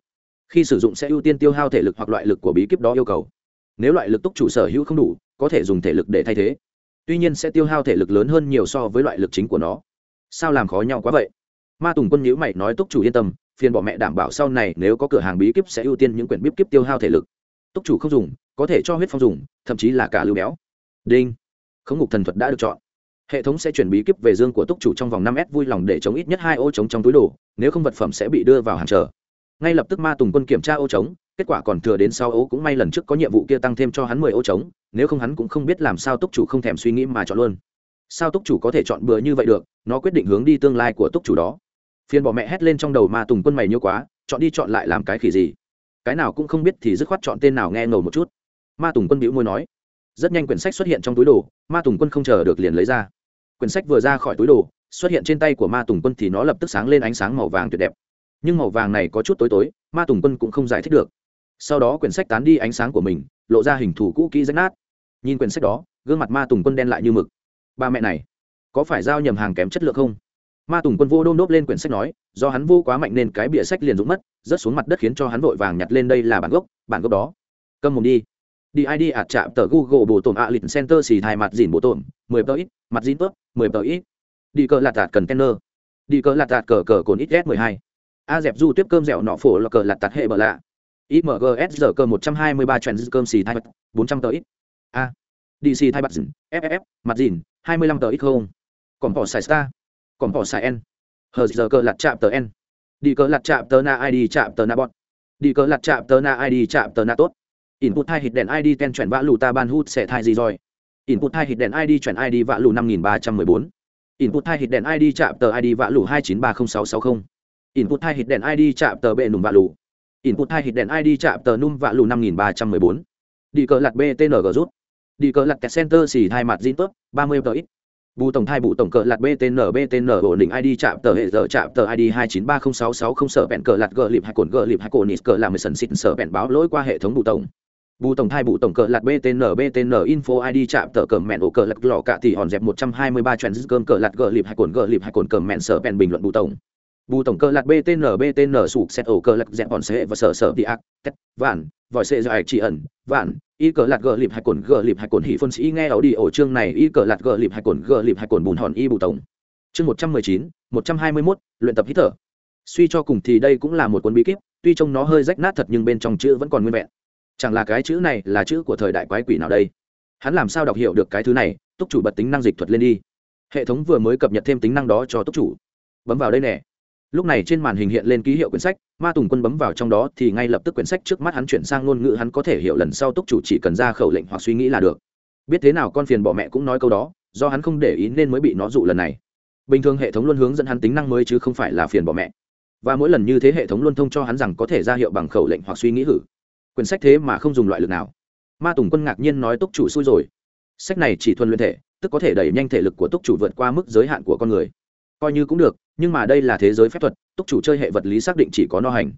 Khi sử dụng sẽ ưu tiên tiêu hao thể lực hoặc loại lực của bí kíp đó yêu cầu. Nếu loại lực túc chủ sở hữu không đủ, có thể dùng thể lực để thay thế. Tuy nhiên sẽ tiêu hao thể lực lớn hơn nhiều so với loại lực chính của nó. Sao làm khó nhau quá vậy? Ma tùng quân nhữ mày nói túc chủ yên tâm, phiền bỏ mẹ đảm bảo sau này nếu có cửa hàng bí kíp sẽ ưu tiên những quyển bí kíp tiêu hao thể lực. Túc chủ không dùng, có thể cho huyết phong dùng, thậm chí là cả lưu béo. Đinh. Khống ngục thần thuật đã được chọn. Hệ thống sẽ chuyển bí kíp về dương của túc chủ trong vòng năm s vui lòng để chống ít nhất hai ô trống trong túi đồ nếu không vật phẩm sẽ bị đưa vào hàng chờ. Ngay lập tức ma tùng quân kiểm tra ô trống, kết quả còn thừa đến sau ấu cũng may lần trước có nhiệm vụ kia tăng thêm cho hắn mười ô trống, nếu không hắn cũng không biết làm sao túc chủ không thèm suy nghĩ mà chọn luôn. Sao túc chủ có thể chọn bừa như vậy được, nó quyết định hướng đi tương lai của túc chủ đó. Phiền bỏ mẹ hét lên trong đầu ma tùng quân mày nhiêu quá, chọn đi chọn lại làm cái khỉ gì? Cái nào cũng không biết thì dứt khoát chọn tên nào nghe ngầu một chút. Ma tùng quân bĩu môi nói. Rất nhanh quyển sách xuất hiện trong túi đồ, ma tùng quân không chờ được liền lấy ra. Quyển sách vừa ra khỏi túi đồ xuất hiện trên tay của ma tùng quân thì nó lập tức sáng lên ánh sáng màu vàng tuyệt đẹp. Nhưng màu vàng này có chút tối tối, ma tùng quân cũng không giải thích được. Sau đó quyển sách tán đi ánh sáng của mình, lộ ra hình thù cũ kỹ rách nát. Nhìn quyển sách đó, gương mặt ma tùng quân đen lại như mực. Ba mẹ này, có phải giao nhầm hàng kém chất lượng không? Ma tùng quân vô đôn đốp lên quyển sách nói, do hắn vô quá mạnh nên cái bìa sách liền rụng mất, rớt xuống mặt đất khiến cho hắn vội vàng nhặt lên đây là bản gốc bản gốc đó. Cầm mồm đi. Đi id ạt chạm tờ google bổ tổn ạ lịch center xì thai mặt dìn bổ tổn, mười tờ ít, mặt dìn tớp mười tờ ít đi cờ lạt tạt cần tenner đi cờ lạt tạt cờ cờ cồn ít s mười hai. A dẹp du tiếp cơm dẻo nọ phổ là cờ lạt tạt hệ bờ lạ. Imgs giờ cơ một trăm hai mươi ba trend cơm xì thai bật, bốn trăm tờ ít. A. Dc thai bật dìn ff mặt dìn hai mươi lăm tờ ít không. Còn bỏ xài star. Còn bỏ xài n hờ giờ cơ lạt chạm tờ n đi cờ lạt chạm tờ na id chạm tờ na bọn đi cờ lạt chạm tờ na id chạm tờ na tốt. Input hai hít đèn id ten chuyển vã lù ta ban hút sẽ thai gì rồi? Input hai hít đèn id chuyển id vã lù năm nghìn ba trăm mười bốn input hai hit đèn id chạm tờ id vạ lù hai chín ba không sáu sáu không. Input hai hit đèn id chạm tờ bệ nùng vạ lù. Input hai hit đèn id chạm tờ num vạ lù năm nghìn ba trăm mười bốn. Đi cờ lặt btng rút. Đi cờ lặt center xỉ hai mặt zin tốt ba mươi tờ ít. Bù tổng thai bù tổng cờ lạt btn btn ổn định id chạm tờ hệ giờ chạm tờ id hai chín ba không sáu sáu không sở bẹn cờ lạt gờ lịp hai cồn gờ lịp hai cồn nít cờ làm mười sần xịt sở bẹn báo lỗi qua hệ thống bù tổng bù tổng thai bù tổng cờ lạt btn btn info id chạm tờ cờ mẹn ổ cờ lạt lò cạ thì hòn dẹp một trăm hai mươi ba cơm cờ lạt gờ lịp hai cồn gờ lịp hai cồn cờ mẹn sở bèn bình luận bù tổng. Bù tổng cờ lạt btn btn sụp xét ổ cờ lạt dẹp hòn xe và sở sở đi ác, tét, vạn, vòi xe dài chỉ ẩn, vạn, y cờ lạt gờ lịp hai cồn gờ lịp hai cồn hỉ phân sĩ nghe ảo đi ổ chương này, y cờ lạt gờ lịp hai cồn gờ lịp hai cồn bùn hòn y bù tổng. Chương một trăm mười chín, một trăm hai mươi mốt, luyện tập hít thở. Suy cho cùng thì đây cũng là một cuốn bí kíp, tuy trông nó hơi rách nát thật nhưng bên trong chữ vẫn còn nguyên vẹn chẳng là cái chữ này là chữ của thời đại quái quỷ nào đây? Hắn làm sao đọc hiểu được cái thứ này? Túc chủ bật tính năng dịch thuật lên đi. Hệ thống vừa mới cập nhật thêm tính năng đó cho túc chủ. Bấm vào đây nè. Lúc này trên màn hình hiện lên ký hiệu quyển sách, ma tùng quân bấm vào trong đó thì ngay lập tức quyển sách trước mắt hắn chuyển sang ngôn ngữ hắn có thể hiểu lần sau túc chủ chỉ cần ra khẩu lệnh hoặc suy nghĩ là được. Biết thế nào con phiền bỏ mẹ cũng nói câu đó, do hắn không để ý nên mới bị nó dụ lần này. Bình thường hệ thống luôn hướng dẫn hắn tính năng mới chứ không phải là phiền bỏ mẹ. Và mỗi lần như thế hệ thống luôn thông cho hắn rằng có thể ra hiệu bằng khẩu lệnh hoặc suy nghĩ hử quyển sách thế mà không dùng loại lực nào. Ma tùng quân ngạc nhiên nói túc chủ xui rồi. Sách này chỉ thuần luyện thể, tức có thể đẩy nhanh thể lực của túc chủ vượt qua mức giới hạn của con người. Coi như cũng được, nhưng mà đây là thế giới phép thuật, túc chủ chơi hệ vật lý xác định chỉ có no hành.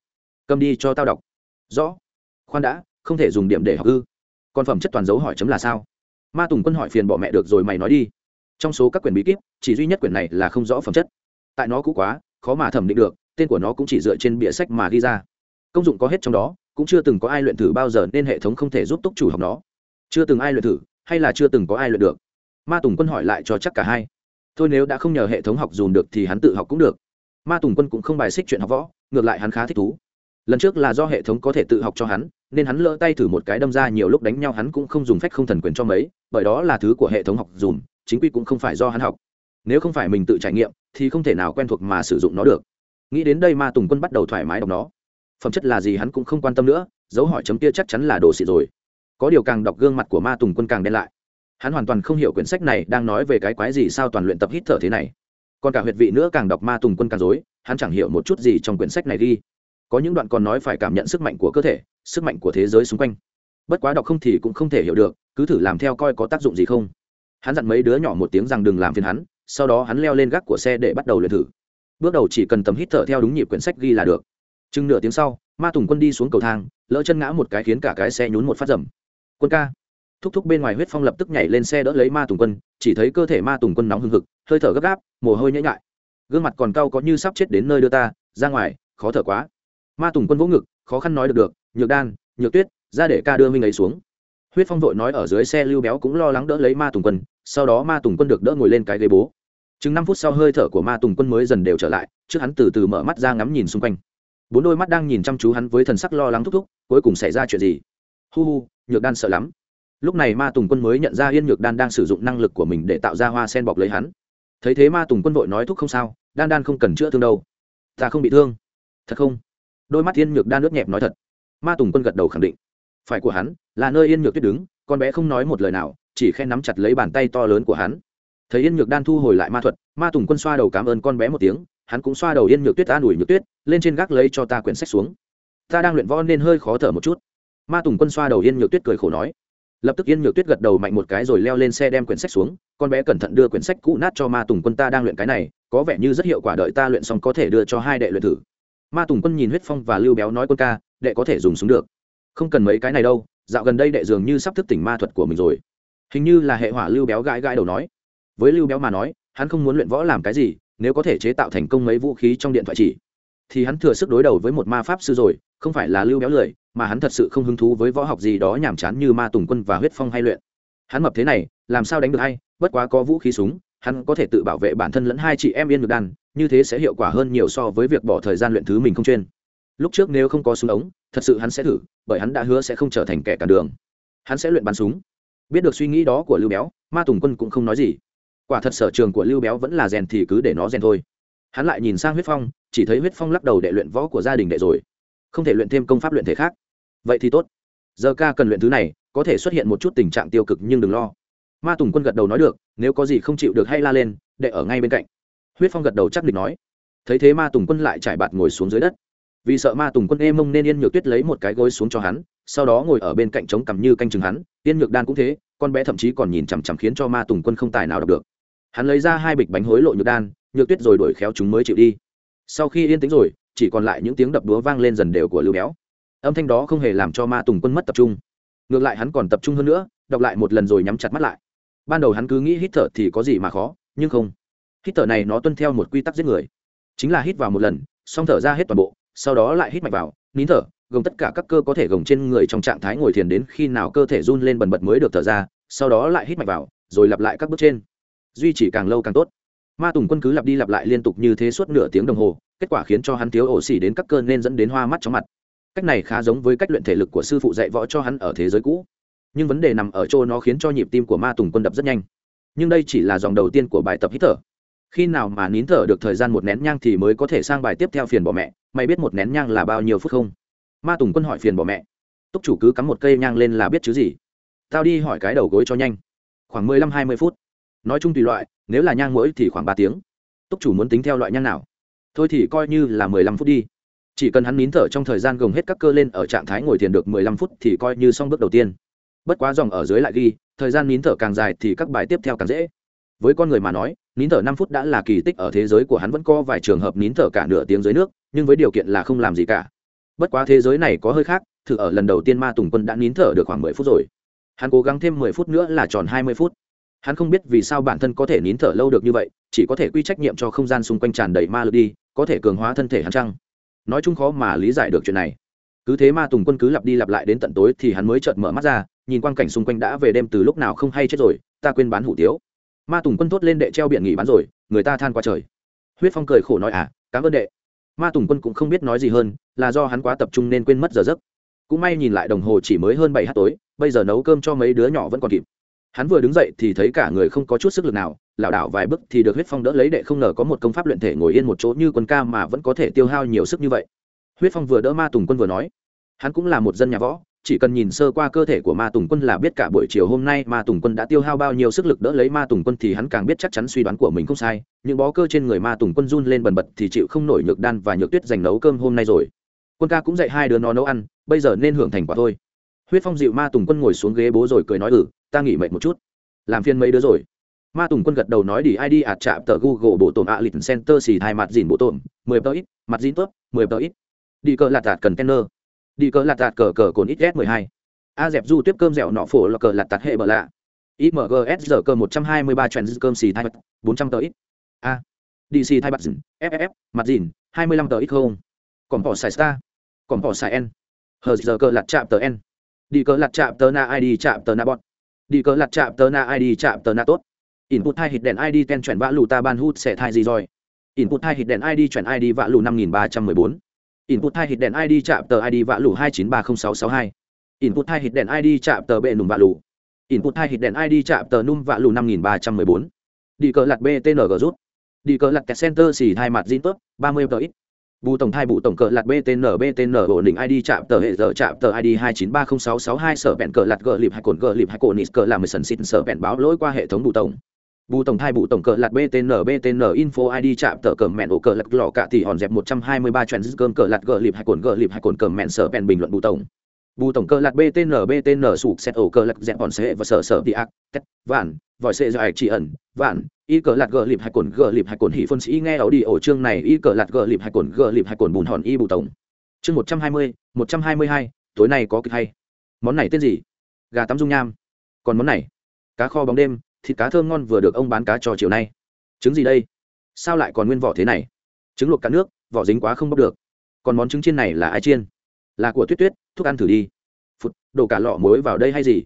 Cầm đi cho tao đọc. Rõ. Khoan đã, không thể dùng điểm để học ư. Còn phẩm chất toàn dấu hỏi chấm là sao? Ma tùng quân hỏi phiền bỏ mẹ được rồi mày nói đi. Trong số các quyển bí kíp, chỉ duy nhất quyển này là không rõ phẩm chất. Tại nó cũ quá, khó mà thẩm định được, tên của nó cũng chỉ dựa trên bìa sách mà ghi ra. Công dụng có hết trong đó cũng chưa từng có ai luyện thử bao giờ nên hệ thống không thể giúp túc chủ học nó. Chưa từng ai luyện thử, hay là chưa từng có ai luyện được. Ma tùng quân hỏi lại cho chắc cả hai. Thôi nếu đã không nhờ hệ thống học dùn được thì hắn tự học cũng được. Ma tùng quân cũng không bài xích chuyện học võ, ngược lại hắn khá thích thú. Lần trước là do hệ thống có thể tự học cho hắn, nên hắn lỡ tay thử một cái đâm ra nhiều lúc đánh nhau hắn cũng không dùng phách không thần quyền cho mấy, bởi đó là thứ của hệ thống học dùm chính quy cũng không phải do hắn học. Nếu không phải mình tự trải nghiệm, thì không thể nào quen thuộc mà sử dụng nó được. Nghĩ đến đây ma tùng quân bắt đầu thoải mái đọc nó phẩm chất là gì hắn cũng không quan tâm nữa, dấu hỏi chấm kia chắc chắn là đồ xịt rồi. Có điều càng đọc gương mặt của ma tùng quân càng đen lại. Hắn hoàn toàn không hiểu quyển sách này đang nói về cái quái gì sao toàn luyện tập hít thở thế này. Còn cả huyệt vị nữa càng đọc ma tùng quân càng dối hắn chẳng hiểu một chút gì trong quyển sách này ghi có những đoạn còn nói phải cảm nhận sức mạnh của cơ thể, sức mạnh của thế giới xung quanh. Bất quá đọc không thì cũng không thể hiểu được, cứ thử làm theo coi có tác dụng gì không. Hắn dặn mấy đứa nhỏ một tiếng rằng đừng làm phiền hắn, sau đó hắn leo lên gác của xe để bắt đầu luyện thử. Bước đầu chỉ cần tầm hít thở theo đúng nhịp quyển sách ghi là được chừng nửa tiếng sau, ma tùng quân đi xuống cầu thang, lỡ chân ngã một cái khiến cả cái xe nhún một phát rầm quân ca. Thúc thúc bên ngoài huyết phong lập tức nhảy lên xe đỡ lấy ma tùng quân, chỉ thấy cơ thể ma tùng quân nóng hừng hực, hơi thở gấp gáp, mồ hôi nhễ ngại gương mặt còn cau có như sắp chết đến nơi đưa ta, ra ngoài, khó thở quá. Ma tùng quân vỗ ngực, khó khăn nói được được, nhược đan, nhược tuyết, ra để ca đưa minh ấy xuống. Huyết phong vội nói ở dưới xe lưu béo cũng lo lắng đỡ lấy ma tùng quân, sau đó ma tùng quân được đỡ ngồi lên cái ghế bố. Chừng năm phút sau hơi thở của ma tùng quân mới dần đều trở lại, trước hắn từ từ mở mắt ra ngắm nhìn xung quanh bốn đôi mắt đang nhìn chăm chú hắn với thần sắc lo lắng thúc thúc, cuối cùng xảy ra chuyện gì? Hu hu, nhược đan sợ lắm. Lúc này ma tùng quân mới nhận ra yên nhược đan đang sử dụng năng lực của mình để tạo ra hoa sen bọc lấy hắn. Thấy thế ma tùng quân vội nói thúc không sao, đan đan không cần chữa thương đâu. Ta không bị thương. Thật không? Đôi mắt yên nhược đan nước nhẹp nói thật. Ma tùng quân gật đầu khẳng định. Phải của hắn, là nơi yên nhược tuyết đứng, con bé không nói một lời nào, chỉ khen nắm chặt lấy bàn tay to lớn của hắn. Thấy yên nhược đan thu hồi lại ma thuật, ma tùng quân xoa đầu cảm ơn con bé một tiếng, hắn cũng xoa đầu yên nhược tuyết an ủi nhược tuyết lên trên gác lấy cho ta quyển sách xuống. Ta đang luyện võ nên hơi khó thở một chút. Ma tùng quân xoa đầu yên nhược tuyết cười khổ nói. Lập tức yên nhược tuyết gật đầu mạnh một cái rồi leo lên xe đem quyển sách xuống, con bé cẩn thận đưa quyển sách cũ nát cho ma tùng quân ta đang luyện cái này, có vẻ như rất hiệu quả đợi ta luyện xong có thể đưa cho hai đệ luyện thử. Ma tùng quân nhìn huyết phong và lưu béo nói quân ca, đệ có thể dùng súng được. Không cần mấy cái này đâu, dạo gần đây đệ dường như sắp thức tỉnh ma thuật của mình rồi. Hình như là hệ hỏa lưu béo gãi gãi đầu nói. Với lưu béo mà nói, hắn không muốn luyện võ làm cái gì, nếu có thể chế tạo thành công mấy vũ khí trong điện thoại chỉ thì hắn thừa sức đối đầu với một ma pháp sư rồi, không phải là lưu béo lười, mà hắn thật sự không hứng thú với võ học gì đó nhàm chán như ma tùng quân và huyết phong hay luyện. Hắn mập thế này, làm sao đánh được hay, bất quá có vũ khí súng, hắn có thể tự bảo vệ bản thân lẫn hai chị em yên được đàn, như thế sẽ hiệu quả hơn nhiều so với việc bỏ thời gian luyện thứ mình không chuyên. Lúc trước nếu không có súng ống, thật sự hắn sẽ thử, bởi hắn đã hứa sẽ không trở thành kẻ cản đường. Hắn sẽ luyện bắn súng. Biết được suy nghĩ đó của lưu béo, ma tùng quân cũng không nói gì. Quả thật sở trường của lưu béo vẫn là rèn thì cứ để nó rèn thôi. Hắn lại nhìn sang huyết phong chỉ thấy huyết phong lắc đầu để luyện võ của gia đình đệ rồi. Không thể luyện thêm công pháp luyện thể khác. Vậy thì tốt. Giờ ca cần luyện thứ này, có thể xuất hiện một chút tình trạng tiêu cực nhưng đừng lo. Ma tùng quân gật đầu nói được, nếu có gì không chịu được hay la lên đệ ở ngay bên cạnh. Huyết phong gật đầu chắc địch nói. Thấy thế ma tùng quân lại trải bạt ngồi xuống dưới đất. Vì sợ ma tùng quân ê mông nên yên nhược tuyết lấy một cái gối xuống cho hắn, sau đó ngồi ở bên cạnh trống cằm như canh chừng hắn, yên nhược đan cũng thế, con bé thậm chí còn nhìn chằm chằm khiến cho ma tùng quân không tài nào đọc được. Hắn lấy ra hai bịch bánh hối lộ nhược đan, nhược tuyết rồi đuổi khéo chúng mới chịu đi sau khi yên tĩnh rồi, chỉ còn lại những tiếng đập đúa vang lên dần đều của lưu béo. Âm thanh đó không hề làm cho ma tùng quân mất tập trung. Ngược lại hắn còn tập trung hơn nữa, đọc lại một lần rồi nhắm chặt mắt lại. Ban đầu hắn cứ nghĩ hít thở thì có gì mà khó, nhưng không. Hít thở này nó tuân theo một quy tắc giết người. Chính là hít vào một lần, xong thở ra hết toàn bộ, sau đó lại hít mạnh vào, nín thở, gồng tất cả các cơ có thể gồng trên người trong trạng thái ngồi thiền đến khi nào cơ thể run lên bần bật mới được thở ra, sau đó lại hít mạnh vào, rồi lặp lại các bước trên. Duy trì càng lâu càng tốt ma tùng quân cứ lặp đi lặp lại liên tục như thế suốt nửa tiếng đồng hồ, kết quả khiến cho hắn thiếu ổ xỉ đến các cơn nên dẫn đến hoa mắt chóng mặt. Cách này khá giống với cách luyện thể lực của sư phụ dạy võ cho hắn ở thế giới cũ. Nhưng vấn đề nằm ở chỗ nó khiến cho nhịp tim của ma tùng quân đập rất nhanh. Nhưng đây chỉ là dòng đầu tiên của bài tập hít thở. Khi nào mà nín thở được thời gian một nén nhang thì mới có thể sang bài tiếp theo phiền bỏ mẹ, mày biết một nén nhang là bao nhiêu phút không? Ma tùng quân hỏi phiền bỏ mẹ. Túc chủ cứ cắm một cây nhang lên là biết chứ gì? Tao đi hỏi cái đầu gối cho nhanh. Khoảng mười lăm hai mươi phút nói chung tùy loại, nếu là nhang mũi thì khoảng ba tiếng. Túc chủ muốn tính theo loại nhang nào? Thôi thì coi như là mười lăm phút đi. Chỉ cần hắn nín thở trong thời gian gồng hết các cơ lên ở trạng thái ngồi thiền được mười lăm phút thì coi như xong bước đầu tiên. Bất quá dòng ở dưới lại ghi, thời gian nín thở càng dài thì các bài tiếp theo càng dễ. Với con người mà nói, nín thở năm phút đã là kỳ tích ở thế giới của hắn vẫn có vài trường hợp nín thở cả nửa tiếng dưới nước, nhưng với điều kiện là không làm gì cả. Bất quá thế giới này có hơi khác, thử ở lần đầu tiên ma tùng quân đã nín thở được khoảng mười phút rồi. Hắn cố gắng thêm mười phút nữa là tròn hai mươi phút hắn không biết vì sao bản thân có thể nín thở lâu được như vậy, chỉ có thể quy trách nhiệm cho không gian xung quanh tràn đầy ma lực đi, có thể cường hóa thân thể hắn chăng? Nói chung khó mà lý giải được chuyện này. Cứ thế ma tùng quân cứ lặp đi lặp lại đến tận tối thì hắn mới chợt mở mắt ra, nhìn quang cảnh xung quanh đã về đêm từ lúc nào không hay chết rồi, ta quên bán hủ tiếu. Ma tùng quân thốt lên đệ treo biển nghỉ bán rồi, người ta than qua trời. Huyết phong cười khổ nói à cảm ơn đệ. Ma tùng quân cũng không biết nói gì hơn, là do hắn quá tập trung nên quên mất giờ giấc. Cũng may nhìn lại đồng hồ chỉ mới hơn bảy h tối, bây giờ nấu cơm cho mấy đứa nhỏ vẫn còn kịp hắn vừa đứng dậy thì thấy cả người không có chút sức lực nào, lảo đảo vài bước thì được huyết phong đỡ lấy đệ không ngờ có một công pháp luyện thể ngồi yên một chỗ như quân ca mà vẫn có thể tiêu hao nhiều sức như vậy. Huyết phong vừa đỡ ma tùng quân vừa nói, hắn cũng là một dân nhà võ, chỉ cần nhìn sơ qua cơ thể của ma tùng quân là biết cả buổi chiều hôm nay ma tùng quân đã tiêu hao bao nhiêu sức lực đỡ lấy ma tùng quân thì hắn càng biết chắc chắn suy đoán của mình không sai, những bó cơ trên người ma tùng quân run lên bần bật thì chịu không nổi nhược đan và nhược tuyết dành nấu cơm hôm nay rồi. Quân ca cũng dạy hai đứa nó nấu ăn, bây giờ nên hưởng thành quả thôi huyết phong dịu ma tùng quân ngồi xuống ghế bố rồi cười nói ừ ta nghỉ mệt một chút. Làm phiên mấy đứa rồi. Ma tùng quân gật đầu nói, đi id ạt chạm tờ google bộ tổn ạ lịch center xì thai mặt dìn bộ tổn, mười tờ ít, mặt dìn tớp mười tờ ít. Đi cờ lạt tạt cần đi cờ lạt tạt cờ cờ cồn ít s mười hai. A dẹp du tiếp cơm dẻo nọ phổ là cờ lạt tạt hệ bờ lạ. Imgs giờ cơ một trăm hai mươi ba trend cơm xì thai mặt, bốn trăm tờ ít. A. Dc thai mặt dìn ff mặt dìn, hai mươi lăm tờ ít không? Còn bỏ xài star còn bỏ xài n hờ giờ cơ lạt chạm tờ n đi cờ lạt chạm tờ na id chạm tờ na bọt. Đi cờ lạt chạm tờ na id chạm tờ na tốt. Input hai hít đèn id ten chuyển vã lù ta ban hút sẽ thai gì rồi? Input hai hít đèn id chuyển id vã lù năm nghìn ba trăm mười bốn. Input hai hít đèn id chạm tờ id vã lù hai chín ba không sáu sáu hai. Input hai hít đèn id chạm tờ bệ nùm vã lù. Input hai hít đèn id chạm tờ num vã lù năm nghìn ba trăm mười bốn. Đi cờ lạt btng rút. Đi cờ lạt kẹt center xì hai mặt zin tốt, ba mươi tờ ít bù tổng thai bù tổng cờ lạt btn btn ổn định id chạm tờ hệ giờ chạm tờ id hai chín ba không sáu sáu hai sở bẹn cờ lạt gờ lịp hay cồn gờ lịp hay cồn nít cờ làm mười sần xịt sở bẹn báo lỗi qua hệ thống bù tổng. Bù tổng thai bù tổng cờ lạt btn btn info id chạm tờ cờ mẹn ổ cờ lạt lọ cả tỷ hòn dẹp một trăm hai mươi ba cơm cờ lạt gờ lịp hay cồn gờ lịp hay cồn cờ mẹn sở bẹn bình luận bù tổng. Bù tổng cờ lạt btn btn sụp xét ổ cờ lạt dẹp hòn sẽ và sở sở đi ác, tét, vạn, vòi sẽ dài chỉ ẩn, vạn y cờ lạt gờ lịp hai cồn gờ lịp hai cồn hỉ phân sĩ nghe ảo đi ổ chương này y cờ lạt gờ lịp hai cồn gờ lịp hai cồn bùn hòn y bù tổng. Chương một trăm hai mươi, một trăm hai mươi hai, tối nay có kịch hay. Món này tên gì? Gà tắm dung nham. Còn món này? Cá kho bóng đêm, thịt cá thơm ngon vừa được ông bán cá cho chiều nay. Trứng gì đây? Sao lại còn nguyên vỏ thế này? Trứng luộc cá nước, vỏ dính quá không bóc được. Còn món trứng chiên này là ai chiên? Là của tuyết tuyết thuốc ăn thử đi. Phụt đổ cả lọ muối vào đây hay gì?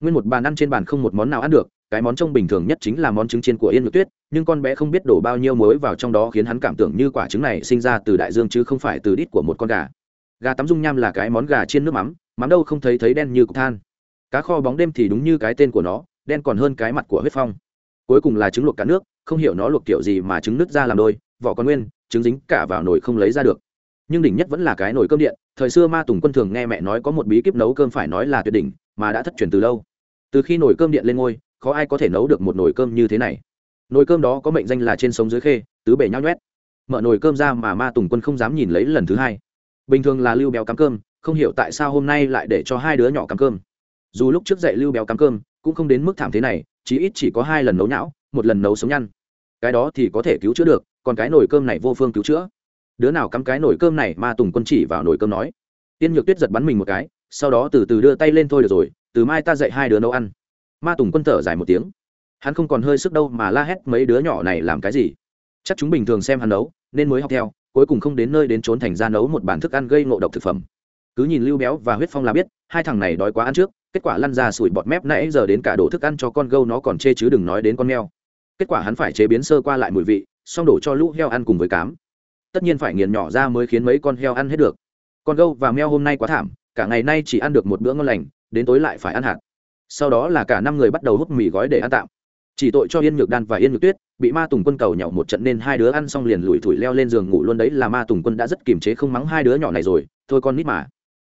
Nguyên một bàn ăn trên bàn không một món nào ăn được cái món trông bình thường nhất chính là món trứng chiên của yên nhược tuyết, nhưng con bé không biết đổ bao nhiêu muối vào trong đó khiến hắn cảm tưởng như quả trứng này sinh ra từ đại dương chứ không phải từ đít của một con gà. Gà tắm dung nham là cái món gà chiên nước mắm mắm đâu không thấy thấy đen như cục than. Cá kho bóng đêm thì đúng như cái tên của nó, đen còn hơn cái mặt của huyết phong. Cuối cùng là trứng luộc cả nước, không hiểu nó luộc kiểu gì mà trứng nứt ra làm đôi, vỏ còn nguyên, trứng dính cả vào nồi không lấy ra được. Nhưng đỉnh nhất vẫn là cái nồi cơm điện, thời xưa ma tùng quân thường nghe mẹ nói có một bí kíp nấu cơm phải nói là tuyệt đỉnh, mà đã thất truyền từ lâu. Từ khi nồi cơm điện lên ngôi khó ai có thể nấu được một nồi cơm như thế này? Nồi cơm đó có mệnh danh là trên sống dưới khê, tứ bể nhau nhoét mở nồi cơm ra mà ma tùng quân không dám nhìn lấy lần thứ hai. Bình thường là lưu béo cắm cơm, không hiểu tại sao hôm nay lại để cho hai đứa nhỏ cắm cơm. Dù lúc trước dậy lưu béo cắm cơm, cũng không đến mức thảm thế này, chí ít chỉ có hai lần nấu nhão, một lần nấu sống nhăn. Cái đó thì có thể cứu chữa được, còn cái nồi cơm này vô phương cứu chữa. Đứa nào cắm cái nồi cơm này, ma tùng quân chỉ vào nồi cơm nói. Tiên nhược tuyết giật bắn mình một cái, sau đó từ từ đưa tay lên thôi được rồi, từ mai ta dạy hai đứa nấu ăn ma tùng quân thở dài một tiếng. Hắn không còn hơi sức đâu mà la hét mấy đứa nhỏ này làm cái gì? Chắc chúng bình thường xem hắn nấu, nên mới học theo, cuối cùng không đến nơi đến trốn thành ra nấu một bản thức ăn gây ngộ độc thực phẩm. Cứ nhìn lưu béo và huyết phong là biết, hai thằng này đói quá ăn trước, kết quả lăn ra sủi bọt mép nãy giờ đến cả đổ thức ăn cho con gâu nó còn chê chứ đừng nói đến con mèo. Kết quả hắn phải chế biến sơ qua lại mùi vị, xong đổ cho lũ heo ăn cùng với cám. Tất nhiên phải nghiền nhỏ ra mới khiến mấy con heo ăn hết được. Con gâu và mèo hôm nay quá thảm, cả ngày nay chỉ ăn được một bữa ngon lành, đến tối lại phải ăn hạt sau đó là cả năm người bắt đầu hút mì gói để ăn tạm. Chỉ tội cho yên nhược đan và yên nhược tuyết, bị ma tùng quân cầu nhậu một trận nên hai đứa ăn xong liền lủi thủi leo lên giường ngủ luôn đấy là ma tùng quân đã rất kiềm chế không mắng hai đứa nhỏ này rồi, thôi con nít mà.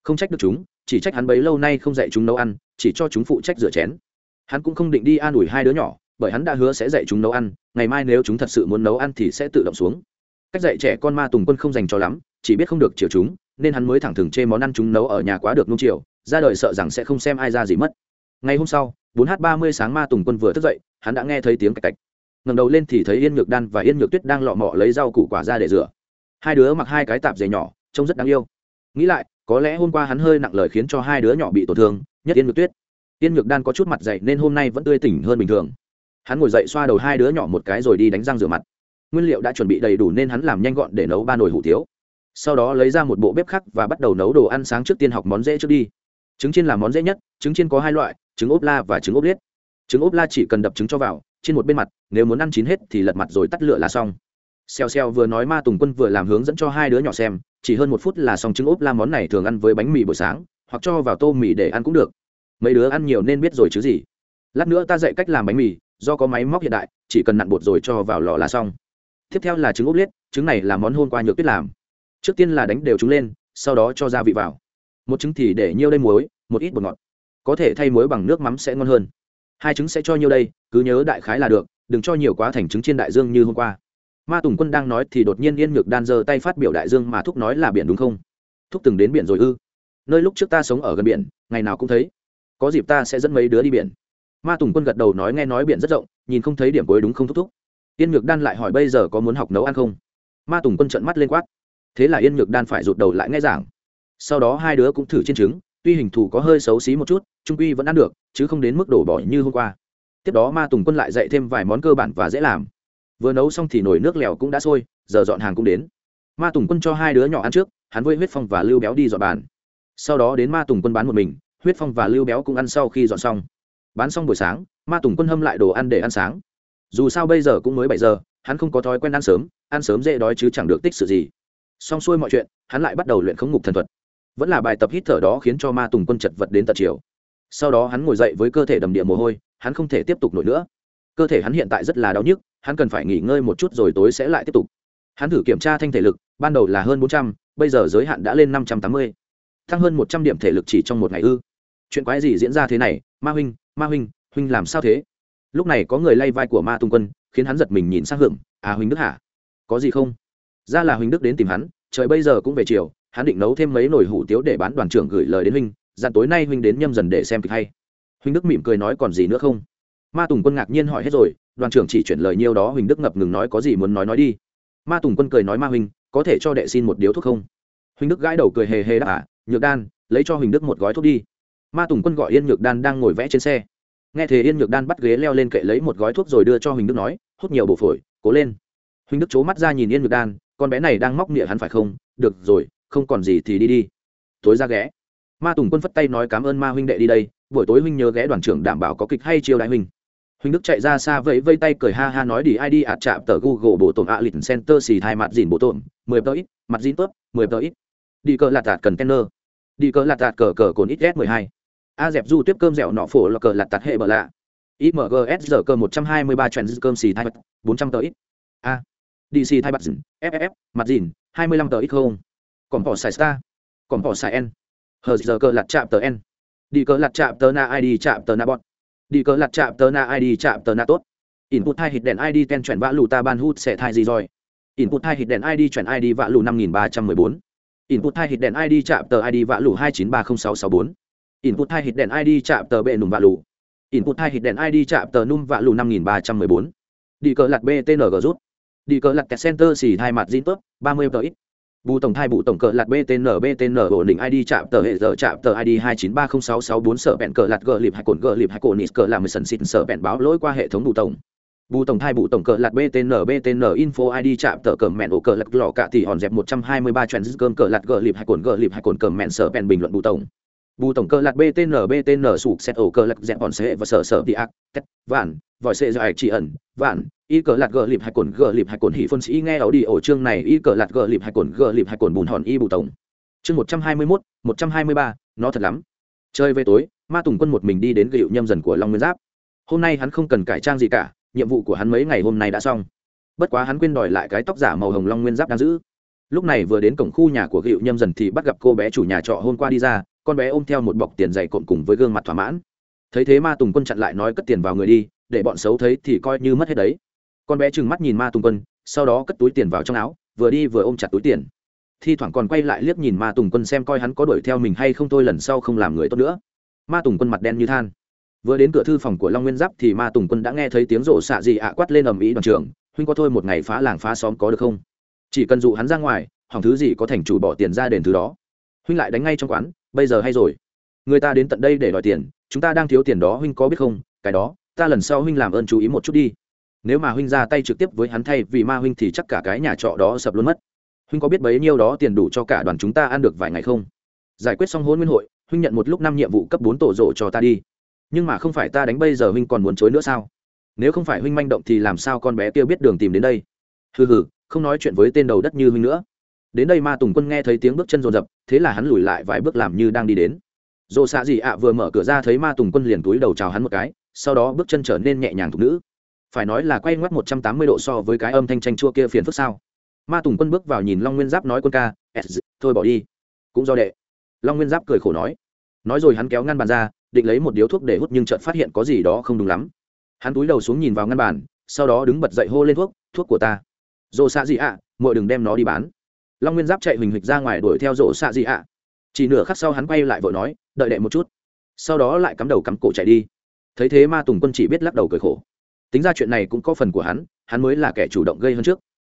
Không trách được chúng, chỉ trách hắn bấy lâu nay không dạy chúng nấu ăn, chỉ cho chúng phụ trách rửa chén. Hắn cũng không định đi an ủi hai đứa nhỏ, bởi hắn đã hứa sẽ dạy chúng nấu ăn, ngày mai nếu chúng thật sự muốn nấu ăn thì sẽ tự động xuống. Cách dạy trẻ con ma tùng quân không dành cho lắm, chỉ biết không được chiều chúng, nên hắn mới thẳng thừng chê món ăn chúng nấu ở nhà quá được nung chiều, ra đời sợ rằng sẽ không xem ai ra gì mất ngày hôm sau 4 h 30 sáng ma tùng quân vừa thức dậy, hắn đã nghe thấy tiếng cạch cạch. Ngẩng đầu lên thì thấy yên nhược đan và yên nhược tuyết đang lọ mọ lấy rau củ quả ra để rửa. Hai đứa mặc hai cái tạp dề nhỏ, trông rất đáng yêu. Nghĩ lại, có lẽ hôm qua hắn hơi nặng lời khiến cho hai đứa nhỏ bị tổn thương, nhất yên nhược tuyết. Yên nhược đan có chút mặt dậy nên hôm nay vẫn tươi tỉnh hơn bình thường. Hắn ngồi dậy xoa đầu hai đứa nhỏ một cái rồi đi đánh răng rửa mặt. Nguyên liệu đã chuẩn bị đầy đủ nên hắn làm nhanh gọn để nấu ba nồi hủ tiếu. Sau đó lấy ra một bộ bếp khác và bắt đầu nấu đồ ăn sáng trước tiên học món dễ trước đi. Trứng chiên là món dễ nhất, trứng chiên có hai loại trứng ốp la và trứng ốp liết. Trứng ốp la chỉ cần đập trứng cho vào, trên một bên mặt, nếu muốn ăn chín hết thì lật mặt rồi tắt lửa là xong. Xèo xèo vừa nói ma tùng quân vừa làm hướng dẫn cho hai đứa nhỏ xem, chỉ hơn một phút là xong trứng ốp la món này thường ăn với bánh mì buổi sáng, hoặc cho vào tô mì để ăn cũng được. Mấy đứa ăn nhiều nên biết rồi chứ gì. Lát nữa ta dạy cách làm bánh mì, do có máy móc hiện đại, chỉ cần nặn bột rồi cho vào lò là xong. Tiếp theo là trứng ốp liết, trứng này là món hôm qua nhược tuyết làm. Trước tiên là đánh đều chúng lên, sau đó cho gia vị vào. Một trứng thì để nhiêu đây muối, một ít bột ngọt có thể thay muối bằng nước mắm sẽ ngon hơn. Hai trứng sẽ cho nhiêu đây, cứ nhớ đại khái là được, đừng cho nhiều quá thành trứng trên đại dương như hôm qua. Ma tùng quân đang nói thì đột nhiên yên ngược đan giơ tay phát biểu đại dương mà thúc nói là biển đúng không? Thúc từng đến biển rồi ư? Nơi lúc trước ta sống ở gần biển, ngày nào cũng thấy. Có dịp ta sẽ dẫn mấy đứa đi biển. Ma tùng quân gật đầu nói nghe nói biển rất rộng, nhìn không thấy điểm cuối đúng không thúc thúc? Yên ngược đan lại hỏi bây giờ có muốn học nấu ăn không? Ma tùng quân trợn mắt lên quát. Thế là yên ngược đan phải rụt đầu lại nghe giảng. Sau đó hai đứa cũng thử trên trứng tuy hình thù có hơi xấu xí một chút, trung quy vẫn ăn được, chứ không đến mức đổ bỏ như hôm qua. Tiếp đó ma tùng quân lại dạy thêm vài món cơ bản và dễ làm. Vừa nấu xong thì nồi nước lèo cũng đã sôi, giờ dọn hàng cũng đến. Ma tùng quân cho hai đứa nhỏ ăn trước, hắn với huyết phong và lưu béo đi dọn bàn. Sau đó đến ma tùng quân bán một mình, huyết phong và lưu béo cũng ăn sau khi dọn xong. Bán xong buổi sáng, ma tùng quân hâm lại đồ ăn để ăn sáng. Dù sao bây giờ cũng mới bảy giờ, hắn không có thói quen ăn sớm ăn sớm dễ đói chứ chẳng được tích sự gì. Xong xuôi mọi chuyện, hắn lại bắt đầu luyện khống ngục thần thuật vẫn là bài tập hít thở đó khiến cho ma tùng quân chật vật đến tận chiều. Sau đó hắn ngồi dậy với cơ thể đầm địa mồ hôi, hắn không thể tiếp tục nổi nữa. Cơ thể hắn hiện tại rất là đau nhức, hắn cần phải nghỉ ngơi một chút rồi tối sẽ lại tiếp tục. Hắn thử kiểm tra thanh thể lực, ban đầu là hơn bốn trăm, bây giờ giới hạn đã lên năm trăm tám mươi. Tăng hơn một trăm điểm thể lực chỉ trong một ngày ư. Chuyện quái gì diễn ra thế này? Ma huynh ma huynh huynh làm sao thế? Lúc này có người lay vai của ma tùng quân, khiến hắn giật mình nhìn sang hưởng. À huynh đức hả? Có gì không? Ra là huynh đức đến tìm hắn, trời bây giờ cũng về chiều hắn định nấu thêm mấy nồi hủ tiếu để bán đoàn trưởng gửi lời đến huynh, dặn tối nay huynh đến nhâm dần để xem kịch hay. Huynh đức mỉm cười nói còn gì nữa không? Ma tùng quân ngạc nhiên hỏi hết rồi, đoàn trưởng chỉ chuyển lời nhiêu đó huỳnh đức ngập ngừng nói có gì muốn nói nói đi. Ma tùng quân cười nói ma huynh, có thể cho đệ xin một điếu thuốc không? Huỳnh đức gãi đầu cười hề hề đáp à nhược đan, lấy cho huỳnh đức một gói thuốc đi. Ma tùng quân gọi yên nhược đan đang ngồi vẽ trên xe. Nghe thế yên nhược đan bắt ghế leo lên kệ lấy một gói thuốc rồi đưa cho huỳnh đức nói, hút nhiều bộ phổi, cố lên. Huỳnh đức c mắt ra nhìn yên nhược đan, con bé này đang móc nịa hắn phải không? Được rồi không còn gì thì đi đi. Tối ra ghé. Ma tùng quân phất tay nói cảm ơn ma huynh đệ đi đây, buổi tối huynh nhớ ghé đoàn trưởng đảm bảo có kịch hay chiêu đại huynh. Huynh đức chạy ra xa vẫy vây tay cười ha ha nói đi id ạt chạm tờ google bộ tổn ạ, lịch center xì thai mặt dìn bộ tổn, mười tờ ít, mặt dìn tớp, mười tờ ít. Đi cờ lạt tạt cần đi cờ lạt tạt cờ cờ cồn ít s mười hai. A dẹp du tiếp cơm dẻo nọ phổ là cờ lạt tạt hệ bờ lạ. Imgs giờ cơ một trăm hai mươi ba trend cơm xì thai mặt, bốn trăm tờ ít. A. Dc thai mặt dìn ff mặt dìn, hai mươi lăm tờ ít không? Còn bỏ xài star, còn bỏ xài n. Hờ giờ cờ lặt chạm tờ n. Đi cờ lặt chạm tờ na id chạm tờ na bọt đi cờ lặt chạm tờ na id chạm tờ na tốt. Input hai hit đèn id ten chuyển vã lù ta ban hút sẽ thai gì rồi? Input hai hit đèn id chuyển id vã lù năm nghìn ba trăm mười bốn. Input hai hit đèn id chạm tờ id vã lù hai chín ba không sáu sáu bốn. Input hai hit đèn id chạm tờ bệ nùng vã lù. Input hai hit đèn id chạm tờ num vã lù năm nghìn ba trăm mười bốn. Đi cờ lặt btng rút. Đi cờ lặt center xì hai mặt zin tốt ba mươi tờ ít bù tổng thai bù tổng cờ lạt btn btn ổn định id chạm tờ hệ giờ chạm tờ id hai chín ba không sáu sáu bốn sở bẹn cờ lạt gờ lịp hai cồn gờ lịp hai cồn nít cờ làm mười sần xịt sở bẹn báo lỗi qua hệ thống bù tổng. Bù tổng thai bù tổng cờ lạt btn btn info id chạm tờ cờ mẹn ổ cờ lạt lò cả tỷ hòn dẹp một trăm hai mươi ba chuyện cơm cờ lạt gờ lịp hai cồn gờ lịp hai cồn cờ mẹn sở bẹn bình luận bù tổng. Bù tổng cờ lạt btn btn sụp xét ổ cờ lạc dẹp hòn xe và sở sở đi ác, tét, vạn, vòi xe dài chỉ ẩn, vạn y cờ lạt gờ lịp hai cồn, gờ lịp hai cồn hỉ phân sĩ nghe ảo đi ổ chương này y cờ lạt gờ lịp hai cồn, gờ lịp hai cồn bùn hòn y bù tổng. Chương một trăm hai mươi mốt, một trăm hai mươi ba, nó thật lắm. Chơi về tối, ma tùng quân một mình đi đến gịu nhâm dần của long nguyên giáp. Hôm nay hắn không cần cải trang gì cả, nhiệm vụ của hắn mấy ngày hôm nay đã xong. Bất quá hắn quên đòi lại cái tóc giả màu hồng long nguyên giáp đang giữ. Lúc này vừa đến cổng khu nhà của gịu nhâm dần thì bắt gặp cô bé chủ nhà trọ hôm qua đi ra, con bé ôm theo một bọc tiền dày cộm cùng với gương mặt thỏa mãn. Thấy thế ma tùng quân chặn lại nói cất tiền vào người đi, để bọn xấu thấy thì coi như mất hết đấy con bé trừng mắt nhìn ma tùng quân, sau đó cất túi tiền vào trong áo, vừa đi vừa ôm chặt túi tiền. Thi thoảng còn quay lại liếc nhìn ma tùng quân xem coi hắn có đuổi theo mình hay không thôi, lần sau không làm người tốt nữa. Ma tùng quân mặt đen như than. Vừa đến cửa thư phòng của long nguyên giáp thì ma tùng quân đã nghe thấy tiếng rộ xạ gì ạ quát lên ầm ĩ đoàn trường huynh có thôi một ngày phá làng phá xóm có được không? Chỉ cần dụ hắn ra ngoài, hỏng thứ gì có thành chủ bỏ tiền ra đền thứ đó. Huynh lại đánh ngay trong quán, bây giờ hay rồi. Người ta đến tận đây để đòi tiền, chúng ta đang thiếu tiền đó, huynh có biết không? Cái đó, ta lần sau huynh làm ơn chú ý một chút đi nếu mà huynh ra tay trực tiếp với hắn thay vì ma huynh thì chắc cả cái nhà trọ đó sập luôn mất. Huynh có biết bấy nhiêu đó tiền đủ cho cả đoàn chúng ta ăn được vài ngày không? Giải quyết xong hôn nguyên hội, huynh nhận một lúc năm nhiệm vụ cấp bốn tổ rộ cho ta đi. Nhưng mà không phải ta đánh bây giờ huynh còn muốn chối nữa sao? Nếu không phải huynh manh động thì làm sao con bé kia biết đường tìm đến đây? Hừ hừ, không nói chuyện với tên đầu đất như huynh nữa. Đến đây ma tùng quân nghe thấy tiếng bước chân rồn rập thế là hắn lùi lại vài bước làm như đang đi đến. Dồ xạ gì ạ, vừa mở cửa ra thấy ma tùng quân liền túi đầu chào hắn một cái, sau đó bước chân trở nên nhẹ nhàng thục nữ phải nói là quay ngoắt một trăm tám mươi độ so với cái âm thanh tranh chua kia phiền phức sao? Ma tùng quân bước vào nhìn long nguyên giáp nói quân ca thôi bỏ đi. Cũng do đệ. Long nguyên giáp cười khổ nói. Nói rồi hắn kéo ngăn bàn ra định lấy một điếu thuốc để hút nhưng chợt phát hiện có gì đó không đúng lắm. Hắn túi đầu xuống nhìn vào ngăn bàn sau đó đứng bật dậy hô lên thuốc thuốc của ta. Dồ xạ gì ạ à, mọi đừng đem nó đi bán. Long nguyên giáp chạy huỳnh hịch ra ngoài đuổi theo rộ xạ gì ạ. Chỉ nửa khắc sau hắn quay lại vội nói đợi đệ một chút. Sau đó lại cắm đầu cắm cổ chạy đi. Thấy thế ma tùng quân chỉ biết lắc đầu cười khổ tính ra chuyện này cũng có phần của hắn hắn mới là kẻ chủ động gây hơn trước.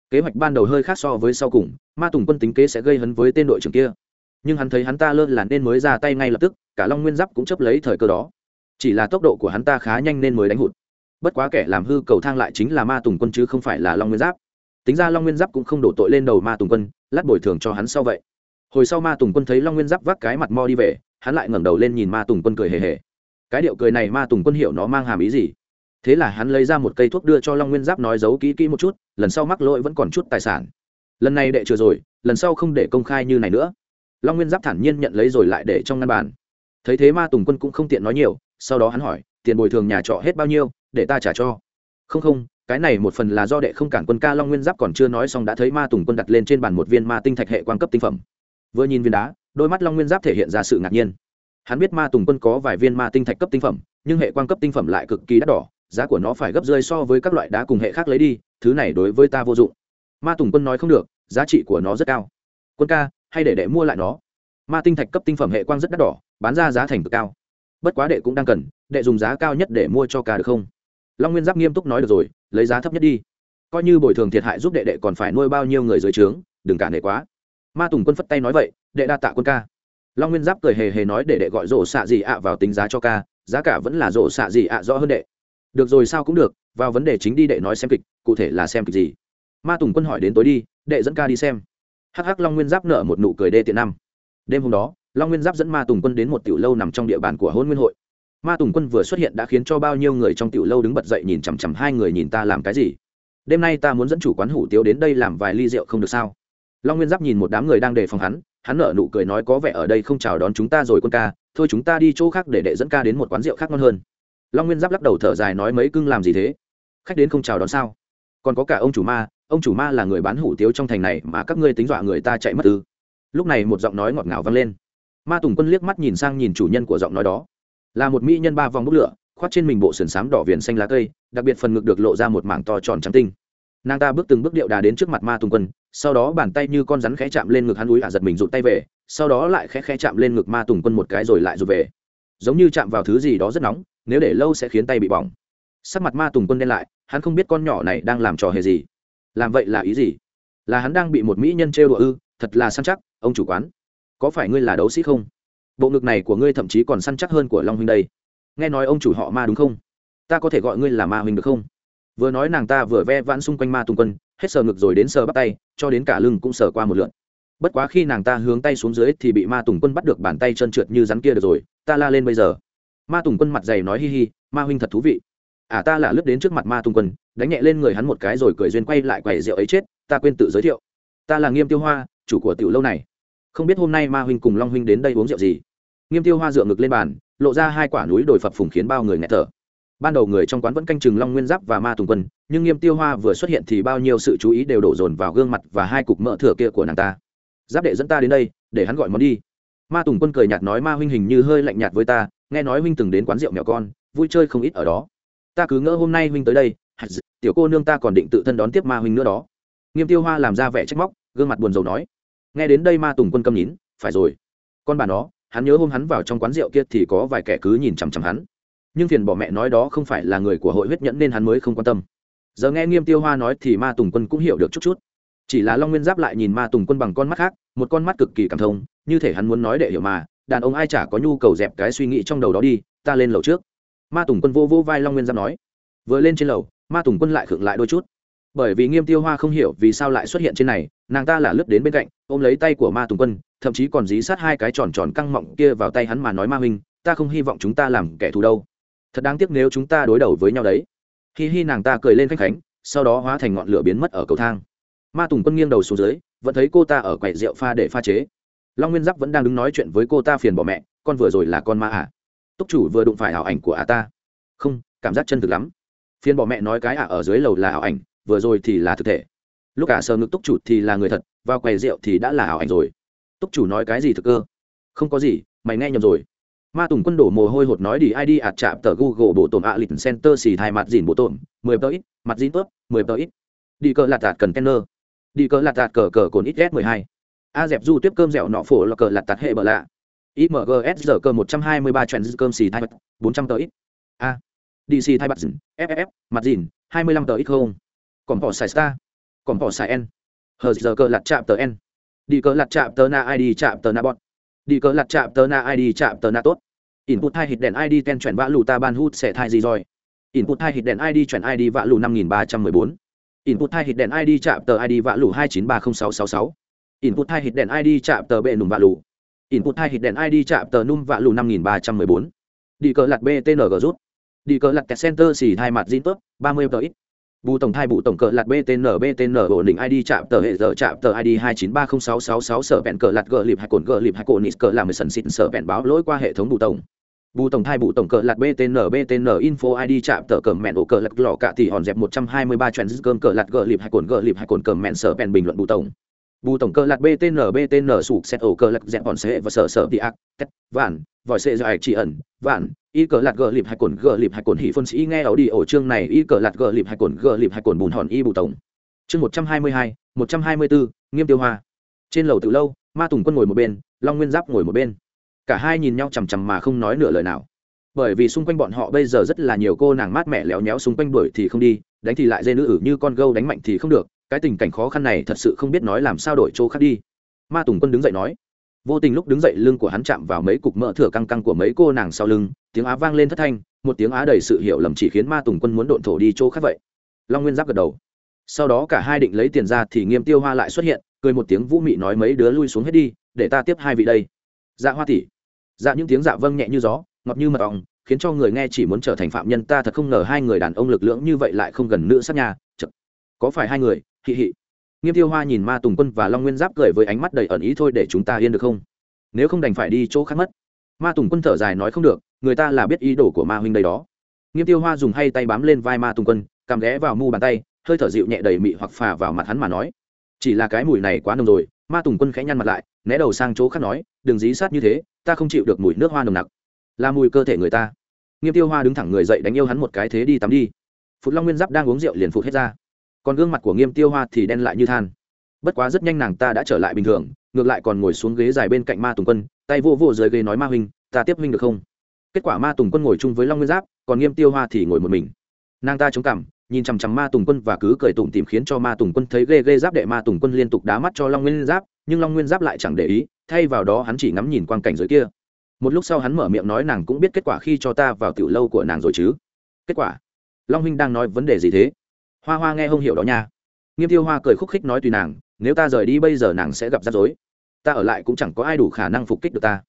Kế hoạch ban đầu hơi khác so với sau cùng, ma tùng quân tính kế sẽ gây hấn với tên đội trưởng kia. Nhưng hắn thấy hắn ta lơ là nên mới ra tay ngay lập tức, cả long nguyên giáp cũng chấp lấy thời cơ đó. Chỉ là tốc độ của hắn ta khá nhanh nên mới đánh hụt. Bất quá kẻ làm hư cầu thang lại chính là ma tùng quân chứ không phải là long nguyên giáp. Tính ra long nguyên giáp cũng không đổ tội lên đầu ma tùng quân, lát bồi thường cho hắn sau vậy. Hồi sau ma tùng quân thấy long nguyên giáp vác cái mặt mo đi về, hắn lại ngẩng đầu lên nhìn ma tùng quân cười hề hề. Cái điệu cười này ma tùng quân hiểu nó mang hàm ý gì? Thế là hắn lấy ra một cây thuốc đưa cho long nguyên giáp nói giấu kỹ kỹ một chút, lần sau mắc lỗi vẫn còn chút tài sản. Lần này đệ chưa rồi, lần sau không để công khai như này nữa. Long nguyên giáp thản nhiên nhận lấy rồi lại để trong ngăn bàn. Thấy thế ma tùng quân cũng không tiện nói nhiều, sau đó hắn hỏi, tiền bồi thường nhà trọ hết bao nhiêu, để ta trả cho? Không không, cái này một phần là do đệ không cản quân ca long nguyên giáp còn chưa nói xong đã thấy ma tùng quân đặt lên trên bàn một viên ma tinh thạch hệ quan cấp tinh phẩm. Vừa nhìn viên đá, đôi mắt long nguyên giáp thể hiện ra sự ngạc nhiên. Hắn biết ma tùng quân có vài viên ma tinh thạch cấp tinh phẩm, nhưng hệ quan cấp tinh phẩm lại cực kỳ đắt đỏ giá của nó phải gấp rơi so với các loại đá cùng hệ khác lấy đi, thứ này đối với ta vô dụng. Ma tùng quân nói không được, giá trị của nó rất cao. Quân ca, hay để đệ mua lại nó. Ma tinh thạch cấp tinh phẩm hệ quang rất đắt đỏ, bán ra giá thành cực cao. Bất quá đệ cũng đang cần, đệ dùng giá cao nhất để mua cho ca được không? Long nguyên giáp nghiêm túc nói được rồi, lấy giá thấp nhất đi. Coi như bồi thường thiệt hại giúp đệ đệ còn phải nuôi bao nhiêu người dưới trướng, đừng cả nể quá. Ma tùng quân phất tay nói vậy, đệ đa tạ quân ca. Long nguyên giáp cười hề hề nói để đệ gọi rổ xạ gì ạ vào tính giá cho ca, giá cả vẫn là rổ xạ gì ạ rõ hơn đệ được rồi sao cũng được, vào vấn đề chính đi đệ nói xem kịch, cụ thể là xem kịch gì. Ma tùng quân hỏi đến tối đi, đệ dẫn ca đi xem. Hắc hắc long nguyên giáp nở một nụ cười đê tiện năm. Đêm hôm đó, long nguyên giáp dẫn ma tùng quân đến một tiểu lâu nằm trong địa bàn của hôn nguyên hội. Ma tùng quân vừa xuất hiện đã khiến cho bao nhiêu người trong tiểu lâu đứng bật dậy nhìn chằm chằm hai người nhìn ta làm cái gì. Đêm nay ta muốn dẫn chủ quán hủ tiếu đến đây làm vài ly rượu không được sao? Long nguyên giáp nhìn một đám người đang đề phòng hắn hắn nở nụ cười nói có vẻ ở đây không chào đón chúng ta rồi quân ca, thôi chúng ta đi chỗ khác để đệ dẫn ca đến một quán rượu khác ngon hơn long nguyên giáp lắc đầu thở dài nói mấy cưng làm gì thế? Khách đến không chào đón sao? Còn có cả ông chủ ma, ông chủ ma là người bán hủ tiếu trong thành này mà các ngươi tính dọa người ta chạy mất ư? Lúc này một giọng nói ngọt ngào vang lên. Ma tùng quân liếc mắt nhìn sang nhìn chủ nhân của giọng nói đó. Là một mỹ nhân ba vòng bốc lửa khoát trên mình bộ sườn xám đỏ viền xanh lá cây, đặc biệt phần ngực được lộ ra một mảng to tròn trắng tinh. Nàng ta bước từng bước điệu đà đến trước mặt ma tùng quân, sau đó bàn tay như con rắn khẽ chạm lên ngực hắn núi ả giật mình rụt tay về, sau đó lại khẽ khẽ chạm lên ngực ma tùng quân một cái rồi lại rụt về. Giống như chạm vào thứ gì đó rất nóng nếu để lâu sẽ khiến tay bị bỏng. Sắc mặt ma tùng quân đen lại, hắn không biết con nhỏ này đang làm trò hề gì. Làm vậy là ý gì? Là hắn đang bị một mỹ nhân trêu đùa ư? Thật là săn chắc, ông chủ quán. Có phải ngươi là đấu sĩ không? Bộ ngực này của ngươi thậm chí còn săn chắc hơn của long huynh đây. Nghe nói ông chủ họ ma đúng không? Ta có thể gọi ngươi là ma huynh được không? Vừa nói nàng ta vừa ve vãn xung quanh ma tùng quân, hết sờ ngực rồi đến sờ bắt tay, cho đến cả lưng cũng sờ qua một lượn bất quá khi nàng ta hướng tay xuống dưới thì bị ma tùng quân bắt được bàn tay chân trượt như rắn kia được rồi, ta la lên bây giờ ma tùng quân mặt dày nói hi hi, ma huynh thật thú vị. À ta là lướt đến trước mặt ma tùng quân, đánh nhẹ lên người hắn một cái rồi cười duyên quay lại quầy rượu ấy chết, ta quên tự giới thiệu. Ta là nghiêm tiêu hoa, chủ của tiểu lâu này. Không biết hôm nay ma huynh cùng long huynh đến đây uống rượu gì? Nghiêm tiêu hoa dựa ngực lên bàn, lộ ra hai quả núi đồi phập phùng khiến bao người nghẹt thở. Ban đầu người trong quán vẫn canh chừng long nguyên giáp và ma tùng quân, nhưng nghiêm tiêu hoa vừa xuất hiện thì bao nhiêu sự chú ý đều đổ dồn vào gương mặt và hai cục mỡ thừa kia của nàng ta. Giáp đệ dẫn ta đến đây, để hắn gọi món đi. Ma tùng quân cười nhạt nói ma huynh hình như hơi lạnh nhạt với ta nghe nói huynh từng đến quán rượu mèo con, vui chơi không ít ở đó. Ta cứ ngỡ hôm nay huynh tới đây tiểu cô nương ta còn định tự thân đón tiếp ma huynh nữa đó. Nghiêm tiêu hoa làm ra vẻ trách móc, gương mặt buồn rầu nói, nghe đến đây ma tùng quân câm nhín phải rồi. Con bà nó, hắn nhớ hôm hắn vào trong quán rượu kia thì có vài kẻ cứ nhìn chằm chằm hắn. Nhưng phiền bỏ mẹ nói đó không phải là người của hội huyết nhẫn nên hắn mới không quan tâm. Giờ nghe nghiêm tiêu hoa nói thì ma tùng quân cũng hiểu được chút chút. Chỉ là long nguyên giáp lại nhìn ma tùng quân bằng con mắt khác, một con mắt cực kỳ cảm thông, như thể hắn muốn nói để hiểu mà đàn ông ai chả có nhu cầu dẹp cái suy nghĩ trong đầu đó đi, ta lên lầu trước. Ma tùng quân vô vô vai long nguyên giáp nói. Vừa lên trên lầu, ma tùng quân lại khựng lại đôi chút. Bởi vì nghiêm tiêu hoa không hiểu vì sao lại xuất hiện trên này, nàng ta là lướt đến bên cạnh, ôm lấy tay của ma tùng quân, thậm chí còn dí sát hai cái tròn tròn căng mọng kia vào tay hắn mà nói, ma huynh, ta không hy vọng chúng ta làm kẻ thù đâu. Thật đáng tiếc nếu chúng ta đối đầu với nhau đấy. Hi hi nàng ta cười lên khanh khánh, sau đó hóa thành ngọn lửa biến mất ở cầu thang. Ma tùng quân nghiêng đầu xuống dưới, vẫn thấy cô ta ở quầy rượu pha để pha chế long nguyên giáp vẫn đang đứng nói chuyện với cô ta phiền bỏ mẹ, con vừa rồi là con ma à? Túc chủ vừa đụng phải ảo ảnh của ả ta. Không, cảm giác chân thực lắm. Phiền bỏ mẹ nói cái ả ở dưới lầu là ảo ảnh, vừa rồi thì là thực thể. Lúc ả sờ ngực túc chủ thì là người thật, vào quầy rượu thì đã là ảo ảnh rồi. Túc chủ nói cái gì thực cơ? Không có gì, mày nghe nhầm rồi. Ma tùng quân đổ mồ hôi hột nói đi id ạt chạm tờ google bộ tổn ạ, lịch center xì thai mặt dìn bộ tổn, mười tờ ít, mặt dìn tớp, mười tờ ít. Đi cờ lạt tạt cần tenner đi cờ lạt tạt cờ cờ cồn ít s mười hai a dẹp du tiếp cơm dẻo nọ phổ là cờ lặt tạt hệ bờ lạ. Imgs giờ cơ một trăm hai mươi ba trend cơm xì thai bật bốn trăm tờ ít. A. Dc thai bật dìn ff mặt dìn, hai mươi lăm tờ ít không? Còn bỏ xài star. Còn bỏ xài n. Hờ giờ cơ lặt chạm tờ n. Đi cờ lặt chạm tờ na id chạm tờ na bọn đi cờ lặt chạm tờ na id chạm tờ na tốt. Input hai hit đèn id ten chuyển vã lù ta ban hút sẽ thai gì rồi? Input hai hit đèn id chuyển id vã lù năm nghìn ba trăm mười bốn. Input hai hit đèn id chạm tờ id vã lù hai chín ba không sáu sáu sáu input hai hit đèn id chạm tờ bệ nùm vạ lù. Input hai hit đèn id chạm tờ num vạ lù năm nghìn ba trăm mười bốn. Đi cờ lặt btng rút. Đi cờ lặt kẹt center xì hai mặt zin tốt ba mươi tờ ít. Bù tổng thai bù tổng cờ lặt btn btn ổn định id chạm tờ hệ giờ chạm tờ id hai chín ba không sáu sáu sáu sở bẹn cờ lặt gờ lịp hai cồn gờ lịp hai cồn nít cờ làm mười sần xịn sở bẹn báo lỗi qua hệ thống bù tổng. Bù tổng thai bù tổng cờ lặt btn btn info id chạm tờ cờ mẹn ổ cờ lặt lọ cạ thì hòn dẹp một trăm hai mươi ba trend cơm cờ lặt gờ lịp hai cồn gờ lịp hai cồn cờ mẹn sở bẹn bình luận bù tổng bù tổng cơ lạc btn btn sụp xét ổ cơ lạc dẹp bọn xe và sở sở đi ác, tét, vạn, vòi sệ dài chỉ ẩn, vạn, y cờ lạc gờ lịp hai cồn, gờ lịp hai cồn hỉ phân sĩ nghe ảo đi ổ chương này, y cờ lạc gờ lịp hai cồn, gờ lịp hai cồn bùn hòn y bù tổng. Chương một trăm hai mươi hai, một trăm hai mươi bốn nghiêm tiêu hoa. Trên lầu từ lâu, ma tùng quân ngồi một bên, long nguyên giáp ngồi một bên. Cả hai nhìn nhau chằm chằm mà không nói nửa lời nào. Bởi vì xung quanh bọn họ bây giờ rất là nhiều cô nàng mát mẻ léo nhéo xung quanh đuổi thì không đi, đánh thì lại dê nữ ử như con gâu đánh mạnh thì không được cái tình cảnh khó khăn này thật sự không biết nói làm sao đổi chỗ khác đi. Ma tùng quân đứng dậy nói. Vô tình lúc đứng dậy, lưng của hắn chạm vào mấy cục mỡ thừa căng căng của mấy cô nàng sau lưng, tiếng á vang lên thất thanh, một tiếng á đầy sự hiểu lầm chỉ khiến ma tùng quân muốn độn thổ đi chỗ khác vậy. Long nguyên giáp gật đầu. Sau đó cả hai định lấy tiền ra thì nghiêm tiêu hoa lại xuất hiện, cười một tiếng vũ mị nói mấy đứa lui xuống hết đi, để ta tiếp hai vị đây. Dạ hoa tỷ. Dạ những tiếng dạ vâng nhẹ như gió, ngọt như mật ong, khiến cho người nghe chỉ muốn trở thành phạm nhân, ta thật không ngờ hai người đàn ông lực lưỡng như vậy lại không gần nữa sát nhà chật có phải hai người hị hị. Nghiêm tiêu hoa nhìn ma tùng quân và long nguyên giáp cười với ánh mắt đầy ẩn ý thôi để chúng ta yên được không? Nếu không đành phải đi chỗ khác mất. Ma tùng quân thở dài nói không được, người ta là biết ý đồ của ma huynh đây đó. Nghiêm tiêu hoa dùng hay tay bám lên vai ma tùng quân cầm ghé vào mu bàn tay, hơi thở dịu nhẹ đầy mị hoặc phà vào mặt hắn mà nói. Chỉ là cái mùi này quá nồng rồi, ma tùng quân khẽ nhăn mặt lại, né đầu sang chỗ khác nói, đừng dí sát như thế, ta không chịu được mùi nước hoa nồng nặc. Là mùi cơ thể người ta. Nghiêm tiêu hoa đứng thẳng người dậy đánh yêu hắn một cái thế đi tắm đi. Phụt long nguyên giáp đang uống rượu liền phụt hết ra còn gương mặt của nghiêm tiêu hoa thì đen lại như than. Bất quá rất nhanh nàng ta đã trở lại bình thường, ngược lại còn ngồi xuống ghế dài bên cạnh ma tùng quân, tay vô vô dưới ghế nói ma huynh, ta tiếp huynh được không? Kết quả ma tùng quân ngồi chung với long nguyên giáp, còn nghiêm tiêu hoa thì ngồi một mình. Nàng ta chống cằm, nhìn chằm chằm ma tùng quân và cứ cười tủm tìm khiến cho ma tùng quân thấy ghê ghê giáp đệ ma tùng quân liên tục đá mắt cho long nguyên giáp, nhưng long nguyên giáp lại chẳng để ý, thay vào đó hắn chỉ ngắm nhìn quang cảnh dưới kia. Một lúc sau hắn mở miệng nói nàng cũng biết kết quả khi cho ta vào tiểu lâu của nàng rồi chứ. Kết quả, long huynh đang nói vấn đề gì thế? Hoa hoa nghe không hiểu đó nha. Nghiêm tiêu hoa cười khúc khích nói tùy nàng, nếu ta rời đi bây giờ nàng sẽ gặp rắc rối. Ta ở lại cũng chẳng có ai đủ khả năng phục kích được ta.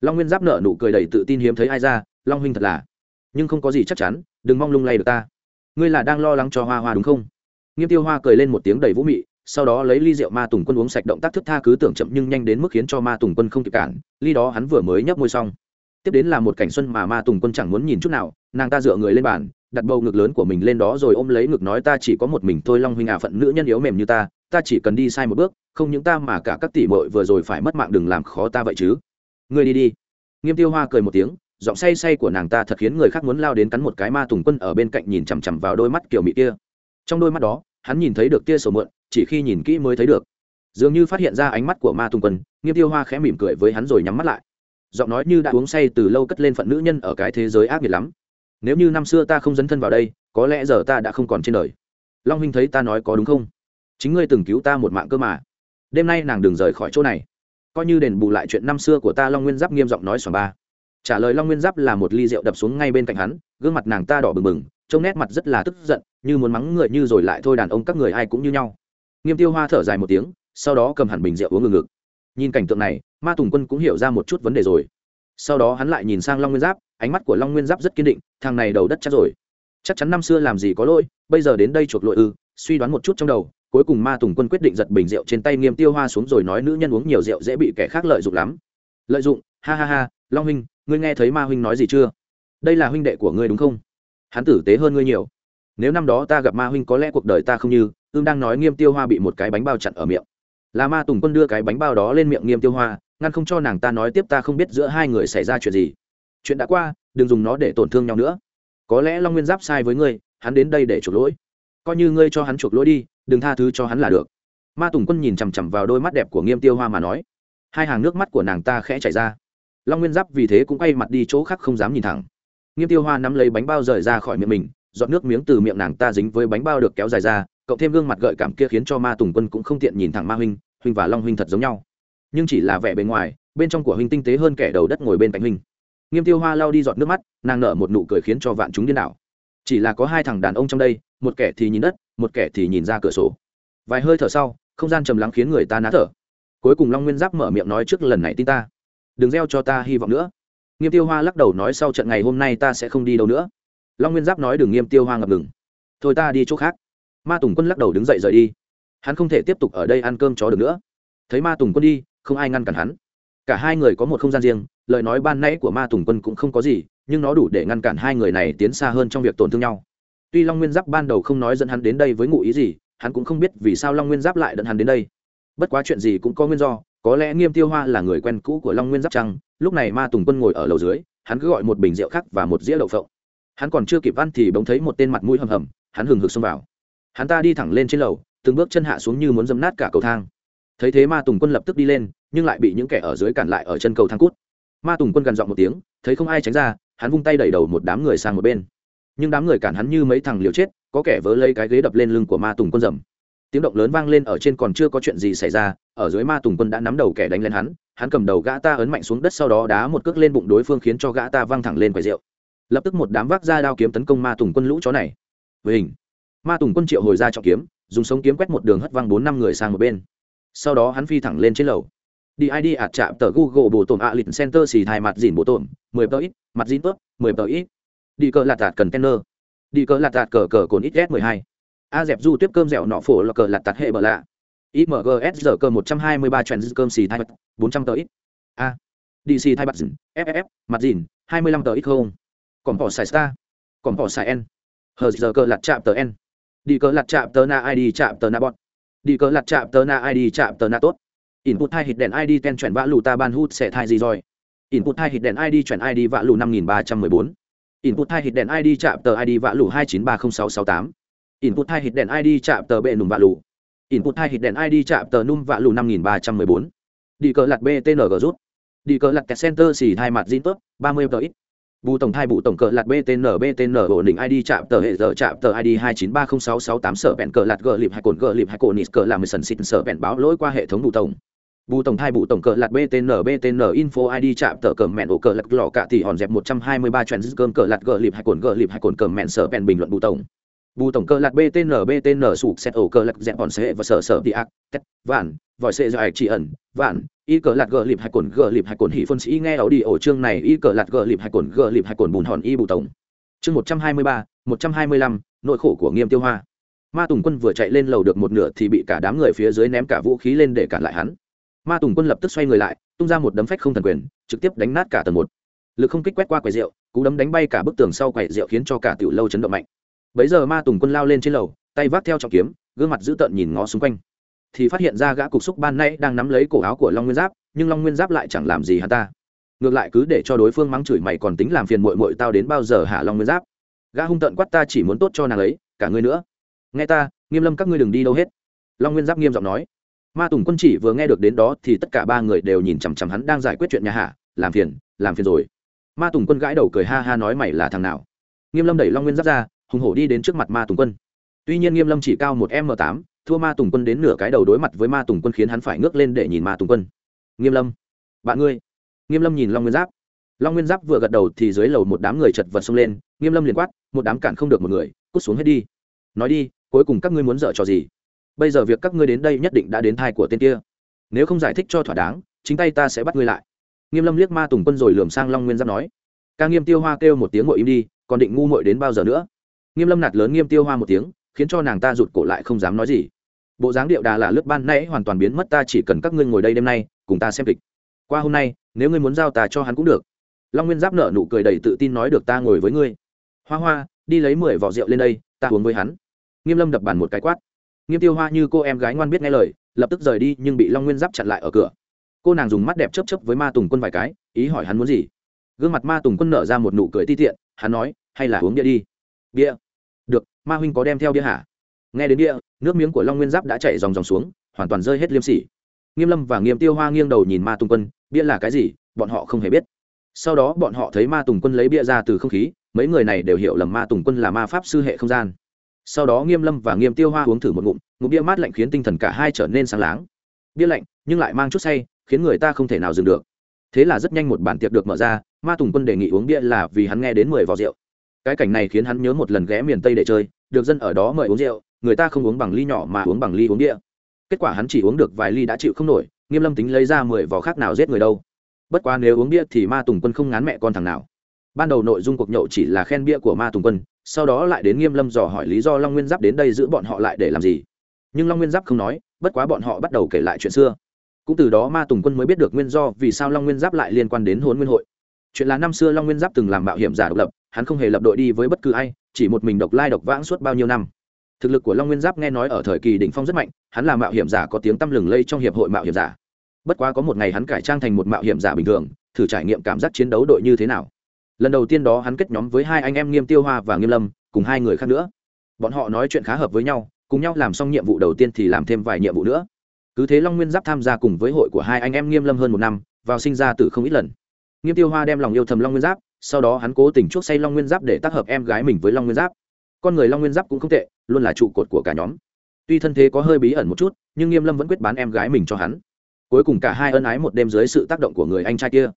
Long nguyên giáp nợ nụ cười đầy tự tin hiếm thấy ai ra, long huynh thật là. Nhưng không có gì chắc chắn, đừng mong lung lay được ta. Ngươi là đang lo lắng cho hoa hoa đúng không? Nghiêm tiêu hoa cười lên một tiếng đầy vũ mị, sau đó lấy ly rượu ma tùng quân uống sạch động tác thức tha cứ tưởng chậm nhưng nhanh đến mức khiến cho ma tùng quân không kịp cản, ly đó hắn vừa mới nhấp môi xong tiếp đến là một cảnh xuân mà ma tùng quân chẳng muốn nhìn chút nào, nàng ta dựa người lên bàn, đặt bầu ngực lớn của mình lên đó rồi ôm lấy ngực nói ta chỉ có một mình thôi, long huynh à phận nữ nhân yếu mềm như ta ta chỉ cần đi sai một bước, không những ta mà cả các tỷ muội vừa rồi phải mất mạng đừng làm khó ta vậy chứ. Ngươi đi đi. Nghiêm tiêu hoa cười một tiếng, giọng say say của nàng ta thật khiến người khác muốn lao đến cắn một cái ma tùng quân ở bên cạnh nhìn chằm chằm vào đôi mắt kiểu mị kia. Trong đôi mắt đó, hắn nhìn thấy được tia sầu mượn chỉ khi nhìn kỹ mới thấy được. Dường như phát hiện ra ánh mắt của ma tùng quân, nghiêm tiêu hoa khẽ mỉm cười với hắn rồi nhắm mắt lại giọng nói như đã uống say từ lâu cất lên phận nữ nhân ở cái thế giới ác nghiệt lắm. Nếu như năm xưa ta không dấn thân vào đây, có lẽ giờ ta đã không còn trên đời. Long huynh thấy ta nói có đúng không? Chính ngươi từng cứu ta một mạng cơ mà. Đêm nay nàng đừng rời khỏi chỗ này. Coi như đền bù lại chuyện năm xưa của ta, long nguyên giáp nghiêm giọng nói xoàng ba. Trả lời long nguyên giáp là một ly rượu đập xuống ngay bên cạnh hắn, gương mặt nàng ta đỏ bừng bừng, trông nét mặt rất là tức giận, như muốn mắng người như rồi lại thôi đàn ông các người ai cũng như nhau. Nghiêm tiêu hoa thở dài một tiếng, sau đó cầm hẳn bình rượu uống ngừng ngực nhìn cảnh tượng này, ma tùng quân cũng hiểu ra một chút vấn đề rồi. Sau đó hắn lại nhìn sang long nguyên giáp, ánh mắt của long nguyên giáp rất kiên định, thằng này đầu đất chắc rồi. Chắc chắn năm xưa làm gì có lỗi, bây giờ đến đây chuộc lỗi ư, suy đoán một chút trong đầu, cuối cùng ma tùng quân quyết định giật bình rượu trên tay nghiêm tiêu hoa xuống rồi nói nữ nhân uống nhiều rượu dễ bị kẻ khác lợi dụng lắm. Lợi dụng, ha ha ha, long huynh, ngươi nghe thấy ma huynh nói gì chưa? Đây là huynh đệ của ngươi đúng không? Hắn tử tế hơn ngươi nhiều. Nếu năm đó ta gặp ma huynh có lẽ cuộc đời ta không như ương đang nói nghiêm tiêu hoa bị một cái bánh bao chặn ở miệng là ma tùng quân đưa cái bánh bao đó lên miệng nghiêm tiêu hoa, ngăn không cho nàng ta nói tiếp ta không biết giữa hai người xảy ra chuyện gì. Chuyện đã qua, đừng dùng nó để tổn thương nhau nữa. Có lẽ long nguyên giáp sai với ngươi, hắn đến đây để chuộc lỗi. Coi như ngươi cho hắn chuộc lỗi đi, đừng tha thứ cho hắn là được. Ma tùng quân nhìn chằm chằm vào đôi mắt đẹp của nghiêm tiêu hoa mà nói. Hai hàng nước mắt của nàng ta khẽ chảy ra. Long nguyên giáp vì thế cũng quay mặt đi chỗ khác không dám nhìn thẳng. Nghiêm tiêu hoa nắm lấy bánh bao rời ra khỏi miệng mình dọn nước miếng từ miệng nàng ta dính với bánh bao được kéo dài ra cộng thêm gương mặt gợi cảm kia khiến cho ma tùng quân cũng không tiện nhìn thẳng ma huynh huynh và long huynh thật giống nhau. Nhưng chỉ là vẻ bề ngoài, bên trong của huynh tinh tế hơn kẻ đầu đất ngồi bên cạnh huynh. Nghiêm tiêu hoa lao đi giọt nước mắt, nàng nở một nụ cười khiến cho vạn chúng điên đảo. Chỉ là có hai thằng đàn ông trong đây, một kẻ thì nhìn đất, một kẻ thì nhìn ra cửa sổ. Vài hơi thở sau, không gian trầm lắng khiến người ta ná thở. Cuối cùng long nguyên giáp mở miệng nói trước lần này tin ta. Đừng gieo cho ta hy vọng nữa. Nghiêm tiêu hoa lắc đầu nói sau trận ngày hôm nay ta sẽ không đi đâu nữa. Long nguyên giáp nói đừng nghiêm tiêu hoa ngập ngừng. Thôi ta đi chỗ khác ma tùng quân lắc đầu đứng dậy rời đi. Hắn không thể tiếp tục ở đây ăn cơm chó được nữa. Thấy ma tùng quân đi, không ai ngăn cản hắn. Cả hai người có một không gian riêng, lời nói ban nãy của ma tùng quân cũng không có gì, nhưng nó đủ để ngăn cản hai người này tiến xa hơn trong việc tổn thương nhau. Tuy long nguyên giáp ban đầu không nói dẫn hắn đến đây với ngụ ý gì, hắn cũng không biết vì sao long nguyên giáp lại dẫn hắn đến đây. Bất quá chuyện gì cũng có nguyên do, có lẽ nghiêm tiêu hoa là người quen cũ của long nguyên giáp trăng lúc này ma tùng quân ngồi ở lầu dưới, hắn cứ gọi một bình rượu khác và một dĩa đậu phộng. Hắn còn chưa kịp ăn thì bỗng thấy một tên mặt mũi hầm hầm, hắn hừng hực xông vào hắn ta đi thẳng lên trên lầu, từng bước chân hạ xuống như muốn dâm nát cả cầu thang. Thấy thế ma tùng quân lập tức đi lên, nhưng lại bị những kẻ ở dưới cản lại ở chân cầu thang cút. Ma tùng quân gần dọn một tiếng, thấy không ai tránh ra, hắn vung tay đẩy đầu một đám người sang một bên. Nhưng đám người cản hắn như mấy thằng liều chết, có kẻ vớ lấy cái ghế đập lên lưng của ma tùng quân dầm. Tiếng động lớn vang lên ở trên còn chưa có chuyện gì xảy ra, ở dưới ma tùng quân đã nắm đầu kẻ đánh lên hắn hắn cầm đầu gã ta ấn mạnh xuống đất sau đó đá một cước lên bụng đối phương khiến cho gã ta văng thẳng lên quầy rượu. Lập tức một đám vác ra đao kiếm tấn công ma tùng quân lũ chó này. Với hình ma tùng quân triệu hồi ra trọng kiếm, dùng sống kiếm quét một đường hất văng bốn năm người sang một bên. Sau đó hắn phi thẳng lên trên lầu. Đi id ạt chạm tờ google bộ tổn ạ lịch center xì thai mặt dìn bộ tổn, mười tờ ít, mặt dìn tớp, mười tờ ít. Đi cờ lạt tạt cần tenner. Đi cờ lạt tạt cờ cờ cồn ít s mười hai. A dẹp du tiếp cơm dẻo nọ phổ là cờ lạt tạt hệ bờ lạ. Imgs giờ cơ một trăm hai mươi ba trend cơm xì thai bốn trăm tờ ít. A. Dc thai mặt dìn ff mặt dìn, hai mươi lăm tờ ít không. Còn bỏ xài star. Còn bỏ xài n. Hờ giờ cờ lạt chạm tờ n đi cờ lạt chạm tờ na id chạm tờ na bọn đi cờ lạt chạm tờ na id chạm tờ na tốt. Input hai hít đèn id ten chuyển vã lù ta ban hút sẽ thai gì rồi? Input hai hít đèn id chuyển id vã lù năm nghìn ba trăm mười bốn. Input hai hít đèn id chạm tờ id vã lù hai chín ba không sáu sáu tám. Input hai hít đèn id chạm tờ bệ nùm vã lù. Input hai hít đèn id chạm tờ num vã lù năm nghìn ba trăm mười bốn. Đi cờ lạt btng rút. Đi cờ lạt kẹt center xì hai mặt zin tốt ba mươi tờ ít bù tổng thai bù tổng cờ lạt btn btn ổn định id chạm tờ hệ giờ chạm tờ id hai chín ba không sáu sáu tám sở bẹn cờ lạt gờ lịp hai cồn gờ lịp hai cồn nít cờ làm mười sần xịt sở bẹn báo lỗi qua hệ thống bù tổng. Bù tổng thai bù tổng cờ lạt btn btn info id chạm tờ cờ mẹn ổ cờ lạt lò cả thì hòn dẹp một trăm hai mươi ba trend cơm cờ lạt gờ lịp hai cồn gờ lịp hai cồn cờ mẹn sở bẹn bình luận bù tổng. Bù tổng cờ lạt btn btn sụp xét ổ cờ lạt dẹp hòn xe và sở sở đi ác, tét, vạn, vòi xe do ạch chỉ ẩn, vạn y cờ lạt gờ lịp hai cồn, gờ lịp hai cồn hỉ phân sĩ nghe ảo đi ổ chương này, y cờ lạt gờ lịp hai cồn, gờ lịp hai cồn bùn hòn y bù tổng. Chương một trăm hai mươi ba, một trăm hai mươi lăm, nỗi khổ của nghiêm tiêu hoa. Ma tùng quân vừa chạy lên lầu được một nửa thì bị cả đám người phía dưới ném cả vũ khí lên để cản lại hắn. Ma tùng quân lập tức xoay người lại, tung ra một đấm phách không thần quyền, trực tiếp đánh nát cả tầng một. Lực không kích quét qua quầy rượu, cú đấm đánh bay cả bức tường sau quầy rượu khiến cho cả tiểu lâu chấn động mạnh. Bấy giờ ma tùng quân lao lên trên lầu, tay vác theo trọng kiếm, gương mặt dữ tợn nhìn ngó xung quanh thì phát hiện ra gã cục xúc ban nay đang nắm lấy cổ áo của long nguyên giáp, nhưng long nguyên giáp lại chẳng làm gì hắn ta. Ngược lại cứ để cho đối phương mắng chửi mày còn tính làm phiền mội mội tao đến bao giờ hả long nguyên giáp? Gã hung tợn quát ta chỉ muốn tốt cho nàng ấy, cả ngươi nữa. Nghe ta, nghiêm lâm các ngươi đừng đi đâu hết. Long nguyên giáp nghiêm giọng nói. Ma tùng quân chỉ vừa nghe được đến đó thì tất cả ba người đều nhìn chằm chằm hắn đang giải quyết chuyện nhà hạ làm phiền làm phiền rồi. Ma tùng quân gãi đầu cười ha ha nói mày là thằng nào? Nghiêm lâm đẩy long nguyên giáp ra, hùng hổ đi đến trước mặt ma tùng quân. Tuy nhiên nghiêm lâm chỉ cao một m tám thua ma tùng quân đến nửa cái đầu đối mặt với ma tùng quân khiến hắn phải ngước lên để nhìn ma tùng quân. Nghiêm lâm, bạn ngươi. Nghiêm lâm nhìn long nguyên giáp. Long nguyên giáp vừa gật đầu thì dưới lầu một đám người chật vật xông lên. Nghiêm lâm liền quát, một đám cản không được một người, cút xuống hết đi. Nói đi, cuối cùng các ngươi muốn dở trò gì? Bây giờ việc các ngươi đến đây nhất định đã đến thai của tên kia. Nếu không giải thích cho thỏa đáng, chính tay ta sẽ bắt ngươi lại. Nghiêm lâm liếc ma tùng quân rồi lườm sang long nguyên giáp nói. Ca nghiêm tiêu hoa kêu một tiếng ngồi im đi, còn định ngu ngội đến bao giờ nữa? Nghiêm lâm nạt lớn nghiêm tiêu hoa một tiếng, khiến cho nàng ta rụt cổ lại không dám nói gì bộ dáng điệu đà là lướt ban nãy hoàn toàn biến mất, ta chỉ cần các ngươi ngồi đây đêm nay, cùng ta xem kịch. Qua hôm nay, nếu ngươi muốn giao ta cho hắn cũng được. Long nguyên giáp nở nụ cười đầy tự tin nói được, ta ngồi với ngươi. Hoa hoa, đi lấy mười vỏ rượu lên đây, ta uống với hắn. Nghiêm lâm đập bàn một cái quát. Nghiêm tiêu hoa như cô em gái ngoan biết nghe lời, lập tức rời đi, nhưng bị long nguyên giáp chặn lại ở cửa. Cô nàng dùng mắt đẹp chấp chấp với ma tùng quân vài cái, ý hỏi hắn muốn gì. Gương mặt ma tùng quân nở ra một nụ cười ti tiện, hắn nói, hay là uống bia đi. Bia? Được, ma huynh có đem theo bia hả? Nghe đến bia nước miếng của long nguyên giáp đã chảy dòng dòng xuống, hoàn toàn rơi hết liêm sỉ. Nghiêm lâm và nghiêm tiêu hoa nghiêng đầu nhìn ma tùng quân, bia là cái gì, bọn họ không hề biết. Sau đó bọn họ thấy ma tùng quân lấy bia ra từ không khí, mấy người này đều hiểu lầm ma tùng quân là ma pháp sư hệ không gian. Sau đó nghiêm lâm và nghiêm tiêu hoa uống thử một ngụm ngụm bia mát lạnh khiến tinh thần cả hai trở nên sáng láng. Bia lạnh, nhưng lại mang chút say, khiến người ta không thể nào dừng được. Thế là rất nhanh một bản tiệc được mở ra, ma tùng quân đề nghị uống bia là vì hắn nghe đến mười vò rượu. Cái cảnh này khiến hắn nhớ một lần ghé miền tây để chơi, được dân ở đó mời uống rượu người ta không uống bằng ly nhỏ mà uống bằng ly uống bia kết quả hắn chỉ uống được vài ly đã chịu không nổi, nghiêm lâm tính lấy ra mười vỏ khác nào giết người đâu. Bất quá nếu uống bia thì ma tùng quân không ngán mẹ con thằng nào. Ban đầu nội dung cuộc nhậu chỉ là khen bia của ma tùng quân, sau đó lại đến nghiêm lâm dò hỏi lý do long nguyên giáp đến đây giữ bọn họ lại để làm gì. Nhưng long nguyên giáp không nói, bất quá bọn họ bắt đầu kể lại chuyện xưa. Cũng từ đó ma tùng quân mới biết được nguyên do vì sao long nguyên giáp lại liên quan đến hôn nguyên hội. Chuyện là năm xưa long nguyên giáp từng làm mạo hiểm giả độc lập, hắn không hề lập đội đi với bất cứ ai, chỉ một mình độc lai độc vãng suốt bao nhiêu năm thực lực của long nguyên giáp nghe nói ở thời kỳ đỉnh phong rất mạnh, hắn là mạo hiểm giả có tiếng tăm lừng lây trong hiệp hội mạo hiểm giả. Bất quá có một ngày hắn cải trang thành một mạo hiểm giả bình thường, thử trải nghiệm cảm giác chiến đấu đội như thế nào. Lần đầu tiên đó hắn kết nhóm với hai anh em nghiêm tiêu hoa và nghiêm lâm, cùng hai người khác nữa. Bọn họ nói chuyện khá hợp với nhau, cùng nhau làm xong nhiệm vụ đầu tiên thì làm thêm vài nhiệm vụ nữa. Cứ thế long nguyên giáp tham gia cùng với hội của hai anh em nghiêm lâm hơn một năm, vào sinh ra từ không ít lần. Nghiêm tiêu hoa đem lòng yêu thầm long nguyên giáp, sau đó hắn cố tình chuốc say long nguyên giáp để tác hợp em gái mình với long nguyên giáp. Con người long nguyên giáp cũng không tệ luôn là trụ cột của cả nhóm. Tuy thân thế có hơi bí ẩn một chút, nhưng nghiêm lâm vẫn quyết bán em gái mình cho hắn. Cuối cùng cả hai ân ái một đêm dưới sự tác động của người anh trai kia.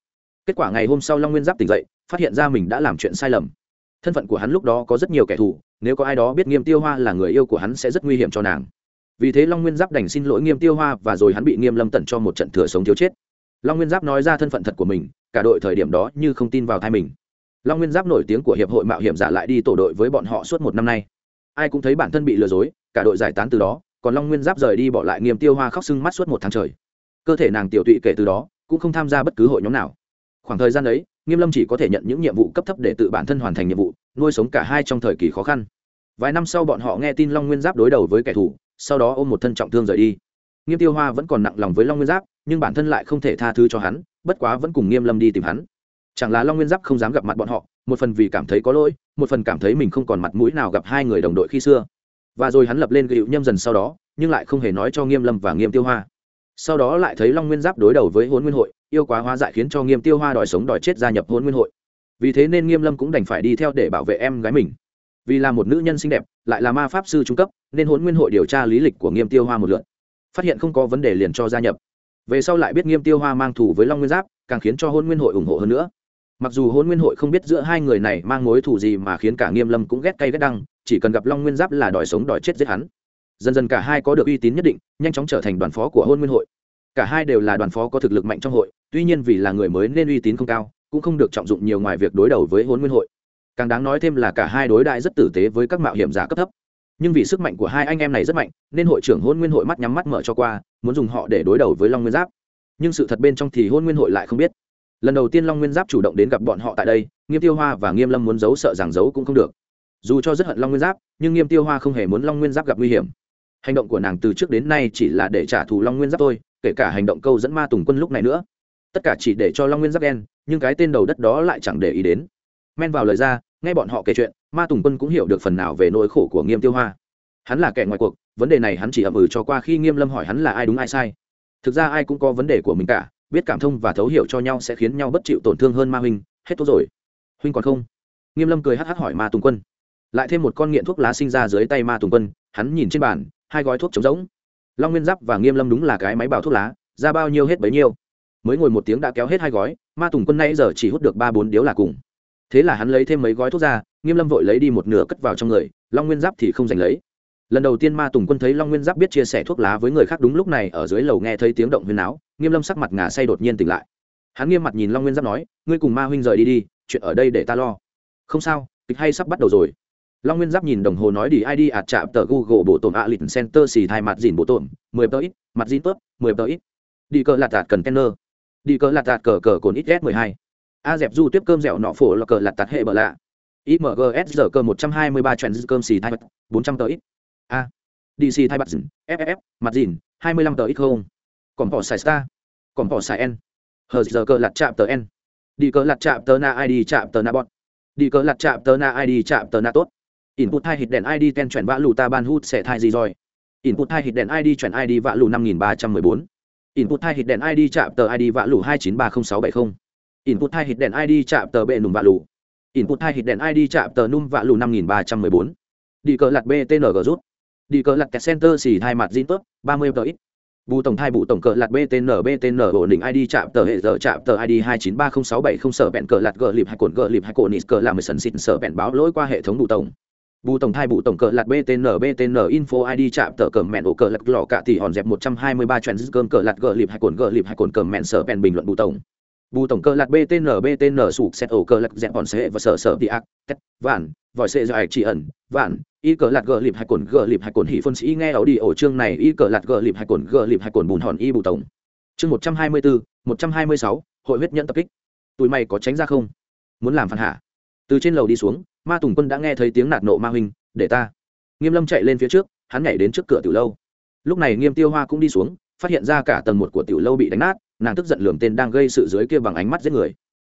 Kết quả ngày hôm sau long nguyên giáp tỉnh dậy, phát hiện ra mình đã làm chuyện sai lầm. Thân phận của hắn lúc đó có rất nhiều kẻ thù, nếu có ai đó biết nghiêm tiêu hoa là người yêu của hắn sẽ rất nguy hiểm cho nàng. Vì thế long nguyên giáp đành xin lỗi nghiêm tiêu hoa và rồi hắn bị nghiêm lâm tận cho một trận thừa sống thiếu chết. Long nguyên giáp nói ra thân phận thật của mình, cả đội thời điểm đó như không tin vào thai mình. Long nguyên giáp nổi tiếng của hiệp hội mạo hiểm giả lại đi tổ đội với bọn họ suốt một năm nay ai cũng thấy bản thân bị lừa dối, cả đội giải tán từ đó, còn long nguyên giáp rời đi bỏ lại nghiêm tiêu hoa khóc sưng mắt suốt một tháng trời. Cơ thể nàng tiểu tụy kể từ đó, cũng không tham gia bất cứ hội nhóm nào. Khoảng thời gian ấy, nghiêm lâm chỉ có thể nhận những nhiệm vụ cấp thấp để tự bản thân hoàn thành nhiệm vụ, nuôi sống cả hai trong thời kỳ khó khăn. Vài năm sau bọn họ nghe tin long nguyên giáp đối đầu với kẻ thù, sau đó ôm một thân trọng thương rời đi. Nghiêm tiêu hoa vẫn còn nặng lòng với long nguyên giáp, nhưng bản thân lại không thể tha thứ cho hắn, bất quá vẫn cùng nghiêm lâm đi tìm hắn. Chẳng là long nguyên giáp không dám gặp mặt bọn họ, một phần vì cảm thấy có lỗi một phần cảm thấy mình không còn mặt mũi nào gặp hai người đồng đội khi xưa. Và rồi hắn lập lên gịu nhâm dần sau đó, nhưng lại không hề nói cho nghiêm lâm và nghiêm tiêu hoa. Sau đó lại thấy long nguyên giáp đối đầu với hôn nguyên hội, yêu quá hóa dại khiến cho nghiêm tiêu hoa đòi sống đòi chết gia nhập hôn nguyên hội. Vì thế nên nghiêm lâm cũng đành phải đi theo để bảo vệ em gái mình. Vì là một nữ nhân xinh đẹp, lại là ma pháp sư trung cấp, nên hôn nguyên hội điều tra lý lịch của nghiêm tiêu hoa một lượt. Phát hiện không có vấn đề liền cho gia nhập. Về sau lại biết nghiêm tiêu hoa mang thù với long nguyên giáp, càng khiến cho hôn nguyên hội ủng hộ hơn nữa mặc dù hôn nguyên hội không biết giữa hai người này mang mối thù gì mà khiến cả nghiêm lâm cũng ghét cay ghét đăng chỉ cần gặp long nguyên giáp là đòi sống đòi chết giết hắn. Dần dần cả hai có được uy tín nhất định, nhanh chóng trở thành đoàn phó của hôn nguyên hội. Cả hai đều là đoàn phó có thực lực mạnh trong hội, tuy nhiên vì là người mới nên uy tín không cao, cũng không được trọng dụng nhiều ngoài việc đối đầu với hôn nguyên hội. Càng đáng nói thêm là cả hai đối đại rất tử tế với các mạo hiểm giả cấp thấp. Nhưng vì sức mạnh của hai anh em này rất mạnh, nên hội trưởng hôn nguyên hội mắt nhắm mắt mở cho qua, muốn dùng họ để đối đầu với long nguyên giáp. Nhưng sự thật bên trong thì hôn nguyên hội lại không biết lần đầu tiên long nguyên giáp chủ động đến gặp bọn họ tại đây, nghiêm tiêu hoa và nghiêm lâm muốn giấu sợ rằng giấu cũng không được. Dù cho rất hận long nguyên giáp, nhưng nghiêm tiêu hoa không hề muốn long nguyên giáp gặp nguy hiểm. Hành động của nàng từ trước đến nay chỉ là để trả thù long nguyên giáp thôi, kể cả hành động câu dẫn ma tùng quân lúc này nữa. Tất cả chỉ để cho long nguyên giáp đen nhưng cái tên đầu đất đó lại chẳng để ý đến. Men vào lời ra, nghe bọn họ kể chuyện, ma tùng quân cũng hiểu được phần nào về nỗi khổ của nghiêm tiêu hoa. Hắn là kẻ ngoài cuộc, vấn đề này hắn chỉ ậm ừ cho qua khi nghiêm lâm hỏi hắn là ai đúng ai sai. Thực ra ai cũng có vấn đề của mình cả biết cảm thông và thấu hiểu cho nhau sẽ khiến nhau bất chịu tổn thương hơn ma huynh, hết tốt rồi. Huynh còn không? Nghiêm lâm cười hắc hắc hỏi ma tùng quân. Lại thêm một con nghiện thuốc lá sinh ra dưới tay ma tùng quân, hắn nhìn trên bàn, hai gói thuốc trống rỗng. Long nguyên giáp và nghiêm lâm đúng là cái máy bào thuốc lá, ra bao nhiêu hết bấy nhiêu. Mới ngồi một tiếng đã kéo hết hai gói, ma tùng quân nay giờ chỉ hút được ba bốn điếu là cùng. Thế là hắn lấy thêm mấy gói thuốc ra, nghiêm lâm vội lấy đi một nửa cất vào trong người, long nguyên giáp thì không giành lấy lần đầu tiên ma tùng quân thấy long nguyên giáp biết chia sẻ thuốc lá với người khác đúng lúc này, ở dưới lầu nghe thấy tiếng động huyền áo nghiêm lâm sắc mặt ngà say đột nhiên tỉnh lại. Hắn nghiêm mặt nhìn long nguyên giáp nói, ngươi cùng ma huynh rời đi đi, chuyện ở đây để ta lo. Không sao, kịch hay sắp bắt đầu rồi. Long nguyên giáp nhìn đồng hồ nói, đi id ạt chạm tờ google bộ tổn ạ lịch center xì thai mặt dìn bộ tổn, mười tờ ít, mặt dìn tớp, mười tờ ít. Đi cờ lạt tạt cần tenner đi cờ lạt tạt cờ cờ cồn ít s mười hai. A dẹp du tiếp cơm dẻo nọ phổ là cờ lạt tạt hệ bờ lạ. Imgs giờ cơ một trăm hai mươi ba trend cơm xì thai bốn trăm tờ ít a. Dc thai bắt dìn. Ff mặt dìn. hai mươi lăm tờ ít không. Còn bỏ xài star. Còn bỏ xài n. Hờ giờ cơ lạt chạm tờ n. Đi cờ lạt chạm tờ na id chạm tờ na bọn đi cờ lạt chạm tờ na id chạm tờ na tốt. Input hai hít đèn id ten chuyển vã lù ta ban hút sẽ thai gì rồi? Input hai hít đèn id chuyển id vạ lù năm nghìn ba trăm mười bốn. Input hai hít đèn id chạm tờ id vạ lù hai chín ba không sáu bảy không. Input hai hít đèn id chạm tờ bệ nùm vạ lù. Input hai hít đèn id chạm tờ num vạ lù năm nghìn ba trăm mười bốn. Đi cờ lặt btng rút đi cờ lặt kẹt center xì hai mặt zin tốt ba mươi tờ ít. Bù tổng thai bù tổng cờ lạt btn btn ổn định id chạm tờ hệ giờ, chạm tờ id hai chín ba không sáu bảy không, sở bẹn cờ lạt gờ lịp hai cồn gờ lịp hai cồn nít cờ làm mười sần xịt, sở bẹn báo lỗi qua hệ thống bù tổng. Bù tổng thai bù tổng cờ lạt btn btn info id chạm tờ cờ mẹn ổ cờ lạt lò cả tỷ hòn dẹp một trăm hai mươi ba chuyện cơm cờ lạt gờ lịp hai cồn gờ lịp hai cồn cờ mẹn, sở bẹn bình luận bù tổng. Bù tổng cơ lạc btn btn sụp xét ổ cơ lạc dẹp bọn xe và sở sở đi ác, tét, vạn, vòi xe dài chỉ ẩn, vạn y cờ lạt gờ lịp hai cồn, gờ lịp hai cồn hỉ phân sĩ nghe ảo đi ổ chương này y cờ lạt gờ lịp hai cồn, gờ lịp hai cồn bùn hòn y bù tổng. Chương một trăm hai mươi bốn một trăm hai mươi sáu, hội huyết nhận tập kích. Tụi mày có tránh ra không? Muốn làm phản hạ? Từ trên lầu đi xuống, ma tùng quân đã nghe thấy tiếng nạt nộ ma huynh, để ta. Nghiêm lâm chạy lên phía trước, hắn nhảy đến trước cửa tiểu lâu. Lúc này nghiêm tiêu hoa cũng đi xuống, phát hiện ra cả tầng một của tiểu lâu bị đánh nát, nàng tức giận lườm tên đang gây sự dưới kia bằng ánh mắt giết người.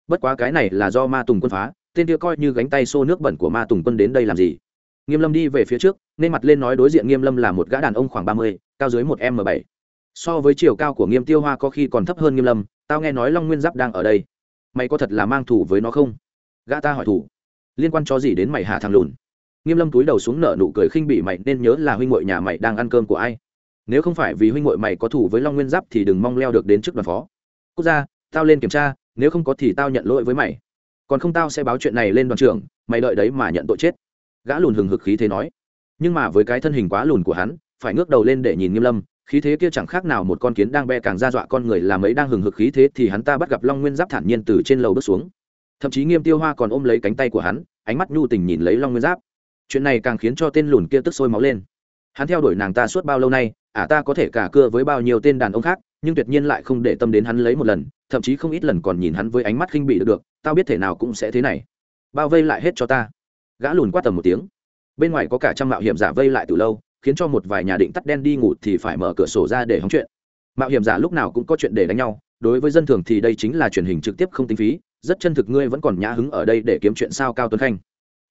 Bất quá cái này là do ma tùng quân phá, tên kia coi như gánh tay xô nước bẩn của ma tùng quân đến đây làm gì? Nghiêm lâm đi về phía trước, nên mặt lên nói đối diện nghiêm lâm là một gã đàn ông khoảng ba mươi, cao dưới một m bảy. So với chiều cao của nghiêm tiêu hoa có khi còn thấp hơn nghiêm lâm, tao nghe nói long nguyên giáp đang ở đây. Mày có thật là mang thủ với nó không? Gã ta hỏi thủ liên quan cho gì đến mày hạ thằng lùn? Nghiêm lâm túi đầu xuống nở nụ cười khinh bỉ mày, nên nhớ là huynh ngội nhà mày đang ăn cơm của ai. Nếu không phải vì huynh ngội mày có thủ với long nguyên giáp thì đừng mong leo được đến trước đoàn phó. Quốc gia, tao lên kiểm tra, nếu không có thì tao nhận lỗi với mày. Còn không tao sẽ báo chuyện này lên đoàn trưởng, mày đợi đấy mà nhận tội chết gã lùn hừng hực khí thế nói. Nhưng mà với cái thân hình quá lùn của hắn, phải ngước đầu lên để nhìn nghiêm lâm, khí thế kia chẳng khác nào một con kiến đang be càng ra dọa con người làm ấy đang hừng hực khí thế thì hắn ta bắt gặp long nguyên giáp thản nhiên từ trên lầu bước xuống. Thậm chí nghiêm tiêu hoa còn ôm lấy cánh tay của hắn, ánh mắt nhu tình nhìn lấy long nguyên giáp. Chuyện này càng khiến cho tên lùn kia tức sôi máu lên. Hắn theo đuổi nàng ta suốt bao lâu nay, ả à ta có thể cả cưa với bao nhiêu tên đàn ông khác, nhưng tuyệt nhiên lại không để tâm đến hắn lấy một lần, thậm chí không ít lần còn nhìn hắn với ánh mắt khinh bị được được, tao biết thể nào cũng sẽ thế này. Bao vây lại hết cho ta gã lùn quát tầm một tiếng. Bên ngoài có cả trăm mạo hiểm giả vây lại từ lâu, khiến cho một vài nhà định tắt đen đi ngủ thì phải mở cửa sổ ra để hóng chuyện. Mạo hiểm giả lúc nào cũng có chuyện để đánh nhau, đối với dân thường thì đây chính là truyền hình trực tiếp không tính phí, rất chân thực ngươi vẫn còn nhã hứng ở đây để kiếm chuyện sao cao tuấn khanh.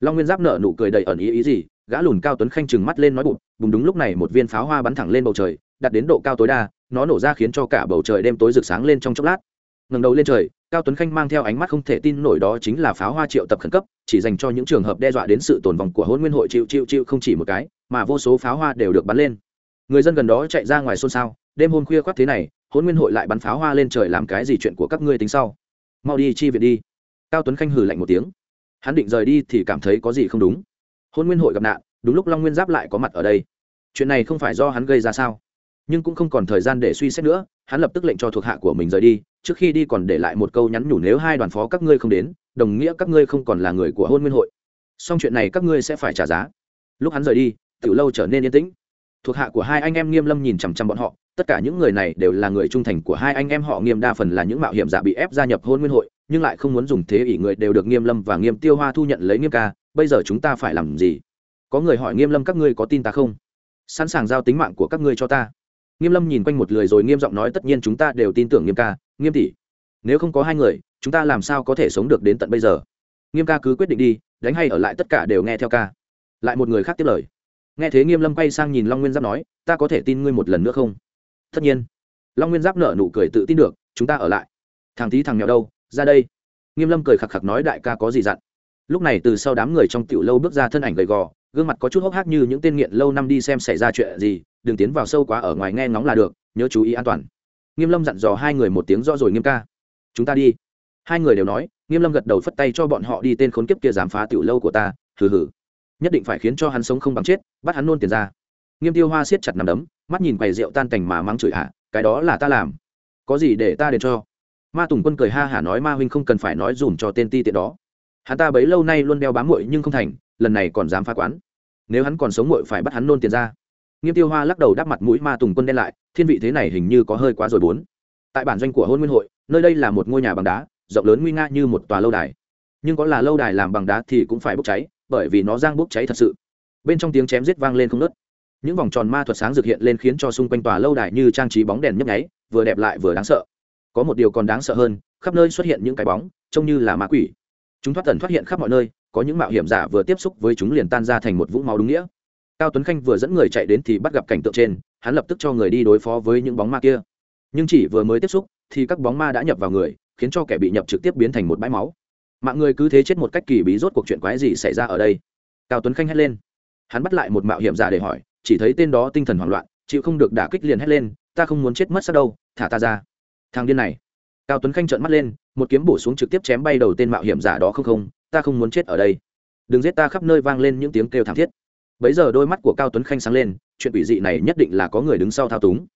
Long nguyên giáp nợ nụ cười đầy ẩn ý ý gì, gã lùn cao tuấn khanh chừng mắt lên nói bụng, bùng đúng lúc này một viên pháo hoa bắn thẳng lên bầu trời đặt đến độ cao tối đa, nó nổ ra khiến cho cả bầu trời đêm tối rực sáng lên trong chốc lát ngẩng đầu lên trời, cao tuấn khanh mang theo ánh mắt không thể tin nổi đó chính là pháo hoa triệu tập khẩn cấp, chỉ dành cho những trường hợp đe dọa đến sự tồn vong của hôn nguyên hội chịu chịu chịu không chỉ một cái, mà vô số pháo hoa đều được bắn lên. Người dân gần đó chạy ra ngoài xôn xao, đêm hôm khuya khoác thế này hôn nguyên hội lại bắn pháo hoa lên trời làm cái gì chuyện của các ngươi tính sau? Mau đi chi viện đi. Cao tuấn khanh hừ lạnh một tiếng. Hắn định rời đi thì cảm thấy có gì không đúng. Hôn nguyên hội gặp nạn, đúng lúc long nguyên giáp lại có mặt ở đây. Chuyện này không phải do hắn gây ra sao? Nhưng cũng không còn thời gian để suy xét nữa, hắn lập tức lệnh cho thuộc hạ của mình rời đi trước khi đi còn để lại một câu nhắn nhủ nếu hai đoàn phó các ngươi không đến, đồng nghĩa các ngươi không còn là người của hôn nguyên hội. Song chuyện này các ngươi sẽ phải trả giá. Lúc hắn rời đi, tiểu lâu trở nên yên tĩnh. Thuộc hạ của hai anh em nghiêm lâm nhìn chằm chằm bọn họ, tất cả những người này đều là người trung thành của hai anh em họ nghiêm, đa phần là những mạo hiểm giả bị ép gia nhập hôn nguyên hội, nhưng lại không muốn dùng thế ỷ người đều được nghiêm lâm và nghiêm tiêu hoa thu nhận lấy nghiêm ca, bây giờ chúng ta phải làm gì? Có người hỏi nghiêm lâm các ngươi có tin ta không? Sẵn sàng giao tính mạng của các ngươi cho ta. Nghiêm lâm nhìn quanh một lười rồi nghiêm giọng nói, tất nhiên chúng ta đều tin tưởng nghiêm ca nghiêm tỷ, nếu không có hai người, chúng ta làm sao có thể sống được đến tận bây giờ? Nghiêm ca cứ quyết định đi, đánh hay ở lại tất cả đều nghe theo ca. Lại một người khác tiếp lời. Nghe thế nghiêm lâm quay sang nhìn long nguyên giáp nói, ta có thể tin ngươi một lần nữa không? Tất nhiên. Long nguyên giáp nở nụ cười tự tin được, chúng ta ở lại. Thằng tí thằng nhỏ đâu, ra đây. Nghiêm lâm cười khặc khặc nói, đại ca có gì dặn? Lúc này từ sau đám người trong tiểu lâu bước ra thân ảnh gầy gò, gương mặt có chút hốc hác như những tên nghiện lâu năm đi xem xảy ra chuyện gì, đừng tiến vào sâu quá ở ngoài nghe ngóng là được, nhớ chú ý an toàn nghiêm lâm dặn dò hai người một tiếng rõ rồi nghiêm ca. Chúng ta đi. Hai người đều nói, nghiêm lâm gật đầu phất tay cho bọn họ đi tên khốn kiếp kia dám phá tiểu lâu của ta, hừ hừ. Nhất định phải khiến cho hắn sống không bằng chết, bắt hắn nôn tiền ra. Nghiêm tiêu hoa siết chặt nằm đấm, mắt nhìn quầy rượu tan cảnh mà mắng chửi hạ cái đó là ta làm. Có gì để ta đền cho? Ma tùng quân cười ha hả nói ma huynh không cần phải nói dùm cho tên ti tiện đó. Hắn ta bấy lâu nay luôn đeo bám muội nhưng không thành, lần này còn dám phá quán. Nếu hắn còn sống muội phải bắt hắn nôn tiền ra nghiêm tiêu hoa lắc đầu đắp mặt mũi ma tùng quân đen lại, thiên vị thế này hình như có hơi quá rồi bốn. Tại bản doanh của hôn nguyên hội, nơi đây là một ngôi nhà bằng đá, rộng lớn nguy nga như một tòa lâu đài. Nhưng có là lâu đài làm bằng đá thì cũng phải bốc cháy, bởi vì nó giang bốc cháy thật sự. Bên trong tiếng chém giết vang lên không nớt những vòng tròn ma thuật sáng rực hiện lên khiến cho xung quanh tòa lâu đài như trang trí bóng đèn nhấp nháy, vừa đẹp lại vừa đáng sợ. Có một điều còn đáng sợ hơn, khắp nơi xuất hiện những cái bóng, trông như là ma quỷ. Chúng thoát tần thoát hiện khắp mọi nơi, có những mạo hiểm giả vừa tiếp xúc với chúng liền tan ra thành một vũng máu đúng nghĩa cao tuấn khanh vừa dẫn người chạy đến thì bắt gặp cảnh tượng trên, hắn lập tức cho người đi đối phó với những bóng ma kia. Nhưng chỉ vừa mới tiếp xúc, thì các bóng ma đã nhập vào người, khiến cho kẻ bị nhập trực tiếp biến thành một bãi máu. Mạng người cứ thế chết một cách kỳ bí rốt cuộc chuyện quái gì xảy ra ở đây? Cao tuấn khanh hét lên. Hắn bắt lại một mạo hiểm giả để hỏi, chỉ thấy tên đó tinh thần hoảng loạn, chịu không được đả kích liền hét lên, ta không muốn chết mất sao đâu, thả ta ra. Thằng điên này. Cao tuấn khanh trợn mắt lên, một kiếm bổ xuống trực tiếp chém bay đầu tên mạo hiểm giả đó không không, ta không muốn chết ở đây. Đừng giết ta khắp nơi vang lên những tiếng kêu thảm thiết bấy giờ đôi mắt của cao tuấn khanh sáng lên, chuyện quỷ dị này nhất định là có người đứng sau thao túng.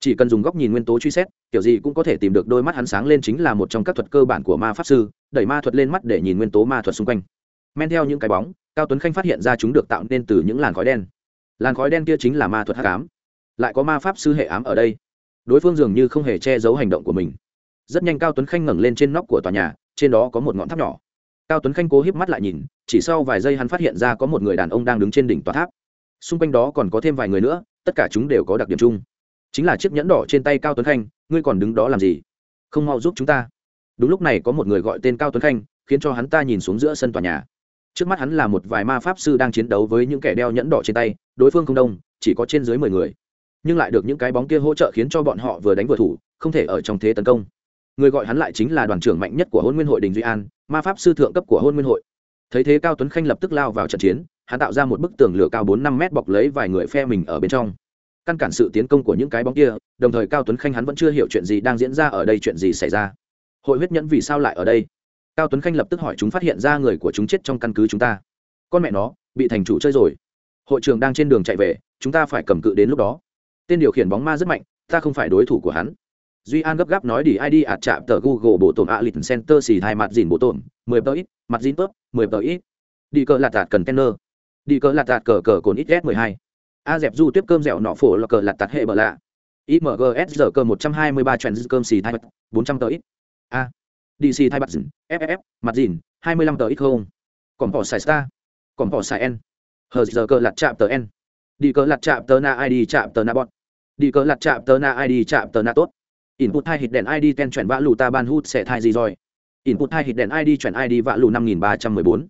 Chỉ cần dùng góc nhìn nguyên tố truy xét, kiểu gì cũng có thể tìm được đôi mắt hắn sáng lên chính là một trong các thuật cơ bản của ma pháp sư, đẩy ma thuật lên mắt để nhìn nguyên tố ma thuật xung quanh. Men theo những cái bóng, cao tuấn khanh phát hiện ra chúng được tạo nên từ những làn khói đen. Làn khói đen kia chính là ma thuật hắc ám. Lại có ma pháp sư hệ ám ở đây. Đối phương dường như không hề che giấu hành động của mình. Rất nhanh cao tuấn khanh ngẩng lên trên nóc của tòa nhà, trên đó có một ngọn tháp nhỏ cao tuấn khanh cố híp mắt lại nhìn, chỉ sau vài giây hắn phát hiện ra có một người đàn ông đang đứng trên đỉnh tòa tháp. Xung quanh đó còn có thêm vài người nữa, tất cả chúng đều có đặc điểm chung. Chính là chiếc nhẫn đỏ trên tay cao tuấn khanh, ngươi còn đứng đó làm gì? Không mau giúp chúng ta. Đúng lúc này có một người gọi tên cao tuấn khanh, khiến cho hắn ta nhìn xuống giữa sân tòa nhà. Trước mắt hắn là một vài ma pháp sư đang chiến đấu với những kẻ đeo nhẫn đỏ trên tay, đối phương không đông, chỉ có trên dưới mười người. Nhưng lại được những cái bóng kia hỗ trợ khiến cho bọn họ vừa đánh vừa thủ, không thể ở trong thế tấn công người gọi hắn lại chính là đoàn trưởng mạnh nhất của hôn nguyên hội đình duy an, ma pháp sư thượng cấp của hôn nguyên hội. Thấy thế cao tuấn khanh lập tức lao vào trận chiến, hắn tạo ra một bức tường lửa cao bốn năm mét bọc lấy vài người phe mình ở bên trong. Căn cản sự tiến công của những cái bóng kia, đồng thời cao tuấn khanh hắn vẫn chưa hiểu chuyện gì đang diễn ra ở đây chuyện gì xảy ra. Hội huyết nhẫn vì sao lại ở đây? Cao tuấn khanh lập tức hỏi chúng phát hiện ra người của chúng chết trong căn cứ chúng ta. Con mẹ nó, bị thành chủ chơi rồi. Hội trường đang trên đường chạy về, chúng ta phải cầm cự đến lúc đó. Tên điều khiển bóng ma rất mạnh, ta không phải đối thủ của hắn duy an gấp gáp nói đi id ạt chạm tờ google bộ tổn a lịch center xì hai mặt dìn bộ tổn, mười tờ ít, mặt dìn tớp, mười tờ ít. Đi cờ lạt tạt cần đi cờ lạt tạt cờ cờ cồn ít s mười hai. A dẹp du tiếp cơm dẻo nọ phổ là cờ lạt tạt hệ bờ lạ. Imgs giờ cơ một trăm hai mươi ba trend cơm xì hai bốn trăm tờ ít. A. Dc thay mặt dìn ff mặt dìn, hai mươi lăm tờ ít không. Còn bỏ xài star. Còn bỏ xài n. Hờ giờ cơ lạt chạm tờ n. Đi cờ lạt chạm tờ na id chạm tờ na bọt đi cờ lạt chạm tờ na id chạm tờ na tốt input hai hit đèn id ten chuyển vã lù ta ban hút sẽ thai gì rồi? Input hai hit đèn id chuyển id vã lù năm nghìn ba trăm mười bốn.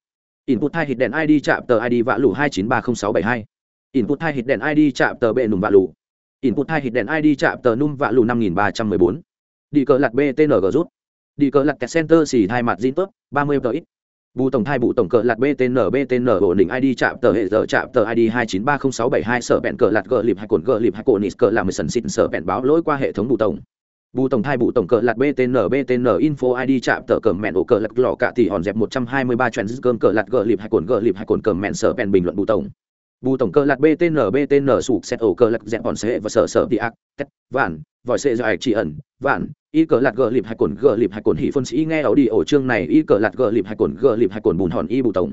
Input hai hit đèn id chạm tờ id vã lù hai chín ba không sáu bảy hai. Input hai hit đèn id chạm tờ bệ nùng vạ lù. Input hai hit đèn id chạm tờ num vạ lù năm nghìn ba trăm mười bốn. Đi cờ lặt btng rút. Đi cờ lặt kẹt center xì hai mặt zin tốt ba mươi tờ ít. Bù tổng thai bù tổng cờ lạt btn btn ổn định id chạm tờ hệ giờ chạm tờ id hai chín ba không sáu bảy hai sở bẹn cờ lạt gờ lịp hai cồn gờ lịp hai cồn nít cờ làm mười sần xịn sở bẹn báo lỗi qua hệ thống bù tổng bù tổng thai bù tổng cờ lạt btn btn info id chạm tờ cờ mẹn ổ cờ lạt lọ cả tỷ hòn dẹp một trăm hai mươi ba cơm cờ lạt gờ lịp hai cồn gờ lịp hai cồn cờ mẹn sở bẹn bình luận bù tổng. Bù tổng cờ lạt btn btn sụp xét ổ cờ lạt dẹp hòn xe và sở sở đi ác, tét, vạn, vòi xe dài chỉ ẩn, vạn, y cờ lạt gờ lịp hai cồn gờ lịp hai cồn hỉ phân sĩ nghe ảo đi ổ chương này, y cờ lạt gờ lịp hai cồn gờ lịp hai cồn bùn hòn y bù tổng.